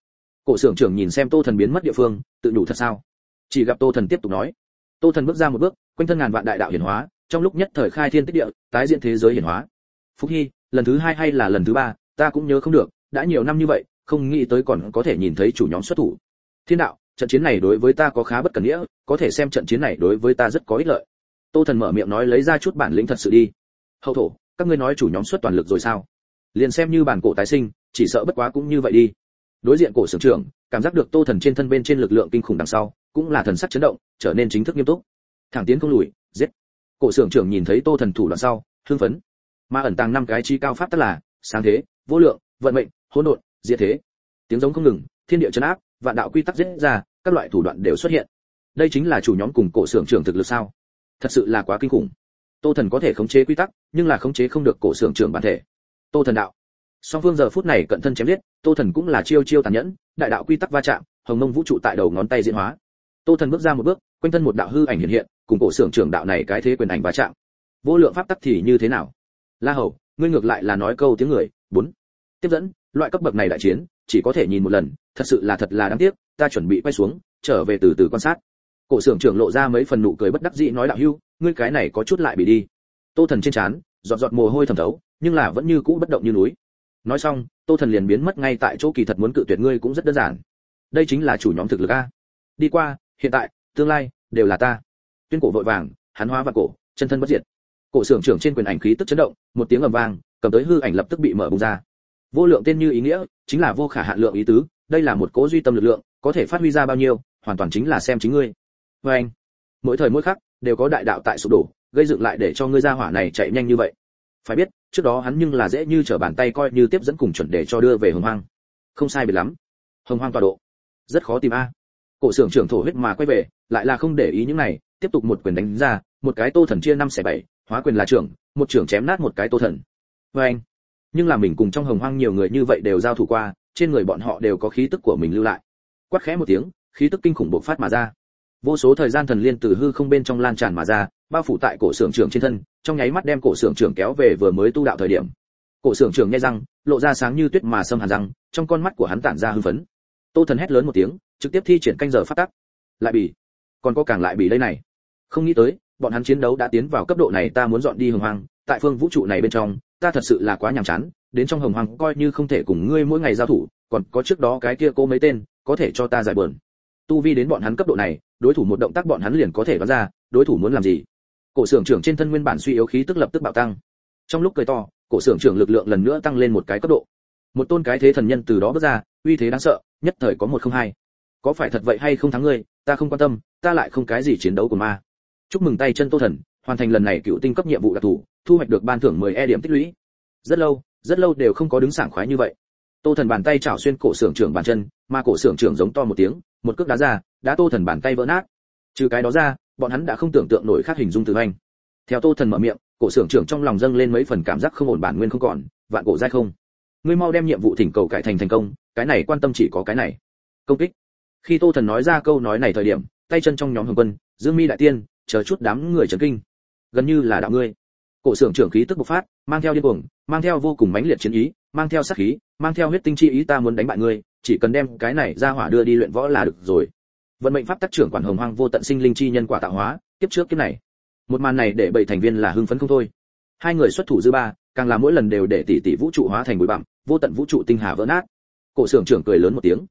Cổ xưởng trưởng nhìn xem tô thần biến mất địa phương, tự đủ thật sao? Chỉ gặp tô thần tiếp tục nói, tô thần bước ra một bước, quanh thân ngàn vạn đại đạo hiển hóa, trong lúc nhất thời khai thiên tích địa, tái diễn thế giới hiển hóa. Phúc hy, lần thứ hai hay là lần thứ ba, ta cũng nhớ không được, đã nhiều năm như vậy, không nghĩ tới còn có thể nhìn thấy chủ nhóm xuất thủ. Thiên đạo trận chiến này đối với ta có khá bất cần nghĩa, có thể xem trận chiến này đối với ta rất có ích lợi. Tô thần mở miệng nói lấy ra chút bản lĩnh thật sự đi. Hậu thổ, các ngươi nói chủ nhóm xuất toàn lực rồi sao? Liền xem như bản cổ tái sinh, chỉ sợ bất quá cũng như vậy đi. Đối diện cổ sưởng trưởng, cảm giác được tô thần trên thân bên trên lực lượng kinh khủng đằng sau, cũng là thần sắc chấn động, trở nên chính thức nghiêm túc. Thẳng tiến không lùi, giết. Cổ sưởng trưởng nhìn thấy tô thần thủ đoạn sau, hưng phấn. Mà ẩn tàng năm cái chi cao pháp tức là, sáng thế, vô lượng, vận mệnh, hỗn độn, diệt thế. Tiếng giống không ngừng, thiên địa chấn áp vạn đạo quy tắc diễn ra, các loại thủ đoạn đều xuất hiện. Đây chính là chủ nhóm cùng cổ xưởng trưởng thực lực sao? Thật sự là quá kinh khủng. Tô thần có thể khống chế quy tắc, nhưng là khống chế không được cổ xưởng trưởng bản thể. Tô thần đạo. Song phương giờ phút này cận thân chém giết, tô thần cũng là chiêu chiêu tàn nhẫn, đại đạo quy tắc va chạm, hồng mông vũ trụ tại đầu ngón tay diễn hóa. Tô thần bước ra một bước, quanh thân một đạo hư ảnh hiện hiện, cùng cổ xưởng trưởng đạo này cái thế quyền ảnh va chạm. Vô lượng pháp tắc thì như thế nào? La hầu, ngươi ngược lại là nói câu tiếng người, bốn. Tiếp dẫn loại cấp bậc này đại chiến, chỉ có thể nhìn một lần, thật sự là thật là đáng tiếc, ta chuẩn bị quay xuống, trở về từ từ quan sát. Cổ xưởng trưởng lộ ra mấy phần nụ cười bất đắc dĩ nói đạo hưu, ngươi cái này có chút lại bị đi. Tô thần trên trán, giọt giọt mồ hôi thẩm thấu, nhưng là vẫn như cũ bất động như núi. Nói xong, tô thần liền biến mất ngay tại chỗ kỳ thật muốn cự tuyệt ngươi cũng rất đơn giản. Đây chính là chủ nhóm thực lực a. Đi qua, hiện tại, tương lai, đều là ta. Tuyên cổ vội vàng, hắn hóa và cổ, chân thân bất diệt. Cổ xưởng trưởng trên quyền ảnh khí tức chấn động, một tiếng ầm vang, cầm tới hư ảnh lập tức bị mở bung ra vô lượng tên như ý nghĩa, chính là vô khả hạn lượng ý tứ, đây là một cố duy tâm lực lượng, có thể phát huy ra bao nhiêu, hoàn toàn chính là xem chính ngươi. Với anh, mỗi thời mỗi khắc, đều có đại đạo tại sụp đổ, gây dựng lại để cho ngươi ra hỏa này chạy nhanh như vậy. Phải biết, trước đó hắn nhưng là dễ như trở bàn tay coi như tiếp dẫn cùng chuẩn để cho đưa về hồng hoang. Không sai biệt lắm. Hồng hoang tọa độ. Rất khó tìm a. Cổ xưởng trưởng thổ huyết mà quay về, lại là không để ý những này, tiếp tục một quyền đánh ra, một cái tô thần chia năm xẻ bảy, hóa quyền là trưởng, một trưởng chém nát một cái tô thần. Với anh nhưng là mình cùng trong hồng hoang nhiều người như vậy đều giao thủ qua, trên người bọn họ đều có khí tức của mình lưu lại. Quát khẽ một tiếng, khí tức kinh khủng bộc phát mà ra. Vô số thời gian thần liên từ hư không bên trong lan tràn mà ra, bao phủ tại cổ xưởng trưởng trên thân, trong nháy mắt đem cổ xưởng trưởng kéo về vừa mới tu đạo thời điểm. Cổ xưởng trưởng nghe răng, lộ ra sáng như tuyết mà sâm hàn răng, trong con mắt của hắn tản ra hư phấn. Tô thần hét lớn một tiếng, trực tiếp thi triển canh giờ phát tắc. Lại bị còn có càng lại bị đây này. Không nghĩ tới, bọn hắn chiến đấu đã tiến vào cấp độ này, ta muốn dọn đi hồng hoang, tại phương vũ trụ này bên trong ta thật sự là quá nhàm chán, đến trong hồng hoàng coi như không thể cùng ngươi mỗi ngày giao thủ, còn có trước đó cái kia cô mấy tên, có thể cho ta giải bờn tu vi đến bọn hắn cấp độ này, đối thủ một động tác bọn hắn liền có thể đoán ra, đối thủ muốn làm gì. Cổ xưởng trưởng trên thân nguyên bản suy yếu khí tức lập tức bạo tăng. Trong lúc cười to, cổ xưởng trưởng lực lượng lần nữa tăng lên một cái cấp độ. Một tôn cái thế thần nhân từ đó bước ra, uy thế đáng sợ, nhất thời có một không hai. Có phải thật vậy hay không thắng ngươi, ta không quan tâm, ta lại không cái gì chiến đấu của ma. Chúc mừng tay chân tô thần, hoàn thành lần này cựu tinh cấp nhiệm vụ đặc thù thu hoạch được ban thưởng 10 e điểm tích lũy. Rất lâu rất lâu đều không có đứng sảng khoái như vậy. Tô thần bàn tay chảo xuyên cổ xưởng trưởng bàn chân, mà cổ xưởng trưởng giống to một tiếng, một cước đá ra đá tô thần bàn tay vỡ nát. Trừ cái đó ra, bọn hắn đã không tưởng tượng nổi khác hình dung từ anh theo tô thần mở miệng, cổ xưởng trưởng trong lòng dâng lên mấy phần cảm giác không ổn bản nguyên không còn, vạn cổ dai không. Ngươi mau đem nhiệm vụ thỉnh cầu cải thành thành công, cái này quan tâm chỉ có cái này. Công kích. Khi tô thần nói ra câu nói này thời điểm, tay chân trong nhóm hồng quân, dương mi đại tiên, chờ chút đám người chấn kinh. Gần như là đạo ngươi cổ xưởng trưởng khí tức bộc phát, mang theo điên cuồng, mang theo vô cùng mãnh liệt chiến ý, mang theo sát khí, mang theo huyết tinh chi ý ta muốn đánh bại ngươi, chỉ cần đem cái này ra hỏa đưa đi luyện võ là được rồi. Vận mệnh pháp tác trưởng quản hồng hoang vô tận sinh linh chi nhân quả tạo hóa tiếp trước cái này. Một màn này để bảy thành viên là hưng phấn không thôi. Hai người xuất thủ dư ba, càng là mỗi lần đều để tỷ tỷ vũ trụ hóa thành bụi bặm, vô tận vũ trụ tinh hà vỡ nát. Cổ xưởng trưởng cười lớn một tiếng.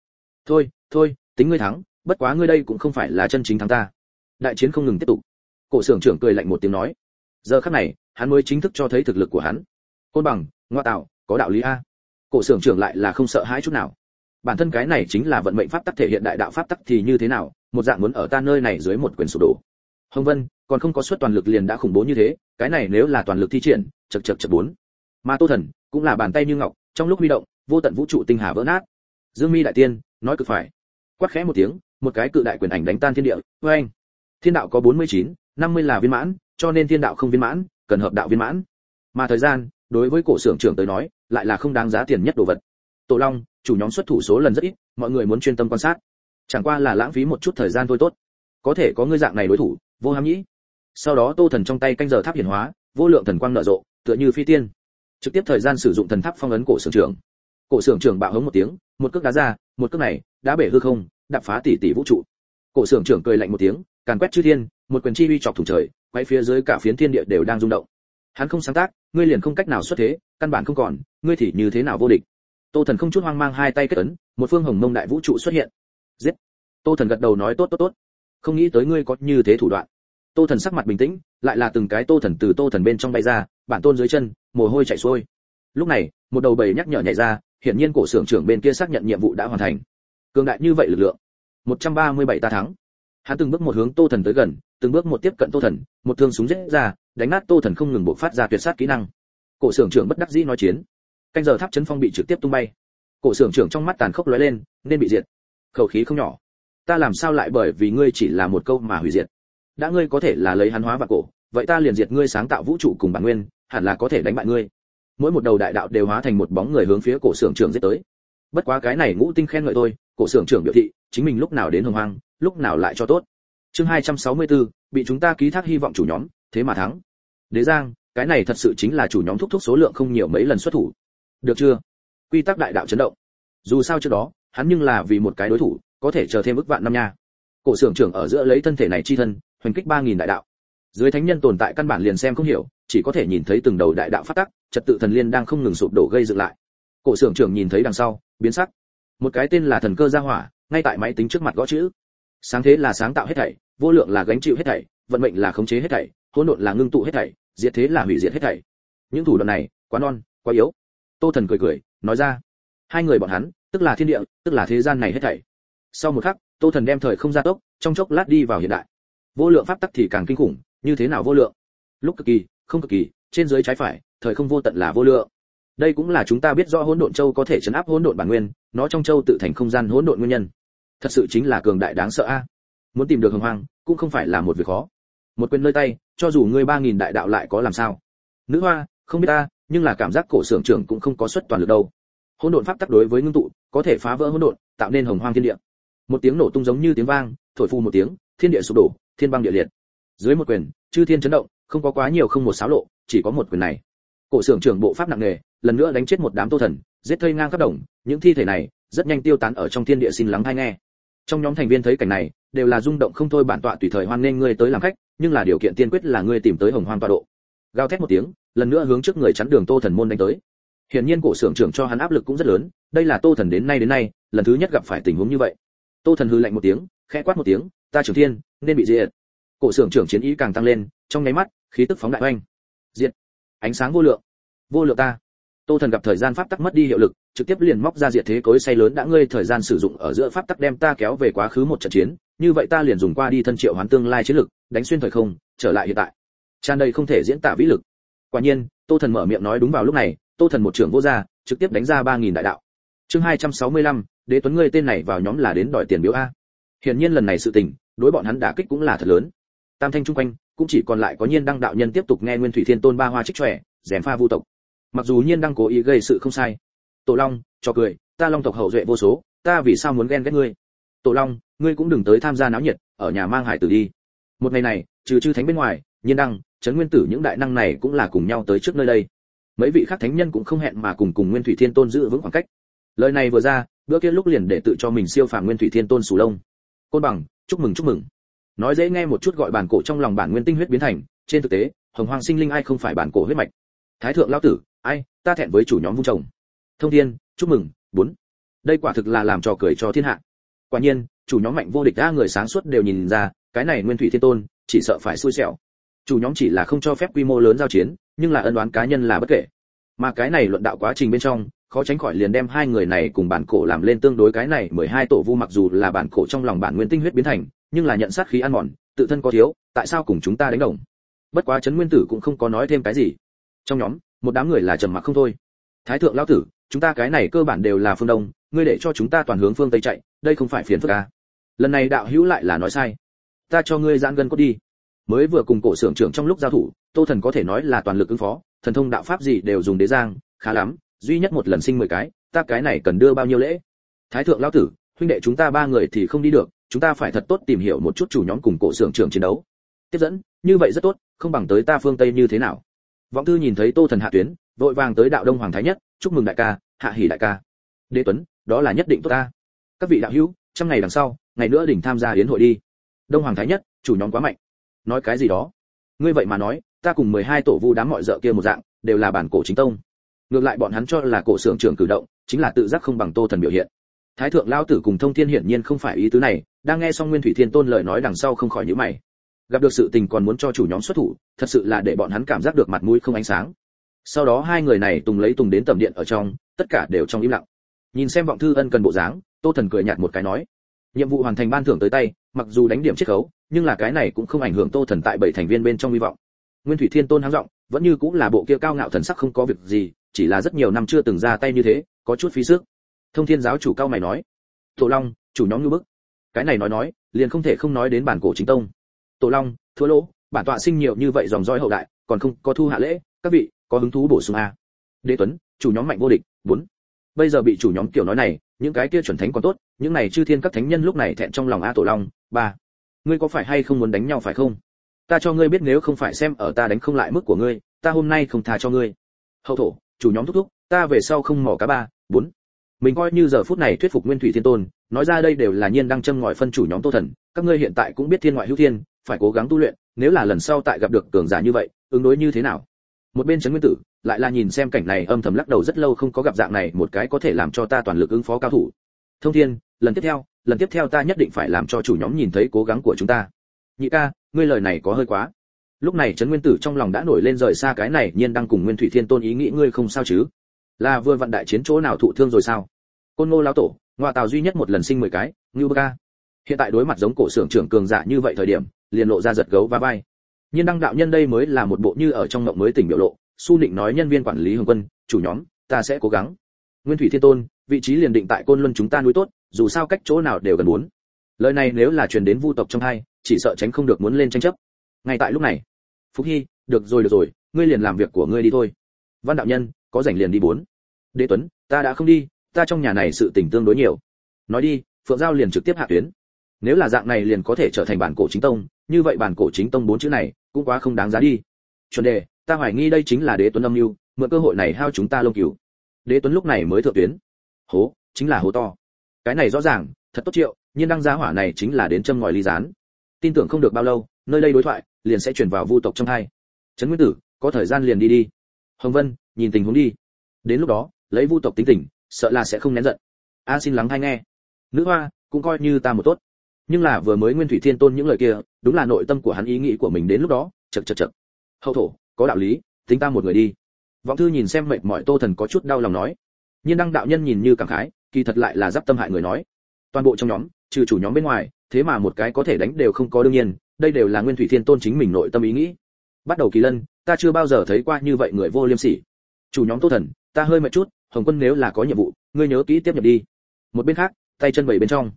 Thôi thôi, tính ngươi thắng, bất quá ngươi đây cũng không phải là chân chính thắng ta. Đại chiến không ngừng tiếp tục. Cổ xưởng trưởng cười lạnh một tiếng nói. Giờ khắc này hắn mới chính thức cho thấy thực lực của hắn. Côn bằng ngoa tạo có đạo lý a. Cổ xưởng trưởng lại là không sợ hãi chút nào. Bản thân cái này chính là vận mệnh pháp tắc thể hiện đại đạo pháp tắc thì như thế nào một dạng muốn ở ta nơi này dưới một quyền sụp đổ. Hồng vân còn không có suất toàn lực liền đã khủng bố như thế cái này nếu là toàn lực thi triển chật chật chật bốn. Mà tô thần cũng là bàn tay như ngọc trong lúc huy động vô tận vũ trụ tinh hà vỡ nát. Dương mi đại tiên nói cực phải. Quát khẽ một tiếng một cái cự đại quyền ảnh đánh tan thiên địa vê anh thiên đạo có 49, 50 là viên mãn cho nên thiên đạo không viên mãn cần hợp đạo viên mãn. Mà thời gian, đối với cổ xưởng trưởng tới nói, lại là không đáng giá tiền nhất đồ vật. Tổ long, chủ nhóm xuất thủ số lần rất ít, mọi người muốn chuyên tâm quan sát. Chẳng qua là lãng phí một chút thời gian thôi tốt. Có thể có ngươi dạng này đối thủ, vô ham nhĩ. Sau đó tô thần trong tay canh giờ tháp hiển hóa, vô lượng thần quang nở rộ, tựa như phi tiên. Trực tiếp thời gian sử dụng thần tháp phong ấn cổ xưởng trưởng. Cổ xưởng trưởng bạo hống một tiếng, một cước đá ra, một cước này, đã bể hư không đập phá tỷ tỷ vũ trụ. Cổ xưởng trưởng cười lạnh một tiếng, càn quét chư thiên, một quyền chi uy chọc thủng trời quay phía dưới cả phiến thiên địa đều đang rung động. Hắn không sáng tác, ngươi liền không cách nào xuất thế, căn bản không còn, ngươi thì như thế nào vô địch? Tô thần không chút hoang mang hai tay kết ấn, một phương hồng mông đại vũ trụ xuất hiện. Giết! Tô thần gật đầu nói, tốt tốt tốt. Không nghĩ tới ngươi có như thế thủ đoạn. Tô thần sắc mặt bình tĩnh, lại là từng cái tô thần từ tô thần bên trong bay ra, bản tôn dưới chân, mồ hôi chảy xuôi. Lúc này, một đầu bầy nhắc nhở nhảy ra, hiển nhiên cổ xưởng trưởng bên kia xác nhận nhiệm vụ đã hoàn thành. Cường đại như vậy lực lượng 137 ta thắng hắn từng bước một hướng tô thần tới gần, từng bước một tiếp cận tô thần, một thương súng rết ra, đánh nát tô thần không ngừng bộc phát ra tuyệt sát kỹ năng. Cổ xưởng trưởng bất đắc dĩ nói chiến. Canh giờ tháp chấn phong bị trực tiếp tung bay. Cổ xưởng trưởng trong mắt tàn khốc lóe lên, nên bị diệt. Khẩu khí không nhỏ. Ta làm sao lại bởi vì ngươi chỉ là một câu mà hủy diệt? Đã ngươi có thể là lấy hắn hóa và cổ, vậy ta liền diệt ngươi sáng tạo vũ trụ cùng bản nguyên, hẳn là có thể đánh bại ngươi. Mỗi một đầu đại đạo đều hóa thành một bóng người hướng phía cổ xưởng trưởng giết tới. Bất quá cái này ngũ tinh khen ngợi thôi cổ xưởng trưởng biểu thị, chính mình lúc nào đến hồng hoang lúc nào lại cho tốt? Chương 264, bị chúng ta ký thác hy vọng chủ nhóm thế mà thắng. Đế giang cái này thật sự chính là chủ nhóm thúc thúc số lượng không nhiều mấy lần xuất thủ. Được chưa? Quy tắc đại đạo chấn động. Dù sao trước đó hắn nhưng là vì một cái đối thủ có thể chờ thêm ức vạn năm nha. Cổ xưởng trưởng ở giữa lấy thân thể này chi thân hoành kích ba nghìn đại đạo. Dưới thánh nhân tồn tại căn bản liền xem không hiểu chỉ có thể nhìn thấy từng đầu đại đạo phát tắc trật tự thần liên đang không ngừng sụp đổ gây dựng lại. Cổ xưởng trưởng nhìn thấy đằng sau biến sắc. Một cái tên là thần cơ gia hỏa ngay tại máy tính trước mặt gõ chữ sáng thế là sáng tạo hết thảy, vô lượng là gánh chịu hết thảy, vận mệnh là khống chế hết thảy, hỗn độn là ngưng tụ hết thảy, diệt thế là hủy diệt hết thảy. Những thủ đoạn này, quá non, quá yếu. Tô thần cười cười, nói ra. Hai người bọn hắn, tức là thiên địa, tức là thế gian này hết thảy. Sau một khắc, tô thần đem thời không gia tốc, trong chốc lát đi vào hiện đại. Vô lượng pháp tắc thì càng kinh khủng, như thế nào vô lượng? Lúc cực kỳ, không cực kỳ, trên dưới trái phải, thời không vô tận là vô lượng. Đây cũng là chúng ta biết rõ hỗn độn châu có thể chấn áp hỗn độn bản nguyên, nó trong châu tự thành không gian hỗn độn nguyên nhân thật sự chính là cường đại đáng sợ a. Muốn tìm được hồng hoang, cũng không phải là một việc khó. Một quyền nơi tay, cho dù ngươi ba nghìn đại đạo lại có làm sao? Nữ hoa, không biết ta, nhưng là cảm giác cổ sưởng trưởng cũng không có xuất toàn lực đâu. Hỗn độn pháp tắc đối với ngưng tụ, có thể phá vỡ hỗn độn, tạo nên hồng hoang thiên địa. Một tiếng nổ tung giống như tiếng vang, thổi phu một tiếng, thiên địa sụp đổ, thiên băng địa liệt. Dưới một quyền, chư thiên chấn động, không có quá nhiều không một xáo lộ, chỉ có một quyền này. Cổ sưởng trưởng bộ pháp nặng nề, lần nữa đánh chết một đám tô thần, giết thây ngang các đồng, những thi thể này rất nhanh tiêu tán ở trong thiên địa xin lắng hay nghe trong nhóm thành viên thấy cảnh này, đều là rung động không thôi bản tọa tùy thời hoan nghênh ngươi tới làm khách, nhưng là điều kiện tiên quyết là ngươi tìm tới hồng hoang tọa độ. Gào thét một tiếng, lần nữa hướng trước người chắn đường tô thần môn đánh tới. Hiển nhiên cổ xưởng trưởng cho hắn áp lực cũng rất lớn, đây là tô thần đến nay đến nay, lần thứ nhất gặp phải tình huống như vậy. Tô thần hư lạnh một tiếng, khẽ quát một tiếng, ta trưởng thiên, nên bị diệt. Cổ xưởng trưởng chiến ý càng tăng lên, trong nháy mắt, khí tức phóng đại oanh. Diệt. Ánh sáng vô lượng. Vô lượng ta tô thần gặp thời gian pháp tắc mất đi hiệu lực, trực tiếp liền móc ra diệt thế cối say lớn đã ngươi thời gian sử dụng ở giữa pháp tắc đem ta kéo về quá khứ một trận chiến, như vậy ta liền dùng qua đi thân triệu hoán tương lai chiến lực, đánh xuyên thời không, trở lại hiện tại. Tràn đầy không thể diễn tả vĩ lực. Quả nhiên, tô thần mở miệng nói đúng vào lúc này, tô thần một trưởng vô gia, trực tiếp đánh ra ba nghìn đại đạo. Chương hai trăm sáu mươi lăm, đế tuấn ngươi tên này vào nhóm là đến đòi tiền biếu a. Hiển nhiên lần này sự tình, đối bọn hắn đả kích cũng là thật lớn. Tam thanh trung quanh, cũng chỉ còn lại có nhiên đăng đạo nhân tiếp tục nghe nguyên thủy thiên tôn ba hoa trích trẻ, rèm pha vu tộc mặc dù nhiên đăng cố ý gây sự không sai. Tổ long, cho cười, ta long tộc hậu duệ vô số, ta vì sao muốn ghen ghét ngươi? Tổ long, ngươi cũng đừng tới tham gia náo nhiệt, ở nhà mang hải tử đi. Một ngày này, trừ chư thánh bên ngoài, nhiên đăng, trấn nguyên tử những đại năng này cũng là cùng nhau tới trước nơi đây. Mấy vị khác thánh nhân cũng không hẹn mà cùng cùng nguyên thủy thiên tôn giữ vững khoảng cách. Lời này vừa ra, bữa kia lúc liền để tự cho mình siêu phàm nguyên thủy thiên tôn sù lông. Côn bằng, chúc mừng chúc mừng. Nói dễ nghe một chút gọi bản cổ trong lòng bản nguyên tinh huyết biến thành, trên thực tế, hồng hoang sinh linh ai không phải bản cổ huyết mạch? Thái thượng lão tử ai, ta thẹn với chủ nhóm vung chồng. Thông thiên, chúc mừng, bốn. Đây quả thực là làm trò cười cho thiên hạ. Quả nhiên, chủ nhóm mạnh vô địch đa người sáng suốt đều nhìn ra, cái này nguyên thủy thiên tôn, chỉ sợ phải xui xẻo. Chủ nhóm chỉ là không cho phép quy mô lớn giao chiến, nhưng là ân đoán cá nhân là bất kể. Mà cái này luận đạo quá trình bên trong, khó tránh khỏi liền đem hai người này cùng bản cổ làm lên tương đối cái này mười hai tổ vu mặc dù là bản cổ trong lòng bản nguyên tinh huyết biến thành, nhưng là nhận sát khí ăn mòn, tự thân có thiếu, tại sao cùng chúng ta đánh đồng? Bất quá chấn nguyên tử cũng không có nói thêm cái gì. Trong nhóm một đám người là trầm mặc không thôi. Thái thượng lão tử, chúng ta cái này cơ bản đều là phương đông, ngươi để cho chúng ta toàn hướng phương tây chạy, đây không phải phiền phức à. lần này đạo hữu lại là nói sai. Ta cho ngươi giãn gân cốt đi. Mới vừa cùng cổ sưởng trưởng trong lúc giao thủ, tô thần có thể nói là toàn lực ứng phó, thần thông đạo pháp gì đều dùng đế giang, khá lắm, duy nhất một lần sinh mười cái, ta cái này cần đưa bao nhiêu lễ? Thái thượng lão tử, huynh đệ chúng ta ba người thì không đi được, chúng ta phải thật tốt tìm hiểu một chút chủ nhóm cùng cổ sưởng trưởng chiến đấu. Tiếp dẫn, như vậy rất tốt, không bằng tới ta phương tây như thế nào? Vọng thư nhìn thấy tô thần hạ tuyến, vội vàng tới đạo đông hoàng thái nhất, chúc mừng đại ca, hạ hỉ đại ca. Đế tuấn, đó là nhất định tốt ta. Các vị đạo hữu, trăm ngày đằng sau, ngày nữa đỉnh tham gia yến hội đi. Đông hoàng thái nhất, chủ nhóm quá mạnh. Nói cái gì đó? Ngươi vậy mà nói, ta cùng mười hai tổ vu đám mọi dợ kia một dạng, đều là bản cổ chính tông. Ngược lại bọn hắn cho là cổ xưởng trưởng cử động, chính là tự giác không bằng tô thần biểu hiện. Thái thượng lao tử cùng thông thiên hiển nhiên không phải ý tứ này, đang nghe xong nguyên thủy thiên tôn lời nói đằng sau không khỏi nhíu mày gặp được sự tình còn muốn cho chủ nhóm xuất thủ, thật sự là để bọn hắn cảm giác được mặt mũi không ánh sáng. Sau đó hai người này tùng lấy tùng đến tầm điện ở trong, tất cả đều trong im lặng. Nhìn xem vọng thư ân cần bộ dáng, tô thần cười nhạt một cái nói, nhiệm vụ hoàn thành ban thưởng tới tay, mặc dù đánh điểm chiết khấu, nhưng là cái này cũng không ảnh hưởng tô thần tại bảy thành viên bên trong hy vọng. Nguyên thủy thiên tôn háng giọng, vẫn như cũng là bộ kia cao ngạo thần sắc không có việc gì, chỉ là rất nhiều năm chưa từng ra tay như thế, có chút phí sức. Thông thiên giáo chủ cao mày nói tổ long, chủ nhóm như bức. Cái này nói nói, liền không thể không nói đến bản cổ chính tông tổ long, thua lỗ, bản tọa sinh nhiều như vậy dòng dõi hậu đại, còn không có thu hạ lễ, các vị, có hứng thú bổ sung a đế tuấn, chủ nhóm mạnh vô địch, bốn. Bây giờ bị chủ nhóm kiểu nói này, những cái kia chuẩn thánh còn tốt, những này chư thiên các thánh nhân lúc này thẹn trong lòng a tổ long, ba. Ngươi có phải hay không muốn đánh nhau phải không? Ta cho ngươi biết nếu không phải xem ở ta đánh không lại mức của ngươi, ta hôm nay không tha cho ngươi. Hậu thổ, chủ nhóm thúc thúc, ta về sau không mỏ cá ba, bốn. Mình coi như giờ phút này thuyết phục nguyên thủy thiên tôn, nói ra đây đều là nhiên đang châm ngòi phân chủ nhóm tô thần, các ngươi hiện tại cũng biết thiên ngoại hữu thiên phải cố gắng tu luyện, nếu là lần sau tại gặp được cường giả như vậy, ứng đối như thế nào? Một bên trấn nguyên tử lại là nhìn xem cảnh này âm thầm lắc đầu rất lâu không có gặp dạng này một cái có thể làm cho ta toàn lực ứng phó cao thủ. Thông thiên, lần tiếp theo, lần tiếp theo ta nhất định phải làm cho chủ nhóm nhìn thấy cố gắng của chúng ta. Nhị ca, ngươi lời này có hơi quá. Lúc này trấn nguyên tử trong lòng đã nổi lên rời xa cái này nhiên đang cùng nguyên thủy thiên tôn ý nghĩ ngươi không sao chứ? Là vừa vận đại chiến chỗ nào thụ thương rồi sao? Côn ngô lão tổ, ngoại tào duy nhất một lần sinh mười cái, ngưu bơ ca hiện tại đối mặt giống cổ xưởng trưởng cường giả như vậy thời điểm, liền lộ ra giật gấu và vai. Nhiên đăng đạo nhân đây mới là một bộ như ở trong mộng mới tỉnh biểu lộ, su định nói nhân viên quản lý hồng quân, chủ nhóm, ta sẽ cố gắng. Nguyên thủy thiên tôn, vị trí liền định tại côn luân chúng ta núi tốt, dù sao cách chỗ nào đều gần muốn. Lời này nếu là truyền đến vu tộc trong hai, chỉ sợ tránh không được muốn lên tranh chấp. Ngay tại lúc này phúc hy, được rồi được rồi, ngươi liền làm việc của ngươi đi thôi. Văn đạo nhân, có rảnh liền đi bốn. Đế tuấn, ta đã không đi, ta trong nhà này sự tình tương đối nhiều. Nói đi, phượng giao liền trực tiếp hạ tuyến nếu là dạng này liền có thể trở thành bản cổ chính tông, như vậy bản cổ chính tông bốn chữ này cũng quá không đáng giá đi. Chuẩn đề, ta hoài nghi đây chính là đế tuấn âm mưu, mượn cơ hội này hao chúng ta lông cừu. Đế tuấn lúc này mới thượng tuyến. Hố, chính là hố to. Cái này rõ ràng, thật tốt triệu nhưng đăng giá hỏa này chính là đến châm ngòi ly gián. Tin tưởng không được bao lâu, nơi đây đối thoại, liền sẽ chuyển vào vu tộc trong hai. Trấn nguyên tử, có thời gian liền đi đi. Hồng vân, nhìn tình huống đi. Đến lúc đó, lấy vu tộc tính tình, sợ là sẽ không nén giận. A xin lắng hay nghe. Nữ hoa, cũng coi như ta một tốt nhưng là vừa mới nguyên thủy thiên tôn những lời kia, đúng là nội tâm của hắn ý nghĩ của mình đến lúc đó chật chật chật hậu thổ, có đạo lý, tính ta một người đi. Vọng thư nhìn xem mệt mỏi tô thần có chút đau lòng nói. Nhiên đăng đạo nhân nhìn như cảm khái, kỳ thật lại là giáp tâm hại người nói. Toàn bộ trong nhóm, trừ chủ nhóm bên ngoài, thế mà một cái có thể đánh đều không có đương nhiên, đây đều là nguyên thủy thiên tôn chính mình nội tâm ý nghĩ. Bắt đầu kỳ lân, ta chưa bao giờ thấy qua như vậy người vô liêm sỉ. Chủ nhóm tô thần, ta hơi mệt chút, hồng quân nếu là có nhiệm vụ, ngươi nhớ kỹ tiếp nhập đi. Một bên khác, tay chân bảy bên trong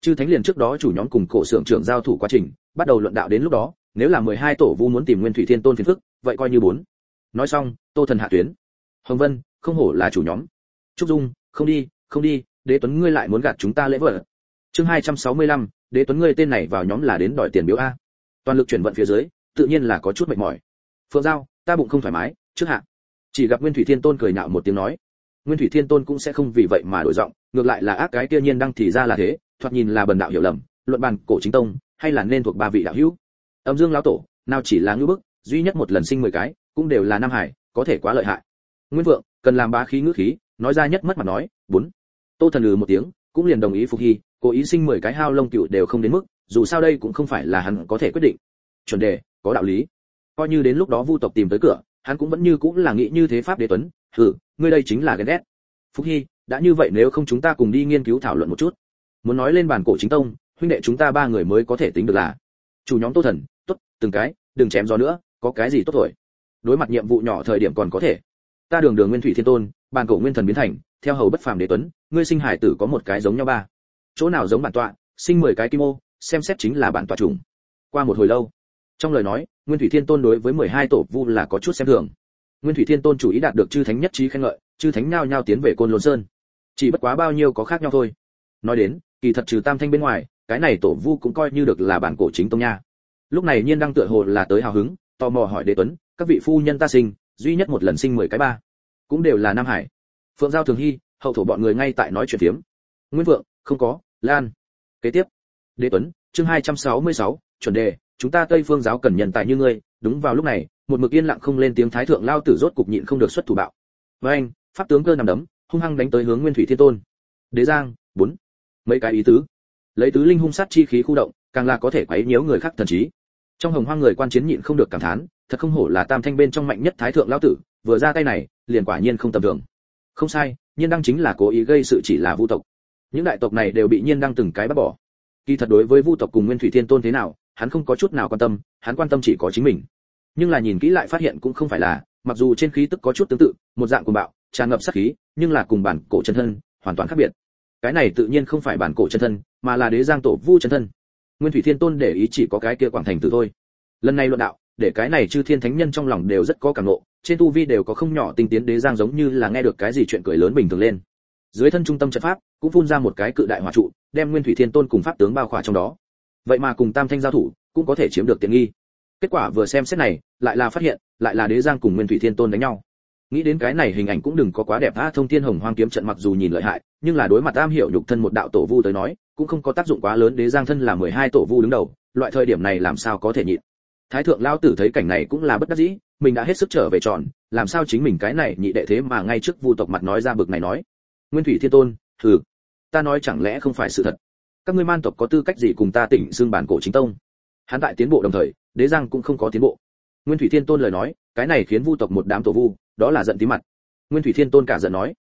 chư thánh liền trước đó chủ nhóm cùng cổ xưởng trưởng giao thủ quá trình bắt đầu luận đạo đến lúc đó nếu là 12 tổ vu muốn tìm nguyên thủy thiên tôn phiền phức vậy coi như bốn. Nói xong tô thần hạ tuyến. Hồng vân không hổ là chủ nhóm. Trúc dung không đi không đi đế tuấn ngươi lại muốn gạt chúng ta lễ vợ chương 265, đế tuấn ngươi tên này vào nhóm là đến đòi tiền biếu a. Toàn lực chuyển vận phía dưới tự nhiên là có chút mệt mỏi. Phượng giao ta bụng không thoải mái trước hạ. Chỉ gặp nguyên thủy thiên tôn cười nhạo một tiếng nói. Nguyên thủy thiên tôn cũng sẽ không vì vậy mà đổi giọng ngược lại là ác cái kia nhiên đăng thì ra là thế thoạt nhìn là bần đạo hiểu lầm, luận bàn cổ chính tông, hay là nên thuộc ba vị đạo hữu. Âm dương lão tổ, nào chỉ là ngưỡng bức, duy nhất một lần sinh mười cái, cũng đều là nam hải, có thể quá lợi hại. Nguyên vượng, cần làm bá khí ngữ khí, nói ra nhất mất mặt nói, bốn. Tô thần lừ một tiếng, cũng liền đồng ý phục hy, cố ý sinh mười cái hao lông cựu đều không đến mức, dù sao đây cũng không phải là hắn có thể quyết định. Chuẩn đề, có đạo lý. Coi như đến lúc đó vu tộc tìm tới cửa, hắn cũng vẫn như cũng là nghĩ như thế pháp đế tuấn. Hừ, ngươi đây chính là ghen ghét. Phúc hy, đã như vậy nếu không chúng ta cùng đi nghiên cứu thảo luận một chút muốn nói lên bản cổ chính tông, huynh đệ chúng ta ba người mới có thể tính được là. Chủ nhóm tô thần, tốt, từng cái, đừng chém gió nữa, có cái gì tốt thổi đối mặt nhiệm vụ nhỏ thời điểm còn có thể. Ta đường đường nguyên thủy thiên tôn, bản cổ nguyên thần biến thành, theo hầu bất phàm đế tuấn, ngươi sinh hải tử có một cái giống nhau ba. Chỗ nào giống bản tọa, sinh mười cái kim ô, xem xét chính là bản tọa trùng qua một hồi lâu, trong lời nói, nguyên thủy thiên tôn đối với mười hai tổ vu là có chút xem thường. Nguyên thủy thiên tôn chủ ý đạt được chư thánh nhất trí khen ngợi, chư thánh nhao nhao tiến về côn lôn sơn. Chỉ bất quá bao nhiêu có khác nhau thôi. Nói đến kỳ thật trừ tam thanh bên ngoài cái này tổ vu cũng coi như được là bản cổ chính tông nha. Lúc này nhiên đang tựa hồ là tới hào hứng tò mò hỏi đế tuấn các vị phu nhân ta sinh duy nhất một lần sinh mười cái ba cũng đều là nam hải. Phượng giao thường hy hậu thổ bọn người ngay tại nói chuyện tiếm nguyên vượng không có lan. Kế tiếp đế tuấn chương 266, chuẩn đề chúng ta tây phương giáo cần nhân tài như ngươi. Đúng vào lúc này một mực yên lặng không lên tiếng thái thượng lao tử rốt cục nhịn không được xuất thủ bạo. Với anh pháp tướng cơ nằm đấm hung hăng đánh tới hướng nguyên thủy thiên tôn. Đế giang bốn mấy cái ý tứ. Lấy tứ linh hung sát chi khí khu động, càng là có thể quấy nhiễu người khác thần trí. Trong hồng hoang người quan chiến nhịn không được cảm thán, thật không hổ là tam thanh bên trong mạnh nhất thái thượng lão tử, vừa ra tay này, liền quả nhiên không tầm thường. Không sai, nhiên đăng chính là cố ý gây sự chỉ là vu tộc. Những đại tộc này đều bị nhiên đăng từng cái bắt bỏ. Kỳ thật đối với vu tộc cùng nguyên thủy thiên tôn thế nào, hắn không có chút nào quan tâm, hắn quan tâm chỉ có chính mình. Nhưng là nhìn kỹ lại phát hiện cũng không phải là, mặc dù trên khí tức có chút tương tự, một dạng cuồng bạo, tràn ngập sát khí, nhưng là cùng bản cổ chân thân, hoàn toàn khác biệt cái này tự nhiên không phải bản cổ chân thân, mà là đế giang tổ vu chân thân. Nguyên thủy thiên tôn để ý chỉ có cái kia quảng thành tử thôi. Lần này luận đạo, để cái này chư thiên thánh nhân trong lòng đều rất có cảm nộ, trên tu vi đều có không nhỏ tinh tiến đế giang giống như là nghe được cái gì chuyện cười lớn bình thường lên. Dưới thân trung tâm trận pháp, cũng phun ra một cái cự đại hỏa trụ, đem nguyên thủy thiên tôn cùng pháp tướng bao khỏa trong đó. Vậy mà cùng tam thanh giao thủ, cũng có thể chiếm được tiện nghi. Kết quả vừa xem xét này, lại là phát hiện, lại là đế giang cùng nguyên thủy thiên tôn đánh nhau. Nghĩ đến cái này hình ảnh cũng đừng có quá đẹp tha thông thiên hồng hoang kiếm trận mặc dù nhìn lợi hại nhưng là đối mặt am hiểu nhục thân một đạo tổ vu tới nói, cũng không có tác dụng quá lớn, đế giang thân là 12 tổ vu đứng đầu, loại thời điểm này làm sao có thể nhịn. Thái thượng lao tử thấy cảnh này cũng là bất đắc dĩ, mình đã hết sức trở về tròn, làm sao chính mình cái này nhị đệ thế mà ngay trước vu tộc mặt nói ra bực này nói. Nguyên thủy thiên tôn, thử, ta nói chẳng lẽ không phải sự thật? Các ngươi man tộc có tư cách gì cùng ta tỉnh xương bản cổ chính tông? Hắn tại tiến bộ đồng thời, đế giang cũng không có tiến bộ. Nguyên thủy thiên tôn lời nói, cái này khiến vu tộc một đám tổ vu, đó là giận tí mặt. Nguyên thủy thiên tôn cả giận nói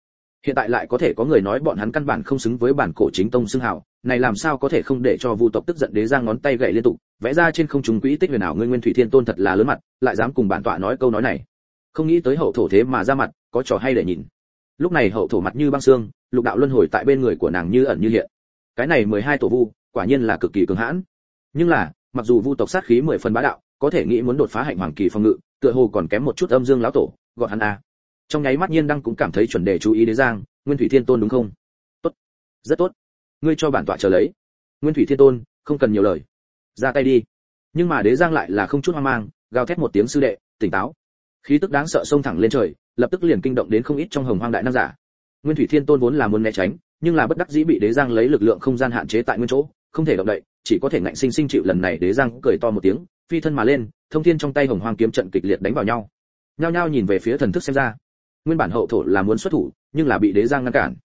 hiện tại lại có thể có người nói bọn hắn căn bản không xứng với bản cổ chính tông xưng hào, này làm sao có thể không để cho vu tộc tức giận đế giang ngón tay gậy liên tục, vẽ ra trên không trung quỹ tích huyền ảo ngươi nguyên thủy thiên tôn thật là lớn mặt, lại dám cùng bản tọa nói câu nói này. Không nghĩ tới hậu thổ thế mà ra mặt, có trò hay để nhìn. Lúc này hậu thổ mặt như băng xương, lục đạo luân hồi tại bên người của nàng như ẩn như hiện. Cái này mười hai tổ vu, quả nhiên là cực kỳ cường hãn. Nhưng là, mặc dù vu tộc sát khí mười phần bá đạo, có thể nghĩ muốn đột phá hạnh hoàng kỳ phong ngự, tựa hồ còn kém một chút âm dương lão tổ, gọi hắn a trong nháy mắt nhiên đăng cũng cảm thấy chuẩn đề chú ý đế giang, nguyên thủy thiên tôn đúng không? Tốt. Rất tốt. Ngươi cho bản tọa chờ lấy. Nguyên thủy thiên tôn, không cần nhiều lời. Ra tay đi. Nhưng mà đế giang lại là không chút hoang mang, gào thét một tiếng sư đệ, tỉnh táo. Khí tức đáng sợ xông thẳng lên trời, lập tức liền kinh động đến không ít trong hồng hoang đại nam giả. Nguyên thủy thiên tôn vốn là muốn né tránh, nhưng là bất đắc dĩ bị đế giang lấy lực lượng không gian hạn chế tại nguyên chỗ, không thể động đậy, chỉ có thể ngạnh sinh sinh chịu lần này đế giang cười to một tiếng, phi thân mà lên, thông thiên trong tay hồng hoang kiếm trận kịch liệt đánh vào nhau. Nhao nhao nhìn về phía thần thức xem ra nguyên bản hậu thổ là muốn xuất thủ, nhưng là bị đế giang ngăn cản.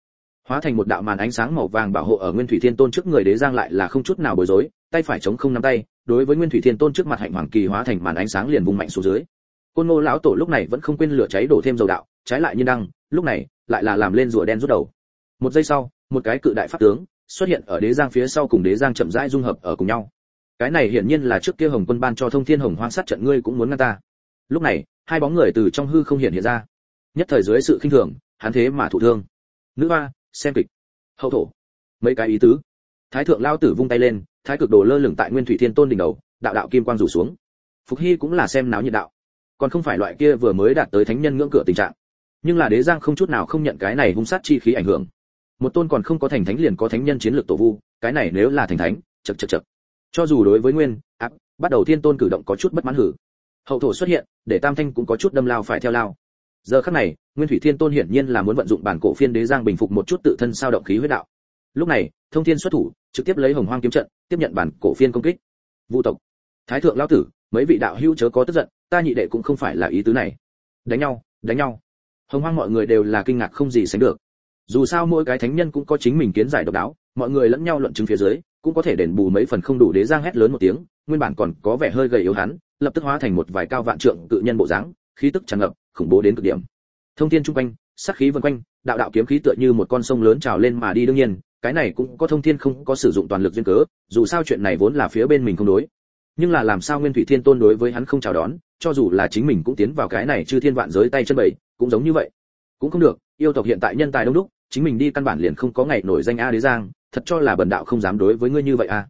Hóa thành một đạo màn ánh sáng màu vàng bảo hộ ở nguyên thủy thiên tôn trước người đế giang lại là không chút nào bối rối, tay phải chống không nắm tay, đối với nguyên thủy thiên tôn trước mặt hạnh hoàng kỳ hóa thành màn ánh sáng liền vùng mạnh xuống dưới. Côn ngô lão tổ lúc này vẫn không quên lửa cháy đổ thêm dầu đạo, trái lại như đăng, lúc này lại là làm lên rùa đen rút đầu. Một giây sau, một cái cự đại pháp tướng xuất hiện ở đế giang phía sau cùng đế giang chậm rãi dung hợp ở cùng nhau. Cái này hiển nhiên là trước kia hồng quân ban cho thông thiên hồng hoang sát trận ngươi cũng muốn ngăn ta. Lúc này, hai bóng người từ trong hư không hiện hiện ra nhất thời dưới sự khinh thường, hắn thế mà thụ thương. Nữ hoa, xem kịch. Hậu thổ. Mấy cái ý tứ. Thái thượng lao tử vung tay lên, thái cực đồ lơ lửng tại nguyên thủy thiên tôn đỉnh đầu, đạo đạo kim quang rủ xuống. Phục hy cũng là xem náo nhiệt đạo. Còn không phải loại kia vừa mới đạt tới thánh nhân ngưỡng cửa tình trạng. Nhưng là đế giang không chút nào không nhận cái này hung sát chi khí ảnh hưởng. Một tôn còn không có thành thánh liền có thánh nhân chiến lược tổ vu, cái này nếu là thành thánh chật chật chật cho dù đối với nguyên áp bắt đầu thiên tôn cử động có chút bất mãn hử. Hậu thổ xuất hiện, để tam thanh cũng có chút đâm lao phải theo lao giờ khắc này, nguyên thủy thiên tôn hiển nhiên là muốn vận dụng bản cổ phiên đế giang bình phục một chút tự thân sao động khí huyết đạo. Lúc này, thông thiên xuất thủ, trực tiếp lấy hồng hoang kiếm trận, tiếp nhận bản cổ phiên công kích. Vu tộc, thái thượng lão tử, mấy vị đạo hữu chớ có tức giận, ta nhị đệ cũng không phải là ý tứ này. Đánh nhau đánh nhau. Hồng hoang mọi người đều là kinh ngạc không gì sánh được. Dù sao mỗi cái thánh nhân cũng có chính mình kiến giải độc đáo, mọi người lẫn nhau luận chứng phía dưới, cũng có thể đền bù mấy phần không đủ đế giang hét lớn một tiếng, nguyên bản còn có vẻ hơi gầy yếu hắn, lập tức hóa thành một vài cao vạn trượng cự nhân bộ dáng khí tức tràn ngập, khủng bố đến cực điểm. Thông thiên trung quanh, sát khí vần quanh, đạo đạo kiếm khí tựa như một con sông lớn trào lên mà đi đương nhiên, cái này cũng có thông thiên không có sử dụng toàn lực duyên cớ, dù sao chuyện này vốn là phía bên mình không đối. Nhưng là làm sao nguyên thủy thiên tôn đối với hắn không chào đón, cho dù là chính mình cũng tiến vào cái này chư thiên vạn giới tay chân bậy cũng giống như vậy. Cũng không được, yêu tộc hiện tại nhân tài đông đúc, chính mình đi căn bản liền không có ngày nổi danh a đế giang, thật cho là bần đạo không dám đối với ngươi như vậy a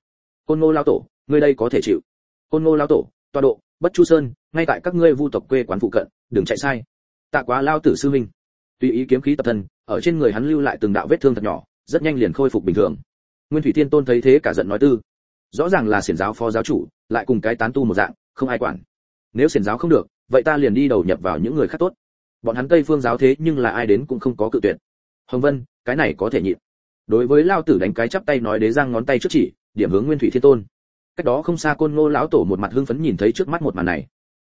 côn ngô lao tổ, ngươi đây có thể chịu. Côn ngô lao tổ, toa độ bất chu sơn, ngay tại các ngươi vu tộc quê quán phụ cận, đừng chạy sai. Tạ quá lao tử sư minh tùy ý kiếm khí tập thân, ở trên người hắn lưu lại từng đạo vết thương thật nhỏ, rất nhanh liền khôi phục bình thường. Nguyên thủy thiên tôn thấy thế cả giận nói tư. Rõ ràng là xiển giáo phó giáo chủ, lại cùng cái tán tu một dạng, không ai quản. Nếu xiển giáo không được, vậy ta liền đi đầu nhập vào những người khác tốt. Bọn hắn tây phương giáo thế nhưng là ai đến cũng không có cự tuyệt. Hồng vân, cái này có thể nhịn. Đối với lao tử đánh cái chắp tay nói đế giang ngón tay trước chỉ, điểm hướng nguyên thủy thiên tôn cách đó không xa côn ngô lão tổ một mặt hưng phấn nhìn thấy trước mắt một màn này.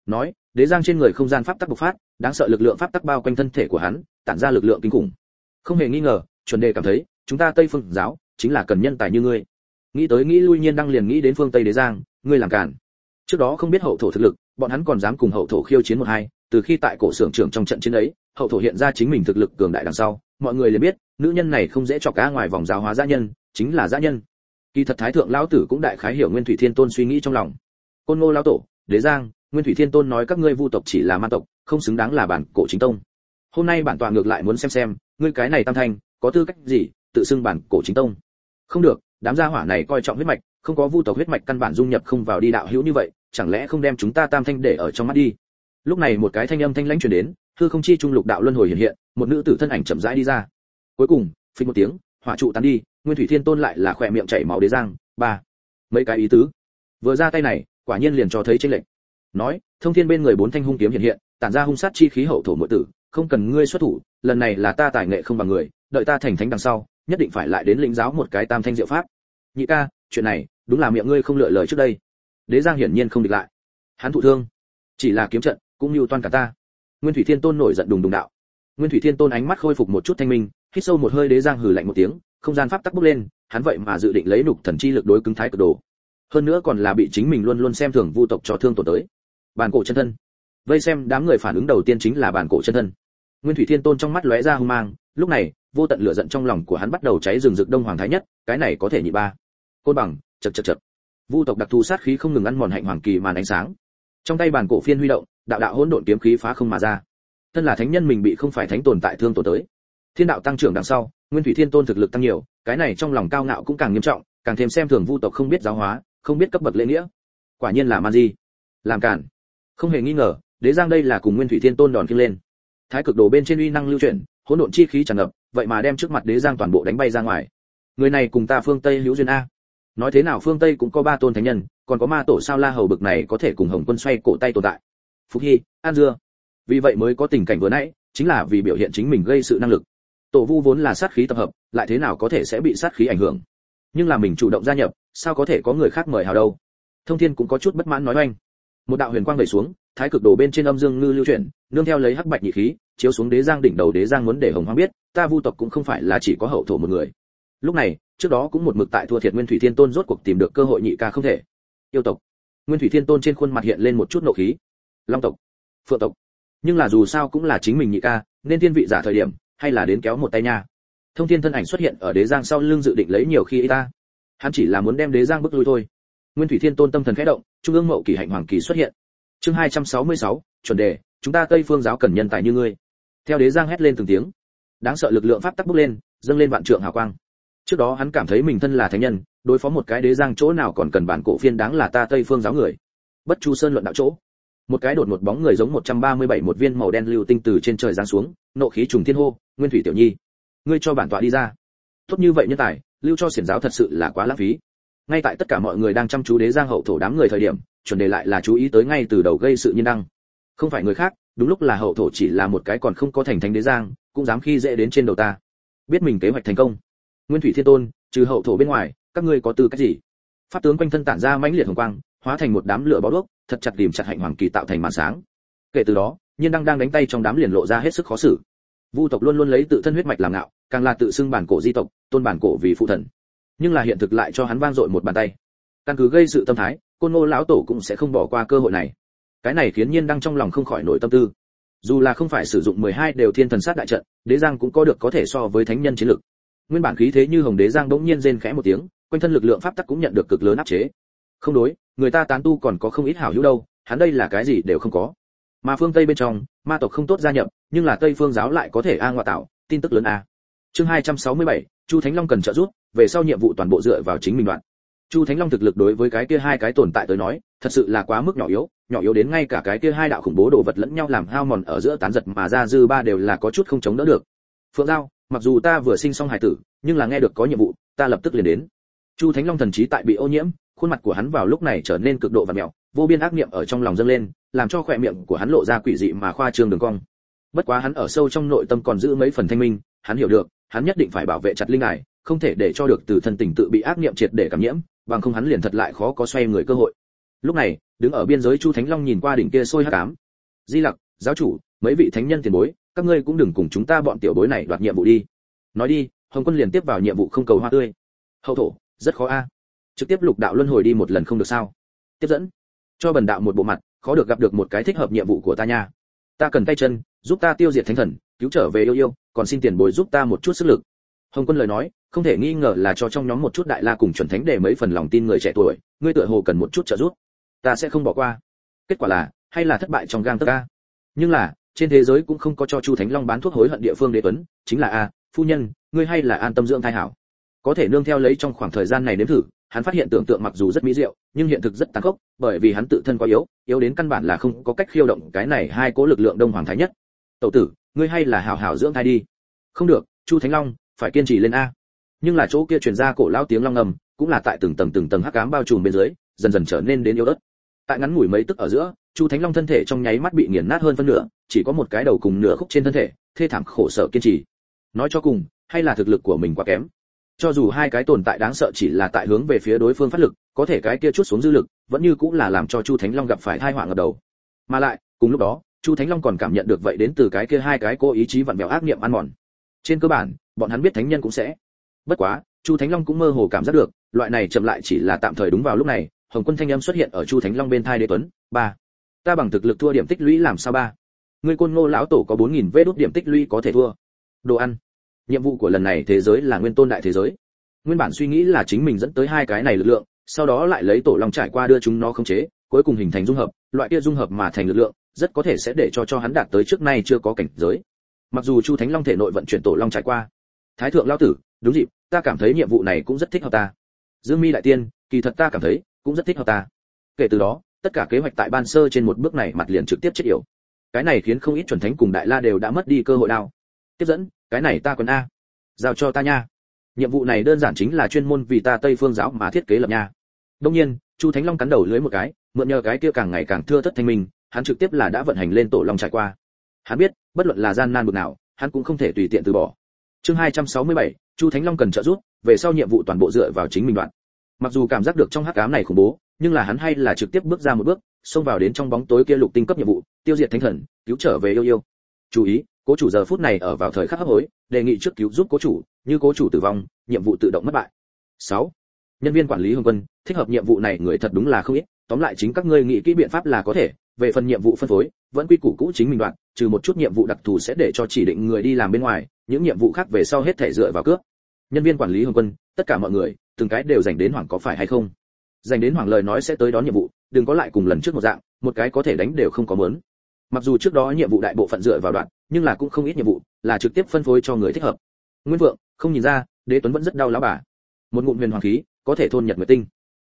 Nói, đế giang trên người không gian pháp tắc bộc phát, đáng sợ lực lượng pháp tắc bao quanh thân thể của hắn, tản ra lực lượng kinh khủng. Không hề nghi ngờ, chuẩn đề cảm thấy, chúng ta tây phương giáo, chính là cần nhân tài như ngươi. Nghĩ tới nghĩ lui nhiên đang liền nghĩ đến phương tây đế giang, ngươi làm cản. Trước đó không biết hậu thổ thực lực, bọn hắn còn dám cùng hậu thổ khiêu chiến một hai, từ khi tại cổ xưởng trưởng trong trận chiến ấy, hậu thổ hiện ra chính mình thực lực cường đại đằng sau, mọi người liền biết, nữ nhân này không dễ cho cá ngoài vòng giáo hóa gia nhân, chính là gia nhân kỳ thật thái thượng lão tử cũng đại khái hiểu nguyên thủy thiên tôn suy nghĩ trong lòng. Côn ngô lão tổ, đế giang, nguyên thủy thiên tôn nói các ngươi vu tộc chỉ là ma tộc, không xứng đáng là bản cổ chính tông. Hôm nay bản tọa ngược lại muốn xem xem, ngươi cái này tam thanh, có tư cách gì tự xưng bản cổ chính tông? Không được, đám gia hỏa này coi trọng huyết mạch, không có vu tộc huyết mạch căn bản dung nhập không vào đi đạo hữu như vậy, chẳng lẽ không đem chúng ta tam thanh để ở trong mắt đi? Lúc này một cái thanh âm thanh lãnh truyền đến, hư không chi trung lục đạo luân hồi hiện hiện, một nữ tử thân ảnh chậm rãi đi ra. Cuối cùng, phình một tiếng, hỏa trụ tan đi nguyên thủy thiên tôn lại là khỏe miệng chảy máu đế giang, ba. Mấy cái ý tứ. Vừa ra tay này, quả nhiên liền cho thấy tranh lệch. Nói, thông thiên bên người bốn thanh hung kiếm hiện hiện, tản ra hung sát chi khí hậu thổ nội tử, không cần ngươi xuất thủ, lần này là ta tài nghệ không bằng người, đợi ta thành thánh đằng sau, nhất định phải lại đến lĩnh giáo một cái tam thanh diệu pháp. Nhị ca, chuyện này, đúng là miệng ngươi không lựa lời trước đây. Đế giang hiển nhiên không địch lại. Hắn thụ thương. Chỉ là kiếm trận, cũng như toàn cả ta. Nguyên thủy thiên tôn nổi giận đùng đùng đạo. Nguyên thủy thiên tôn ánh mắt khôi phục một chút thanh minh, hít sâu một hơi đế giang hừ lạnh một tiếng không gian pháp tắc bốc lên, hắn vậy mà dự định lấy nục thần chi lực đối cứng thái cực đồ. Hơn nữa còn là bị chính mình luôn luôn xem thường vu tộc cho thương tổn tới. Bản cổ chân thân. Vây xem đám người phản ứng đầu tiên chính là bản cổ chân thân. Nguyên thủy thiên tôn trong mắt lóe ra hung mang, lúc này, vô tận lửa giận trong lòng của hắn bắt đầu cháy rừng rực đông hoàng thái nhất, cái này có thể nhị ba. Côn bằng chật chật chật vu tộc đặc thù sát khí không ngừng ăn mòn hạnh hoàng kỳ màn ánh sáng. Trong tay bản cổ phiên huy động, đạo đạo hỗn độn kiếm khí phá không mà ra. Thân là thánh nhân mình bị không phải thánh tồn tại thương tổn tới thiên đạo tăng trưởng đằng sau, nguyên thủy thiên tôn thực lực tăng nhiều, cái này trong lòng cao ngạo cũng càng nghiêm trọng, càng thêm xem thường vu tộc không biết giáo hóa, không biết cấp bậc lễ nghĩa. Quả nhiên là man di. Làm cản. Không hề nghi ngờ, đế giang đây là cùng nguyên thủy thiên tôn đòn kinh lên. Thái cực đồ bên trên uy năng lưu chuyển, hỗn độn chi khí tràn ngập, vậy mà đem trước mặt đế giang toàn bộ đánh bay ra ngoài. Người này cùng ta phương tây hữu duyên a. Nói thế nào phương tây cũng có ba tôn thánh nhân, còn có ma tổ sao la hầu bực này có thể cùng hồng quân xoay cổ tay tồn tại. Phúc hy, an dưa. Vì vậy mới có tình cảnh vừa nãy, chính là vì biểu hiện chính mình gây sự năng lực tổ vu vốn là sát khí tập hợp, lại thế nào có thể sẽ bị sát khí ảnh hưởng? Nhưng là mình chủ động gia nhập, sao có thể có người khác mời hào đâu? Thông thiên cũng có chút bất mãn nói oanh. Một đạo huyền quang đẩy xuống, thái cực đổ bên trên âm dương ngư lưu chuyển, nương theo lấy hắc bạch nhị khí, chiếu xuống đế giang đỉnh đầu đế giang muốn để hồng hoang biết, ta vu tộc cũng không phải là chỉ có hậu thổ một người. Lúc này, trước đó cũng một mực tại thua thiệt nguyên thủy thiên tôn rốt cuộc tìm được cơ hội nhị ca không thể. Yêu tộc. Nguyên thủy thiên tôn trên khuôn mặt hiện lên một chút nộ khí. Long tộc. Phượng tộc. Nhưng là dù sao cũng là chính mình nhị ca, nên thiên vị giả thời điểm hay là đến kéo một tay nha. Thông thiên thân ảnh xuất hiện ở đế giang sau lưng dự định lấy nhiều khi ta. Hắn chỉ là muốn đem đế giang bước lui thôi. Nguyên thủy thiên tôn tâm thần khẽ động trung ương mậu kỳ hạnh hoàng kỳ xuất hiện. Chương 266, chuẩn đề chúng ta tây phương giáo cần nhân tài như ngươi. Theo đế giang hét lên từng tiếng đáng sợ lực lượng pháp tắc bốc lên dâng lên vạn trượng hào quang. Trước đó hắn cảm thấy mình thân là thánh nhân đối phó một cái đế giang chỗ nào còn cần bản cổ phiên đáng là ta tây phương giáo người. Bất chu sơn luận đạo chỗ một cái đột một bóng người giống 137 một viên màu đen lưu tinh từ trên trời giáng xuống, nộ khí trùng thiên hô, nguyên thủy tiểu nhi. Ngươi cho bản tọa đi ra. Tốt như vậy nhân tài, lưu cho xiển giáo thật sự là quá lãng phí. Ngay tại tất cả mọi người đang chăm chú đế giang hậu thổ đám người thời điểm, chuẩn đề lại là chú ý tới ngay từ đầu gây sự nhân đăng. Không phải người khác, đúng lúc là hậu thổ chỉ là một cái còn không có thành thánh đế giang, cũng dám khi dễ đến trên đầu ta. Biết mình kế hoạch thành công. Nguyên thủy thiên tôn, trừ hậu thổ bên ngoài, các ngươi có tư cách gì? Pháp tướng quanh thân tản ra mãnh liệt hồng quang, hóa thành một đám lửa bó đuốc thật chặt điểm chặt hạnh hoàng kỳ tạo thành màn sáng. Kể từ đó, nhiên đăng đang đánh tay trong đám liền lộ ra hết sức khó xử. Vu tộc luôn luôn lấy tự thân huyết mạch làm ngạo, càng là tự xưng bản cổ di tộc, tôn bản cổ vì phụ thần. Nhưng là hiện thực lại cho hắn vang dội một bàn tay. Căn cứ gây sự tâm thái, côn ngô lão tổ cũng sẽ không bỏ qua cơ hội này. Cái này khiến nhiên đăng trong lòng không khỏi nổi tâm tư. Dù là không phải sử dụng 12 đều thiên thần sát đại trận, đế giang cũng có được có thể so với thánh nhân chiến lực. Nguyên bản khí thế như hồng đế giang bỗng nhiên rên khẽ một tiếng, quanh thân lực lượng pháp tắc cũng nhận được cực lớn áp chế. Không đối người ta tán tu còn có không ít hảo hữu đâu hắn đây là cái gì đều không có. Mà phương tây bên trong ma tộc không tốt gia nhập nhưng là tây phương giáo lại có thể a ngoại tạo tin tức lớn a. Chương 267, chu thánh long cần trợ giúp về sau nhiệm vụ toàn bộ dựa vào chính mình đoạn. Chu thánh long thực lực đối với cái kia hai cái tồn tại tới nói thật sự là quá mức nhỏ yếu nhỏ yếu đến ngay cả cái kia hai đạo khủng bố đồ vật lẫn nhau làm hao mòn ở giữa tán giật mà ra dư ba đều là có chút không chống đỡ được. Phượng giao mặc dù ta vừa sinh xong hài tử nhưng là nghe được có nhiệm vụ ta lập tức liền đến. Chu thánh long thần trí tại bị ô nhiễm khuôn mặt của hắn vào lúc này trở nên cực độ và mèo vô biên ác niệm ở trong lòng dâng lên, làm cho khỏe miệng của hắn lộ ra quỷ dị mà khoa trương đường cong. Bất quá hắn ở sâu trong nội tâm còn giữ mấy phần thanh minh, hắn hiểu được, hắn nhất định phải bảo vệ chặt linh ải không thể để cho được từ thân tình tự bị ác niệm triệt để cảm nhiễm, bằng không hắn liền thật lại khó có xoay người cơ hội. Lúc này, đứng ở biên giới chu thánh long nhìn qua đỉnh kia sôi hắc ám. Di lặc, giáo chủ, mấy vị thánh nhân tiền bối, các ngươi cũng đừng cùng chúng ta bọn tiểu bối này đoạt nhiệm vụ đi. Nói đi, hồng quân liền tiếp vào nhiệm vụ không cầu hoa tươi. Hậu thổ, rất khó a trực tiếp lục đạo luân hồi đi một lần không được sao? Tiếp dẫn. Cho bần đạo một bộ mặt, khó được gặp được một cái thích hợp nhiệm vụ của ta nha. Ta cần tay chân, giúp ta tiêu diệt thánh thần, cứu trở về yêu yêu, còn xin tiền bối giúp ta một chút sức lực. Hồng quân lời nói, không thể nghi ngờ là cho trong nhóm một chút đại la cùng chuẩn thánh để mấy phần lòng tin người trẻ tuổi, ngươi tựa hồ cần một chút trợ giúp. Ta sẽ không bỏ qua. Kết quả là, hay là thất bại trong gang tấc a nhưng là, trên thế giới cũng không có cho chu thánh long bán thuốc hối hận địa phương đế tuấn, chính là a, phu nhân, ngươi hay là an tâm dưỡng thai hảo. Có thể nương theo lấy trong khoảng thời gian này nếm thử hắn phát hiện tưởng tượng mặc dù rất mỹ diệu, nhưng hiện thực rất tàn khốc, bởi vì hắn tự thân quá yếu yếu đến căn bản là không có cách khiêu động cái này hai cố lực lượng đông hoàng thái nhất. Tẩu tử, ngươi hay là hảo hảo dưỡng thai đi. Không được, chu thánh long, phải kiên trì lên a. Nhưng là chỗ kia truyền ra cổ lao tiếng long ngầm, cũng là tại từng tầng từng tầng hắc ám bao trùm bên dưới, dần dần trở nên đến yếu ớt. Tại ngắn ngủi mấy tức ở giữa, chu thánh long thân thể trong nháy mắt bị nghiền nát hơn phân nửa, chỉ có một cái đầu cùng nửa khúc trên thân thể, thê thảm khổ sở kiên trì. Nói cho cùng, hay là thực lực của mình quá kém cho dù hai cái tồn tại đáng sợ chỉ là tại hướng về phía đối phương phát lực, có thể cái kia chút xuống dư lực, vẫn như cũng là làm cho chu thánh long gặp phải thai họa ngập đầu. Mà lại, cùng lúc đó, chu thánh long còn cảm nhận được vậy đến từ cái kia hai cái cô ý chí vặn vẹo ác niệm ăn mòn. Trên cơ bản, bọn hắn biết thánh nhân cũng sẽ. Bất quá, chu thánh long cũng mơ hồ cảm giác được, loại này chậm lại chỉ là tạm thời đúng vào lúc này, hồng quân thanh âm xuất hiện ở chu thánh long bên thai đế tuấn. Ba. Ta bằng thực lực thua điểm tích lũy làm sao ba? Ngươi côn ngô lão tổ có bốn nghìn vê đốt điểm tích lũy có thể thua. Đồ ăn nhiệm vụ của lần này thế giới là nguyên tôn đại thế giới. Nguyên bản suy nghĩ là chính mình dẫn tới hai cái này lực lượng, sau đó lại lấy tổ long trải qua đưa chúng nó khống chế, cuối cùng hình thành dung hợp, loại kia dung hợp mà thành lực lượng, rất có thể sẽ để cho cho hắn đạt tới trước nay chưa có cảnh giới. Mặc dù chu thánh long thể nội vận chuyển tổ long trải qua. Thái thượng lao tử, đúng dịp, ta cảm thấy nhiệm vụ này cũng rất thích hợp ta. Dương mi đại tiên, kỳ thật ta cảm thấy cũng rất thích hợp ta. Kể từ đó, tất cả kế hoạch tại ban sơ trên một bước này mặt liền trực tiếp chết yểu. Cái này khiến không ít chuẩn thánh cùng đại la đều đã mất đi cơ hội đao. Tiếp dẫn cái này ta còn a. Giao cho ta nha. Nhiệm vụ này đơn giản chính là chuyên môn vì ta tây phương giáo mà thiết kế lập nha. Đông nhiên chu thánh long cắn đầu lưới một cái mượn nhờ cái kia càng ngày càng thưa thất thanh minh hắn trực tiếp là đã vận hành lên tổ long trải qua. Hắn biết bất luận là gian nan bực nào hắn cũng không thể tùy tiện từ bỏ. Chương 267, chu thánh long cần trợ giúp về sau nhiệm vụ toàn bộ dựa vào chính mình đoạn. Mặc dù cảm giác được trong hắc ám này khủng bố nhưng là hắn hay là trực tiếp bước ra một bước xông vào đến trong bóng tối kia lục tinh cấp nhiệm vụ tiêu diệt thánh thần cứu trở về yêu yêu. Chú ý cố chủ giờ phút này ở vào thời khắc hấp hối, đề nghị trước cứu giúp cố chủ, như cố chủ tử vong, nhiệm vụ tự động mất bại. 6. nhân viên quản lý hồng quân, thích hợp nhiệm vụ này người thật đúng là không ít, tóm lại chính các ngươi nghĩ kỹ biện pháp là có thể, về phần nhiệm vụ phân phối, vẫn quy củ cũ chính mình đoạn, trừ một chút nhiệm vụ đặc thù sẽ để cho chỉ định người đi làm bên ngoài, những nhiệm vụ khác về sau hết thể dựa vào cướp nhân viên quản lý hồng quân, tất cả mọi người, từng cái đều dành đến hoàng có phải hay không? Dành đến hoàng lời nói sẽ tới đón nhiệm vụ, đừng có lại cùng lần trước một dạng, một cái có thể đánh đều không có mớn mặc dù trước đó nhiệm vụ đại bộ phận dựa vào đoạn nhưng là cũng không ít nhiệm vụ, là trực tiếp phân phối cho người thích hợp. Nguyên vượng, không nhìn ra, đế tuấn vẫn rất đau lá bà. Một ngụm huyền hoàng khí, có thể thôn nhật nguyệt tinh.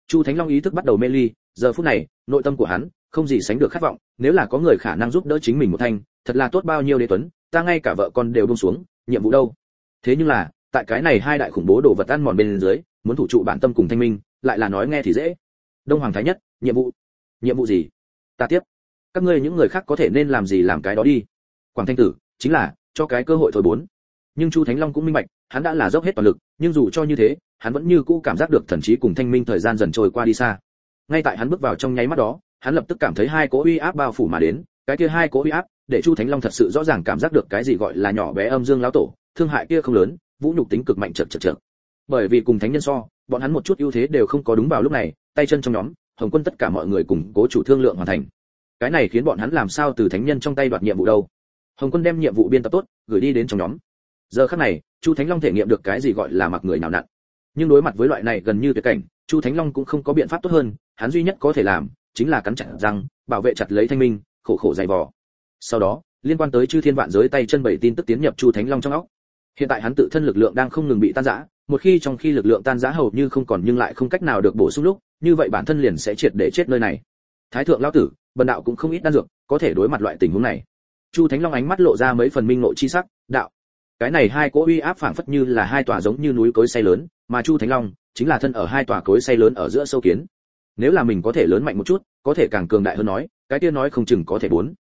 Chu thánh long ý thức bắt đầu mê ly, giờ phút này, nội tâm của hắn, không gì sánh được khát vọng, nếu là có người khả năng giúp đỡ chính mình một thanh, thật là tốt bao nhiêu đế tuấn, ta ngay cả vợ con đều buông xuống, nhiệm vụ đâu? Thế nhưng là, tại cái này hai đại khủng bố đồ vật ăn mòn bên dưới, muốn thủ trụ bản tâm cùng thanh minh, lại là nói nghe thì dễ. Đông hoàng thái nhất, nhiệm vụ. Nhiệm vụ gì? Ta tiếp. Các ngươi những người khác có thể nên làm gì làm cái đó đi quảng thanh tử, chính là, cho cái cơ hội thôi bốn. Nhưng chu thánh long cũng minh bạch, hắn đã là dốc hết toàn lực, nhưng dù cho như thế, hắn vẫn như cũ cảm giác được thần trí cùng thanh minh thời gian dần trôi qua đi xa. Ngay tại hắn bước vào trong nháy mắt đó, hắn lập tức cảm thấy hai cỗ uy áp bao phủ mà đến, cái kia hai cỗ uy áp, để chu thánh long thật sự rõ ràng cảm giác được cái gì gọi là nhỏ bé âm dương lão tổ, thương hại kia không lớn, vũ nhục tính cực mạnh chật chật chật bởi vì cùng thánh nhân so, bọn hắn một chút ưu thế đều không có đúng vào lúc này, tay chân trong nhóm, hồng quân tất cả mọi người cùng cố chủ thương lượng hoàn thành. Cái này khiến bọn hắn làm sao từ thánh nhân trong tay đoạt nhiệm vụ đâu? Hồng quân đem nhiệm vụ biên tập tốt, gửi đi đến trong nhóm. Giờ khắc này, chu thánh long thể nghiệm được cái gì gọi là mặc người nào nặn. Nhưng đối mặt với loại này gần như tuyệt cảnh, chu thánh long cũng không có biện pháp tốt hơn, hắn duy nhất có thể làm, chính là cắn chặt răng, bảo vệ chặt lấy thanh minh, khổ khổ dày vò. Sau đó, liên quan tới chư thiên vạn giới tay chân bảy tin tức tiến nhập chu thánh long trong óc. Hiện tại hắn tự thân lực lượng đang không ngừng bị tan rã, một khi trong khi lực lượng tan rã hầu như không còn nhưng lại không cách nào được bổ sung lúc, như vậy bản thân liền sẽ triệt để chết nơi này. Thái thượng lão tử, bần đạo cũng không ít đan dược, có thể đối mặt loại tình huống này chu thánh long ánh mắt lộ ra mấy phần minh nội chi sắc, đạo, cái này hai cỗ uy áp phảng phất như là hai tòa giống như núi cối xây lớn, mà chu thánh long chính là thân ở hai tòa cối xây lớn ở giữa sâu kiến. Nếu là mình có thể lớn mạnh một chút, có thể càng cường đại hơn nói, cái kia nói không chừng có thể bốn.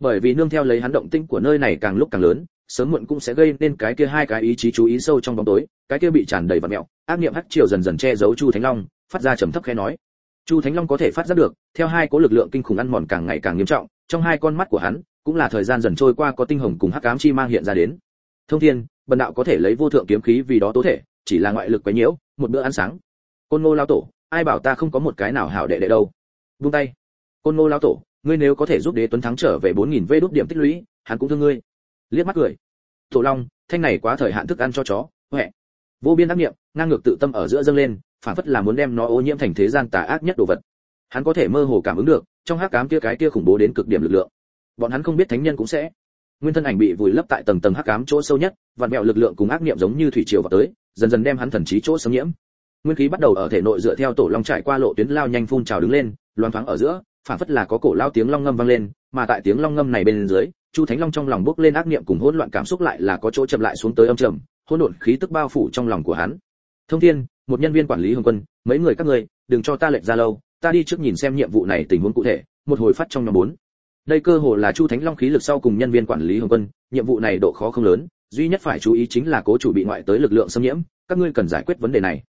Bởi vì nương theo lấy hắn động tinh của nơi này càng lúc càng lớn, sớm muộn cũng sẽ gây nên cái kia hai cái ý chí chú ý sâu trong bóng tối, cái kia bị tràn đầy vật mẹo, ác niệm hắc triều dần dần che giấu chu thánh long, phát ra trầm thấp khẽ nói. Chu thánh long có thể phát giác được, theo hai cố lực lượng kinh khủng ăn mòn càng ngày càng nghiêm trọng, trong hai con mắt của hắn cũng là thời gian dần trôi qua có tinh hồng cùng hắc ám chi mang hiện ra đến. Thông thiên, bần đạo có thể lấy vô thượng kiếm khí vì đó tố thể, chỉ là ngoại lực quấy nhiễu, một bữa ăn sáng. Côn ngô lao tổ, ai bảo ta không có một cái nào hảo đệ đệ đâu? Buông tay. Côn ngô lao tổ, ngươi nếu có thể giúp đế tuấn thắng trở về bốn nghìn đút điểm tích lũy, hắn cũng thương ngươi. Liếc mắt cười. Tổ long, thanh này quá thời hạn thức ăn cho chó, huệ. Vô biên ác niệm, ngang ngược tự tâm ở giữa dâng lên, phản phất là muốn đem nó ô nhiễm thành thế gian tà ác nhất đồ vật. Hắn có thể mơ hồ cảm ứng được, trong hắc ám kia cái kia khủng bố đến cực điểm lực lượng bọn hắn không biết thánh nhân cũng sẽ. Nguyên thân ảnh bị vùi lấp tại tầng tầng hắc ám chỗ sâu nhất, vạn mẹo lực lượng cùng ác niệm giống như thủy triều vào tới, dần dần đem hắn thần trí chỗ xâm nhiễm. Nguyên khí bắt đầu ở thể nội dựa theo tổ long trải qua lộ tuyến lao nhanh phun trào đứng lên loan thoáng ở giữa phản phất là có cổ lao tiếng long ngâm vang lên, mà tại tiếng long ngâm này bên dưới, chu thánh long trong lòng bốc lên ác niệm cùng hỗn loạn cảm xúc lại là có chỗ chậm lại xuống tới âm trầm, hỗn độn khí tức bao phủ trong lòng của hắn. Thông thiên, một nhân viên quản lý hồng quân, mấy người các ngươi, đừng cho ta lệnh ra lâu, ta đi trước nhìn xem nhiệm vụ này tình huống cụ thể, một hồi phát trong nhóm bốn đây cơ hồ là chu thánh long khí lực sau cùng nhân viên quản lý hồng quân, nhiệm vụ này độ khó không lớn, duy nhất phải chú ý chính là cố chủ bị ngoại tới lực lượng xâm nhiễm, các ngươi cần giải quyết vấn đề này.